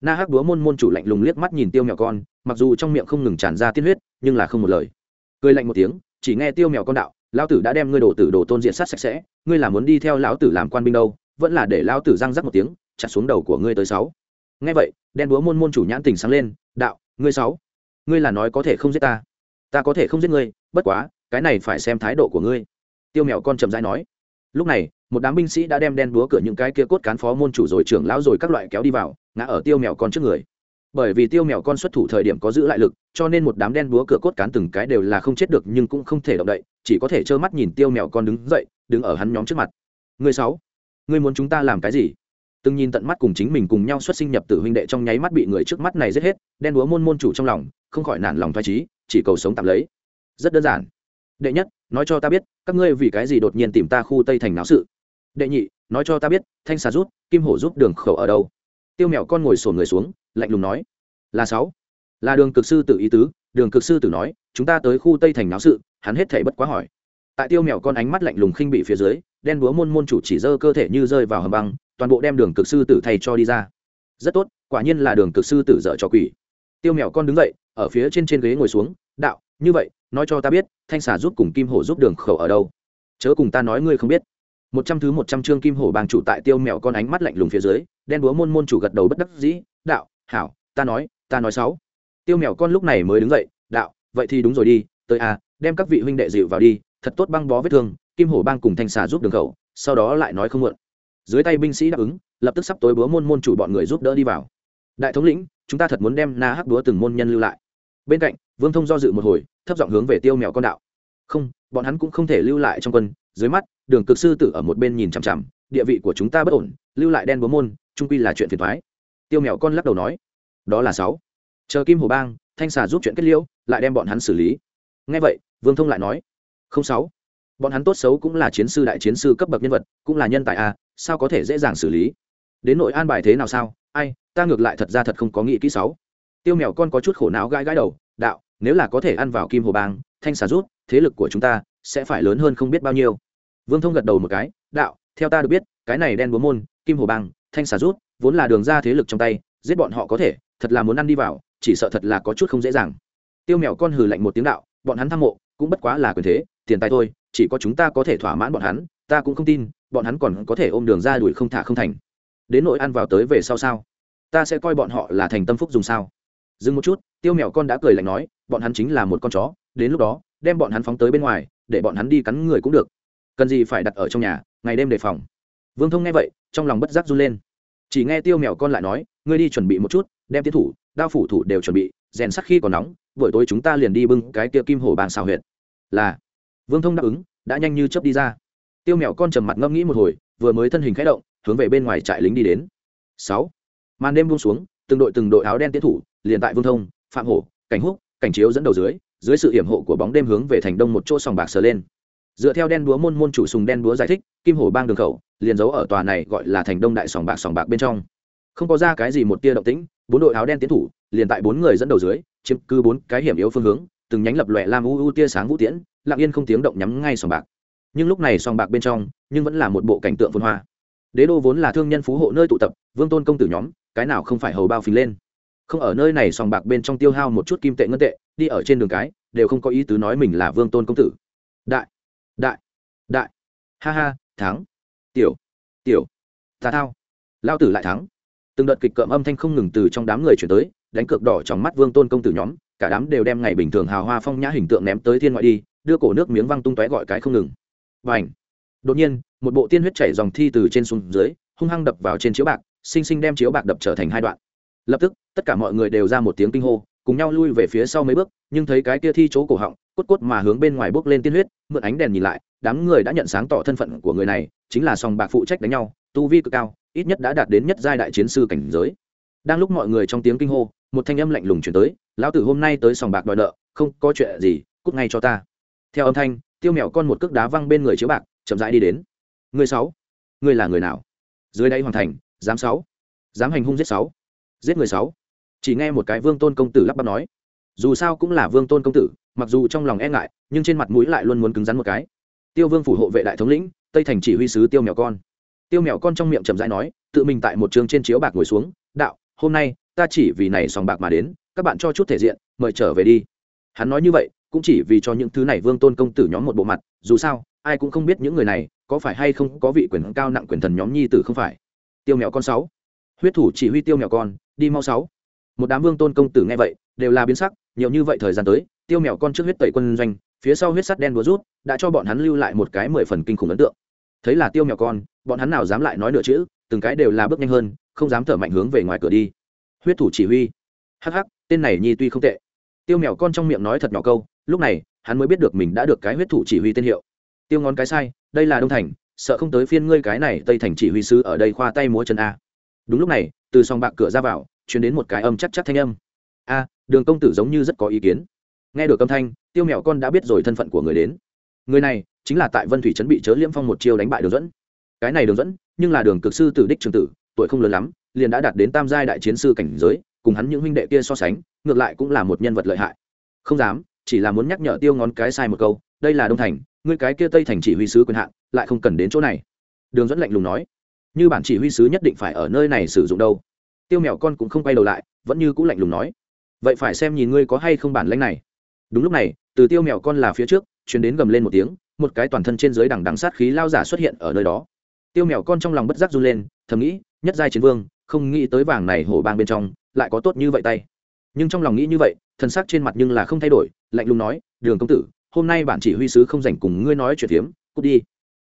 Na hắc búa môn môn chủ lạnh lùng liếc mắt nhìn tiêu mèo con, mặc dù trong miệng không ngừng tràn ra tiên huyết, nhưng là không một lời. Cười lạnh một tiếng, chỉ nghe tiêu mèo con đạo, lão tử đã đem ngươi đổ tử đồ tôn diện sát sạch sẽ, ngươi là muốn đi theo lão tử làm quan binh đâu, vẫn là để lão tử răng rắc một tiếng, chặt xuống đầu của ngươi tới sáu. Nghe vậy, đen búa môn môn chủ nhãn tình sáng lên, đạo, ngươi sáu ngươi là nói có thể không giết ta. Ta có thể không giết ngươi, bất quá, cái này phải xem thái độ của ngươi. Tiêu mèo con chậm rãi nói. Lúc này, một đám binh sĩ đã đem đen búa cửa những cái kia cốt cán phó môn chủ rồi trưởng lão rồi các loại kéo đi vào, ngã ở tiêu mèo con trước người. Bởi vì tiêu mèo con xuất thủ thời điểm có giữ lại lực, cho nên một đám đen búa cửa cốt cán từng cái đều là không chết được nhưng cũng không thể động đậy, chỉ có thể trơ mắt nhìn tiêu mèo con đứng dậy, đứng ở hắn nhóm trước mặt. Người sáu, ngươi muốn chúng ta làm cái gì? Từng nhìn tận mắt cùng chính mình cùng nhau xuất sinh nhập tử huynh đệ trong nháy mắt bị người trước mắt này giết hết, đen búa môn môn chủ trong lòng không khỏi nản lòng thoái trí chỉ cầu sống tạm lấy. Rất đơn giản. Đệ nhất, nói cho ta biết, các ngươi vì cái gì đột nhiên tìm ta khu tây thành náo sự? Đệ nhị, nói cho ta biết, thanh xà rút, kim hổ rút đường khẩu ở đâu? Tiêu mèo con ngồi sổn người xuống, lạnh lùng nói. Là sáu. Là đường cực sư tử ý tứ, đường cực sư tử nói, chúng ta tới khu tây thành náo sự, hắn hết thể bất quá hỏi. Tại tiêu mèo con ánh mắt lạnh lùng khinh bị phía dưới, đen búa môn môn chủ chỉ dơ cơ thể như rơi vào hầm băng, toàn bộ đem đường cực sư tử thay cho đi ra. Rất tốt, quả nhiên là đường cực sư tử dở cho quỷ tiêu mèo con đứng dậy, ở phía trên trên ghế ngồi xuống, đạo, như vậy, nói cho ta biết, thanh xà giúp cùng kim hổ giúp đường khẩu ở đâu? Chớ cùng ta nói ngươi không biết. Một trăm thứ một trăm chương kim hổ bàng chủ tại tiêu mèo con ánh mắt lạnh lùng phía dưới, đen búa môn môn chủ gật đầu bất đắc dĩ, đạo, hảo, ta nói ta nói sáu. Tiêu mèo con lúc này mới đứng dậy, đạo, vậy thì đúng rồi đi, tới a đem các vị huynh đệ dịu vào đi, thật tốt băng bó vết thương, kim hổ bang cùng thanh xà giúp đường khẩu, sau đó lại nói không mượn. Dưới tay binh sĩ đáp ứng, lập tức sắp tối búa môn môn chủ bọn người giúp đỡ đi vào. Đại thống lĩnh chúng ta thật muốn đem na hắc đúa từng môn nhân lưu lại. Bên cạnh, vương thông do dự một hồi, thấp giọng hướng về tiêu mèo con đạo. Không, bọn hắn cũng không thể lưu lại trong quân. Dưới mắt, đường cực sư tử ở một bên nhìn chằm chằm, địa vị của chúng ta bất ổn, lưu lại đen búa môn trung quy là chuyện phiền thoái tiêu mèo con lắc đầu nói, đó là sáu. Chờ kim hồ bang, thanh xà giúp chuyện kết liễu, lại đem bọn hắn xử lý. Ngay vậy, vương thông lại nói, không sáu. Bọn hắn tốt xấu cũng là chiến sư đại chiến sư cấp bậc nhân vật, cũng là nhân tài a sao có thể dễ dàng xử lý? Đến nội an bài thế nào sao? Ai ta ngược lại thật ra thật không có nghĩ kỹ sáu. Tiêu mèo con có chút khổ não gãi gãi đầu, đạo, nếu là có thể ăn vào kim hồ bang, thanh xà rút, thế lực của chúng ta sẽ phải lớn hơn không biết bao nhiêu. Vương thông gật đầu một cái, đạo, theo ta được biết, cái này đen búa môn, kim hồ bang, thanh xà rút, vốn là đường ra thế lực trong tay, giết bọn họ có thể, thật là muốn ăn đi vào, chỉ sợ thật là có chút không dễ dàng. Tiêu mèo con hừ lạnh một tiếng đạo, bọn hắn tham mộ, cũng bất quá là quyền thế, tiền tài thôi, chỉ có chúng ta có thể thỏa mãn bọn hắn, ta cũng không tin, bọn hắn còn có thể ôm đường ra đuổi không thả không thành. Đến nội ăn vào tới về sau sao? Ta sẽ coi bọn họ là thành tâm phúc dùng sao? Dừng một chút, tiêu mèo con đã cười lạnh nói, bọn hắn chính là một con chó, đến lúc đó, đem bọn hắn phóng tới bên ngoài, để bọn hắn đi cắn người cũng được. Cần gì phải đặt ở trong nhà, ngày đêm đề phòng. Vương thông nghe vậy, trong lòng bất giác run lên. Chỉ nghe tiêu mèo con lại nói, ngươi đi chuẩn bị một chút, đem tiến thủ, đao phủ thủ đều chuẩn bị, rèn sắc khi còn nóng, buổi tối chúng ta liền đi bưng cái kia kim hổ bàn xào huyệt. Là. Vương thông đáp ứng, đã nhanh như chớp đi ra. Tiêu mèo con trầm mặt ngâm nghĩ một hồi, vừa mới thân hình khẽ động, hướng về bên ngoài trại lính đi đến. Sáu màn đêm buông xuống, từng đội từng đội áo đen tiến thủ, liền tại vương thông, phạm hổ, cảnh húc, cảnh chiếu dẫn đầu dưới dưới sự hiểm hộ của bóng đêm hướng về thành đông một chỗ sòng bạc sờ lên. Dựa theo đen đúa môn môn chủ sùng đen đúa giải thích, kim hổ bang đường khẩu, liền giấu ở tòa này gọi là thành đông đại sòng bạc sòng bạc bên trong. Không có ra cái gì một tia động tĩnh, bốn đội áo đen tiến thủ, liền tại bốn người dẫn đầu dưới, chiếm cứ bốn cái hiểm yếu phương hướng, từng nhánh lập lòe lam u u tia sáng vũ tiễn, lặng yên không tiếng động nhắm ngay sòng bạc. Nhưng lúc này sòng bạc bên trong, nhưng vẫn là một bộ cảnh tượng phun hoa. Đế đô vốn là thương nhân phú hộ nơi tụ tập, vương tôn công tử nhóm cái nào không phải hầu bao phình lên. Không, ở nơi này sòng bạc bên trong tiêu hao một chút kim tệ ngân tệ, đi ở trên đường cái, đều không có ý tứ nói mình là vương tôn công tử. Đại đại đại. Ha ha, thắng. Tiểu tiểu. Tà thao. Lao tử lại thắng. Từng đợt kịch cợm âm thanh không ngừng từ trong đám người chuyển tới, đánh cược đỏ trong mắt vương tôn công tử nhóm, cả đám đều đem ngày bình thường hào hoa phong nhã hình tượng ném tới thiên ngoại đi, đưa cổ nước miếng văng tung tóe gọi cái không ngừng. Và ảnh đột nhiên, một bộ tiên huyết chảy dòng thi từ trên xuống dưới, hung hăng đập vào trên chiếu bạc sinh sinh đem chiếu bạc đập trở thành hai đoạn. Lập tức, tất cả mọi người đều ra một tiếng kinh hô, cùng nhau lui về phía sau mấy bước, nhưng thấy cái kia thi chỗ cổ họng, cốt cốt mà hướng bên ngoài bước lên tiên huyết, mượn ánh đèn nhìn lại, đám người đã nhận sáng tỏ thân phận của người này, chính là sòng bạc phụ trách đánh nhau, tu vi cực cao, ít nhất đã đạt đến nhất giai đại chiến sư cảnh giới. Đang lúc mọi người trong tiếng kinh hô, một thanh âm lạnh lùng chuyển tới, lão tử hôm nay tới sòng bạc đòi nợ, không có chuyện gì, cút ngay cho ta. Theo âm thanh, tiêu mèo con một cước đá văng bên người chiếu bạc, chậm rãi đi đến. Người sáu, người là người nào? Dưới đây hoàn thành dám sáu dám hành hung giết sáu, giết người sáu. Chỉ nghe một cái vương tôn công tử lắp bắp nói, dù sao cũng là vương tôn công tử, mặc dù trong lòng e ngại, nhưng trên mặt mũi lại luôn muốn cứng rắn một cái. Tiêu vương phủ hộ vệ đại thống lĩnh, tây thành chỉ huy sứ tiêu mèo con. Tiêu mèo con trong miệng chậm rãi nói, tự mình tại một trường trên chiếu bạc ngồi xuống, đạo, hôm nay, ta chỉ vì này sòng bạc mà đến, các bạn cho chút thể diện, mời trở về đi. Hắn nói như vậy, cũng chỉ vì cho những thứ này vương tôn công tử nhóm một bộ mặt, dù sao, ai cũng không biết những người này có phải hay không có vị quyền cao nặng quyền thần nhóm nhi tử không phải tiêu mèo con sáu. Huyết thủ chỉ huy tiêu mèo con, đi mau sáu. Một đám vương tôn công tử nghe vậy, đều là biến sắc, nhiều như vậy thời gian tới, tiêu mèo con trước huyết tẩy quân doanh, phía sau huyết sắt đen búa rút, đã cho bọn hắn lưu lại một cái mười phần kinh khủng ấn tượng. Thấy là tiêu mèo con, bọn hắn nào dám lại nói nửa chữ, từng cái đều là bước nhanh hơn, không dám thở mạnh hướng về ngoài cửa đi. Huyết thủ chỉ huy. Hắc hắc, tên này nhi tuy không tệ. Tiêu mèo con trong miệng nói thật nhỏ câu, lúc này, hắn mới biết được mình đã được cái huyết thủ chỉ huy tên hiệu. Tiêu ngón cái sai, đây là đông thành sợ không tới phiên ngươi cái này tây thành chỉ huy sứ ở đây khoa tay múa chân a. Đúng lúc này, từ song bạc cửa ra vào chuyển đến một cái âm chắc chắc thanh âm. A, đường công tử giống như rất có ý kiến. Nghe được âm thanh, tiêu mèo con đã biết rồi thân phận của người đến. Người này chính là tại vân thủy trấn bị chớ liễm phong một chiêu đánh bại đường dẫn. Cái này đường dẫn, nhưng là đường cực sư tử đích trường tử, tuổi không lớn lắm, liền đã đạt đến tam giai đại chiến sư cảnh giới, cùng hắn những huynh đệ kia so sánh, ngược lại cũng là một nhân vật lợi hại. Không dám, chỉ là muốn nhắc nhở tiêu ngón cái sai một câu, đây là đông thành ngươi cái kia tây thành chỉ huy sứ quyền hạn, lại không cần đến chỗ này. Đường dẫn lạnh lùng nói, như bản chỉ huy sứ nhất định phải ở nơi này sử dụng đâu. Tiêu mèo con cũng không quay đầu lại, vẫn như cũng lạnh lùng nói, vậy phải xem nhìn ngươi có hay không bản lãnh này. Đúng lúc này, từ tiêu mèo con là phía trước chuyến đến gầm lên một tiếng, một cái toàn thân trên dưới đằng đằng sát khí lao giả xuất hiện ở nơi đó. Tiêu mèo con trong lòng bất giác run lên, thầm nghĩ, nhất giai chiến vương, không nghĩ tới vàng này hổ bang bên trong, lại có tốt như vậy tay. Nhưng trong lòng nghĩ như vậy, thần sắc trên mặt nhưng là không thay đổi, lạnh lùng nói, đường công tử hôm nay bản chỉ huy sứ không dành cùng ngươi nói chuyện phiếm, cút đi.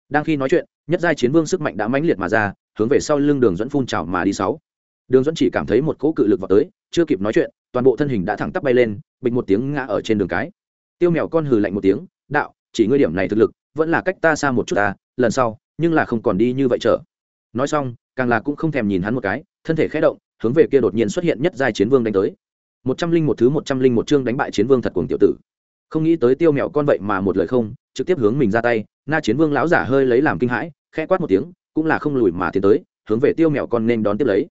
Đang khi nói chuyện, nhất giai chiến vương sức mạnh đã mãnh liệt mà ra, hướng về sau lưng đường dẫn phun trào mà đi sáu. Đường dẫn chỉ cảm thấy một cỗ cự lực vào tới, chưa kịp nói chuyện, toàn bộ thân hình đã thẳng tắp bay lên, bịch một tiếng ngã ở trên đường cái. Tiêu mèo con hừ lạnh một tiếng, đạo, chỉ ngươi điểm này thực lực, vẫn là cách ta xa một chút ta, lần sau, nhưng là không còn đi như vậy trở nói xong, càng là cũng không thèm nhìn hắn một cái, thân thể khẽ động, hướng về kia đột nhiên xuất hiện nhất giai chiến vương đánh tới. Một trăm linh một thứ một trăm linh một chương đánh bại chiến vương thật cuồng tiểu tử không nghĩ tới tiêu mẹo con vậy mà một lời không, trực tiếp hướng mình ra tay, na chiến vương lão giả hơi lấy làm kinh hãi, khẽ quát một tiếng, cũng là không lùi mà tiến tới, hướng về tiêu mẹo con nên đón tiếp lấy.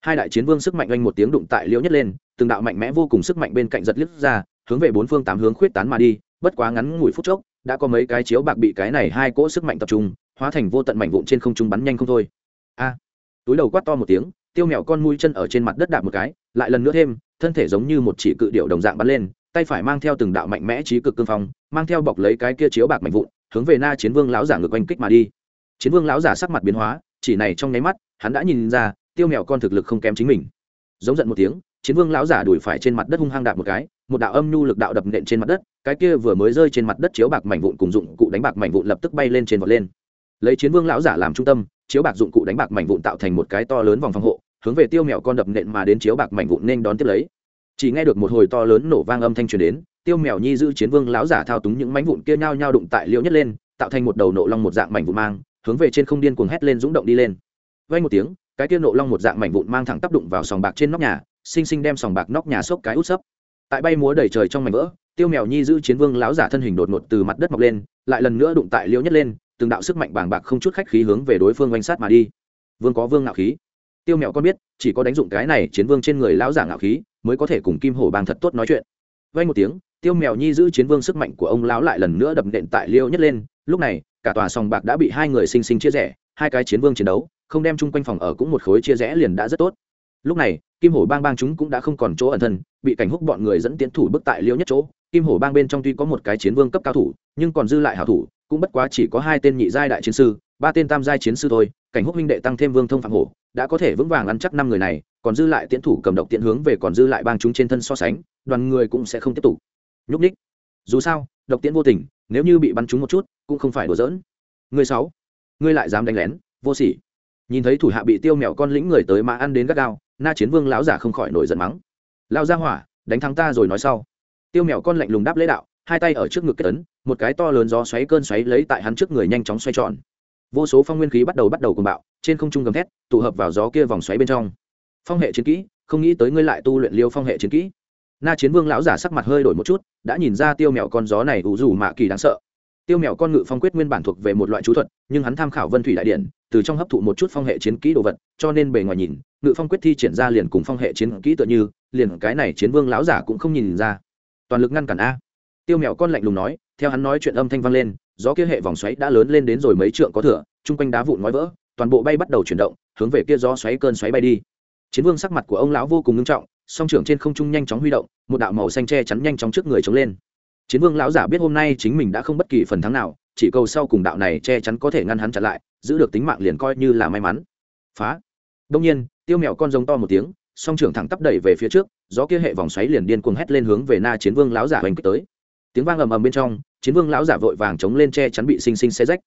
Hai đại chiến vương sức mạnh oanh một tiếng đụng tại liễu nhất lên, từng đạo mạnh mẽ vô cùng sức mạnh bên cạnh giật liếc ra, hướng về bốn phương tám hướng khuyết tán mà đi, bất quá ngắn ngủi phút chốc, đã có mấy cái chiếu bạc bị cái này hai cỗ sức mạnh tập trung, hóa thành vô tận mảnh vụn trên không trung bắn nhanh không thôi. A! Túi đầu quát to một tiếng, tiêu mèo con mũi chân ở trên mặt đất đạp một cái, lại lần nữa thêm, thân thể giống như một chỉ cự điệu đồng dạng bắn lên tay phải mang theo từng đạo mạnh mẽ trí cực cương phong, mang theo bọc lấy cái kia chiếu bạc mạnh vụn, hướng về na chiến vương lão giả ngược oanh kích mà đi. Chiến vương lão giả sắc mặt biến hóa, chỉ này trong nháy mắt, hắn đã nhìn ra, tiêu mèo con thực lực không kém chính mình. Giống giận một tiếng, chiến vương lão giả đuổi phải trên mặt đất hung hăng đạp một cái, một đạo âm nhu lực đạo đập nện trên mặt đất, cái kia vừa mới rơi trên mặt đất chiếu bạc mảnh vụn cùng dụng cụ đánh bạc mảnh vụn lập tức bay lên trên vọt lên. Lấy chiến vương lão giả làm trung tâm, chiếu bạc dụng cụ đánh bạc mảnh vụn tạo thành một cái to lớn vòng phòng hộ, hướng về tiêu mèo con đập nện mà đến chiếu bạc mảnh vụn nên đón tiếp lấy chỉ nghe được một hồi to lớn nổ vang âm thanh truyền đến, tiêu mèo nhi giữ chiến vương lão giả thao túng những mảnh vụn kia nhao nhao đụng tại liễu nhất lên, tạo thành một đầu nộ long một dạng mảnh vụn mang, hướng về trên không điên cuồng hét lên rúng động đi lên. Vay một tiếng, cái kia nộ long một dạng mảnh vụn mang thẳng tác đụng vào sòng bạc trên nóc nhà, xinh xinh đem sòng bạc nóc nhà xốc cái út sấp. Tại bay múa đầy trời trong mảnh vỡ, tiêu mèo nhi giữ chiến vương lão giả thân hình đột ngột từ mặt đất mọc lên, lại lần nữa đụng tại liễu nhất lên, từng đạo sức mạnh bàng bạc không chút khách khí hướng về đối phương oanh sát mà đi. Vương có vương ngạo khí. Tiêu mèo con biết, chỉ có đánh dụng cái này chiến vương trên người lão giả ngạo khí mới có thể cùng kim hổ bang thật tốt nói chuyện. Vay một tiếng, tiêu mèo nhi giữ chiến vương sức mạnh của ông lão lại lần nữa đập nện tại liêu nhất lên. Lúc này, cả tòa sòng bạc đã bị hai người sinh sinh chia rẽ, hai cái chiến vương chiến đấu, không đem chung quanh phòng ở cũng một khối chia rẽ liền đã rất tốt. Lúc này, kim hổ bang bang chúng cũng đã không còn chỗ ẩn thân, bị cảnh húc bọn người dẫn tiến thủ bức tại liêu nhất chỗ. Kim hổ bang bên trong tuy có một cái chiến vương cấp cao thủ, nhưng còn dư lại hảo thủ, cũng bất quá chỉ có hai tên nhị giai đại chiến sư, ba tên tam giai chiến sư thôi. Cảnh húc minh đệ tăng thêm vương thông phạm hổ, đã có thể vững vàng ăn chắc năm người này còn dư lại tiễn thủ cầm độc tiễn hướng về còn dư lại bang chúng trên thân so sánh, đoàn người cũng sẽ không tiếp tục. Nhúc ních dù sao, độc tiễn vô tình, nếu như bị bắn trúng một chút, cũng không phải đùa giỡn. Người sáu. Ngươi lại dám đánh lén, vô sỉ. Nhìn thấy thủ hạ bị tiêu mèo con lĩnh người tới mà ăn đến gắt gao, na chiến vương lão giả không khỏi nổi giận mắng. Lao ra hỏa, đánh thắng ta rồi nói sau. Tiêu mèo con lạnh lùng đáp lễ đạo, hai tay ở trước ngực kết tấn một cái to lớn gió xoáy cơn xoáy lấy tại hắn trước người nhanh chóng xoay tròn. Vô số phong nguyên khí bắt đầu bắt đầu cùng bạo, trên không trung gầm thét, tụ hợp vào gió kia vòng xoáy bên trong phong hệ chiến kỹ không nghĩ tới ngươi lại tu luyện liêu phong hệ chiến kỹ. Na chiến vương lão giả sắc mặt hơi đổi một chút đã nhìn ra tiêu mèo con gió này ủ dù mạ kỳ đáng sợ. Tiêu mèo con ngự phong quyết nguyên bản thuộc về một loại chú thuật nhưng hắn tham khảo vân thủy đại điển, từ trong hấp thụ một chút phong hệ chiến kỹ đồ vật cho nên bề ngoài nhìn ngự phong quyết thi triển ra liền cùng phong hệ chiến kỹ tựa như liền cái này chiến vương lão giả cũng không nhìn ra. Toàn lực ngăn cản a. Tiêu mèo con lạnh lùng nói theo hắn nói chuyện âm thanh vang lên gió kia hệ vòng xoáy đã lớn lên đến rồi mấy trượng có thửa chung quanh đá vụn ngói vỡ toàn bộ bay bắt đầu chuyển động hướng về kia gió xoáy cơn xoáy bay đi chiến vương sắc mặt của ông lão vô cùng nghiêm trọng, song trưởng trên không trung nhanh chóng huy động, một đạo màu xanh che chắn nhanh chóng trước người chống lên. Chiến vương lão giả biết hôm nay chính mình đã không bất kỳ phần thắng nào, chỉ cầu sau cùng đạo này che chắn có thể ngăn hắn chặn lại, giữ được tính mạng liền coi như là may mắn. Phá. Đông nhiên, tiêu mèo con giống to một tiếng, song trưởng thẳng tắp đẩy về phía trước, gió kia hệ vòng xoáy liền điên cuồng hét lên hướng về na chiến vương lão giả hoành kích tới. Tiếng vang ầm ầm bên trong, chiến vương lão giả vội vàng chống lên che chắn bị xinh xinh xe rách.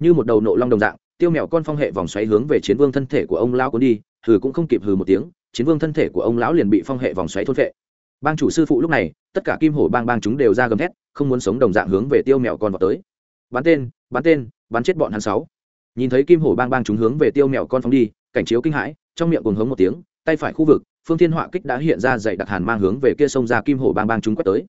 Như một đầu nộ long đồng dạng, tiêu mèo con phong hệ vòng xoáy hướng về chiến vương thân thể của ông lão cuốn đi hừ cũng không kịp hừ một tiếng, chiến vương thân thể của ông lão liền bị phong hệ vòng xoáy thôn vệ bang chủ sư phụ lúc này, tất cả kim hổ bang bang chúng đều ra gầm thét, không muốn sống đồng dạng hướng về tiêu mèo con vào tới. Bắn tên bắn tên, bắn chết bọn hắn sáu. Nhìn thấy kim hổ bang bang chúng hướng về tiêu mèo con phóng đi, cảnh chiếu kinh hãi, trong miệng cuồng hống một tiếng, tay phải khu vực, phương thiên họa kích đã hiện ra dày đặc hàn mang hướng về kia sông ra kim hổ bang bang chúng quét tới.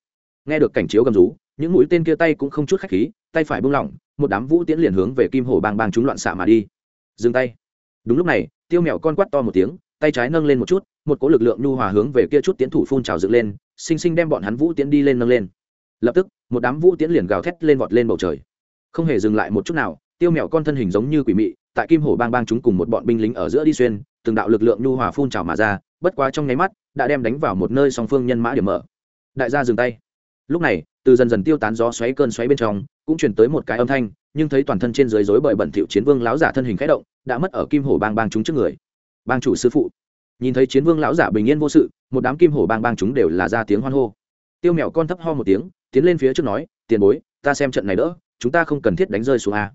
Nghe được cảnh chiếu gầm rú, những mũi tên kia tay cũng không chút khách khí, tay phải buông lỏng, một đám vũ tiễn liền hướng về kim hổ bang bang chúng loạn xạ mà đi. Dừng tay. Đúng lúc này tiêu mèo con quát to một tiếng, tay trái nâng lên một chút, một cỗ lực lượng nhu hòa hướng về kia chút tiến thủ phun trào dựng lên xinh xinh đem bọn hắn vũ tiễn đi lên nâng lên. Lập tức, một đám vũ tiễn liền gào thét lên vọt lên bầu trời. Không hề dừng lại một chút nào, tiêu mèo con thân hình giống như quỷ mị, tại kim hổ bang bang chúng cùng một bọn binh lính ở giữa đi xuyên, từng đạo lực lượng nhu hòa phun trào mà ra, bất quá trong nháy mắt, đã đem đánh vào một nơi song phương nhân mã điểm mở. Đại gia dừng tay. Lúc này, từ dần dần tiêu tán gió xoáy cơn xoáy bên trong cũng chuyển tới một cái âm thanh, nhưng thấy toàn thân trên dưới rối bời bẩn thỉu chiến vương lão giả thân hình khẽ động, đã mất ở kim hổ bang bang chúng trước người. Bang chủ sư phụ. Nhìn thấy chiến vương lão giả bình yên vô sự, một đám kim hổ bang bang chúng đều là ra tiếng hoan hô. Tiêu mèo con thấp ho một tiếng, tiến lên phía trước nói, tiền bối, ta xem trận này đỡ, chúng ta không cần thiết đánh rơi xuống a.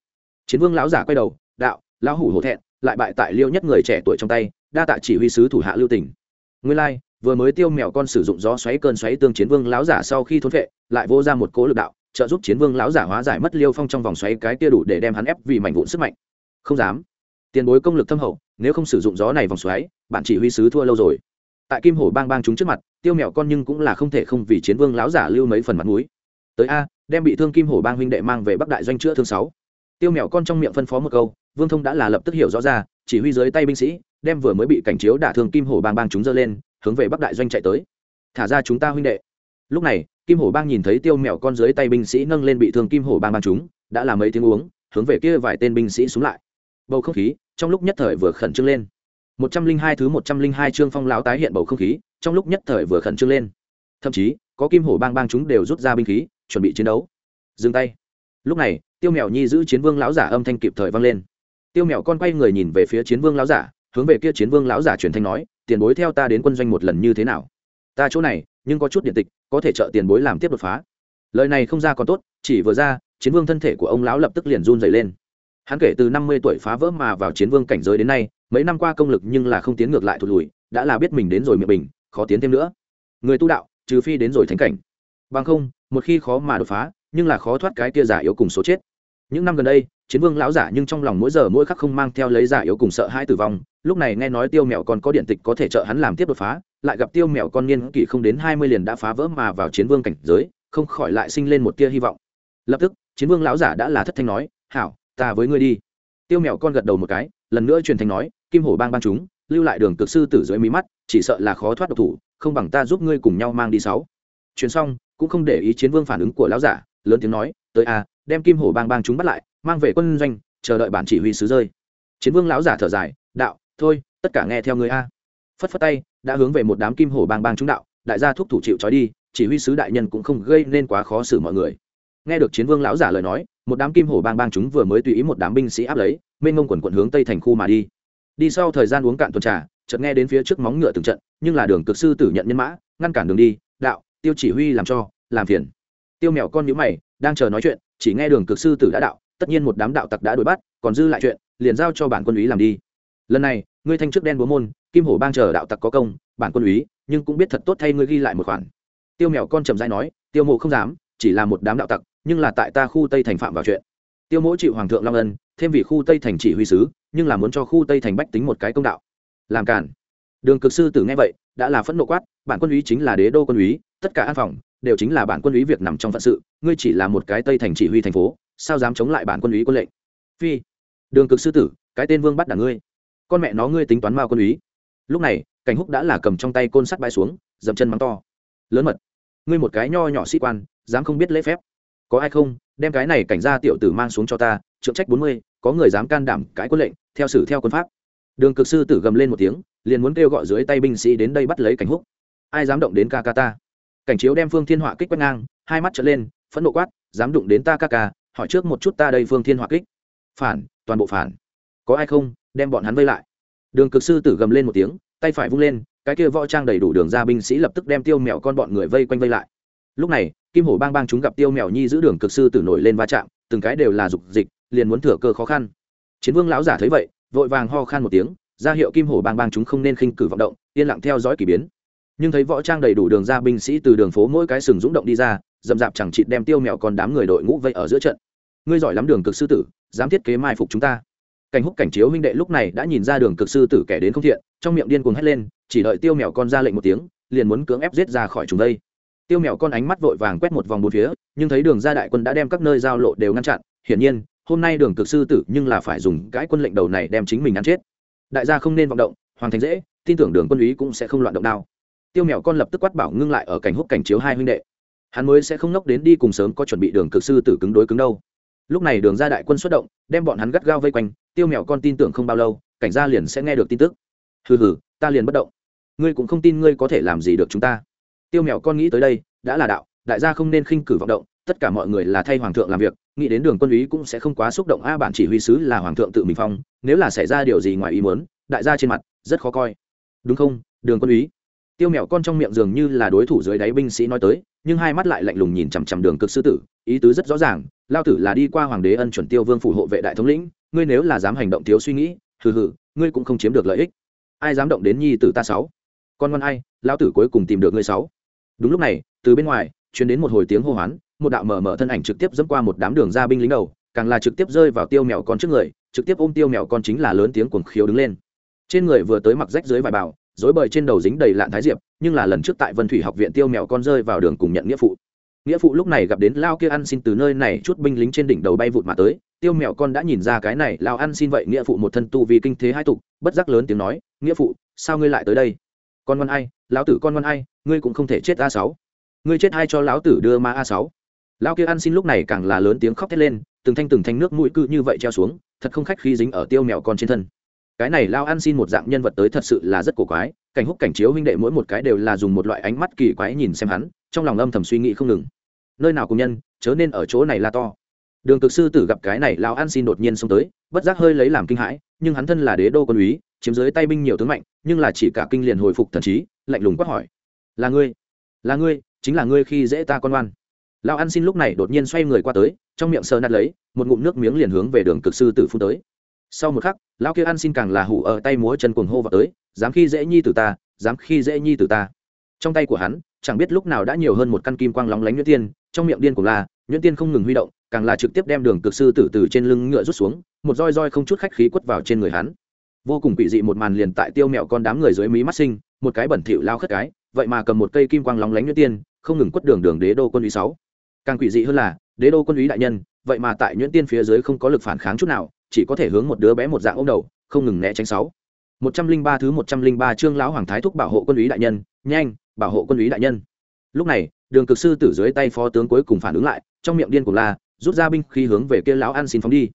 Chiến vương lão giả quay đầu, đạo, lão hủ hổ thẹn, lại bại tại liêu nhất người trẻ tuổi trong tay, đa tạ chỉ huy sứ thủ hạ lưu tỉnh nguyên lai, vừa mới tiêu mèo con sử dụng gió xoáy cơn xoáy tương chiến vương lão giả sau khi thốn vệ, lại vô ra một cố lực đạo trợ giúp chiến vương lão giả hóa giải mất liêu phong trong vòng xoáy cái kia đủ để đem hắn ép vì mảnh vụn sức mạnh. Không dám. Tiền bối công lực thâm hậu, nếu không sử dụng gió này vòng xoáy, bạn chỉ huy sứ thua lâu rồi. Tại kim hổ bang bang chúng trước mặt, tiêu mẹo con nhưng cũng là không thể không vì chiến vương lão giả lưu mấy phần mặt mũi. Tới a, đem bị thương kim hổ bang huynh đệ mang về bắc đại doanh chữa thương sáu. Tiêu mẹo con trong miệng phân phó một câu, vương thông đã là lập tức hiểu rõ ra, chỉ huy dưới tay binh sĩ, đem vừa mới bị cảnh chiếu đả thương kim hổ bang bang chúng dơ lên, hướng về bắc đại doanh chạy tới. Thả ra chúng ta huynh đệ lúc này, kim hổ bang nhìn thấy tiêu mèo con dưới tay binh sĩ nâng lên bị thương kim hổ bang bang chúng, đã làm mấy tiếng uống, hướng về kia vài tên binh sĩ xuống lại. Bầu không khí, trong lúc nhất thời vừa khẩn trương lên. Một trăm linh hai thứ một trăm linh hai chương phong lão tái hiện bầu không khí, trong lúc nhất thời vừa khẩn trương lên. Thậm chí, có kim hổ bang bang chúng đều rút ra binh khí, chuẩn bị chiến đấu. Dừng tay. Lúc này, tiêu mèo nhi giữ chiến vương lão giả âm thanh kịp thời vang lên. Tiêu mèo con quay người nhìn về phía chiến vương lão giả, hướng về kia chiến vương lão giả truyền thanh nói, tiền bối theo ta đến quân doanh một lần như thế nào? Ta chỗ này, nhưng có chút điện tịch, có thể trợ tiền bối làm tiếp đột phá. Lời này không ra còn tốt, chỉ vừa ra, chiến vương thân thể của ông lão lập tức liền run dày lên. Hắn kể từ năm mươi tuổi phá vỡ mà vào chiến vương cảnh giới đến nay, mấy năm qua công lực nhưng là không tiến ngược lại thụt lùi, đã là biết mình đến rồi miệng bình, khó tiến thêm nữa. Người tu đạo, trừ phi đến rồi thánh cảnh. Bằng không, một khi khó mà đột phá, nhưng là khó thoát cái kia giả yếu cùng số chết. Những năm gần đây, chiến vương lão giả nhưng trong lòng mỗi giờ mỗi khắc không mang theo lấy giả yếu cùng sợ hãi tử vong, lúc này nghe nói tiêu mẹo còn có điện tịch có thể trợ hắn làm tiếp đột phá lại gặp tiêu mèo con niên kỷ không đến hai mươi liền đã phá vỡ mà vào chiến vương cảnh giới, không khỏi lại sinh lên một tia hy vọng. Lập tức, chiến vương lão giả đã là thất thanh nói, hảo, ta với ngươi đi. Tiêu mèo con gật đầu một cái, lần nữa truyền thanh nói, kim hổ bang bang chúng, lưu lại đường cực sư tử dưới mí mắt, chỉ sợ là khó thoát độc thủ, không bằng ta giúp ngươi cùng nhau mang đi sáu. Truyền xong, cũng không để ý chiến vương phản ứng của lão giả, lớn tiếng nói, tới a đem kim hổ bang bang chúng bắt lại, mang về quân doanh, chờ đợi bản chỉ huy sứ rơi. Chiến vương lão giả thở dài, đạo, thôi, tất cả nghe theo người a. Phất phất tay đã hướng về một đám kim hổ bang bang chúng đạo, đại gia thúc thủ chịu trói đi, chỉ huy sứ đại nhân cũng không gây nên quá khó xử mọi người. Nghe được chiến vương lão giả lời nói, một đám kim hổ bang bang chúng vừa mới tùy ý một đám binh sĩ áp lấy, mênh ngông quần quận hướng tây thành khu mà đi. Đi sau thời gian uống cạn tuần trà, chợt nghe đến phía trước móng ngựa từng trận, nhưng là đường cực sư tử nhận nhân mã, ngăn cản đường đi, đạo, tiêu chỉ huy làm cho, làm phiền. Tiêu mèo con nhíu mày, đang chờ nói chuyện, chỉ nghe đường cực sư tử đã đạo, tất nhiên một đám đạo tặc đã đuổi bắt, còn dư lại chuyện, liền giao cho bản quân úy làm đi. Lần này, ngươi thanh trước đen búa môn kim hổ bang chờ đạo tặc có công, bản quân úy, nhưng cũng biết thật tốt thay ngươi ghi lại một khoản. Tiêu mèo con trầm dai nói, tiêu mộ không dám, chỉ là một đám đạo tặc, nhưng là tại ta khu tây thành phạm vào chuyện. Tiêu mỗ chịu hoàng thượng long ân, thêm vị khu tây thành chỉ huy sứ, nhưng là muốn cho khu tây thành bách tính một cái công đạo. Làm cản đường cực sư tử nghe vậy, đã là phẫn nộ quát, bản quân úy chính là đế đô quân úy, tất cả an phòng, đều chính là bản quân úy việc nằm trong phận sự, ngươi chỉ là một cái tây thành chỉ huy thành phố, sao dám chống lại bản quân úy quân lệnh? Phi. Đường cực sư tử, cái tên vương bắt đảng ngươi. Con mẹ nó ngươi tính toán mao quân úy lúc này, cảnh húc đã là cầm trong tay côn sắt bay xuống, dậm chân mắng to. Lớn mật, ngươi một cái nho nhỏ sĩ quan, dám không biết lễ phép. Có ai không, đem cái này cảnh gia tiểu tử mang xuống cho ta trượng trách bốn mươi, có người dám can đảm cãi quân lệnh, theo xử theo quân pháp. Đường cực sư tử gầm lên một tiếng, liền muốn kêu gọi dưới tay binh sĩ đến đây bắt lấy cảnh húc. Ai dám động đến ca ca ta? Cảnh chiếu đem phương thiên họa kích quét ngang, hai mắt trở lên, phẫn nộ quát, dám đụng đến ta ca ca, hỏi trước một chút ta đây phương thiên họa kích. Phản, toàn bộ phản. Có ai không, đem bọn hắn vây lại đường cực sư tử gầm lên một tiếng, tay phải vung lên, cái kia võ trang đầy đủ đường ra binh sĩ lập tức đem tiêu mèo con bọn người vây quanh vây lại. Lúc này, kim hổ bang bang chúng gặp tiêu mèo nhi giữ đường cực sư tử nổi lên va chạm, từng cái đều là dục dịch, liền muốn thừa cơ khó khăn. Chiến vương lão giả thấy vậy, vội vàng ho khan một tiếng, ra hiệu kim hổ bang bang chúng không nên khinh cử vọng động, yên lặng theo dõi k ỳ biến. Nhưng thấy võ trang đầy đủ đường ra binh sĩ từ đường phố mỗi cái sừng rúng động đi ra, dậm dạp chẳng chịt đem tiêu mèo còn đám người đội ngũ vây ở giữa trận. Ngươi giỏi lắm đường cực sư tử, dám thiết kế mai phục chúng ta cảnh húc cảnh chiếu huynh đệ lúc này đã nhìn ra đường cực sư tử kẻ đến không thiện, trong miệng điên cuồng hét lên, chỉ đợi tiêu mèo con ra lệnh một tiếng, liền muốn cưỡng ép giết ra khỏi chúng đây. Tiêu mèo con ánh mắt vội vàng quét một vòng bốn phía, nhưng thấy đường ra đại quân đã đem các nơi giao lộ đều ngăn chặn, hiển nhiên, hôm nay đường cực sư tử nhưng là phải dùng cái quân lệnh đầu này đem chính mình ăn chết. Đại gia không nên vọng động, hoàng thành dễ, tin tưởng đường quân úy cũng sẽ không loạn động đao. Tiêu mèo con lập tức quát bảo ngưng lại ở cảnh húc cảnh chiếu hai huynh đệ. Hắn mới sẽ không nốc đến đi cùng sớm có chuẩn bị đường cực sư tử cứng đối cứng đâu. Lúc này đường ra đại quân xuất động, đem bọn hắn gắt gao vây quanh tiêu mèo con tin tưởng không bao lâu, cảnh gia liền sẽ nghe được tin tức. Hừ hừ, ta liền bất động. Ngươi cũng không tin ngươi có thể làm gì được chúng ta. Tiêu mèo con nghĩ tới đây, đã là đạo, đại gia không nên khinh cử vọng động, tất cả mọi người là thay hoàng thượng làm việc, nghĩ đến đường quân úy cũng sẽ không quá xúc động. A, bản chỉ huy sứ là hoàng thượng tự mình phong, nếu là xảy ra điều gì ngoài ý muốn, đại gia trên mặt rất khó coi. Đúng không, đường quân úy? Tiêu Mèo con trong miệng dường như là đối thủ dưới đáy binh sĩ nói tới, nhưng hai mắt lại lạnh lùng nhìn chằm chằm đường cực sư tử, ý tứ rất rõ ràng, lao tử là đi qua hoàng đế ân chuẩn tiêu vương phủ hộ vệ đại thống lĩnh ngươi nếu là dám hành động thiếu suy nghĩ, hừ hừ, ngươi cũng không chiếm được lợi ích. Ai dám động đến nhi tử ta sáu? Con ngoan ai, lão tử cuối cùng tìm được ngươi sáu. Đúng lúc này, từ bên ngoài, truyền đến một hồi tiếng hô hoán, một đạo mở mở thân ảnh trực tiếp dẫm qua một đám đường gia binh lính đầu, càng là trực tiếp rơi vào tiêu mèo con trước người, trực tiếp ôm tiêu mèo con chính là lớn tiếng cuồng khiếu đứng lên. Trên người vừa tới mặc rách dưới vải bào dối bời trên đầu dính đầy lạn thái diệp, nhưng là lần trước tại vân thủy học viện tiêu mèo con rơi vào đường cùng nhận nghĩa phụ nghĩa phụ lúc này gặp đến lao kia ăn xin từ nơi này chút binh lính trên đỉnh đầu bay vụt mà tới, tiêu mèo con đã nhìn ra cái này, lao ăn xin vậy nghĩa phụ một thân tu vì kinh thế hai tục, bất giác lớn tiếng nói, nghĩa phụ, sao ngươi lại tới đây? Con ngoan ai, lão tử con ngoan ai, ngươi cũng không thể chết a sáu. Ngươi chết ai cho lão tử đưa ma a sáu? Lao kia ăn xin lúc này càng là lớn tiếng khóc thét lên, từng thanh từng thanh nước mũi cự như vậy treo xuống, thật không khách khi dính ở tiêu mèo con trên thân. Cái này lao ăn xin một dạng nhân vật tới thật sự là rất cổ quái cảnh húc cảnh chiếu huynh đệ mỗi một cái đều là dùng một loại ánh mắt kỳ quái nhìn xem hắn, trong lòng âm thầm suy nghĩ không ngừng. Nơi nào cùng nhân, chớ nên ở chỗ này là to. Đường cực sư tử gặp cái này lao an xin đột nhiên xông tới, bất giác hơi lấy làm kinh hãi, nhưng hắn thân là đế đô quân úy, chiếm dưới tay binh nhiều tướng mạnh, nhưng là chỉ cả kinh liền hồi phục thần trí, lạnh lùng quát hỏi. Là ngươi là ngươi, chính là ngươi khi dễ ta con oan. Lão an xin lúc này đột nhiên xoay người qua tới, trong miệng sờ nát lấy, một ngụm nước miếng liền hướng về đường cực sư tử phun tới. Sau một khắc, lão kia an xin càng là hủ ở tay múa chân cuồng hô vào tới dám khi dễ nhi từ ta, dám khi dễ nhi từ ta. Trong tay của hắn, chẳng biết lúc nào đã nhiều hơn một căn kim quang lóng lánh nhuyễn tiên, trong miệng điên của la, nhuyễn tiên không ngừng huy động, càng là trực tiếp đem đường cực sư tử từ trên lưng ngựa rút xuống, một roi roi không chút khách khí quất vào trên người hắn. Vô cùng quỷ dị một màn liền tại tiêu mẹo con đám người dưới mí mắt sinh, một cái bẩn thỉu lao khất cái, vậy mà cầm một cây kim quang lóng lánh nhuyễn tiên, không ngừng quất đường đường đế đô quân ý sáu. Càng quỷ dị hơn là, đế đô quân ý đại nhân, vậy mà tại nhuyễn tiên phía dưới không có lực phản kháng chút nào, chỉ có thể hướng một đứa bé một dạng ôm đầu, không ngừng né tránh sáu một trăm linh ba thứ một trăm linh ba chương lão hoàng thái thúc bảo hộ quân úy đại nhân, nhanh, bảo hộ quân úy đại nhân. Lúc này, đường cực sư tử dưới tay phó tướng cuối cùng phản ứng lại, trong miệng điên cuồng la, rút ra binh khi hướng về kia lão ăn xin phóng đi.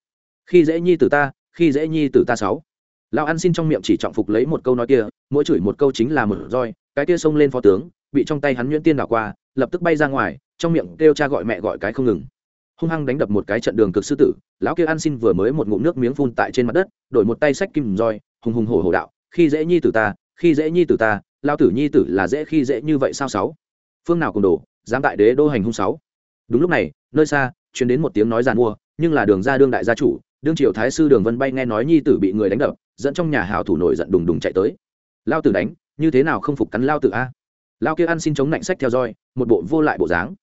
Khi dễ nhi tử ta, khi dễ nhi tử ta sáu. Lão ăn xin trong miệng chỉ trọng phục lấy một câu nói kia, mỗi chửi một câu chính là một roi, cái kia xông lên phó tướng, bị trong tay hắn nhuyễn tiên đảo qua, lập tức bay ra ngoài, trong miệng kêu cha gọi mẹ gọi cái không ngừng. Hung hăng đánh đập một cái trận đường cực sư tử, lão kia ăn xin vừa mới một ngụm nước miếng phun tại trên mặt đất, đổi một tay sách kim roi hùng hùng hổ hổ đạo, khi dễ nhi tử ta, khi dễ nhi tử ta, lao tử nhi tử là dễ khi dễ như vậy sao sáu? Phương nào cùng đổ dám đại đế đô hành hung sáu? Đúng lúc này, nơi xa chuyển đến một tiếng nói giàn mua, nhưng là đường ra đương đại gia chủ, đương triều thái sư đường vân bay nghe nói nhi tử bị người đánh đập, dẫn trong nhà hào thủ nổi giận đùng đùng chạy tới. Lao tử đánh, như thế nào không phục cắn lao tử a? Lao kia ăn xin chống nạnh sách theo dõi, một bộ vô lại bộ dáng.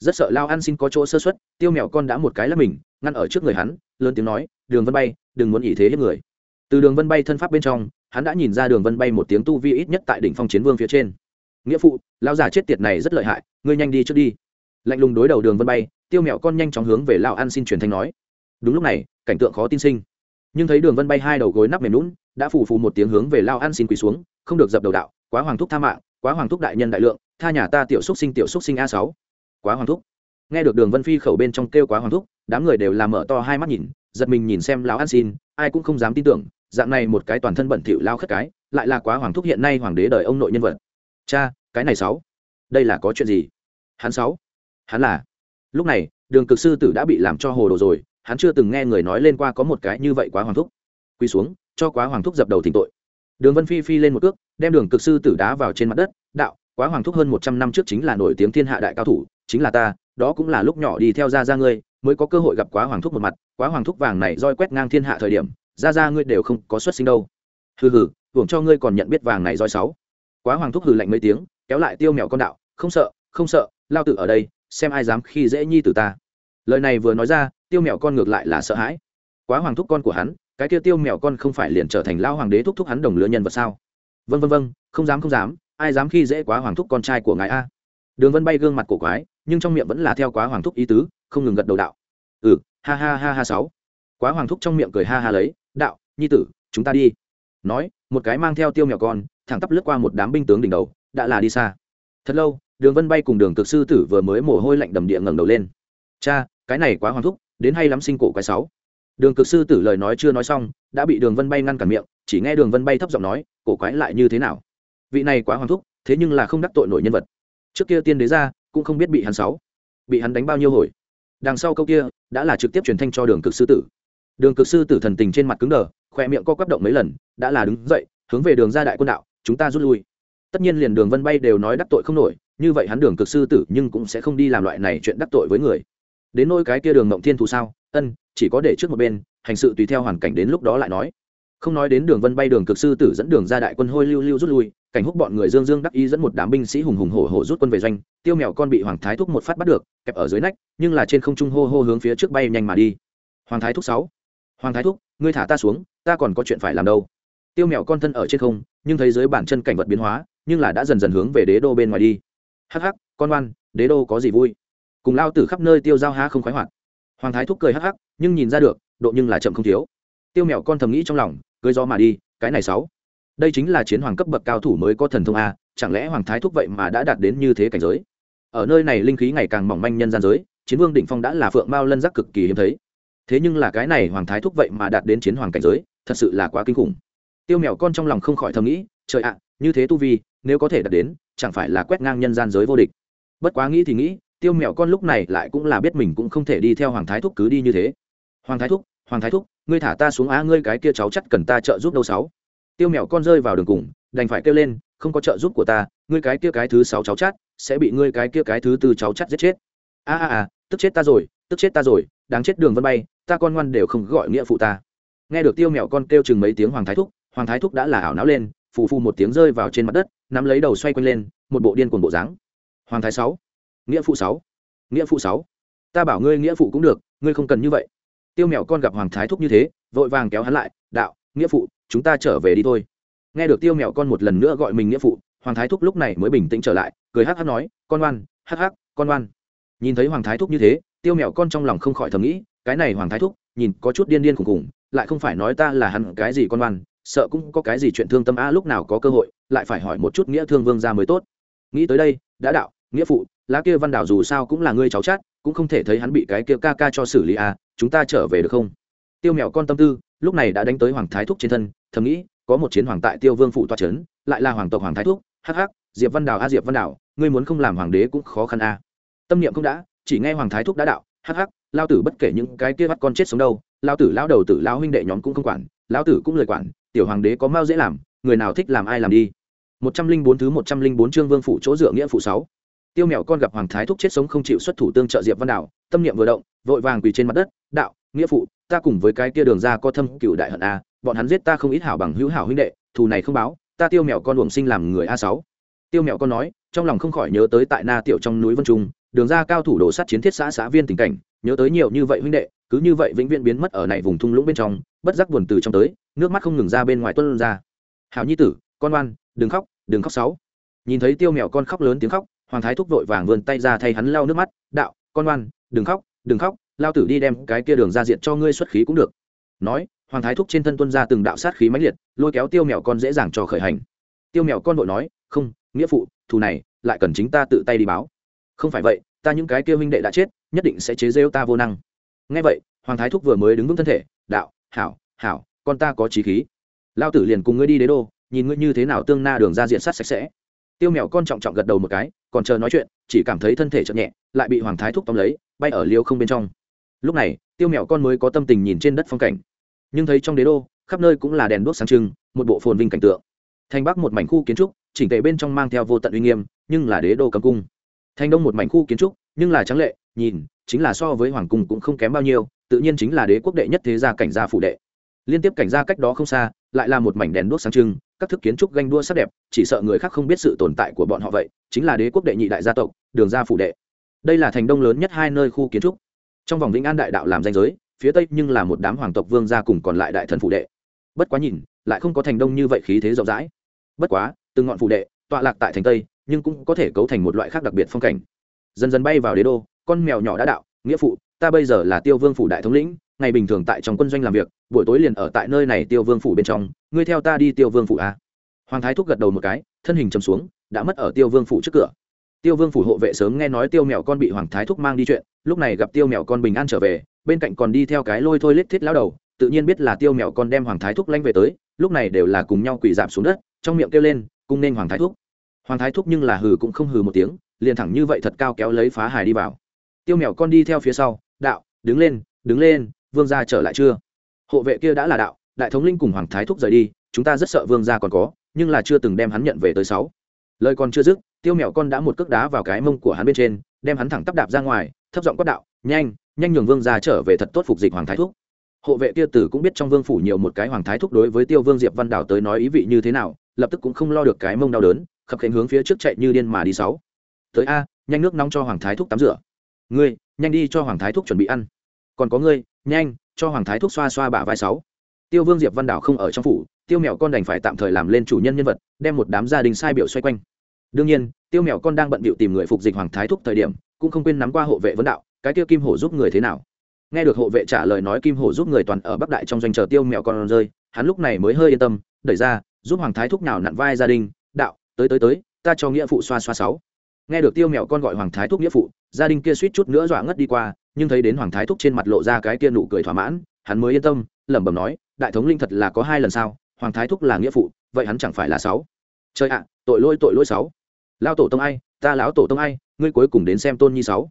Rất sợ lao ăn xin có chỗ sơ xuất tiêu mèo con đã một cái là mình, ngăn ở trước người hắn, lớn tiếng nói, đường vân bay, đừng muốn ý thế hết người từ đường vân bay thân pháp bên trong, hắn đã nhìn ra đường vân bay một tiếng tu vi ít nhất tại đỉnh phong chiến vương phía trên. Nghĩa phụ lao già chết tiệt này rất lợi hại, ngươi nhanh đi trước đi. Lạnh lùng đối đầu đường vân bay, tiêu mẹo con nhanh chóng hướng về lao ăn xin truyền thanh nói. Đúng lúc này, cảnh tượng khó tin sinh. Nhưng thấy đường vân bay hai đầu gối nắp mềm lún đã phù phù một tiếng hướng về lao ăn xin quỳ xuống, không được dập đầu đạo, quá hoàng thúc tha mạng, quá hoàng thúc đại nhân đại lượng, tha nhà ta tiểu xúc sinh tiểu xúc sinh a sáu. Quá hoàng thúc. Nghe được đường vân phi khẩu bên trong kêu quá hoàng thúc đám người đều làm mở to hai mắt nhìn, giật mình nhìn xem lão ăn xin, ai cũng không dám tin tưởng dạng này một cái toàn thân bẩn thỉu lao khất cái, lại là quá hoàng thúc hiện nay hoàng đế đời ông nội nhân vật. Cha, cái này sáu. Đây là có chuyện gì? Hắn sáu. Hắn là. Lúc này, đường cực sư tử đã bị làm cho hồ đồ rồi, hắn chưa từng nghe người nói lên qua có một cái như vậy quá hoàng thúc. Quy xuống, cho quá hoàng thúc dập đầu thỉnh tội. Đường vân phi phi lên một cước, đem đường cực sư tử đá vào trên mặt đất, đạo, quá hoàng thúc hơn một trăm năm trước chính là nổi tiếng thiên hạ đại cao thủ, chính là ta, đó cũng là lúc nhỏ đi theo ra ra ngươi, mới có cơ hội gặp quá hoàng thúc một mặt, quá hoàng thúc vàng này roi quét ngang thiên hạ thời điểm ra ra ngươi đều không có xuất sinh đâu. Hừ hừ, hưởng cho ngươi còn nhận biết vàng này roi sáu. Quá hoàng thúc hừ lạnh mấy tiếng, kéo lại tiêu mèo con đạo, không sợ không sợ, lao tử ở đây, xem ai dám khi dễ nhi tử ta. Lời này vừa nói ra, tiêu mèo con ngược lại là sợ hãi. Quá hoàng thúc con của hắn, cái kia tiêu mèo con không phải liền trở thành lao hoàng đế thúc thúc hắn đồng lứa nhân vật sao? Vân vân vân không dám không dám, ai dám khi dễ quá hoàng thúc con trai của ngài a? Đường vân bay gương mặt cổ quái, nhưng trong miệng vẫn là theo quá hoàng thúc ý tứ, không ngừng gật đầu đạo. Ừ ha ha ha ha sáu. Quá hoàng thúc trong miệng cười ha ha lấy đạo, nhi tử, chúng ta đi. Nói, một cái mang theo tiêu mèo con, thẳng tắp lướt qua một đám binh tướng đỉnh đầu, đã là đi xa. Thật lâu, đường vân bay cùng đường cực sư tử vừa mới mồ hôi lạnh đầm địa ngẩng đầu lên. Cha, cái này quá hoàng thúc, đến hay lắm sinh cổ quái sáu. Đường cực sư tử lời nói chưa nói xong, đã bị đường vân bay ngăn cản miệng, chỉ nghe đường vân bay thấp giọng nói, cổ quái lại như thế nào? Vị này quá hoàng thúc, thế nhưng là không đắc tội nổi nhân vật. Trước kia tiên đế ra cũng không biết bị hắn sáu, bị hắn đánh bao nhiêu hồi. Đằng sau câu kia, đã là trực tiếp truyền thanh cho đường cực sư tử đường cực sư tử thần tình trên mặt cứng đờ, khoe miệng co quắp động mấy lần, đã là đứng dậy, hướng về đường ra đại quân đạo, chúng ta rút lui. Tất nhiên liền đường vân bay đều nói đắc tội không nổi, như vậy hắn đường cực sư tử nhưng cũng sẽ không đi làm loại này chuyện đắc tội với người. Đến nôi cái kia đường mộng thiên thù sao? Ân, chỉ có để trước một bên, hành sự tùy theo hoàn cảnh đến lúc đó lại nói. Không nói đến đường vân bay đường cực sư tử dẫn đường ra đại quân hôi lưu lưu rút lui, cảnh húc bọn người dương dương đắc ý dẫn một đám binh sĩ hùng hùng hổ hổ rút quân về doanh, tiêu mèo con bị hoàng thái thúc một phát bắt được, kẹp ở dưới nách, nhưng là trên không trung hô hô hướng phía trước bay nhanh mà đi. Hoàng thái thúc sáu hoàng thái thúc, ngươi thả ta xuống, ta còn có chuyện phải làm đâu. Tiêu mèo con thân ở trên không, nhưng thấy dưới bản chân cảnh vật biến hóa, nhưng là đã dần dần hướng về đế đô bên ngoài đi. Hắc hắc, con oan đế đô có gì vui? Cùng lao tử khắp nơi tiêu giao há không khoái hoạt. Hoàng thái thúc cười hắc hắc, nhưng nhìn ra được, độ nhưng là chậm không thiếu. Tiêu mèo con thầm nghĩ trong lòng, cưới gió mà đi, cái này sáu. Đây chính là chiến hoàng cấp bậc cao thủ mới có thần thông a, chẳng lẽ hoàng thái thúc vậy mà đã đạt đến như thế cảnh giới? Ở nơi này linh khí ngày càng mỏng manh nhân gian giới, chiến vương đỉnh phong đã là phượng mao lân giác cực kỳ hiếm thấy thế nhưng là cái này hoàng thái thúc vậy mà đạt đến chiến hoàng cảnh giới, thật sự là quá kinh khủng. Tiêu mèo con trong lòng không khỏi thầm nghĩ, trời ạ, như thế tu vi, nếu có thể đạt đến, chẳng phải là quét ngang nhân gian giới vô địch. Bất quá nghĩ thì nghĩ, tiêu mèo con lúc này lại cũng là biết mình cũng không thể đi theo hoàng thái thúc cứ đi như thế. Hoàng thái thúc, hoàng thái thúc, ngươi thả ta xuống á, ngươi cái kia cháu chắc cần ta trợ giúp đâu sáu? Tiêu mèo con rơi vào đường cùng, đành phải kêu lên, không có trợ giúp của ta, ngươi cái kia cái thứ sáu cháu chát sẽ bị ngươi cái kia cái thứ tư cháu chát giết chết. A a a, tức chết ta rồi, tức chết ta rồi, đáng chết đường vân bay ta con ngoan đều không gọi nghĩa phụ ta. Nghe được tiêu mèo con kêu chừng mấy tiếng hoàng thái thúc, hoàng thái thúc đã là ảo não lên, phù phù một tiếng rơi vào trên mặt đất, nắm lấy đầu xoay quanh lên, một bộ điên cuồng bộ dáng. Hoàng thái sáu, nghĩa phụ sáu, nghĩa phụ sáu, ta bảo ngươi nghĩa phụ cũng được, ngươi không cần như vậy. Tiêu mèo con gặp hoàng thái thúc như thế, vội vàng kéo hắn lại, đạo, nghĩa phụ, chúng ta trở về đi thôi. Nghe được tiêu mèo con một lần nữa gọi mình nghĩa phụ, hoàng thái thúc lúc này mới bình tĩnh trở lại, cười hắc hắc nói, con oan hắc hắc, con oan nhìn thấy hoàng thái thúc như thế, tiêu mèo con trong lòng không khỏi thầm nghĩ cái này hoàng thái thúc, nhìn có chút điên điên khùng khùng lại không phải nói ta là hắn cái gì con oan sợ cũng có cái gì chuyện thương tâm a lúc nào có cơ hội, lại phải hỏi một chút nghĩa thương vương ra mới tốt. Nghĩ tới đây, đã đạo, nghĩa phụ, lá kia văn đảo dù sao cũng là ngươi cháu chát, cũng không thể thấy hắn bị cái kia ca ca cho xử lý a chúng ta trở về được không? Tiêu mèo con tâm tư, lúc này đã đánh tới hoàng thái thúc trên thân, thầm nghĩ, có một chiến hoàng tại tiêu vương phụ toa c h ấ n lại là hoàng tộc hoàng thái thúc, hắc hắc, diệp văn đào a diệp văn đào, ngươi muốn không làm hoàng đế cũng khó khăn a tâm niệm không đã, chỉ nghe hoàng thái thúc đã đạo, hắc hắc lao tử bất kể những cái kia bắt con chết sống đâu, lao tử lao đầu tử lao huynh đệ nhóm cũng không quản, lao tử cũng lời quản, tiểu hoàng đế có mau dễ làm, người nào thích làm ai làm đi. Một trăm linh bốn thứ một trăm linh bốn chương vương phụ chỗ dựa nghĩa phụ sáu. Tiêu mèo con gặp hoàng thái thúc chết sống không chịu xuất thủ tương trợ diệp văn đạo tâm niệm vừa động, vội vàng quỳ trên mặt đất, đạo, nghĩa phụ, ta cùng với cái kia đường ra có thâm cựu đại hận a, bọn hắn giết ta không ít hảo bằng hữu hảo huynh đệ, thù này không báo, ta tiêu mèo con uổng sinh làm người a sáu. Tiêu mèo con nói, trong lòng không khỏi nhớ tới tại na tiểu trong núi vân trung, đường ra cao thủ đồ sắt chiến thiết xã xã viên tình cảnh nhớ tới nhiều như vậy huynh đệ, cứ như vậy vĩnh viễn biến mất ở này vùng thung lũng bên trong, bất giác buồn từ trong tới, nước mắt không ngừng ra bên ngoài tuân ra. Hảo nhi tử, con oan đừng khóc đừng khóc sáu nhìn thấy tiêu mèo con khóc lớn tiếng khóc, hoàng thái thúc vội vàng vươn tay ra thay hắn lau nước mắt, đạo, con oan đừng khóc đừng khóc, lao tử đi đem cái kia đường ra diện cho ngươi xuất khí cũng được. Nói, hoàng thái thúc trên thân tuân ra từng đạo sát khí mãnh liệt, lôi kéo tiêu mèo con dễ dàng cho khởi hành. Tiêu mèo con vội nói, không, nghĩa phụ, thù này, lại cần chính ta tự tay đi báo. Không phải vậy, ta những cái kia huynh đệ đã chết nhất định sẽ chế rêu ta vô năng. Ngay vậy, hoàng thái thúc vừa mới đứng vững thân thể, đạo, hảo hảo, con ta có trí khí. Lao tử liền cùng ngươi đi đế đô, nhìn ngươi như thế nào tương na đường ra diện sát sạch sẽ. Tiêu mèo con trọng trọng gật đầu một cái, còn chờ nói chuyện, chỉ cảm thấy thân thể chậm nhẹ, lại bị hoàng thái thúc tóm lấy, bay ở liêu không bên trong. Lúc này, tiêu mèo con mới có tâm tình nhìn trên đất phong cảnh. Nhưng thấy trong đế đô, khắp nơi cũng là đèn đuốc sáng trưng, một bộ phồn vinh cảnh tượng. Thành bắc một mảnh khu kiến trúc, chỉnh tề bên trong mang theo vô tận uy nghiêm, nhưng là đế đô cấm cung. Thành đông một mảnh khu kiến trúc, nhưng là trắng lệ nhìn, chính là so với hoàng cung cũng không kém bao nhiêu, tự nhiên chính là đế quốc đệ nhất thế gia cảnh gia phủ đệ. Liên tiếp cảnh gia cách đó không xa, lại là một mảnh đèn đuốc sáng trưng, các thức kiến trúc ganh đua sắc đẹp, chỉ sợ người khác không biết sự tồn tại của bọn họ vậy, chính là đế quốc đệ nhị đại gia tộc, đường gia phủ đệ. Đây là thành đông lớn nhất hai nơi khu kiến trúc. Trong vòng vĩnh an đại đạo làm danh giới, phía tây nhưng là một đám hoàng tộc vương gia cùng còn lại đại thần phủ đệ. Bất quá nhìn, lại không có thành đông như vậy khí thế rộng rãi. Bất quá, từng ngọn phủ đệ tọa lạc tại thành tây, nhưng cũng có thể cấu thành một loại khác đặc biệt phong cảnh. Dần dần bay vào đế đô con mèo nhỏ đã đạo, nghĩa phụ, ta bây giờ là tiêu vương phủ đại thống lĩnh, ngày bình thường tại trong quân doanh làm việc, buổi tối liền ở tại nơi này tiêu vương phủ bên trong, ngươi theo ta đi tiêu vương phủ a hoàng thái thúc gật đầu một cái, thân hình chầm xuống, đã mất ở tiêu vương phủ trước cửa. Tiêu vương phủ hộ vệ sớm nghe nói tiêu mèo con bị hoàng thái thúc mang đi chuyện, lúc này gặp tiêu mèo con bình an trở về, bên cạnh còn đi theo cái lôi thôi lết thiết lao đầu, tự nhiên biết là tiêu mèo con đem hoàng thái thúc lanh về tới, lúc này đều là cùng nhau quỳ giảm xuống đất, trong miệng kêu lên, cung nên hoàng thái thúc. Hoàng thái thúc nhưng là hừ cũng không hừ một tiếng, liền thẳng như vậy thật cao kéo lấy phá hài đi vào tiêu mèo con đi theo phía sau, đạo, đứng lên đứng lên, vương gia trở lại chưa? Hộ vệ kia đã là đạo, đại thống linh cùng hoàng thái thúc rời đi, chúng ta rất sợ vương gia còn có, nhưng là chưa từng đem hắn nhận về tới sáu. Lời còn chưa dứt, tiêu mèo con đã một cước đá vào cái mông của hắn bên trên, đem hắn thẳng tắp đạp ra ngoài, thấp giọng quát đạo, nhanh nhanh nhường vương gia trở về thật tốt phục dịch hoàng thái thúc. Hộ vệ kia tử cũng biết trong vương phủ nhiều một cái hoàng thái thúc đối với tiêu vương diệp văn đào tới nói ý vị như thế nào, lập tức cũng không lo được cái mông đau đớn, khập khiễng hướng phía trước chạy như điên mà đi sáu. Tới a, nhanh nước nóng cho hoàng thái thúc tắm rửa ngươi, nhanh đi cho hoàng thái thúc chuẩn bị ăn. Còn có ngươi, nhanh, cho hoàng thái thúc xoa xoa bả vai sáu. Tiêu vương diệp văn đảo không ở trong phủ, tiêu mèo con đành phải tạm thời làm lên chủ nhân nhân vật, đem một đám gia đình sai biểu xoay quanh. Đương nhiên, tiêu mèo con đang bận bịu tìm người phục dịch hoàng thái thúc thời điểm, cũng không quên nắm qua hộ vệ vấn đạo, cái tiêu kim hổ giúp người thế nào? Nghe được hộ vệ trả lời nói kim hổ giúp người toàn ở bắc đại trong doanh chờ tiêu mèo con rơi, hắn lúc này mới hơi yên tâm, đẩy ra, giúp hoàng thái thúc nào nặn vai gia đình, đạo, tới tới tới, ta cho nghĩa phụ xoa xoa sáu. Nghe được tiêu mèo con gọi hoàng thái thúc nghĩa phụ gia đình kia suýt chút nữa dọa ngất đi qua, nhưng thấy đến hoàng thái thúc trên mặt lộ ra cái kia nụ cười thỏa mãn, hắn mới yên tâm, lẩm bẩm nói, đại thống linh thật là có hai lần sao? Hoàng thái thúc là nghĩa phụ, vậy hắn chẳng phải là sáu? Trời ạ, tội lỗi tội lỗi sáu. Lao tổ tông ai? Ta lão tổ tông ai? Ngươi cuối cùng đến xem tôn nhi sáu.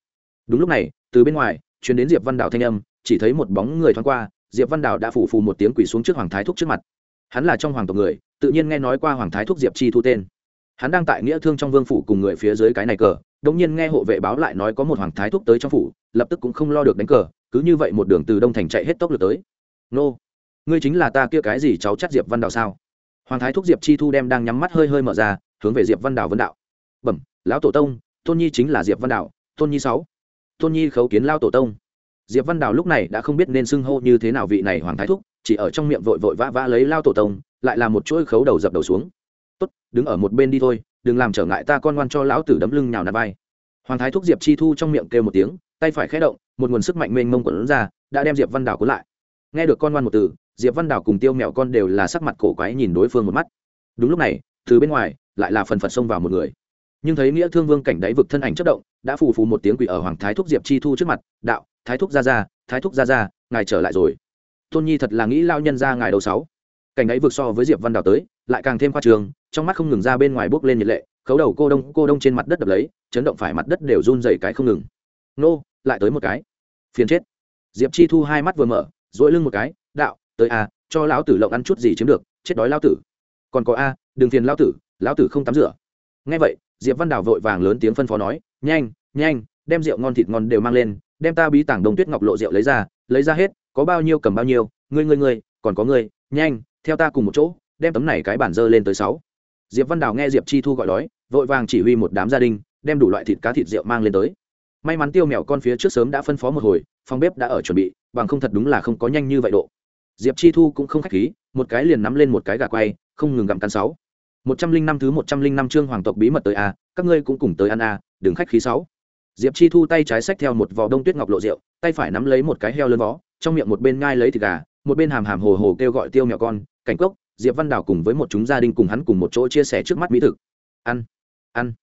Đúng lúc này, từ bên ngoài chuyến đến diệp văn đào thanh âm, chỉ thấy một bóng người thoáng qua, diệp văn đào đã phủ phù một tiếng quỳ xuống trước hoàng thái thúc trước mặt. Hắn là trong hoàng tộc người, tự nhiên nghe nói qua hoàng thái thúc diệp chi thu tên. Hắn đang tại nghĩa thương trong vương phủ cùng người phía dưới cái này cờ đông nhiên nghe hộ vệ báo lại nói có một hoàng thái thúc tới trong phủ, lập tức cũng không lo được đánh cờ, cứ như vậy một đường từ đông thành chạy hết tốc lực tới. Nô, ngươi chính là ta kia cái gì cháu chắc diệp văn đào sao? Hoàng thái thúc diệp chi thu đem đang nhắm mắt hơi hơi mở ra, hướng về diệp văn đào vân đạo. Bẩm, lão tổ tông, tôn nhi chính là diệp văn Đào. tôn nhi sáu. Tôn nhi khấu kiến lao tổ tông. Diệp văn đào lúc này đã không biết nên xưng hô như thế nào vị này hoàng thái thúc, chỉ ở trong miệng vội vội vã vã lấy lao tổ tông, lại là một chuỗi khấu đầu dập đầu xuống. Tốt, đứng ở một bên đi thôi đừng làm trở ngại ta con ngoan cho lão tử đấm lưng nhào nạt vai. Hoàng thái thúc diệp chi thu trong miệng kêu một tiếng, tay phải khé động, một nguồn sức mạnh mênh mông quẩn ra, đã đem diệp văn đào cuốn lại. Nghe được con ngoan một từ, diệp văn đào cùng tiêu mẹo con đều là sắc mặt cổ quái nhìn đối phương một mắt. Đúng lúc này, từ bên ngoài, lại là phần phật xông vào một người. Nhưng thấy nghĩa thương vương cảnh đáy vực thân ảnh chất động, đã phù phù một tiếng quỷ ở hoàng thái thúc diệp chi thu trước mặt, đạo, thái thúc ra ra, thái thúc ra ra, ngài trở lại rồi. Tôn nhi thật là nghĩ lao nhân ra ngài đầu sáu. Cảnh đáy vực so với diệp văn đào tới, lại càng thêm khoa trường trong mắt không ngừng ra bên ngoài bốc lên nhiệt lệ, khấu đầu cô đông cô đông trên mặt đất đập lấy, chấn động phải mặt đất đều run dày cái không ngừng. Nô, lại tới một cái. Phiền chết. Diệp chi thu hai mắt vừa mở dỗi lưng một cái, đạo, tới a cho lão tử lộng ăn chút gì chiếm được, chết đói lão tử. Còn có a, đừng phiền lão tử lão tử không tắm rửa. Ngay vậy, diệp văn đào vội vàng lớn tiếng phân phó nói, nhanh nhanh, đem rượu ngon thịt ngon đều mang lên, đem ta bí tảng đông tuyết ngọc lộ rượu lấy ra lấy ra hết, có bao nhiêu cầm bao nhiêu, ngươi ngươi ngươi, còn có ngươi, nhanh, theo ta cùng một chỗ, đem tấm này cái bản dơ lên tới sáu diệp văn đào nghe diệp chi thu gọi đói, vội vàng chỉ huy một đám gia đình, đem đủ loại thịt cá thịt rượu mang lên tới. May mắn tiêu mèo con phía trước sớm đã phân phó một hồi, phòng bếp đã ở chuẩn bị, bằng không thật đúng là không có nhanh như vậy độ. Diệp chi thu cũng không khách khí, một cái liền nắm lên một cái gà quay, không ngừng gặm cắn sáu. Một trăm linh năm thứ một trăm linh năm chương hoàng tộc bí mật tới a, các ngươi cũng cùng tới ăn a, đừng khách khí sáu. Diệp chi thu tay trái xách theo một vò đông tuyết ngọc lộ rượu, tay phải nắm lấy một cái heo lớn vó, trong miệng một bên ngai lấy thịt gà, một bên hàm hàm hồ hồ kêu gọi tiêu mèo con, cảnh cốc diệp văn đào cùng với một chúng gia đình cùng hắn cùng một chỗ chia sẻ trước mắt mỹ thực. Ăn ăn.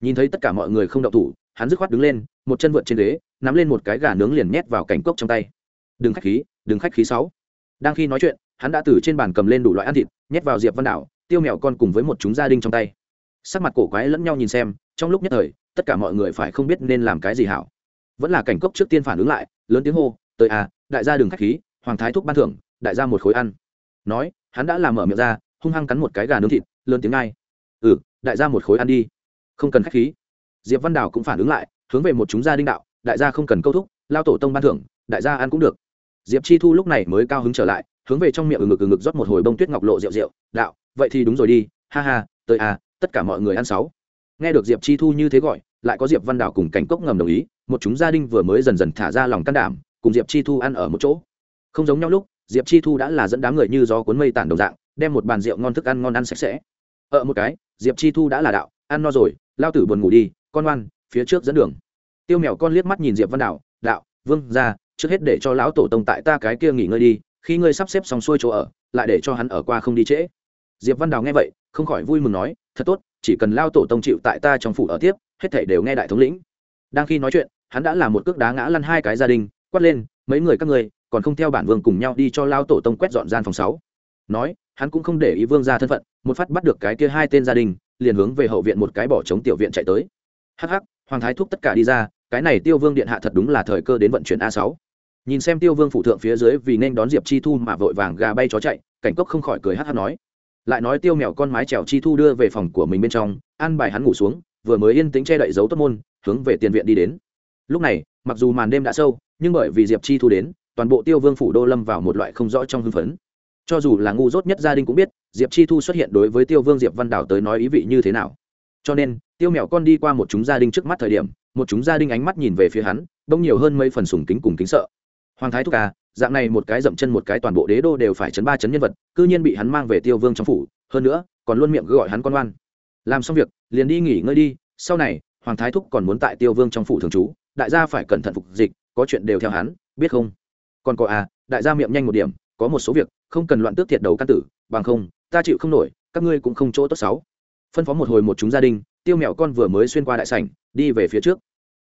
Nhìn thấy tất cả mọi người không đậu thủ, hắn dứt khoát đứng lên, một chân vượt trên ghế, nắm lên một cái gà nướng liền nhét vào cảnh cốc trong tay. Đừng khách khí, đừng khách khí sáu. Đang khi nói chuyện, hắn đã từ trên bàn cầm lên đủ loại ăn thịt, nhét vào diệp văn đảo tiêu mèo con cùng với một chúng gia đình trong tay. Sắc mặt cổ quái lẫn nhau nhìn xem, trong lúc nhất thời, tất cả mọi người phải không biết nên làm cái gì hảo. Vẫn là cảnh cốc trước tiên phản ứng lại, lớn tiếng hô, tới à đại gia đừng khách khí, hoàng thái thúc ban thưởng, đại gia một khối ăn. Nói hắn đã làm mở miệng ra, hung hăng cắn một cái gà nướng thịt, lớn tiếng ngay. Ừ đại gia một khối ăn đi. Không cần khách khí. Diệp văn đào cũng phản ứng lại, hướng về một chúng gia đình đạo, đại gia không cần câu thúc, lao tổ tông ban thưởng, đại gia ăn cũng được. Diệp chi thu lúc này mới cao hứng trở lại, hướng về trong miệng ừ ngực ừ ngực rót một hồi bông tuyết ngọc lộ rượu rượu, đạo, vậy thì đúng rồi đi, ha ha, tới à tất cả mọi người ăn sáu. Nghe được diệp chi thu như thế gọi, lại có diệp văn đào cùng cảnh cốc ngầm đồng ý, một chúng gia đình vừa mới dần dần thả ra lòng can đảm, cùng diệp chi thu ăn ở một chỗ. Không giống nhau lúc diệp chi thu đã là dẫn đám người như gió cuốn mây tản đồng dạng đem một bàn rượu ngon thức ăn ngon ăn sạch sẽ. Ở một cái diệp chi thu đã là đạo ăn no rồi lao tử buồn ngủ đi con oan phía trước dẫn đường. Tiêu mèo con liếc mắt nhìn diệp văn Đạo, đạo vương ra trước hết để cho lão tổ tông tại ta cái kia nghỉ ngơi đi khi ngươi sắp xếp xong xuôi chỗ ở lại để cho hắn ở qua không đi trễ. Diệp văn đào nghe vậy không khỏi vui mừng nói thật tốt chỉ cần lao tổ tông chịu tại ta trong phủ ở tiếp hết thảy đều nghe đại thống lĩnh. Đang khi nói chuyện hắn đã làm một cước đá ngã lăn hai cái gia đình quát lên mấy người các ngươi còn không theo bản vương cùng nhau đi cho lao tổ tông quét dọn gian phòng sáu. Nói, hắn cũng không để ý vương ra thân phận, một phát bắt được cái kia hai tên gia đình, liền hướng về hậu viện một cái bỏ trống tiểu viện chạy tới. Hắc hắc, hoàng thái thúc tất cả đi ra, cái này tiêu vương điện hạ thật đúng là thời cơ đến vận chuyển a sáu. Nhìn xem tiêu vương phụ thượng phía dưới vì nên đón diệp chi thu mà vội vàng gà bay chó chạy, cảnh cốc không khỏi cười hát hát nói. Lại nói tiêu mèo con mái trèo chi thu đưa về phòng của mình bên trong ăn bài hắn ngủ xuống, vừa mới yên tĩnh che đậy dấu tốt môn, hướng về tiền viện đi đến. Lúc này, mặc dù màn đêm đã sâu, nhưng bởi vì diệp chi thu đến toàn bộ tiêu vương phủ đô lâm vào một loại không rõ trong hưng phấn. Cho dù là ngu dốt nhất gia đình cũng biết, diệp chi thu xuất hiện đối với tiêu vương diệp văn đảo tới nói ý vị như thế nào. Cho nên, tiêu mèo con đi qua một chúng gia đình trước mắt thời điểm, một chúng gia đình ánh mắt nhìn về phía hắn, bỗng nhiều hơn mấy phần sùng kính cùng kính sợ. Hoàng thái thúc à dạng này một cái dậm chân một cái toàn bộ đế đô đều phải chấn ba chấn nhân vật, cư nhiên bị hắn mang về tiêu vương trong phủ, hơn nữa, còn luôn miệng gọi hắn con oan làm xong việc, liền đi nghỉ ngơi đi, sau này, hoàng thái thúc còn muốn tại tiêu vương trong phủ thường trú, đại gia phải cẩn thận phục dịch, có chuyện đều theo hắn, biết không? Còn có à đại gia miệng nhanh một điểm, có một số việc, không cần loạn tước thiệt đầu căn tử, bằng không, ta chịu không nổi, các ngươi cũng không chỗ tốt sáu phân phó một hồi một chúng gia đình, tiêu mẹo con vừa mới xuyên qua đại sảnh, đi về phía trước.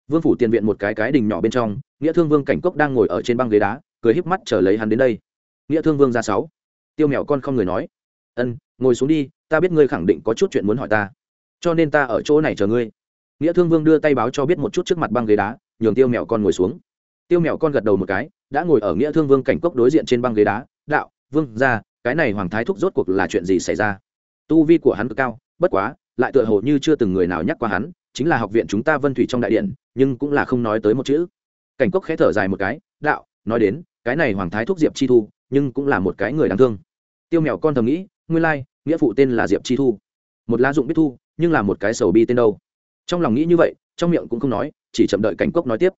Vương phủ tiền viện một cái cái đình nhỏ bên trong, nghĩa thương vương cảnh cốc đang ngồi ở trên băng ghế đá, cười híp mắt chờ lấy hắn đến đây. Nghĩa thương vương ra sáu. Tiêu mẹo con không người nói. Ân, ngồi xuống đi, ta biết ngươi khẳng định có chút chuyện muốn hỏi ta. Cho nên ta ở chỗ này chờ ngươi. Nghĩa thương vương đưa tay báo cho biết một chút trước mặt băng ghế đá, nhường tiêu mẹo con ngồi xuống. Tiêu mẹo con gật đầu một cái đã ngồi ở nghĩa thương vương cảnh cốc đối diện trên băng ghế đá, đạo, vương ra cái này hoàng thái thúc rốt cuộc là chuyện gì xảy ra? Tu vi của hắn cực cao, bất quá, lại tựa hồ như chưa từng người nào nhắc qua hắn, chính là học viện chúng ta vân thủy trong đại điện, nhưng cũng là không nói tới một chữ. Cảnh cốc khẽ thở dài một cái, đạo, nói đến, cái này hoàng thái thúc diệp chi thu, nhưng cũng là một cái người đáng thương. Tiêu mèo con thầm nghĩ, nguyên lai, nghĩa phụ tên là diệp chi thu. Một lá dụng biết thu, nhưng là một cái sầu bi tên đâu. Trong lòng nghĩ như vậy, trong miệng cũng không nói, chỉ chậm đợi cảnh cốc nói tiếp.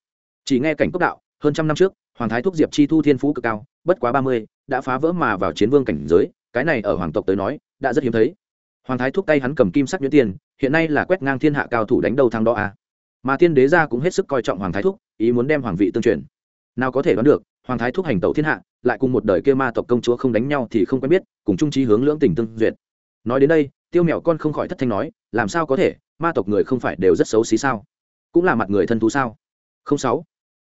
Chỉ nghe cảnh cốc đạo hơn trăm năm trước, hoàng thái thúc diệp chi thu thiên phú cực cao, bất quá ba mươi, đã phá vỡ mà vào chiến vương cảnh giới, cái này ở hoàng tộc tới nói, đã rất hiếm thấy. Hoàng thái thúc tay hắn cầm kim sắc nhuyễn tiền, hiện nay là quét ngang thiên hạ cao thủ đánh đầu thang đó à. mà tiên đế gia cũng hết sức coi trọng hoàng thái thúc, ý muốn đem hoàng vị tương truyền. Nào có thể đoán được, hoàng thái thúc hành tẩu thiên hạ, lại cùng một đời kia ma tộc công chúa không đánh nhau thì không quen biết, cùng trung trí hướng lưỡng tình tương duyệt. Nói đến đây, tiêu mẹo con không khỏi thất thanh nói, làm sao có thể, ma tộc người không phải đều rất xấu xí sao? Cũng là mặt người thân thú sao? Không sáu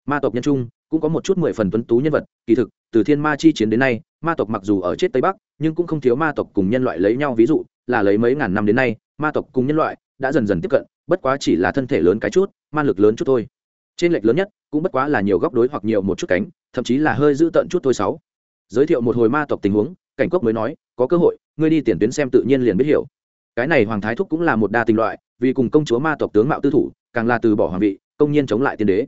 ma tộc nhân trung cũng có một chút mười phần tuấn tú nhân vật, kỳ thực, từ thiên ma chi chiến đến nay, ma tộc mặc dù ở chết tây bắc, nhưng cũng không thiếu ma tộc cùng nhân loại lấy nhau, ví dụ, là lấy mấy ngàn năm đến nay, ma tộc cùng nhân loại đã dần dần tiếp cận, bất quá chỉ là thân thể lớn cái chút, ma lực lớn chút thôi. Trên lệch lớn nhất, cũng bất quá là nhiều góc đối hoặc nhiều một chút cánh, thậm chí là hơi giữ tận chút thôi sáu. Giới thiệu một hồi ma tộc tình huống, cảnh cốc mới nói, có cơ hội, ngươi đi tiền tuyến xem tự nhiên liền biết hiểu. Cái này hoàng thái thúc cũng là một đa tình loại, vì cùng công chúa ma tộc tướng mạo tư thủ, càng là từ bỏ hoàng vị, công nhiên chống lại tiên đế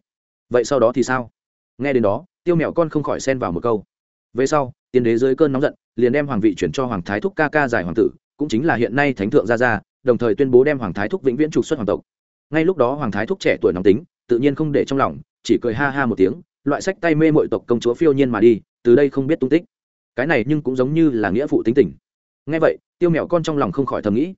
vậy sau đó thì sao? Nghe đến đó tiêu mèo con không khỏi xen vào một câu. Về sau tiên đế dưới cơn nóng giận liền đem hoàng vị chuyển cho hoàng thái thúc ca ca giải hoàng tử cũng chính là hiện nay thánh thượng gia gia đồng thời tuyên bố đem hoàng thái thúc vĩnh viễn trục xuất hoàng tộc. Ngay lúc đó hoàng thái thúc trẻ tuổi nóng tính tự nhiên không để trong lòng chỉ cười ha ha một tiếng loại sách tay mê mội tộc công chúa phiêu nhiên mà đi từ đây không biết tung tích. Cái này nhưng cũng giống như là nghĩa phụ tính tình. Ngay vậy tiêu mẹo con trong lòng không khỏi thầm nghĩ.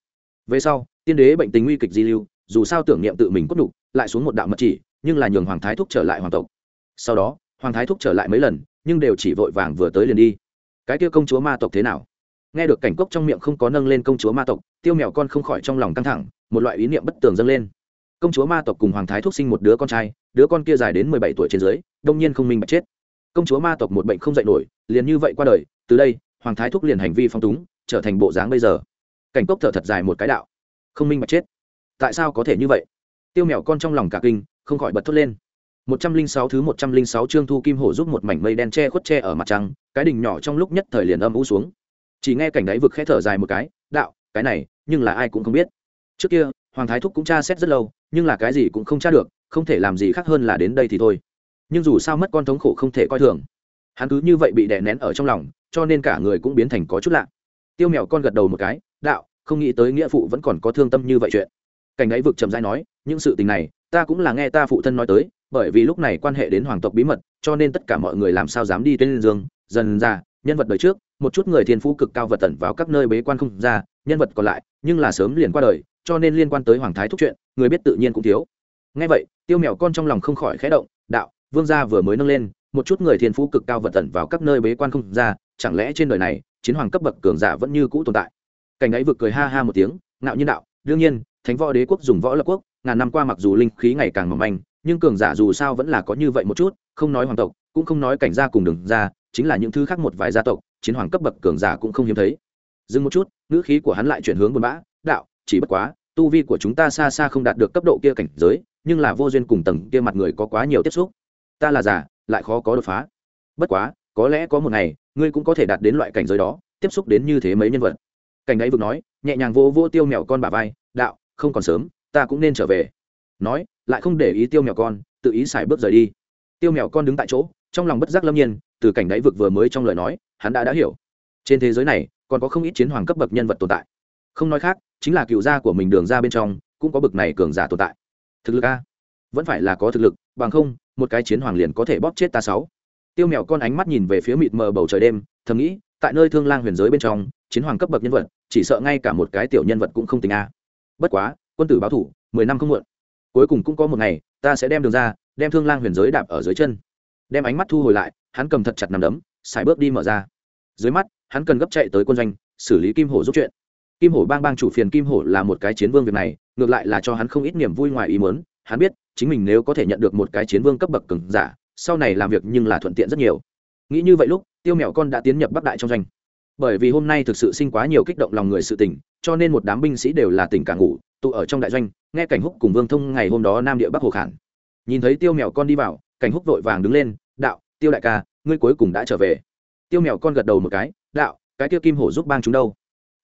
Về sau tiên đế bệnh tình nguy kịch di lưu dù sao tưởng niệm tự mình cốt đủ, lại xuống một đạo mật chỉ nhưng là nhường hoàng thái thúc trở lại hoàng tộc. Sau đó, hoàng thái thúc trở lại mấy lần, nhưng đều chỉ vội vàng vừa tới liền đi. Cái kia công chúa ma tộc thế nào? Nghe được cảnh cốc trong miệng không có nâng lên công chúa ma tộc, tiêu mèo con không khỏi trong lòng căng thẳng, một loại ý niệm bất tường dâng lên. Công chúa ma tộc cùng hoàng thái thúc sinh một đứa con trai, đứa con kia dài đến mười bảy tuổi trên dưới, đông nhiên không minh bạch chết. Công chúa ma tộc một bệnh không dạy nổi, liền như vậy qua đời, từ đây, hoàng thái thúc liền hành vi phong túng, trở thành bộ dáng bây giờ. Cảnh cốc thở thật dài một cái đạo. Không minh bạch chết. Tại sao có thể như vậy? Tiêu mèo con trong lòng cả kinh không khỏi bật thốt lên. Một trăm linh sáu thứ một trăm linh sáu trương thu kim hổ giúp một mảnh mây đen che khuất che ở mặt trăng, cái đỉnh nhỏ trong lúc nhất thời liền âm u xuống. Chỉ nghe cảnh đáy vực khẽ thở dài một cái, đạo, cái này, nhưng là ai cũng không biết. Trước kia, hoàng thái thúc cũng tra xét rất lâu, nhưng là cái gì cũng không tra được, không thể làm gì khác hơn là đến đây thì thôi. Nhưng dù sao mất con thống khổ không thể coi thường. Hắn cứ như vậy bị đè nén ở trong lòng, cho nên cả người cũng biến thành có chút lạ. Tiêu mèo con gật đầu một cái, đạo, không nghĩ tới nghĩa phụ vẫn còn có thương tâm như vậy chuyện. Cảnh ấy vực trầm dai nói, những sự tình này ta cũng là nghe ta phụ thân nói tới, bởi vì lúc này quan hệ đến hoàng tộc bí mật, cho nên tất cả mọi người làm sao dám đi tên dương. Dần ra, nhân vật đời trước, một chút người thiên phú cực cao vật tẩn vào các nơi bế quan không ra, nhân vật còn lại, nhưng là sớm liền qua đời, cho nên liên quan tới hoàng thái thúc chuyện, người biết tự nhiên cũng thiếu. Ngay vậy, tiêu mèo con trong lòng không khỏi khẽ động, đạo, vương gia vừa mới nâng lên, một chút người thiên phú cực cao vật tẩn vào các nơi bế quan không ra, chẳng lẽ trên đời này, chiến hoàng cấp bậc cường giả vẫn như cũ tồn tại? Cảnh ấy vực cười ha ha một tiếng, ngạo nhiên đạo, đương nhiên, thánh võ đế quốc dùng võ lập quốc ngàn năm qua mặc dù linh khí ngày càng mỏng manh nhưng cường giả dù sao vẫn là có như vậy một chút không nói hoàng tộc cũng không nói cảnh gia cùng đường gia, chính là những thứ khác một vài gia tộc chiến hoàng cấp bậc cường giả cũng không hiếm thấy. Dừng một chút ngữ khí của hắn lại chuyển hướng buồn bã đạo chỉ bất quá tu vi của chúng ta xa xa không đạt được cấp độ kia cảnh giới nhưng là vô duyên cùng tầng kia mặt người có quá nhiều tiếp xúc. Ta là giả lại khó có đột phá. Bất quá có lẽ có một ngày ngươi cũng có thể đạt đến loại cảnh giới đó tiếp xúc đến như thế mấy nhân vật. Cảnh ấy vực nói nhẹ nhàng vô vô tiêu mèo con bà vai đạo không còn sớm ta cũng nên trở về. Nói, lại không để ý tiêu mèo con, tự ý xài bước rời đi. Tiêu mèo con đứng tại chỗ, trong lòng bất giác lâm nhiên, từ cảnh đáy vực vừa mới trong lời nói, hắn đã đã hiểu. Trên thế giới này, còn có không ít chiến hoàng cấp bậc nhân vật tồn tại. Không nói khác, chính là cựu gia của mình đường ra bên trong, cũng có bậc này cường giả tồn tại. Thực lực a? Vẫn phải là có thực lực, bằng không, một cái chiến hoàng liền có thể bóp chết ta sáu. Tiêu mèo con ánh mắt nhìn về phía mịt mờ bầu trời đêm, thầm nghĩ, tại nơi thương lang huyền giới bên trong, chiến hoàng cấp bậc nhân vật, chỉ sợ ngay cả một cái tiểu nhân vật cũng không tính a. Bất quá quân tử báo thủ, mười năm không muộn. Cuối cùng cũng có một ngày, ta sẽ đem đường ra, đem thương lang huyền giới đạp ở dưới chân. Đem ánh mắt thu hồi lại, hắn cầm thật chặt nằm đấm xài bước đi mở ra. Dưới mắt, hắn cần gấp chạy tới quân doanh, xử lý kim hổ giúp chuyện. Kim hổ bang bang chủ phiền kim hổ là một cái chiến vương việc này, ngược lại là cho hắn không ít niềm vui ngoài ý muốn. Hắn biết, chính mình nếu có thể nhận được một cái chiến vương cấp bậc cứng giả, sau này làm việc nhưng là thuận tiện rất nhiều. Nghĩ như vậy lúc, tiêu mẹo con đã tiến nhập bắc đại trong doanh bởi vì hôm nay thực sự sinh quá nhiều kích động lòng người sự tình, cho nên một đám binh sĩ đều là tỉnh cả ngủ, tụ ở trong đại doanh, nghe cảnh húc cùng vương thông ngày hôm đó nam địa bắc hồ khản. Nhìn thấy tiêu mèo con đi vào, cảnh húc vội vàng đứng lên, đạo, tiêu đại ca, ngươi cuối cùng đã trở về. Tiêu mèo con gật đầu một cái, đạo, cái tiêu kim hổ giúp bang chúng đâu?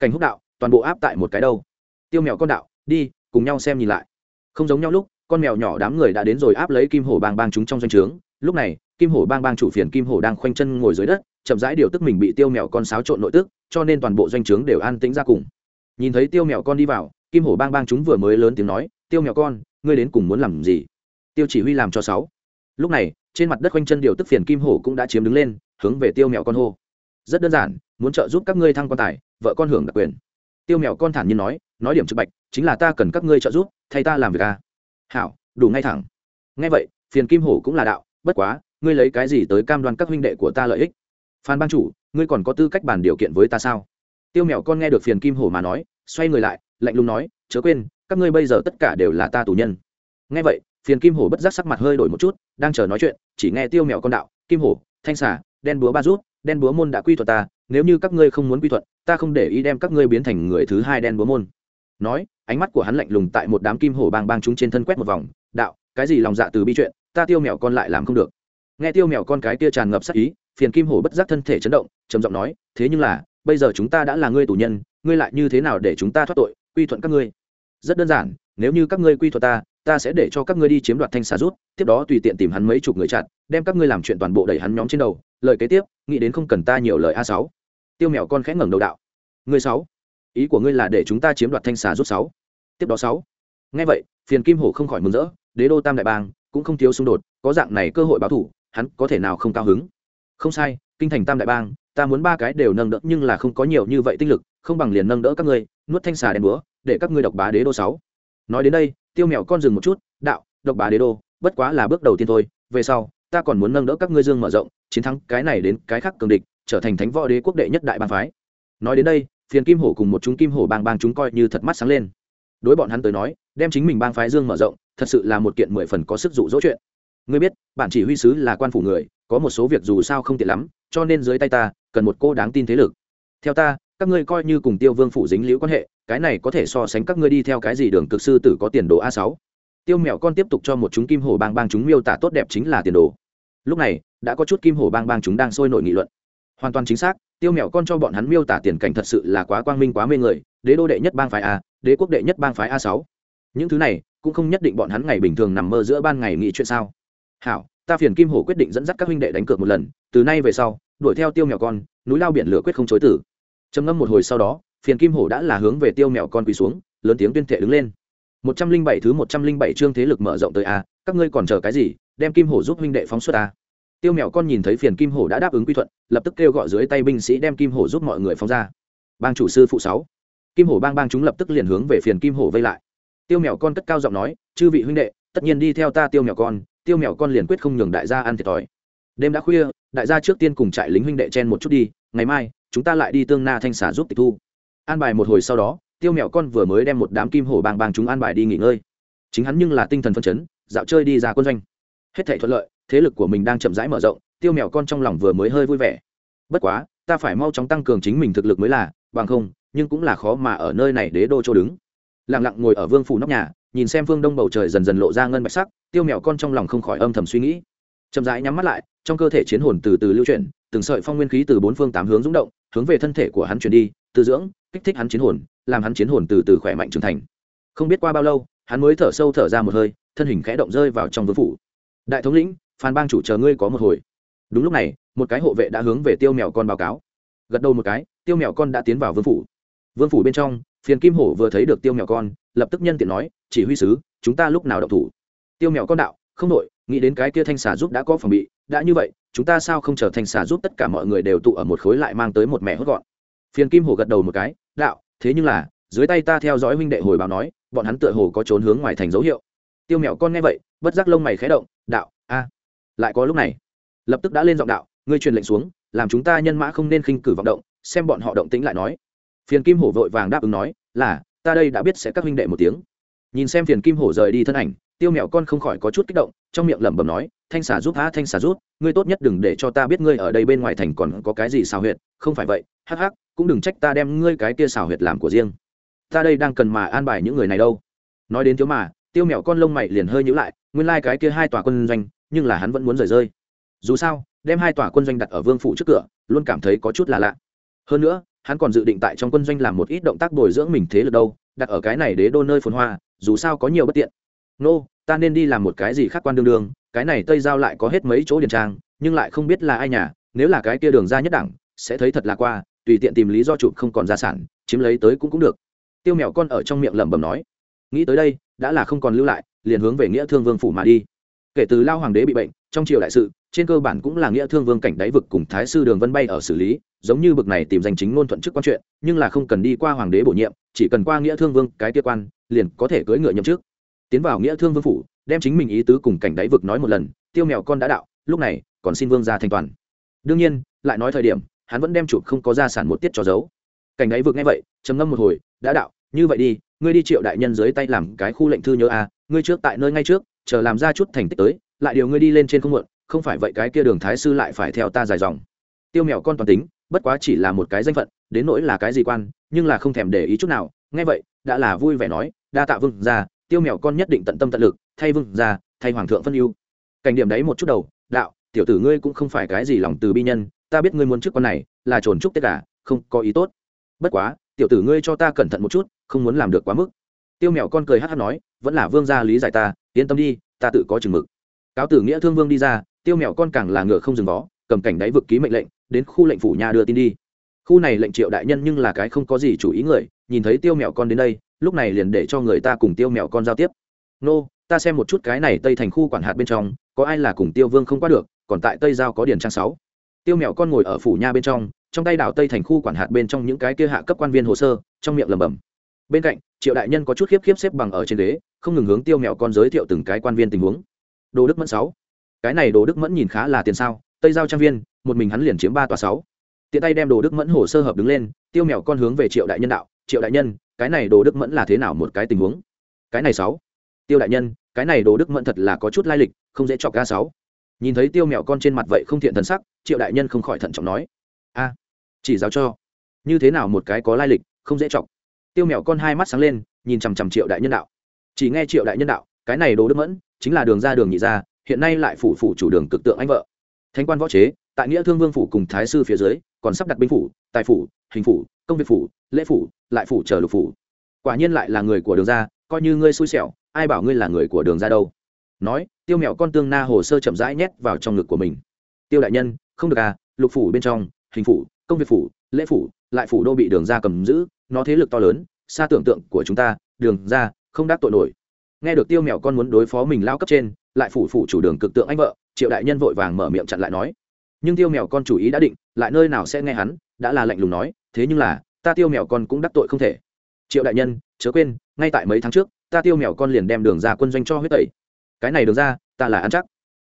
Cảnh húc đạo, toàn bộ áp tại một cái đâu. Tiêu mèo con đạo, đi, cùng nhau xem nhìn lại. Không giống nhau lúc, con mèo nhỏ đám người đã đến rồi áp lấy kim hổ bang bang chúng trong doanh trướng. Lúc này, kim hổ bang bang chủ phiền kim hổ đang khoanh chân ngồi dưới đất chậm rãi điều tức mình bị tiêu mèo con xáo trộn nội tức, cho nên toàn bộ doanh trướng đều an tĩnh ra cùng. Nhìn thấy tiêu mèo con đi vào, kim hổ bang bang chúng vừa mới lớn tiếng nói, tiêu mèo con, ngươi đến cùng muốn làm gì? Tiêu chỉ huy làm cho sáu. Lúc này, trên mặt đất quanh chân điều tức phiền kim hổ cũng đã chiếm đứng lên, hướng về tiêu mèo con hô. Rất đơn giản, muốn trợ giúp các ngươi thăng quan tài, vợ con hưởng đặc quyền. Tiêu mèo con thản nhiên nói nói điểm trực bạch, chính là ta cần các ngươi trợ giúp, thay ta làm việc à. hảo, đủ ngay thẳng. Ngay vậy, phiền kim hổ cũng là đạo, bất quá, ngươi lấy cái gì tới cam đoan các huynh đệ của ta lợi ích? Phan ban chủ, ngươi còn có tư cách bàn điều kiện với ta sao? Tiêu mèo con nghe được phiền kim hổ mà nói, xoay người lại, lạnh lùng nói, chớ quên, các ngươi bây giờ tất cả đều là ta tù nhân. Nghe vậy, phiền kim hổ bất giác sắc mặt hơi đổi một chút, đang chờ nói chuyện, chỉ nghe tiêu mèo con đạo, kim hổ, thanh xà, đen búa ba rút, đen búa môn đã quy thuật ta, nếu như các ngươi không muốn quy thuật, ta không để ý đem các ngươi biến thành người thứ hai đen búa môn. Nói, ánh mắt của hắn lạnh lùng tại một đám kim hổ bang bang chúng trên thân quét một vòng, đạo, cái gì lòng dạ từ bi chuyện, ta tiêu mèo con lại làm không được nghe tiêu mèo con cái kia tràn ngập sắc ý, phiền kim hổ bất giác thân thể chấn động, trầm giọng nói, thế nhưng là, bây giờ chúng ta đã là ngươi tù nhân, ngươi lại như thế nào để chúng ta thoát tội, quy thuận các ngươi? Rất đơn giản, nếu như các ngươi quy thuật ta ta sẽ để cho các ngươi đi chiếm đoạt thanh xà rút, tiếp đó tùy tiện tìm hắn mấy chục người chặn, đem các ngươi làm chuyện toàn bộ đẩy hắn nhóm trên đầu. Lời kế tiếp, nghĩ đến không cần ta nhiều lời a sáu. Tiêu mèo con khẽ ngẩng đầu đạo, ngươi sáu, ý của ngươi là để chúng ta chiếm đoạt thanh xà rút sáu? Tiếp đó sáu. Ngay vậy, phiền kim hổ không khỏi mừng rỡ, đế đô tam đại bang cũng không thiếu xung đột, có dạng này cơ hội báo thủ hắn có thể nào không cao hứng? Không sai, kinh thành tam đại bang, ta muốn ba cái đều nâng đỡ, nhưng là không có nhiều như vậy tinh lực, không bằng liền nâng đỡ các ngươi, nuốt thanh xà đen búa, để các ngươi độc bá đế đô sáu. Nói đến đây, tiêu mèo con dừng một chút, đạo, độc bá đế đô, bất quá là bước đầu tiên thôi, về sau, ta còn muốn nâng đỡ các ngươi dương mở rộng, chiến thắng cái này đến cái khác cường địch, trở thành thánh võ đế quốc đệ nhất đại bang phái. Nói đến đây, phiền kim hổ cùng một chúng kim hổ bang bang chúng coi như thật mắt sáng lên. Đối bọn hắn tới nói, đem chính mình bang phái dương mở rộng, thật sự là một kiện mười phần có sức dụ dỗ chuyện. Ngươi biết bản chỉ huy sứ là quan phủ người, có một số việc dù sao không tiện lắm, cho nên dưới tay ta, cần một cô đáng tin thế lực. Theo ta, các ngươi coi như cùng tiêu vương phủ dính liễu quan hệ, cái này có thể so sánh các ngươi đi theo cái gì đường cực sư tử có tiền đồ a sáu. Tiêu mèo con tiếp tục cho một chúng kim hổ bang bang chúng miêu tả tốt đẹp chính là tiền đồ. Lúc này, đã có chút kim hổ bang bang chúng đang sôi nổi nghị luận. Hoàn toàn chính xác, tiêu mèo con cho bọn hắn miêu tả tiền cảnh thật sự là quá quang minh quá mê người, đế đô đệ nhất bang phái a, đế quốc đệ nhất bang phái a sáu. Những thứ này, cũng không nhất định bọn hắn ngày bình thường nằm mơ giữa ban ngày nghĩ chuyện sao hảo, ta phiền kim hổ quyết định dẫn dắt các huynh đệ đánh cược một lần, từ nay về sau, đuổi theo tiêu mèo con, núi lao biển lửa quyết không chối tử trầm ngâm một hồi sau đó, phiền kim hổ đã là hướng về tiêu mèo con quỳ xuống, lớn tiếng tuyên thệ đứng lên. Một trăm linh bảy thứ một trăm linh bảy chương thế lực mở rộng tới a, các ngươi còn chờ cái gì, đem kim hổ giúp huynh đệ phóng xuất a. Tiêu mèo con nhìn thấy phiền kim hổ đã đáp ứng quy thuận, lập tức kêu gọi dưới tay binh sĩ đem kim hổ giúp mọi người phóng ra. Bang chủ sư phụ sáu. Kim hổ bang bang chúng lập tức liền hướng về phiền kim hổ vây lại. Tiêu mèo con cất cao giọng nói, chư vị huynh đệ, tất nhiên đi theo ta tiêu mèo con tiêu mèo con liền quyết không nhường đại gia ăn thiệt thòi. Đêm đã khuya, đại gia trước tiên cùng trại lính huynh đệ chen một chút đi, ngày mai, chúng ta lại đi tương na thanh xả giúp tịch thu. An bài một hồi sau đó, tiêu mèo con vừa mới đem một đám kim hổ bàng bàng chúng an bài đi nghỉ ngơi. Chính hắn nhưng là tinh thần phân chấn, dạo chơi đi ra quân doanh. Hết thể thuận lợi, thế lực của mình đang chậm rãi mở rộng, tiêu mèo con trong lòng vừa mới hơi vui vẻ. Bất quá, ta phải mau chóng tăng cường chính mình thực lực mới là, bằng không, nhưng cũng là khó mà ở nơi này đế đô chỗ đứng. Lặng lặng ngồi ở vương phủ nóc nhà, nhìn xem phương đông bầu trời dần dần lộ ra ngân bạch sắc tiêu mèo con trong lòng không khỏi âm thầm suy nghĩ. Chậm rãi nhắm mắt lại, trong cơ thể chiến hồn từ từ lưu chuyển, từng sợi phong nguyên khí từ bốn phương tám hướng rung động, hướng về thân thể của hắn chuyển đi, tư dưỡng, kích thích hắn chiến hồn, làm hắn chiến hồn từ từ khỏe mạnh trưởng thành. Không biết qua bao lâu, hắn mới thở sâu thở ra một hơi, thân hình khẽ động rơi vào trong vương phủ. Đại thống lĩnh, phan bang chủ chờ ngươi có một hồi. Đúng lúc này, một cái hộ vệ đã hướng về tiêu mèo con báo cáo. Gật đầu một cái, tiêu mèo con đã tiến vào vương phủ. Vương phủ bên trong, phiền kim hổ vừa thấy được tiêu mèo con, lập tức nhân tiện nói, chỉ huy sứ, chúng ta lúc nào đậu thủ? Tiêu mèo con đạo, không nội nghĩ đến cái kia thanh xà giúp đã có phòng bị, đã như vậy, chúng ta sao không chờ thanh xà giúp tất cả mọi người đều tụ ở một khối lại mang tới một mẹ hốt gọn. Phiền kim hổ gật đầu một cái, đạo, thế nhưng là, dưới tay ta theo dõi huynh đệ hồi báo nói, bọn hắn tựa hồ có trốn hướng ngoài thành dấu hiệu. Tiêu mèo con nghe vậy, bất giác lông mày khé động, đạo, a, lại có lúc này. Lập tức đã lên giọng đạo, ngươi truyền lệnh xuống, làm chúng ta nhân mã không nên khinh cử vọng động, xem bọn họ động tĩnh lại nói. Phiền kim hổ vội vàng đáp ứng nói, là, ta đây đã biết sẽ các huynh đệ một tiếng. Nhìn xem phiền kim hổ rời đi thân ảnh tiêu mẹo con không khỏi có chút kích động trong miệng lẩm bẩm nói thanh xà giúp há thanh xà giúp. ngươi tốt nhất đừng để cho ta biết ngươi ở đây bên ngoài thành còn có cái gì xào huyệt không phải vậy hắc hắc cũng đừng trách ta đem ngươi cái kia xào huyệt làm của riêng. Ta đây đang cần mà an bài những người này đâu. Nói đến thiếu mà tiêu mẹo con lông mày liền hơi nhữ lại nguyên lai、like、cái kia hai tòa quân doanh nhưng là hắn vẫn muốn rời rơi. Dù sao đem hai tòa quân doanh đặt ở vương phủ trước cửa luôn cảm thấy có chút là lạ. Hơn nữa hắn còn dự định tại trong quân doanh làm một ít động tác bồi dưỡng mình thế lực đâu đặt ở cái này đế đô nơi phồn hoa dù sao có nhiều bất tiện. Nô、no, ta nên đi làm một cái gì khác quan đương đương, cái này tây giao lại có hết mấy chỗ điền trang, nhưng lại không biết là ai nhà, nếu là cái kia đường ra nhất đẳng, sẽ thấy thật là qua, tùy tiện tìm lý do chụp không còn gia sản, chiếm lấy tới cũng cũng được. Tiêu mèo con ở trong miệng lẩm bẩm nói. Nghĩ tới đây, đã là không còn lưu lại, liền hướng về nghĩa thương vương phủ mà đi. Kể từ lao hoàng đế bị bệnh, trong triều đại sự, trên cơ bản cũng là nghĩa thương vương cảnh đáy vực cùng thái sư đường vân bay ở xử lý, giống như bực này tìm danh chính ngôn thuận chức quan chuyện, nhưng là không cần đi qua hoàng đế bổ nhiệm, chỉ cần qua nghĩa thương vương cái kia quan, liền có thể cưỡi ngựa nhậm chức tiến vào nghĩa thương vương phủ, đem chính mình ý tứ cùng cảnh đáy vực nói một lần, tiêu mèo con đã đạo, lúc này còn xin vương ra thanh toàn. Đương nhiên, lại nói thời điểm, hắn vẫn đem chụp không có gia sản một tiết cho giấu. Cảnh đáy vực nghe vậy, trầm ngâm một hồi, đã đạo, như vậy đi, ngươi đi triệu đại nhân dưới tay làm cái khu lệnh thư nhớ a, ngươi trước tại nơi ngay trước, chờ làm ra chút thành tích tới, lại điều ngươi đi lên trên không muộn, không phải vậy cái kia đường thái sư lại phải theo ta dài dòng. Tiêu mèo con toàn tính, bất quá chỉ là một cái danh phận, đến nỗi là cái gì quan, nhưng là không thèm để ý chút nào. Nghe vậy, đã là vui vẻ nói, đa tạ vương ra tiêu mèo con nhất định tận tâm tận lực, thay vương ra thay hoàng thượng phân ưu. Cảnh điểm đấy một chút đầu, đạo, tiểu tử ngươi cũng không phải cái gì lòng từ bi nhân, ta biết ngươi muốn trước con này, là trồn trúc tất cả, không có ý tốt. Bất quá, tiểu tử ngươi cho ta cẩn thận một chút, không muốn làm được quá mức. Tiêu mèo con cười hát hát nói, vẫn là vương gia lý giải ta, yên tâm đi, ta tự có chừng mực. Cáo tử nghĩa thương vương đi ra, tiêu mèo con càng là ngựa không dừng vó, cầm cảnh đáy vực ký mệnh lệnh, đến khu lệnh phủ nhà đưa tin đi. Khu này lệnh triệu đại nhân nhưng là cái không có gì chủ ý người, nhìn thấy tiêu mèo con đến đây lúc này liền để cho người ta cùng tiêu mèo con giao tiếp. Nô, ta xem một chút cái này tây thành khu quản hạt bên trong, có ai là cùng tiêu vương không qua được, còn tại tây giao có điển trang sáu. Tiêu mèo con ngồi ở phủ nha bên trong trong tay đảo tây thành khu quản hạt bên trong những cái kia hạ cấp quan viên hồ sơ, trong miệng lẩm bẩm. Bên cạnh, triệu đại nhân có chút khiếp khiếp xếp bằng ở trên ghế, không ngừng hướng tiêu mèo con giới thiệu từng cái quan viên tình huống. Đồ đức mẫn sáu. Cái này đồ đức mẫn nhìn khá là tiền sao, tây giao trang viên, một mình hắn liền chiếm ba tòa sáu. Tiện tay đem đồ đức mẫn hồ sơ hợp đứng lên, tiêu mèo con hướng về triệu đại nhân đạo, triệu đại nhân cái này đồ đức mẫn là thế nào một cái tình huống? Cái này sáu. Tiêu đại nhân, cái này đồ đức mẫn thật là có chút lai lịch, không dễ chọc ga sáu. Nhìn thấy tiêu mèo con trên mặt vậy không thiện thần sắc, triệu đại nhân không khỏi thận trọng nói. A, chỉ giáo cho. Như thế nào một cái có lai lịch, không dễ chọc. Tiêu mèo con hai mắt sáng lên, nhìn chằm chằm triệu đại nhân đạo. Chỉ nghe triệu đại nhân đạo, cái này đồ đức mẫn, chính là đường ra đường nhị ra, hiện nay lại phủ phủ chủ đường cực tượng anh vợ. Thanh quan võ chế, tại nghĩa thương vương phủ cùng thái sư phía dưới, còn sắp đặt binh phủ, tài phủ, hình phủ, công việc phủ, lễ phủ lại phủ chờ lục phủ. Quả nhiên lại là người của đường ra coi như ngươi xui xẻo, ai bảo ngươi là người của đường ra đâu? Nói, tiêu mẹo con tương na hồ sơ chậm rãi nhét vào trong ngực của mình. Tiêu đại nhân, không được à lục phủ bên trong, hình phủ, công việc phủ, lễ phủ, lại phủ đô bị đường ra cầm giữ, nó thế lực to lớn, xa tưởng tượng của chúng ta, đường ra không đắc tội nổi. Nghe được tiêu mẹo con muốn đối phó mình lao cấp trên, lại phủ phủ chủ đường cực tượng anh vợ, triệu đại nhân vội vàng mở miệng chặn lại nói. Nhưng tiêu mèo con chủ ý đã định, lại nơi nào sẽ nghe hắn, đã là lạnh lùng nói, thế nhưng là ta tiêu mèo con cũng đắc tội không thể. Triệu đại nhân, chớ quên, ngay tại mấy tháng trước, ta tiêu mèo con liền đem đường ra quân doanh cho huyết tẩy. Cái này đường ra, ta là ăn chắc.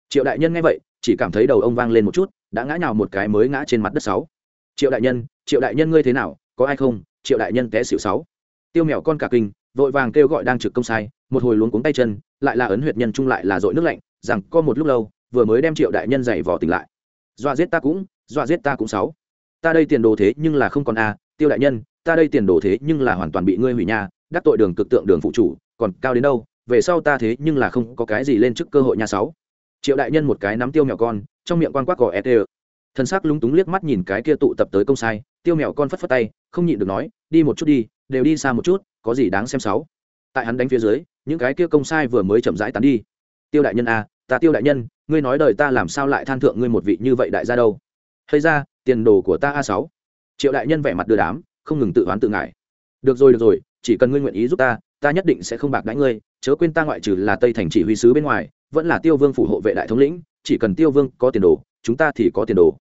Triệu đại nhân nghe vậy, chỉ cảm thấy đầu ông vang lên một chút, đã ngã nhào một cái mới ngã trên mặt đất sáu. Triệu đại nhân, triệu đại nhân ngươi thế nào, có ai không? Triệu đại nhân té xỉu sáu. Tiêu mèo con cả kinh, vội vàng kêu gọi đang trực công sai, một hồi luống cuống tay chân, lại là ấn huyệt nhân trung lại là dội nước lạnh, rằng có một lúc lâu, vừa mới đem triệu đại nhân dày vò tỉnh lại. Dọa giết ta cũng, dọa giết ta cũng sáu. Ta đây tiền đồ thế nhưng là không còn a tiêu đại nhân, ta đây tiền đồ thế nhưng là hoàn toàn bị ngươi hủy nhà đắc tội đường cực tượng đường phụ chủ, còn cao đến đâu, về sau ta thế nhưng là không có cái gì lên trước cơ hội nhà sáu. Triệu đại nhân một cái nắm tiêu mèo con, trong miệng quan quát gò et thân xác lúng túng liếc mắt nhìn cái kia tụ tập tới công sai, tiêu mèo con phất phất tay, không nhịn được nói, đi một chút đi, đều đi xa một chút, có gì đáng xem sáu. Tại hắn đánh phía dưới, những cái kia công sai vừa mới chậm rãi tán đi. Tiêu đại nhân a ta tiêu đại nhân, ngươi nói đời ta làm sao lại than thượng ngươi một vị như vậy đại gia đâu? Hay ra, tiền đồ của ta a sáu triệu đại nhân vẻ mặt đưa đám, không ngừng tự oán tự ngại. Được rồi được rồi, chỉ cần ngươi nguyện ý giúp ta ta nhất định sẽ không bạc đãi ngươi, chớ quên ta ngoại trừ là tây thành chỉ huy sứ bên ngoài, vẫn là tiêu vương phủ hộ vệ đại thống lĩnh, chỉ cần tiêu vương có tiền đồ, chúng ta thì có tiền đồ.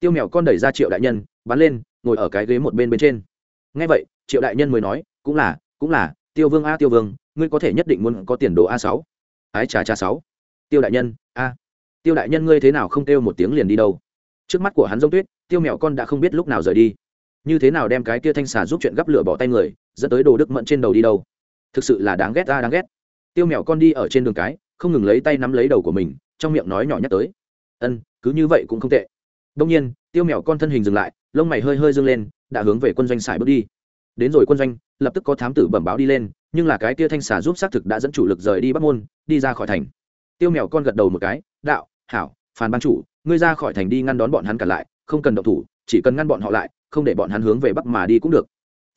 Tiêu mèo con đẩy ra triệu đại nhân, bắn lên, ngồi ở cái ghế một bên bên trên. Ngay vậy, triệu đại nhân mới nói, cũng là cũng là, tiêu vương a, tiêu vương, ngươi có thể nhất định muốn có tiền đồ a sáu. Ái trà trà sáu. Tiêu đại nhân, a. Tiêu đại nhân ngươi thế nào không kêu một tiếng liền đi đâu? Trước mắt của hắn giống tuyết, tiêu mèo con đã không biết lúc nào rời đi như thế nào đem cái kia thanh xà giúp chuyện gấp lửa bỏ tay người, dẫn tới đồ đức mẫn trên đầu đi đâu? Thực sự là đáng ghét ra đáng ghét. Tiêu mèo con đi ở trên đường cái, không ngừng lấy tay nắm lấy đầu của mình, trong miệng nói nhỏ nhắc tới. Ân, cứ như vậy cũng không tệ. Đông nhiên, tiêu mèo con thân hình dừng lại, lông mày hơi hơi dâng lên, đã hướng về quân doanh xài bước đi. Đến rồi quân doanh, lập tức có thám tử bẩm báo đi lên, nhưng là cái kia thanh xà giúp xác thực đã dẫn chủ lực rời đi bắc môn, đi ra khỏi thành. Tiêu mèo con gật đầu một cái, đạo, hảo, phàn ban chủ, ngươi ra khỏi thành đi ngăn đón bọn hắn cả lại, không cần động thủ, chỉ cần ngăn bọn họ lại không để bọn hắn hướng về bắc mà đi cũng được.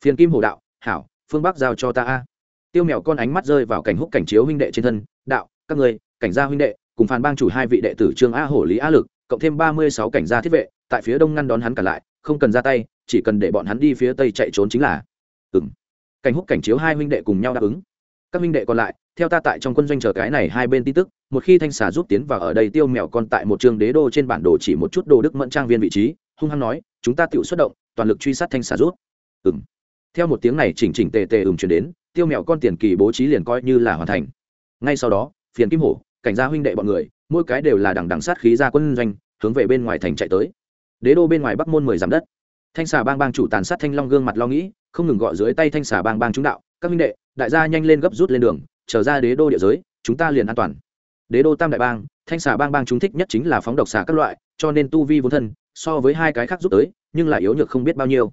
Phiền kim hồ đạo, hảo, phương bắc giao cho ta a. Tiêu mèo con ánh mắt rơi vào cảnh húc cảnh chiếu huynh đệ trên thân, đạo, các ngươi, cảnh gia huynh đệ, cùng phàn bang chủ hai vị đệ tử trương a hổ, lý a lực, cộng thêm ba mươi sáu cảnh gia thiết vệ, tại phía đông ngăn đón hắn cả lại, không cần ra tay, chỉ cần để bọn hắn đi phía tây chạy trốn chính là. Ừng cảnh húc cảnh chiếu hai huynh đệ cùng nhau đáp ứng. Các huynh đệ còn lại, theo ta tại trong quân doanh chờ cái này hai bên tin tức, một khi thanh xà giúp tiến vào ở đây tiêu mèo con tại một trường đế đô trên bản đồ chỉ một chút đồ đức mẫn trang viên vị trí, hung hăng nói, chúng ta tự xuất động toàn lực truy sát thanh xà rút. Ừng theo một tiếng này chỉnh chỉnh tề tề ừng chuyển đến, tiêu mèo con tiền kỳ bố trí liền coi như là hoàn thành. Ngay sau đó, phiền kim hổ, cảnh gia huynh đệ bọn người, mỗi cái đều là đằng đằng sát khí ra quân doanh, hướng về bên ngoài thành chạy tới. Đế đô bên ngoài bắc môn mười dặm đất. Thanh xà bang bang chủ tàn sát thanh long gương mặt lo nghĩ, không ngừng gọi dưới tay thanh xà bang bang chúng đạo, các huynh đệ, đại gia nhanh lên gấp rút lên đường trở ra đế đô địa giới, chúng ta liền an toàn. Đế đô tam đại bang, thanh xà bang bang chúng thích nhất chính là phóng độc xà các loại, cho nên tu vi vốn thân, so với hai cái khác giúp tới nhưng lại yếu nhược không biết bao nhiêu.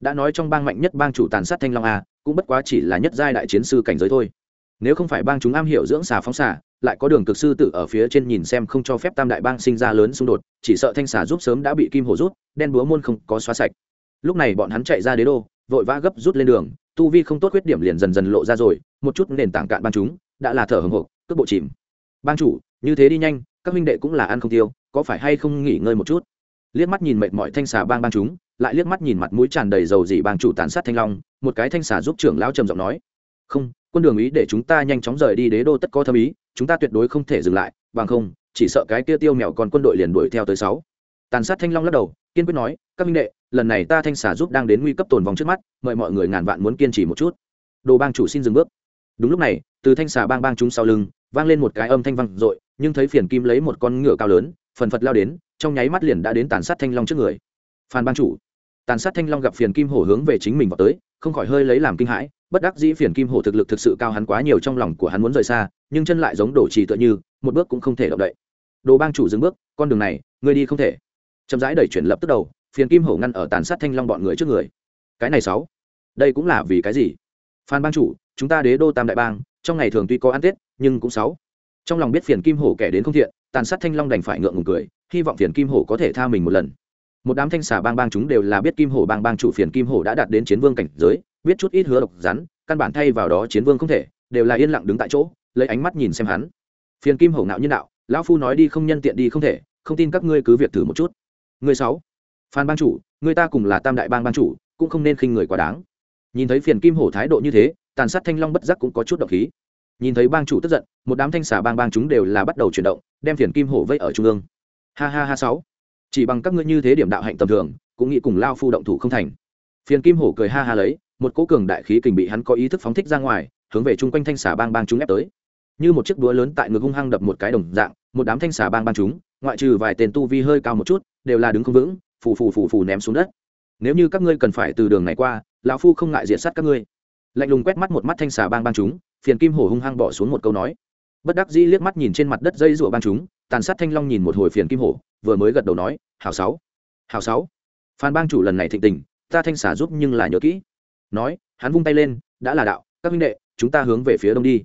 Đã nói trong bang mạnh nhất bang chủ tàn sát thanh long a, cũng bất quá chỉ là nhất giai đại chiến sư cảnh giới thôi. Nếu không phải bang chúng am hiểu dưỡng xà phóng xà, lại có đường cực sư tử ở phía trên nhìn xem không cho phép tam đại bang sinh ra lớn xung đột, chỉ sợ thanh xà giúp sớm đã bị kim hổ rút, đen búa môn không có xóa sạch. Lúc này bọn hắn chạy ra đế đô, vội vã gấp rút lên đường, tu vi không tốt khuyết điểm liền dần dần lộ ra rồi, một chút nền tảng cạn bang chúng đã là thở hồng hộc cước bộ chìm. Bang chủ, như thế đi nhanh, các huynh đệ cũng là ăn không tiêu, có phải hay không nghỉ ngơi một chút? Liếc mắt nhìn mệt mỏi thanh xà bang bang chúng, lại liếc mắt nhìn mặt mũi tràn đầy dầu dị bang chủ tàn sát thanh long, một cái thanh xà giúp trưởng lão trầm giọng nói, không, quân đường ý để chúng ta nhanh chóng rời đi đế đô tất có thâm ý, chúng ta tuyệt đối không thể dừng lại, bằng không, chỉ sợ cái kia tiêu mèo còn quân đội liền đuổi theo tới sáu. Tàn sát thanh long lắc đầu, kiên quyết nói, các minh đệ, lần này ta thanh xà giúp đang đến nguy cấp tồn vòng trước mắt, mời mọi người ngàn vạn muốn kiên trì một chút. Đồ bang chủ xin dừng bước. Đúng lúc này, từ thanh xà bang bang chúng sau lưng, vang lên một cái âm thanh vang dội, nhưng thấy phiền kim lấy một con ngựa cao lớn, phần phật lao đến trong nháy mắt liền đã đến tàn sát thanh long trước người. Phan bang chủ, tàn sát thanh long gặp phiền kim hổ hướng về chính mình vào tới, không khỏi hơi lấy làm kinh hãi, bất đắc dĩ phiền kim hổ thực lực thực sự cao hắn quá nhiều trong lòng của hắn muốn rời xa, nhưng chân lại giống đổ trì tựa như, một bước cũng không thể động đậy. Đồ bang chủ dừng bước, con đường này người đi không thể. Chậm rãi đẩy chuyển lập tức đầu, phiền kim hổ ngăn ở tàn sát thanh long bọn người trước người. Cái này sáu, đây cũng là vì cái gì? Phan bang chủ, chúng ta đế đô tam đại bang, trong ngày thường tuy có ăn tết, nhưng cũng sáu. Trong lòng biết phiền kim hổ kẻ đến không thiện, tàn sát thanh long đành phải ngượng ngùng cười hy vọng phiền kim hổ có thể tha mình một lần. Một đám thanh xà bang bang chúng đều là biết kim hổ bang bang chủ phiền kim hổ đã đạt đến chiến vương cảnh giới, biết chút ít hứa độc rắn, căn bản thay vào đó chiến vương không thể, đều là yên lặng đứng tại chỗ, lấy ánh mắt nhìn xem hắn. Phiền kim hổ ngạo nhân đạo, lão phu nói đi không nhân tiện đi không thể, không tin các ngươi cứ việc thử một chút. Người sáu, phan bang chủ, người ta cùng là tam đại bang bang chủ, cũng không nên khinh người quá đáng. Nhìn thấy phiền kim hổ thái độ như thế, tàn sát thanh long bất giác cũng có chút độc khí. Nhìn thấy bang chủ tức giận, một đám thanh xà bang bang chúng đều là bắt đầu chuyển động, đem phiền kim hổ vây ở trung ương ha ha ha sáu. Chỉ bằng các ngươi như thế điểm đạo hạnh tầm thường, cũng nghĩ cùng lao phu động thủ không thành. Phiền kim hổ cười ha ha lấy, một cỗ cường đại khí kình bị hắn có ý thức phóng thích ra ngoài, hướng về chung quanh thanh xà bang bang chúng ép tới. Như một chiếc đũa lớn tại ngực hung hăng đập một cái đồng dạng, một đám thanh xà bang bang chúng, ngoại trừ vài tên tu vi hơi cao một chút, đều là đứng không vững, phù phù phù phù ném xuống đất. Nếu như các ngươi cần phải từ đường này qua, lão phu không ngại diệt sát các ngươi. Lạnh lùng quét mắt một mắt thanh xà bang bang chúng, phiền kim hổ hung hăng bỏ xuống một câu nói bất đắc dĩ liếc mắt nhìn trên mặt đất dây rụa bang chúng, tàn sát thanh long nhìn một hồi phiền kim hổ, vừa mới gật đầu nói hào sáu hào sáu. Phan bang chủ lần này thịnh tình, ta thanh xả giúp nhưng là nhớ kỹ. Nói, hắn vung tay lên, đã là đạo, các huynh đệ, chúng ta hướng về phía đông đi.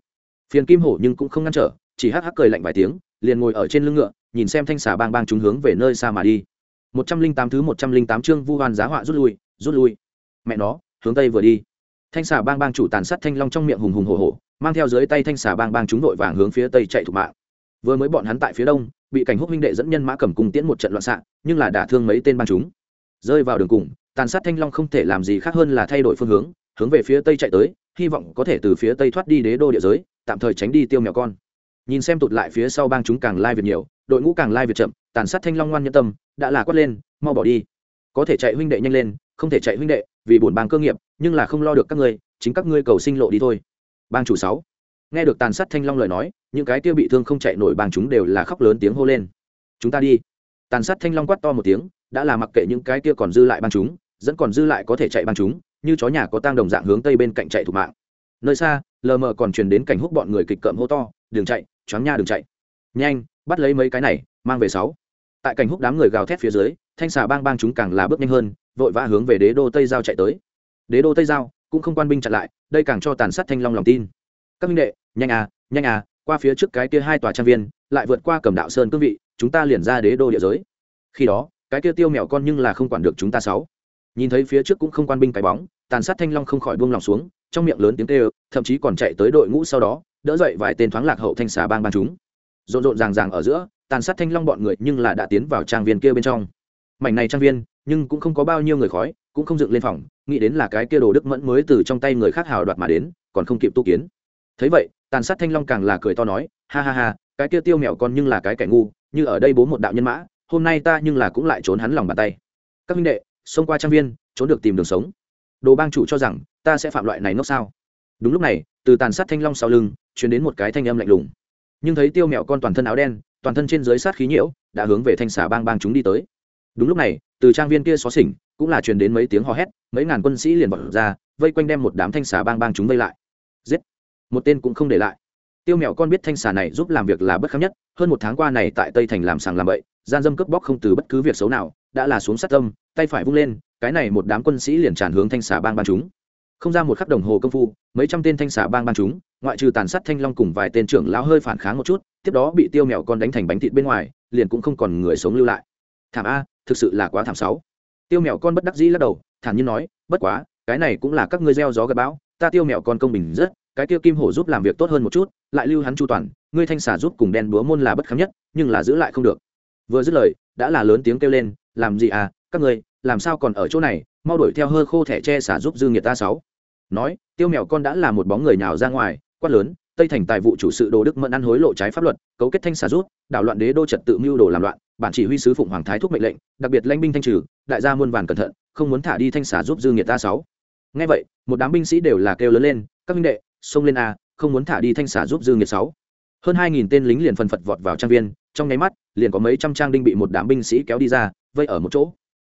Phiền kim hổ nhưng cũng không ngăn trở, chỉ hắc hắc cười lạnh vài tiếng, liền ngồi ở trên lưng ngựa, nhìn xem thanh xả bang bang chúng hướng về nơi xa mà đi. Một trăm linh tám thứ một trăm linh tám chương vu hoan giá họa rút lui rút lui. Mẹ nó, hướng tây vừa đi. Thanh xả bang bang chủ tàn sát thanh long trong miệng hùng hùng hổ hổ mang theo dưới tay thanh xà bang bang chúng vội vàng hướng phía tây chạy thủ mạng. Vừa mới bọn hắn tại phía đông, bị cảnh húc minh đệ dẫn nhân mã cầm cùng tiễn một trận loạn xạ, nhưng là đả thương mấy tên bang chúng. Rơi vào đường cùng, tàn sát thanh long không thể làm gì khác hơn là thay đổi phương hướng hướng về phía tây chạy tới, hy vọng có thể từ phía tây thoát đi đế đô địa giới, tạm thời tránh đi tiêu mèo con. Nhìn xem tụt lại phía sau bang chúng càng lai việt nhiều, đội ngũ càng lai việt chậm, tàn sát thanh long ngoan nhân tâm, đã là quát lên, mau bỏ đi. Có thể chạy huynh đệ nhanh lên, không thể chạy huynh đệ, vì bổn bang cơ nghiệp, nhưng là không lo được các ngươi, chính các ngươi cầu sinh lộ đi thôi bang chủ sáu. Nghe được tàn sát thanh long lời nói, những cái kia bị thương không chạy nổi bang chúng đều là khóc lớn tiếng hô lên. Chúng ta đi. Tàn sát thanh long quát to một tiếng, đã là mặc kệ những cái kia còn dư lại bang chúng, dẫn còn dư lại có thể chạy bang chúng, như chó nhà có tang đồng dạng hướng tây bên cạnh chạy thủ mạng. Nơi xa, lờ mờ còn truyền đến cảnh húc bọn người kịch cợm hô to đường chạy, choáng nha đường chạy. Nhanh, bắt lấy mấy cái này, mang về sáu. Tại cảnh húc đám người gào thét phía dưới, thanh xà bang bang chúng càng là bước nhanh hơn, vội vã hướng về đế đô tây giao chạy tới. Đế đô tây giao cũng không quan binh chặn lại, đây càng cho tàn sát thanh long lòng tin. Các minh đệ, nhanh à nhanh à qua phía trước cái kia hai tòa trang viên, lại vượt qua cầm đạo sơn cương vị, chúng ta liền ra đế đô địa giới. Khi đó, cái kia tiêu mèo con nhưng là không quản được chúng ta sáu. Nhìn thấy phía trước cũng không quan binh cái bóng, tàn sát thanh long không khỏi buông lòng xuống, trong miệng lớn tiếng kêu, thậm chí còn chạy tới đội ngũ sau đó, đỡ dậy vài tên thoáng lạc hậu thanh xà bang ban chúng. Rộn rộn ràng ràng ở giữa, tàn sát thanh long bọn người nhưng là đã tiến vào trang viên kia bên trong. Mảnh này trang viên, nhưng cũng không có bao nhiêu người khói cũng không dựng lên phòng, nghĩ đến là cái kia đồ đức mẫn mới từ trong tay người khác hào đoạt mà đến, còn không kịp tu kiến. Thấy vậy, tàn sát thanh long càng là cười to nói, ha ha ha, cái kia tiêu mèo con nhưng là cái kẻ ngu, như ở đây bố một đạo nhân mã, hôm nay ta nhưng là cũng lại trốn hắn lòng bàn tay. Các minh đệ, xông qua trang viên, trốn được tìm đường sống. Đồ bang chủ cho rằng, ta sẽ phạm loại này ngốc sao? Đúng lúc này, từ tàn sát thanh long sau lưng chuyển đến một cái thanh âm lạnh lùng. Nhưng thấy tiêu mèo con toàn thân áo đen, toàn thân trên dưới sát khí nhiễu, đã hướng về thanh xà bang bang chúng đi tới đúng lúc này, từ trang viên kia xó xỉnh, cũng là truyền đến mấy tiếng hò hét, mấy ngàn quân sĩ liền bật ra, vây quanh đem một đám thanh xà bang bang chúng vây lại. Giết! Một tên cũng không để lại. Tiêu mèo con biết thanh xà này giúp làm việc là bất khám nhất, hơn một tháng qua này tại tây thành làm sàng làm bậy, gian dâm cướp bóc không từ bất cứ việc xấu nào, đã là xuống sát tâm, tay phải vung lên, cái này một đám quân sĩ liền tràn hướng thanh xà bang bang chúng. Không ra một khắc đồng hồ công phu, mấy trăm tên thanh xà bang bang chúng, ngoại trừ tàn sát thanh long cùng vài tên trưởng lão hơi phản kháng một chút, tiếp đó bị tiêu mèo con đánh thành bánh thịt bên ngoài, liền cũng không còn người sống lưu lại. Thảm a thực sự là quá thảm sáu. Tiêu mèo con bất đắc dĩ lắc đầu, thản nhiên nói, bất quá, cái này cũng là các ngươi gieo gió gặp bão, ta tiêu mèo con công bình rất, cái kia kim hổ giúp làm việc tốt hơn một chút, lại lưu hắn chu toàn, ngươi thanh xà giúp cùng đen búa môn là bất khám nhất, nhưng là giữ lại không được. Vừa dứt lời, đã là lớn tiếng kêu lên, làm gì à các ngươi, làm sao còn ở chỗ này, mau đuổi theo hơ khô thẻ tre xả giúp dư nghiệt ta sáu. Nói, tiêu mèo con đã là một bóng người nhào ra ngoài, quát lớn tây thành tài vụ chủ sự đồ đức mẫn ăn hối lộ trái pháp luật, cấu kết thanh xà rút, đảo loạn đế đô trật tự mưu đồ làm loạn, bản chỉ huy sứ phụng hoàng thái thúc mệnh lệnh, đặc biệt lãnh binh thanh trừ, đại gia muôn vàn cẩn thận, không muốn thả đi thanh xà giúp dư nghiệt ta sáu. Ngay vậy, một đám binh sĩ đều là kêu lớn lên, các minh đệ, xông lên a, không muốn thả đi thanh xà giúp dư nghiệt sáu. Hơn hai nghìn tên lính liền phần phật vọt vào trang viên, trong nháy mắt, liền có mấy trăm trang đinh bị một đám binh sĩ kéo đi ra, vây ở một chỗ.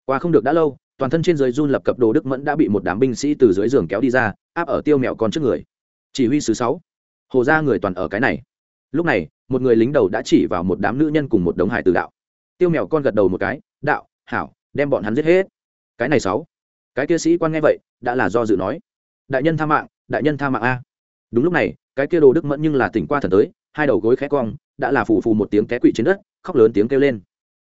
Qua không được đã lâu, toàn thân trên dưới run lập cập đồ đức mẫn đã bị một đám binh sĩ từ dưới giường kéo đi ra, áp ở tiêu mẹo con trước người. Chỉ huy sứ sáu hồ ra người toàn ở cái này. Lúc này, một người lính đầu đã chỉ vào một đám nữ nhân cùng một đống hải tử đạo. Tiêu mèo con gật đầu một cái, đạo, hảo, đem bọn hắn giết hết. Cái này sáu. Cái kia sĩ quan nghe vậy, đã là do dự nói, đại nhân tha mạng, đại nhân tha mạng a. Đúng lúc này, cái kia đồ đức mẫn nhưng là tỉnh qua thần tới, hai đầu gối khẽ cong, đã là phù phù một tiếng té quỵ trên đất, khóc lớn tiếng kêu lên.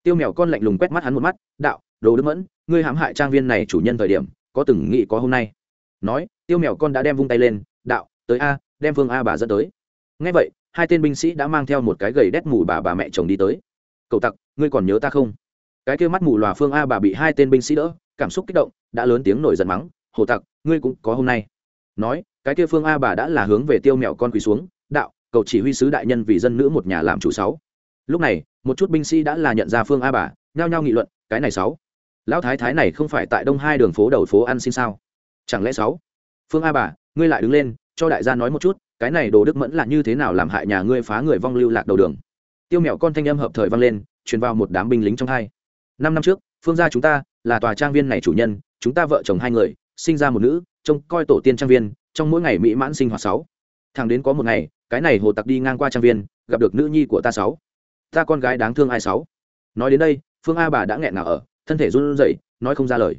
Tiêu mèo con lạnh lùng quét mắt hắn một mắt, đạo, đồ đức mẫn, ngươi hãm hại trang viên này chủ nhân thời điểm, có từng nghĩ có hôm nay? Nói, tiêu mèo con đã đem vung tay lên, đạo, tới a đem phương a bà dẫn tới. Ngay vậy, hai tên binh sĩ đã mang theo một cái gầy đét mù bà bà mẹ chồng đi tới. Cậu tặc, ngươi còn nhớ ta không? Cái kia mắt mù lòa phương a bà bị hai tên binh sĩ đỡ, cảm xúc kích động, đã lớn tiếng nổi giận mắng, hồ tặc, ngươi cũng có hôm nay. Nói, cái kia phương a bà đã là hướng về tiêu mẹo con quỳ xuống, đạo cậu chỉ huy sứ đại nhân vì dân nữ một nhà làm chủ sáu. Lúc này, một chút binh sĩ đã là nhận ra phương a bà, nhao nhao nghị luận, cái này sáu, lão thái thái này không phải tại đông hai đường phố đầu phố ăn xin sao? Chẳng lẽ sáu, phương a bà, ngươi lại đứng lên cho đại gia nói một chút, cái này đồ đức mẫn là như thế nào làm hại nhà ngươi phá người vong lưu lạc đầu đường. Tiêu mẹo con thanh âm hợp thời vang lên, truyền vào một đám binh lính trong hai. Năm năm trước, phương gia chúng ta là tòa trang viên này chủ nhân, chúng ta vợ chồng hai người, sinh ra một nữ, trông coi tổ tiên trang viên, trong mỗi ngày mỹ mãn sinh hoạt sáu. Thằng đến có một ngày, cái này hồ tặc đi ngang qua trang viên, gặp được nữ nhi của ta sáu. Ta con gái đáng thương ai sáu? Nói đến đây, phương a bà đã nghẹn ngào ở, thân thể run rẩy, nói không ra lời.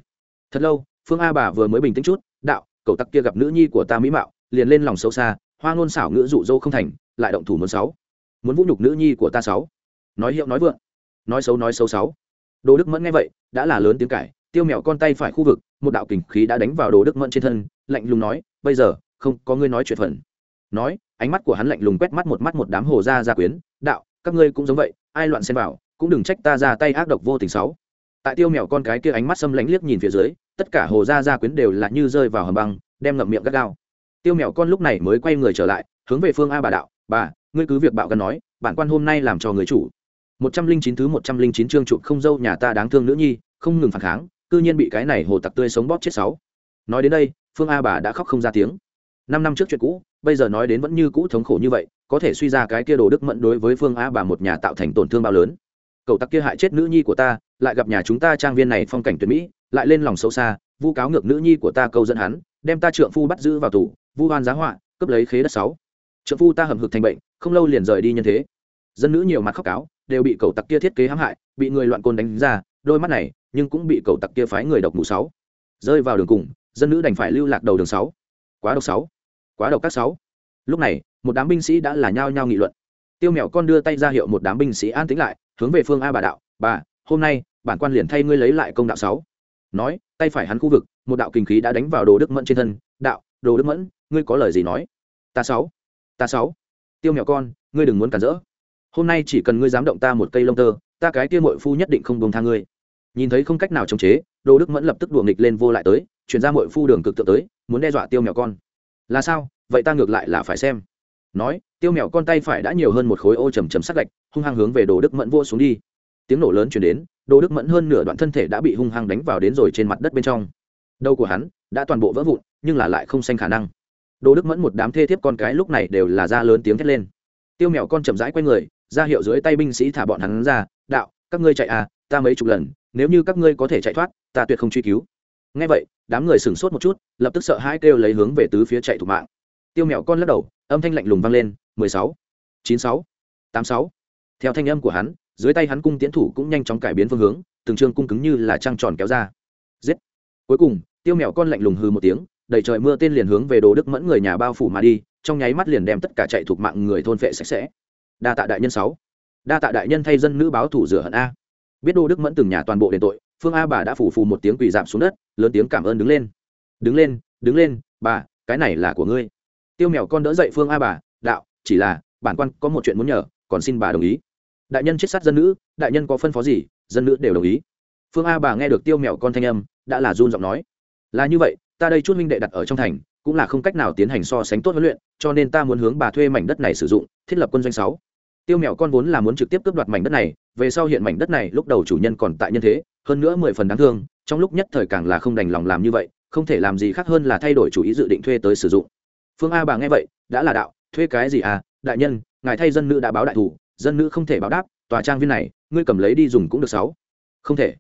Thật lâu, phương a bà vừa mới bình tĩnh chút, đạo, cậu tặc kia gặp nữ nhi của ta mỹ mạo liền lên lòng xấu xa, hoa ngôn xảo ngữ dụ dỗ không thành, lại động thủ muốn sáu. Muốn vũ nhục nữ nhi của ta sáu. Nói hiệu nói vượng, nói xấu nói xấu sáu. Đồ đức mẫn nghe vậy, đã là lớn tiếng cải, tiêu mẹo con tay phải khu vực, một đạo kình khí đã đánh vào đồ đức mẫn trên thân, lạnh lùng nói, bây giờ, không có ngươi nói chuyện phần. Nói, ánh mắt của hắn lạnh lùng quét mắt một mắt một đám hồ gia gia quyến, đạo, các ngươi cũng giống vậy, ai loạn xen vào, cũng đừng trách ta ra tay ác độc vô tình sáu. Tại tiêu mèo con cái kia ánh mắt xâm lánh liếc nhìn phía dưới, tất cả hồ gia gia quyến đều là như rơi vào hầm băng, đem ngậm miệng gắt gao tiêu mèo con lúc này mới quay người trở lại, hướng về phương a bà đạo, bà, ngươi cứ việc bạo gần nói, bản quan hôm nay làm cho người chủ. Một trăm linh chín thứ một trăm linh chín chương trụ không dâu nhà ta đáng thương nữ nhi, không ngừng phản kháng, cư nhiên bị cái này hồ tặc tươi sống bóp chết sáu. Nói đến đây, phương a bà đã khóc không ra tiếng. Năm năm trước chuyện cũ, bây giờ nói đến vẫn như cũ thống khổ như vậy, có thể suy ra cái kia đồ đức mẫn đối với phương a bà một nhà tạo thành tổn thương bao lớn. Cậu tặc kia hại chết nữ nhi của ta, lại gặp nhà chúng ta trang viên này phong cảnh tuyệt mỹ, lại lên lòng xấu xa, vu cáo ngược nữ nhi của ta câu dẫn hắn, đem ta trượng phu bắt giữ vào tù vu hoan giá họa, cướp lấy khế đất sáu. Trợ phu ta hầm hực thành bệnh, không lâu liền rời đi nhân thế. Dân nữ nhiều mặt khóc cáo, đều bị cầu tặc kia thiết kế hãm hại, bị người loạn côn đánh ra, đôi mắt này, nhưng cũng bị cầu tặc kia phái người độc mù sáu. Rơi vào đường cùng, dân nữ đành phải lưu lạc đầu đường sáu. Quá độc sáu. Quá độc các sáu. Lúc này, một đám binh sĩ đã là nhao nhao nghị luận. Tiêu mèo con đưa tay ra hiệu một đám binh sĩ an tĩnh lại, hướng về phương a bà đạo, bà, hôm nay, bản quan liền thay ngươi lấy lại công đạo sáu. Nói, tay phải hắn khu vực, một đạo kinh khí đã đánh vào đồ đức mẫn trên thân, đạo đồ đức mẫn, ngươi có lời gì nói? Ta sáu ta sáu. Tiêu mèo con, ngươi đừng muốn cản rỡ. Hôm nay chỉ cần ngươi dám động ta một cây lông tơ, ta cái Tiêu mội phu nhất định không buông tha ngươi. Nhìn thấy không cách nào chống chế, đồ đức mẫn lập tức đùa nghịch lên vô lại tới, chuyển ra mội phu đường cực tượng tới, muốn đe dọa tiêu mèo con. Là sao? Vậy ta ngược lại là phải xem. Nói, tiêu mèo con tay phải đã nhiều hơn một khối ô trầm trầm sắt gạch, hung hăng hướng về đồ đức mẫn vô xuống đi. Tiếng nổ lớn chuyển đến, đồ đức mẫn hơn nửa đoạn thân thể đã bị hung hăng đánh vào đến rồi trên mặt đất bên trong. Đầu của hắn đã toàn bộ vỡ vụn nhưng là lại không xanh khả năng. Đồ đức mẫn một đám thê thiếp con cái lúc này đều là ra lớn tiếng thét lên. Tiêu mèo con chậm rãi q u a y người, ra hiệu dưới tay binh sĩ thả bọn hắn ra, đạo, các ngươi chạy à ta mấy chục lần, nếu như các ngươi có thể chạy thoát, ta tuyệt không truy cứu. Ngay vậy, đám người sửng sốt một chút, lập tức sợ hai kêu lấy hướng về tứ phía chạy thủ mạng. Tiêu mèo con lắc đầu, âm thanh lạnh lùng vang lên, mười sáu, chín sáu, tám sáu. Theo thanh âm của hắn, dưới tay hắn cung tiến thủ cũng nhanh chóng cải biến phương hướng, từng trương cung cứng như là trăng tròn kéo ra. Giết! Cuối cùng, tiêu mèo con lạnh lùng hư một tiếng đầy trời mưa tên liền hướng về đồ đức mẫn người nhà bao phủ mà đi, trong nháy mắt liền đem tất cả chạy thuộc mạng người thôn phệ sạch sẽ. Đa tạ đại nhân sáu. Đa tạ đại nhân thay dân nữ báo thủ rửa hận a. Biết đô đức mẫn từng nhà toàn bộ đền tội, phương a bà đã phủ phù một tiếng quỳ giảm xuống đất, lớn tiếng cảm ơn đứng lên. Đứng lên đứng lên, bà, cái này là của ngươi. Tiêu mèo con đỡ dậy phương a bà, đạo, chỉ là, bản quan có một chuyện muốn nhờ, còn xin bà đồng ý. Đại nhân chết sát dân nữ, đại nhân có phân phó gì, dân nữ đều đồng ý. Phương a bà nghe được tiêu mèo con thanh âm, đã là run giọng nói. Là như vậy ta đây chút minh đệ đặt ở trong thành, cũng là không cách nào tiến hành so sánh tốt huấn luyện, cho nên ta muốn hướng bà thuê mảnh đất này sử dụng, thiết lập quân doanh sáu. Tiêu mèo con vốn là muốn trực tiếp cướp đoạt mảnh đất này, về sau hiện mảnh đất này lúc đầu chủ nhân còn tại nhân thế, hơn nữa mười phần đáng thương, trong lúc nhất thời càng là không đành lòng làm như vậy, không thể làm gì khác hơn là thay đổi chủ ý dự định thuê tới sử dụng. Phương a bà nghe vậy, đã là đạo, thuê cái gì à đại nhân, ngài thay dân nữ đã báo đại thủ, dân nữ không thể báo đáp, tòa trang viên này, ngươi cầm lấy đi dùng cũng được sáu. Không thể.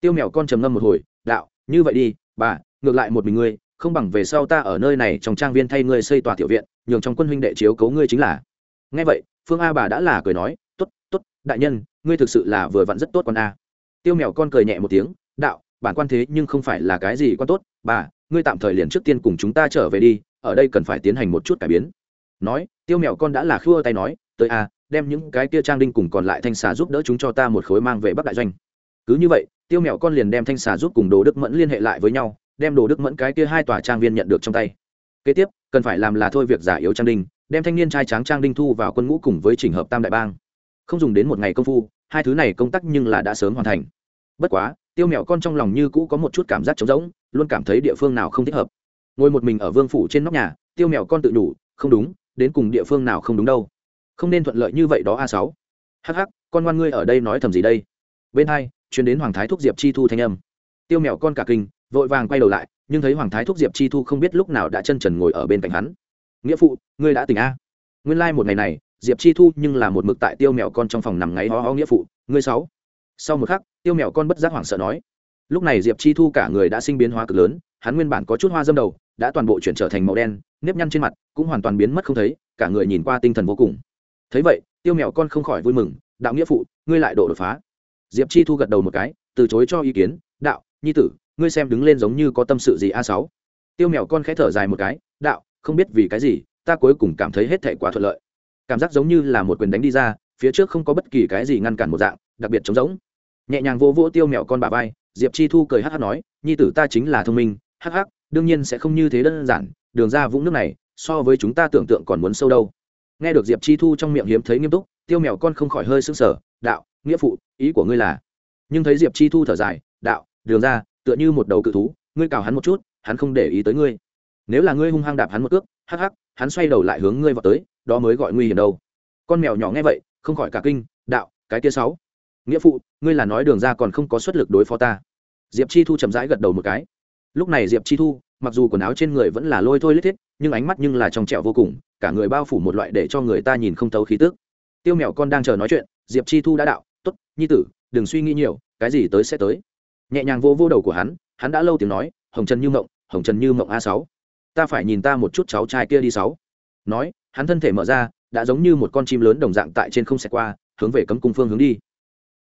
Tiêu mèo con trầm ngâm một hồi, đạo, như vậy đi, bà ngược lại một mình ngươi, không bằng về sau ta ở nơi này trong trang viên thay ngươi xây tòa tiểu viện, nhường trong quân huynh đệ chiếu cấu ngươi chính là. Nghe vậy, phương a bà đã là cười nói, tốt tốt, đại nhân, ngươi thực sự là vừa vặn rất tốt con a. Tiêu mèo con cười nhẹ một tiếng, đạo, bản quan thế nhưng không phải là cái gì quan tốt, bà, ngươi tạm thời liền trước tiên cùng chúng ta trở về đi, ở đây cần phải tiến hành một chút cải biến. Nói, tiêu mèo con đã là khua tay nói, tới a, đem những cái kia trang đinh cùng còn lại thanh xà giúp đỡ chúng cho ta một khối mang về bắc đại doanh. Cứ như vậy, tiêu mèo con liền đem thanh xà giúp cùng đồ đức mẫn liên hệ lại với nhau đem đồ đức mẫn cái kia hai tòa trang viên nhận được trong tay. Kế tiếp, cần phải làm là thôi việc giả yếu trang đinh, đem thanh niên trai tráng trang đinh thu vào quân ngũ cùng với trình hợp tam đại bang. Không dùng đến một ngày công phu, hai thứ này công tác nhưng là đã sớm hoàn thành. Bất quá, tiêu mèo con trong lòng như cũ có một chút cảm giác trống rỗng, luôn cảm thấy địa phương nào không thích hợp. Ngồi một mình ở vương phủ trên nóc nhà, tiêu mèo con tự đủ, không đúng, đến cùng địa phương nào không đúng đâu. Không nên thuận lợi như vậy đó a sáu. Hắc hắc, con ngoan ngươi ở đây nói thầm gì đây? Bên hai chuyến đến hoàng thái thúc diệp chi thu thanh âm. Tiêu mèo con cả kinh vội vàng quay đầu lại, nhưng thấy hoàng thái thúc diệp chi thu không biết lúc nào đã chân trần ngồi ở bên cạnh hắn. Nghĩa phụ, ngươi đã tỉnh a? Nguyên lai、like、một ngày này, diệp chi thu nhưng là một mực tại tiêu mèo con trong phòng nằm ngáy ho ho nghĩa phụ, ngươi sáu. Sau một khắc, tiêu mèo con bất giác hoảng sợ nói, lúc này diệp chi thu cả người đã sinh biến hóa cực lớn, hắn nguyên bản có chút hoa dâm đầu, đã toàn bộ chuyển trở thành màu đen, nếp nhăn trên mặt cũng hoàn toàn biến mất không thấy, cả người nhìn qua tinh thần vô cùng. Thấy vậy, tiêu mèo con không khỏi vui mừng, đạo nghĩa phụ, ngươi lại độ đột phá. Diệp chi thu gật đầu một cái, từ chối cho ý kiến, đạo, nhi tử ngươi xem đứng lên giống như có tâm sự gì a sáu. Tiêu mèo con khẽ thở dài một cái, đạo, không biết vì cái gì, ta cuối cùng cảm thấy hết thể quá thuận lợi. Cảm giác giống như là một quyền đánh đi ra, phía trước không có bất kỳ cái gì ngăn cản một dạng, đặc biệt trống giống nhẹ nhàng vô vỗ tiêu mèo con bà vai, diệp chi thu cười hắc hắc nói, nhi tử ta chính là thông minh, hắc hắc, đương nhiên sẽ không như thế đơn giản, đường ra vũng nước này, so với chúng ta tưởng tượng còn muốn sâu đâu. Nghe được diệp chi thu trong miệng hiếm thấy nghiêm túc, tiêu mèo con không khỏi hơi sững sờ, đạo, nghĩa phụ, ý của ngươi là nhưng thấy diệp chi thu thở dài, đạo, đường ra tựa như một đầu cự thú, ngươi cào hắn một chút, hắn không để ý tới ngươi. Nếu là ngươi hung hăng đạp hắn một cước, hắc hắc, hắn xoay đầu lại hướng ngươi vào tới, đó mới gọi nguy hiểm đâu. Con mèo nhỏ nghe vậy, không khỏi cả kinh, đạo, cái kia sáu. Nghĩa phụ, ngươi là nói đường ra còn không có xuất lực đối phó ta. Diệp chi thu chậm rãi gật đầu một cái. Lúc này diệp chi thu, mặc dù quần áo trên người vẫn là lôi thôi lít thiết, nhưng ánh mắt nhưng là trong trẹo vô cùng, cả người bao phủ một loại để cho người ta nhìn không thấu khí tức. Tiêu mèo con đang chờ nói chuyện, diệp chi thu đã đạo t ố t nhi tử, đừng suy nghĩ nhiều, cái gì tới sẽ tới nhẹ nhàng vô vô đầu của hắn hắn đã lâu tiếng nói, hồng trần như mộng, hồng trần như mộng a sáu, ta phải nhìn ta một chút cháu trai kia đi sáu. Nói, hắn thân thể mở ra, đã giống như một con chim lớn đồng dạng tại trên không xẹt qua, hướng về cấm cung phương hướng đi.